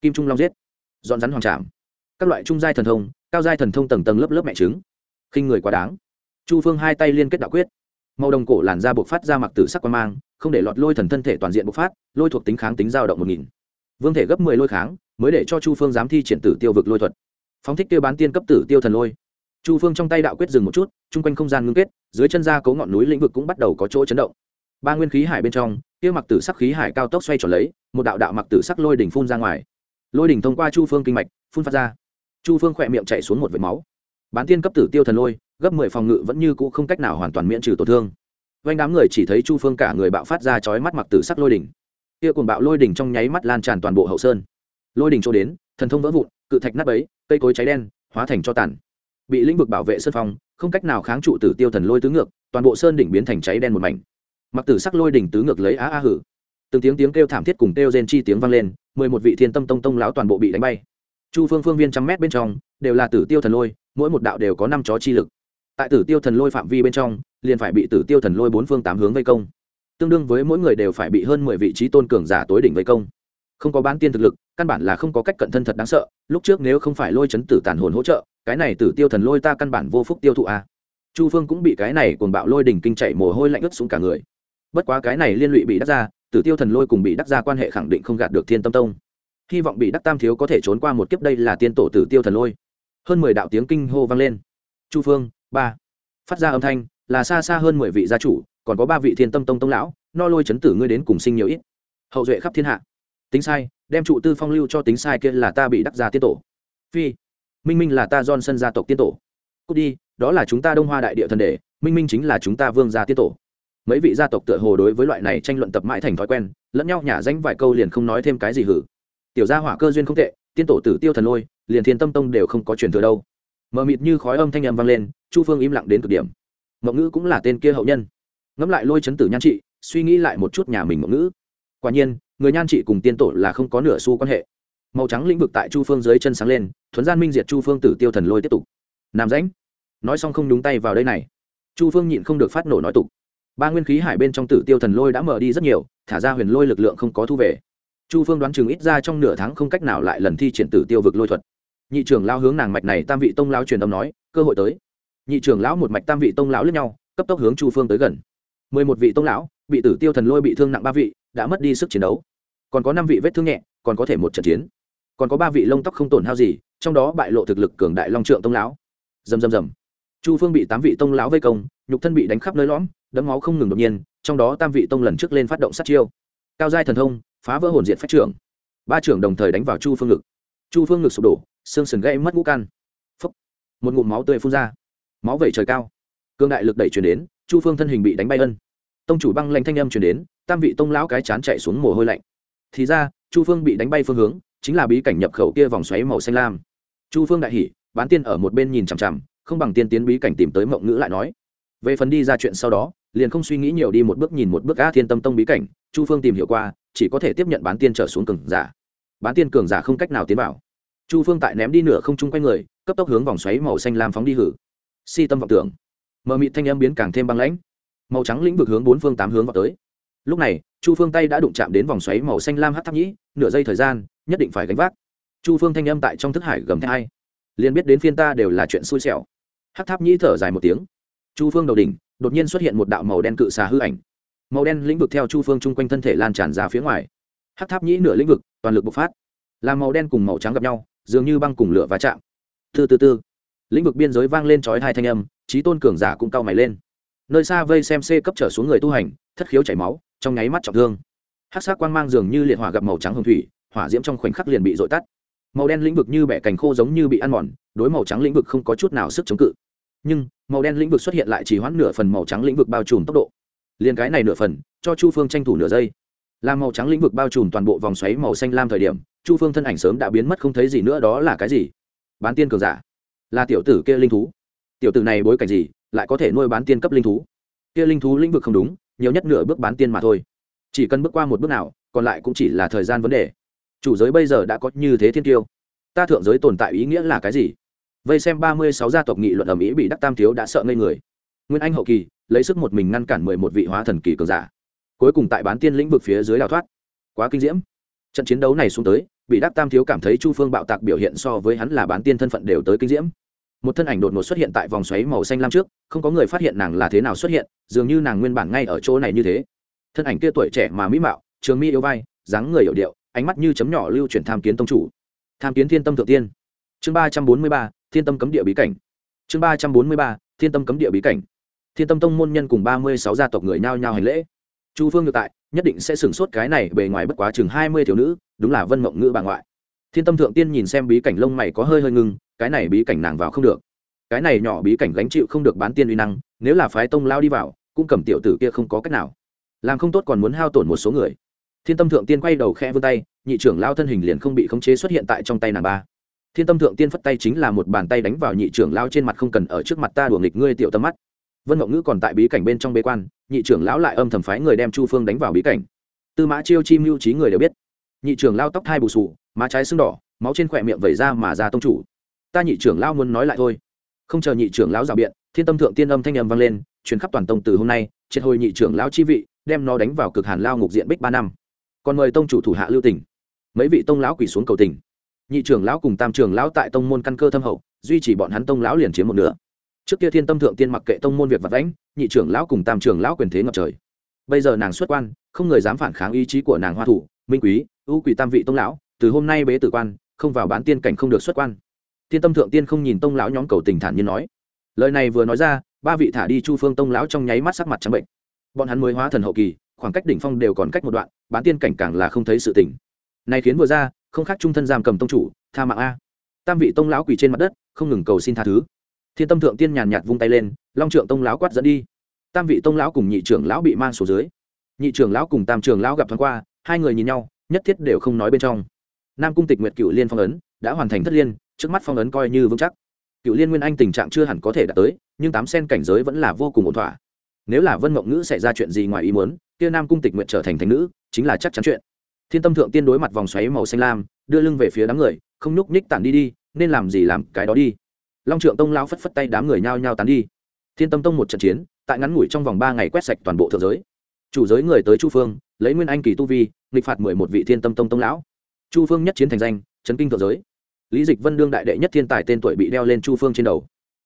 kim trung long giết. Dọn rắn hoàng trảm. Các loại trung giai thần thông, cao giai thần thông tầng tầng lớp lớp mẹ trứng. Khinh người quá đáng. Chu phương hai tay liên kết đạo quyết màu đồng cổ làn da buộc phát ra mặc tử sắc quan mang, không để lọt lôi thần thân thể toàn diện bộc phát, lôi thuộc tính kháng tính dao động một nghìn. Vương thể gấp mười lôi kháng, mới để cho chu phương dám thi triển tử tiêu vực lôi thuật. Phóng thích tiêu bán tiên cấp tử tiêu thần lôi. Chu phương trong tay đạo quyết dừng một chút, chung quanh không gian ngưng kết, dưới chân ra cấu ngọn núi lĩnh vực cũng bắt đầu có chỗ chấn động. Ba nguyên khí hải bên trong, tiêu mặc tử sắc khí hải cao tốc xoay trở lấy, một đạo đạo mặc tử sắc lôi đỉnh phun ra ngoài. Lôi đỉnh thông qua chu phương kinh mạch, phun phát ra. Chu phương khỏe miệng chạy xuống một vệt máu. Bán tiên cấp tử tiêu thần lôi gấp mười phòng ngự vẫn như cũ không cách nào hoàn toàn miễn trừ tổn thương. Vanh đám người chỉ thấy chu phương cả người bạo phát ra chói mắt mặc tử sắc lôi đỉnh. Kia cùng bạo lôi đỉnh trong nháy mắt lan tràn toàn bộ hậu sơn. Lôi đỉnh chỗ đến, thần thông vỡ vụn, cự thạch nát bấy, cây cối cháy đen, hóa thành cho tàn. Bị lĩnh vực bảo vệ sơn phong, không cách nào kháng trụ tử tiêu thần lôi tứ ngược, toàn bộ sơn đỉnh biến thành cháy đen một mảnh. Mặc tử sắc lôi đỉnh tứ ngược lấy á a hử. Từng tiếng tiếng kêu thảm thiết cùng kêu rên chi tiếng vang lên, mười một vị thiên tâm tông tông lão toàn bộ bị đánh bay. Chu phương phương viên trăm mét bên trong, đều là tử tiêu thần lôi, mỗi một đạo đều có năm chó chi lực tại tử tiêu thần lôi phạm vi bên trong, liền phải bị tử tiêu thần lôi bốn phương tám hướng vây công. Tương đương với mỗi người đều phải bị hơn mười vị trí tôn cường giả tối đỉnh vây công. Không có bán tiên thực lực, căn bản là không có cách cận thân thật đáng sợ, lúc trước nếu không phải lôi chấn tử tàn hồn hỗ trợ, cái này tử tiêu thần lôi ta căn bản vô phúc tiêu thụ a. À. chu phương cũng bị cái này cuồng bạo lôi đỉnh kinh chạy mồ hôi lạnh ướt xuống cả người. Bất quá cái này liên lụy bị đắc ra, tử tiêu thần lôi cùng bị đắc ra quan hệ khẳng định không gạt được thiên tâm tông. Hy vọng bị đắc tam thiếu có thể trốn qua một kiếp đây là tiên tổ tử tiêu thần lôi. Hơn mười đạo tiếng kinh hô vang lên. Chu phương ba. Phát ra âm thanh, là xa xa hơn mười vị gia chủ, còn có ba vị thiên tâm tông tông lão, no lôi chấn tử ngươi đến cùng sinh nhiều ít. Hậu duệ khắp thiên hạ. Tính sai, đem trụ tư phong lưu cho tính sai kia là ta bị đắc gia tiết tổ. Phi, minh minh là ta don sân gia tộc tiết tổ. Cút đi, đó là chúng ta đông hoa đại địa thần đề minh minh chính là chúng ta vương gia tiết tổ. Mấy vị gia tộc tựa hồ đối với loại này tranh luận tập mãi thành thói quen, lẫn nhau nhả danh vài câu liền không nói thêm cái gì hử. Tiểu gia hỏa cơ duyên không tệ, tiên tổ tử tiêu thần lôi, liền thiên tâm tông đều không có truyền thừa đâu. Mờ mịt như khói âm thanh âm vang lên chu phương im lặng đến cực điểm. Mộng ngữ cũng là tên kia hậu nhân. Ngẫm lại lôi chấn tử nhan trị suy nghĩ lại một chút nhà mình mộng ngữ. Quả nhiên, người nhan trị cùng tiên tổ là không có nửa xu quan hệ. Màu trắng lĩnh vực tại chu phương dưới chân sáng lên thuấn gian minh diệt chu phương tử tiêu thần lôi tiếp tục. Nam rãnh. Nói xong không đúng tay vào đây này. Chu phương nhịn không được phát nổ nói tục. Ba nguyên khí hải bên trong tử tiêu thần lôi đã mở đi rất nhiều, thả ra huyền lôi lực lượng không có thu về. Chu phương đoán chừng ít ra trong nửa tháng không cách nào lại lần thi triển tử tiêu vực lôi thuật. Nhị trưởng lao hướng nàng mạch này tam vị tông lao truyền âm nói, cơ hội tới nhị trưởng lão một mạch tam vị tông lão lẫn nhau, cấp tốc hướng chu phương tới gần. Mười một vị tông lão bị tử tiêu thần lôi bị thương nặng ba vị, đã mất đi sức chiến đấu. Còn có năm vị vết thương nhẹ, còn có thể một trận chiến. Còn có ba vị lông tóc không tổn hao gì, trong đó bại lộ thực lực cường đại long trượng tông lão. Dầm dầm dầm chu phương bị tám vị tông lão vây công, nhục thân bị đánh khắp nơi lõm, đấm máu không ngừng đột nhiên, trong đó tam vị tông lần trước lên phát động sát chiêu. Cao giai thần thông, phá vỡ hồn diện phách trưởng. Ba trưởng đồng thời đánh vào chu phương ngực. Chu phương ngực sụp đổ, xương sườn gây mất ngũ căn. Phốc. một ngụm máu tươi phun ra máu vẩy trời cao. Cương đại lực đẩy chuyển đến, chu phương thân hình bị đánh bay ân. Tông chủ băng lanh thanh âm chuyển đến, tam vị tông lão cái chán chạy xuống mồ hôi lạnh. Thì ra, chu phương bị đánh bay phương hướng, chính là bí cảnh nhập khẩu kia vòng xoáy màu xanh lam. Chu phương đại hỉ, bán tiên ở một bên nhìn chằm chằm, không bằng tiên tiến bí cảnh tìm tới mộng ngữ lại nói. Về phần đi ra chuyện sau đó, liền không suy nghĩ nhiều đi một bước nhìn một bước a thiên tâm tông bí cảnh, chu phương tìm hiểu qua, chỉ có thể tiếp nhận bán tiên trở xuống cường giả. Bán tiên cường giả không cách nào tiến vào. Chu phương tại ném đi nửa không chung quanh người, cấp tốc hướng vòng xoáy màu xanh lam phóng đi hử si tâm vọng tưởng. Mờ mịt thanh âm biến càng thêm băng lãnh. Màu trắng lĩnh vực hướng bốn phương tám hướng vào tới. Lúc này, chu phương tay đã đụng chạm đến vòng xoáy màu xanh lam hát tháp nhĩ, nửa giây thời gian, nhất định phải gánh vác. Chu phương thanh âm tại trong thức hải gầm thét hai. Liền biết đến phiên ta đều là chuyện xui xẻo. Hát tháp nhĩ thở dài một tiếng. Chu phương đầu đỉnh, đột nhiên xuất hiện một đạo màu đen cự xà hư ảnh. Màu đen lĩnh vực theo chu phương chung quanh thân thể lan tràn ra phía ngoài. Hát tháp nhĩ nửa lĩnh vực, toàn lực bộc phát. Làm màu đen cùng màu trắng gặp nhau, dường như băng cùng lửa va chạm. Từ từ từ lĩnh vực biên giới vang lên trói hai thanh âm trí tôn cường giả cũng cau mày lên. Nơi xa vây xem c cấp trở xuống người tu hành, thất khiếu chảy máu, trong nháy mắt trọng thương. Hát sát quang mang dường như liệt hỏa gặp màu trắng hồng thủy, hỏa diễm trong khoảnh khắc liền bị dội tắt. Màu đen lĩnh vực như bẻ cành khô giống như bị ăn mòn, đối màu trắng lĩnh vực không có chút nào sức chống cự. Nhưng, màu đen lĩnh vực xuất hiện lại chỉ hoãn nửa phần màu trắng lĩnh vực bao trùm tốc độ. Liền cái này nửa phần, cho chu phương tranh thủ nửa giây. Làm màu trắng lĩnh vực bao trùm toàn bộ vòng xoáy màu xanh lam thời điểm, chu phương thân ảnh sớm đã biến mất không thấy gì nữa, đó là cái gì? Bán tiên cường giả là tiểu tử kia linh thú. Tiểu tử này bối cảnh gì, lại có thể nuôi bán tiên cấp linh thú? Kia linh thú lĩnh vực không đúng, nhiều nhất nửa bước bán tiên mà thôi. Chỉ cần bước qua một bước nào, còn lại cũng chỉ là thời gian vấn đề. Chủ giới bây giờ đã có như thế thiên tiêu. Ta thượng giới tồn tại ý nghĩa là cái gì? Vây xem ba mươi sáu gia tộc nghị luận ở mỹ bị đắc tam thiếu đã sợ ngây người. Nguyên anh hậu kỳ, lấy sức một mình ngăn cản mười một vị hóa thần kỳ cường giả. Cuối cùng tại bán tiên lĩnh vực phía dưới đào thoát. Quá kinh diễm. Trận chiến đấu này xuống tới bị đắc tam thiếu cảm thấy chu phương bạo tạc biểu hiện so với hắn là bán tiên thân phận đều tới kinh diễm. Một thân ảnh đột ngột xuất hiện tại vòng xoáy màu xanh lam trước, không có người phát hiện nàng là thế nào xuất hiện, dường như nàng nguyên bản ngay ở chỗ này như thế. Thân ảnh kia tuổi trẻ mà mỹ mạo, trường mi yếu vai, dáng người hiệu điệu, ánh mắt như chấm nhỏ lưu chuyển tham kiến tông chủ. Tham kiến thiên tâm thượng tiên. Chương ba trăm bốn mươi ba, thiên tâm cấm địa bí cảnh. Chương ba trăm bốn mươi ba, thiên tâm cấm địa bí cảnh. Thiên tâm tông môn nhân cùng ba mươi sáu gia tộc người nhao nhao hành lễ. Chu phương ngược tại nhất định sẽ sửng sốt cái này bề ngoài bất quá chừng hai mươi thiếu nữ, đúng là vân mộng ngữ bà ngoại. Thiên tâm thượng tiên nhìn xem bí cảnh lông mày có hơi hơi ngưng, cái này bí cảnh nàng vào không được. Cái này nhỏ bí cảnh gánh chịu không được bán tiên uy năng, nếu là phái tông lao đi vào, cũng cầm tiểu tử kia không có cách nào. Làm không tốt còn muốn hao tổn một số người. Thiên tâm thượng tiên quay đầu khe vươn tay, nhị trưởng lao thân hình liền không bị khống chế xuất hiện tại trong tay nàng ba. Thiên tâm thượng tiên phất tay chính là một bàn tay đánh vào nhị trưởng lao trên mặt không cần ở trước mặt ta đùa nghịch ngươi tiểu tâm mắt vân mộng ngữ còn tại bí cảnh bên trong bế quan, nhị trưởng lão lại âm thầm phái người đem chu phương đánh vào bí cảnh. Tư mã chiêu chi mưu trí người đều biết. Nhị trưởng lao tóc thai bù sù má trái sưng đỏ, máu trên khỏe miệng vẩy ra mà ra tông chủ. Ta nhị trưởng lao muốn nói lại thôi. Không chờ nhị trưởng lão rào biện, thiên tâm thượng tiên âm thanh âm vang lên, truyền khắp toàn tông từ hôm nay, triệt hồi nhị trưởng lão chi vị, đem nó đánh vào cực hàn lao ngục diện bích ba năm. Còn mời tông chủ thủ hạ lưu tỉnh mấy vị tông lão quỷ xuống cầu tình. Nhị trưởng lão cùng tam trưởng lão tại tông môn căn cơ thâm hậu, duy trì bọn hắn tông lão liền chiếm một nửa trước kia thiên tâm thượng tiên mặc kệ tông môn việc vật lãnh nhị trưởng lão cùng tam trưởng lão quyền thế ngập trời. Bây giờ nàng xuất quan, không người dám phản kháng ý chí của nàng hoa thủ, minh quý, ưu quỷ tam vị tông lão, từ hôm nay bế tử quan, không vào bán tiên cảnh không được xuất quan. Thiên tâm thượng tiên không nhìn tông lão nhóm cầu tình thản như nói. Lời này vừa nói ra, ba vị thả đi chu phương tông lão trong nháy mắt sắc mặt trắng bệnh. Bọn hắn mới hóa thần hậu kỳ, khoảng cách đỉnh phong đều còn cách một đoạn, bán tiên cảnh càng là không thấy sự tỉnh này khiến vừa ra, không khác trung thân giam cầm tông chủ, tha mạng a. Tam vị tông lão quỳ trên mặt đất, không ngừng cầu xin tha thứ thiên tâm thượng tiên nhàn nhạt vung tay lên, long trượng tông lão quát dẫn đi. Tam vị tông lão cùng nhị trưởng lão bị mang xuống dưới. Nhị trưởng lão cùng tam trưởng lão gặp thoáng qua, hai người nhìn nhau, nhất thiết đều không nói bên trong. Nam cung tịch nguyệt cựu liên phong ấn, đã hoàn thành thất liên, trước mắt phong ấn coi như vững chắc. Cựu liên nguyên anh tình trạng chưa hẳn có thể đạt tới, nhưng tám sen cảnh giới vẫn là vô cùng ổn thỏa. Nếu là vân mộng ngữ xảy ra chuyện gì ngoài ý muốn, kia nam cung tịch nguyện trở thành thành nữ, chính là chắc chắn chuyện. Thiên tâm thượng tiên đối mặt vòng xoáy màu xanh lam, đưa lưng về phía đám người, không nhúc nhích tản đi đi, nên làm gì làm cái đó đi long trượng tông lao phất phất tay đám người nhao nhao tán đi. Thiên tâm tông một trận chiến, tại ngắn ngủi trong vòng ba ngày quét sạch toàn bộ thượng giới. Chủ giới người tới chu phương, lấy nguyên anh kỳ tu vi, nghịch phạt mười một vị thiên tâm tông tông lão. Chu phương nhất chiến thành danh, chấn kinh thượng giới. Lý dịch vân đương đại đệ nhất thiên tài tên tuổi bị đeo lên chu phương trên đầu.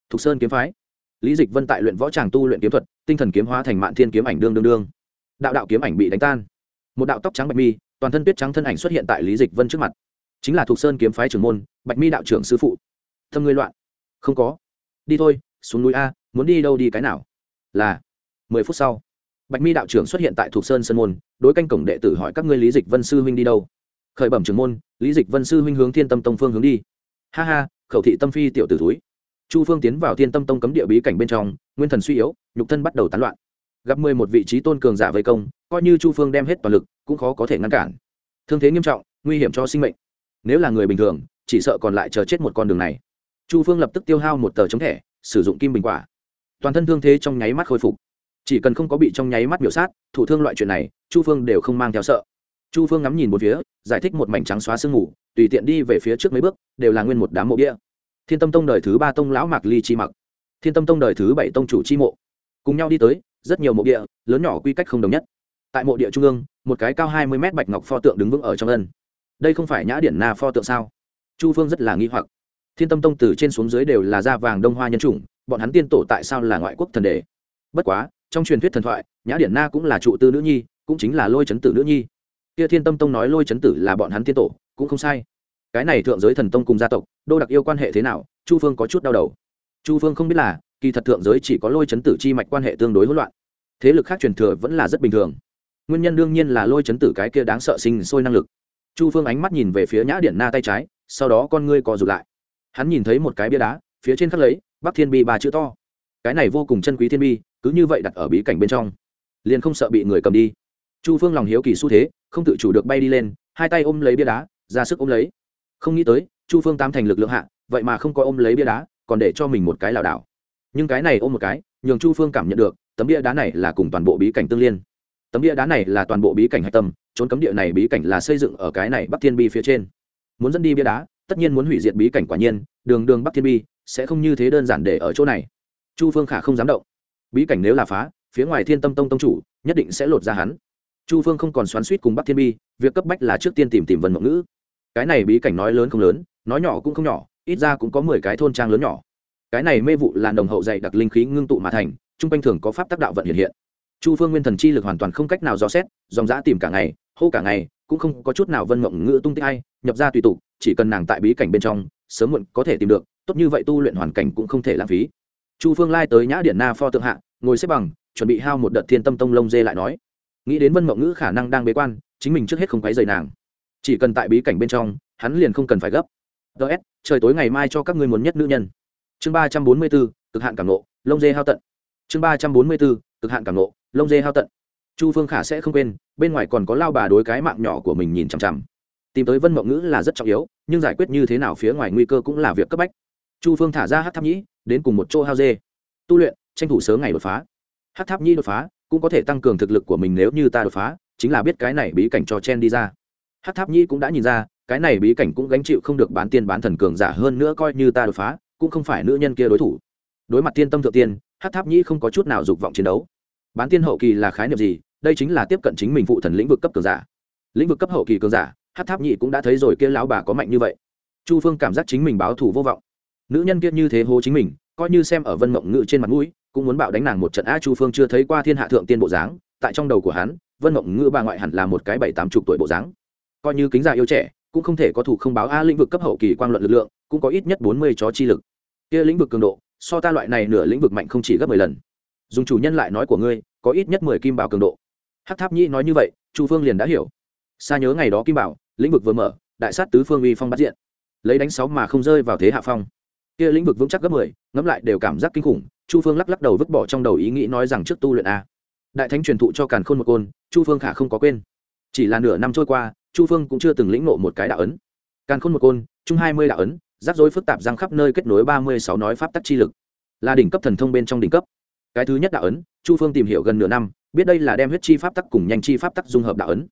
Thục sơn kiếm phái. Lý dịch vân tại luyện võ tràng tu luyện kiếm thuật, tinh thần kiếm hóa thành mạn thiên kiếm ảnh đương đương đương. Đạo đạo kiếm ảnh bị đánh tan. Một đạo tóc trắng bạch mi, toàn thân tuyết trắng thân ảnh xuất hiện tại lý dịch vân trước mặt. Chính là thục sơn kiếm phái trưởng môn, bạch mi đạo trưởng sư phụ. Thâm ngươi loạn không có. Đi thôi, xuống núi a, muốn đi đâu đi cái nào? Là, mười phút sau. Bạch mi đạo trưởng xuất hiện tại thục sơn sơn môn, đối canh cổng đệ tử hỏi các ngươi lý dịch vân sư huynh đi đâu? Khởi bẩm trưởng môn, lý dịch vân sư huynh hướng thiên tâm tông phương hướng đi. Ha ha, khẩu thị tâm phi tiểu tử túi chu phương tiến vào thiên tâm tông cấm địa bí cảnh bên trong, nguyên thần suy yếu, nhục thân bắt đầu tán loạn. Gặp mười một vị trí tôn cường giả vây công, coi như chu phương đem hết toàn lực, cũng khó có thể ngăn cản. Thương thế nghiêm trọng, nguy hiểm cho sinh mệnh. Nếu là người bình thường, chỉ sợ còn lại chờ chết một con đường này chu phương lập tức tiêu hao một tờ chống thẻ, sử dụng kim bình quả. Toàn thân thương thế trong nháy mắt khôi phục. Chỉ cần không có bị trong nháy mắt biểu sát, thủ thương loại chuyện này, chu phương đều không mang theo sợ. Chu phương ngắm nhìn một phía, giải thích một mảnh trắng xóa sương ngủ tùy tiện đi về phía trước mấy bước, đều là nguyên một đám mộ bia thiên tâm tông đời thứ ba tông lão mạc ly chi mặc, thiên tâm tông đời thứ bảy tông chủ chi mộ. Cùng nhau đi tới, rất nhiều mộ địa, lớn nhỏ quy cách không đồng nhất. Tại mộ địa trung ương, một cái cao hai mươi mét bạch ngọc pho tượng đứng vững ở trong ân. Đây không phải nhã điển na pho tượng sao? Chu phương rất là nghi hoặc thiên tâm tông từ trên xuống dưới đều là da vàng đông hoa nhân chủng, bọn hắn tiên tổ tại sao là ngoại quốc thần đề bất quá, trong truyền thuyết thần thoại, nhã điển na cũng là trụ tư nữ nhi, cũng chính là lôi chấn tử nữ nhi. Kia thiên tâm tông nói lôi chấn tử là bọn hắn tiên tổ, cũng không sai. Cái này thượng giới thần tông cùng gia tộc, đô đặc yêu quan hệ thế nào, chu phương có chút đau đầu. Chu phương không biết là, kỳ thật thượng giới chỉ có lôi chấn tử chi mạch quan hệ tương đối hỗn loạn. Thế lực khác truyền thừa vẫn là rất bình thường. Nguyên nhân đương nhiên là lôi chấn tử cái kia đáng sợ sinh sôi năng lực. Chu phương ánh mắt nhìn về phía nhã Điển na tay trái, sau đó con ngươi co rụt lại hắn nhìn thấy một cái bia đá, phía trên khắc lấy, bắc thiên bi ba chữ to. Cái này vô cùng chân quý thiên bi, cứ như vậy đặt ở bí cảnh bên trong. Liền không sợ bị người cầm đi. Chu phương lòng hiếu kỳ xu thế, không tự chủ được bay đi lên, hai tay ôm lấy bia đá, ra sức ôm lấy. Không nghĩ tới, chu phương tam thành lực lượng hạ, vậy mà không có ôm lấy bia đá, còn để cho mình một cái lảo đảo. Nhưng cái này ôm một cái, nhường chu phương cảm nhận được, tấm bia đá này là cùng toàn bộ bí cảnh tương liên. Tấm bia đá này là toàn bộ bí cảnh hạch tâm, trốn cấm địa này bí cảnh là xây dựng ở cái này bắc thiên bi phía trên. Muốn dẫn đi bia đá tất nhiên muốn hủy diệt bí cảnh quả nhiên, đường đường bắc thiên bi, sẽ không như thế đơn giản để ở chỗ này. Chu phương khả không dám động. Bí cảnh nếu là phá, phía ngoài thiên tâm tông tông chủ, nhất định sẽ lột ra hắn. Chu phương không còn xoắn suýt cùng bắc thiên bi, việc cấp bách là trước tiên tìm tìm vần mộng ngữ. Cái này bí cảnh nói lớn không lớn, nói nhỏ cũng không nhỏ, ít ra cũng có mười cái thôn trang lớn nhỏ. Cái này mê vụ là đồng hậu dạy đặc linh khí ngưng tụ mà thành t r u n g quanh thường có pháp tác đạo vận hiện hiện. Chu phương nguyên thần chi lực hoàn toàn không cách nào dò xét, dòng giã tìm cả ngày, hô cả ngày, cũng không có chút nào vân mộng ngữ tung tích hay nhập ra tùy tục chỉ cần nàng tại bí cảnh bên trong, sớm muộn có thể tìm được, tốt như vậy tu luyện hoàn cảnh cũng không thể lãng phí. Chu phương lai tới nhã điện na pho tượng hạ, ngồi xếp bằng, chuẩn bị hao một đợt thiên tâm tông lông dê lại nói. Nghĩ đến vân mộng ngữ khả năng đang bế quan, chính mình trước hết không quấy rầy nàng. Chỉ cần tại bí cảnh bên trong, hắn liền không cần phải gấp. Ts trời tối ngày mai cho các ngươi muốn nhất nữ nhân. Chương ba trăm bốn mươi bốn, cực hạn cảm nộ lông dê hao tận. Chương ba trăm bốn mươi bốn, cực hạn cảm nộ lông dê hao tận. Chu phương khả sẽ không quên, bên ngoài còn có lao bà đối cái mạng nhỏ của mình nhìn chằm chằm tìm tới vân mộng ngữ là rất trọng yếu, nhưng giải quyết như thế nào phía ngoài nguy cơ cũng là việc cấp bách. Chu phương thả ra hát tháp nhĩ, đến cùng một chỗ hao dê. Tu luyện, tranh thủ sớm ngày đột phá. Hát tháp nhĩ đột phá, cũng có thể tăng cường thực lực của mình nếu như ta đột phá, chính là biết cái này bí cảnh cho chen đi ra. Hát tháp nhĩ cũng đã nhìn ra, cái này bí cảnh cũng gánh chịu không được bán tiên bán thần cường giả hơn nữa coi như ta đột phá, cũng không phải nữ nhân kia đối thủ. Đối mặt tiên tâm thượng tiên hát tháp nhĩ không có chút nào dục vọng chiến đấu. Bán tiên hậu kỳ là khái niệm gì? Đây chính là tiếp cận chính mình phụ thần lĩnh vực cấp cường giả. Lĩnh vực cấp hậu kỳ cường giả hát tháp Nhị cũng đã thấy rồi kia lão bà có mạnh như vậy. Chu phương cảm giác chính mình báo thù vô vọng. Nữ nhân kia như thế hô chính mình, coi như xem ở vân mộng ngự trên mặt mũi, cũng muốn bạo đánh nàng một trận. A chu phương chưa thấy qua thiên hạ thượng tiên bộ dáng, tại trong đầu của hắn, vân mộng ngự bà ngoại hẳn là một cái bảy tám chục tuổi bộ dáng. Coi như kính già yêu trẻ, cũng không thể có thủ không báo a lĩnh vực cấp hậu kỳ quan luận lực lượng, cũng có ít nhất bốn mươi chó chi lực. Kia lĩnh vực cường độ, so ta loại này nửa lĩnh vực mạnh không chỉ gấp mười lần. Dùng chủ nhân lại nói của ngươi, có ít nhất mười kim bảo cường độ. Hắc tháp nhĩ nói như vậy, chu phương liền đã hiểu xa nhớ ngày đó kim bảo, lĩnh vực vừa mở, đại sát tứ phương uy phong bắt diện. Lấy đánh sáu mà không rơi vào thế hạ phong. Kia lĩnh vực vững chắc gấp mười, ngẫm lại đều cảm giác kinh khủng, chu phương lắc lắc đầu vứt bỏ trong đầu ý nghĩ nói rằng trước tu luyện a. Đại thánh truyền thụ cho càn khôn một côn, chu phương khả không có quên. Chỉ là nửa năm trôi qua, chu phương cũng chưa từng lĩnh ngộ một cái đạo ấn. Càn khôn một côn, chung hai mươi đạo ấn, rắc rối phức tạp răng khắp nơi kết nối ba mươi sáu nói pháp tắc chi lực. Là đỉnh cấp thần thông bên trong đỉnh cấp. Cái thứ nhất đạo ấn, chu phương tìm hiểu gần nửa năm, biết đây là đem huyết chi pháp tắc cùng nhanh chi pháp tắc dung hợp đạo ấn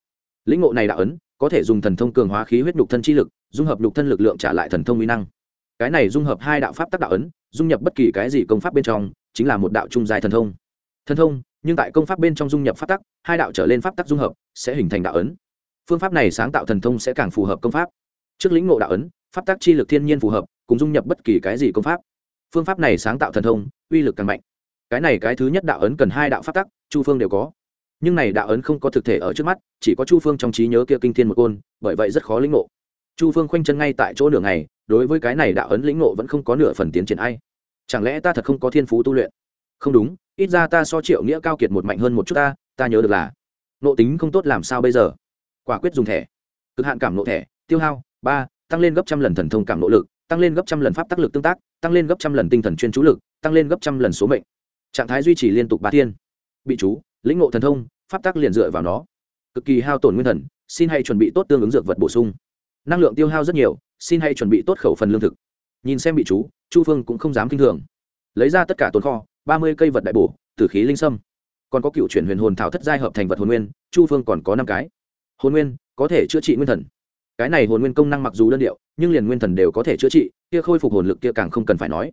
lĩnh ngộ này đạo ấn, có thể dùng thần thông cường hóa khí huyết nhục thân chi lực, dung hợp nhục thân lực lượng trả lại thần thông uy năng. Cái này dung hợp hai đạo pháp tắc đạo ấn, dung nhập bất kỳ cái gì công pháp bên trong, chính là một đạo trung dài thần thông. Thần thông, nhưng tại công pháp bên trong dung nhập pháp tắc, hai đạo trở lên pháp tắc dung hợp, sẽ hình thành đạo ấn. Phương pháp này sáng tạo thần thông sẽ càng phù hợp công pháp. Trước lĩnh ngộ đạo ấn, pháp tắc chi lực thiên nhiên phù hợp, cùng dung nhập bất kỳ cái gì công pháp. Phương pháp này sáng tạo thần thông, uy lực càng mạnh. Cái này cái thứ nhất đạo ấn cần hai đạo pháp tắc, chu phương đều có nhưng này đạo ấn không có thực thể ở trước mắt, chỉ có chu phương trong trí nhớ kia kinh thiên một côn, bởi vậy rất khó lĩnh ngộ. Chu phương khoanh chân ngay tại chỗ nửa ngày, đối với cái này đạo ấn lĩnh ngộ vẫn không có nửa phần tiến triển ai. Chẳng lẽ ta thật không có thiên phú tu luyện? Không đúng, ít ra ta so triệu nghĩa cao kiệt một mạnh hơn một chút ta ta nhớ được là, nộ tính không tốt làm sao bây giờ? Quả quyết dùng thẻ. Cực hạn cảm nộ thẻ, tiêu hao, ba, tăng lên gấp trăm lần thần thông cảm nộ lực, tăng lên gấp trăm lần pháp tác lực tương tác, tăng lên gấp trăm lần tinh thần chuyên chú lực, tăng lên gấp trăm lần số mệnh. Trạng thái duy trì liên tục ba thiên. Bị chú lĩnh ngộ thần thông, pháp tắc liền dựa vào nó. Cực kỳ hao tổn nguyên thần, xin hãy chuẩn bị tốt tương ứng dược vật bổ sung. Năng lượng tiêu hao rất nhiều, xin hãy chuẩn bị tốt khẩu phần lương thực. Nhìn xem bị chú, chu phương cũng không dám k i n h thường. Lấy ra tất cả tồn kho, ba mươi cây vật đại bổ, tử khí linh sâm. Còn có cựu chuyển huyền hồn thảo thất giai hợp thành vật hồn nguyên, chu phương còn có năm cái. Hồn nguyên, có thể chữa trị nguyên thần. Cái này hồn nguyên công năng mặc dù đơn điệu, nhưng liền nguyên thần đều có thể chữa trị, kia khôi phục hồn lực kia càng không cần phải nói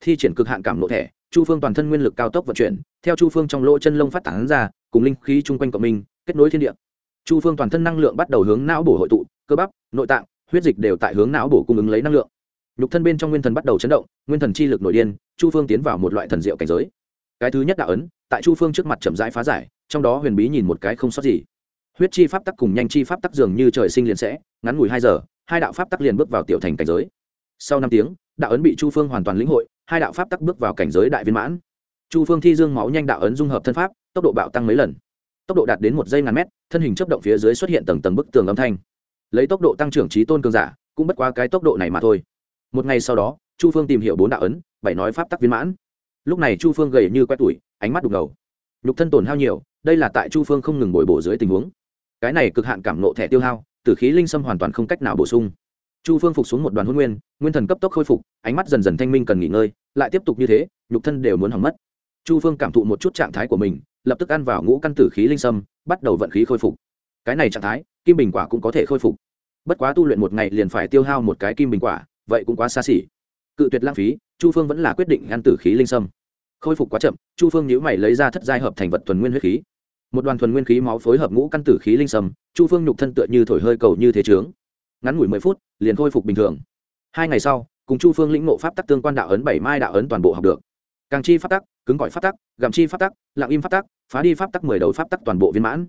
thi triển cực hạn cảm lộ thẻ chu phương toàn thân nguyên lực cao tốc vận chuyển, theo chu phương trong lỗ chân lông phát tán ra, cùng linh khí chung quanh cộng minh, kết nối thiên địa. Chu phương toàn thân năng lượng bắt đầu hướng não bổ hội tụ, cơ bắp, nội tạng, huyết dịch đều tại hướng não bổ cung ứng lấy năng lượng. Nhục thân bên trong nguyên thần bắt đầu chấn động, nguyên thần chi lực nội điên, chu phương tiến vào một loại thần diệu cảnh giới. Cái thứ nhất đạo ấn, tại chu phương trước mặt chậm rãi phá giải, trong đó huyền bí nhìn một cái không sót gì. Huyết chi pháp tắc cùng nhanh chi pháp tắc dường như trời sinh liền sẽ, ngắn ngủi hai giờ, hai đạo pháp tắc liền bước vào tiểu thành cảnh giới. Sau năm tiếng, đạo ấn bị chu phương hoàn toàn lĩnh hội hai đạo pháp tắc bước vào cảnh giới đại viên mãn. Chu phương thi dương máu nhanh đạo ấn dung hợp thân pháp, tốc độ bạo tăng mấy lần. Tốc độ đạt đến một giây ngàn mét, thân hình chấp động phía dưới xuất hiện tầng tầng bức tường âm thanh. Lấy tốc độ tăng trưởng trí tôn cường giả, cũng bất quá cái tốc độ này mà thôi. Một ngày sau đó, chu phương tìm hiểu bốn đạo ấn, bảy nói pháp tắc viên mãn. Lúc này chu phương gầy như quét tủi ánh mắt đục ngầu. Nhục thân tổn hao nhiều, đây là tại chu phương không ngừng bồi bổ dưới tình huống. Cái này cực hạn cảm nộ thẻ tiêu hao, từ khí linh sâm hoàn toàn không cách nào bổ sung chu phương phục xuống một đoàn hôn nguyên nguyên thần cấp tốc khôi phục, ánh mắt dần dần thanh minh cần nghỉ ngơi, lại tiếp tục như thế, nhục thân đều muốn hỏng mất. Chu phương cảm thụ một chút trạng thái của mình, lập tức ăn vào ngũ căn tử khí linh sâm, bắt đầu vận khí khôi phục. Cái này trạng thái, kim bình quả cũng có thể khôi phục. Bất quá tu luyện một ngày liền phải tiêu hao một cái kim bình quả, vậy cũng quá xa xỉ. Cự tuyệt lãng phí, chu phương vẫn là quyết định ngăn tử khí linh sâm. Khôi phục quá chậm, chu phương nhữ mày lấy ra thất giai hợp thành vật thuần nguyên huyết khí. Một đoàn thuần nguyên khí máu phối hợp ngũ căn tử khí linh sâm, chu phương nhục thân tựa như thổi hơi cầu như thế trướng ngắn ngủi mười phút, liền khôi phục bình thường. Hai ngày sau, cùng chu phương lĩnh ngộ pháp tắc tương quan đạo ấn bảy mai đạo ấn toàn bộ học được. Càng chi pháp tắc, cứng gọi pháp tắc, gặm chi pháp tắc, lặng im pháp tắc, phá đi pháp tắc mười đầu pháp tắc toàn bộ viên mãn.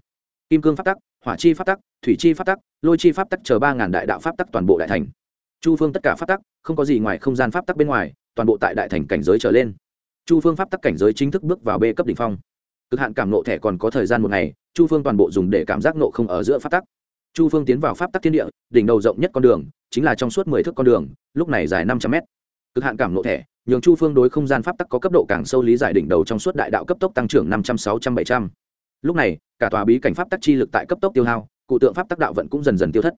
Kim cương pháp tắc, hỏa chi pháp tắc, thủy chi pháp tắc, lôi chi pháp tắc chờ ba ngàn đại đạo pháp tắc toàn bộ đại thành. Chu phương tất cả pháp tắc, không có gì ngoài không gian pháp tắc bên ngoài, toàn bộ tại đại thành cảnh giới trở lên. Chu phương pháp tắc cảnh giới chính thức bước vào b cấp đ ỉ n h phong. Cực hạn cảm nộ thẻ còn có thời gian một ngày, chu phương toàn bộ dùng để cảm giác nộ không ở giữa pháp tắc chu phương tiến vào pháp tắc thiên địa, đỉnh đầu rộng nhất con đường, chính là trong suốt mười thước con đường, lúc này dài năm trăm mét. Cực hạn cảm lộ thẻ, nhường chu phương đối không gian pháp tắc có cấp độ càng sâu lý giải đỉnh đầu trong suốt đại đạo cấp tốc tăng trưởng năm trăm, sáu trăm, bảy trăm. Lúc này, cả tòa bí cảnh pháp tắc chi lực tại cấp tốc tiêu hao, cụ tượng pháp tắc đạo vận cũng dần dần tiêu thất.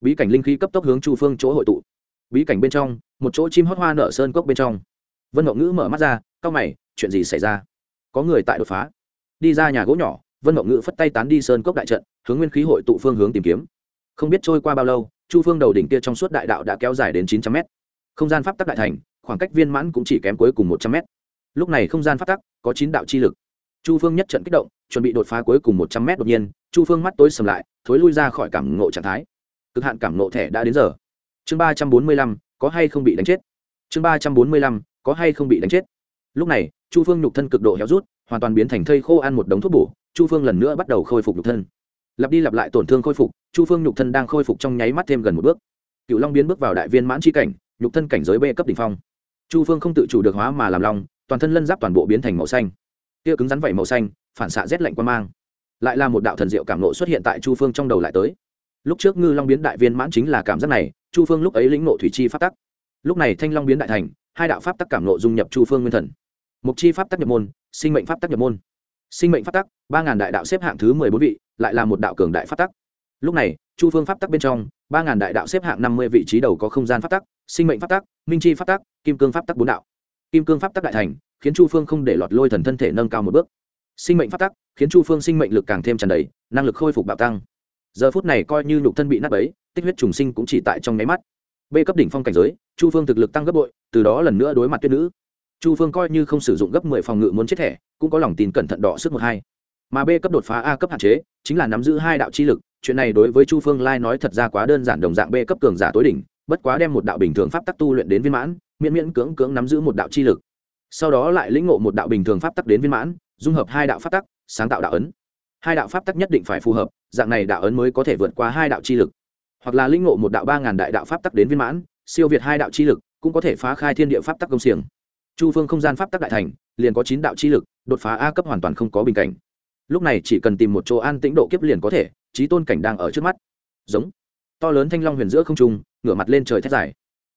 Bí cảnh linh khí cấp tốc hướng chu phương chỗ hội tụ. Bí cảnh bên trong, một chỗ chim hót hoa nở sơn cốc bên trong. Vân ngọc ngữ mở mắt ra, cau mày, chuyện gì xảy ra? Có người tại đột phá. Đi ra nhà gỗ nhỏ vân ngọc ngữ phất tay tán đi sơn cốc đại trận, hướng nguyên khí hội tụ phương hướng tìm kiếm. Không biết trôi qua bao lâu, chu phương đầu đỉnh kia trong suốt đại đạo đã kéo dài đến chín trăm mét. Không gian pháp tắc đại thành, khoảng cách viên mãn cũng chỉ kém cuối cùng một trăm mét. Lúc này không gian pháp tắc có chín đạo chi lực. Chu phương nhất trận kích động, chuẩn bị đột phá cuối cùng một trăm mét đột nhiên, chu phương mắt tối sầm lại, thối lui ra khỏi cảm ngộ trạng thái. Cực hạn cảm ngộ thẻ đã đến giờ. Chương ba trăm bốn mươi lăm, có hay không bị đánh chết? Chương ba trăm bốn mươi lăm, có hay không bị đánh chết? Lúc này, chu phương nhục thân cực độ héo rút, hoàn toàn biến thành thây khô ăn một đống thuốc bổ chu phương lần nữa bắt đầu khôi phục nhục thân. Lặp đi lặp lại tổn thương khôi phục, chu phương nhục thân đang khôi phục trong nháy mắt thêm gần một bước. Cựu long biến bước vào đại viên mãn c cảnh, nhục thân cảnh giới b cấp đ ỉ n h phong. Chu phương không tự chủ được hóa mà làm long, toàn thân lân giáp toàn bộ biến thành màu xanh. Tia cứng rắn vẩy màu xanh, phản xạ rét lạnh quan mang. Lại là một đạo thần diệu cảm nộ xuất hiện tại chu phương trong đầu lại tới. Lúc trước ngư long biến đại viên mãn chính là cảm giác này, chu phương lúc ấy lĩnh nộ thủy chi pháp tắc. Lúc này thanh long biến đại thành, hai đạo pháp tắc cảm nộ dung nhập chu phương nguyên thần. Mục chi pháp tắc nhập môn, sinh mệnh pháp tắc nhập môn sinh mệnh pháp tắc, ba ngàn đại đạo xếp hạng thứ mười bốn vị, lại là một đạo cường đại pháp tắc. Lúc này, chu phương pháp tắc bên trong, ba ngàn đại đạo xếp hạng năm mươi vị trí đầu có không gian pháp tắc, sinh mệnh pháp tắc, minh chi pháp tắc, kim cương pháp tắc bốn đạo. Kim cương pháp tắc đại thành, khiến chu phương không để lọt lôi thần thân thể nâng cao một bước. Sinh mệnh pháp tắc, khiến chu phương sinh mệnh lực càng thêm tràn đầy, năng lực khôi phục bạo tăng. Giờ phút này coi như nhục thân bị nát ấy tích huyết trùng sinh cũng chỉ tại trong nháy mắt. B cấp đỉnh phong cảnh giới, chu phương thực lực tăng gấp bội, từ đó lần nữa đối mặt tuyết nữ chu phương coi như không sử dụng gấp mười phòng ngự muốn chết thẻ, cũng có lòng tin cẩn thận đỏ sức một hai. Mà b cấp đột phá a cấp hạn chế, chính là nắm giữ hai đạo chi lực, chuyện này đối với chu phương lai nói thật ra quá đơn giản đồng dạng b cấp cường giả tối đỉnh, bất quá đem một đạo bình thường pháp tắc tu luyện đến viên mãn, miễn miễn cưỡng cưỡng nắm giữ một đạo chi lực. Sau đó lại lĩnh ngộ một đạo bình thường pháp tắc đến viên mãn, dung hợp hai đạo pháp tắc, sáng tạo đạo ấn. Hai đạo pháp tắc nhất định phải phù hợp, dạng này đạo ấn mới có thể vượt qua hai đạo chi lực. Hoặc là lĩnh ngộ một đạo ba ngàn đại đạo pháp tắc đến viên mãn, siêu việt hai đạo chi lực, cũng có thể phá khai thiên địa pháp tắc công xiềng chu phương không gian pháp tắc đại thành, liền có chín đạo chi lực, đột phá a cấp hoàn toàn không có bình cảnh. Lúc này chỉ cần tìm một chỗ an tĩnh độ kiếp liền có thể trí tôn cảnh đang ở trước mắt. Giống. To lớn thanh long huyền giữa không trung, ngửa mặt lên trời thét dài.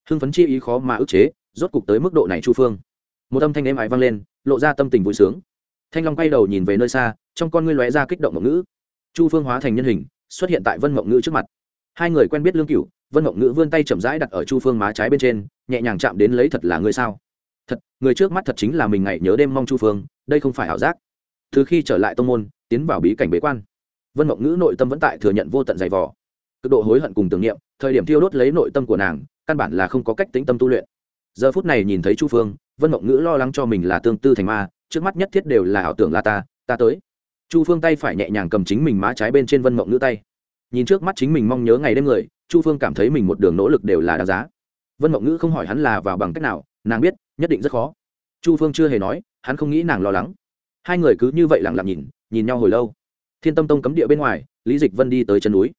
Hưng phấn chi ý khó mà ức chế, rốt cục tới mức độ này chu phương. Một âm thanh êm ái vang lên, lộ ra tâm tình vui sướng. Thanh long quay đầu nhìn về nơi xa, trong con ngươi lóe ra kích động mộng ngữ. Chu phương hóa thành nhân hình, xuất hiện tại vân mộng ngữ trước mặt. Hai người quen biết lương cửu, vân mộng ngữ vươn tay chậm rãi đặt ở chu phương má trái bên trên, nhẹ nhàng chạm đến lấy thật là người sao? Thật, người trước mắt thật chính là mình ngày nhớ đêm mong chu phương, đây không phải ảo giác. Từ khi trở lại tông môn, tiến vào bí cảnh bế quan. Vân mộng ngữ nội tâm vẫn tại thừa nhận vô tận dày vò. Cực độ hối hận cùng tưởng niệm, thời điểm thiêu đốt lấy nội tâm của nàng, căn bản là không có cách tĩnh tâm tu luyện. Giờ phút này nhìn thấy chu phương, vân mộng ngữ lo lắng cho mình là tương tư thành ma, trước mắt nhất thiết đều là ảo tưởng là ta ta tới. Chu phương tay phải nhẹ nhàng cầm chính mình má trái bên trên vân mộng ngữ tay. Nhìn trước mắt chính mình mong nhớ ngày đêm người, chu phương cảm thấy mình một đường nỗ lực đều là đáng giá. Vân mộng ngữ không hỏi hắn là vào bằng cách nào, nàng biết nhất định rất khó. Chu phương chưa hề nói, hắn không nghĩ nàng lo lắng. Hai người cứ như vậy lặng lặng nhìn nhìn nhau hồi lâu. Thiên tâm tông cấm địa bên ngoài, lý dịch vân đi tới chân núi.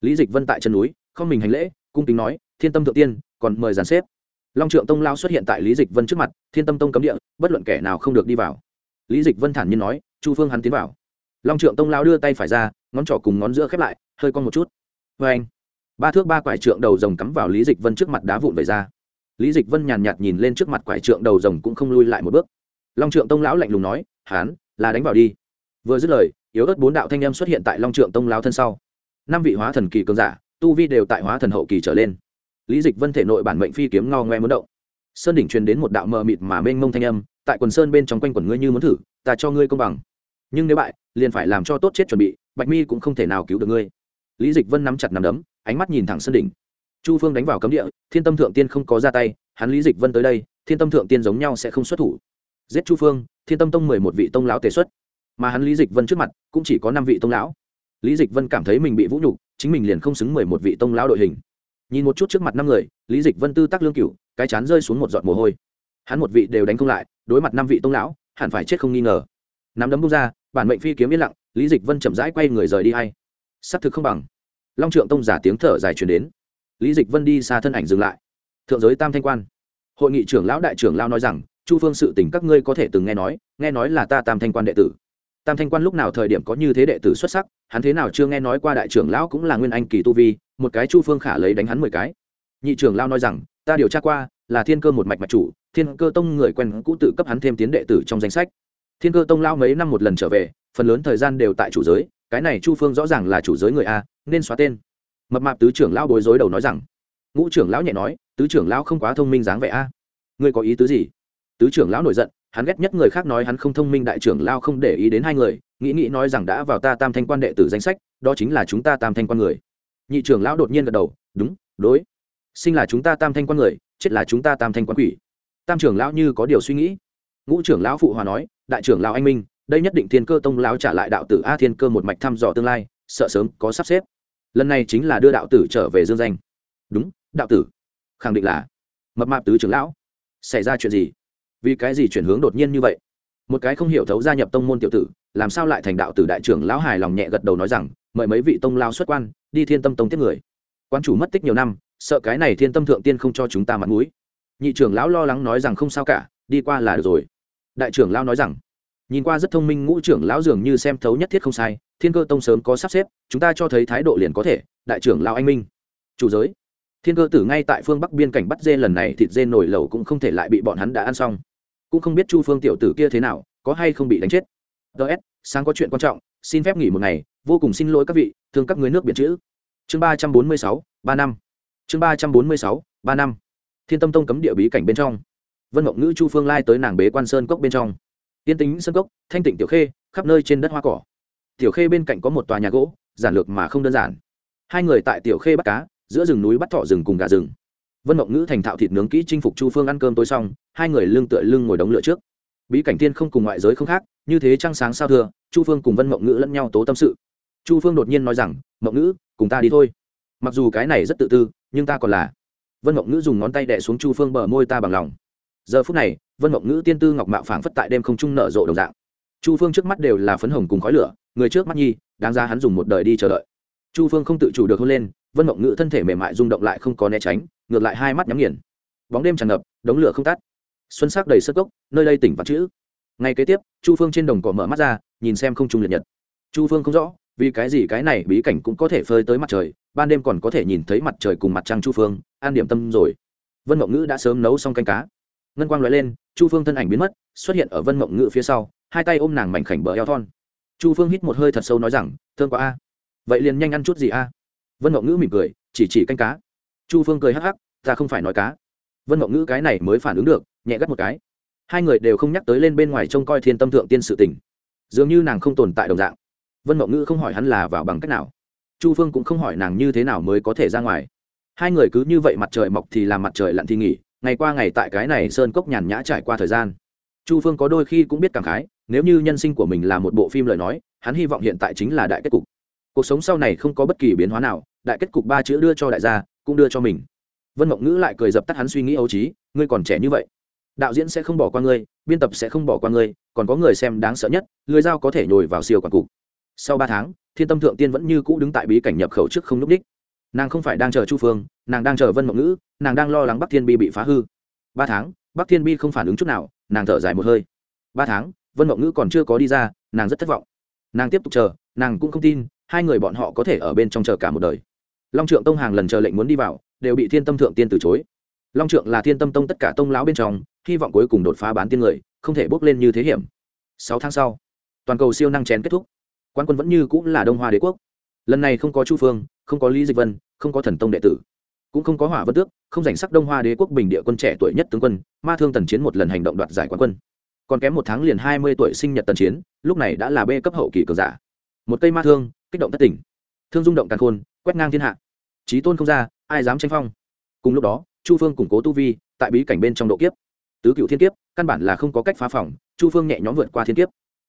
Lý dịch vân tại chân núi, không mình hành lễ, cung kính nói, thiên tâm thượng tiên, còn mời giàn xếp. Long trượng tông lao xuất hiện tại lý dịch vân trước mặt, thiên tâm tông cấm địa, bất luận kẻ nào không được đi vào. Lý dịch vân thản nhiên nói, chu phương hắn tiến vào. Long trượng tông lao đưa tay phải ra, ngón trỏ cùng ngón giữa khép lại, hơi con một chút. Vê anh ba thước ba quải trượng đầu rồng cắm vào lý dịch vân trước mặt đá vụn về ra lý dịch vân nhàn nhạt nhìn lên trước mặt quải trượng đầu rồng cũng không lui lại một bước. Long trượng tông lão lạnh lùng nói, hán, là đánh vào đi. Vừa dứt lời, yếu ớt bốn đạo thanh âm xuất hiện tại long trượng tông lão thân sau. Năm vị hóa thần kỳ cường giả, tu vi đều tại hóa thần hậu kỳ trở lên. Lý dịch vân thể nội bản mệnh phi kiếm ngao ngoe muốn động. Sơn đỉnh truyền đến một đạo mờ mịt mà mênh mông thanh âm, tại quần sơn bên trong quanh quần ngươi như muốn thử, ta cho ngươi công bằng. Nhưng nếu bại, liền phải làm cho tốt chết chuẩn bị, bạch mi cũng không thể nào cứu được ngươi. Lý dịch vân nắm chặt nắm đấm, ánh mắt nhìn thẳng sơn đỉnh chu phương đánh vào cấm địa, thiên tâm thượng tiên không có ra tay, hắn lý dịch vân tới đây, thiên tâm thượng tiên giống nhau sẽ không xuất thủ. Giết chu phương, thiên tâm tông mười một vị tông lão tề xuất. Mà hắn lý dịch vân trước mặt, cũng chỉ có năm vị tông lão. Lý dịch vân cảm thấy mình bị vũ nhục, chính mình liền không xứng mười một vị tông lão đội hình. Nhìn một chút trước mặt năm người, lý dịch vân tư tắc lương cựu cái chán rơi xuống một giọt mồ hôi. Hắn một vị đều đánh không lại, đối mặt năm vị tông lão, hẳn phải chết không nghi ngờ. Nắm đấm bung ra, bản mệnh phi kiếm yên lặng, lý dịch vân chậm rãi quay người rời đi hay. S ắ c thực không bằng. Long trượng tông giả tiếng thở dài chuyển đến lý dịch vân đi xa thân ảnh dừng lại. Thượng giới tam thanh quan. Hội nghị trưởng lão đại trưởng lao nói rằng, chu phương sự tỉnh các ngươi có thể từng nghe nói nghe nói là ta tam thanh quan đệ tử. Tam thanh quan lúc nào thời điểm có như thế đệ tử xuất sắc, hắn thế nào chưa nghe nói qua đại trưởng lão cũng là nguyên anh kỳ tu vi, một cái chu phương khả lấy đánh hắn mười cái. Nhị trưởng lao nói rằng, ta điều tra qua, là thiên cơ một mạch mạch chủ, thiên cơ tông người quen cũ tự cấp hắn thêm tiến đệ tử trong danh sách. Thiên cơ tông lao mấy năm một lần trở về, phần lớn thời gian đều tại chủ giới, cái này chu phương rõ ràng là chủ giới người a, nên xóa tên mập mạp tứ trưởng lão bối rối đầu nói rằng, ngũ trưởng lão nhẹ nói, tứ trưởng lão không quá thông minh dáng vẻ a. Ngươi có ý tứ gì? Tứ trưởng lão nổi giận, hắn ghét nhất người khác nói hắn không thông minh, đại trưởng lão không để ý đến hai người, nghĩ nghĩ nói rằng đã vào ta tam thanh quan đệ tử danh sách, đó chính là chúng ta tam thanh quan người. Nhị trưởng lão đột nhiên gật đầu, đúng, đối. Sinh là chúng ta tam thanh quan người, chết là chúng ta tam thanh quan quỷ. Tam trưởng lão như có điều suy nghĩ. Ngũ trưởng lão phụ hòa nói, đại trưởng lão anh minh, đây nhất định thiên cơ tông lão trả lại đạo tử a thiên cơ một mạch thăm dò tương lai, sợ sớm có sắp xếp lần này chính là đưa đạo tử trở về dương danh. Đúng, đạo tử. Khẳng định là mập mạp tứ trưởng lão. Xảy ra chuyện gì? Vì cái gì chuyển hướng đột nhiên như vậy? Một cái không hiểu thấu gia nhập tông môn tiểu tử, làm sao lại thành đạo tử đại trưởng lão hài lòng nhẹ gật đầu nói rằng, mời mấy vị tông lao xuất quan, đi thiên tâm tông tiếp người. Quan chủ mất tích nhiều năm, sợ cái này thiên tâm thượng tiên không cho chúng ta mặt mũi. Nhị trưởng lão lo lắng nói rằng, không sao cả, đi qua là được rồi. Đại trưởng lão nói rằng nhìn qua rất thông minh ngũ trưởng lão dường như xem thấu nhất thiết không sai, thiên cơ tông sớm có sắp xếp, chúng ta cho thấy thái độ liền có thể, đại trưởng lão anh minh. Chủ giới. Thiên cơ tử ngay tại phương bắc biên cảnh bắt dê lần này, thịt dê nổi lẩu cũng không thể lại bị bọn hắn đã ăn xong. Cũng không biết chu phương tiểu tử kia thế nào, có hay không bị đánh chết. Ts sáng có chuyện quan trọng, xin phép nghỉ một ngày, vô cùng xin lỗi các vị, thương các người nước biển chữ. Chương ba trăm bốn mươi sáu, ba năm. Chương ba trăm bốn mươi sáu, ba năm. Thiên tâm tông cấm địa bí cảnh bên trong. Vân mộng ngữ chu phương lai tới nàng bế quan sơn cốc bên trong tiên tính sân cốc, thanh tịnh tiểu khê, khắp nơi trên đất hoa cỏ. Tiểu khê bên cạnh có một tòa nhà gỗ, giản lược mà không đơn giản. Hai người tại tiểu khê bắt cá, giữa rừng núi bắt thọ rừng cùng gà rừng. Vân mộng ngữ thành thạo thịt nướng kỹ chinh phục chu phương ăn cơm tối xong, hai người lưng tựa lưng ngồi đống lửa trước. Bí cảnh tiên không cùng ngoại giới không khác, như thế trăng sáng sao thưa, chu phương cùng vân mộng ngữ lẫn nhau tố tâm sự. Chu phương đột nhiên nói rằng, mộng ngữ, cùng ta đi thôi. Mặc dù cái này rất tự tư, nhưng ta còn là. Vân mộng ngữ dùng ngón tay đẻ xuống chu phương bờ môi ta bằng lòng giờ phút này, vân mộng ngữ tiên tư ngọc mạo phảng phất tại đêm không trung nở rộ đồng dạng. Chu phương trước mắt đều là phấn hồng cùng khói lửa, người trước mắt nhi, đáng ra hắn dùng một đời đi chờ đợi. Chu phương không tự chủ được hôn lên, vân mộng ngữ thân thể mềm mại rung động lại không có né tránh, ngược lại hai mắt nhắm nghiền. Bóng đêm tràn ngập, đống lửa không tắt. Xuân sắc đầy sơ cốc, nơi đây tỉnh vặt chữ. Ngay kế tiếp, chu phương trên đồng cỏ mở mắt ra, nhìn xem không trung liệt nhật. Chu phương không rõ, vì cái gì cái này bí cảnh cũng có thể phơi tới mặt trời, ban đêm còn có thể nhìn thấy mặt trời cùng mặt trăng chu phương, an điểm tâm rồi. Vân mộng ngữ đã sớm nấu xong canh cá ngân quang nói lên, chu phương thân ảnh biến mất, xuất hiện ở vân mộng ngữ phía sau, hai tay ôm nàng mảnh khảnh bờ eo thon. Chu phương hít một hơi thật sâu nói rằng thương quá a. Vậy liền nhanh ăn chút gì a? Vân mộng ngữ mỉm cười, chỉ chỉ canh cá. Chu phương cười hắc hắc, ta không phải nói cá. Vân mộng ngữ cái này mới phản ứng được, nhẹ gắt một cái. Hai người đều không nhắc tới lên bên ngoài trông coi thiên tâm thượng tiên sự tình. Dường như nàng không tồn tại đồng dạng. Vân mộng ngữ không hỏi hắn là vào bằng cách nào. Chu phương cũng không hỏi nàng như thế nào mới có thể ra ngoài. Hai người cứ như vậy mặt trời mọc thì làm mặt trời lặn thì nghỉ ngày qua ngày tại cái này sơn cốc nhàn nhã trải qua thời gian. Chu phương có đôi khi cũng biết cảm khái, nếu như nhân sinh của mình là một bộ phim lời nói, hắn hy vọng hiện tại chính là đại kết cục. Cuộc sống sau này không có bất kỳ biến hóa nào, đại kết cục ba chữ đưa cho đại gia, cũng đưa cho mình. Vân mộng ngữ lại cười dập tắt hắn suy nghĩ ấu trí, ngươi còn trẻ như vậy. Đạo diễn sẽ không bỏ qua ngươi, biên tập sẽ không bỏ qua ngươi, còn có người xem đáng sợ nhất lưới dao có thể nhồi vào siêu quản cục. Sau ba tháng, thiên tâm thượng tiên vẫn như cũ đứng tại bí cảnh nhập khẩu trước không n ú c đích nàng không phải đang chờ chu phương, nàng đang chờ vân mộng ngữ, nàng đang lo lắng bắc thiên bi bị phá hư. Ba tháng, bắc thiên bi không phản ứng chút nào, nàng thở dài một hơi. Ba tháng, vân mộng ngữ còn chưa có đi ra, nàng rất thất vọng. Nàng tiếp tục chờ, nàng cũng không tin, hai người bọn họ có thể ở bên trong chờ cả một đời. Long trượng tông hàng lần chờ lệnh muốn đi vào, đều bị thiên tâm thượng tiên từ chối. Long trượng là thiên tâm tông tất cả tông lão bên trong, hy vọng cuối cùng đột phá bán tiên người, không thể bốc lên như thế hiểm. Sáu tháng sau, toàn cầu siêu năng chén kết thúc. Quan quân vẫn như cũng là đông hoa đế quốc lần này không có chu phương, không có lý dịch vân, không có thần tông đệ tử. Cũng không có hỏa vân tước, không giành sắc đông hoa đế quốc bình địa quân trẻ tuổi nhất tướng quân, ma thương tần chiến một lần hành động đoạt giải quán quân. Còn kém một tháng liền hai mươi tuổi sinh nhật tần chiến, lúc này đã là bê cấp hậu kỳ cờ giả. Một cây ma thương, kích động tất tỉnh thương rung động càn khôn, quét ngang thiên hạ. Trí tôn không ra, ai dám tranh phong? Cùng lúc đó, chu phương củng cố tu vi, tại bí cảnh bên trong độ kiếp. Tứ cựu thiên kiếp, căn bản là không có cách phá phòng, chu phương nhẹ nhõm vượt qua thiên kiếp.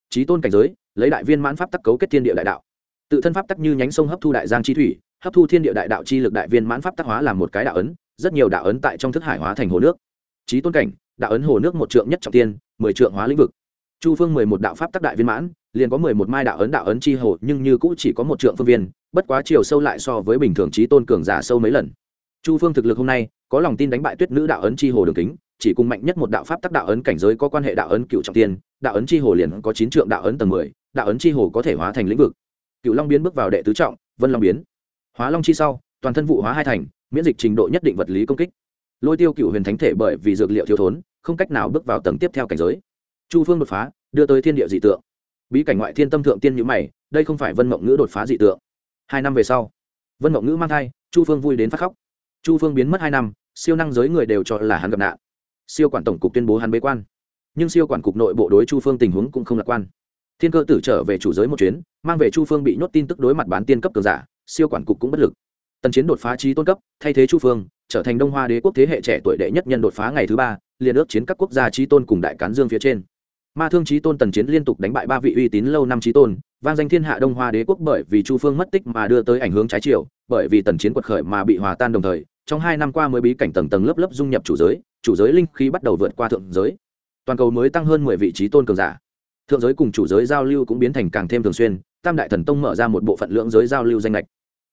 Trí tôn cảnh giới, lấy đại viên mãn pháp tắc cấu kết thiên địa đại đạo tự thân pháp tắc như nhánh sông hấp thu đại giang chi thủy hấp thu thiên địa đại đạo chi lực đại viên mãn pháp tắc hóa làm một cái đạo ấn rất nhiều đạo ấn tại trong thức hải hóa thành hồ nước trí tôn cảnh đạo ấn hồ nước một trượng nhất trọng tiên mười trượng hóa lĩnh vực chu phương mười một đạo pháp tắc đại viên mãn liền có mười một mai đạo ấn đạo ấn chi hồ nhưng như cũ chỉ có một trượng phương viên bất quá chiều sâu lại so với bình thường trí tôn cường giả sâu mấy lần chu phương thực lực hôm nay có lòng tin đánh bại tuyết nữ đạo ấn chi hồ đường kính chỉ cùng mạnh nhất một đạo pháp tắc đạo ấn cảnh giới có quan hệ đạo ấn cựu trọng tiên đạo ấn chi hồ liền có chín trượng đạo ấn tầng mười đạo ấn chi hồ có thể hóa thành lĩnh vực cựu long biến bước vào đệ tứ trọng, vân long biến. Hóa long chi sau, toàn thân vụ hóa hai thành, miễn dịch trình độ nhất định vật lý công kích. Lôi tiêu cựu huyền thánh thể bởi vì dược liệu thiếu thốn, không cách nào bước vào tầng tiếp theo cảnh giới. Chu phương đột phá, đưa tới thiên địa dị tượng. Bí cảnh ngoại thiên tâm thượng tiên nhữ mày, đây không phải vân mộng ngữ đột phá dị tượng. Hai năm về sau, vân mộng ngữ mang thai, chu phương vui đến phát khóc. Chu phương biến mất hai năm, siêu năng giới người đều cho là hắn gặp nạn. Siêu quản tổng cục tuyên bố hắn bế quan. Nhưng siêu quản cục nội bộ đối chu phương tình huống cũng không lạc quan thiên cơ tử trở về chủ giới một chuyến, mang về chu phương bị nhốt tin tức đối mặt bán tiên cấp cường giả, siêu quản cục cũng bất lực. Tần chiến đột phá trí tôn cấp, thay thế chu phương, trở thành đông hoa đế quốc thế hệ trẻ tuổi đệ nhất nhân đột phá ngày thứ ba, liền ước chiến các quốc gia trí tôn cùng đại cán dương phía trên. Ma thương trí tôn tần chiến liên tục đánh bại ba vị uy tín lâu năm trí tôn, vang danh thiên hạ đông hoa đế quốc bởi vì chu phương mất tích mà đưa tới ảnh hướng trái chiều, bởi vì tần chiến quật khởi mà bị hòa tan đồng thời, trong hai năm qua mới bí cảnh tầng tầng lớp lớp dung nhập chủ giới chủ giới linh khí bắt đầu vượt qua thượng giới. Toàn cầu mới tăng hơn mười vị trí tôn cường giả thượng giới cùng chủ giới giao lưu cũng biến thành càng thêm thường xuyên, tam đại thần tông mở ra một bộ phận lượng giới giao lưu danh lệch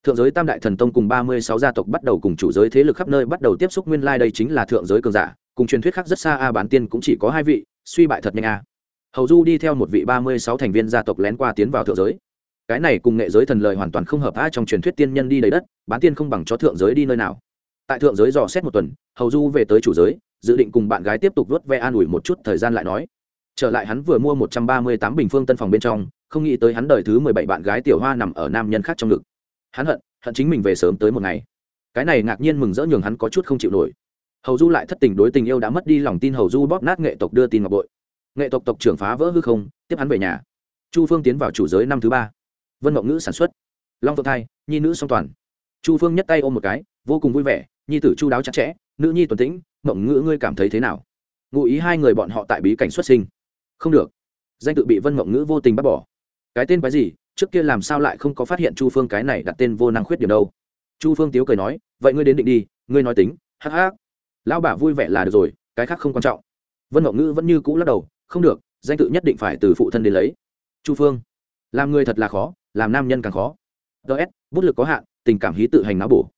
thượng giới tam đại thần tông cùng ba mươi sáu gia tộc bắt đầu cùng chủ giới thế lực khắp nơi bắt đầu tiếp xúc nguyên lai đây chính là thượng giới cường giả, cùng truyền thuyết khác rất xa a bán tiên cũng chỉ có hai vị, suy bại thật nhanh a. Hầu du đi theo một vị ba mươi sáu thành viên gia tộc lén qua tiến vào thượng giới. Cái này cùng nghệ giới thần lời hoàn toàn không hợp a trong truyền thuyết tiên nhân đi đầy đất, bán tiên không bằng cho thượng giới đi nơi nào. Tại thượng giới dò xét một tuần, hầu du về tới chủ giới, dự định cùng bạn gái tiếp tục vớt ve an ủi một chút thời gian lại nói trở lại hắn vừa mua một trăm ba mươi tám bình phương tân phòng bên trong, không nghĩ tới hắn đời thứ mười bảy bạn gái tiểu hoa nằm ở nam nhân khác trong ngực. Hắn hận hận chính mình về sớm tới một ngày. Cái này ngạc nhiên mừng rỡ nhường hắn có chút không chịu nổi. Hầu du lại thất tình đối tình yêu đã mất đi lòng tin hầu du bóp nát nghệ tộc đưa tin ngọc bội. Nghệ tộc tộc trưởng phá vỡ hư không, tiếp hắn về nhà. Chu phương tiến vào chủ giới năm thứ ba. Vân mộng ngữ sản xuất. Long phượng thai, nhi nữ song toàn. Chu phương nhất tay ôm một cái, vô cùng vui vẻ, nhi tử chu đáo chặt chẽ, nữ nhi tuần tĩnh, mộng ngữ ngươi cảm thấy thế nào? Ngụ ý hai người bọn họ tại bí cảnh xuất sinh không được. Danh tự bị vân mộng ngữ vô tình bắt bỏ. Cái tên cái gì? Trước kia làm sao lại không có phát hiện chu phương cái này đặt tên vô năng khuyết điểm đâu? Chu phương tiếu cười nói, vậy ngươi đến định đi, ngươi nói tính, hắc hắc. Lão bà vui vẻ là được rồi, cái khác không quan trọng. Vân mộng ngữ vẫn như cũ lắc đầu, không được, danh tự nhất định phải từ phụ thân đến lấy. Chu phương, làm người thật là khó, làm nam nhân càng khó. Ts bút lực có hạn, tình cảm hí tự hành não bổ.